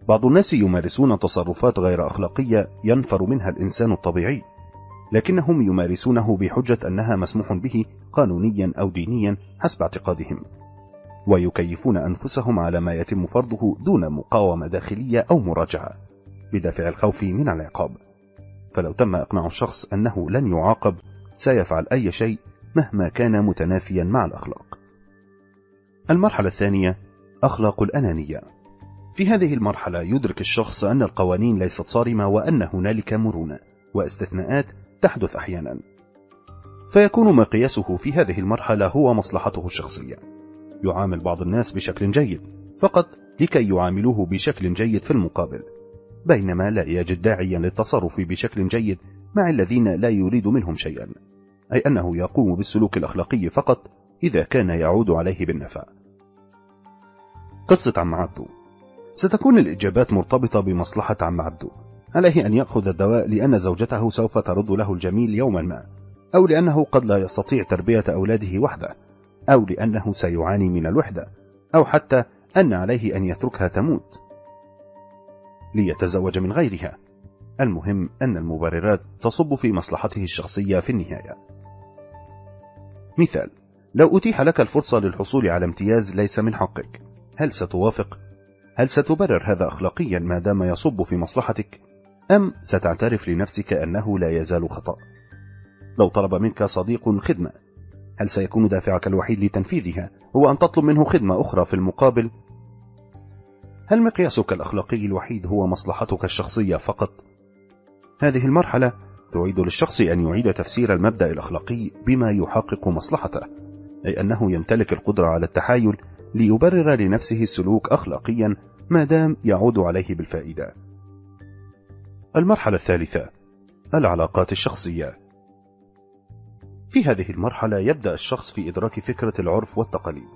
[SPEAKER 1] بعض الناس يمارسون تصرفات غير أخلاقية ينفر منها الإنسان الطبيعي لكنهم يمارسونه بحجة أنها مسموح به قانونيا أو دينيا حسب اعتقادهم ويكيفون أنفسهم على ما يتم فرضه دون مقاومة داخلية أو مراجعة بدافع الخوف من العقاب فلو تم إقناع الشخص أنه لن يعاقب سيفعل أي شيء مهما كان متنافيا مع الأخلاق المرحلة الثانية أخلاق الأنانية في هذه المرحلة يدرك الشخص أن القوانين ليست صارمة وأن هنالك مرونة واستثناءات تحدث أحيانا فيكون مقياسه في هذه المرحلة هو مصلحته الشخصية يعامل بعض الناس بشكل جيد فقط لكي يعاملوه بشكل جيد في المقابل بينما لا يجد داعيا للتصرف بشكل جيد مع الذين لا يريد منهم شيئا أي أنه يقوم بالسلوك الأخلاقي فقط إذا كان يعود عليه بالنفع قصة عم عبدو ستكون الإجابات مرتبطة بمصلحة عم عبدو عليه أن يأخذ الدواء لأن زوجته سوف ترد له الجميل يوما ما أو لأنه قد لا يستطيع تربية أولاده وحده أو لأنه سيعاني من الوحدة أو حتى أن عليه أن يتركها تموت ليتزوج من غيرها المهم أن المبررات تصب في مصلحته الشخصية في النهاية مثال لو أتيح لك الفرصة للحصول على امتياز ليس من حقك هل ستوافق؟ هل ستبرر هذا أخلاقيا ما دام يصب في مصلحتك؟ أم ستعترف لنفسك أنه لا يزال خطأ؟ لو طلب منك صديق خدمة هل سيكون دافعك الوحيد لتنفيذها هو أن تطلب منه خدمة أخرى في المقابل؟ هل مقياسك الأخلاقي الوحيد هو مصلحتك الشخصية فقط؟ هذه المرحلة تعيد للشخص أن يعيد تفسير المبدأ الأخلاقي بما يحقق مصلحته أي أنه يمتلك القدرة على التحايل ليبرر لنفسه السلوك أخلاقيا ما دام يعود عليه بالفائدة المرحلة الثالثة العلاقات الشخصية في هذه المرحلة يبدأ الشخص في إدراك فكرة العرف والتقاليد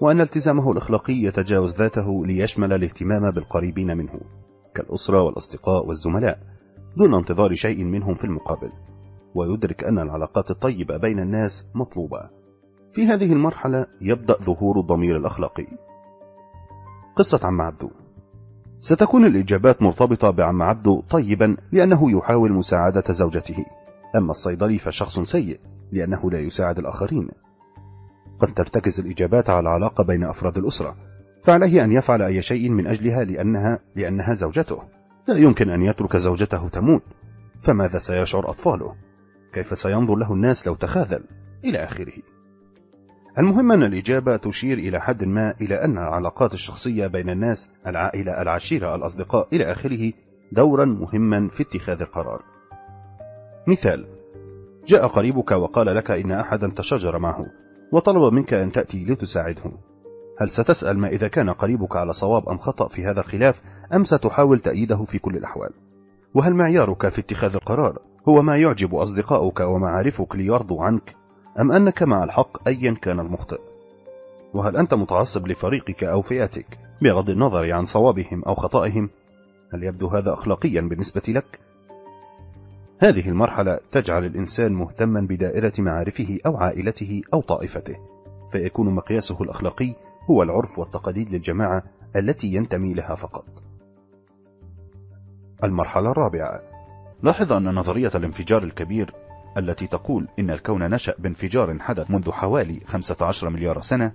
[SPEAKER 1] وأن التزامه الأخلاقي يتجاوز ذاته ليشمل الاهتمام بالقريبين منه كالأسرة والأصدقاء والزملاء دون انتظار شيء منهم في المقابل ويدرك أن العلاقات الطيبة بين الناس مطلوبة في هذه المرحلة يبدأ ظهور الضمير الأخلاقي قصة عم عبدو ستكون الإجابات مرتبطة بعم عبدو طيبا لأنه يحاول مساعدة زوجته أما الصيدلي فشخص سيء لأنه لا يساعد الآخرين قد ترتكز الإجابات على العلاقة بين أفراد الأسرة فعليه أن يفعل أي شيء من أجلها لأنها, لأنها زوجته لا يمكن أن يترك زوجته تموت فماذا سيشعر أطفاله؟ كيف سينظر له الناس لو تخاذل؟ إلى آخره المهم أن الإجابة تشير إلى حد ما إلى أن العلاقات الشخصية بين الناس العائلة العشيرة الأصدقاء إلى آخره دورا مهما في اتخاذ القرار مثال جاء قريبك وقال لك إن أحدا تشاجر معه وطلب منك أن تأتي لتساعده هل ستسأل ما إذا كان قريبك على صواب أم خطأ في هذا الخلاف أم ستحاول تأييده في كل الأحوال؟ وهل معيارك في اتخاذ القرار هو ما يعجب أصدقاؤك ومعارفك ليرضوا عنك أم أنك مع الحق أيا كان المخطئ؟ وهل أنت متعصب لفريقك أو فئاتك بغض النظر عن صوابهم أو خطأهم؟ هل يبدو هذا أخلاقيا بالنسبة لك؟ هذه المرحلة تجعل الإنسان مهتما بدائرة معارفه أو عائلته أو طائفته فيكون مقياسه الأخلاقي هو العرف والتقاليد للجماعة التي ينتمي لها فقط المرحلة الرابعة لاحظ أن نظرية الانفجار الكبير التي تقول إن الكون نشأ بانفجار حدث منذ حوالي 15 مليار سنة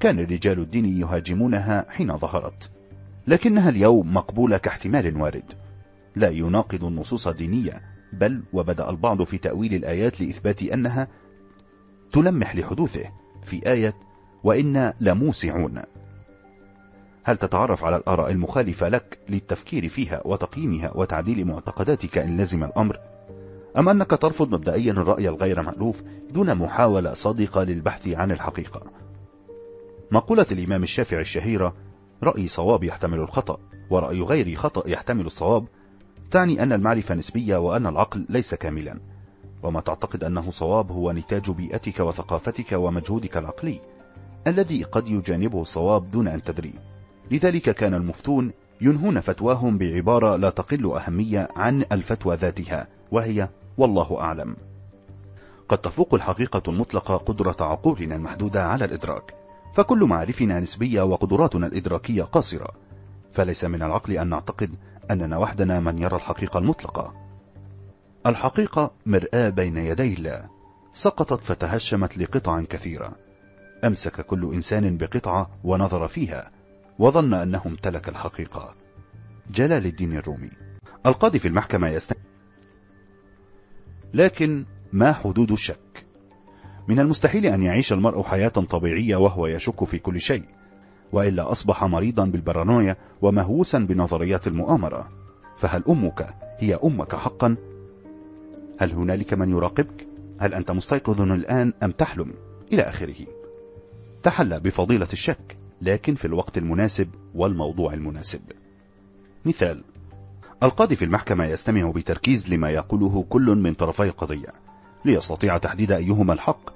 [SPEAKER 1] كان رجال الدين يهاجمونها حين ظهرت لكنها اليوم مقبولة كاحتمال وارد لا يناقض النصوص الدينية بل وبدأ البعض في تأويل الآيات لإثبات أنها تلمح لحدوثه في آية وإنا لموسعون هل تتعرف على الآراء المخالفة لك للتفكير فيها وتقييمها وتعديل معتقداتك إن لزم الأمر؟ أم أنك ترفض مبدئيا الرأي الغير مألوف دون محاولة صادقة للبحث عن الحقيقة؟ مقولة الإمام الشافعي الشهيرة رأي صواب يحتمل الخطأ ورأي غير خطأ يحتمل الصواب تعني أن المعرفة نسبية وأن العقل ليس كاملا وما تعتقد أنه صواب هو نتاج بيئتك وثقافتك ومجهودك العقلي الذي قد يجانبه الصواب دون أن تدري لذلك كان المفتون ينهون فتواهم بعبارة لا تقل أهمية عن الفتوى ذاتها وهي والله أعلم قد تفوق الحقيقة المطلقة قدرة عقولنا المحدودة على الإدراك فكل معارفنا نسبية وقدراتنا الإدراكية قاصرة فليس من العقل أن نعتقد أننا وحدنا من يرى الحقيقة المطلقة الحقيقة مرآة بين يدي الله سقطت فتهشمت لقطع كثيرة أمسك كل إنسان بقطعة ونظر فيها وظن أنه امتلك الحقيقة جلال الدين الرومي القاضي في المحكمة يستنى لكن ما حدود الشك من المستحيل أن يعيش المرء حياة طبيعية وهو يشك في كل شيء وإلا أصبح مريضا بالبرانويا ومهووسا بنظريات المؤامرة فهل أمك هي أمك حقا؟ هل هنالك من يراقبك؟ هل أنت مستيقظ الآن أم تحلم؟ إلى آخره تحلى بفضيلة الشك لكن في الوقت المناسب والموضوع المناسب مثال القاضي في المحكمة يستمع بتركيز لما يقوله كل من طرفي القضية ليستطيع تحديد أيهما الحق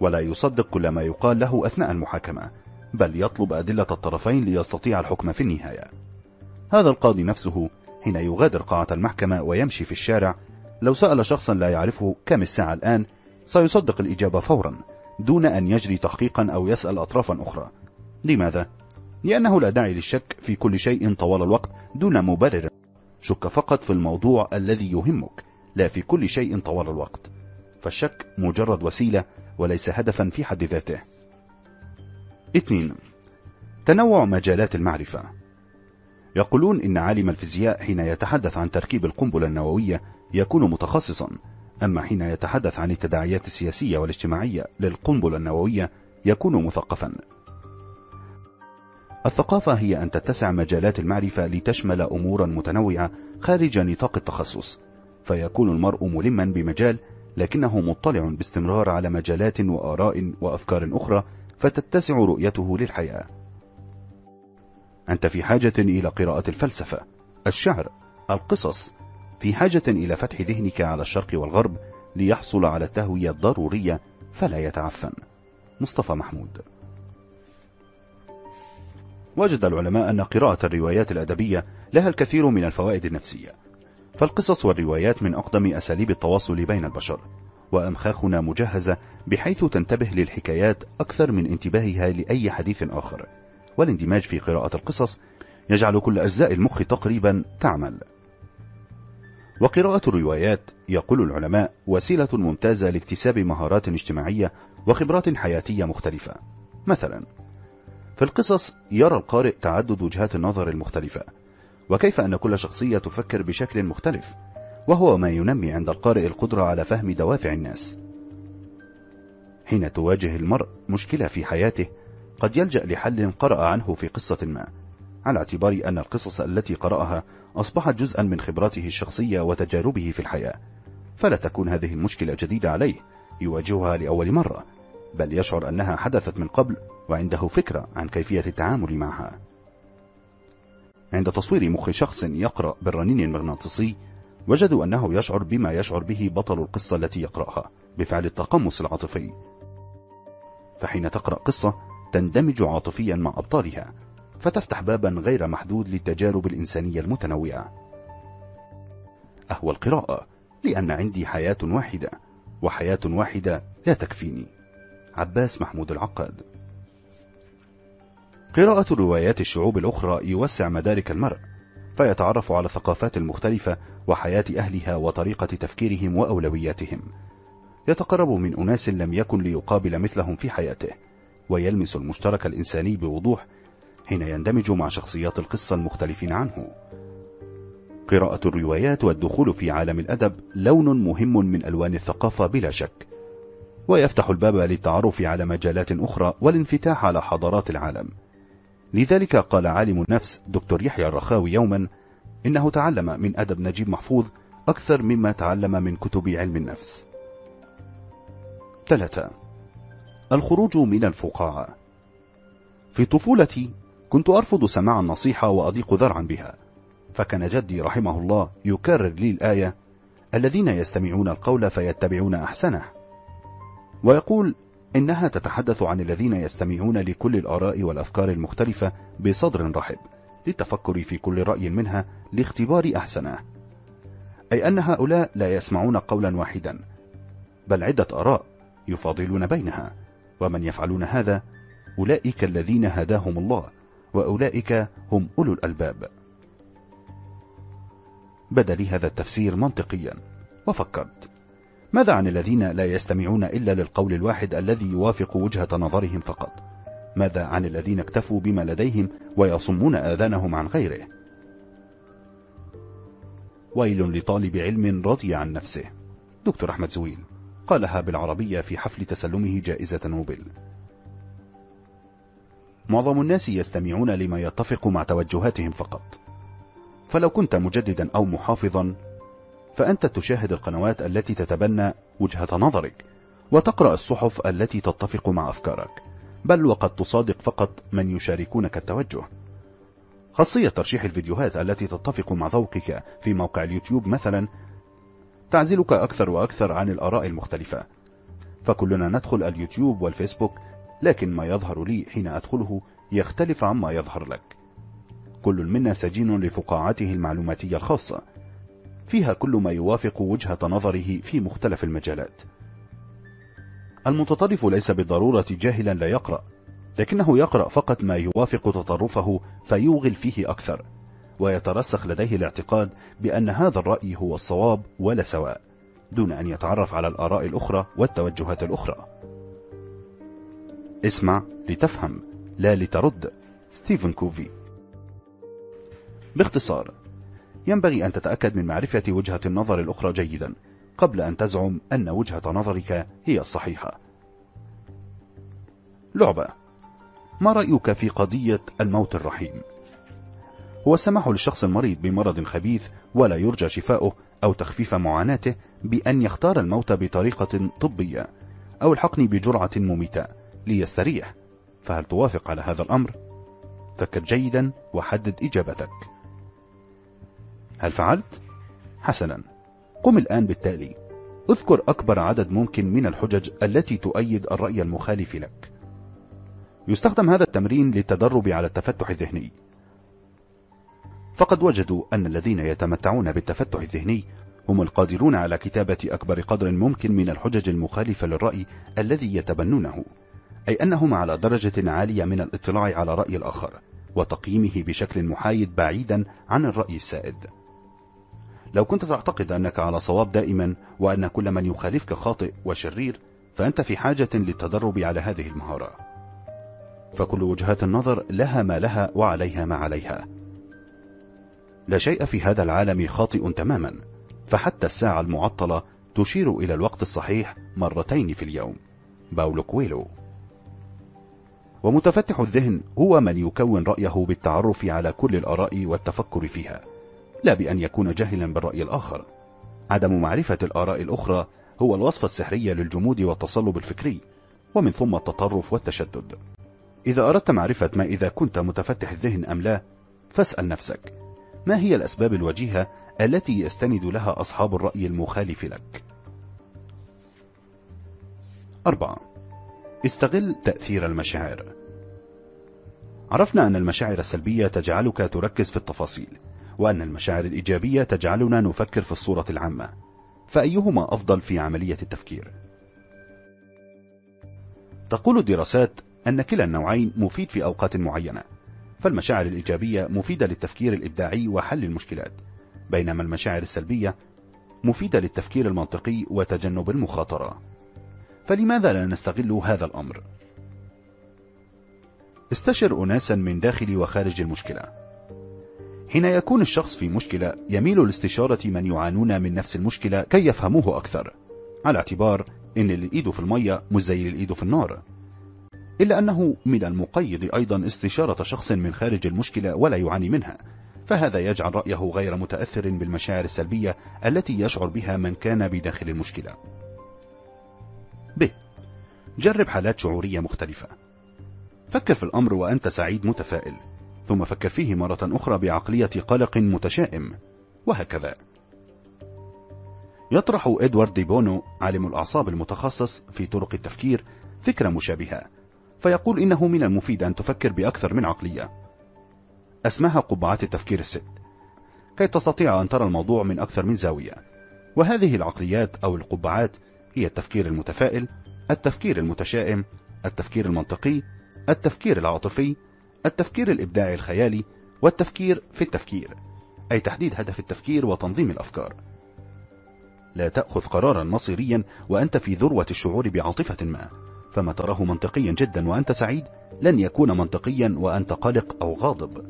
[SPEAKER 1] ولا يصدق كل ما يقال له أثناء المحاكمة بل يطلب أدلة الطرفين ليستطيع الحكم في النهاية هذا القاضي نفسه حين يغادر قاعة المحكمة ويمشي في الشارع لو سأل شخصا لا يعرفه كم الساعة الآن سيصدق الإجابة فورا دون أن يجري تحقيقا أو يسأل أطرافا أخرى لماذا؟ لأنه لا داعي للشك في كل شيء طوال الوقت دون مبرر شك فقط في الموضوع الذي يهمك لا في كل شيء طوال الوقت فالشك مجرد وسيلة وليس هدفا في حد ذاته 2. تنوع مجالات المعرفة يقولون إن عالم الفيزياء حين يتحدث عن تركيب القنبلة النووية يكون متخصصا أما حين يتحدث عن التداعيات السياسية والاجتماعية للقنبلة النووية يكون مثقفا الثقافة هي أن تتسع مجالات المعرفة لتشمل أمورا متنوعة خارج نطاق التخصص فيكون المرء ملما بمجال لكنه مطلع باستمرار على مجالات وآراء وأفكار أخرى فتتسع رؤيته للحياة أنت في حاجة إلى قراءة الفلسفة الشعر القصص في حاجة إلى فتح ذهنك على الشرق والغرب ليحصل على التهوية الضرورية فلا يتعفن مصطفى محمود وجد العلماء أن قراءة الروايات الأدبية لها الكثير من الفوائد النفسية فالقصص والروايات من أقدم أساليب التواصل بين البشر وأمخاخنا مجهزة بحيث تنتبه للحكايات أكثر من انتباهها لأي حديث آخر والاندماج في قراءة القصص يجعل كل أجزاء المخ تقريبا تعمل وقراءة الروايات يقول العلماء وسيلة ممتازة لاكتساب مهارات اجتماعية وخبرات حياتية مختلفة مثلا في القصص يرى القارئ تعدد وجهات النظر المختلفة وكيف أن كل شخصية تفكر بشكل مختلف وهو ما ينمي عند القارئ القدرة على فهم دوافع الناس حين تواجه المرء مشكلة في حياته قد يلجأ لحل قرأ عنه في قصة ما على اعتبار أن القصص التي قرأها أصبحت جزءا من خبراته الشخصية وتجاربه في الحياة فلا تكون هذه المشكلة جديدة عليه يواجهها لأول مرة بل يشعر أنها حدثت من قبل وعنده فكرة عن كيفية التعامل معها عند تصوير مخ شخص يقرأ بالرنين المغناطيسي وجدوا أنه يشعر بما يشعر به بطل القصة التي يقرأها بفعل التقمص العاطفي فحين تقرأ قصة تندمج عاطفيا مع أبطالها فتفتح بابا غير محدود للتجارب الإنسانية المتنوعة أهوى القراءة لأن عندي حياة واحدة وحياة واحدة لا تكفيني عباس محمود العقاد قراءة روايات الشعوب الأخرى يوسع مدارك المرء فيتعرف على الثقافات المختلفة وحياة أهلها وطريقة تفكيرهم وأولوياتهم يتقرب من أناس لم يكن ليقابل مثلهم في حياته ويلمس المشترك الإنساني بوضوح حين يندمج مع شخصيات القصة المختلفين عنه قراءة الروايات والدخول في عالم الأدب لون مهم من ألوان الثقافة بلا شك ويفتح الباب للتعرف على مجالات أخرى والانفتاح على حضارات العالم لذلك قال عالم النفس دكتور يحيى الرخاوي يوما إنه تعلم من أدب نجيب محفوظ أكثر مما تعلم من كتب علم النفس 3. الخروج من الفقاعة في طفولتي كنت أرفض سماع النصيحة وأضيق ذرعا بها فكان جدي رحمه الله يكرر لي الآية الذين يستمعون القول فيتبعون أحسنه ويقول إنها تتحدث عن الذين يستمعون لكل الآراء والأفكار المختلفة بصدر رحب للتفكر في كل رأي منها لاختبار أحسنه أي أن هؤلاء لا يسمعون قولا واحدا بل عدة آراء يفاضلون بينها ومن يفعلون هذا أولئك الذين هداهم الله وأولئك هم أولو الألباب بدا لي هذا التفسير منطقيا وفكرت ماذا عن الذين لا يستمعون إلا للقول الواحد الذي يوافق وجهة نظرهم فقط ماذا عن الذين اكتفوا بما لديهم ويصمون آذانهم عن غيره ويل لطالب علم رضي عن نفسه دكتور أحمد زويل قالها بالعربية في حفل تسلمه جائزة نوبل معظم الناس يستمعون لما يتفق مع توجهاتهم فقط فلو كنت مجددا أو محافظا فأنت تشاهد القنوات التي تتبنى وجهة نظرك وتقرأ الصحف التي تتفق مع أفكارك بل وقد تصادق فقط من يشاركونك التوجه خاصية ترشيح الفيديوهات التي تتفق مع ذوقك في موقع اليوتيوب مثلا تعزلك أكثر وأكثر عن الآراء المختلفة فكلنا ندخل اليوتيوب والفيسبوك لكن ما يظهر لي حين أدخله يختلف عما يظهر لك كل منا سجين لفقاعته المعلوماتية الخاصة فيها كل ما يوافق وجهة نظره في مختلف المجالات المتطرف ليس بالضرورة جاهلا لا يقرأ لكنه يقرأ فقط ما يوافق تطرفه فيوغل فيه أكثر ويترسخ لديه الاعتقاد بأن هذا الرأي هو الصواب ولا سواء دون أن يتعرف على الآراء الأخرى والتوجهات الأخرى اسمع لتفهم لا لترد ستيفن كوفي باختصار ينبغي أن تتأكد من معرفة وجهة النظر الأخرى جيدا قبل أن تزعم أن وجهة نظرك هي الصحيحة لعبة ما رأيك في قضية الموت الرحيم؟ هو السماح للشخص المريض بمرض خبيث ولا يرجى شفاؤه أو تخفيف معاناته بأن يختار الموت بطريقة طبية أو الحقن بجرعة مميتة ليستريح فهل توافق على هذا الأمر؟ فكر جيدا وحدد إجابتك هل فعلت؟ حسنا قم الآن بالتالي اذكر أكبر عدد ممكن من الحجج التي تؤيد الرأي المخالف لك يستخدم هذا التمرين للتدرب على التفتح الذهني فقد وجدوا أن الذين يتمتعون بالتفتح الذهني هم القادرون على كتابة أكبر قدر ممكن من الحجج المخالفة للرأي الذي يتبنونه أي أنهم على درجة عالية من الاطلاع على رأي الآخر وتقييمه بشكل محايد بعيدا عن الرأي السائد لو كنت تعتقد أنك على صواب دائما وأن كل من يخالفك خاطئ وشرير فأنت في حاجة للتدرب على هذه المهارة فكل وجهات النظر لها ما لها وعليها ما عليها لا شيء في هذا العالم خاطئ تماما فحتى الساعة المعطلة تشير إلى الوقت الصحيح مرتين في اليوم باولو كويلو ومتفتح الذهن هو من يكون رأيه بالتعرف على كل الآراء والتفكر فيها لا بأن يكون جاهلا بالرأي الآخر عدم معرفة الآراء الأخرى هو الوصفة السحرية للجمود والتصلب الفكري ومن ثم التطرف والتشدد إذا أردت معرفة ما إذا كنت متفتح الذهن أم لا فاسأل نفسك ما هي الأسباب الوجيهة التي يستند لها أصحاب الرأي المخالف لك؟ 4. استغل تأثير المشاعر عرفنا أن المشاعر السلبية تجعلك تركز في التفاصيل وأن المشاعر الإيجابية تجعلنا نفكر في الصورة العامة فأيهما أفضل في عملية التفكير؟ تقول الدراسات أن كلا النوعين مفيد في أوقات معينة فالمشاعر الإيجابية مفيدة للتفكير الإبداعي وحل المشكلات بينما المشاعر السلبية مفيدة للتفكير المنطقي وتجنب المخاطرة فلماذا لا نستغل هذا الأمر؟ استشر أناسا من داخل وخارج المشكلة حين يكون الشخص في مشكلة يميل لاستشارة من يعانون من نفس المشكلة كي يفهموه أكثر على اعتبار إن الإيد في المية مش زي الإيد في النار إلا أنه من المقيد أيضا استشارة شخص من خارج المشكلة ولا يعاني منها فهذا يجعل رأيه غير متأثر بالمشاعر السلبية التي يشعر بها من كان بداخل المشكلة ب جرب حالات شعورية مختلفة فكر في الأمر وأنت سعيد متفائل ثم فكر فيه مرة أخرى بعقلية قلق متشائم وهكذا يطرح إدوارد دي بونو عالم الأعصاب المتخصص في طرق التفكير فكرة مشابهة فيقول إنه من المفيد أن تفكر بأكثر من عقلية أسماها قبعات التفكير الست كي تستطيع أن ترى الموضوع من أكثر من زاوية وهذه العقليات أو القبعات هي التفكير المتفائل التفكير المتشائم التفكير المنطقي التفكير العاطفي التفكير الإبداعي الخيالي والتفكير في التفكير أي تحديد هدف التفكير وتنظيم الأفكار لا تأخذ قرارا مصيريا وأنت في ذروة الشعور بعاطفة ما فما تراه منطقيا جدا وأنت سعيد لن يكون منطقيا وأنت قلق أو غاضب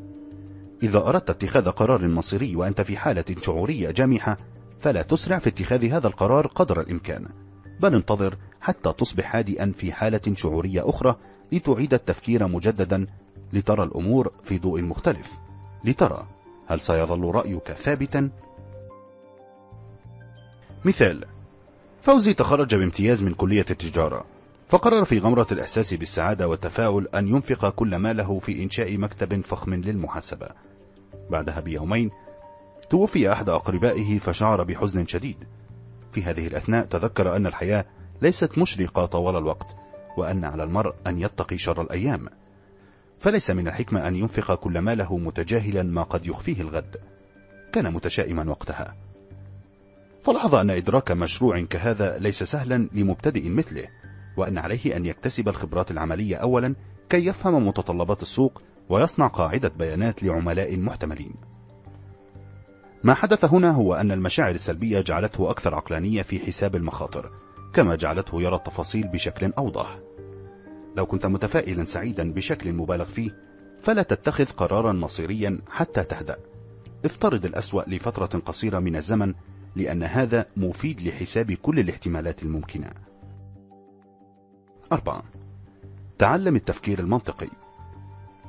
[SPEAKER 1] إذا أردت اتخاذ قرار مصيري وأنت في حالة شعورية جامحة فلا تسرع في اتخاذ هذا القرار قدر الإمكان بل انتظر حتى تصبح هادئا في حالة شعورية أخرى لتعيد التفكير مجددا لترى الأمور في ضوء مختلف لترى هل سيظل رأيك ثابتا؟ مثال فوزي تخرج بامتياز من كلية التجارة فقرر في غمرة الإحساس بالسعادة والتفاؤل أن ينفق كل ماله في إنشاء مكتب فخم للمحاسبة بعدها بيومين توفي أحد أقربائه فشعر بحزن شديد في هذه الأثناء تذكر أن الحياة ليست مشرقة طوال الوقت وأن على المرء أن يتقي شر الأيام فليس من الحكمة أن ينفق كل ماله متجاهلا ما قد يخفيه الغد كان متشائما وقتها فلاحظ أن إدراك مشروع كهذا ليس سهلا لمبتدئ مثله وأن عليه أن يكتسب الخبرات العملية أولا كي يفهم متطلبات السوق ويصنع قاعدة بيانات لعملاء محتملين ما حدث هنا هو أن المشاعر السلبية جعلته أكثر عقلانية في حساب المخاطر كما جعلته يرى التفاصيل بشكل أوضح لو كنت متفائلا سعيدا بشكل مبالغ فيه فلا تتخذ قرارا مصيريا حتى تهدأ افترض الأسوأ لفترة قصيرة من الزمن لأن هذا مفيد لحساب كل الاحتمالات الممكنة 4. تعلم التفكير المنطقي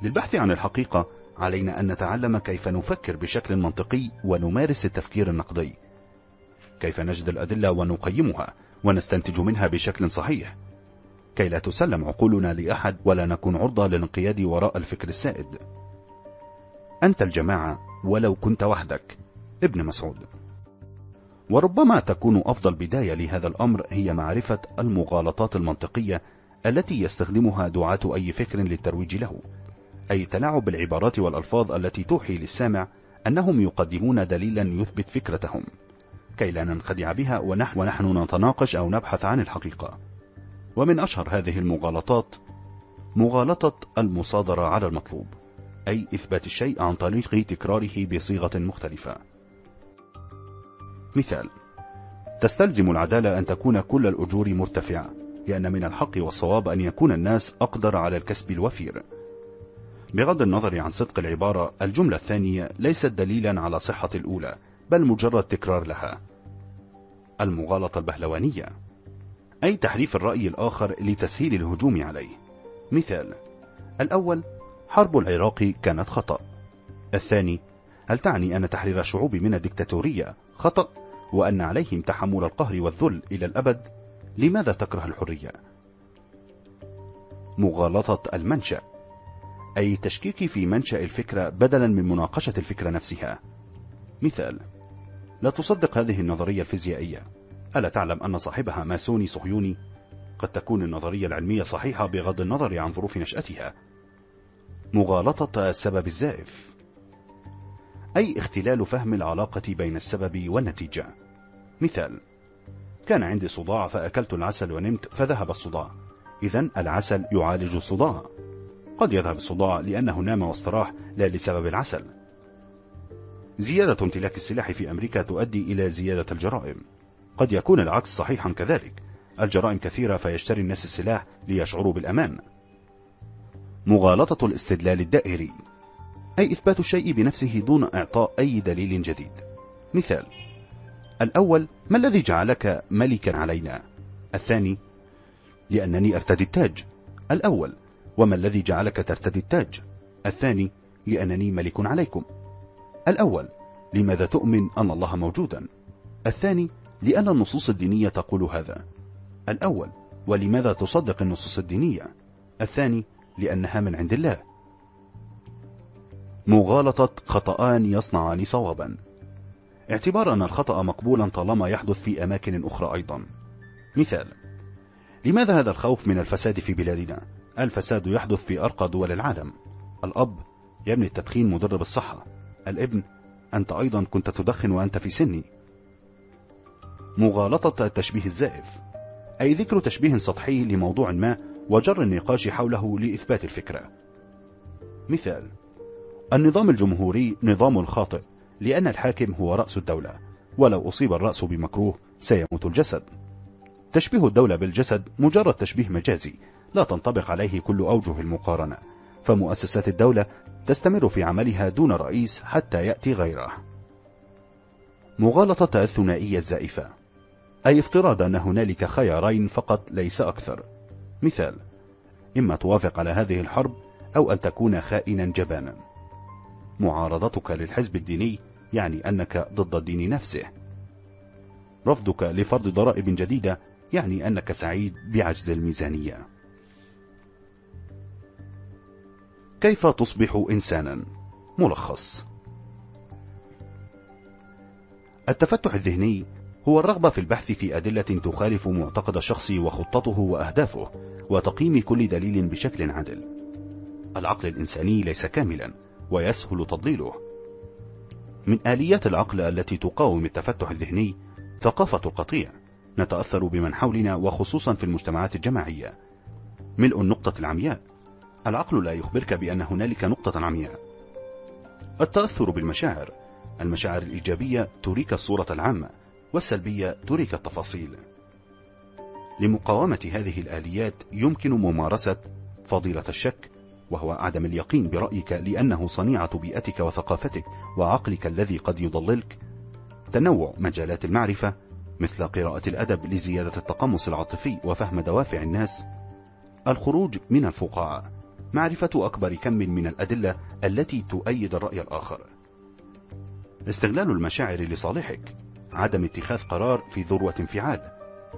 [SPEAKER 1] للبحث عن الحقيقة علينا أن نتعلم كيف نفكر بشكل منطقي ونمارس التفكير النقدي كيف نجد الأدلة ونقيمها ونستنتج منها بشكل صحيح كي لا تسلم عقولنا لأحد ولا نكون عرضة للانقياد وراء الفكر السائد أنت الجماعة ولو كنت وحدك ابن مسعود وربما تكون أفضل بداية لهذا الأمر هي معرفة المغالطات المنطقية التي يستخدمها دعاة أي فكر للترويج له أي تلاعب بالعبارات والألفاظ التي توحي للسامع أنهم يقدمون دليلا يثبت فكرتهم كي لا ننخدع بها ونحن, ونحن نتناقش أو نبحث عن الحقيقة ومن أشهر هذه المغالطات مغالطة المصادرة على المطلوب أي إثبات الشيء عن طريق تكراره بصيغة مختلفة مثال تستلزم العدالة أن تكون كل الأجور مرتفعة لأن من الحق والصواب أن يكون الناس أقدر على الكسب الوفير بغض النظر عن صدق العبارة الجملة الثانية ليست دليلا على صحة الأولى بل مجرد تكرار لها المغالطة البهلوانية أي تحريف الرأي الآخر لتسهيل الهجوم عليه مثال الأول حرب العراق كانت خطأ الثاني هل تعني أن تحرير الشعوب من الدكتاتورية خطأ وأن عليهم تحمل القهر والذل إلى الأبد لماذا تكره الحرية؟ مغالطة المنشأ أي التشكيك في منشأ الفكرة بدلا من مناقشة الفكرة نفسها مثال لا تصدق هذه النظرية الفيزيائية ألا تعلم أن صاحبها ماسوني صهيوني قد تكون النظرية العلمية صحيحة بغض النظر عن ظروف نشأتها مغالطة السبب الزائف أي اختلال فهم العلاقة بين السبب والنتيجة مثال كان عندي صداع فأكلت العسل ونمت فذهب الصداع إذا العسل يعالج الصداع قد يذهب الصداع لأنه نام واستراح لا لسبب العسل زيادة امتلاك السلاح في أمريكا تؤدي إلى زيادة الجرائم قد يكون العكس صحيحا كذلك الجرائم كثيرة فيشتري الناس السلاح ليشعروا بالأمان مغالطة الاستدلال الدائري أي إثبات الشيء بنفسه دون إعطاء أي دليل جديد مثال الأول ما الذي جعلك ملكا علينا؟ الثاني لأنني أرتدي التاج الأول وما الذي جعلك ترتدي التاج الثاني لأنني ملك عليكم الأول لماذا تؤمن أن الله موجودا الثاني لأن النصوص الدينية تقول هذا الأول ولماذا تصدق النصوص الدينية الثاني لأنها من عند الله مغالطة خطأان يصنعان صوابا اعتبار أن الخطأ مقبولا طالما يحدث في أماكن أخرى أيضا مثال لماذا هذا الخوف من الفساد في بلادنا الفساد يحدث في أرقى دول العالم الأب يبني التدخين مضر بالصحة الابن أنت أيضا كنت تدخن وأنت في سني مغالطة التشبيه الزائف أي ذكر تشبيه سطحي لموضوع ما وجر النقاش حوله لإثبات الفكرة مثال النظام الجمهوري نظام خاطئ لأن الحاكم هو رأس الدولة ولو أصيب الرأس بمكروه سيموت الجسد تشبيه الدولة بالجسد مجرد تشبيه مجازي لا تنطبق عليه كل أوجه المقارنة فمؤسسات الدولة تستمر في عملها دون رئيس حتى يأتي غيره مغالطة الثنائية الزائفة أي افتراض أن هنالك خيارين فقط ليس أكثر مثال إما توافق على هذه الحرب أو أن تكون خائنا جبانا معارضتك للحزب الديني يعني أنك ضد الدين نفسه رفضك لفرض ضرائب جديدة يعني أنك سعيد بعجز الميزانية كيف تصبح إنسانا ملخص التفتح الذهني هو الرغبة في البحث في أدلة تخالف معتقد الشخص وخطته وأهدافه وتقييم كل دليل بشكل عدل العقل الإنساني ليس كاملا ويسهل تضليله من آليات العقل التي تقاوم التفتح الذهني ثقافة القطيع نتأثر بمن حولنا وخصوصا في المجتمعات الجماعية ملء النقطة العمياء العقل لا يخبرك بأن هنالك نقطة عمياء التأثر بالمشاعر المشاعر الإيجابية تريك الصورة العامة والسلبية تريك التفاصيل لمقاومة هذه الآليات يمكن ممارسة فضيلة الشك وهو عدم اليقين برأيك لأنه صنيعة بيئتك وثقافتك وعقلك الذي قد يضللك تنوع مجالات المعرفة مثل قراءة الأدب لزيادة التقمص العاطفي وفهم دوافع الناس الخروج من الفقاعة معرفة أكبر كم من الأدلة التي تؤيد الرأي الآخر استغلال المشاعر لصالحك عدم اتخاذ قرار في ذروة انفعال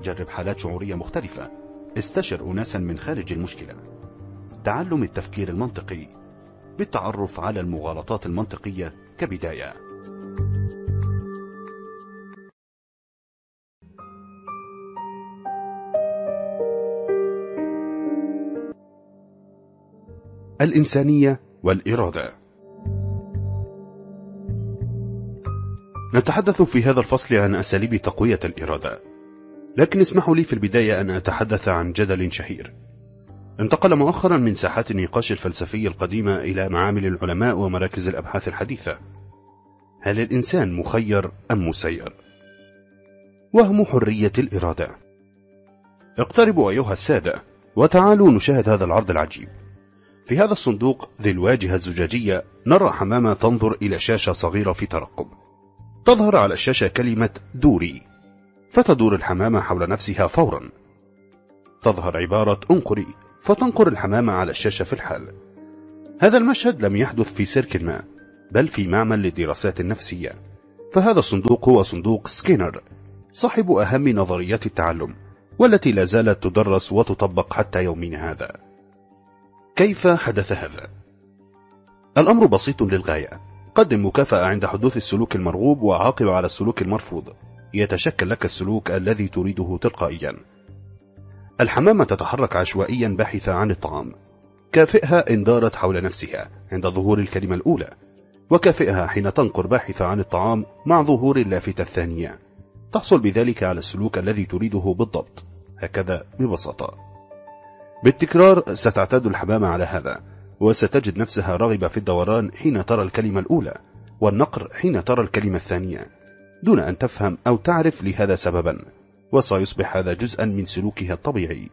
[SPEAKER 1] جرب حالات شعورية مختلفة استشر أناسا من خارج المشكلة تعلم التفكير المنطقي بالتعرف على المغالطات المنطقية كبداية الإنسانية والإرادة نتحدث في هذا الفصل عن أساليب تقوية الإرادة لكن اسمحوا لي في البداية أن أتحدث عن جدل شهير انتقل مؤخرا من ساحات النقاش الفلسفي القديمة إلى معامل العلماء ومراكز الأبحاث الحديثة هل الإنسان مخير أم مسير؟ وهم حرية الإرادة اقتربوا أيها السادة وتعالوا نشاهد هذا العرض العجيب في هذا الصندوق ذي الواجهة الزجاجية نرى حمامة تنظر إلى شاشة صغيرة في ترقب تظهر على الشاشة كلمة دوري فتدور الحمامة حول نفسها فورا تظهر عبارة انقري فتنقر الحمامة على الشاشة في الحال هذا المشهد لم يحدث في سيرك ما بل في معمل للدراسات النفسية فهذا الصندوق هو صندوق سكينر صاحب أهم نظريات التعلم والتي لا زالت تدرس وتطبق حتى يومنا هذا كيف حدث هذا؟ الأمر بسيط للغاية قدم مكافأة عند حدوث السلوك المرغوب وعاقب على السلوك المرفوض يتشكل لك السلوك الذي تريده تلقائيا الحمامة تتحرك عشوائيا باحثة عن الطعام كافئها إن دارت حول نفسها عند ظهور الكلمة الأولى وكافئها حين تنقر باحثة عن الطعام مع ظهور اللافتة الثانية تحصل بذلك على السلوك الذي تريده بالضبط هكذا ببساطة بالتكرار ستعتاد الحمامة على هذا وستجد نفسها راغبة في الدوران حين ترى الكلمة الأولى والنقر حين ترى الكلمة الثانية دون أن تفهم أو تعرف لهذا سببا وسيصبح هذا جزءا من سلوكها الطبيعي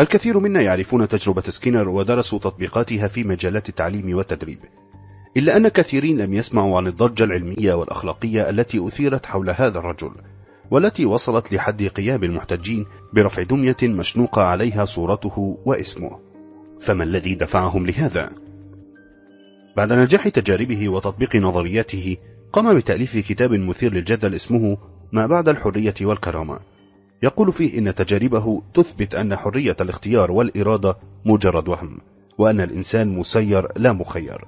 [SPEAKER 1] الكثير منا يعرفون تجربة سكينر ودرسوا تطبيقاتها في مجالات التعليم والتدريب إلا أن كثيرين لم يسمعوا عن الضجة العلمية والأخلاقية التي أثيرت حول هذا الرجل والتي وصلت لحد قيام المحتجين برفع دمية مشنوقة عليها صورته واسمه فما الذي دفعهم لهذا؟ بعد نجاح تجاربه وتطبيق نظرياته قام بتأليف كتاب مثير للجدل اسمه ما بعد الحرية والكرامة يقول فيه إن تجاربه تثبت أن حرية الاختيار والإرادة مجرد وهم وأن الإنسان مسير لا مخير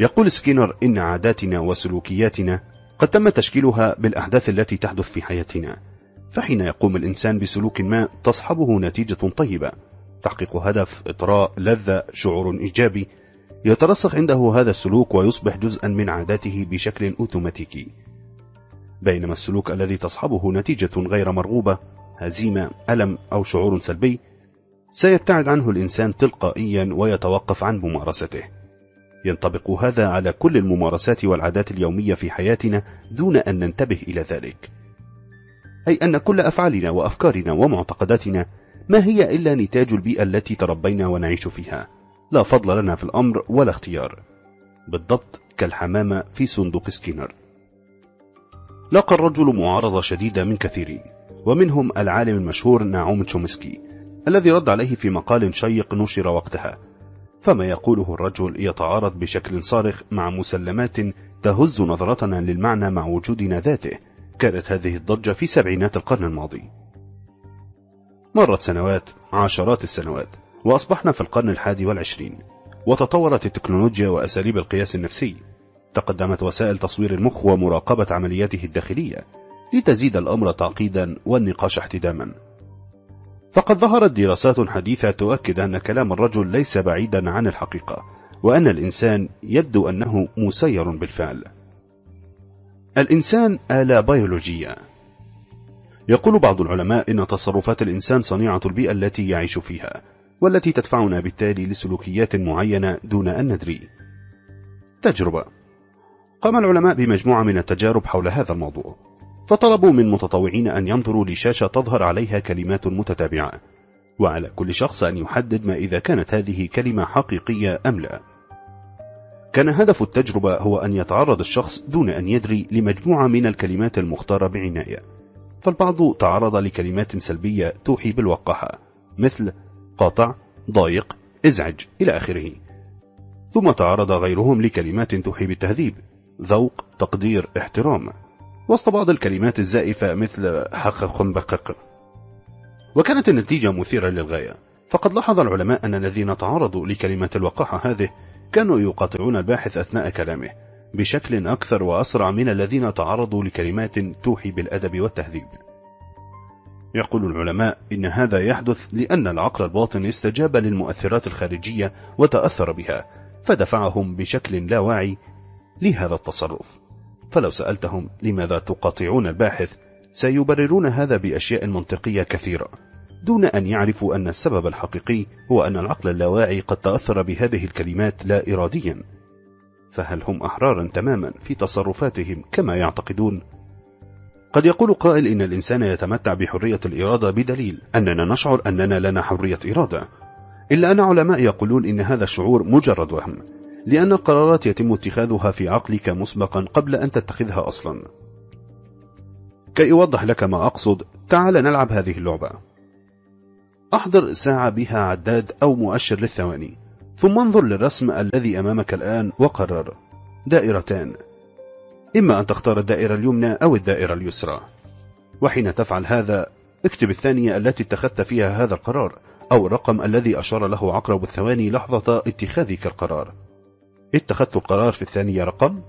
[SPEAKER 1] يقول سكينر إن عاداتنا وسلوكياتنا قد تم تشكيلها بالأحداث التي تحدث في حياتنا فحين يقوم الإنسان بسلوك ما تصحبه نتيجة طيبة تحقيق هدف إطراء لذة شعور إيجابي يترسخ عنده هذا السلوك ويصبح جزءا من عاداته بشكل أوتوماتيكي بينما السلوك الذي تصحبه نتيجة غير مرغوبة هزيمة ألم أو شعور سلبي سيبتعد عنه الإنسان تلقائيا ويتوقف عن ممارسته ينطبق هذا على كل الممارسات والعادات اليومية في حياتنا دون أن ننتبه إلى ذلك أي أن كل أفعالنا وأفكارنا ومعتقداتنا ما هي إلا نتاج البيئة التي تربينا ونعيش فيها لا فضل لنا في الأمر ولا اختيار بالضبط كالحمامة في صندوق سكينر لقى الرجل معارضة شديدة من كثيرين ومنهم العالم المشهور نعوم تشومسكي الذي رد عليه في مقال شيق نشر وقتها فما يقوله الرجل يتعارض بشكل صارخ مع مسلمات تهز نظرتنا للمعنى مع وجودنا ذاته كانت هذه الضجة في سبعينات القرن الماضي مرت سنوات عشرات السنوات وأصبحنا في القرن الحادي والعشرين وتطورت التكنولوجيا وأساليب القياس النفسي تقدمت وسائل تصوير المخ ومراقبة عملياته الداخلية لتزيد الأمر تعقيدا والنقاش احتداما فقد ظهرت دراسات حديثة تؤكد أن كلام الرجل ليس بعيدا عن الحقيقة وأن الإنسان يبدو أنه مسير بالفعل الإنسان آلة بيولوجية يقول بعض العلماء إن تصرفات الإنسان صنيعة البيئة التي يعيش فيها والتي تدفعنا بالتالي لسلوكيات معينة دون أن ندري تجربة قام العلماء بمجموعة من التجارب حول هذا الموضوع فطلبوا من متطوعين أن ينظروا لشاشة تظهر عليها كلمات متتابعة وعلى كل شخص أن يحدد ما إذا كانت هذه كلمة حقيقية أم لا كان هدف التجربة هو أن يتعرض الشخص دون أن يدري لمجموعة من الكلمات المختارة بعناية فالبعض تعرض لكلمات سلبية توحي بالوقاحة مثل قاطع، ضايق، ازعج إلى آخره ثم تعرض غيرهم لكلمات توحي بالتهذيب ذوق، تقدير، احترام وسط بعض الكلمات الزائفة مثل حقق بقق وكانت النتيجة مثيرة للغاية فقد لاحظ العلماء أن الذين تعرضوا لكلمة الوقاحة هذه كانوا يقاطعون الباحث أثناء كلامه بشكل أكثر وأسرع من الذين تعرضوا لكلمات توحي بالأدب والتهذيب يقول العلماء إن هذا يحدث لأن العقل الباطن استجاب للمؤثرات الخارجية وتأثر بها فدفعهم بشكل لا واعي لهذا التصرف فلو سألتهم لماذا تقاطعون الباحث سيبررون هذا بأشياء منطقية كثيرة دون أن يعرفوا أن السبب الحقيقي هو أن العقل اللاواعي قد تأثر بهذه الكلمات لا إراديا فهل هم أحرارا تماما في تصرفاتهم كما يعتقدون؟ قد يقول قائل إن الإنسان يتمتع بحرية الإرادة بدليل أننا نشعر أننا لنا حرية إرادة إلا أن علماء يقولون إن هذا الشعور مجرد وهم لأن القرارات يتم اتخاذها في عقلك مسبقا قبل أن تتخذها أصلا كي أوضح لك ما أقصد تعال نلعب هذه اللعبة أحضر ساعة بها عداد أو مؤشر للثواني ثم انظر للرسم الذي أمامك الآن وقرر دائرتان إما أن تختار الدائرة اليمنى أو الدائرة اليسرى وحين تفعل هذا اكتب الثانية التي اتخذت فيها هذا القرار أو الرقم الذي أشار له عقرب الثواني لحظة اتخاذك القرار اتخذت القرار في الثانية رقم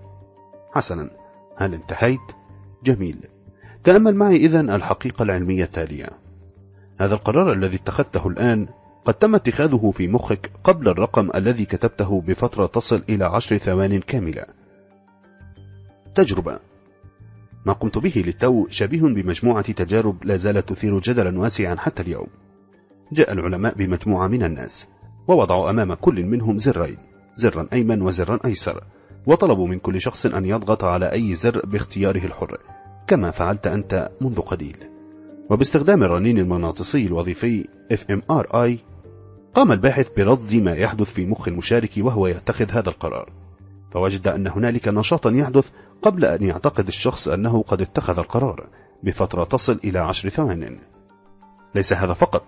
[SPEAKER 1] حسنا هل انتهيت؟ جميل تأمل معي إذا الحقيقة العلمية التالية هذا القرار الذي اتخذته الآن قد تم اتخاذه في مخك قبل الرقم الذي كتبته بفترة تصل إلى عشر ثوان كاملة تجربة ما قمت به للتو شبيه بمجموعة تجارب لا زالت تثير جدلا واسعا حتى اليوم جاء العلماء بمجموعة من الناس ووضعوا أمام كل منهم زرين زرا أيمن وزرا أيسر وطلبوا من كل شخص أن يضغط على أي زر باختياره الحر كما فعلت أنت منذ قليل وباستخدام الرنين المغناطيسي الوظيفي FMRI قام الباحث برصد ما يحدث في مخ المشارك وهو يتخذ هذا القرار فوجد أن هنالك نشاطا يحدث قبل أن يعتقد الشخص أنه قد اتخذ القرار بفترة تصل إلى عشر ثوان ليس هذا فقط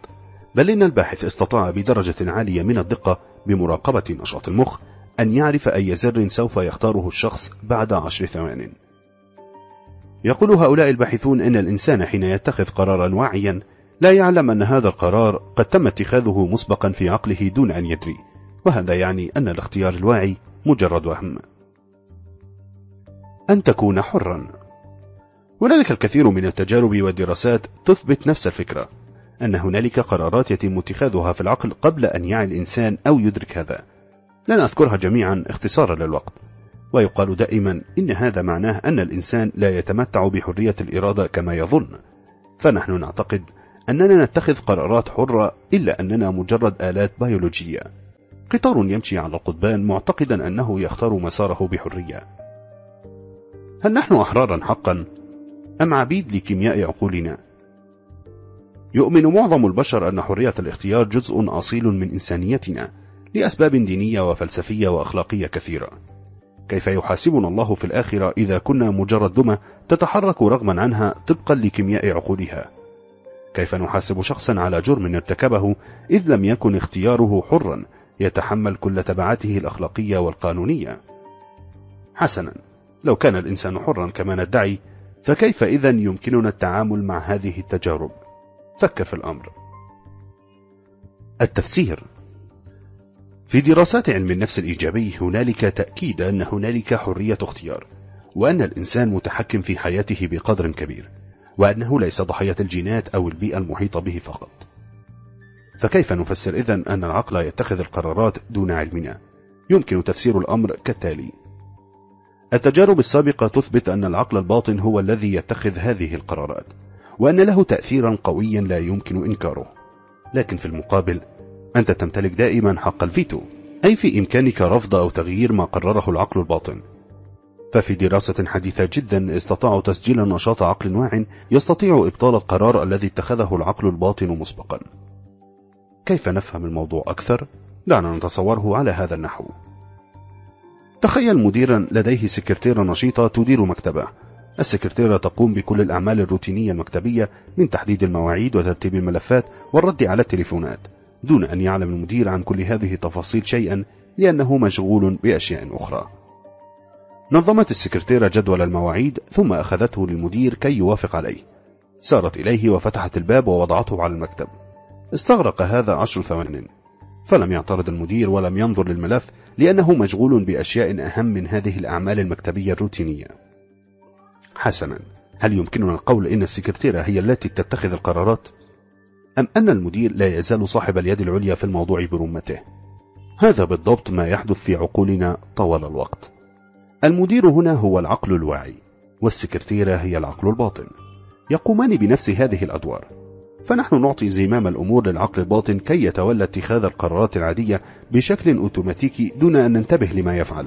[SPEAKER 1] بل إن الباحث استطاع بدرجة عالية من الدقة بمراقبة نشاط المخ أن يعرف أي زر سوف يختاره الشخص بعد عشر ثوان يقول هؤلاء الباحثون إن الإنسان حين يتخذ قرارا واعيا لا يعلم أن هذا القرار قد تم اتخاذه مسبقا في عقله دون أن يدري وهذا يعني أن الاختيار الواعي مجرد وهم أن تكون حرا هنالك الكثير من التجارب والدراسات تثبت نفس الفكرة أن هنالك قرارات يتم اتخاذها في العقل قبل أن يعي الإنسان أو يدرك هذا لن أذكرها جميعا اختصارا للوقت ويقال دائما إن هذا معناه أن الإنسان لا يتمتع بحرية الإرادة كما يظن فنحن نعتقد أننا نتخذ قرارات حرة إلا أننا مجرد آلات بيولوجية قطار يمشي على القضبان معتقدا أنه يختار مساره بحرية هل نحن أحرارا حقا أم عبيد لكيمياء عقولنا؟ يؤمن معظم البشر أن حرية الاختيار جزء أصيل من إنسانيتنا لأسباب دينية وفلسفية وأخلاقية كثيرة كيف يحاسبنا الله في الآخرة إذا كنا مجرد دمى تتحرك رغما عنها طبقا لكيمياء عقولها كيف نحاسب شخصا على جرم ارتكبه إذ لم يكن اختياره حرا يتحمل كل تبعاته الأخلاقية والقانونية حسنا لو كان الإنسان حرا كما ندعي فكيف إذا يمكننا التعامل مع هذه التجارب فكر في الأمر التفسير في دراسات علم النفس الإيجابي هنالك تأكيد أن هنالك حرية اختيار وأن الإنسان متحكم في حياته بقدر كبير وأنه ليس ضحية الجينات أو البيئة المحيطة به فقط فكيف نفسر إذن أن العقل يتخذ القرارات دون علمنا؟ يمكن تفسير الأمر كالتالي التجارب السابقة تثبت أن العقل الباطن هو الذي يتخذ هذه القرارات وأن له تأثيرا قويا لا يمكن إنكاره لكن في المقابل أنت تمتلك دائما حق الفيتو أي في إمكانك رفض أو تغيير ما قرره العقل الباطن ففي دراسة حديثة جدا استطاعوا تسجيل نشاط عقل واع يستطيع إبطال القرار الذي اتخذه العقل الباطن مسبقا كيف نفهم الموضوع أكثر؟ دعنا نتصوره على هذا النحو تخيل مديرا لديه سكرتيرة نشيطة تدير مكتبه السكرتيرة تقوم بكل الأعمال الروتينية المكتبية من تحديد المواعيد وترتيب الملفات والرد على التليفونات دون أن يعلم المدير عن كل هذه التفاصيل شيئا لأنه مشغول بأشياء أخرى نظمت السكرتيرة جدول المواعيد ثم أخذته للمدير كي يوافق عليه سارت إليه وفتحت الباب ووضعته على المكتب استغرق هذا عشر ثوان فلم يعترض المدير ولم ينظر للملف لأنه مشغول بأشياء أهم من هذه الأعمال المكتبية الروتينية حسنا هل يمكننا القول إن السكرتيرة هي التي تتخذ القرارات؟ أم أن المدير لا يزال صاحب اليد العليا في الموضوع برمته؟ هذا بالضبط ما يحدث في عقولنا طوال الوقت المدير هنا هو العقل الواعي والسكرتيرة هي العقل الباطن يقومان بنفس هذه الأدوار فنحن نعطي زمام الأمور للعقل الباطن كي يتولى اتخاذ القرارات العادية بشكل أوتوماتيكي دون أن ننتبه لما يفعل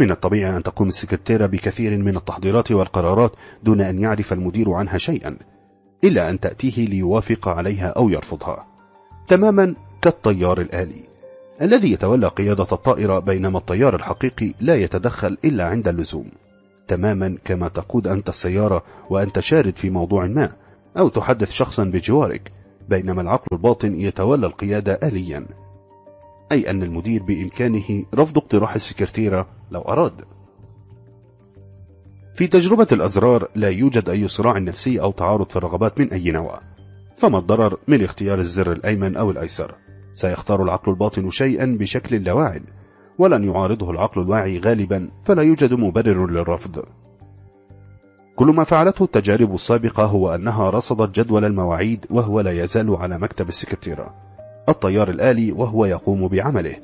[SPEAKER 1] من الطبيعي أن تقوم السكرتيرة بكثير من التحضيرات والقرارات دون أن يعرف المدير عنها شيئا إلا أن تأتيه ليوافق عليها أو يرفضها تماما كالطيار الآلي الذي يتولى قيادة الطائرة بينما الطيار الحقيقي لا يتدخل إلا عند اللزوم تماما كما تقود أنت السيارة وأنت شارد في موضوع ما أو تحدث شخصا بجوارك بينما العقل الباطن يتولى القيادة آليا أي أن المدير بإمكانه رفض اقتراح السكرتيرة لو أراد في تجربة الأزرار لا يوجد أي صراع نفسي أو تعارض في الرغبات من أي نوع فما الضرر من اختيار الزر الأيمن أو الأيسر سيختار العقل الباطن شيئا بشكل لا واعي ولن يعارضه العقل الواعي غالبا فلا يوجد مبرر للرفض كل ما فعلته التجارب السابقة هو أنها رصدت جدول المواعيد وهو لا يزال على مكتب السكرتيرة الطيار الآلي وهو يقوم بعمله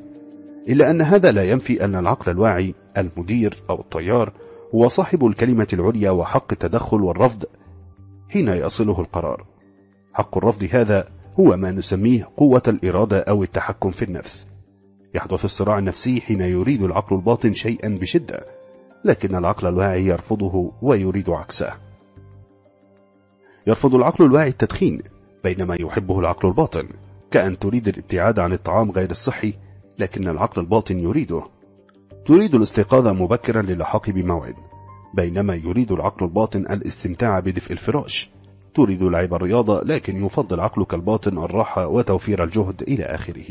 [SPEAKER 1] إلا أن هذا لا ينفي أن العقل الواعي المدير أو الطيار هو صاحب الكلمة العليا وحق التدخل والرفض حين يصله القرار حق الرفض هذا هو ما نسميه قوة الإرادة أو التحكم في النفس يحدث الصراع النفسي حين يريد العقل الباطن شيئا بشدة لكن العقل الواعي يرفضه ويريد عكسه يرفض العقل الواعي التدخين بينما يحبه العقل الباطن كأن تريد الابتعاد عن الطعام غير الصحي لكن العقل الباطن يريده تريد الاستيقاظ مبكرا للحاق بموعد بينما يريد العقل الباطن الاستمتاع بدفء الفراش تريد لعب الرياضة لكن يفضل عقلك الباطن الراحة وتوفير الجهد إلى آخره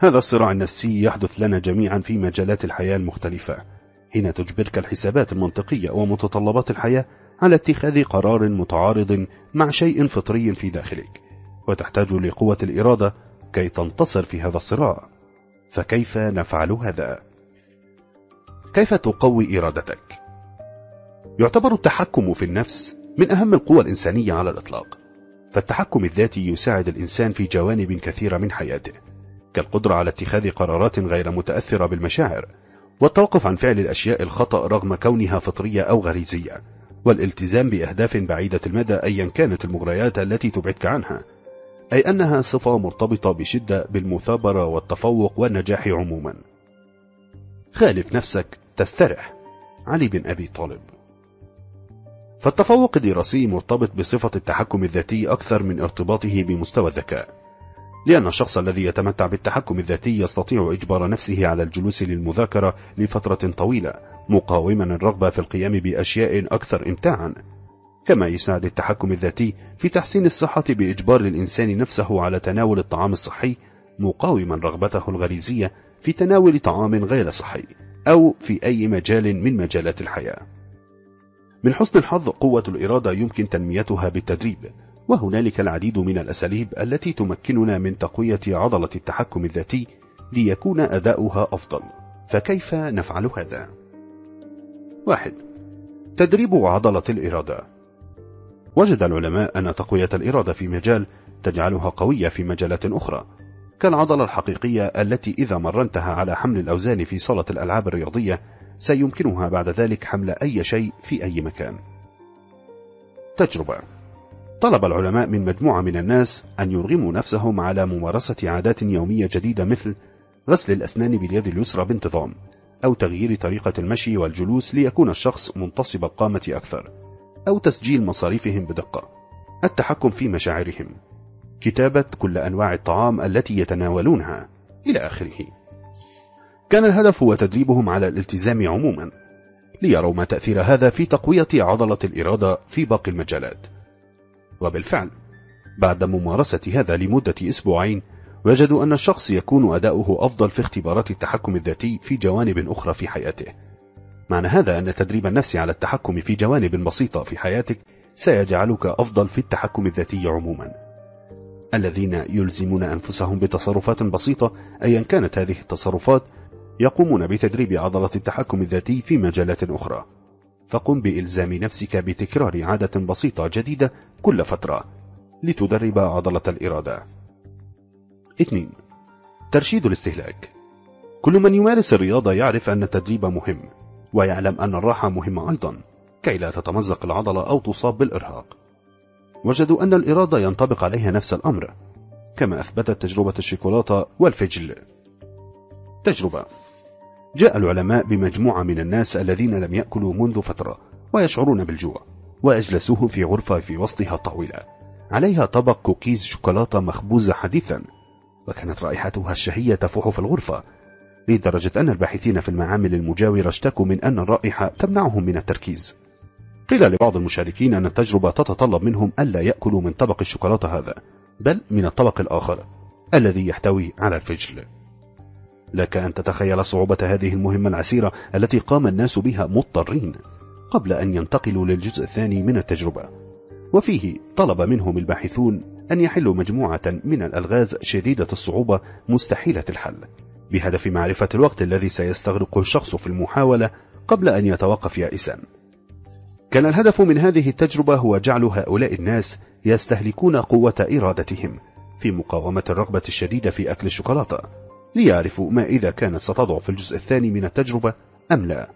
[SPEAKER 1] هذا الصراع النفسي يحدث لنا جميعا في مجالات الحياة المختلفة حين تجبرك الحسابات المنطقية ومتطلبات الحياة على اتخاذ قرار متعارض مع شيء فطري في داخلك وتحتاج لقوة الإرادة كي تنتصر في هذا الصراع فكيف نفعل هذا؟ كيف تقوي إرادتك؟ يعتبر التحكم في النفس من أهم القوى الإنسانية على الإطلاق فالتحكم الذاتي يساعد الإنسان في جوانب كثيرة من حياته كالقدرة على اتخاذ قرارات غير متأثرة بالمشاعر والتوقف عن فعل الأشياء الخطأ رغم كونها فطرية أو غريزية والالتزام بأهداف بعيدة المدى أيا كانت المغريات التي تبعدك عنها أي أنها صفة مرتبطة بشدة بالمثابرة والتفوق والنجاح عموما خالف نفسك تسترح علي بن أبي طالب فالتفوق الدراسي مرتبط بصفة التحكم الذاتي أكثر من ارتباطه بمستوى الذكاء لأن الشخص الذي يتمتع بالتحكم الذاتي يستطيع إجبار نفسه على الجلوس للمذاكرة لفترة طويلة مقاوما الرغبة في القيام بأشياء أكثر إمتاعا كما يساعد التحكم الذاتي في تحسين الصحة بإجبار الإنسان نفسه على تناول الطعام الصحي مقاوما رغبته الغريزية في تناول طعام غير صحي أو في أي مجال من مجالات الحياة من حسن الحظ قوة الإرادة يمكن تنميتها بالتدريب وهنالك العديد من الأساليب التي تمكننا من تقوية عضلة التحكم الذاتي ليكون أداؤها أفضل فكيف نفعل هذا؟ واحد تدريب عضلة الإرادة وجد العلماء أن تقوية الإرادة في مجال تجعلها قوية في مجالات أخرى كالعضلة الحقيقية التي إذا مرنتها على حمل الأوزان في صالة الألعاب الرياضية سيمكنها بعد ذلك حمل أي شيء في أي مكان تجربة طلب العلماء من مجموعة من الناس أن يرغموا نفسهم على ممارسة عادات يومية جديدة مثل غسل الأسنان باليد اليسرى بانتظام أو تغيير طريقة المشي والجلوس ليكون الشخص منتصب القامة أكثر أو تسجيل مصاريفهم بدقة التحكم في مشاعرهم كتابة كل أنواع الطعام التي يتناولونها إلى آخره كان الهدف هو تدريبهم على الالتزام عموما ليروا ما تأثير هذا في تقوية عضلة الإرادة في باقي المجالات وبالفعل بعد ممارسة هذا لمدة أسبوعين وجدوا أن الشخص يكون أداؤه أفضل في اختبارات التحكم الذاتي في جوانب أخرى في حياته معنى هذا أن تدريب النفس على التحكم في جوانب بسيطة في حياتك سيجعلك أفضل في التحكم الذاتي عموما الذين يلزمون أنفسهم بتصرفات بسيطة أيا كانت هذه التصرفات يقومون بتدريب عضلة التحكم الذاتي في مجالات أخرى فقم بإلزام نفسك بتكرار عادة بسيطة جديدة كل فترة لتدرب عضلة الإرادة 2. ترشيد الاستهلاك كل من يمارس الرياضة يعرف أن التدريب مهم ويعلم أن الراحة مهمة أيضا كي لا تتمزق العضلة أو تصاب بالإرهاق وجدوا أن الإرادة ينطبق عليها نفس الأمر كما أثبتت تجربة الشوكولاتة والفجل تجربة جاء العلماء بمجموعة من الناس الذين لم يأكلوا منذ فترة ويشعرون بالجوع وأجلسوهم في غرفة في وسطها طاولة عليها طبق كوكيز شوكولاتة مخبوزة حديثا وكانت رائحتها الشهية تفوح في الغرفة لدرجة أن الباحثين في المعامل المجاورة اشتكوا من أن الرائحة تمنعهم من التركيز قيل لبعض المشاركين أن التجربة تتطلب منهم ألا يأكلوا من طبق الشوكولاتة هذا بل من الطبق الآخر الذي يحتوي على الفجل لك أن تتخيل صعوبة هذه المهمة العسيرة التي قام الناس بها مضطرين قبل أن ينتقلوا للجزء الثاني من التجربة وفيه طلب منهم الباحثون أن يحلوا مجموعة من الألغاز شديدة الصعوبة مستحيلة الحل بهدف معرفة الوقت الذي سيستغرقه الشخص في المحاولة قبل أن يتوقف يائسا كان الهدف من هذه التجربة هو جعل هؤلاء الناس يستهلكون قوة إرادتهم في مقاومة الرغبة الشديدة في أكل الشوكولاتة ليعرفوا ما إذا كانت ستضعف الجزء الثاني من التجربة أم لا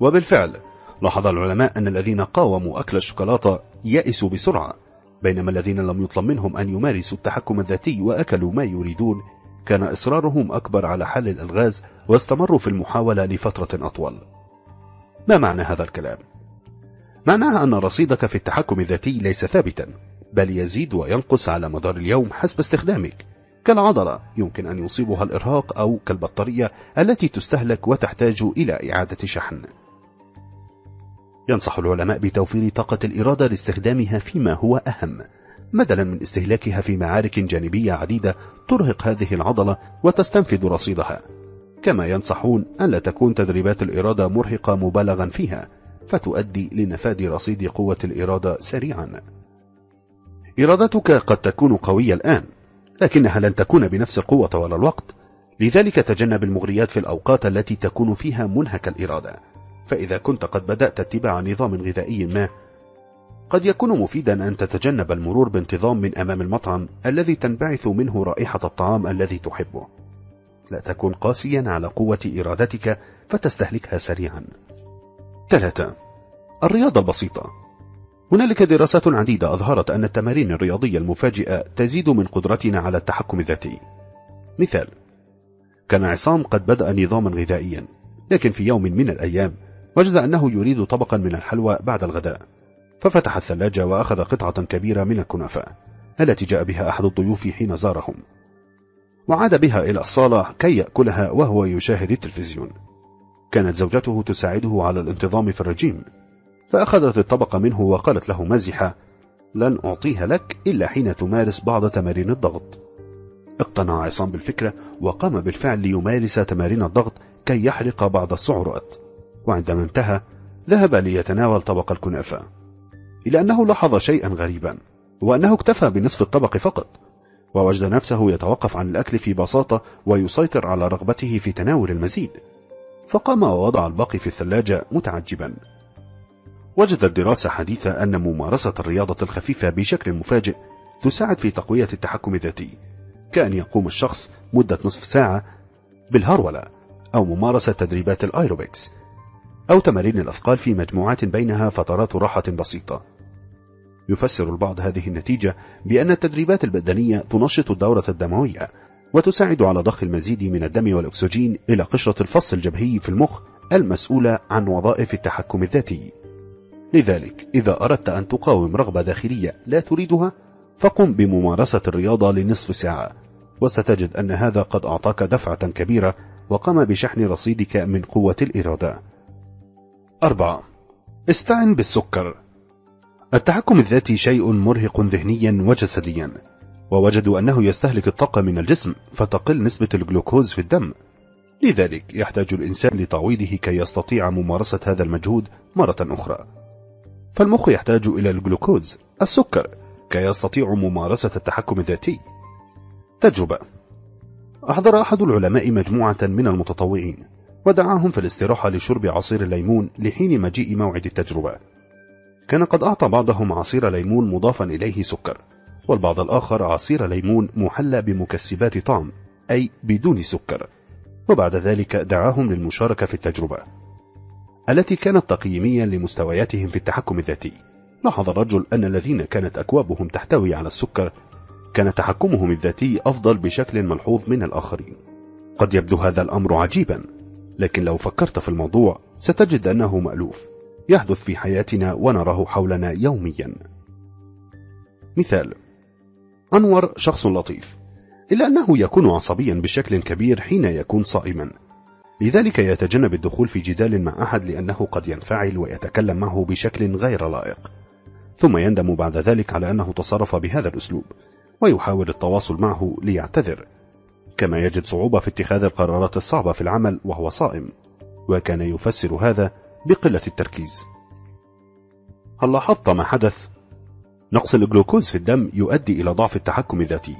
[SPEAKER 1] وبالفعل لاحظ العلماء أن الذين قاوموا أكل الشوكولاتة يأسوا بسرعة بينما الذين لم يطلب منهم أن يمارسوا التحكم الذاتي وأكلوا ما يريدون كان إصرارهم أكبر على حل الألغاز واستمروا في المحاولة لفترة أطول ما معنى هذا الكلام؟ معناها أن رصيدك في التحكم الذاتي ليس ثابتا بل يزيد وينقص على مدار اليوم حسب استخدامك كالعضلة يمكن أن يصيبها الإرهاق أو كالبطارية التي تستهلك وتحتاج إلى إعادة شحن ينصح العلماء بتوفير طاقة الإرادة لاستخدامها فيما هو أهم بدلا من استهلاكها في معارك جانبية عديدة ترهق هذه العضلة وتستنفذ رصيدها كما ينصحون أن لا تكون تدريبات الإرادة مرهقة مبالغا فيها فتؤدي لنفاد رصيد قوة الإرادة سريعا إرادتك قد تكون قوية الآن لكنها لن تكون بنفس القوة طوال الوقت لذلك تجنب المغريات في الأوقات التي تكون فيها منهك الإرادة فإذا كنت قد بدأت اتباع نظام غذائي ما قد يكون مفيدا أن تتجنب المرور بانتظام من أمام المطعم الذي تنبعث منه رائحة الطعام الذي تحبه لا تكن قاسيا على قوة إرادتك فتستهلكها سريعا ثلاثة الرياضة البسيطة هنالك دراسات عديدة أظهرت أن التمارين الرياضية المفاجئة تزيد من قدرتنا على التحكم الذاتي مثال كان عصام قد بدأ نظاما غذائيا لكن في يوم من الأيام وجد أنه يريد طبقا من الحلوى بعد الغداء ففتح الثلاجة وأخذ قطعة كبيرة من الكنفة التي جاء بها أحد الضيوف حين زارهم وعاد بها إلى الصالة كي يأكلها وهو يشاهد التلفزيون كانت زوجته تساعده على الانتظام في الرجيم فأخذت الطبق منه وقالت له مازحة لن أعطيها لك إلا حين تمارس بعض تمارين الضغط اقتنع عصام بالفكرة وقام بالفعل ليمارس تمارين الضغط كي يحرق بعض السعرات وعندما انتهى ذهب ليتناول طبق الكنافة إلا أنه لاحظ شيئا غريبا وأنه اكتفى بنصف الطبق فقط ووجد نفسه يتوقف عن الأكل في بساطة ويسيطر على رغبته في تناول المزيد فقام ووضع الباقي في الثلاجة متعجبا وجدت دراسة حديثة أن ممارسة الرياضة الخفيفة بشكل مفاجئ تساعد في تقوية التحكم الذاتي كأن يقوم الشخص مدة نصف ساعة بالهرولة أو ممارسة تدريبات الآيروبكس أو تمارين الأثقال في مجموعات بينها فترات راحة بسيطة يفسر البعض هذه النتيجة بأن التدريبات البدنية تنشط الدورة الدموية وتساعد على ضخ المزيد من الدم والأكسجين إلى قشرة الفص الجبهي في المخ المسؤولة عن وظائف التحكم الذاتي لذلك إذا أردت أن تقاوم رغبة داخلية لا تريدها فقم بممارسة الرياضة لنصف ساعة وستجد أن هذا قد أعطاك دفعة كبيرة وقام بشحن رصيدك من قوة الإرادة أربعة استعن بالسكر التحكم الذاتي شيء مرهق ذهنيا وجسديا ووجدوا أنه يستهلك الطاقة من الجسم فتقل نسبة الجلوكوز في الدم لذلك يحتاج الإنسان لتعويضه كي يستطيع ممارسة هذا المجهود مرة أخرى فالمخ يحتاج إلى الجلوكوز السكر كي يستطيع ممارسة التحكم الذاتي تجربة أحضر أحد العلماء مجموعة من المتطوعين ودعاهم في الاستراحة لشرب عصير الليمون لحين مجيء موعد التجربة كان قد أعطى بعضهم عصير ليمون مضافا إليه سكر والبعض الآخر عصير ليمون محلى بمكسبات طعم أي بدون سكر وبعد ذلك دعاهم للمشاركة في التجربة التي كانت تقييميا لمستوياتهم في التحكم الذاتي لاحظ الرجل أن الذين كانت أكوابهم تحتوي على السكر كان تحكمهم الذاتي أفضل بشكل ملحوظ من الآخرين قد يبدو هذا الأمر عجيبا لكن لو فكرت في الموضوع ستجد أنه مألوف يحدث في حياتنا ونراه حولنا يوميا مثال أنور شخص لطيف إلا أنه يكون عصبيا بشكل كبير حين يكون صائما لذلك يتجنب الدخول في جدال مع أحد لأنه قد ينفعل ويتكلم معه بشكل غير لائق ثم يندم بعد ذلك على أنه تصرف بهذا الأسلوب ويحاول التواصل معه ليعتذر كما يجد صعوبة في اتخاذ القرارات الصعبة في العمل وهو صائم وكان يفسر هذا بقلة التركيز هل لاحظت ما حدث؟ نقص الجلوكوز في الدم يؤدي إلى ضعف التحكم الذاتي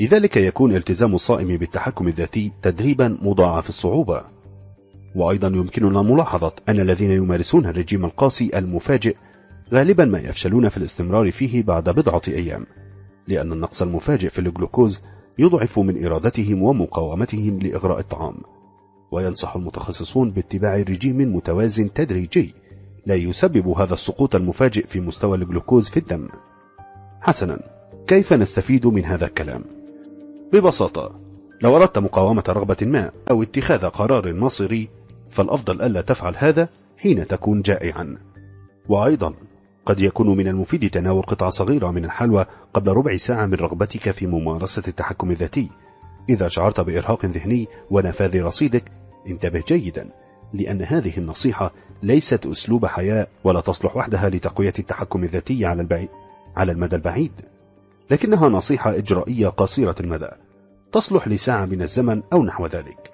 [SPEAKER 1] لذلك يكون التزام الصائم بالتحكم الذاتي تدريبا مضاعف الصعوبة وأيضا يمكننا ملاحظة أن الذين يمارسون الرجيم القاسي المفاجئ غالبا ما يفشلون في الاستمرار فيه بعد بضعة أيام لأن النقص المفاجئ في الجلوكوز يضعف من إرادتهم ومقاومتهم لإغراء الطعام وينصح المتخصصون باتباع رجيم متوازن تدريجي لا يسبب هذا السقوط المفاجئ في مستوى الجلوكوز في الدم حسنا كيف نستفيد من هذا الكلام ببساطة لو أردت مقاومة رغبة ما أو اتخاذ قرار مصيري فالأفضل ألا تفعل هذا حين تكون جائعا وأيضا قد يكون من المفيد تناول قطعة صغيرة من الحلوى قبل ربع ساعة من رغبتك في ممارسة التحكم الذاتي إذا شعرت بإرهاق ذهني ونفاذ رصيدك انتبه جيدا لأن هذه النصيحة ليست أسلوب حياة ولا تصلح وحدها لتقوية التحكم الذاتي على البعيد على المدى البعيد لكنها نصيحة إجرائية قصيرة المدى تصلح لساعة من الزمن أو نحو ذلك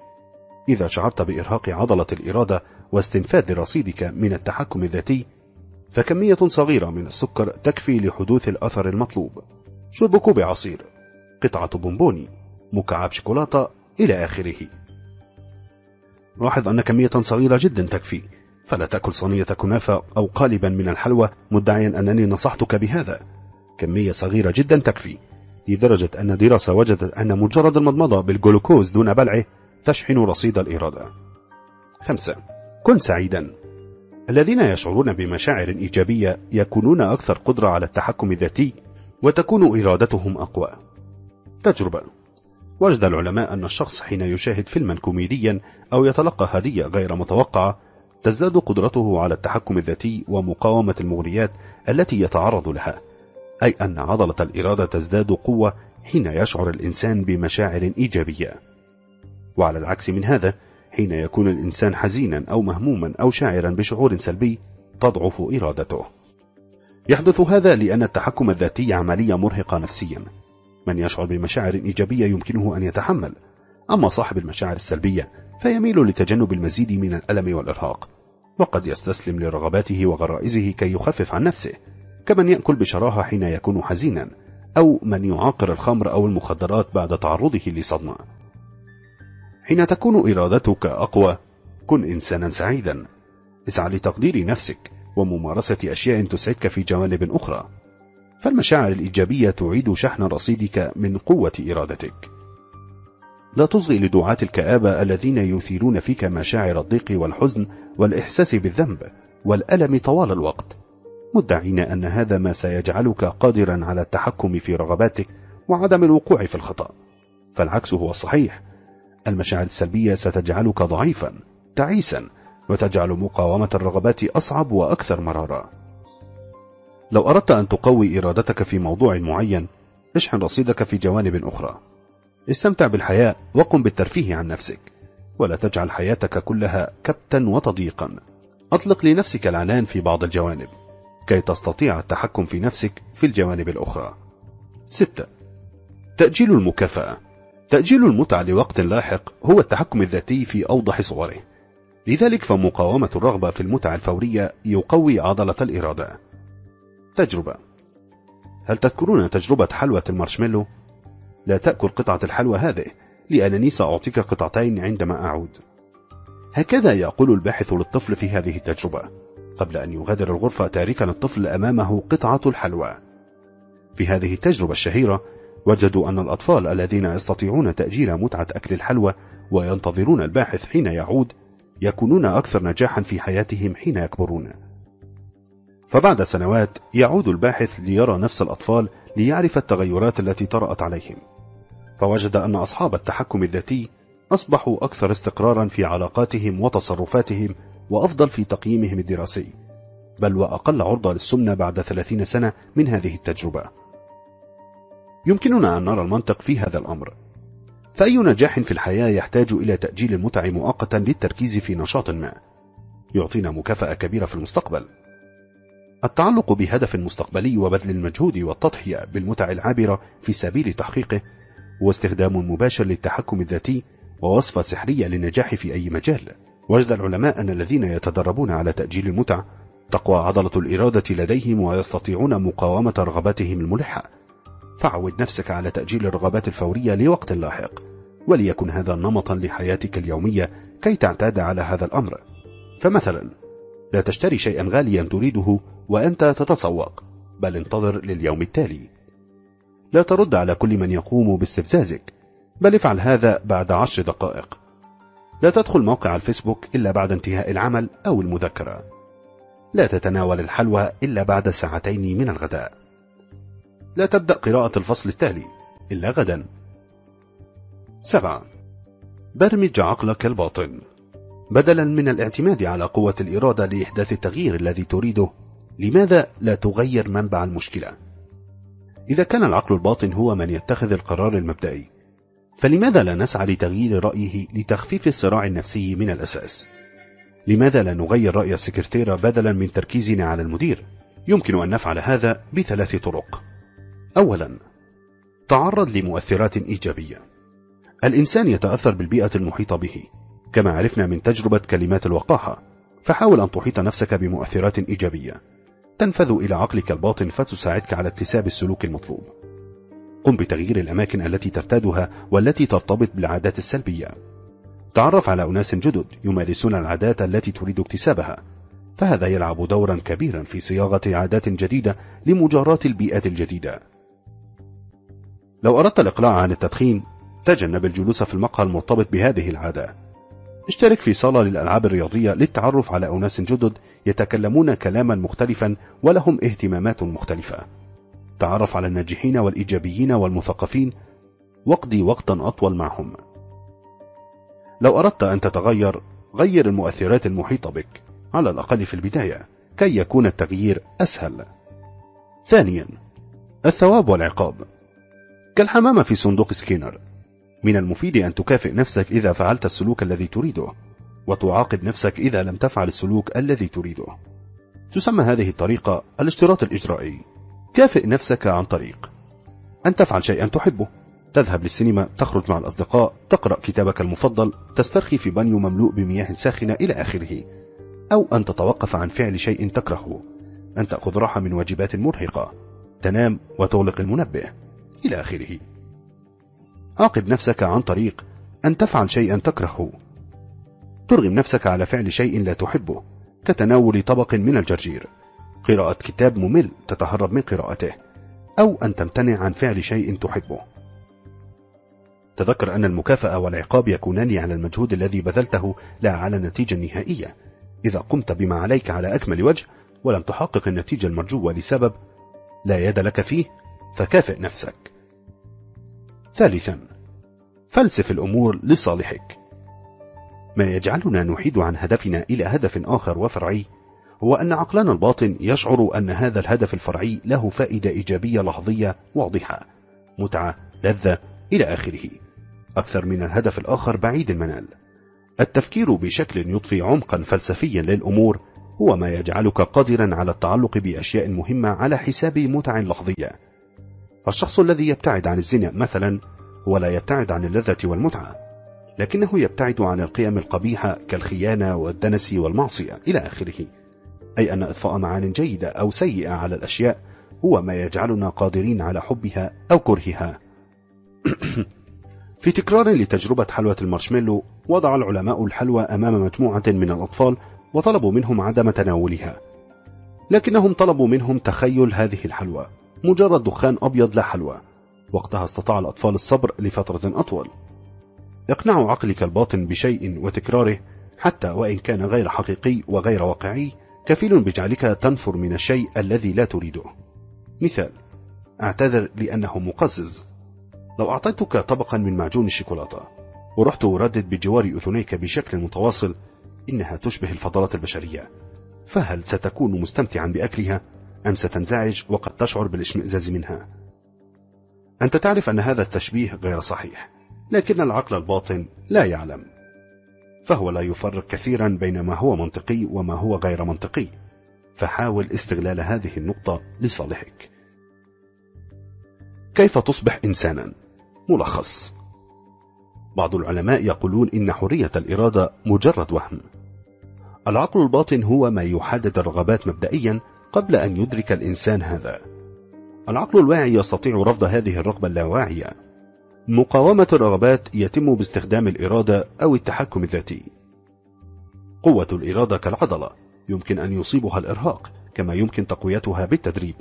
[SPEAKER 1] إذا شعرت بإرهاق عضلة الإرادة واستنفاد رصيدك من التحكم الذاتي فكمية صغيرة من السكر تكفي لحدوث الأثر المطلوب شرب كوب عصير قطعة بونبوني مكعب شوكولاتة إلى آخره لاحظ أن كمية صغيرة جدا تكفي فلا تأكل صينية كنافة أو قالبا من الحلوى مدعيا أنني نصحتك بهذا كمية صغيرة جدا تكفي لدرجة أن دراسة وجدت أن مجرد المضمضة بالجلوكوز دون بلعه تشحن رصيد الإرادة خمسة كن سعيدا الذين يشعرون بمشاعر إيجابية يكونون أكثر قدرة على التحكم الذاتي وتكون إرادتهم أقوى تجربة وجد العلماء أن الشخص حين يشاهد فيلما كوميديا أو يتلقى هدية غير متوقعة تزداد قدرته على التحكم الذاتي ومقاومة المغريات التي يتعرض لها أي أن عضلة الإرادة تزداد قوة حين يشعر الإنسان بمشاعر إيجابية وعلى العكس من هذا حين يكون الإنسان حزينا أو مهموما أو شاعرا بشعور سلبي تضعف إرادته يحدث هذا لأن التحكم الذاتي عملية مرهقة نفسيا من يشعر بمشاعر إيجابية يمكنه أن يتحمل أما صاحب المشاعر السلبية فيميل لتجنب المزيد من الألم والإرهاق وقد يستسلم لرغباته وغرائزه كي يخفف عن نفسه كمن يأكل بشراهة حين يكون حزينا أو من يعاقر الخمر أو المخدرات بعد تعرضه لصدمة حين تكون إرادتك أقوى كن إنسانا سعيدا اسعى لتقدير نفسك وممارسة أشياء تسعدك في جوانب أخرى فالمشاعر الإيجابية تعيد شحن رصيدك من قوة إرادتك لا تصغي لدعاة الكآبة الذين يثيرون فيك مشاعر الضيق والحزن والإحساس بالذنب والألم طوال الوقت مدعين أن هذا ما سيجعلك قادرا على التحكم في رغباتك وعدم الوقوع في الخطأ فالعكس هو الصحيح المشاعر السلبية ستجعلك ضعيفا تعيسا وتجعل مقاومة الرغبات أصعب وأكثر مرارة لو أردت أن تقوي إرادتك في موضوع معين اشحن رصيدك في جوانب أخرى استمتع بالحياة وقم بالترفيه عن نفسك ولا تجعل حياتك كلها كبتا وتضييقا أطلق لنفسك العنان في بعض الجوانب كي تستطيع التحكم في نفسك في الجوانب الأخرى 6. تأجيل المكافأة تأجيل المتعة لوقت لاحق هو التحكم الذاتي في أوضح صوره لذلك فمقاومة الرغبة في المتعة الفورية يقوي عضلة الإرادة تجربة هل تذكرون تجربة حلوة المارشميلو؟ لا تأكل قطعة الحلوى هذه لأنني سأعطيك قطعتين عندما أعود هكذا يقول الباحث للطفل في هذه التجربة قبل أن يغادر الغرفة تاركا الطفل أمامه قطعة الحلوى في هذه التجربة الشهيرة وجدوا أن الأطفال الذين يستطيعون تأجيل متعة أكل الحلوى وينتظرون الباحث حين يعود يكونون أكثر نجاحا في حياتهم حين يكبرون فبعد سنوات يعود الباحث ليرى نفس الأطفال ليعرف التغيرات التي طرأت عليهم فوجد أن أصحاب التحكم الذاتي أصبحوا أكثر استقرارا في علاقاتهم وتصرفاتهم وأفضل في تقييمهم الدراسي بل وأقل عرضة للسمنة بعد 30 سنة من هذه التجربة يمكننا أن نرى المنطق في هذا الأمر فأي نجاح في الحياة يحتاج إلى تأجيل المتع مؤقتا للتركيز في نشاط ما يعطينا مكافأة كبيرة في المستقبل التعلق بهدف مستقبلي وبذل المجهود والتضحية بالمتع العابرة في سبيل تحقيقه هو استخدام مباشر للتحكم الذاتي ووصفة سحرية للنجاح في أي مجال وجد العلماء أن الذين يتدربون على تأجيل المتع تقوى عضلة الإرادة لديهم ويستطيعون مقاومة رغباتهم الملحة فعود نفسك على تأجيل الرغبات الفورية لوقت لاحق وليكن هذا نمطا لحياتك اليومية كي تعتاد على هذا الأمر فمثلا لا تشتري شيئا غاليا تريده وأنت تتسوق بل انتظر لليوم التالي لا ترد على كل من يقوم باستفزازك بل افعل هذا بعد عشر دقائق لا تدخل موقع الفيسبوك إلا بعد انتهاء العمل أو المذكرة لا تتناول الحلوى إلا بعد ساعتين من الغداء لا تبدأ قراءة الفصل التالي إلا غدا سبعة برمج عقلك الباطن بدلا من الاعتماد على قوة الإرادة لإحداث التغيير الذي تريده لماذا لا تغير منبع المشكلة؟ إذا كان العقل الباطن هو من يتخذ القرار المبدئي فلماذا لا نسعى لتغيير رأيه لتخفيف الصراع النفسي من الأساس؟ لماذا لا نغير رأي السكرتيرة بدلا من تركيزنا على المدير؟ يمكن أن نفعل هذا بثلاث طرق أولا تعرض لمؤثرات إيجابية الإنسان يتأثر بالبيئة المحيطة به كما عرفنا من تجربة كلمات الوقاحة فحاول أن تحيط نفسك بمؤثرات إيجابية تنفذ إلى عقلك الباطن فتساعدك على اكتساب السلوك المطلوب قم بتغيير الأماكن التي ترتادها والتي ترتبط بالعادات السلبية تعرف على أناس جدد يمارسون العادات التي تريد اكتسابها فهذا يلعب دورا كبيرا في صياغة عادات جديدة لمجاراة البيئات الجديدة لو أردت الإقلاع عن التدخين تجنب الجلوس في المقهى المرتبط بهذه العادة اشترك في صالة للألعاب الرياضية للتعرف على أناس جدد يتكلمون كلاما مختلفا ولهم اهتمامات مختلفة تعرف على الناجحين والإيجابيين والمثقفين واقضي وقتا أطول معهم لو أردت أن تتغير غير المؤثرات المحيطة بك على الأقل في البداية كي يكون التغيير أسهل ثانيا الثواب والعقاب كالحمامة في صندوق سكينر من المفيد أن تكافئ نفسك إذا فعلت السلوك الذي تريده وتعاقب نفسك إذا لم تفعل السلوك الذي تريده تسمى هذه الطريقة الاشتراط الإجرائي كافئ نفسك عن طريق أن تفعل شيئا تحبه تذهب للسينما تخرج مع الأصدقاء تقرأ كتابك المفضل تسترخي في بانيو مملوء بمياه ساخنة إلى آخره أو أن تتوقف عن فعل شيء تكرهه أن تأخذ راحة من واجبات مرهقة تنام وتغلق المنبه إلى آخره عاقب نفسك عن طريق أن تفعل شيئا تكرهه ترغم نفسك على فعل شيء لا تحبه كتناول طبق من الجرجير قراءة كتاب ممل تتهرب من قراءته أو أن تمتنع عن فعل شيء تحبه تذكر أن المكافأة والعقاب يكونان على المجهود الذي بذلته لا على النتيجة النهائية إذا قمت بما عليك على أكمل وجه ولم تحقق النتيجة المرجوة لسبب لا يد لك فيه فكافئ نفسك ثالثا فلسف الأمور لصالحك ما يجعلنا نحيد عن هدفنا إلى هدف آخر وفرعي هو أن عقلنا الباطن يشعر أن هذا الهدف الفرعي له فائدة إيجابية لحظية واضحة متعة لذة إلى آخره أكثر من الهدف الآخر بعيد المنال التفكير بشكل يضفي عمقا فلسفيا للأمور هو ما يجعلك قادرا على التعلق بأشياء مهمة على حساب متع لحظية الشخص الذي يبتعد عن الزنا مثلا ولا يبتعد عن اللذة والمتعة لكنه يبتعد عن القيم القبيحة كالخيانة والدنس والمعصية إلى آخره أي أن إطفاء معان جيدة أو سيئة على الأشياء هو ما يجعلنا قادرين على حبها أو كرهها في تكرار لتجربة حلوة المارشميلو وضع العلماء الحلوى أمام مجموعة من الأطفال وطلبوا منهم عدم تناولها لكنهم طلبوا منهم تخيل هذه الحلوى مجرد دخان أبيض لا حلوى وقتها استطاع الأطفال الصبر لفترة أطول إقناع عقلك الباطن بشيء وتكراره حتى وإن كان غير حقيقي وغير واقعي كفيل بجعلك تنفر من الشيء الذي لا تريده مثال اعتذر لأنه مقزز لو أعطيتك طبقا من معجون الشيكولاتة ورحت أردد بجوار أذنيك بشكل متواصل إنها تشبه الفضلات البشرية فهل ستكون مستمتعا بأكلها أم ستنزعج وقد تشعر بالاشمئزاز منها؟ أنت تعرف أن هذا التشبيه غير صحيح لكن العقل الباطن لا يعلم فهو لا يفرق كثيرا بين ما هو منطقي وما هو غير منطقي فحاول استغلال هذه النقطة لصالحك كيف تصبح إنسانا؟ ملخص بعض العلماء يقولون إن حرية الإرادة مجرد وهم العقل الباطن هو ما يحدد الرغبات مبدئيا قبل أن يدرك الإنسان هذا العقل الواعي يستطيع رفض هذه الرغبة اللاواعية مقاومة الرغبات يتم باستخدام الإرادة أو التحكم الذاتي قوة الإرادة كالعضلة يمكن أن يصيبها الإرهاق كما يمكن تقويتها بالتدريب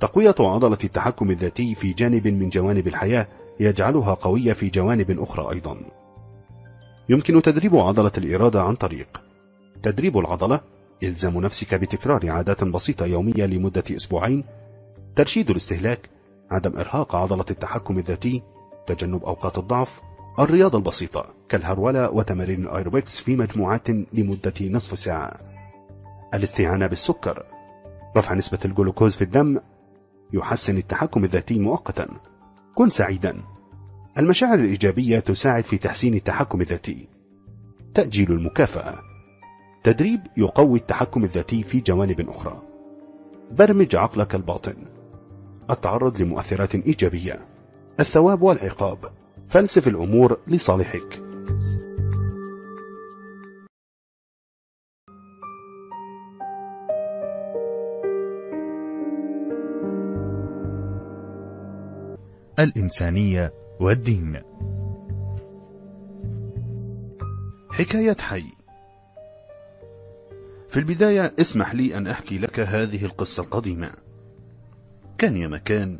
[SPEAKER 1] تقوية عضلة التحكم الذاتي في جانب من جوانب الحياة يجعلها قوية في جوانب أخرى أيضا يمكن تدريب عضلة الإرادة عن طريق تدريب العضلة إلزام نفسك بتكرار عادات بسيطة يومية لمدة أسبوعين ترشيد الاستهلاك عدم إرهاق عضلة التحكم الذاتي تجنب أوقات الضعف الرياضة البسيطة كالهرولة وتمارين الأيروبكس في مجموعات لمدة نصف ساعة الاستعانة بالسكر رفع نسبة الجلوكوز في الدم يحسن التحكم الذاتي مؤقتا كن سعيدا المشاعر الإيجابية تساعد في تحسين التحكم الذاتي تأجيل المكافأة تدريب يقوي التحكم الذاتي في جوانب أخرى برمج عقلك الباطن التعرض لمؤثرات إيجابية الثواب والعقاب فلسف الأمور لصالحك الإنسانية والدين حكاية حي في البداية اسمح لي أن أحكي لك هذه القصة القديمة كان يا مكان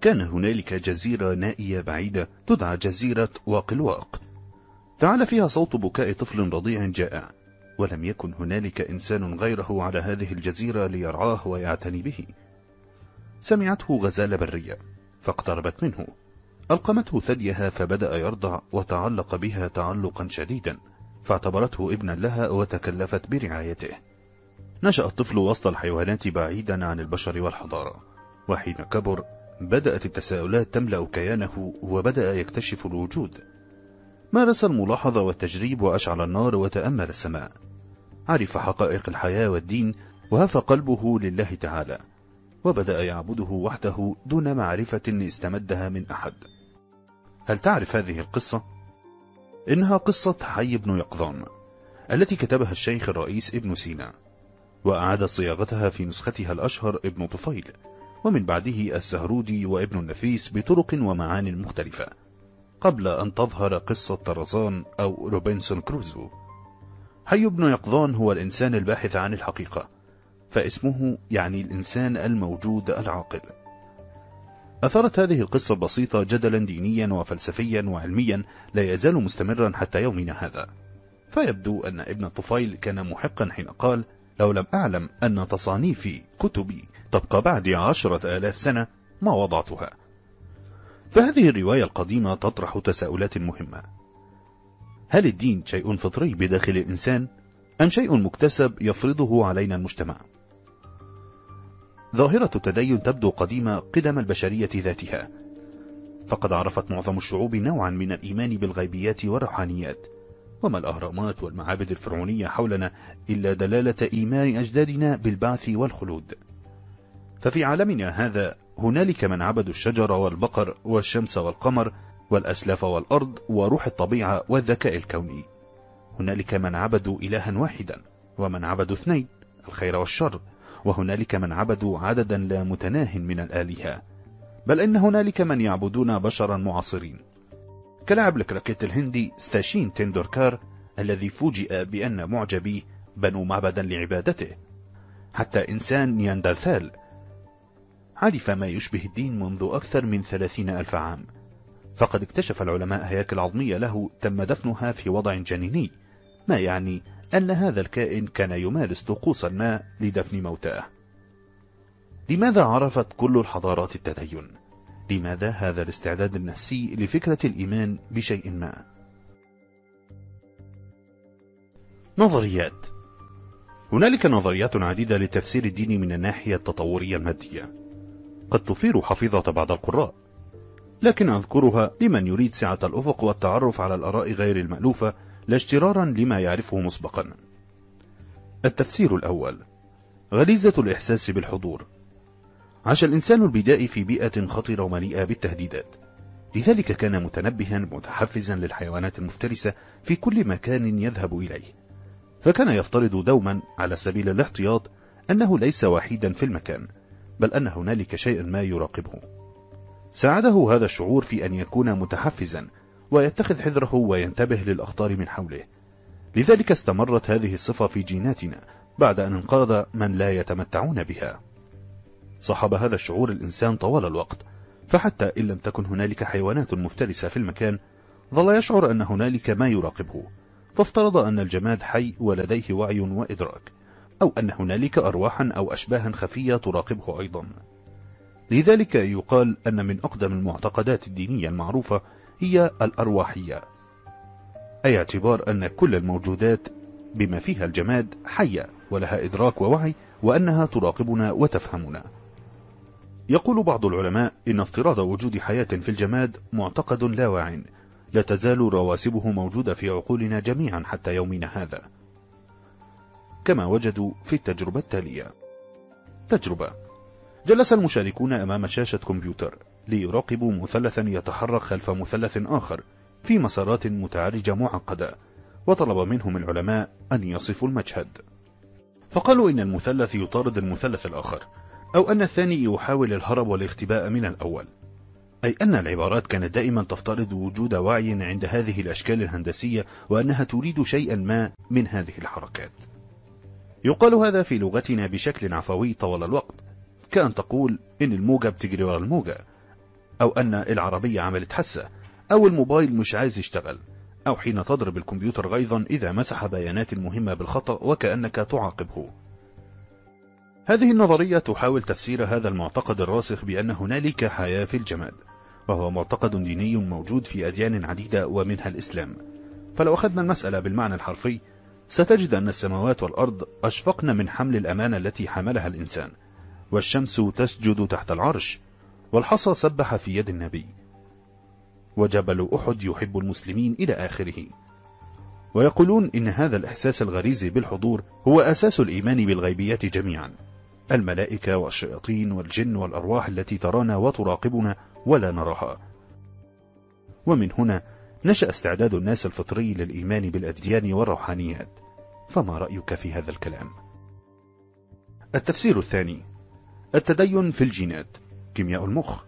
[SPEAKER 1] كان هنالك جزيرة نائية بعيدة تدعى جزيرة واقلواق تعال فيها صوت بكاء طفل رضيع جائع ولم يكن هنالك إنسان غيره على هذه الجزيرة ليرعاه ويعتني به سمعته غزالة برية فاقتربت منه ألقمته ثديها فبدأ يرضع وتعلق بها تعلقا شديدا فاعتبرته ابنا لها وتكلفت برعايته نشأ الطفل وسط الحيوانات بعيدا عن البشر والحضارة وحين كبر بدأت التساؤلات تملأ كيانه وبدأ يكتشف الوجود مارس الملاحظة والتجريب وأشعل النار وتأمل السماء عرف حقائق الحياة والدين وهف قلبه لله تعالى وبدأ يعبده وحده دون معرفة استمدها من أحد هل تعرف هذه القصة؟ إنها قصة حي بن يقظان التي كتبها الشيخ الرئيس ابن سينا وأعاد صياغتها في نسختها الأشهر ابن طفيل ومن بعده السهرودي وابن النفيس بطرق ومعان مختلفة قبل أن تظهر قصة طرزان أو روبنسون كروزو حي بن يقظان هو الإنسان الباحث عن الحقيقة فاسمه يعني الإنسان الموجود العاقل أثارت هذه القصة البسيطة جدلا دينيا وفلسفيا وعلميا لا يزال مستمرا حتى يومنا هذا فيبدو أن ابن الطفيل كان محقا حين قال لو لم أعلم أن تصانيفي كتبي تبقى بعد عشرة آلاف سنة ما وضعتها فهذه الرواية القديمة تطرح تساؤلات مهمة هل الدين شيء فطري بداخل الإنسان أم شيء مكتسب يفرضه علينا المجتمع ظاهرة التدين تبدو قديمة قدم البشرية ذاتها فقد عرفت معظم الشعوب نوعا من الإيمان بالغيبيات والروحانيات وما الأهرامات والمعابد الفرعونية حولنا إلا دلالة إيمان أجدادنا بالبعث والخلود ففي عالمنا هذا هنالك من عبدوا الشجر والبقر والشمس والقمر والأسلاف والأرض وروح الطبيعة والذكاء الكوني هنالك من عبدوا إلها واحدا ومن عبدوا اثنين الخير والشر وهنالك من عبدوا عددا لا متناه من الآلهة بل إن هنالك من يعبدون بشرا معاصرين كلاعب الكراكيت الهندي ستاشين تندوركار الذي فوجئ بأن معجبيه بنوا معبدا لعبادته حتى إنسان نياندرثال عرف ما يشبه الدين منذ أكثر من ثلاثين ألف عام فقد اكتشف العلماء هياكل عظمية له تم دفنها في وضع جنيني ما يعني أن هذا الكائن كان يمارس طقوس ما لدفن موتاه لماذا عرفت كل الحضارات التدين؟ لماذا هذا الاستعداد النفسي لفكرة الإيمان بشيء ما؟ نظريات هنالك نظريات عديدة لتفسير الدين من الناحية التطورية المادية قد تثير حفيظة بعض القراء لكن أذكرها لمن يريد سعة الأفق والتعرف على الأراء غير المألوفة لا لما يعرفه مسبقا التفسير الأول غريزة الإحساس بالحضور عاش الإنسان البدائي في بيئة خطرة ومليئة بالتهديدات لذلك كان متنبها متحفزا للحيوانات المفترسة في كل مكان يذهب إليه فكان يفترض دوما على سبيل الاحتياط أنه ليس وحيدا في المكان بل أن هنالك شيئا ما يراقبه ساعده هذا الشعور في أن يكون متحفزا ويتخذ حذره وينتبه للأخطار من حوله لذلك استمرت هذه الصفة في جيناتنا بعد أن انقرض من لا يتمتعون بها صاحب هذا الشعور الإنسان طوال الوقت فحتى إن لم تكن هنالك حيوانات مفترسة في المكان ظل يشعر أن هنالك ما يراقبه فافترض أن الجماد حي ولديه وعي وإدراك أو أن هنالك أرواحا أو أشباها خفية تراقبه أيضا لذلك يقال أن من أقدم المعتقدات الدينية المعروفة هي الأرواحية أي اعتبار أن كل الموجودات بما فيها الجماد حية ولها إدراك ووعي وأنها تراقبنا وتفهمنا يقول بعض العلماء إن افتراض وجود حياة في الجماد معتقد لا واع لا تزال رواسبه موجودة في عقولنا جميعا حتى يومنا هذا كما وجدوا في التجربة التالية تجربة جلس المشاركون أمام شاشة كمبيوتر ليراقبوا مثلثا يتحرك خلف مثلث آخر في مسارات متعرجة معقدة وطلب منهم العلماء أن يصفوا المشهد فقالوا إن المثلث يطارد المثلث الآخر أو أن الثاني يحاول الهرب والاختباء من الأول أي أن العبارات كانت دائما تفترض وجود وعي عند هذه الأشكال الهندسية وأنها تريد شيئا ما من هذه الحركات يقال هذا في لغتنا بشكل عفوي طوال الوقت كأن تقول إن الموجة بتجري ورا الموجة أو أن العربية عملت حسة أو الموبايل مش عايز يشتغل أو حين تضرب الكمبيوتر غيظا إذا مسح بيانات مهمة بالخطأ وكأنك تعاقبه هذه النظرية تحاول تفسير هذا المعتقد الراسخ بأن هنالك حياة في الجماد وهو معتقد ديني موجود في أديان عديدة ومنها الإسلام فلو أخذنا المسألة بالمعنى الحرفي ستجد أن السماوات والأرض أشفقن من حمل الأمانة التي حملها الإنسان والشمس تسجد تحت العرش والحصى سبح في يد النبي وجبل أحد يحب المسلمين إلى آخره ويقولون إن هذا الإحساس الغريزي بالحضور هو أساس الإيمان بالغيبيات جميعا الملائكة والشياطين والجن والأرواح التي ترانا وتراقبنا ولا نراها ومن هنا نشأ استعداد الناس الفطري للإيمان بالأديان والروحانيات فما رأيك في هذا الكلام؟ التفسير الثاني التدين في الجينات كيمياء المخ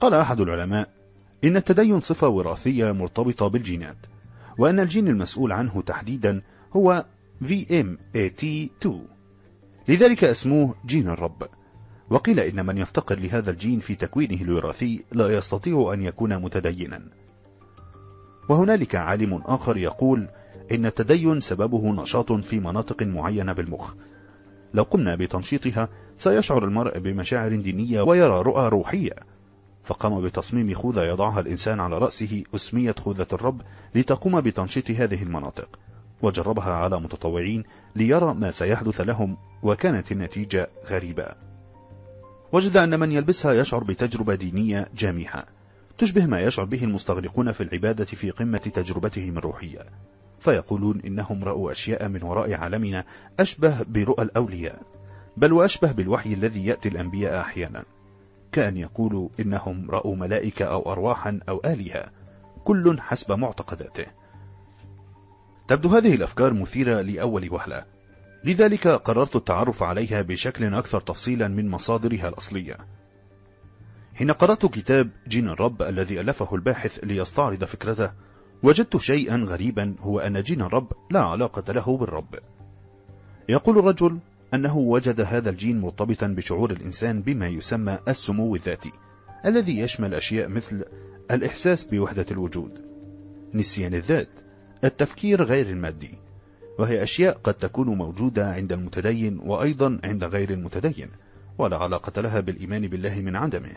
[SPEAKER 1] قال أحد العلماء إن التدين صفة وراثية مرتبطة بالجينات وأن الجين المسؤول عنه تحديدا هو VMAT2 لذلك اسموه جين الرب وقيل إن من يفتقر لهذا الجين في تكوينه الوراثي لا يستطيع أن يكون متدينا وهنالك عالم آخر يقول إن التدين سببه نشاط في مناطق معينة بالمخ لو قمنا بتنشيطها سيشعر المرء بمشاعر دينية ويرى رؤى روحية فقام بتصميم خوذة يضعها الإنسان على رأسه أسميت خوذة الرب لتقوم بتنشيط هذه المناطق وجربها على متطوعين ليرى ما سيحدث لهم وكانت النتيجة غريبة وجد أن من يلبسها يشعر بتجربة دينية جامحة تشبه ما يشعر به المستغرقون في العبادة في قمة تجربتهم الروحية فيقولون إنهم رأوا أشياء من وراء عالمنا أشبه برؤى الأولياء بل وأشبه بالوحي الذي يأتي الأنبياء أحيانا كأن يقولوا إنهم رأوا ملائكة أو أرواحا أو آلهة كل حسب معتقداته تبدو هذه الأفكار مثيرة لأول وهلة لذلك قررت التعرف عليها بشكل أكثر تفصيلا من مصادرها الأصلية حين قرأت كتاب جين الرب الذي ألفه الباحث ليستعرض فكرته وجدت شيئا غريبا هو أن جين الرب لا علاقة له بالرب يقول الرجل أنه وجد هذا الجين مرتبطا بشعور الإنسان بما يسمى السمو الذاتي الذي يشمل أشياء مثل الإحساس بوحدة الوجود نسيان الذات التفكير غير المادي وهي أشياء قد تكون موجودة عند المتدين وأيضا عند غير المتدين ولا علاقة لها بالإيمان بالله من عدمه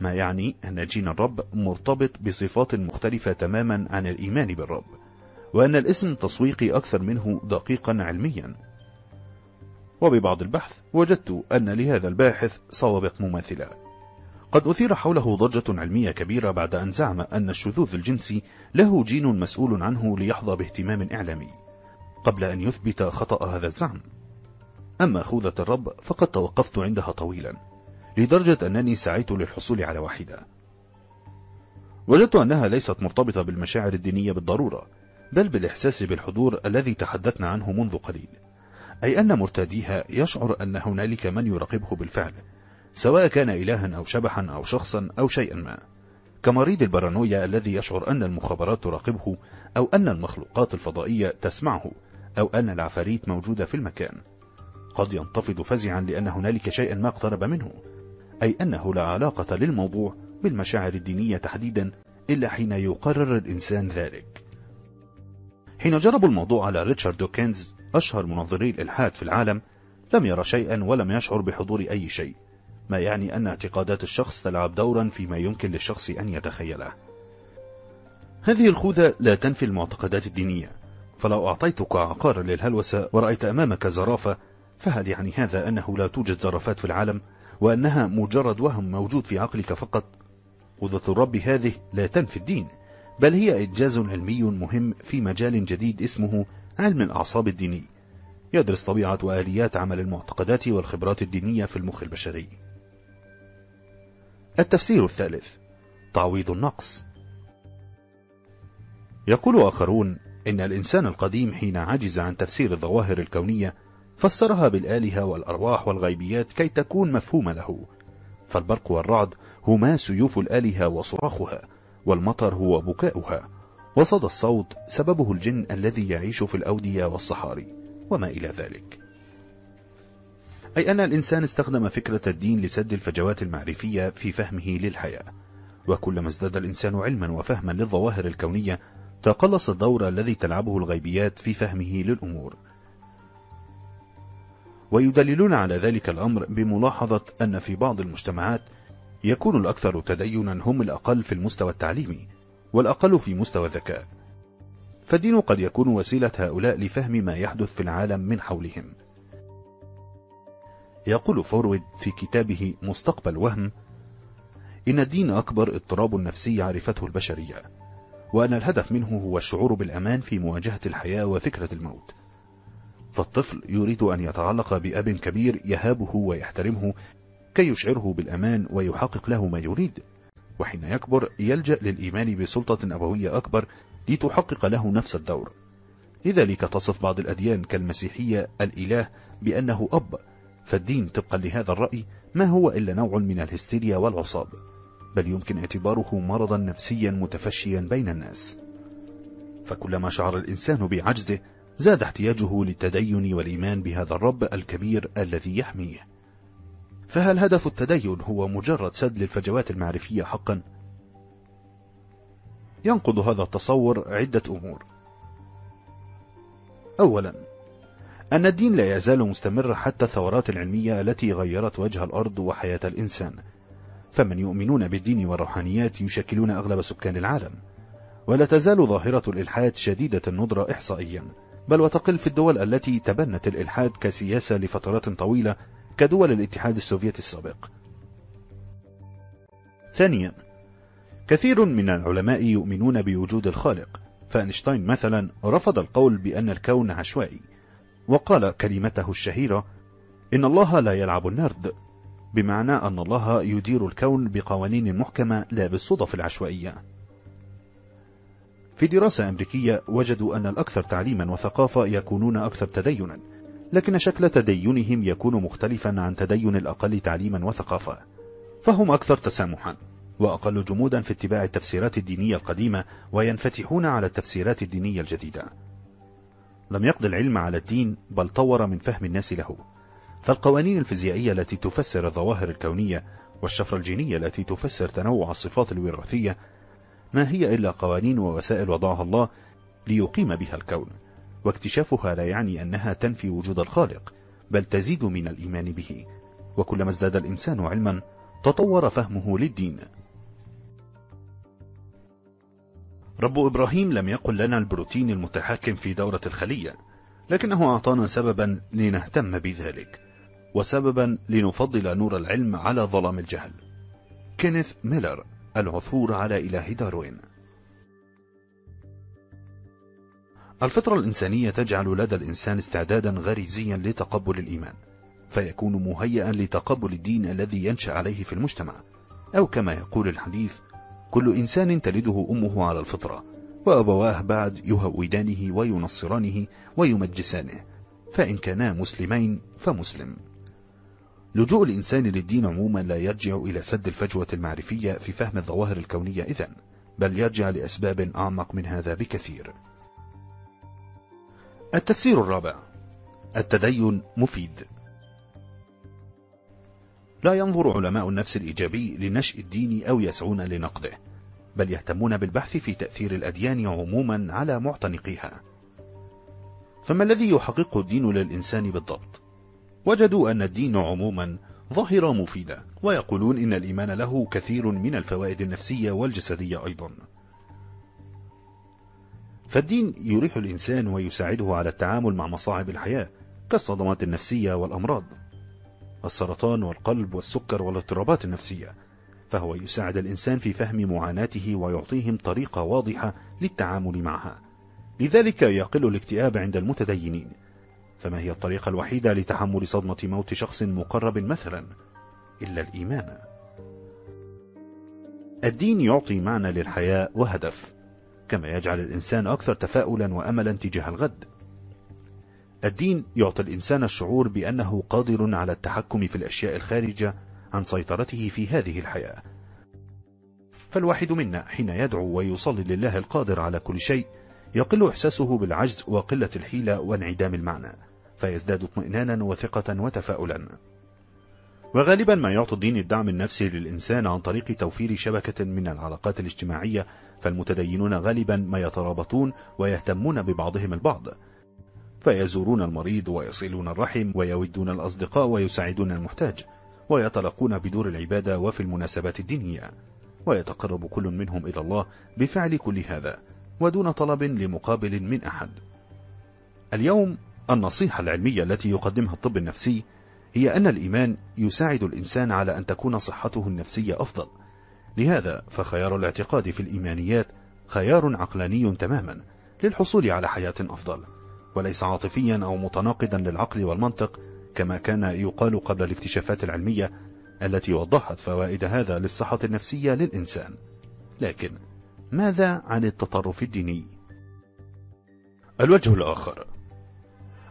[SPEAKER 1] ما يعني أن جين الرب مرتبط بصفات مختلفة تماما عن الإيمان بالرب وأن الاسم تسويقي أكثر منه دقيقا علميا وببعض البحث وجدت أن لهذا الباحث صوابق مماثلة قد أثير حوله ضجة علمية كبيرة بعد أن زعم أن الشذوذ الجنسي له جين مسؤول عنه ليحظى باهتمام إعلامي قبل أن يثبت خطأ هذا الزعم أما خوذة الرب فقد توقفت عندها طويلا لدرجة أنني سعيت للحصول على واحدة وجدت أنها ليست مرتبطة بالمشاعر الدينية بالضرورة بل بالإحساس بالحضور الذي تحدثنا عنه منذ قليل أي أن مرتاديها يشعر أن هنالك من يراقبه بالفعل سواء كان إلها أو شبحا أو شخصا أو شيئا ما كمريض البارانويا الذي يشعر أن المخابرات تراقبه أو أن المخلوقات الفضائية تسمعه أو أن العفاريت موجودة في المكان قد ينتفض فزعا لأن هنالك شيئا ما اقترب منه أي أنه لا علاقة للموضوع بالمشاعر الدينية تحديدا إلا حين يقرر الإنسان ذلك حين جربوا الموضوع على ريتشارد دوكنز أشهر منظري الإلحاد في العالم لم يرى شيئا ولم يشعر بحضور أي شيء ما يعني أن اعتقادات الشخص تلعب دورا فيما يمكن للشخص أن يتخيله هذه الخوذة لا تنفي المعتقدات الدينية فلو أعطيتك عقارا للهلوسة ورأيت أمامك زرافة فهل يعني هذا أنه لا توجد زرافات في العالم وأنها مجرد وهم موجود في عقلك فقط خوذة الرب هذه لا تنفي الدين بل هي إنجاز علمي مهم في مجال جديد اسمه علم الأعصاب الديني يدرس طبيعة وآليات عمل المعتقدات والخبرات الدينية في المخ البشري التفسير الثالث تعويض النقص يقول آخرون إن الإنسان القديم حين عجز عن تفسير الظواهر الكونية فسرها بالآلهة والأرواح والغيبيات كي تكون مفهومة له فالبرق والرعد هما سيوف الآلهة وصراخها والمطر هو بكاؤها وصدى الصوت سببه الجن الذي يعيش في الأودية والصحاري وما إلى ذلك أي أن الإنسان استخدم فكرة الدين لسد الفجوات المعرفية في فهمه للحياة وكلما ازداد الإنسان علما وفهما للظواهر الكونية تقلص الدور الذي تلعبه الغيبيات في فهمه للأمور ويدللون على ذلك الأمر بملاحظة أن في بعض المجتمعات يكون الأكثر تدينا هم الأقل في المستوى التعليمي والأقل في مستوى الذكاء فالدين قد يكون وسيلة هؤلاء لفهم ما يحدث في العالم من حولهم يقول فورويد في كتابه مستقبل وهم إن الدين أكبر اضطراب نفسي عرفته البشرية وأن الهدف منه هو الشعور بالأمان في مواجهة الحياة وفكرة الموت فالطفل يريد أن يتعلق بأب كبير يهابه ويحترمه كي يشعره بالأمان ويحقق له ما يريد وحين يكبر يلجأ للإيمان بسلطة أبوية أكبر لتحقق له نفس الدور لذلك تصف بعض الأديان كالمسيحية الإله بأنه أب فالدين طبقا لهذا الرأي ما هو إلا نوع من الهستيريا والعصاب بل يمكن اعتباره مرضا نفسيا متفشيا بين الناس فكلما شعر الإنسان بعجزه زاد احتياجه للتدين والإيمان بهذا الرب الكبير الذي يحميه فهل هدف التدين هو مجرد سد للفجوات المعرفية حقا؟ ينقض هذا التصور عدة أمور أولا أن الدين لا يزال مستمر حتى الثورات العلمية التي غيرت وجه الأرض وحياة الإنسان فمن يؤمنون بالدين والروحانيات يشكلون أغلب سكان العالم ولا تزال ظاهرة الإلحاد شديدة الندرة إحصائيا بل وتقل في الدول التي تبنت الإلحاد كسياسة لفترات طويلة كدول الاتحاد السوفيتي السابق ثانيا كثير من العلماء يؤمنون بوجود الخالق فأنشتاين مثلا رفض القول بأن الكون عشوائي وقال كلمته الشهيرة إن الله لا يلعب النرد بمعنى أن الله يدير الكون بقوانين محكمة لا بالصدف العشوائية في دراسة أمريكية وجدوا أن الأكثر تعليما وثقافة يكونون أكثر تدينا لكن شكل تدينهم يكون مختلفا عن تدين الأقل تعليما وثقافة فهم أكثر تسامحا وأقل جمودا في اتباع التفسيرات الدينية القديمة وينفتحون على التفسيرات الدينية الجديدة لم يقض العلم على الدين بل طور من فهم الناس له فالقوانين الفيزيائية التي تفسر الظواهر الكونية والشفرة الجينية التي تفسر تنوع الصفات الوراثية ما هي إلا قوانين ووسائل وضعها الله ليقيم بها الكون واكتشافها لا يعني أنها تنفي وجود الخالق بل تزيد من الإيمان به وكلما ازداد الإنسان علما تطور فهمه للدين رب إبراهيم لم يقل لنا البروتين المتحكم في دورة الخلية لكنه أعطانا سببا لنهتم بذلك وسببا لنفضل نور العلم على ظلام الجهل كينيث ميلر العثور على إله داروين الفطرة الإنسانية تجعل لدى الإنسان استعدادا غريزيا لتقبل الإيمان فيكون مهيئا لتقبل الدين الذي ينشأ عليه في المجتمع أو كما يقول الحديث كل إنسان تلده أمه على الفطرة وأبواه بعد يهودانه وينصرانه ويمجسانه فإن كانا مسلمين فمسلم لجوء الإنسان للدين عموما لا يرجع إلى سد الفجوة المعرفية في فهم الظواهر الكونية إذن بل يرجع لأسباب أعمق من هذا بكثير التفسير الرابع التدين مفيد لا ينظر علماء النفس الإيجابي للنشء الديني أو يسعون لنقده بل يهتمون بالبحث في تأثير الأديان عموما على معتنقيها فما الذي يحقق الدين للإنسان بالضبط؟ وجدوا أن الدين عموما ظاهرة مفيدة ويقولون إن الإيمان له كثير من الفوائد النفسية والجسدية أيضا فالدين يريح الإنسان ويساعده على التعامل مع مصاعب الحياة كالصدمات النفسية والأمراض السرطان والقلب والسكر والاضطرابات النفسية فهو يساعد الإنسان في فهم معاناته ويعطيهم طريقة واضحة للتعامل معها لذلك يقل الاكتئاب عند المتدينين فما هي الطريقة الوحيدة لتحمل صدمة موت شخص مقرب مثلا إلا الإيمان الدين يعطي معنى للحياة وهدف كما يجعل الإنسان أكثر تفاؤلا وأملا تجاه الغد الدين يعطي الإنسان الشعور بأنه قادر على التحكم في الأشياء الخارجة عن سيطرته في هذه الحياة فالواحد منا حين يدعو ويصلي لله القادر على كل شيء يقل إحساسه بالعجز وقلة الحيلة وانعدام المعنى فيزداد اطمئنانا وثقة وتفاؤلا وغالبا ما يعطي الدين الدعم النفسي للإنسان عن طريق توفير شبكة من العلاقات الاجتماعية فالمتدينون غالبا ما يترابطون ويهتمون ببعضهم البعض فيزورون المريض ويصلون الرحم ويودون الأصدقاء ويساعدون المحتاج ويتلقون بدور العبادة وفي المناسبات الدينية ويتقرب كل منهم إلى الله بفعل كل هذا ودون طلب لمقابل من أحد اليوم النصيحة العلمية التي يقدمها الطب النفسي هي أن الإيمان يساعد الإنسان على أن تكون صحته النفسية أفضل لهذا فخيار الاعتقاد في الإيمانيات خيار عقلاني تماما للحصول على حياة أفضل وليس عاطفيا أو متناقضا للعقل والمنطق كما كان يقال قبل الاكتشافات العلمية التي وضحت فوائد هذا للصحة النفسية للإنسان لكن ماذا عن التطرف الديني؟ الوجه الآخر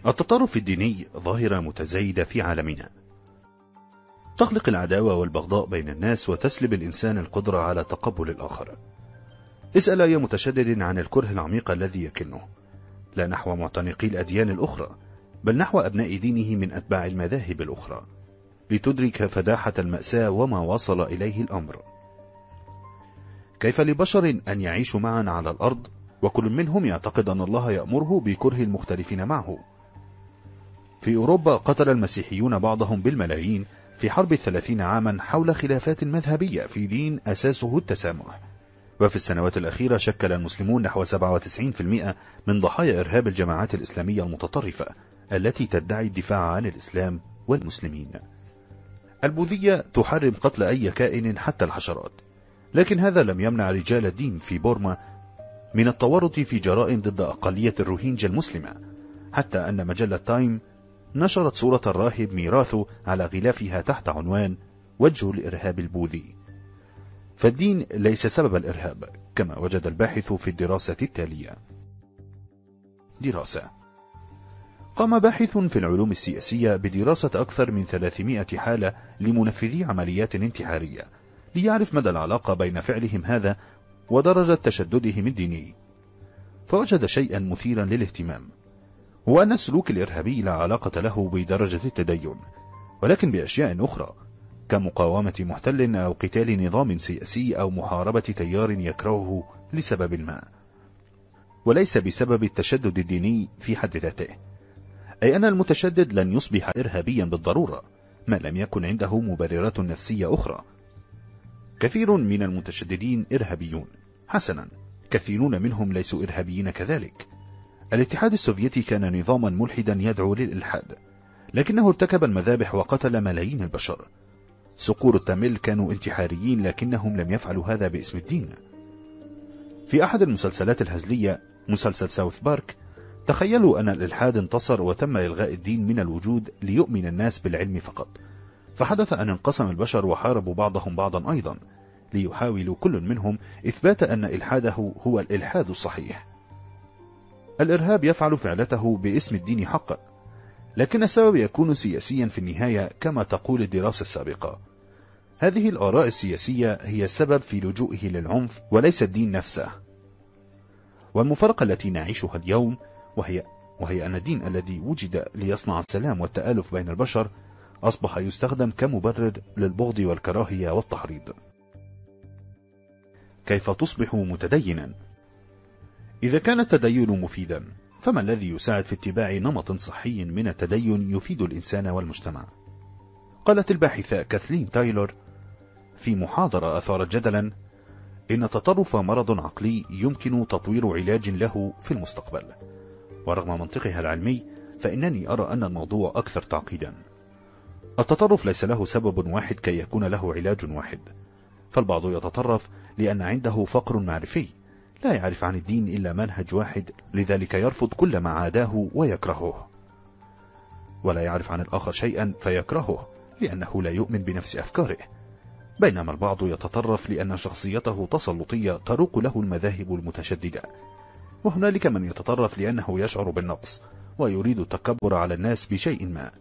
[SPEAKER 1] التطرف الديني ظاهرة متزايدة في عالمنا تخلق العداوة والبغضاء بين الناس وتسلب الإنسان القدرة على تقبل الآخر اسأل أي متشدد عن الكره العميق الذي يكنه لا نحو معتنقي الأديان الأخرى بل نحو أبناء دينه من أتباع المذاهب الأخرى لتدرك فداحة المأساة وما وصل إليه الأمر كيف لبشر أن يعيشوا معا على الأرض وكل منهم يعتقد أن الله يأمره بكره المختلفين معه في أوروبا قتل المسيحيون بعضهم بالملايين في حرب الثلاثين عاما حول خلافات مذهبية في دين أساسه التسامح وفي السنوات الأخيرة شكل المسلمون نحو 97% من ضحايا إرهاب الجماعات الإسلامية المتطرفة التي تدعي الدفاع عن الإسلام والمسلمين البوذية تحرم قتل أي كائن حتى الحشرات لكن هذا لم يمنع رجال الدين في بورما من التورط في جرائم ضد أقلية الروهينجا المسلمة حتى أن مجلة تايم نشرت صورة الراهب ميراثو على غلافها تحت عنوان وجه الإرهاب البوذي فالدين ليس سبب الإرهاب كما وجد الباحث في الدراسة التالية دراسة قام باحث في العلوم السياسية بدراسة أكثر من 300 حالة لمنفذي عمليات انتحارية ليعرف مدى العلاقة بين فعلهم هذا ودرجة تشددهم الديني فوجد شيئا مثيرا للاهتمام هو أن السلوك الإرهابي لا علاقة له بدرجة التدين ولكن بأشياء أخرى كمقاومة محتل أو قتال نظام سياسي أو محاربة تيار يكرهه لسبب ما وليس بسبب التشدد الديني في حد ذاته أي أن المتشدد لن يصبح إرهابيا بالضرورة ما لم يكن عنده مبررات نفسية أخرى كثير من المتشددين إرهابيون حسنا كثيرون منهم ليسوا إرهابيين كذلك الاتحاد السوفيتي كان نظاما ملحدا يدعو للإلحاد لكنه ارتكب المذابح وقتل ملايين البشر صقور التاميل كانوا انتحاريين لكنهم لم يفعلوا هذا باسم الدين في أحد المسلسلات الهزلية مسلسل ساوث بارك تخيلوا أن الإلحاد انتصر وتم إلغاء الدين من الوجود ليؤمن الناس بالعلم فقط فحدث أن انقسم البشر وحاربوا بعضهم بعضا أيضا ليحاولوا كل منهم إثبات أن إلحاده هو الإلحاد الصحيح الإرهاب يفعل فعلته باسم الدين حقا لكن السبب يكون سياسيا في النهاية كما تقول الدراسة السابقة هذه الآراء السياسية هي السبب في لجوئه للعنف وليس الدين نفسه والمفارقة التي نعيشها اليوم وهي, وهي أن الدين الذي وجد ليصنع السلام والتآلف بين البشر أصبح يستخدم كمبرر للبغض والكراهية والتحريض كيف تصبح متدينا؟ إذا كان التدين مفيدا فما الذي يساعد في اتباع نمط صحي من التدين يفيد الإنسان والمجتمع؟ قالت الباحثة كاثلين تايلور في محاضرة أثارت جدلا إن التطرف مرض عقلي يمكن تطوير علاج له في المستقبل ورغم منطقها العلمي فإنني أرى أن الموضوع أكثر تعقيدا التطرف ليس له سبب واحد كي يكون له علاج واحد فالبعض يتطرف لأن عنده فقر معرفي لا يعرف عن الدين إلا منهج واحد لذلك يرفض كل ما عاداه ويكرهه ولا يعرف عن الآخر شيئا فيكرهه لأنه لا يؤمن بنفس أفكاره بينما البعض يتطرف لأن شخصيته تسلطية تروق له المذاهب المتشددة وهنالك من يتطرف لأنه يشعر بالنقص ويريد التكبر على الناس بشيء ما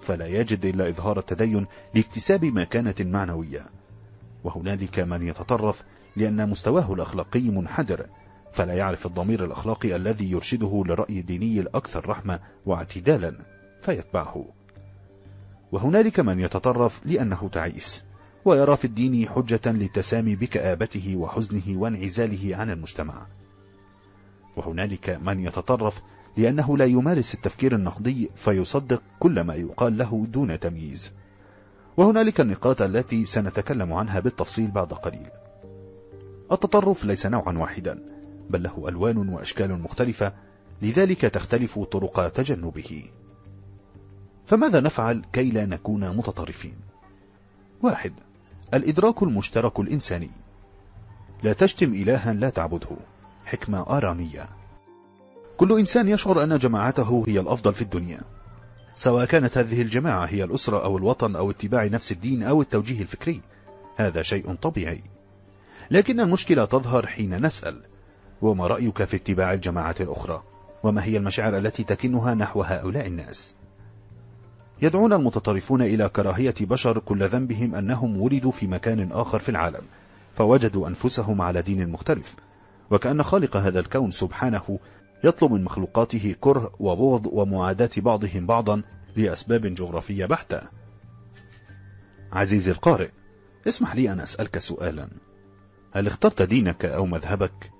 [SPEAKER 1] فلا يجد إلا إظهار التدين لاكتساب مكانة معنوية وهنالك من يتطرف لأن مستواه الأخلاقي منحدر فلا يعرف الضمير الأخلاقي الذي يرشده للرأي الديني الأكثر رحمة واعتدالا فيتبعه وهنالك من يتطرف لأنه تعيس ويرى في الدين حجة للتسامي بكآبته وحزنه وانعزاله عن المجتمع وهنالك من يتطرف لأنه لا يمارس التفكير النقدي فيصدق كل ما يقال له دون تمييز وهنالك النقاط التي سنتكلم عنها بالتفصيل بعد قليل التطرف ليس نوعا واحدا بل له ألوان وأشكال مختلفة لذلك تختلف طرق تجنبه فماذا نفعل كي لا نكون متطرفين؟ واحد الإدراك المشترك الإنساني لا تشتم إلها لا تعبده حكمة آرامية كل إنسان يشعر أن جماعته هي الأفضل في الدنيا سواء كانت هذه الجماعة هي الأسرة أو الوطن أو اتباع نفس الدين أو التوجيه الفكري هذا شيء طبيعي لكن المشكلة تظهر حين نسأل وما رأيك في اتباع الجماعة الأخرى وما هي المشاعر التي تكنها نحو هؤلاء الناس يدعون المتطرفون إلى كراهية بشر كل ذنبهم أنهم ولدوا في مكان آخر في العالم فوجدوا أنفسهم على دين مختلف وكأن خالق هذا الكون سبحانه يطلب من مخلوقاته كره وبغض ومعاداة بعضهم بعضا لأسباب جغرافية بحتة عزيزي القارئ اسمح لي أن أسألك سؤالا هل اخترت دينك أو مذهبك؟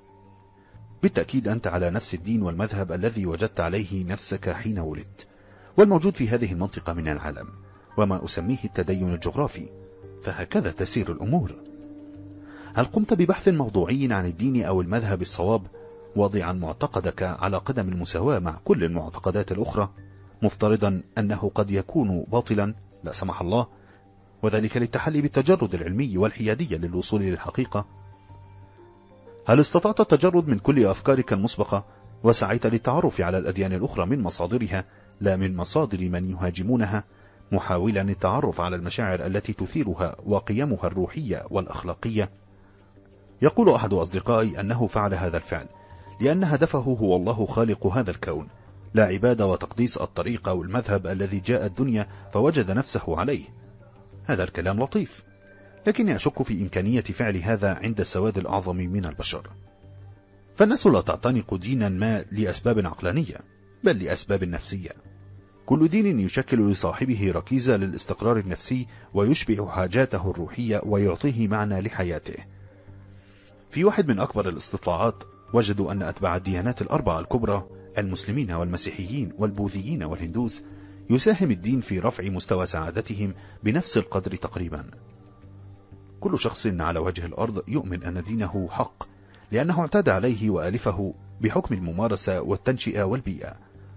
[SPEAKER 1] بالتأكيد أنت على نفس الدين والمذهب الذي وجدت عليه نفسك حين ولدت والموجود في هذه المنطقة من العالم وما أسميه التدين الجغرافي فهكذا تسير الأمور هل قمت ببحث موضوعي عن الدين أو المذهب الصواب واضعا معتقدك على قدم المساواة مع كل المعتقدات الأخرى مفترضا أنه قد يكون باطلا لا سمح الله وذلك للتحلي بالتجرد العلمي والحيادية للوصول للحقيقة هل استطعت التجرد من كل أفكارك المسبقة وسعيت للتعرف على الأديان الأخرى من مصادرها لا من مصادر من يهاجمونها محاولا التعرف على المشاعر التي تثيرها وقيمها الروحية والأخلاقية يقول أحد أصدقائي أنه فعل هذا الفعل لأن هدفه هو الله خالق هذا الكون لا عبادة وتقديس الطريق أو المذهب الذي جاء الدنيا فوجد نفسه عليه هذا الكلام لطيف لكني أشك في إمكانية فعل هذا عند السواد الأعظم من البشر فالناس لا تعتنق دينا ما لأسباب عقلانية بل لأسباب نفسية كل دين يشكل لصاحبه ركيزة للاستقرار النفسي ويشبع حاجاته الروحية ويعطيه معنى لحياته في واحد من أكبر الاستطلاعات وجدوا أن أتباع الديانات الأربعة الكبرى المسلمين والمسيحيين والبوذيين والهندوس يساهم الدين في رفع مستوى سعادتهم بنفس القدر تقريبا كل شخص على وجه الأرض يؤمن أن دينه حق لأنه اعتاد عليه وألفه بحكم الممارسة والتنشئة والبيئة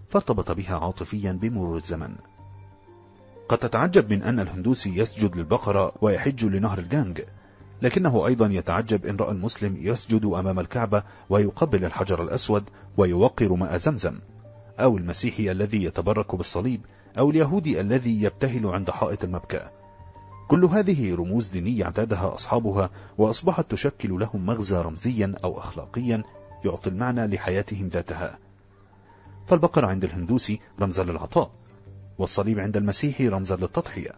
[SPEAKER 1] فارتبط بها عاطفيا بمرور الزمن قد تتعجب من أن الهندوسي يسجد للبقرة ويحج لنهر الجانج لكنه أيضا يتعجب إن رأى المسلم يسجد أمام الكعبة ويقبل الحجر الأسود ويوقر ماء زمزم أو المسيحي الذي يتبرك بالصليب أو اليهودي الذي يبتهل عند حائط المبكى كل هذه رموز دينية اعتادها أصحابها وأصبحت تشكل لهم مغزى رمزيا أو أخلاقيا يعطي المعنى لحياتهم ذاتها فالبقر عند الهندوسي رمزا للعطاء والصليب عند المسيحي رمزا للتضحية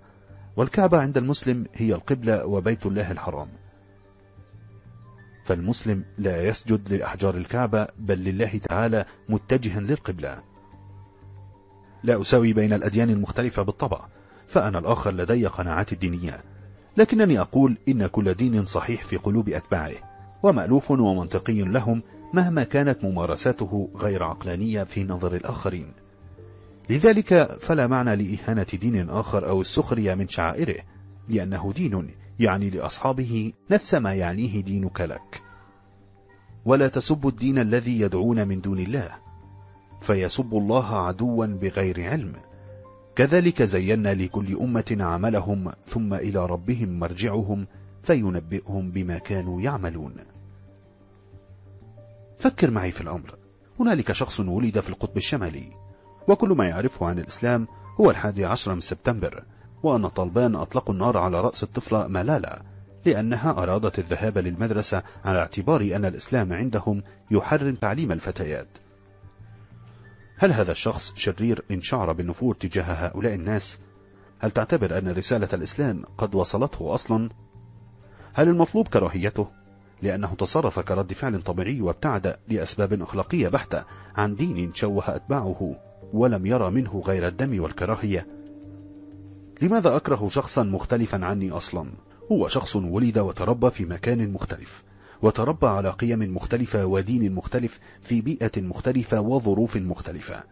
[SPEAKER 1] والكعبة عند المسلم هي القبلة وبيت الله الحرام فالمسلم لا يسجد لأحجار الكعبة بل لله تعالى متجها للقبلة لا أساوي بين الأديان المختلفة بالطبع فأنا الآخر لدي قناعات الدينية لكنني أقول إن كل دين صحيح في قلوب أتباعه ومألوف ومنطقي لهم مهما كانت ممارساته غير عقلانية في نظر الآخرين لذلك فلا معنى لإهانة دين آخر أو السخرية من شعائره لأنه دين يعني لأصحابه نفس ما يعنيه دينك لك ولا تسبوا الدين الذي يدعون من دون الله فيسب الله عدوا بغير علم كذلك زينا لكل أمة عملهم ثم إلى ربهم مرجعهم فينبئهم بما كانوا يعملون فكر معي في الأمر هنالك شخص ولد في القطب الشمالي وكل ما يعرفه عن الإسلام هو الحادي عشر من سبتمبر وأن طالبان أطلقوا النار على رأس الطفلة مالالا لأنها أرادت الذهاب للمدرسة على اعتبار أن الإسلام عندهم يحرم تعليم الفتيات هل هذا الشخص شرير إن شعر بالنفور تجاه هؤلاء الناس؟ هل تعتبر أن رسالة الإسلام قد وصلته أصلا؟ هل المطلوب كراهيته؟ لأنه تصرف كرد فعل طبيعي وابتعد لأسباب أخلاقية بحتة عن دين شوه أتباعه ولم يرى منه غير الدم والكراهية لماذا أكره شخصا مختلفا عني أصلا؟ هو شخص ولد وتربى في مكان مختلف وتربى على قيم مختلفة ودين مختلف في بيئة مختلفة وظروف مختلفة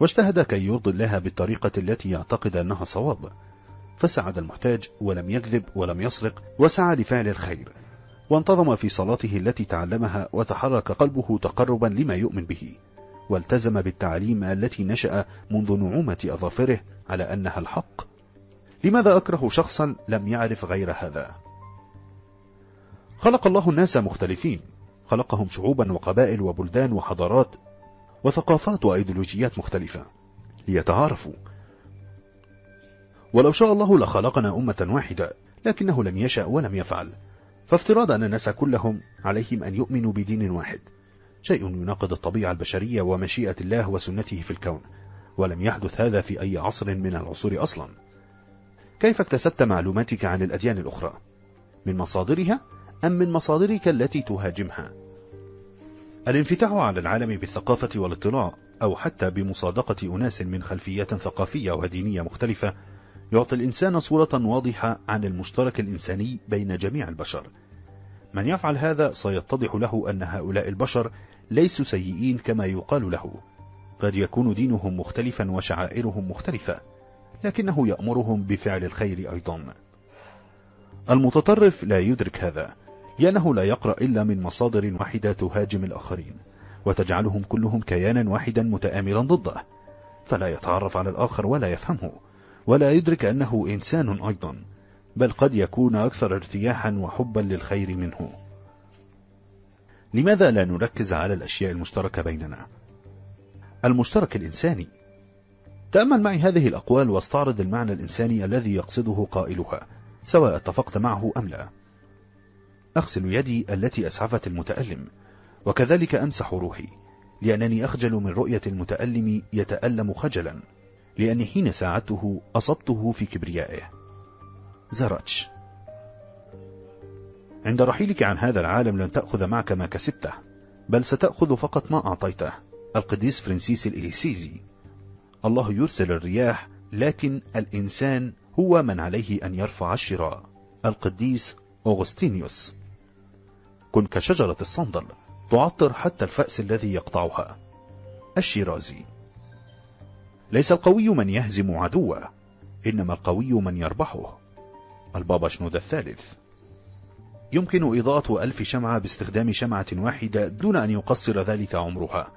[SPEAKER 1] واجتهد كي يرضي الله بالطريقة التي يعتقد أنها صواب فسعد المحتاج ولم يكذب ولم يسرق وسعى لفعل الخير وانتظم في صلاته التي تعلمها وتحرك قلبه تقربا لما يؤمن به والتزم بالتعليم التي نشأ منذ نعومة أظافره على أنها الحق لماذا أكره شخصا لم يعرف غير هذا خلق الله الناس مختلفين خلقهم شعوبا وقبائل وبلدان وحضارات وثقافات وأيديولوجيات مختلفة ليتعارفوا ولو شاء الله لخلقنا أمة واحدة لكنه لم يشأ ولم يفعل فافتراض أن الناس كلهم عليهم أن يؤمنوا بدين واحد شيء يناقض الطبيعة البشرية ومشيئة الله وسنته في الكون ولم يحدث هذا في أي عصر من العصور أصلا كيف اكتسبت معلوماتك عن الأديان الأخرى؟ من مصادرها أم من مصادرك التي تهاجمها؟ الانفتاح على العالم بالثقافة والاطلاع أو حتى بمصادقة أناس من خلفيات ثقافية ودينية مختلفة يعطي الإنسان صورة واضحة عن المشترك الإنساني بين جميع البشر من يفعل هذا سيتضح له أن هؤلاء البشر ليسوا سيئين كما يقال له قد يكون دينهم مختلفا وشعائرهم مختلفة لكنه يأمرهم بفعل الخير أيضا المتطرف لا يدرك هذا لأنه لا يقرأ إلا من مصادر واحدة تهاجم الآخرين وتجعلهم كلهم كيانا واحدا متآمرا ضده فلا يتعرف على الآخر ولا يفهمه ولا يدرك أنه إنسان أيضا بل قد يكون أكثر ارتياحا وحبا للخير منه لماذا لا نركز على الأشياء المشتركة بيننا؟ المشترك الإنساني تأمل معي هذه الأقوال واستعرض المعنى الإنساني الذي يقصده قائلها سواء اتفقت معه أم لا أغسل يدي التي أسعفت المتألم وكذلك أمسح روحي لأنني أخجل من رؤية المتألم يتألم خجلا لأني حين ساعدته أصبته في كبريائه زرتش عند رحيلك عن هذا العالم لن تأخذ معك ما كسبته بل ستأخذ فقط ما أعطيته القديس فرنسيس الإيسيزي الله يرسل الرياح لكن الإنسان هو من عليه أن يرفع الشراء القديس أوغستينيوس كن كشجرة الصندل تعطر حتى الفأس الذي يقطعها الشيرازي ليس القوي من يهزم عدوه إنما القوي من يربحه البابا شنود الثالث يمكن إضاءة ألف شمعة باستخدام شمعة واحدة دون أن يقصر ذلك عمرها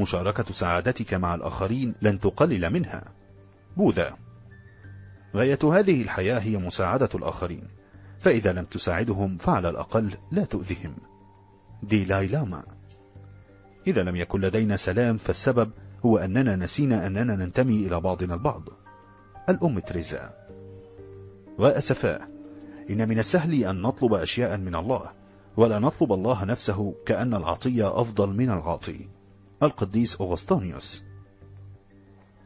[SPEAKER 1] مشاركة سعادتك مع الآخرين لن تقلل منها بوذا غاية هذه الحياة هي مساعدة الآخرين فإذا لم تساعدهم فعلى الأقل لا تؤذهم ديلاي لاما إذا لم يكن لدينا سلام فالسبب هو أننا نسينا أننا ننتمي إلى بعضنا البعض الأم تريزا وأسفاه إن من السهل أن نطلب أشياء من الله ولا نطلب الله نفسه كأن العطية أفضل من العاطي القديس أغسطانيوس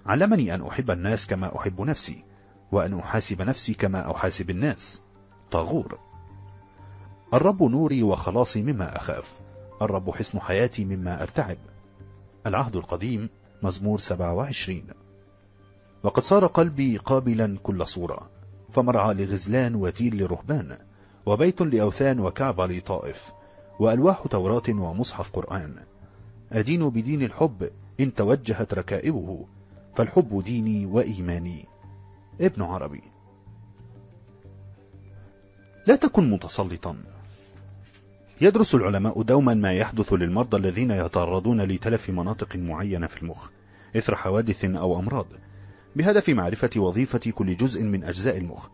[SPEAKER 1] علمني أن أحب الناس كما أحب نفسي وأن أحاسب نفسي كما أحاسب الناس طاغور الرب نوري وخلاصي مما أخاف الرب حصن حياتي مما أرتعب العهد القديم مزمور 27 وقد صار قلبي قابلا كل صورة فمرعى لغزلان وتيل لرهبان وبيت لأوثان وكعبة لطائف وألواح توراة ومصحف قرآن أدين بدين الحب إن توجهت ركائبه فالحب ديني وإيماني ابن عربي لا تكن متسلطا يدرس العلماء دوما ما يحدث للمرضى الذين يتعرضون لتلف مناطق معينة في المخ إثر حوادث أو أمراض بهدف معرفة وظيفة كل جزء من أجزاء المخ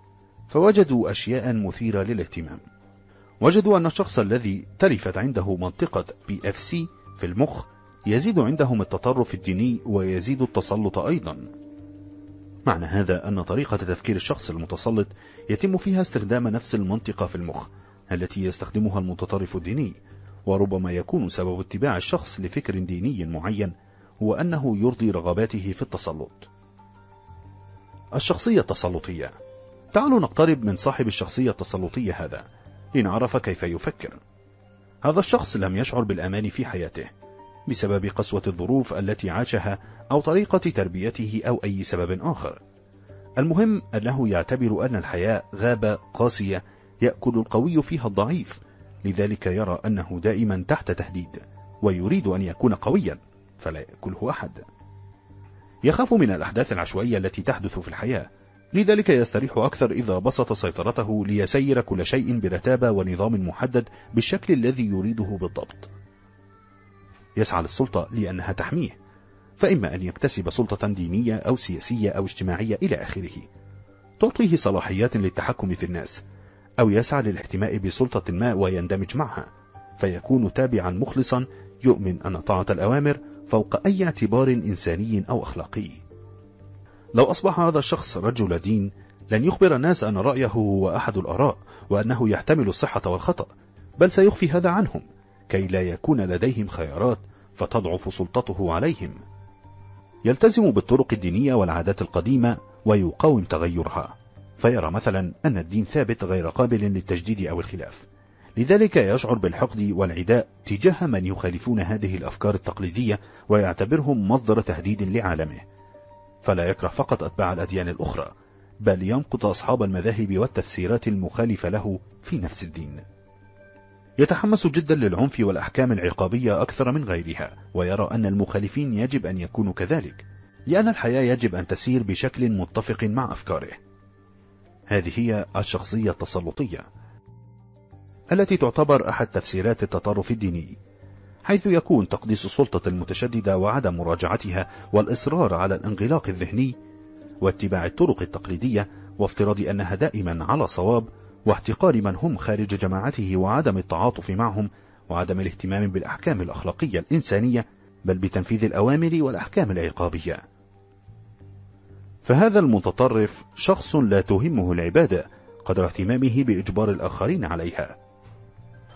[SPEAKER 1] فوجدوا أشياء مثيرة للاهتمام وجدوا أن الشخص الذي تلفت عنده منطقة بي اف سي في المخ يزيد عندهم التطرف الديني ويزيد التسلط أيضا معنى هذا أن طريقة تفكير الشخص المتسلط يتم فيها استخدام نفس المنطقة في المخ التي يستخدمها المتطرف الديني وربما يكون سبب اتباع الشخص لفكر ديني معين هو أنه يرضي رغباته في التسلط الشخصية التسلطية تعالوا نقترب من صاحب الشخصية التسلطية هذا لنعرف كيف يفكر هذا الشخص لم يشعر بالأمان في حياته بسبب قسوة الظروف التي عاشها أو طريقة تربيته أو أي سبب آخر المهم أنه يعتبر أن الحياة غابة قاسية يأكل القوي فيها الضعيف لذلك يرى أنه دائما تحت تهديد ويريد أن يكون قويا فلا يأكله أحد يخاف من الأحداث العشوائية التي تحدث في الحياة لذلك يستريح أكثر إذا بسط سيطرته ليسير كل شيء برتابة ونظام محدد بالشكل الذي يريده بالضبط يسعى للسلطة لأنها تحميه فإما أن يكتسب سلطة دينية أو سياسية أو اجتماعية إلى آخره تعطيه صلاحيات للتحكم في الناس أو يسعى للاحتماء بسلطة ما ويندمج معها فيكون تابعا مخلصا يؤمن أن طاعة الأوامر فوق أي اعتبار إنساني أو أخلاقي لو أصبح هذا الشخص رجل دين لن يخبر الناس أن رأيه هو أحد الآراء وأنه يحتمل الصحة والخطأ بل سيخفي هذا عنهم كي لا يكون لديهم خيارات فتضعف سلطته عليهم يلتزم بالطرق الدينية والعادات القديمة ويقاوم تغيرها فيرى مثلا أن الدين ثابت غير قابل للتجديد أو الخلاف لذلك يشعر بالحقد والعداء تجاه من يخالفون هذه الأفكار التقليدية ويعتبرهم مصدر تهديد لعالمه فلا يكره فقط أتباع الأديان الأخرى بل ينقض أصحاب المذاهب والتفسيرات المخالفة له في نفس الدين يتحمس جدا للعنف والأحكام العقابية أكثر من غيرها ويرى أن المخالفين يجب أن يكونوا كذلك لأن الحياة يجب أن تسير بشكل متفق مع أفكاره هذه هي الشخصية التسلطية التي تعتبر أحد تفسيرات التطرف الديني حيث يكون تقديس السلطة المتشددة وعدم مراجعتها والإصرار على الانغلاق الذهني واتباع الطرق التقليدية وافتراض أنها دائما على صواب واحتقار من هم خارج جماعته وعدم التعاطف معهم وعدم الاهتمام بالأحكام الأخلاقية الإنسانية بل بتنفيذ الأوامر والأحكام العقابية فهذا المتطرف شخص لا تهمه العبادة قدر اهتمامه بإجبار الآخرين عليها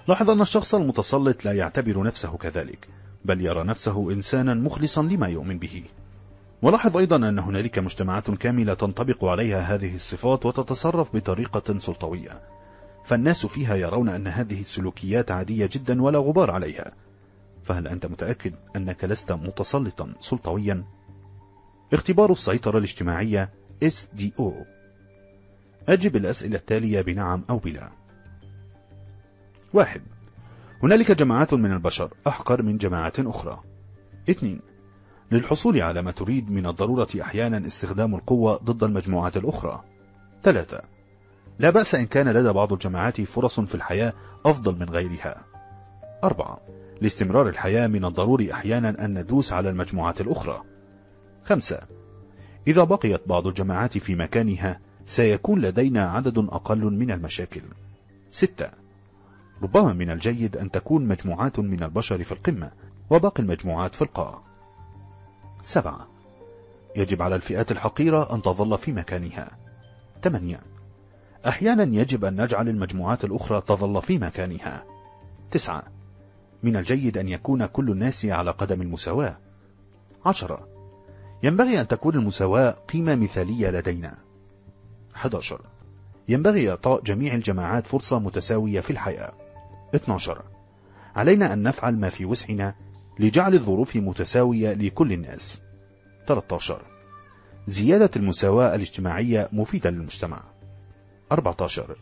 [SPEAKER 1] لاحظ أن الشخص المتسلط لا يعتبر نفسه كذلك بل يرى نفسه إنسانا مخلصا لما يؤمن به ولاحظ أيضا أن هنالك مجتمعات كاملة تنطبق عليها هذه الصفات وتتصرف بطريقة سلطوية فالناس فيها يرون أن هذه السلوكيات عادية جدا ولا غبار عليها فهل أنت متأكد أنك لست متسلطا سلطويا اختبار السيطرة الاجتماعية SDO أجب الأسئلة التالية بنعم أو بلا واحد هنالك جماعات من البشر أحقر من جماعات أخرى اثنين للحصول على ما تريد من الضرورة أحيانا استخدام القوة ضد المجموعات الأخرى ثلاثة لا بأس إن كان لدى بعض الجماعات فرص في الحياة أفضل من غيرها أربعة لاستمرار الحياة من الضروري أحيانا أن ندوس على المجموعات الأخرى خمسة إذا بقيت بعض الجماعات في مكانها سيكون لدينا عدد أقل من المشاكل ستة ربما من الجيد أن تكون مجموعات من البشر في القمة وباقي المجموعات في القاع سبعة يجب على الفئات الحقيرة أن تظل في مكانها ثمانية أحيانا يجب أن نجعل المجموعات الأخرى تظل في مكانها تسعة من الجيد أن يكون كل الناس على قدم المساواة عشرة ينبغي أن تكون المساواة قيمة مثالية لدينا 11 ينبغي إعطاء جميع الجماعات فرصة متساوية في الحياة 12 علينا أن نفعل ما في وسعنا لجعل الظروف متساوية لكل الناس 13 زيادة المساواة الاجتماعية مفيدة للمجتمع 14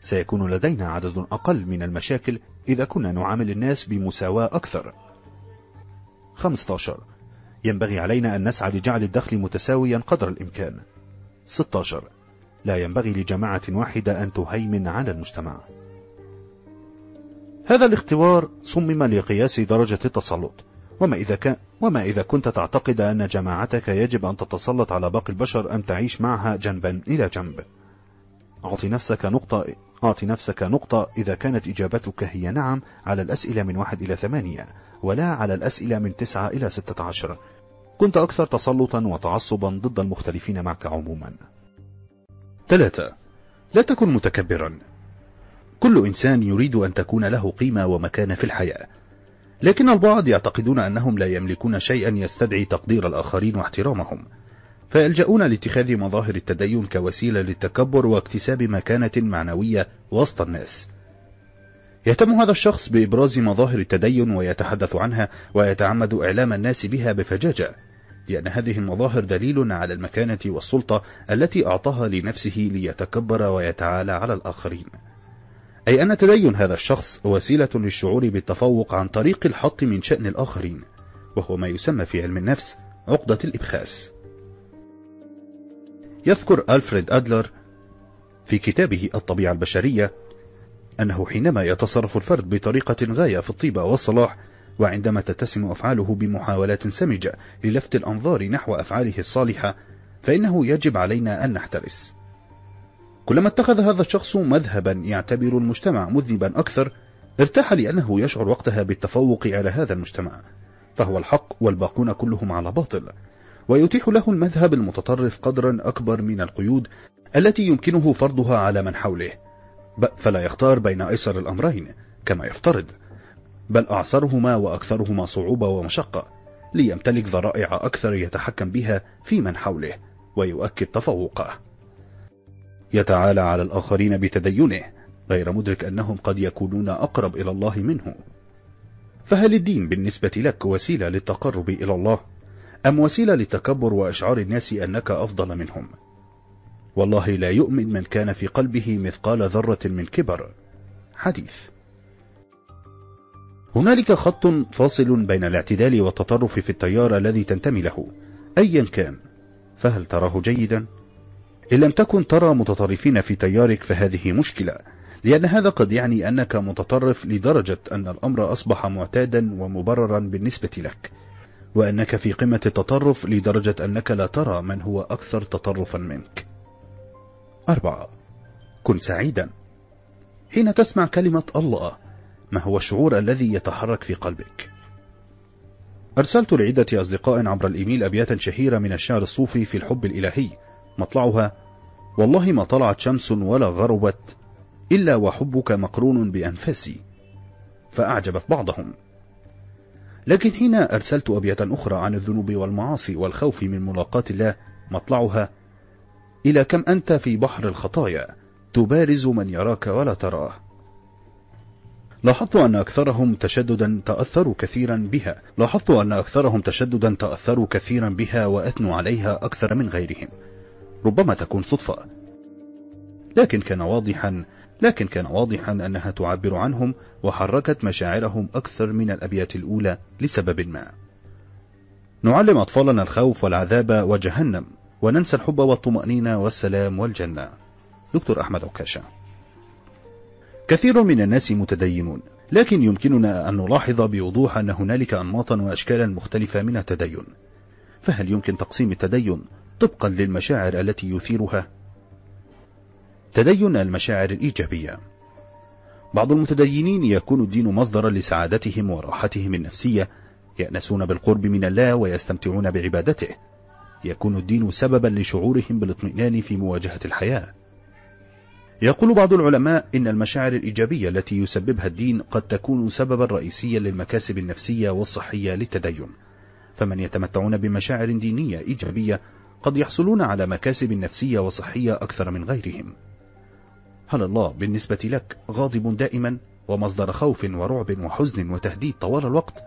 [SPEAKER 1] سيكون لدينا عدد أقل من المشاكل إذا كنا نعامل الناس بمساواة أكثر 15 ينبغي علينا أن نسعى لجعل الدخل متساويا قدر الإمكان 16 لا ينبغي لجماعة واحدة أن تهيمن على المجتمع هذا الاختبار صمم لقياس درجة التسلط وما إذا, كان وما إذا كنت تعتقد أن جماعتك يجب أن تتسلط على باقي البشر أم تعيش معها جنبا إلى جنب أعطي نفسك نقطة أعطي نفسك نقطة إذا كانت إجابتك هي نعم على الأسئلة من واحد إلى ثمانية ولا على الأسئلة من 9 إلى 16 كنت أكثر تسلطا وتعصبا ضد المختلفين معك عموما 3. لا تكن متكبرا كل إنسان يريد أن تكون له قيمة ومكانة في الحياة لكن البعض يعتقدون أنهم لا يملكون شيئا يستدعي تقدير الآخرين واحترامهم فيلجؤون لاتخاذ مظاهر التدين كوسيلة للتكبر واكتساب مكانة معنوية وسط الناس يهتم هذا الشخص بإبراز مظاهر التدين ويتحدث عنها ويتعمد إعلام الناس بها بفجاجة لأن هذه المظاهر دليل على المكانة والسلطة التي أعطاها لنفسه ليتكبر ويتعالى على الآخرين أي أن تدين هذا الشخص وسيلة للشعور بالتفوق عن طريق الحط من شأن الآخرين وهو ما يسمى في علم النفس عقدة الإبخاس يذكر ألفريد أدلر في كتابه الطبيعة البشرية أنه حينما يتصرف الفرد بطريقة غاية في الطيبة والصلاح وعندما تتسم أفعاله بمحاولات سمجة للفت الأنظار نحو أفعاله الصالحة فإنه يجب علينا أن نحترس كلما اتخذ هذا الشخص مذهبا يعتبر المجتمع مذنبا أكثر ارتاح لأنه يشعر وقتها بالتفوق على هذا المجتمع فهو الحق والباقون كلهم على باطل ويتيح له المذهب المتطرف قدرا أكبر من القيود التي يمكنه فرضها على من حوله فلا يختار بين أيسر الأمرين كما يفترض بل أعسرهما وأكثرهما صعوبة ومشقة ليمتلك ذرائع أكثر يتحكم بها في من حوله ويؤكد تفوقه يتعالى على الآخرين بتدينه غير مدرك أنهم قد يكونون أقرب إلى الله منه فهل الدين بالنسبة لك وسيلة للتقرب إلى الله؟ أم وسيلة للتكبر وإشعار الناس أنك أفضل منهم؟ والله لا يؤمن من كان في قلبه مثقال ذرة من كبر حديث هنالك خط فاصل بين الاعتدال والتطرف في التيار الذي تنتمي له أيا كان فهل تراه جيدا؟ إن لم تكن ترى متطرفين في تيارك فهذه مشكلة لأن هذا قد يعني أنك متطرف لدرجة أن الأمر أصبح معتادا ومبررا بالنسبة لك وأنك في قمة التطرف لدرجة أنك لا ترى من هو أكثر تطرفا منك أربعة كن سعيدا حين تسمع كلمة الله ما هو الشعور الذي يتحرك في قلبك؟ أرسلت لعدة أصدقاء عبر الإيميل أبياتا شهيرة من الشعر الصوفي في الحب الإلهي مطلعها والله ما طلعت شمس ولا غربت إلا وحبك مقرون بأنفاسي فأعجبت بعضهم لكن حين أرسلت أبيات أخرى عن الذنوب والمعاصي والخوف من ملاقاة الله مطلعها إلى كم أنت في بحر الخطايا تبارز من يراك ولا تراه لاحظت أن أكثرهم تشددا تأثروا كثيرا بها لاحظت أن أكثرهم تشددا تأثروا كثيرا بها وأثنوا عليها أكثر من غيرهم ربما تكون صدفة لكن كان واضحا لكن كان واضحا أنها تعبر عنهم وحركت مشاعرهم أكثر من الأبيات الأولى لسبب ما نعلم أطفالنا الخوف والعذاب وجهنم وننسى الحب والطمأنينة والسلام والجنة دكتور أحمد عكاشة كثير من الناس متدينون لكن يمكننا أن نلاحظ بوضوح أن هنالك أنماطا وأشكالا مختلفة من التدين فهل يمكن تقسيم التدين طبقا للمشاعر التي يثيرها؟ تدين المشاعر الإيجابية بعض المتدينين يكون الدين مصدرا لسعادتهم وراحتهم النفسية يأنسون بالقرب من الله ويستمتعون بعبادته يكون الدين سببا لشعورهم بالاطمئنان في مواجهة الحياة يقول بعض العلماء إن المشاعر الإيجابية التي يسببها الدين قد تكون سببا رئيسيا للمكاسب النفسية والصحية للتدين فمن يتمتعون بمشاعر دينية إيجابية قد يحصلون على مكاسب نفسية وصحية أكثر من غيرهم هل الله بالنسبة لك غاضب دائما ومصدر خوف ورعب وحزن وتهديد طوال الوقت؟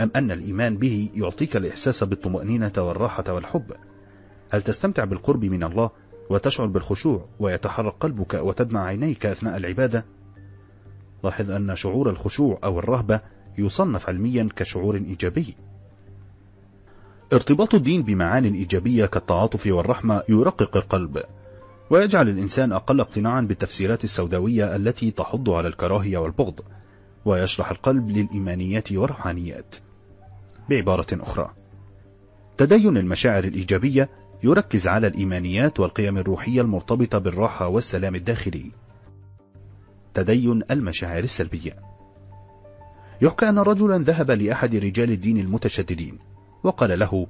[SPEAKER 1] أم أن الإيمان به يعطيك الإحساس بالطمأنينة والراحة والحب هل تستمتع بالقرب من الله وتشعر بالخشوع ويتحرك قلبك وتدمع عينيك أثناء العبادة لاحظ أن شعور الخشوع أو الرهبة يصنف علميا كشعور إيجابي ارتباط الدين بمعان إيجابية كالتعاطف والرحمة يرقق القلب ويجعل الإنسان أقل اقتناعا بالتفسيرات السوداوية التي تحض على الكراهية والبغض ويشرح القلب للإيمانيات والروحانيات بعبارة أخرى تدين المشاعر الإيجابية يركز على الإيمانيات والقيم الروحية المرتبطة بالراحة والسلام الداخلي تدين المشاعر السلبية يحكى أن رجلا ذهب لأحد رجال الدين المتشددين وقال له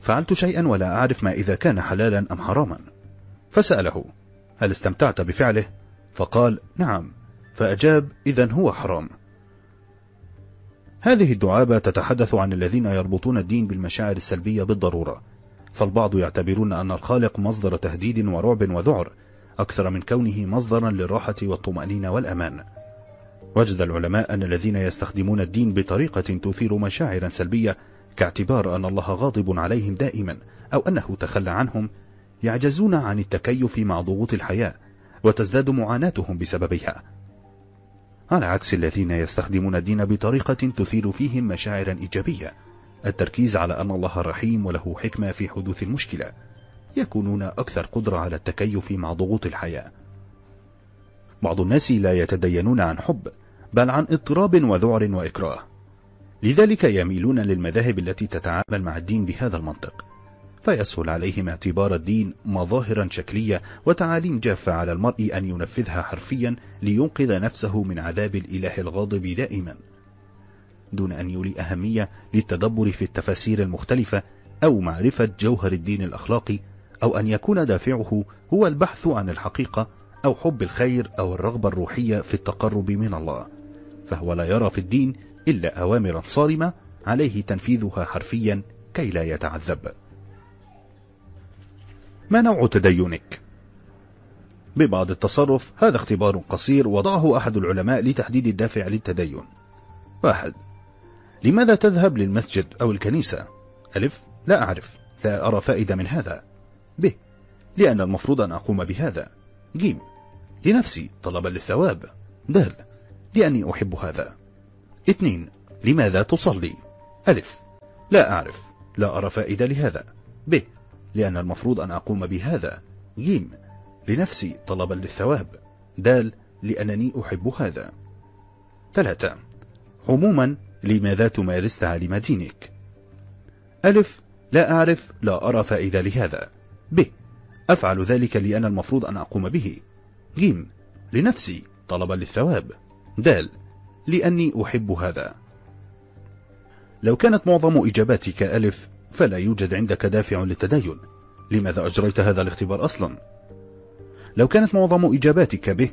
[SPEAKER 1] فعلت شيئا ولا أعرف ما إذا كان حلالا أم حراما فسأله هل استمتعت بفعله؟ فقال نعم فأجاب إذا هو حرام هذه الدعابة تتحدث عن الذين يربطون الدين بالمشاعر السلبية بالضرورة فالبعض يعتبرون أن الخالق مصدر تهديد ورعب وذعر أكثر من كونه مصدرا للراحة والطمأنينة والأمان وجد العلماء أن الذين يستخدمون الدين بطريقة تثير مشاعرا سلبية كاعتبار أن الله غاضب عليهم دائما أو أنه تخلى عنهم يعجزون عن التكيف مع ضغوط الحياة وتزداد معاناتهم بسببها على عكس الذين يستخدمون الدين بطريقة تثير فيهم مشاعر إيجابية التركيز على أن الله رحيم وله حكمة في حدوث المشكلة يكونون أكثر قدرة على التكيف مع ضغوط الحياة بعض الناس لا يتدينون عن حب بل عن اضطراب وذعر وإكراه لذلك يميلون للمذاهب التي تتعامل مع الدين بهذا المنطق فيسهل عليهم اعتبار الدين مظاهرا شكلية وتعاليم جافة على المرء أن ينفذها حرفيا لينقذ نفسه من عذاب الإله الغاضب دائما دون أن يولي أهمية للتدبر في التفاسير المختلفة أو معرفة جوهر الدين الأخلاقي أو أن يكون دافعه هو البحث عن الحقيقة أو حب الخير أو الرغبة الروحية في التقرب من الله فهو لا يرى في الدين إلا أوامرا صارمة عليه تنفيذها حرفيا كي لا يتعذب ما نوع تدينك؟ ببعض التصرف هذا اختبار قصير وضعه أحد العلماء لتحديد الدافع للتدين واحد لماذا تذهب للمسجد أو الكنيسة؟ ألف لا أعرف لا أرى فائدة من هذا ب لأن المفروض أن أقوم بهذا ج لنفسي طلبا للثواب د لأني أحب هذا اثنين لماذا تصلي؟ ألف لا أعرف لا أرى فائدة لهذا ب لأن المفروض أن أقوم بهذا جيم لنفسي طلبا للثواب دال لأنني أحب هذا ثلاثة عموما لماذا تمارس تعاليم دينك ألف لا أعرف لا أرى فائدة لهذا ب أفعل ذلك لأن المفروض أن أقوم به ج لنفسي طلبا للثواب د لأني أحب هذا لو كانت معظم إجاباتك ألف فلا يوجد عندك دافع للتدين لماذا أجريت هذا الاختبار أصلا؟ لو كانت معظم إجاباتك به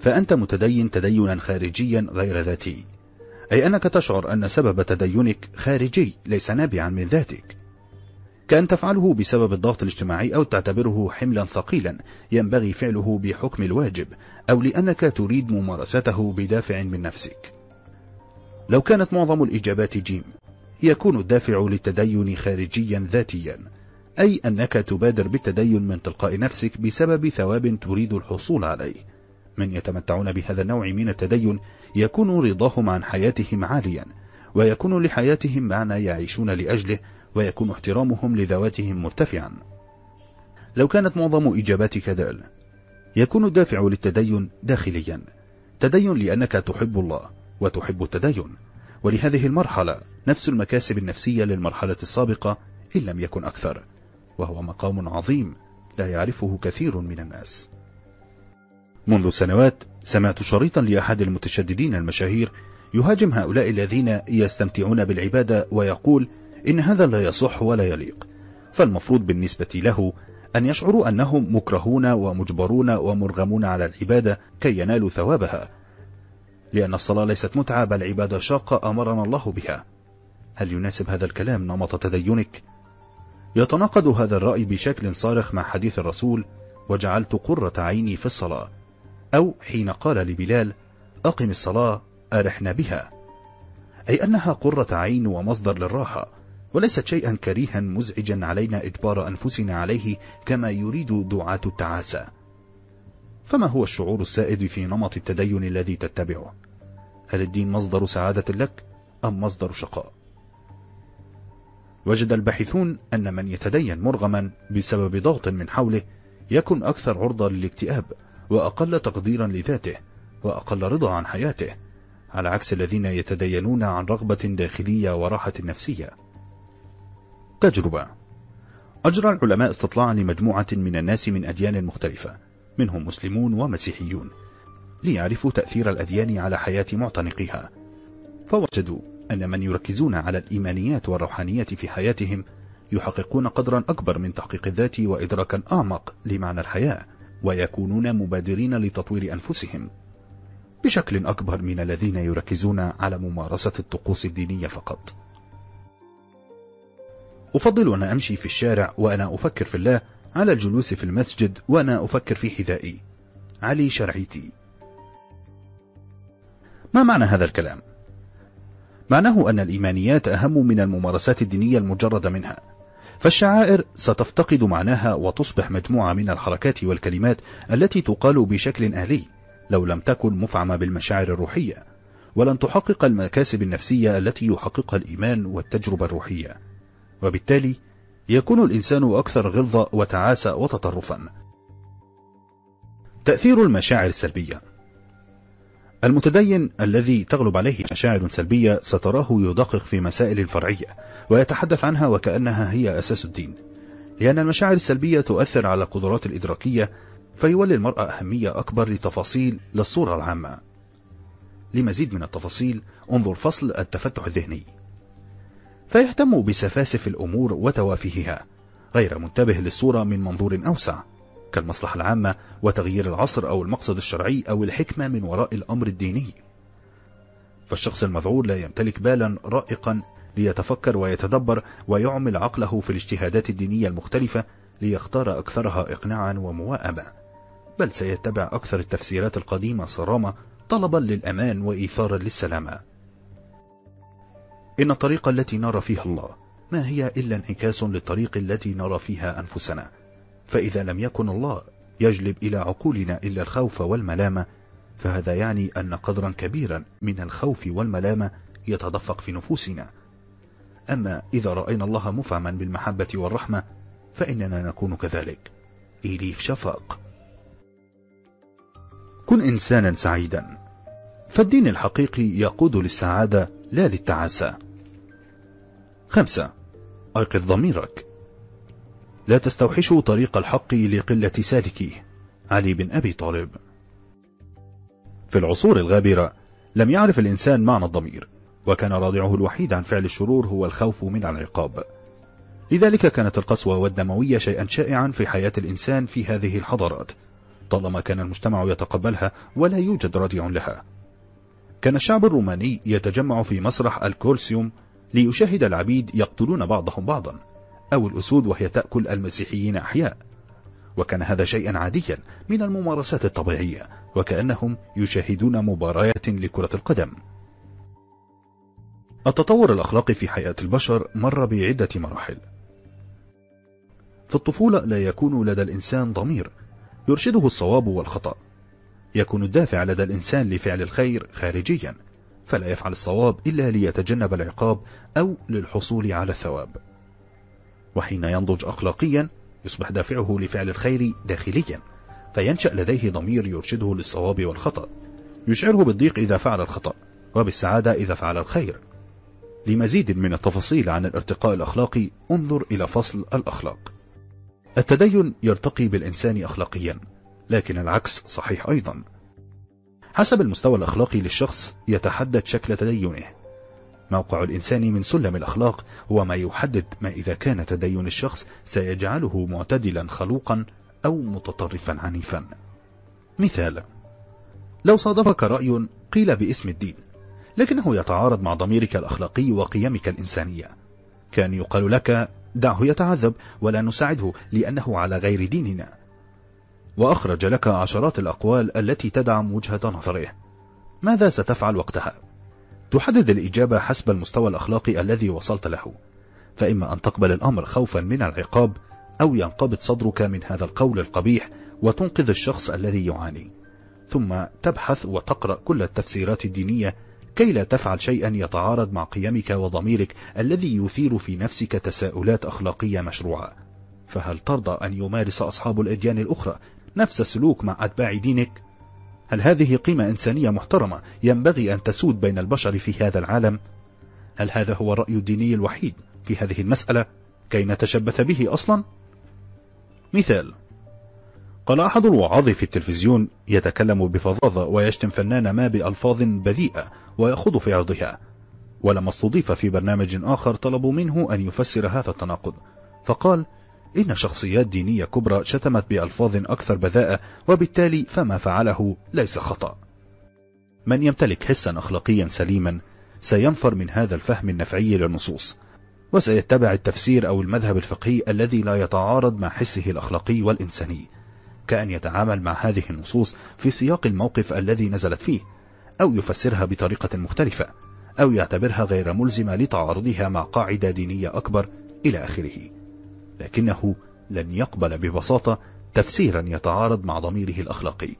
[SPEAKER 1] فأنت متدين تدينا خارجيا غير ذاتي أي أنك تشعر أن سبب تدينك خارجي ليس نابعا من ذاتك كأن تفعله بسبب الضغط الاجتماعي أو تعتبره حملا ثقيلا ينبغي فعله بحكم الواجب أو لأنك تريد ممارسته بدافع من نفسك لو كانت معظم الإجابات جيم يكون الدافع للتدين خارجيا ذاتيا أي أنك تبادر بالتدين من تلقاء نفسك بسبب ثواب تريد الحصول عليه من يتمتعون بهذا النوع من التدين يكون رضاهم عن حياتهم عاليا ويكون لحياتهم معنى يعيشون لأجله ويكون احترامهم لذواتهم مرتفعا لو كانت معظم إجاباتك دال يكون الدافع للتدين داخليا تدين لأنك تحب الله وتحب التدين ولهذه المرحلة نفس المكاسب النفسية للمرحلة السابقة إن لم يكن أكثر وهو مقام عظيم لا يعرفه كثير من الناس منذ سنوات سمعت شريطا لأحد المتشددين المشاهير يهاجم هؤلاء الذين يستمتعون بالعبادة ويقول إن هذا لا يصح ولا يليق فالمفروض بالنسبة له أن يشعروا أنهم مكرهون ومجبرون ومرغمون على العبادة كي ينالوا ثوابها لأن الصلاة ليست متعة بل عبادة شاقة أمرنا الله بها هل يناسب هذا الكلام نمط تدينك؟ يتناقض هذا الرأي بشكل صارخ مع حديث الرسول وجعلت قرة عيني في الصلاة أو حين قال لبلال أقم الصلاة أرحنا بها أي أنها قرة عين ومصدر للراحة وليست شيئا كريها مزعجا علينا إجبار أنفسنا عليه كما يريد دعاة التعاسة فما هو الشعور السائد في نمط التدين الذي تتبعه هل الدين مصدر سعادة لك أم مصدر شقاء وجد الباحثون أن من يتدين مرغما بسبب ضغط من حوله يكن أكثر عرضة للاكتئاب وأقل تقديرا لذاته وأقل رضا عن حياته على عكس الذين يتدينون عن رغبة داخلية وراحة نفسية تجربة أجرى العلماء استطلاعا لمجموعة من الناس من أديان مختلفة منهم مسلمون ومسيحيون ليعرفوا تأثير الأديان على حياة معتنقيها فوجدوا أن من يركزون على الإيمانيات والروحانيات في حياتهم يحققون قدرا أكبر من تحقيق الذات وإدراكا أعمق لمعنى الحياة ويكونون مبادرين لتطوير أنفسهم بشكل أكبر من الذين يركزون على ممارسة الطقوس الدينية فقط أفضل أن أمشي في الشارع وأنا أفكر في الله على الجلوس في المسجد وأنا أفكر في حذائي علي شرعيتي ما معنى هذا الكلام؟ معناه أن الإيمانيات أهم من الممارسات الدينية المجردة منها فالشعائر ستفتقد معناها وتصبح مجموعة من الحركات والكلمات التي تقال بشكل أهلي لو لم تكن مفعمة بالمشاعر الروحية ولن تحقق المكاسب النفسية التي يحققها الإيمان والتجربة الروحية وبالتالي يكون الإنسان أكثر غلظة وتعاسة وتطرفا تأثير المشاعر السلبية المتدين الذي تغلب عليه مشاعر سلبية ستراه يدقق في مسائل الفرعية ويتحدث عنها وكأنها هي أساس الدين لأن المشاعر السلبية تؤثر على القدرات الإدراكية فيولي المرأة أهمية أكبر لتفاصيل للصورة العامة لمزيد من التفاصيل انظر فصل التفتح الذهني فيهتم بسفاسف الأمور وتوافهها غير منتبه للصورة من منظور أوسع كالمصلحة العامة وتغيير العصر أو المقصد الشرعي أو الحكمة من وراء الأمر الديني فالشخص المذعور لا يمتلك بالا رائقا ليتفكر ويتدبر ويعمل عقله في الاجتهادات الدينية المختلفة ليختار أكثرها إقناعا ومواءبا بل سيتبع أكثر التفسيرات القديمة صرامة طلبا للأمان وإيثارا للسلامة إن الطريق التي نرى فيها الله ما هي إلا انعكاس للطريق التي نرى فيها أنفسنا فإذا لم يكن الله يجلب إلى عقولنا إلا الخوف والملامة فهذا يعني أن قدرا كبيرا من الخوف والملامة يتدفق في نفوسنا أما إذا رأينا الله مفعما بالمحبة والرحمة فإننا نكون كذلك إليف شفاق كن إنسانا سعيدا فالدين الحقيقي يقود للسعادة لا للتعاسة خمسة أيقظ ضميرك لا تستوحشوا طريق الحق لقلة سالكيه علي بن أبي طالب في العصور الغابرة لم يعرف الإنسان معنى الضمير وكان راضعه الوحيد عن فعل الشرور هو الخوف من العقاب لذلك كانت القسوة والدموية شيئا شائعا في حياة الإنسان في هذه الحضارات طالما كان المجتمع يتقبلها ولا يوجد رديع لها كان الشعب الروماني يتجمع في مسرح الكولسيوم ليشاهد العبيد يقتلون بعضهم بعضا أو الأسود وهي تأكل المسيحيين أحياء وكان هذا شيئا عاديا من الممارسات الطبيعية وكأنهم يشاهدون مباريات لكرة القدم التطور الأخلاقي في حياة البشر مر بعدة مراحل في الطفولة لا يكون لدى الإنسان ضمير يرشده الصواب والخطأ يكون الدافع لدى الإنسان لفعل الخير خارجيا فلا يفعل الصواب إلا ليتجنب العقاب أو للحصول على الثواب وحين ينضج أخلاقيا يصبح دافعه لفعل الخير داخليا فينشأ لديه ضمير يرشده للصواب والخطأ يشعره بالضيق إذا فعل الخطأ وبالسعادة إذا فعل الخير لمزيد من التفاصيل عن الارتقاء الأخلاقي انظر إلى فصل الأخلاق التدين يرتقي بالإنسان أخلاقيا لكن العكس صحيح أيضا حسب المستوى الأخلاقي للشخص يتحدد شكل تدينه موقع الإنسان من سلم الأخلاق هو ما يحدد ما إذا كان تدين الشخص سيجعله معتدلا خلوقا أو متطرفا عنيفا مثال لو صادفك رأي قيل باسم الدين لكنه يتعارض مع ضميرك الأخلاقي وقيمك الإنسانية كان يقال لك دعه يتعذب ولا نساعده لأنه على غير ديننا وأخرج لك عشرات الأقوال التي تدعم وجهة نظره ماذا ستفعل وقتها؟ تحدد الإجابة حسب المستوى الأخلاقي الذي وصلت له فإما أن تقبل الأمر خوفا من العقاب أو ينقبض صدرك من هذا القول القبيح وتنقذ الشخص الذي يعاني ثم تبحث وتقرأ كل التفسيرات الدينية كي لا تفعل شيئا يتعارض مع قيمك وضميرك الذي يثير في نفسك تساؤلات أخلاقية مشروعة فهل ترضى أن يمارس أصحاب الأديان الأخرى نفس السلوك مع أتباع دينك هل هذه قيمة إنسانية محترمة ينبغي أن تسود بين البشر في هذا العالم؟ هل هذا هو الرأي الديني الوحيد في هذه المسألة كي نتشبث به أصلا؟ مثال قال أحد الوعاظ في التلفزيون يتكلم بفظاظة ويشتم فنان ما بألفاظ بذيئة ويخوض في عرضها ولما استضيف في برنامج آخر طلبوا منه أن يفسر هذا التناقض فقال إن شخصيات دينية كبرى شتمت بألفاظ أكثر بذاءة وبالتالي فما فعله ليس خطأ من يمتلك حسا أخلاقيا سليما سينفر من هذا الفهم النفعي للنصوص وسيتبع التفسير أو المذهب الفقهي الذي لا يتعارض مع حسه الأخلاقي والإنساني كأن يتعامل مع هذه النصوص في سياق الموقف الذي نزلت فيه أو يفسرها بطريقة مختلفة أو يعتبرها غير ملزمة لتعارضها مع قاعدة دينية أكبر إلى آخره لكنه لن يقبل ببساطة تفسيرا يتعارض مع ضميره الأخلاقي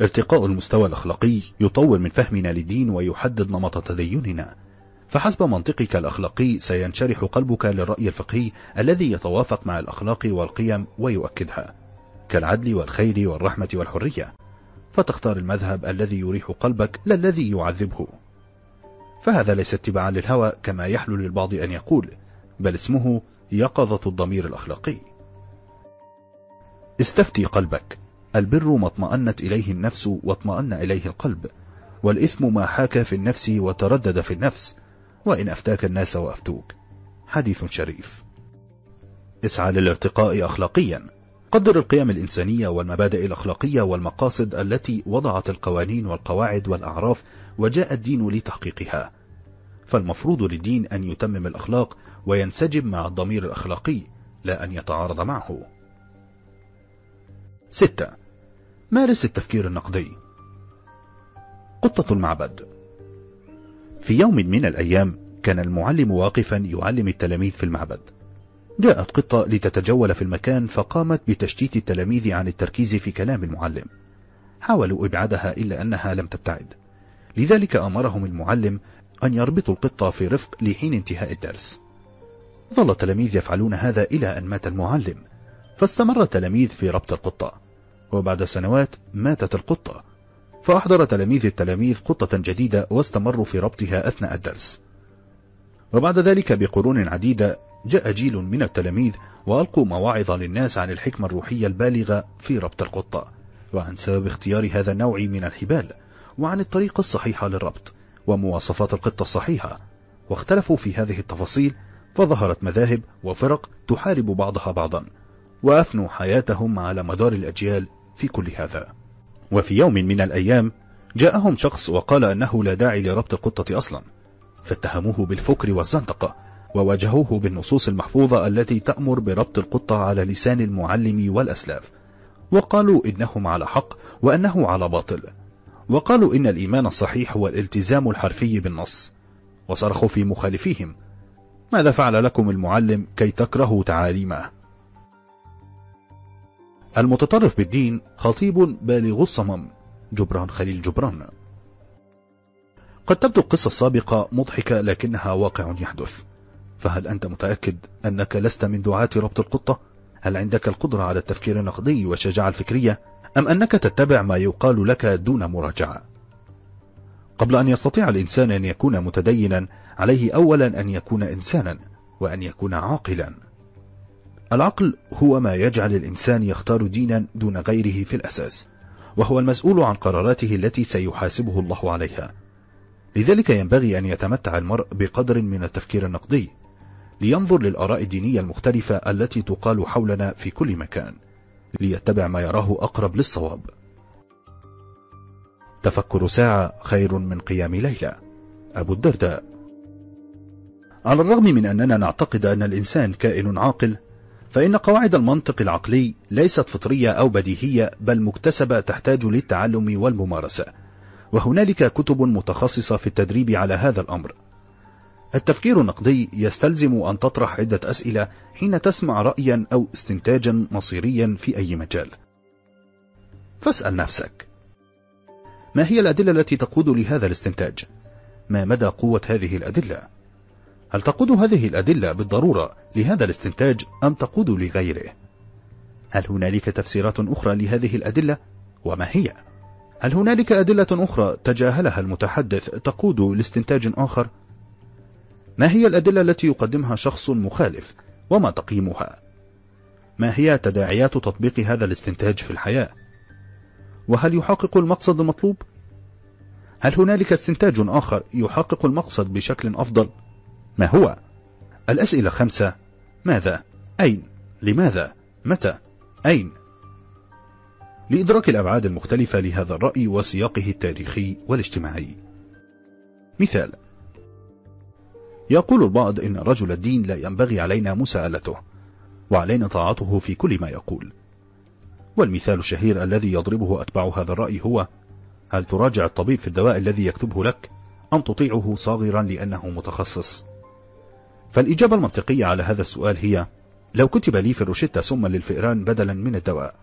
[SPEAKER 1] ارتقاء المستوى الأخلاقي يطور من فهمنا للدين ويحدد نمط تديننا فحسب منطقك الأخلاقي سينشرح قلبك للرأي الفقهي الذي يتوافق مع الأخلاق والقيم ويؤكدها كالعدل والخير والرحمة والحرية فتختار المذهب الذي يريح قلبك لا الذي يعذبه فهذا ليس اتباعا للهوى كما يحلو للبعض أن يقول بل اسمه يقظة الضمير الأخلاقي استفتي قلبك البر ما اطمأنت إليه النفس واطمأن إليه القلب والإثم ما حاك في النفس وتردد في النفس وإن أفتاك الناس وأفتوك حديث شريف اسعى للارتقاء أخلاقيا قدر القيم الإنسانية والمبادئ الأخلاقية والمقاصد التي وضعت القوانين والقواعد والأعراف وجاء الدين لتحقيقها فالمفروض للدين أن يتمم الأخلاق وينسجم مع الضمير الأخلاقي لا أن يتعارض معه ستة مارس التفكير النقدي قطة المعبد في يوم من الأيام كان المعلم واقفا يعلم التلاميذ في المعبد جاءت قطة لتتجول في المكان فقامت بتشتيت التلاميذ عن التركيز في كلام المعلم حاولوا إبعادها إلا أنها لم تبتعد لذلك أمرهم المعلم أن يربطوا القطة في رفق لحين انتهاء الدرس ظل التلاميذ يفعلون هذا إلى أن مات المعلم فاستمر التلاميذ في ربط القطة وبعد سنوات ماتت القطة فأحضر تلاميذ التلاميذ قطة جديدة واستمروا في ربطها أثناء الدرس وبعد ذلك بقرون عديدة جاء جيل من التلاميذ وألقوا مواعظ للناس عن الحكمة الروحية البالغة في ربط القطة وعن سبب اختيار هذا النوع من الحبال وعن الطريقة الصحيحة للربط ومواصفات القطة الصحيحة واختلفوا في هذه التفاصيل فظهرت مذاهب وفرق تحارب بعضها بعضا وأفنوا حياتهم على مدار الأجيال في كل هذا وفي يوم من الأيام جاءهم شخص وقال أنه لا داعي لربط القطة أصلا فاتهموه بالفكر والزندقة وواجهوه بالنصوص المحفوظة التي تأمر بربط القطة على لسان المعلم والأسلاف وقالوا إنهم على حق وأنه على باطل وقالوا إن الإيمان الصحيح هو الالتزام الحرفي بالنص وصرخوا في مخالفيهم ماذا فعل لكم المعلم كي تكرهوا تعاليمه المتطرف بالدين خطيب بالغ الصمم جبران خليل جبران قد تبدو القصة السابقة مضحكة لكنها واقع يحدث فهل أنت متأكد أنك لست من دعاة ربط القطة؟ هل عندك القدرة على التفكير النقدي والشجاعة الفكرية؟ أم أنك تتبع ما يقال لك دون مراجعة؟ قبل أن يستطيع الإنسان أن يكون متدينا عليه أولا أن يكون إنسانا وأن يكون عاقلا العقل هو ما يجعل الإنسان يختار دينا دون غيره في الأساس وهو المسؤول عن قراراته التي سيحاسبه الله عليها لذلك ينبغي أن يتمتع المرء بقدر من التفكير النقدي لينظر للآراء الدينية المختلفة التي تقال حولنا في كل مكان ليتبع ما يراه أقرب للصواب تفكر ساعة خير من قيام ليلة أبو الدرداء على الرغم من أننا نعتقد أن الإنسان كائن عاقل فإن قواعد المنطق العقلي ليست فطرية أو بديهية بل مكتسبة تحتاج للتعلم والممارسة وهنالك كتب متخصصة في التدريب على هذا الأمر التفكير النقدي يستلزم أن تطرح عدة أسئلة حين تسمع رأيا أو استنتاجا مصيريا في أي مجال فاسأل نفسك ما هي الأدلة التي تقود لهذا الاستنتاج؟ ما مدى قوة هذه الأدلة؟ هل تقود هذه الأدلة بالضرورة لهذا الاستنتاج أم تقود لغيره؟ هل هنالك تفسيرات أخرى لهذه الأدلة؟ وما هي؟ هل هنالك أدلة أخرى تجاهلها المتحدث تقود لاستنتاج آخر؟ ما هي الأدلة التي يقدمها شخص مخالف؟ وما تقييمها؟ ما هي تداعيات تطبيق هذا الاستنتاج في الحياة؟ وهل يحقق المقصد المطلوب؟ هل هنالك استنتاج آخر يحقق المقصد بشكل أفضل؟ ما هو؟ الأسئلة الخمسة ماذا؟ أين؟ لماذا؟ متى؟ أين؟ لإدراك الأبعاد المختلفة لهذا الرأي وسياقه التاريخي والاجتماعي مثال يقول البعض إن رجل الدين لا ينبغي علينا مساءلته وعلينا طاعته في كل ما يقول والمثال الشهير الذي يضربه أتباع هذا الرأي هو هل تراجع الطبيب في الدواء الذي يكتبه لك أم تطيعه صاغرا لأنه متخصص فالإجابة المنطقية على هذا السؤال هي لو كتب لي في الروشتة سما للفئران بدلا من الدواء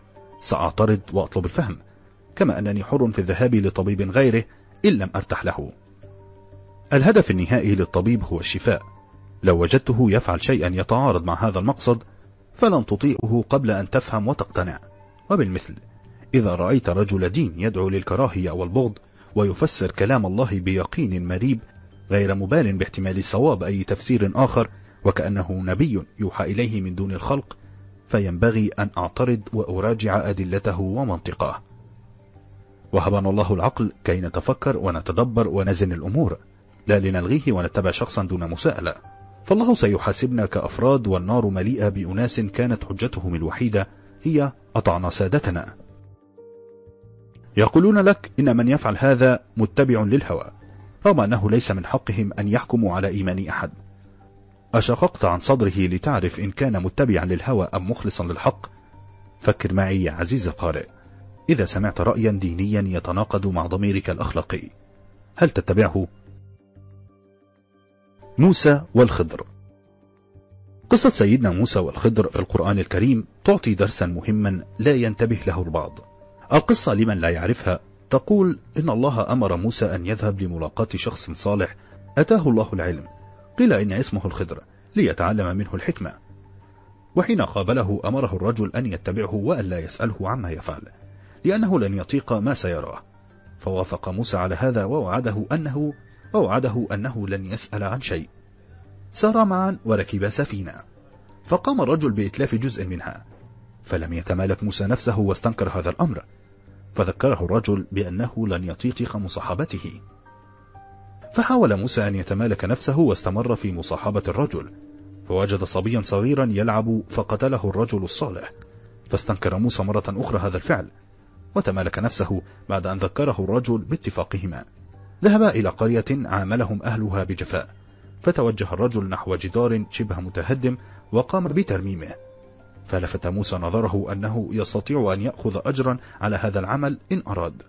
[SPEAKER 1] سأعترض وأطلب الفهم كما أنني حر في الذهاب لطبيب غيره إن لم أرتح له الهدف النهائي للطبيب هو الشفاء لو وجدته يفعل شيئا يتعارض مع هذا المقصد فلن تطيعه قبل أن تفهم وتقتنع وبالمثل إذا رأيت رجل دين يدعو للكراهية والبغض ويفسر كلام الله بيقين مريب غير مبال باحتمال صواب أي تفسير آخر وكأنه نبي يوحى إليه من دون الخلق فينبغي أن أعترض وأراجع أدلته ومنطقه وهبنا الله العقل كي نتفكر ونتدبر ونزن الأمور لا لنلغيه ونتبع شخصا دون مساءلة فالله سيحاسبنا كأفراد والنار مليئة بأناس كانت حجتهم الوحيدة هي أطعنا سادتنا يقولون لك إن من يفعل هذا متبع للهوى رغم أنه ليس من حقهم أن يحكموا على إيمان أحد أشققت عن صدره لتعرف إن كان متبعا للهوى أم مخلصا للحق فكر معي يا عزيز القارئ إذا سمعت رأيا دينيا يتناقض مع ضميرك الأخلاقي هل تتبعه؟ موسى والخضر قصة سيدنا موسى والخضر في القرآن الكريم تعطي درسا مهما لا ينتبه له البعض القصة لمن لا يعرفها تقول إن الله أمر موسى أن يذهب لملاقاة شخص صالح أتاه الله العلم قيل إن اسمه الخضر ليتعلم منه الحكمة وحين قابله أمره الرجل أن يتبعه وأن لا يسأله عما يفعل لأنه لن يطيق ما سيراه فوافق موسى على هذا ووعده أنه ووعده أنه لن يسأل عن شيء سارا معا وركبا سفينة فقام الرجل بإتلاف جزء منها فلم يتمالك موسى نفسه واستنكر هذا الأمر فذكره الرجل بأنه لن يطيق مصاحبته فحاول موسى أن يتمالك نفسه واستمر في مصاحبة الرجل فوجد صبيا صغيرا يلعب فقتله الرجل الصالح فاستنكر موسى مرة أخرى هذا الفعل وتمالك نفسه بعد أن ذكره الرجل باتفاقهما ذهبا إلى قرية عاملهم أهلها بجفاء فتوجه الرجل نحو جدار شبه متهدم وقام بترميمه فلفت موسى نظره أنه يستطيع أن يأخذ أجرا على هذا العمل إن أراد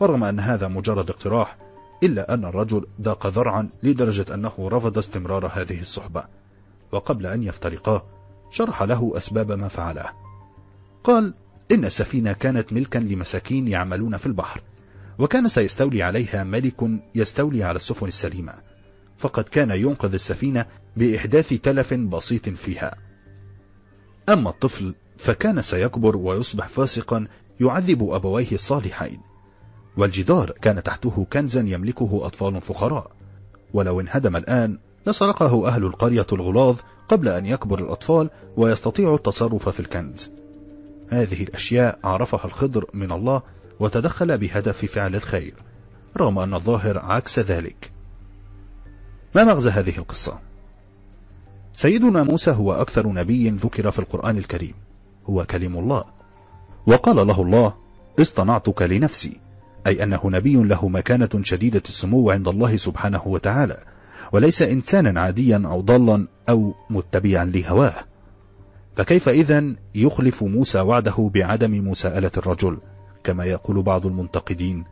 [SPEAKER 1] ورغم أن هذا مجرد اقتراح إلا أن الرجل ضاق ذرعا لدرجة أنه رفض استمرار هذه الصحبة وقبل أن يفترقا شرح له أسباب ما فعله قال إن السفينة كانت ملكا لمساكين يعملون في البحر وكان سيستولي عليها ملك يستولي على السفن السليمة فقد كان ينقذ السفينة بإحداث تلف بسيط فيها أما الطفل فكان سيكبر ويصبح فاسقا يعذب أبويه الصالحين والجدار كان تحته كنزا يملكه أطفال فقراء ولو انهدم الآن لسرقه أهل القرية الغلاظ قبل أن يكبر الأطفال ويستطيع التصرف في الكنز هذه الأشياء عرفها الخضر من الله وتدخل بهدف فعل الخير رغم أن الظاهر عكس ذلك ما مغزى هذه القصة؟ سيدنا موسى هو أكثر نبي ذكر في القرآن الكريم هو كلم الله وقال له الله اصطنعتك لنفسي أي أنه نبي له مكانة شديدة السمو عند الله سبحانه وتعالى وليس إنسانا عاديا أو ضالا أو متبعا لهواه فكيف إذا يخلف موسى وعده بعدم مساءلة الرجل كما يقول بعض المنتقدين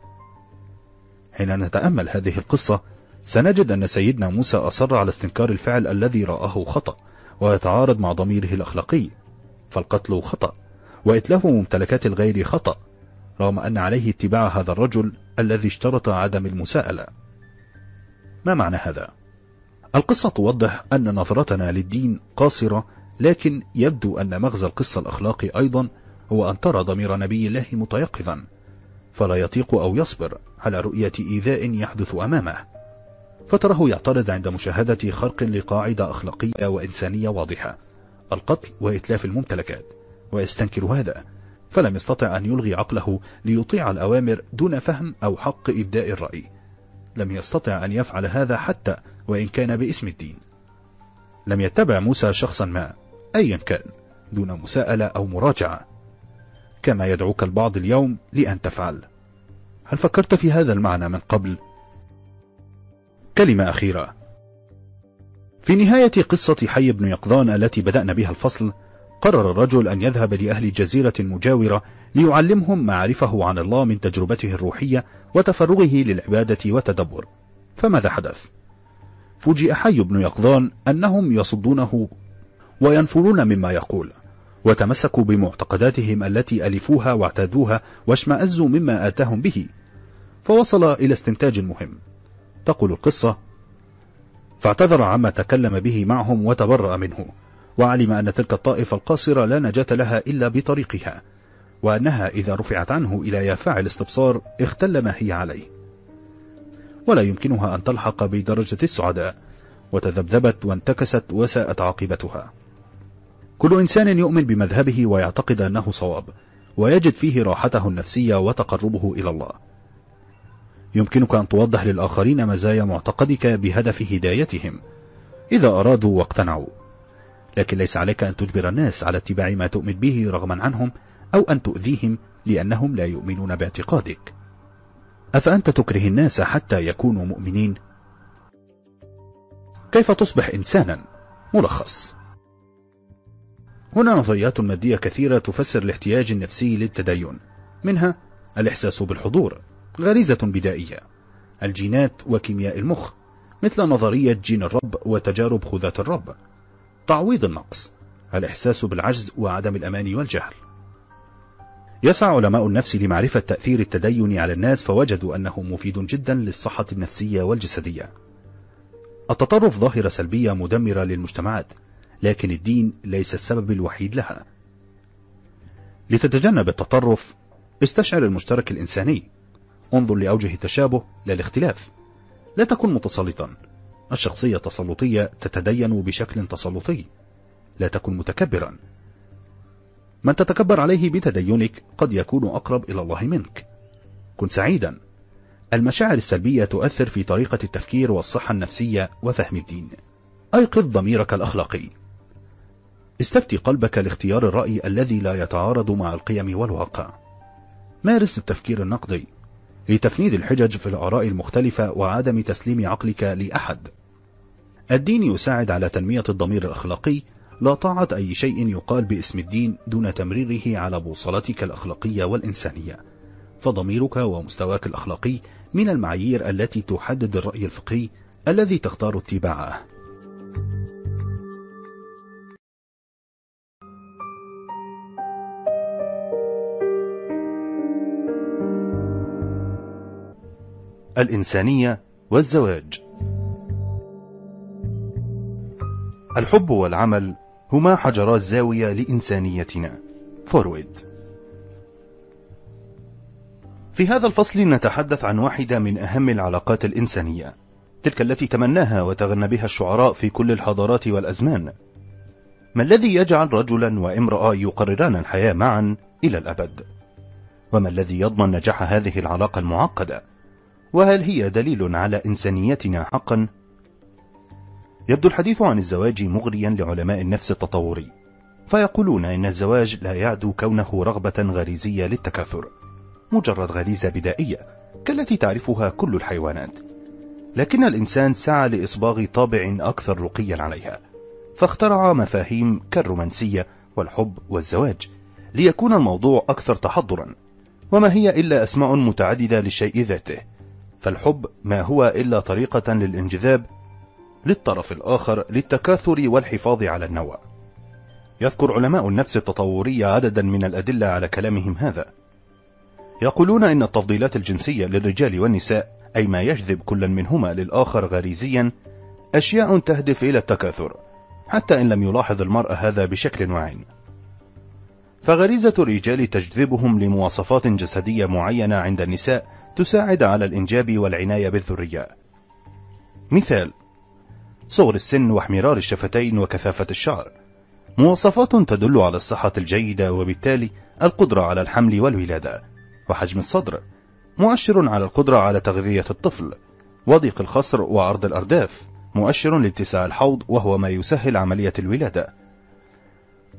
[SPEAKER 1] حين نتأمل هذه القصة سنجد أن سيدنا موسى أصر على استنكار الفعل الذي رآه خطأ ويتعارض مع ضميره الأخلاقي فالقتل خطأ وإتلاف ممتلكات الغير خطأ رغم أن عليه اتباع هذا الرجل الذي اشترط عدم المساءلة ما معنى هذا؟ القصة توضح أن نظرتنا للدين قاصرة لكن يبدو أن مغزى القصة الأخلاقي أيضا هو أن ترى ضمير نبي الله متيقظا فلا يطيق أو يصبر على رؤية إيذاء يحدث أمامه فتره يعترض عند مشاهدة خرق لقاعدة أخلاقية وإنسانية واضحة القتل وإتلاف الممتلكات ويستنكر هذا فلم يستطع أن يلغي عقله ليطيع الأوامر دون فهم أو حق إبداء الرأي لم يستطع أن يفعل هذا حتى وإن كان باسم الدين لم يتبع موسى شخصا ما أيا كان دون مساءلة أو مراجعة كما يدعوك البعض اليوم لأن تفعل هل فكرت في هذا المعنى من قبل؟ كلمة أخيرة في نهاية قصة حي بن يقظان التي بدأنا بها الفصل قرر الرجل أن يذهب لأهل جزيرة مجاورة ليعلمهم عرفه عن الله من تجربته الروحية وتفرغه للعبادة وتدبر فماذا حدث؟ فوجئ حي بن يقظان أنهم يصدونه وينفرون مما يقول وتمسكوا بمعتقداتهم التي ألفوها واعتادوها واشمأزوا مما آتاهم به فوصل إلى استنتاج مهم تقول القصة فاعتذر عما تكلم به معهم وتبرأ منه وعلم أن تلك الطائفة القاصرة لا نجاة لها إلا بطريقها وأنها إذا رفعت عنه إلى يافع الاستبصار اختل ما هي عليه ولا يمكنها أن تلحق بدرجة السعداء وتذبذبت وانتكست وساءت عاقبتها كل إنسان يؤمن بمذهبه ويعتقد أنه صواب ويجد فيه راحته النفسية وتقربه إلى الله يمكنك أن توضح للآخرين مزايا معتقدك بهدف هدايتهم إذا أرادوا واقتنعوا لكن ليس عليك أن تجبر الناس على اتباع ما تؤمن به رغما عنهم أو أن تؤذيهم لأنهم لا يؤمنون باعتقادك أفأنت تكره الناس حتى يكونوا مؤمنين؟ كيف تصبح إنسانا؟ ملخص هنا نظريات مادية كثيرة تفسر الاحتياج النفسي للتدين منها الإحساس بالحضور غريزة بدائية الجينات وكيمياء المخ مثل نظرية جين الرب وتجارب خذات الرب تعويض النقص الإحساس بالعجز وعدم الأمان والجهل يسعى علماء النفس لمعرفة تأثير التدين على الناس فوجدوا أنه مفيد جدا للصحة النفسية والجسدية التطرف ظاهرة سلبية مدمرة للمجتمعات لكن الدين ليس السبب الوحيد لها لتتجنب التطرف استشعر المشترك الإنساني انظر لأوجه التشابه لا الاختلاف لا تكن متسلطا الشخصية التسلطية تتدين بشكل تسلطي لا تكن متكبرا من تتكبر عليه بتدينك قد يكون أقرب إلى الله منك كن سعيدا المشاعر السلبية تؤثر في طريقة التفكير والصحة النفسية وفهم الدين أيقظ ضميرك الأخلاقي استفتي قلبك لاختيار الرأي الذي لا يتعارض مع القيم والواقع مارس التفكير النقدي لتفنيد الحجج في الآراء المختلفة وعدم تسليم عقلك لأحد الدين يساعد على تنمية الضمير الأخلاقي لا طاعة أي شيء يقال باسم الدين دون تمريره على بوصلتك الأخلاقية والإنسانية فضميرك ومستواك الأخلاقي من المعايير التي تحدد الرأي الفقهي الذي تختار اتباعه الإنسانية والزواج الحب والعمل هما حجرا الزاوية لإنسانيتنا فورويد في هذا الفصل نتحدث عن واحدة من أهم العلاقات الإنسانية تلك التي تمناها وتغنى بها الشعراء في كل الحضارات والأزمان ما الذي يجعل رجلا وامرأة يقرران الحياة معا إلى الأبد؟ وما الذي يضمن نجاح هذه العلاقة المعقدة؟ وهل هي دليل على إنسانيتنا حقا؟ يبدو الحديث عن الزواج مغريا لعلماء النفس التطوري فيقولون إن الزواج لا يعدو كونه رغبة غريزية للتكاثر مجرد غريزة بدائية كالتي تعرفها كل الحيوانات لكن الإنسان سعى لإصباغ طابع أكثر رقيا عليها فاخترع مفاهيم كالرومانسية والحب والزواج ليكون الموضوع أكثر تحضرا وما هي إلا أسماء متعددة للشيء ذاته فالحب ما هو إلا طريقة للانجذاب للطرف الآخر للتكاثر والحفاظ على النوع يذكر علماء النفس التطورية عددا من الأدلة على كلامهم هذا يقولون إن التفضيلات الجنسية للرجال والنساء أي ما يجذب كل منهما للآخر غريزيا أشياء تهدف إلى التكاثر حتى إن لم يلاحظ المرأة هذا بشكل واعي. فغريزة الرجال تجذبهم لمواصفات جسدية معينة عند النساء تساعد على الإنجاب والعناية بالذرية مثال صغر السن واحمرار الشفتين وكثافة الشعر مواصفات تدل على الصحة الجيدة وبالتالي القدرة على الحمل والولادة وحجم الصدر مؤشر على القدرة على تغذية الطفل وضيق الخصر وعرض الأرداف مؤشر لاتساع الحوض وهو ما يسهل عملية الولادة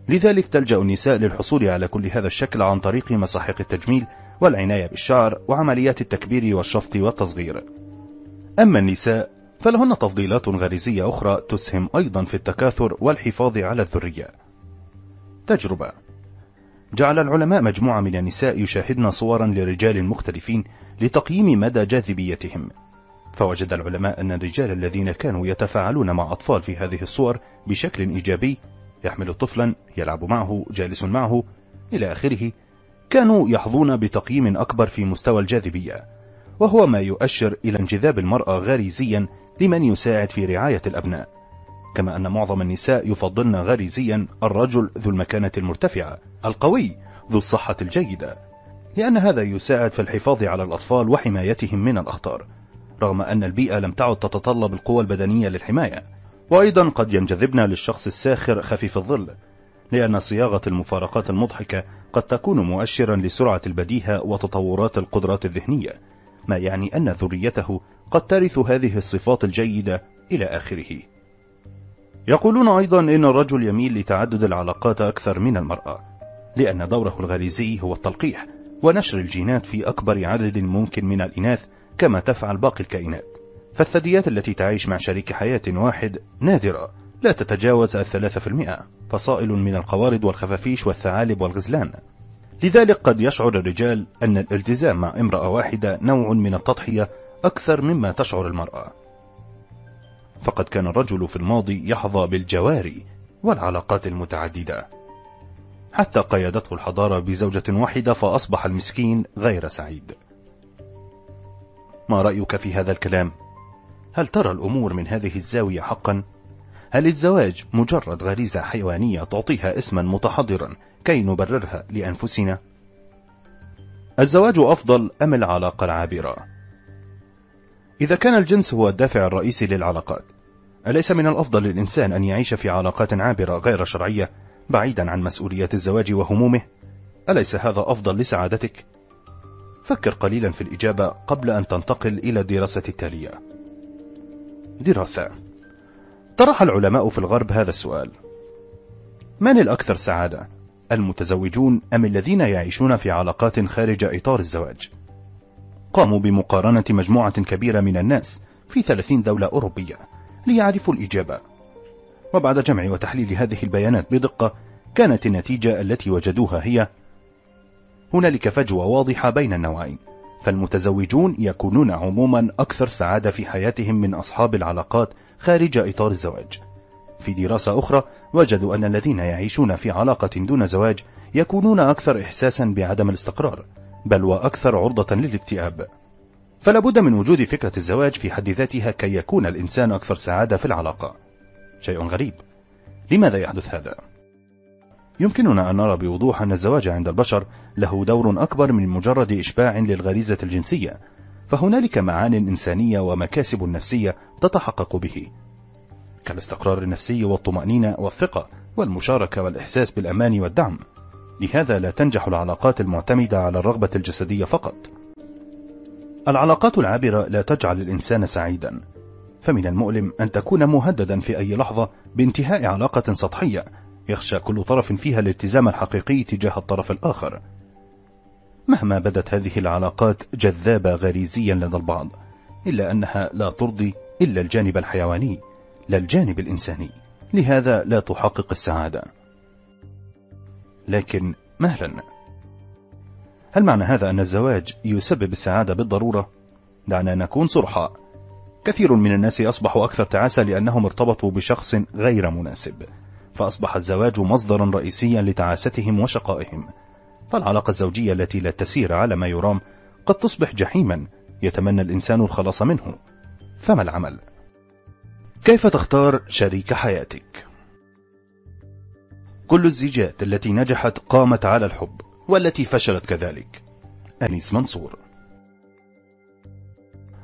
[SPEAKER 1] لذلك تلجأ النساء للحصول على كل هذا الشكل عن طريق مساحيق التجميل والعناية بالشعر وعمليات التكبير والشفط والتصغير أما النساء فلهن تفضيلات غريزية أخرى تسهم أيضا في التكاثر والحفاظ على الذرية تجربة جعل العلماء مجموعة من النساء يشاهدن صورا لرجال مختلفين لتقييم مدى جاذبيتهم فوجد العلماء أن الرجال الذين كانوا يتفاعلون مع أطفال في هذه الصور بشكل إيجابي يحمل طفلا يلعب معه جالس معه إلى آخره كانوا يحظون بتقييم أكبر في مستوى الجاذبية وهو ما يؤشر إلى انجذاب المرأة غريزيا لمن يساعد في رعاية الأبناء كما أن معظم النساء يفضلن غريزيا الرجل ذو المكانة المرتفعة القوي ذو الصحة الجيدة لأن هذا يساعد في الحفاظ على الأطفال وحمايتهم من الأخطار رغم أن البيئة لم تعد تتطلب القوى البدنية للحماية وأيضا قد ينجذبن للشخص الساخر خفيف الظل لأن صياغة المفارقات المضحكة قد تكون مؤشرا لسرعة البديهة وتطورات القدرات الذهنية ما يعني أن ذريته قد ترث هذه الصفات الجيدة إلى آخره يقولون أيضا إن الرجل يميل لتعدد العلاقات أكثر من المرأة لأن دوره الغريزي هو التلقيح ونشر الجينات في أكبر عدد ممكن من الإناث كما تفعل باقي الكائنات فالثدييات التي تعيش مع شريك حياة واحد نادرة لا تتجاوز الثلاثة في المئة فصائل من القوارض والخفافيش والثعالب والغزلان لذلك قد يشعر الرجال أن الالتزام مع امرأة واحدة نوع من التضحية أكثر مما تشعر المرأة فقد كان الرجل في الماضي يحظى بالجواري والعلاقات المتعددة حتى قيدته الحضارة بزوجة واحدة فأصبح المسكين غير سعيد ما رأيك في هذا الكلام؟ هل ترى الأمور من هذه الزاوية حقا؟ هل الزواج مجرد غريزة حيوانية تعطيها اسما متحضرا كي نبررها لأنفسنا؟ الزواج أفضل أم العلاقة العابرة؟ إذا كان الجنس هو الدافع الرئيسي للعلاقات أليس من الأفضل للإنسان أن يعيش في علاقات عابرة غير شرعية بعيدا عن مسؤولية الزواج وهمومه؟ أليس هذا أفضل لسعادتك؟ فكر قليلا في الإجابة قبل أن تنتقل إلى الدراسة التالية دراسة طرح العلماء في الغرب هذا السؤال من الأكثر سعادة؟ المتزوجون أم الذين يعيشون في علاقات خارج إطار الزواج؟ قاموا بمقارنة مجموعة كبيرة من الناس في 30 دولة أوروبية ليعرفوا الإجابة وبعد جمع وتحليل هذه البيانات بدقة كانت النتيجة التي وجدوها هي هنالك فجوة واضحة بين النوعين فالمتزوجون يكونون عموما أكثر سعادة في حياتهم من أصحاب العلاقات خارج إطار الزواج في دراسة أخرى وجدوا أن الذين يعيشون في علاقة دون زواج يكونون أكثر إحساسا بعدم الاستقرار بل وأكثر عرضة للاكتئاب فلابد من وجود فكرة الزواج في حد ذاتها كي يكون الإنسان أكثر سعادة في العلاقة شيء غريب لماذا يحدث هذا؟ يمكننا أن نرى بوضوح أن الزواج عند البشر له دور أكبر من مجرد إشباع للغريزة الجنسية فهنالك معان إنسانية ومكاسب نفسية تتحقق به كالاستقرار النفسي والطمأنينة والثقة والمشاركة والإحساس بالأمان والدعم لهذا لا تنجح العلاقات المعتمدة على الرغبة الجسدية فقط العلاقات العابرة لا تجعل الإنسان سعيدا فمن المؤلم أن تكون مهددا في أي لحظة بانتهاء علاقة سطحية يخشى كل طرف فيها الالتزام الحقيقي تجاه الطرف الآخر مهما بدت هذه العلاقات جذابة غريزيا لدى البعض إلا أنها لا ترضي إلا الجانب الحيواني لا الجانب الإنساني لهذا لا تحقق السعادة لكن مهلا هل معنى هذا أن الزواج يسبب السعادة بالضرورة؟ دعنا نكون صرحاء كثير من الناس أصبحوا أكثر تعاسة لأنهم ارتبطوا بشخص غير مناسب فأصبح الزواج مصدرا رئيسيا لتعاستهم وشقائهم فالعلاقة الزوجية التي لا تسير على ما يرام قد تصبح جحيما يتمنى الإنسان الخلاص منه فما العمل؟ كيف تختار شريك حياتك؟ كل الزيجات التي نجحت قامت على الحب والتي فشلت كذلك أنيس منصور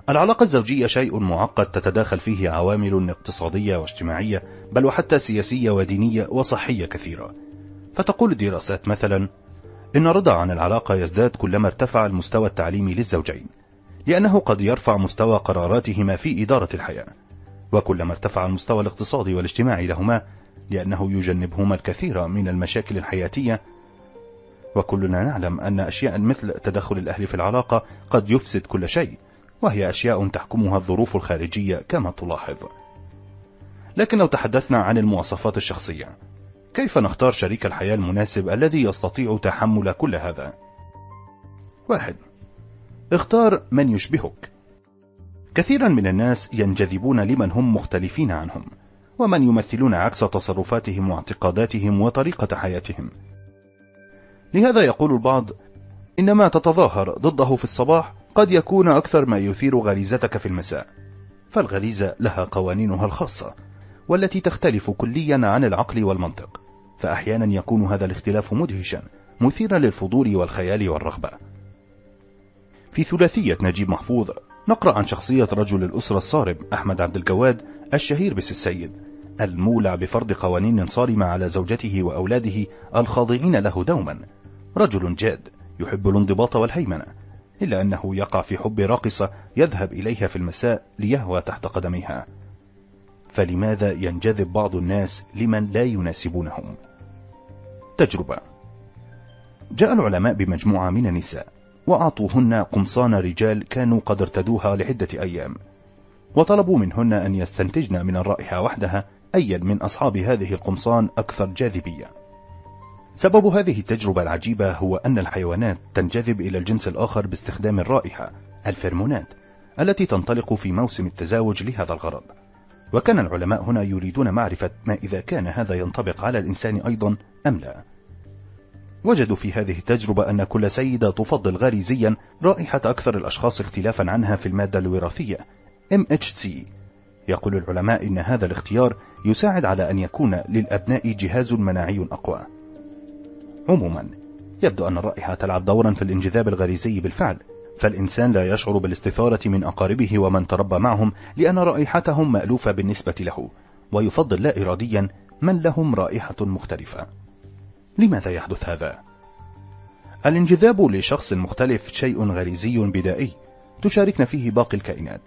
[SPEAKER 1] العلاقة الزوجية شيء معقد تتداخل فيه عوامل اقتصادية واجتماعية بل وحتى سياسية ودينية وصحية كثيرة فتقول الدراسات مثلا إن رضا عن العلاقة يزداد كلما ارتفع المستوى التعليمي للزوجين لأنه قد يرفع مستوى قراراتهما في إدارة الحياة وكلما ارتفع المستوى الاقتصادي والاجتماعي لهما لأنه يجنبهما الكثير من المشاكل الحياتية وكلنا نعلم أن أشياء مثل تدخل الأهل في العلاقة قد يفسد كل شيء وهي أشياء تحكمها الظروف الخارجية كما تلاحظ لكن لو تحدثنا عن المواصفات الشخصية كيف نختار شريك الحياة المناسب الذي يستطيع تحمل كل هذا؟ واحد اختار من يشبهك كثيرا من الناس ينجذبون لمن هم مختلفين عنهم ومن يمثلون عكس تصرفاتهم واعتقاداتهم وطريقة حياتهم لهذا يقول البعض إن ما تتظاهر ضده في الصباح قد يكون أكثر ما يثير غريزتك في المساء فالغريزة لها قوانينها الخاصة والتي تختلف كليا عن العقل والمنطق فأحيانا يكون هذا الاختلاف مدهشا مثيرا للفضول والخيال والرغبة في ثلاثية نجيب محفوظ نقرأ عن شخصية رجل الأسرة الصارم أحمد عبد الجواد الشهير بس السيد المولع بفرض قوانين صارمة على زوجته وأولاده الخاضعين له دوما رجل جاد يحب الانضباط والهيمنة إلا أنه يقع في حب راقصة يذهب إليها في المساء ليهوى تحت قدميها فلماذا ينجذب بعض الناس لمن لا يناسبونهم؟ تجربة جاء العلماء بمجموعة من النساء وأعطوهن قمصان رجال كانوا قد ارتدوها لعدة أيام وطلبوا منهن أن يستنتجن من الرائحة وحدها أيا من أصحاب هذه القمصان أكثر جاذبية سبب هذه التجربة العجيبة هو أن الحيوانات تنجذب إلى الجنس الآخر باستخدام الرائحة الفرمونات التي تنطلق في موسم التزاوج لهذا الغرض وكان العلماء هنا يريدون معرفة ما إذا كان هذا ينطبق على الإنسان أيضا أم لا وجدوا في هذه التجربة أن كل سيدة تفضل غريزيا رائحة أكثر الأشخاص اختلافا عنها في المادة الوراثية MHC يقول العلماء إن هذا الاختيار يساعد على أن يكون للأبناء جهاز مناعي أقوى عموما يبدو أن الرائحة تلعب دورا في الانجذاب الغريزي بالفعل فالإنسان لا يشعر بالاستثارة من أقاربه ومن تربى معهم لأن رائحتهم مألوفة بالنسبة له ويفضل لا إراديا من لهم رائحة مختلفة لماذا يحدث هذا؟ الانجذاب لشخص مختلف شيء غريزي بدائي تشاركنا فيه باقي الكائنات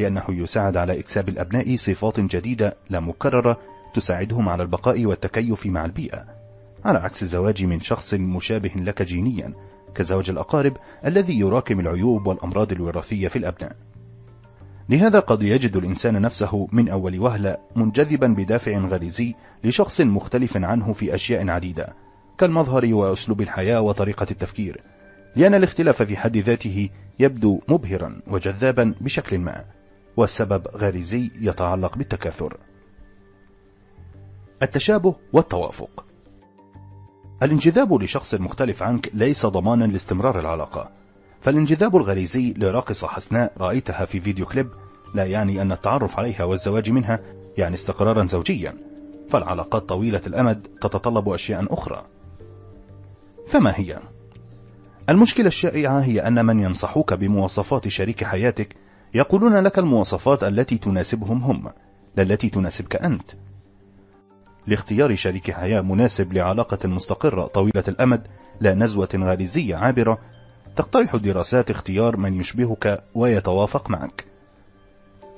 [SPEAKER 1] لأنه يساعد على إكساب الأبناء صفات جديدة لا مكررة تساعدهم على البقاء والتكيف مع البيئة على عكس الزواج من شخص مشابه لك جينيا كزوج الأقارب الذي يراكم العيوب والأمراض الوراثية في الأبناء لهذا قد يجد الإنسان نفسه من أول وهلة منجذبا بدافع غريزي لشخص مختلف عنه في أشياء عديدة كالمظهر وأسلوب الحياة وطريقة التفكير لأن الاختلاف في حد ذاته يبدو مبهرا وجذابا بشكل ما والسبب غريزي يتعلق بالتكاثر التشابه والتوافق الانجذاب لشخص مختلف عنك ليس ضمانا لاستمرار العلاقة فالانجذاب الغريزي لراقصة حسناء رأيتها في فيديو كليب لا يعني أن التعرف عليها والزواج منها يعني استقرارا زوجيا فالعلاقات طويلة الأمد تتطلب أشياء أخرى فما هي؟ المشكلة الشائعة هي أن من ينصحوك بمواصفات شريك حياتك يقولون لك المواصفات التي تناسبهم هم لا التي تناسبك أنت لاختيار شريك حياة مناسب لعلاقة مستقرة طويلة الأمد لا نزوة غريزية عابرة تقترح دراسات اختيار من يشبهك ويتوافق معك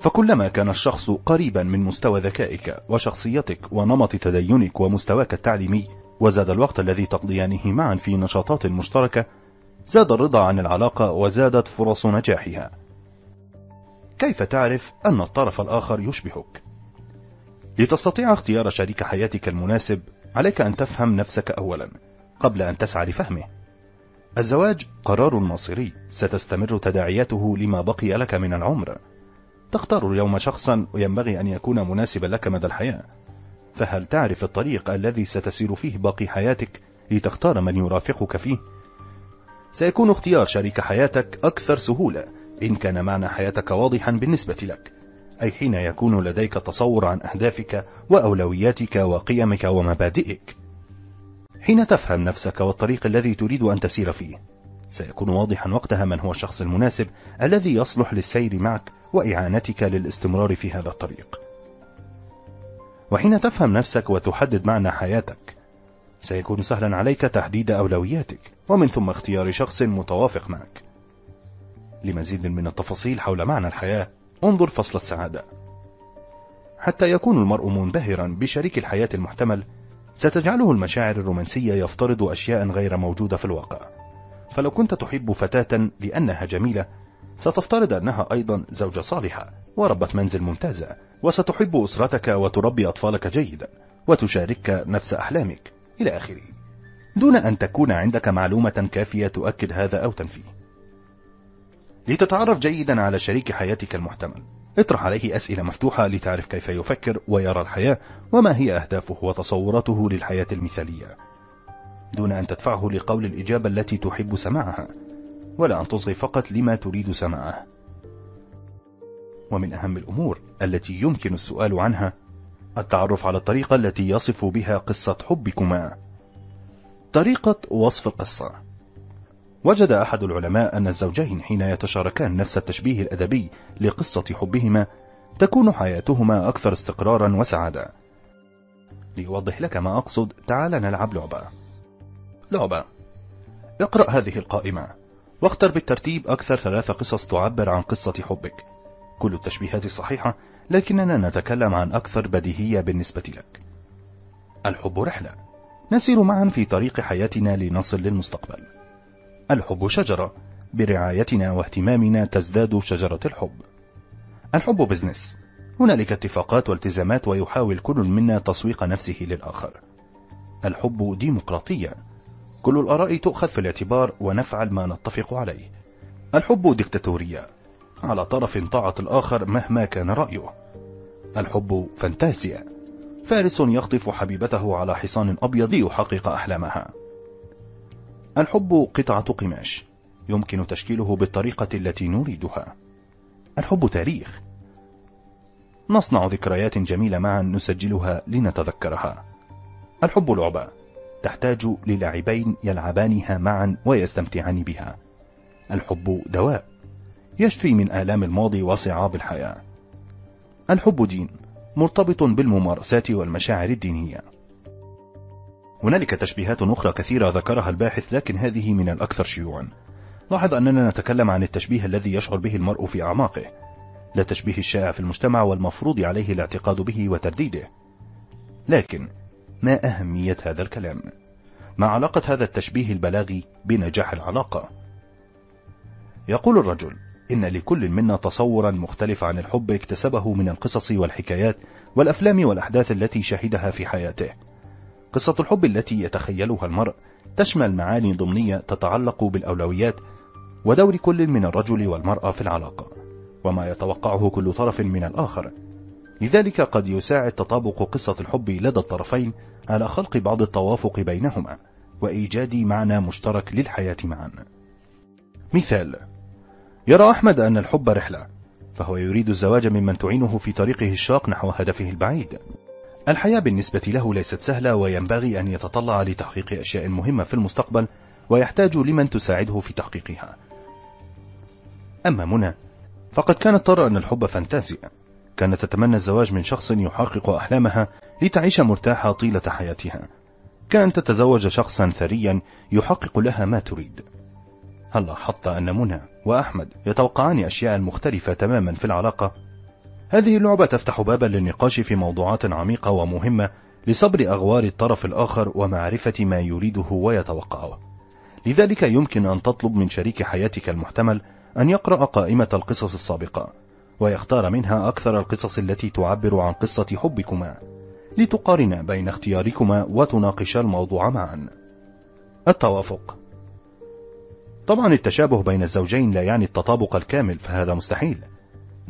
[SPEAKER 1] فكلما كان الشخص قريبا من مستوى ذكائك وشخصيتك ونمط تدينك ومستواك التعليمي وزاد الوقت الذي تقضيانه معا في نشاطات مشتركة زاد الرضا عن العلاقة وزادت فرص نجاحها كيف تعرف أن الطرف الآخر يشبهك؟ لتستطيع اختيار شريك حياتك المناسب عليك أن تفهم نفسك أولا قبل أن تسعى لفهمه الزواج قرار مصيري ستستمر تداعياته لما بقي لك من العمر تختار اليوم شخصا وينبغي أن يكون مناسبا لك مدى الحياة فهل تعرف الطريق الذي ستسير فيه باقي حياتك لتختار من يرافقك فيه؟ سيكون اختيار شريك حياتك أكثر سهولة إن كان معنى حياتك واضحا بالنسبة لك أي حين يكون لديك تصور عن أهدافك وأولوياتك وقيمك ومبادئك حين تفهم نفسك والطريق الذي تريد أن تسير فيه سيكون واضحا وقتها من هو الشخص المناسب الذي يصلح للسير معك وإعانتك للاستمرار في هذا الطريق وحين تفهم نفسك وتحدد معنى حياتك سيكون سهلا عليك تحديد أولوياتك ومن ثم اختيار شخص متوافق معك لمزيد من التفاصيل حول معنى الحياة انظر فصل السعادة حتى يكون المرء منبهرا بشريك الحياة المحتمل ستجعله المشاعر الرومانسية يفترض أشياء غير موجودة في الواقع فلو كنت تحب فتاة لأنها جميلة ستفترض أنها أيضا زوجة صالحة وربة منزل ممتازة وستحب أسرتك وتربي أطفالك جيدا وتشاركك نفس أحلامك إلى آخره دون أن تكون عندك معلومة كافية تؤكد هذا أو تنفيه لتتعرف جيدا على شريك حياتك المحتمل اطرح عليه أسئلة مفتوحة لتعرف كيف يفكر ويرى الحياة وما هي أهدافه وتصوراته للحياة المثالية دون أن تدفعه لقول الإجابة التي تحب سماعها ولا أن تصغي فقط لما تريد سماعه ومن أهم الأمور التي يمكن السؤال عنها التعرف على الطريقة التي يصف بها قصة حبكما طريقة وصف القصة وجد أحد العلماء أن الزوجين حين يتشاركان نفس التشبيه الأدبي لقصة حبهما تكون حياتهما أكثر استقرارا وسعادة ليوضح لك ما أقصد تعال نلعب لعبة لعبة اقرأ هذه القائمة واختر بالترتيب أكثر ثلاثة قصص تعبر عن قصة حبك كل التشبيهات صحيحة لكننا نتكلم عن أكثر بديهية بالنسبة لك الحب رحلة نسير معا في طريق حياتنا لنصل للمستقبل الحب شجرة برعايتنا واهتمامنا تزداد شجرة الحب الحب بزنس هنالك اتفاقات والتزامات ويحاول كل منا تسويق نفسه للآخر الحب ديمقراطية كل الآراء تؤخذ في الاعتبار ونفعل ما نتفق عليه الحب ديكتاتورية على طرف طاعة الآخر مهما كان رأيه الحب فانتازيا فارس يخطف حبيبته على حصان أبيض ليحقق أحلامها الحب قطعة قماش يمكن تشكيله بالطريقة التي نريدها الحب تاريخ نصنع ذكريات جميلة معا نسجلها لنتذكرها الحب لعبة تحتاج للاعبين يلعبانها معا ويستمتعان بها الحب دواء يشفي من آلام الماضي وصعاب الحياة الحب دين مرتبط بالممارسات والمشاعر الدينية هنالك تشبيهات أخرى كثيرة ذكرها الباحث لكن هذه من الأكثر شيوعا لاحظ أننا نتكلم عن التشبيه الذي يشعر به المرء في أعماقه لا تشبيه الشائع في المجتمع والمفروض عليه الاعتقاد به وترديده لكن ما أهمية هذا الكلام؟ ما علاقة هذا التشبيه البلاغي بنجاح العلاقة؟ يقول الرجل إن لكل منا تصورا مختلف عن الحب اكتسبه من القصص والحكايات والأفلام والأحداث التي شهدها في حياته قصة الحب التي يتخيلها المرء تشمل معاني ضمنية تتعلق بالأولويات ودور كل من الرجل والمرأة في العلاقة وما يتوقعه كل طرف من الآخر لذلك قد يساعد تطابق قصة الحب لدى الطرفين على خلق بعض التوافق بينهما وإيجاد معنى مشترك للحياة معا مثال يرى أحمد أن الحب رحلة فهو يريد الزواج ممن تعينه في طريقه الشاق نحو هدفه البعيد الحياة بالنسبة له ليست سهلة وينبغي أن يتطلع لتحقيق أشياء مهمة في المستقبل ويحتاج لمن تساعده في تحقيقها أما منى فقد كانت ترى أن الحب فانتازيا كانت تتمنى الزواج من شخص يحقق أحلامها لتعيش مرتاحة طيلة حياتها كأن تتزوج شخصا ثريا يحقق لها ما تريد هل لاحظت أن منى وأحمد يتوقعان أشياء مختلفة تماما في العلاقة هذه اللعبة تفتح بابا للنقاش في موضوعات عميقة ومهمة لصبر أغوار الطرف الآخر ومعرفة ما يريده ويتوقعه لذلك يمكن أن تطلب من شريك حياتك المحتمل أن يقرأ قائمة القصص السابقة ويختار منها أكثر القصص التي تعبر عن قصة حبكما لتقارنا بين اختياركما وتناقشا الموضوع معا التوافق طبعا التشابه بين الزوجين لا يعني التطابق الكامل فهذا مستحيل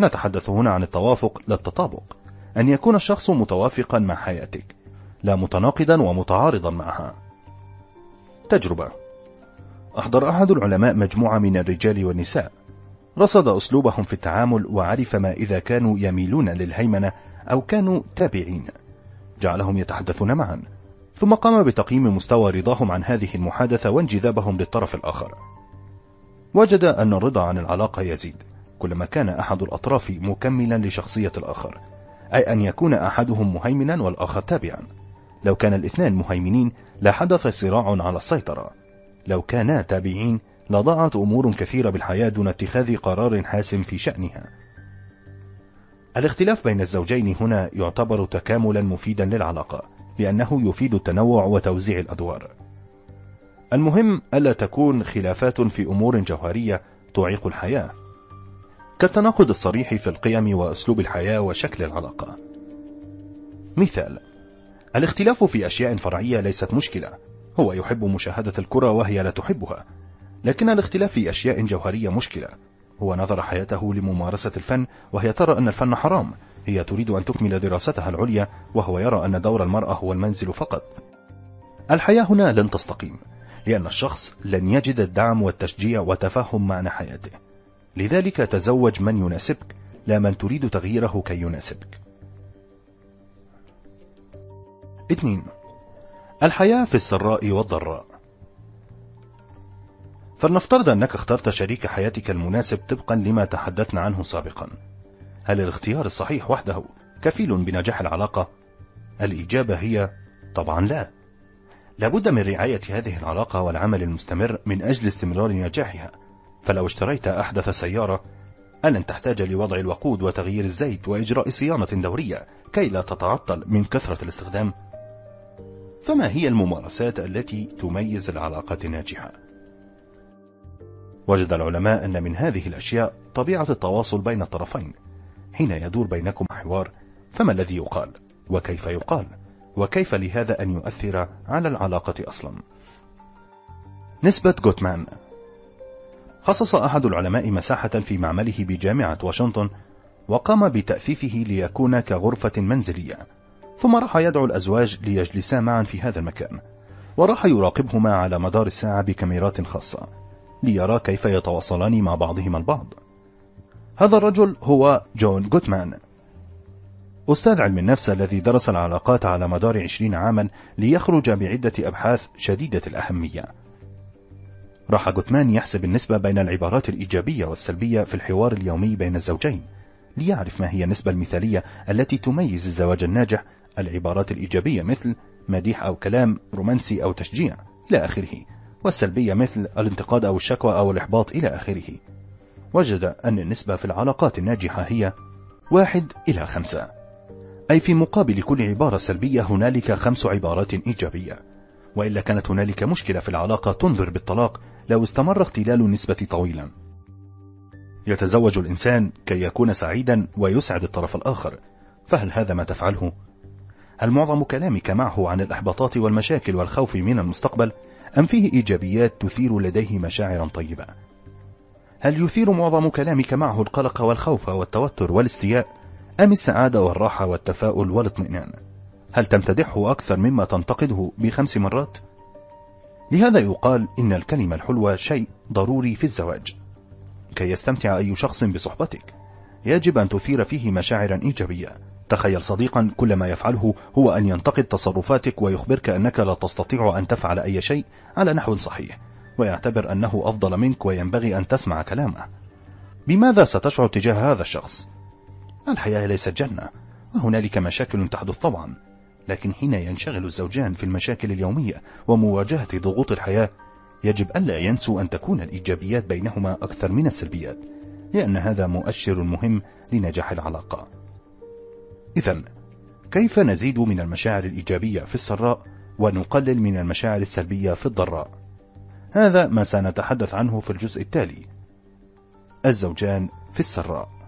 [SPEAKER 1] نتحدث هنا عن التوافق لا التطابق أن يكون الشخص متوافقا مع حياتك لا متناقضا ومتعارضا معها تجربة أحضر أحد العلماء مجموعة من الرجال والنساء رصد أسلوبهم في التعامل وعرف ما إذا كانوا يميلون للهيمنة أو كانوا تابعين جعلهم يتحدثون معا ثم قام بتقييم مستوى رضاهم عن هذه المحادثة وانجذابهم للطرف الآخر وجد أن الرضا عن العلاقة يزيد كلما كان أحد الأطراف مكملا لشخصية الآخر أي أن يكون أحدهم مهيمنا والآخر تابعا لو كان الاثنان مهيمنين لحدث صراع على السيطرة لو كانا تابعين لضاعت أمور كثيرة بالحياة دون اتخاذ قرار حاسم في شأنها الاختلاف بين الزوجين هنا يعتبر تكاملا مفيدا للعلاقة لأنه يفيد التنوع وتوزيع الأدوار المهم ألا تكون خلافات في أمور جوهرية تعيق الحياة كالتناقض الصريح في القيم وأسلوب الحياة وشكل العلاقة مثال الاختلاف في أشياء فرعية ليست مشكلة هو يحب مشاهدة الكرة وهي لا تحبها لكن الاختلاف في أشياء جوهرية مشكلة هو نظر حياته لممارسة الفن وهي ترى أن الفن حرام هي تريد أن تكمل دراستها العليا وهو يرى أن دور المرأة هو المنزل فقط الحياة هنا لن تستقيم لأن الشخص لن يجد الدعم والتشجيع وتفهم معنى حياته لذلك تزوج من يناسبك لا من تريد تغييره كي يناسبك اثنين الحياة في السراء والضراء فلنفترض أنك اخترت شريك حياتك المناسب طبقا لما تحدثنا عنه سابقا هل الاختيار الصحيح وحده كفيل بنجاح العلاقة؟ الإجابة هي طبعا لا لابد من رعاية هذه العلاقة والعمل المستمر من أجل استمرار نجاحها فلو اشتريت أحدث سيارة ألن تحتاج لوضع الوقود وتغيير الزيت وإجراء صيانة دورية كي لا تتعطل من كثرة الاستخدام؟ فما هي الممارسات التي تميز العلاقات الناجحة؟ وجد العلماء أن من هذه الأشياء طبيعة التواصل بين الطرفين حين يدور بينكم حوار فما الذي يقال وكيف يقال وكيف لهذا أن يؤثر على العلاقة أصلا نسبة جوتمان خصص أحد العلماء مساحة في معمله بجامعة واشنطن وقام بتأثيثه ليكون كغرفة منزلية ثم راح يدعو الأزواج ليجلسا معا في هذا المكان وراح يراقبهما على مدار الساعة بكاميرات خاصة ليرى كيف يتواصلان مع بعضهما البعض هذا الرجل هو جون جوتمان أستاذ علم النفس الذي درس العلاقات على مدار عشرين عاما ليخرج بعدة أبحاث شديدة الأهمية راح جوتمان يحسب النسبة بين العبارات الإيجابية والسلبية في الحوار اليومي بين الزوجين ليعرف ما هي النسبة المثالية التي تميز الزواج الناجح العبارات الإيجابية مثل مديح أو كلام رومانسي أو تشجيع إلى آخره والسلبية مثل الانتقاد أو الشكوى أو الإحباط إلى آخره وجد أن النسبة في العلاقات الناجحة هي واحد إلى خمسة أي في مقابل كل عبارة سلبية هنالك خمس عبارات إيجابية وإلا كانت هنالك مشكلة في العلاقة تنذر بالطلاق لو استمر اختلال النسبة طويلا يتزوج الإنسان كي يكون سعيدا ويسعد الطرف الآخر فهل هذا ما تفعله؟ هل معظم كلامك معه عن الإحباطات والمشاكل والخوف من المستقبل أم فيه إيجابيات تثير لديه مشاعرا طيبة؟ هل يثير معظم كلامك معه القلق والخوف والتوتر والاستياء أم السعادة والراحة والتفاؤل والاطمئنان؟ هل تمتدحه أكثر مما تنتقده بخمس مرات؟ لهذا يقال إن الكلمة الحلوة شيء ضروري في الزواج كي يستمتع أي شخص بصحبتك يجب أن تثير فيه مشاعرا إيجابية تخيل صديقا كل ما يفعله هو أن ينتقد تصرفاتك ويخبرك أنك لا تستطيع أن تفعل أي شيء على نحو صحيح ويعتبر أنه أفضل منك وينبغي أن تسمع كلامه بماذا ستشعر تجاه هذا الشخص؟ الحياة ليست جنة وهنالك مشاكل تحدث طبعا لكن حين ينشغل الزوجان في المشاكل اليومية ومواجهة ضغوط الحياة يجب ألا ينسوا أن تكون الإيجابيات بينهما أكثر من السلبيات لأن هذا مؤشر مهم لنجاح العلاقة إذا كيف نزيد من المشاعر الإيجابية في السراء ونقلل من المشاعر السلبية في الضراء هذا ما سنتحدث عنه في الجزء التالي الزوجان في السراء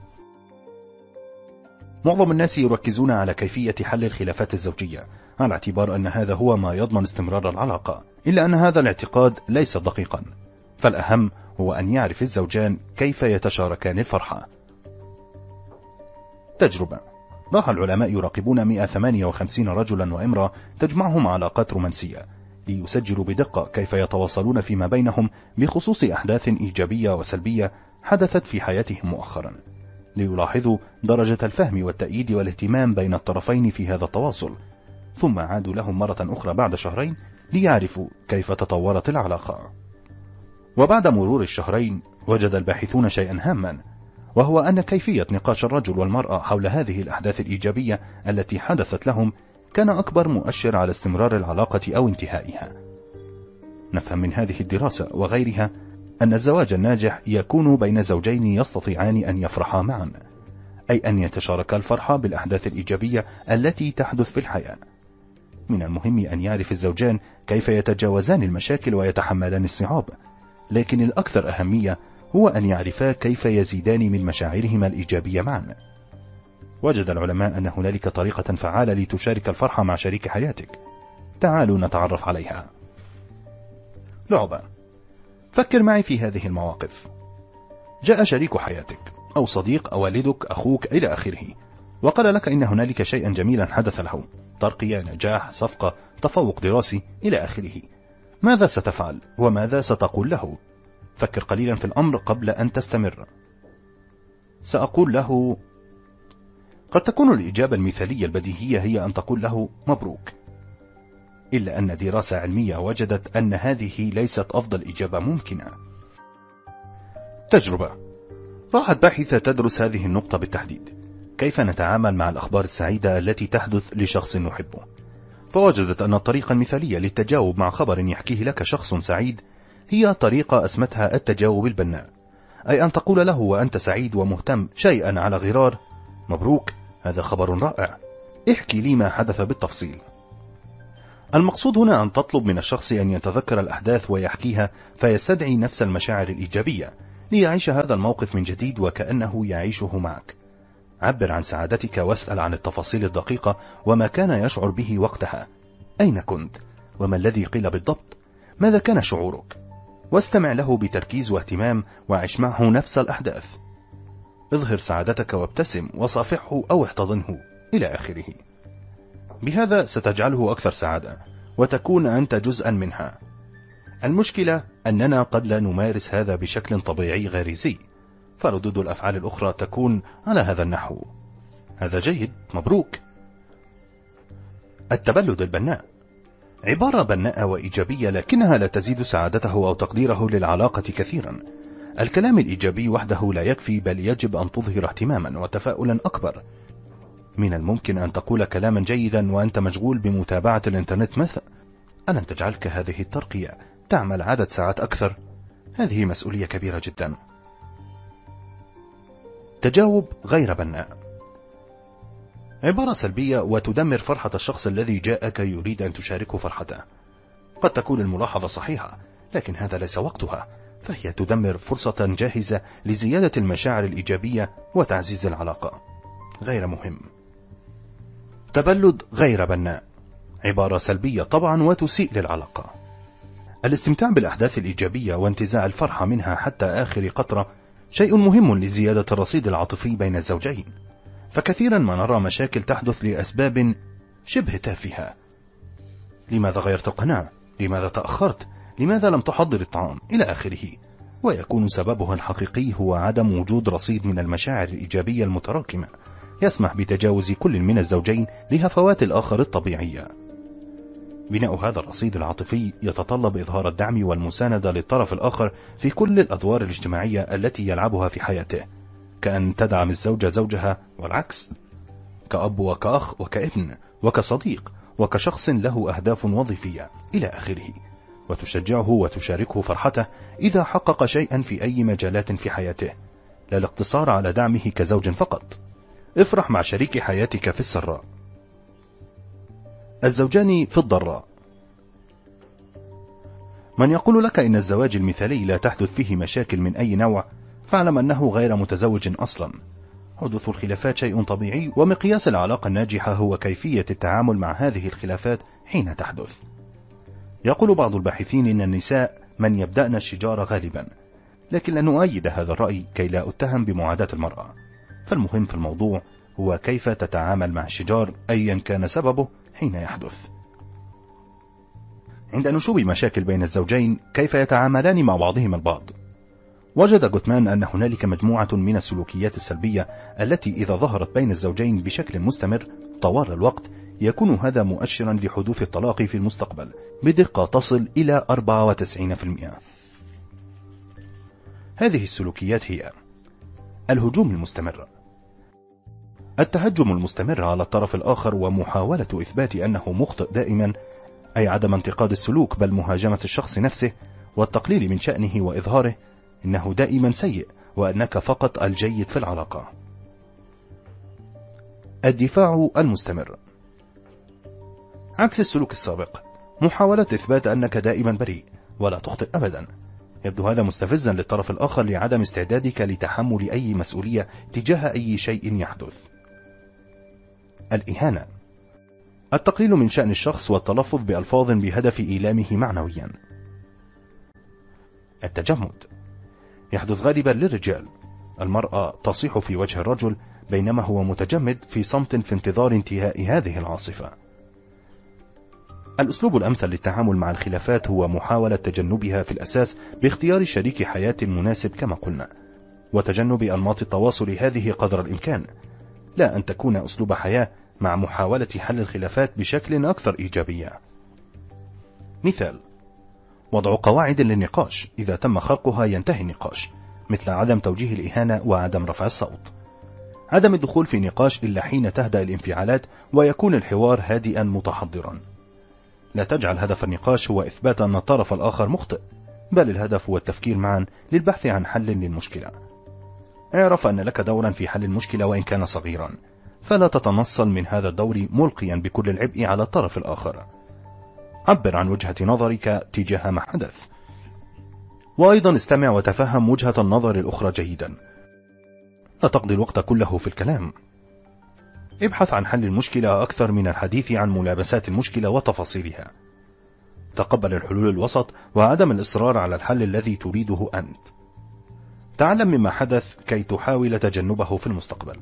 [SPEAKER 1] معظم الناس يركزون على كيفية حل الخلافات الزوجية على اعتبار أن هذا هو ما يضمن استمرار العلاقة إلا أن هذا الاعتقاد ليس دقيقا فالأهم هو أن يعرف الزوجان كيف يتشاركان الفرحة تجربة راح العلماء يراقبون 158 رجلا وامرأة تجمعهم علاقات رومانسية ليسجلوا بدقة كيف يتواصلون فيما بينهم بخصوص أحداث إيجابية وسلبية حدثت في حياتهم مؤخرا ليلاحظوا درجة الفهم والتأييد والاهتمام بين الطرفين في هذا التواصل ثم عادوا لهم مرة أخرى بعد شهرين ليعرفوا كيف تطورت العلاقة وبعد مرور الشهرين وجد الباحثون شيئا هاما وهو أن كيفية نقاش الرجل والمرأة حول هذه الأحداث الإيجابية التي حدثت لهم كان أكبر مؤشر على استمرار العلاقة أو انتهائها نفهم من هذه الدراسة وغيرها أن الزواج الناجح يكون بين زوجين يستطيعان أن يفرحا معا أي أن يتشاركا الفرحة بالأحداث الإيجابية التي تحدث في الحياة من المهم أن يعرف الزوجان كيف يتجاوزان المشاكل ويتحملان الصعاب لكن الأكثر أهمية هو أن يعرفا كيف يزيدان من مشاعرهما الإيجابية معا وجد العلماء أن هنالك طريقة فعالة لتشارك الفرحة مع شريك حياتك تعالوا نتعرف عليها لعبة فكر معي في هذه المواقف جاء شريك حياتك أو صديق أو والدك أخوك إلى آخره وقال لك إن هنالك شيئا جميلا حدث له ترقية نجاح صفقة تفوق دراسي إلى آخره ماذا ستفعل وماذا ستقول له فكر قليلا في الأمر قبل أن تستمر سأقول له قد تكون الإجابة المثالية البديهية هي أن تقول له مبروك إلا أن دراسة علمية وجدت أن هذه ليست أفضل إجابة ممكنة تجربة راحت باحثة تدرس هذه النقطة بالتحديد كيف نتعامل مع الأخبار السعيدة التي تحدث لشخص نحبه فوجدت أن الطريقة المثالية للتجاوب مع خبر يحكيه لك شخص سعيد هي طريقة أسمتها التجاوب البناء أي أن تقول له وأنت سعيد ومهتم شيئا على غرار مبروك هذا خبر رائع احكي لي ما حدث بالتفصيل المقصود هنا أن تطلب من الشخص أن يتذكر الأحداث ويحكيها فيستدعي نفس المشاعر الإيجابية ليعيش هذا الموقف من جديد وكأنه يعيشه معك عبر عن سعادتك واسأل عن التفاصيل الدقيقة وما كان يشعر به وقتها أين كنت؟ وما الذي قيل بالضبط؟ ماذا كان شعورك؟ واستمع له بتركيز واهتمام وعش معه نفس الأحداث اظهر سعادتك وابتسم وصافحه أو احتضنه إلى آخره بهذا ستجعله أكثر سعادة وتكون أنت جزءا منها المشكلة أننا قد لا نمارس هذا بشكل طبيعي غريزي فردود الأفعال الأخرى تكون على هذا النحو هذا جيد مبروك التبلد البناء عبارة بناءة وإيجابية لكنها لا تزيد سعادته أو تقديره للعلاقة كثيرا الكلام الإيجابي وحده لا يكفي بل يجب أن تظهر اهتماما وتفاؤلا أكبر من الممكن أن تقول كلاما جيدا وأنت مشغول بمتابعة الإنترنت مثل ألن تجعلك هذه الترقية تعمل عدد ساعات أكثر؟ هذه مسؤولية كبيرة جدا تجاوب غير بناء عبارة سلبية وتدمر فرحة الشخص الذي جاءك يريد أن تشاركه فرحته قد تكون الملاحظة صحيحة لكن هذا ليس وقتها فهي تدمر فرصة جاهزة لزيادة المشاعر الإيجابية وتعزيز العلاقة غير مهم تبلد غير بناء عبارة سلبية طبعا وتسيء للعلاقة الاستمتاع بالأحداث الإيجابية وانتزاع الفرحة منها حتى آخر قطرة شيء مهم لزيادة الرصيد العاطفي بين الزوجين فكثيرا ما نرى مشاكل تحدث لأسباب شبه تافهة لماذا غيرت القناة؟ لماذا تأخرت؟ لماذا لم تحضر الطعام؟ إلى آخره ويكون سببها الحقيقي هو عدم وجود رصيد من المشاعر الإيجابية المتراكمة يسمح بتجاوز كل من الزوجين لهفوات الآخر الطبيعية بناء هذا الرصيد العاطفي يتطلب إظهار الدعم والمساندة للطرف الآخر في كل الأدوار الاجتماعية التي يلعبها في حياته كأن تدعم الزوجة زوجها والعكس كأب وكأخ وكابن وكصديق وكشخص له أهداف وظيفية إلى آخره وتشجعه وتشاركه فرحته إذا حقق شيئا في أي مجالات في حياته لا الاقتصار على دعمه كزوج فقط افرح مع شريك حياتك في السراء الزوجان في الضراء من يقول لك إن الزواج المثالي لا تحدث فيه مشاكل من أي نوع فاعلم أنه غير متزوج أصلا حدوث الخلافات شيء طبيعي ومقياس العلاقة الناجحة هو كيفية التعامل مع هذه الخلافات حين تحدث يقول بعض الباحثين إن النساء من يبدأن الشجار غالبا لكن لن أؤيد هذا الرأي كي لا أتهم بمعاداة المرأة فالمهم في الموضوع هو كيف تتعامل مع الشجار أيا كان سببه حين يحدث عند نشوب مشاكل بين الزوجين كيف يتعاملان مع بعضهما البعض وجد جوتمان أن هنالك مجموعة من السلوكيات السلبية التي إذا ظهرت بين الزوجين بشكل مستمر طوال الوقت يكون هذا مؤشرا لحدوث الطلاق في المستقبل بدقة تصل إلى 94% هذه السلوكيات هي الهجوم المستمر التهجم المستمر على الطرف الآخر ومحاولة إثبات أنه مخطئ دائما أي عدم انتقاد السلوك بل مهاجمة الشخص نفسه والتقليل من شأنه وإظهاره إنه دائما سيء وأنك فقط الجيد في العلاقة الدفاع المستمر عكس السلوك السابق محاولة إثبات أنك دائما بريء ولا تخطئ أبدا يبدو هذا مستفزا للطرف الآخر لعدم استعدادك لتحمل أي مسؤولية تجاه أي شيء يحدث الإهانة التقليل من شأن الشخص والتلفظ بألفاظ بهدف إيلامه معنويا التجمد يحدث غالبا للرجال المرأة تصيح في وجه الرجل بينما هو متجمد في صمت في انتظار انتهاء هذه العاصفة الأسلوب الأمثل للتعامل مع الخلافات هو محاولة تجنبها في الأساس باختيار شريك حياة مناسب كما قلنا وتجنب أنماط التواصل هذه قدر الإمكان لا أن تكون أسلوب حياة مع محاولة حل الخلافات بشكل أكثر إيجابية. مثال: وضع قواعد للنقاش إذا تم خرقها ينتهي النقاش، مثل عدم توجيه الإهانة وعدم رفع الصوت. عدم الدخول في نقاش إلا حين تهدأ الانفعالات ويكون الحوار هادئا متحضرا. لا تجعل هدف النقاش هو إثبات أن الطرف الآخر مخطئ، بل الهدف هو التفكير معا للبحث عن حل للمشكلة. اعرف أن لك دورا في حل المشكلة وإن كان صغيرا، فلا تتنصل من هذا الدور ملقيا بكل العبء على الطرف الآخر عبر عن وجهة نظرك تجاه ما حدث وأيضا استمع وتفهم وجهة النظر الأخرى جيدا لا تقضي الوقت كله في الكلام ابحث عن حل المشكلة أكثر من الحديث عن ملابسات المشكلة وتفاصيلها تقبل الحلول الوسط وعدم الإصرار على الحل الذي تريده أنت تعلم مما حدث كي تحاول تجنبه في المستقبل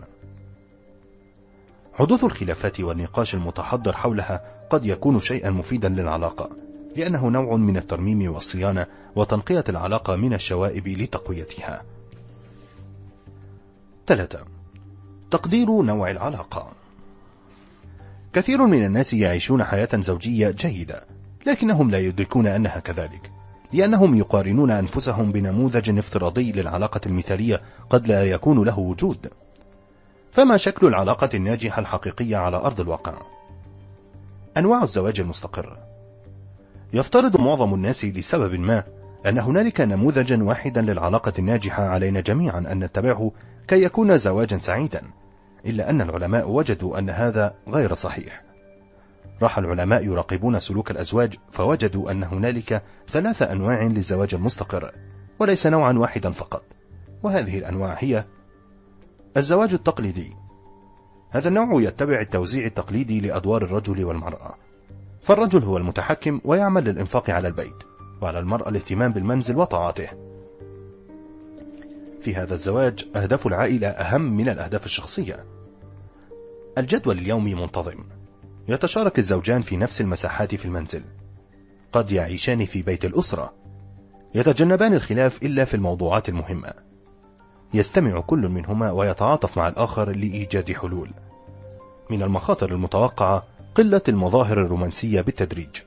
[SPEAKER 1] حدوث الخلافات والنقاش المتحضر حولها قد يكون شيئا مفيدا للعلاقة لأنه نوع من الترميم والصيانة وتنقية العلاقة من الشوائب لتقويتها 3. تقدير نوع العلاقة كثير من الناس يعيشون حياة زوجية جيدة لكنهم لا يدركون أنها كذلك لأنهم يقارنون أنفسهم بنموذج افتراضي للعلاقة المثالية قد لا يكون له وجود فما شكل العلاقة الناجحة الحقيقية على أرض الواقع؟ أنواع الزواج المستقر يفترض معظم الناس لسبب ما أن هنالك نموذجا واحدا للعلاقة الناجحة علينا جميعا أن نتبعه كي يكون زواجا سعيدا إلا أن العلماء وجدوا أن هذا غير صحيح راح العلماء يراقبون سلوك الأزواج فوجدوا أن هنالك ثلاث أنواع للزواج المستقر وليس نوعا واحدا فقط وهذه الأنواع هي الزواج التقليدي هذا النوع يتبع التوزيع التقليدي لأدوار الرجل والمرأة فالرجل هو المتحكم ويعمل للإنفاق على البيت وعلى المرأة الاهتمام بالمنزل وطاعته في هذا الزواج أهداف العائلة أهم من الأهداف الشخصية الجدول اليومي منتظم يتشارك الزوجان في نفس المساحات في المنزل قد يعيشان في بيت الأسرة يتجنبان الخلاف إلا في الموضوعات المهمة يستمع كل منهما ويتعاطف مع الآخر لإيجاد حلول من المخاطر المتوقعة قلة المظاهر الرومانسية بالتدريج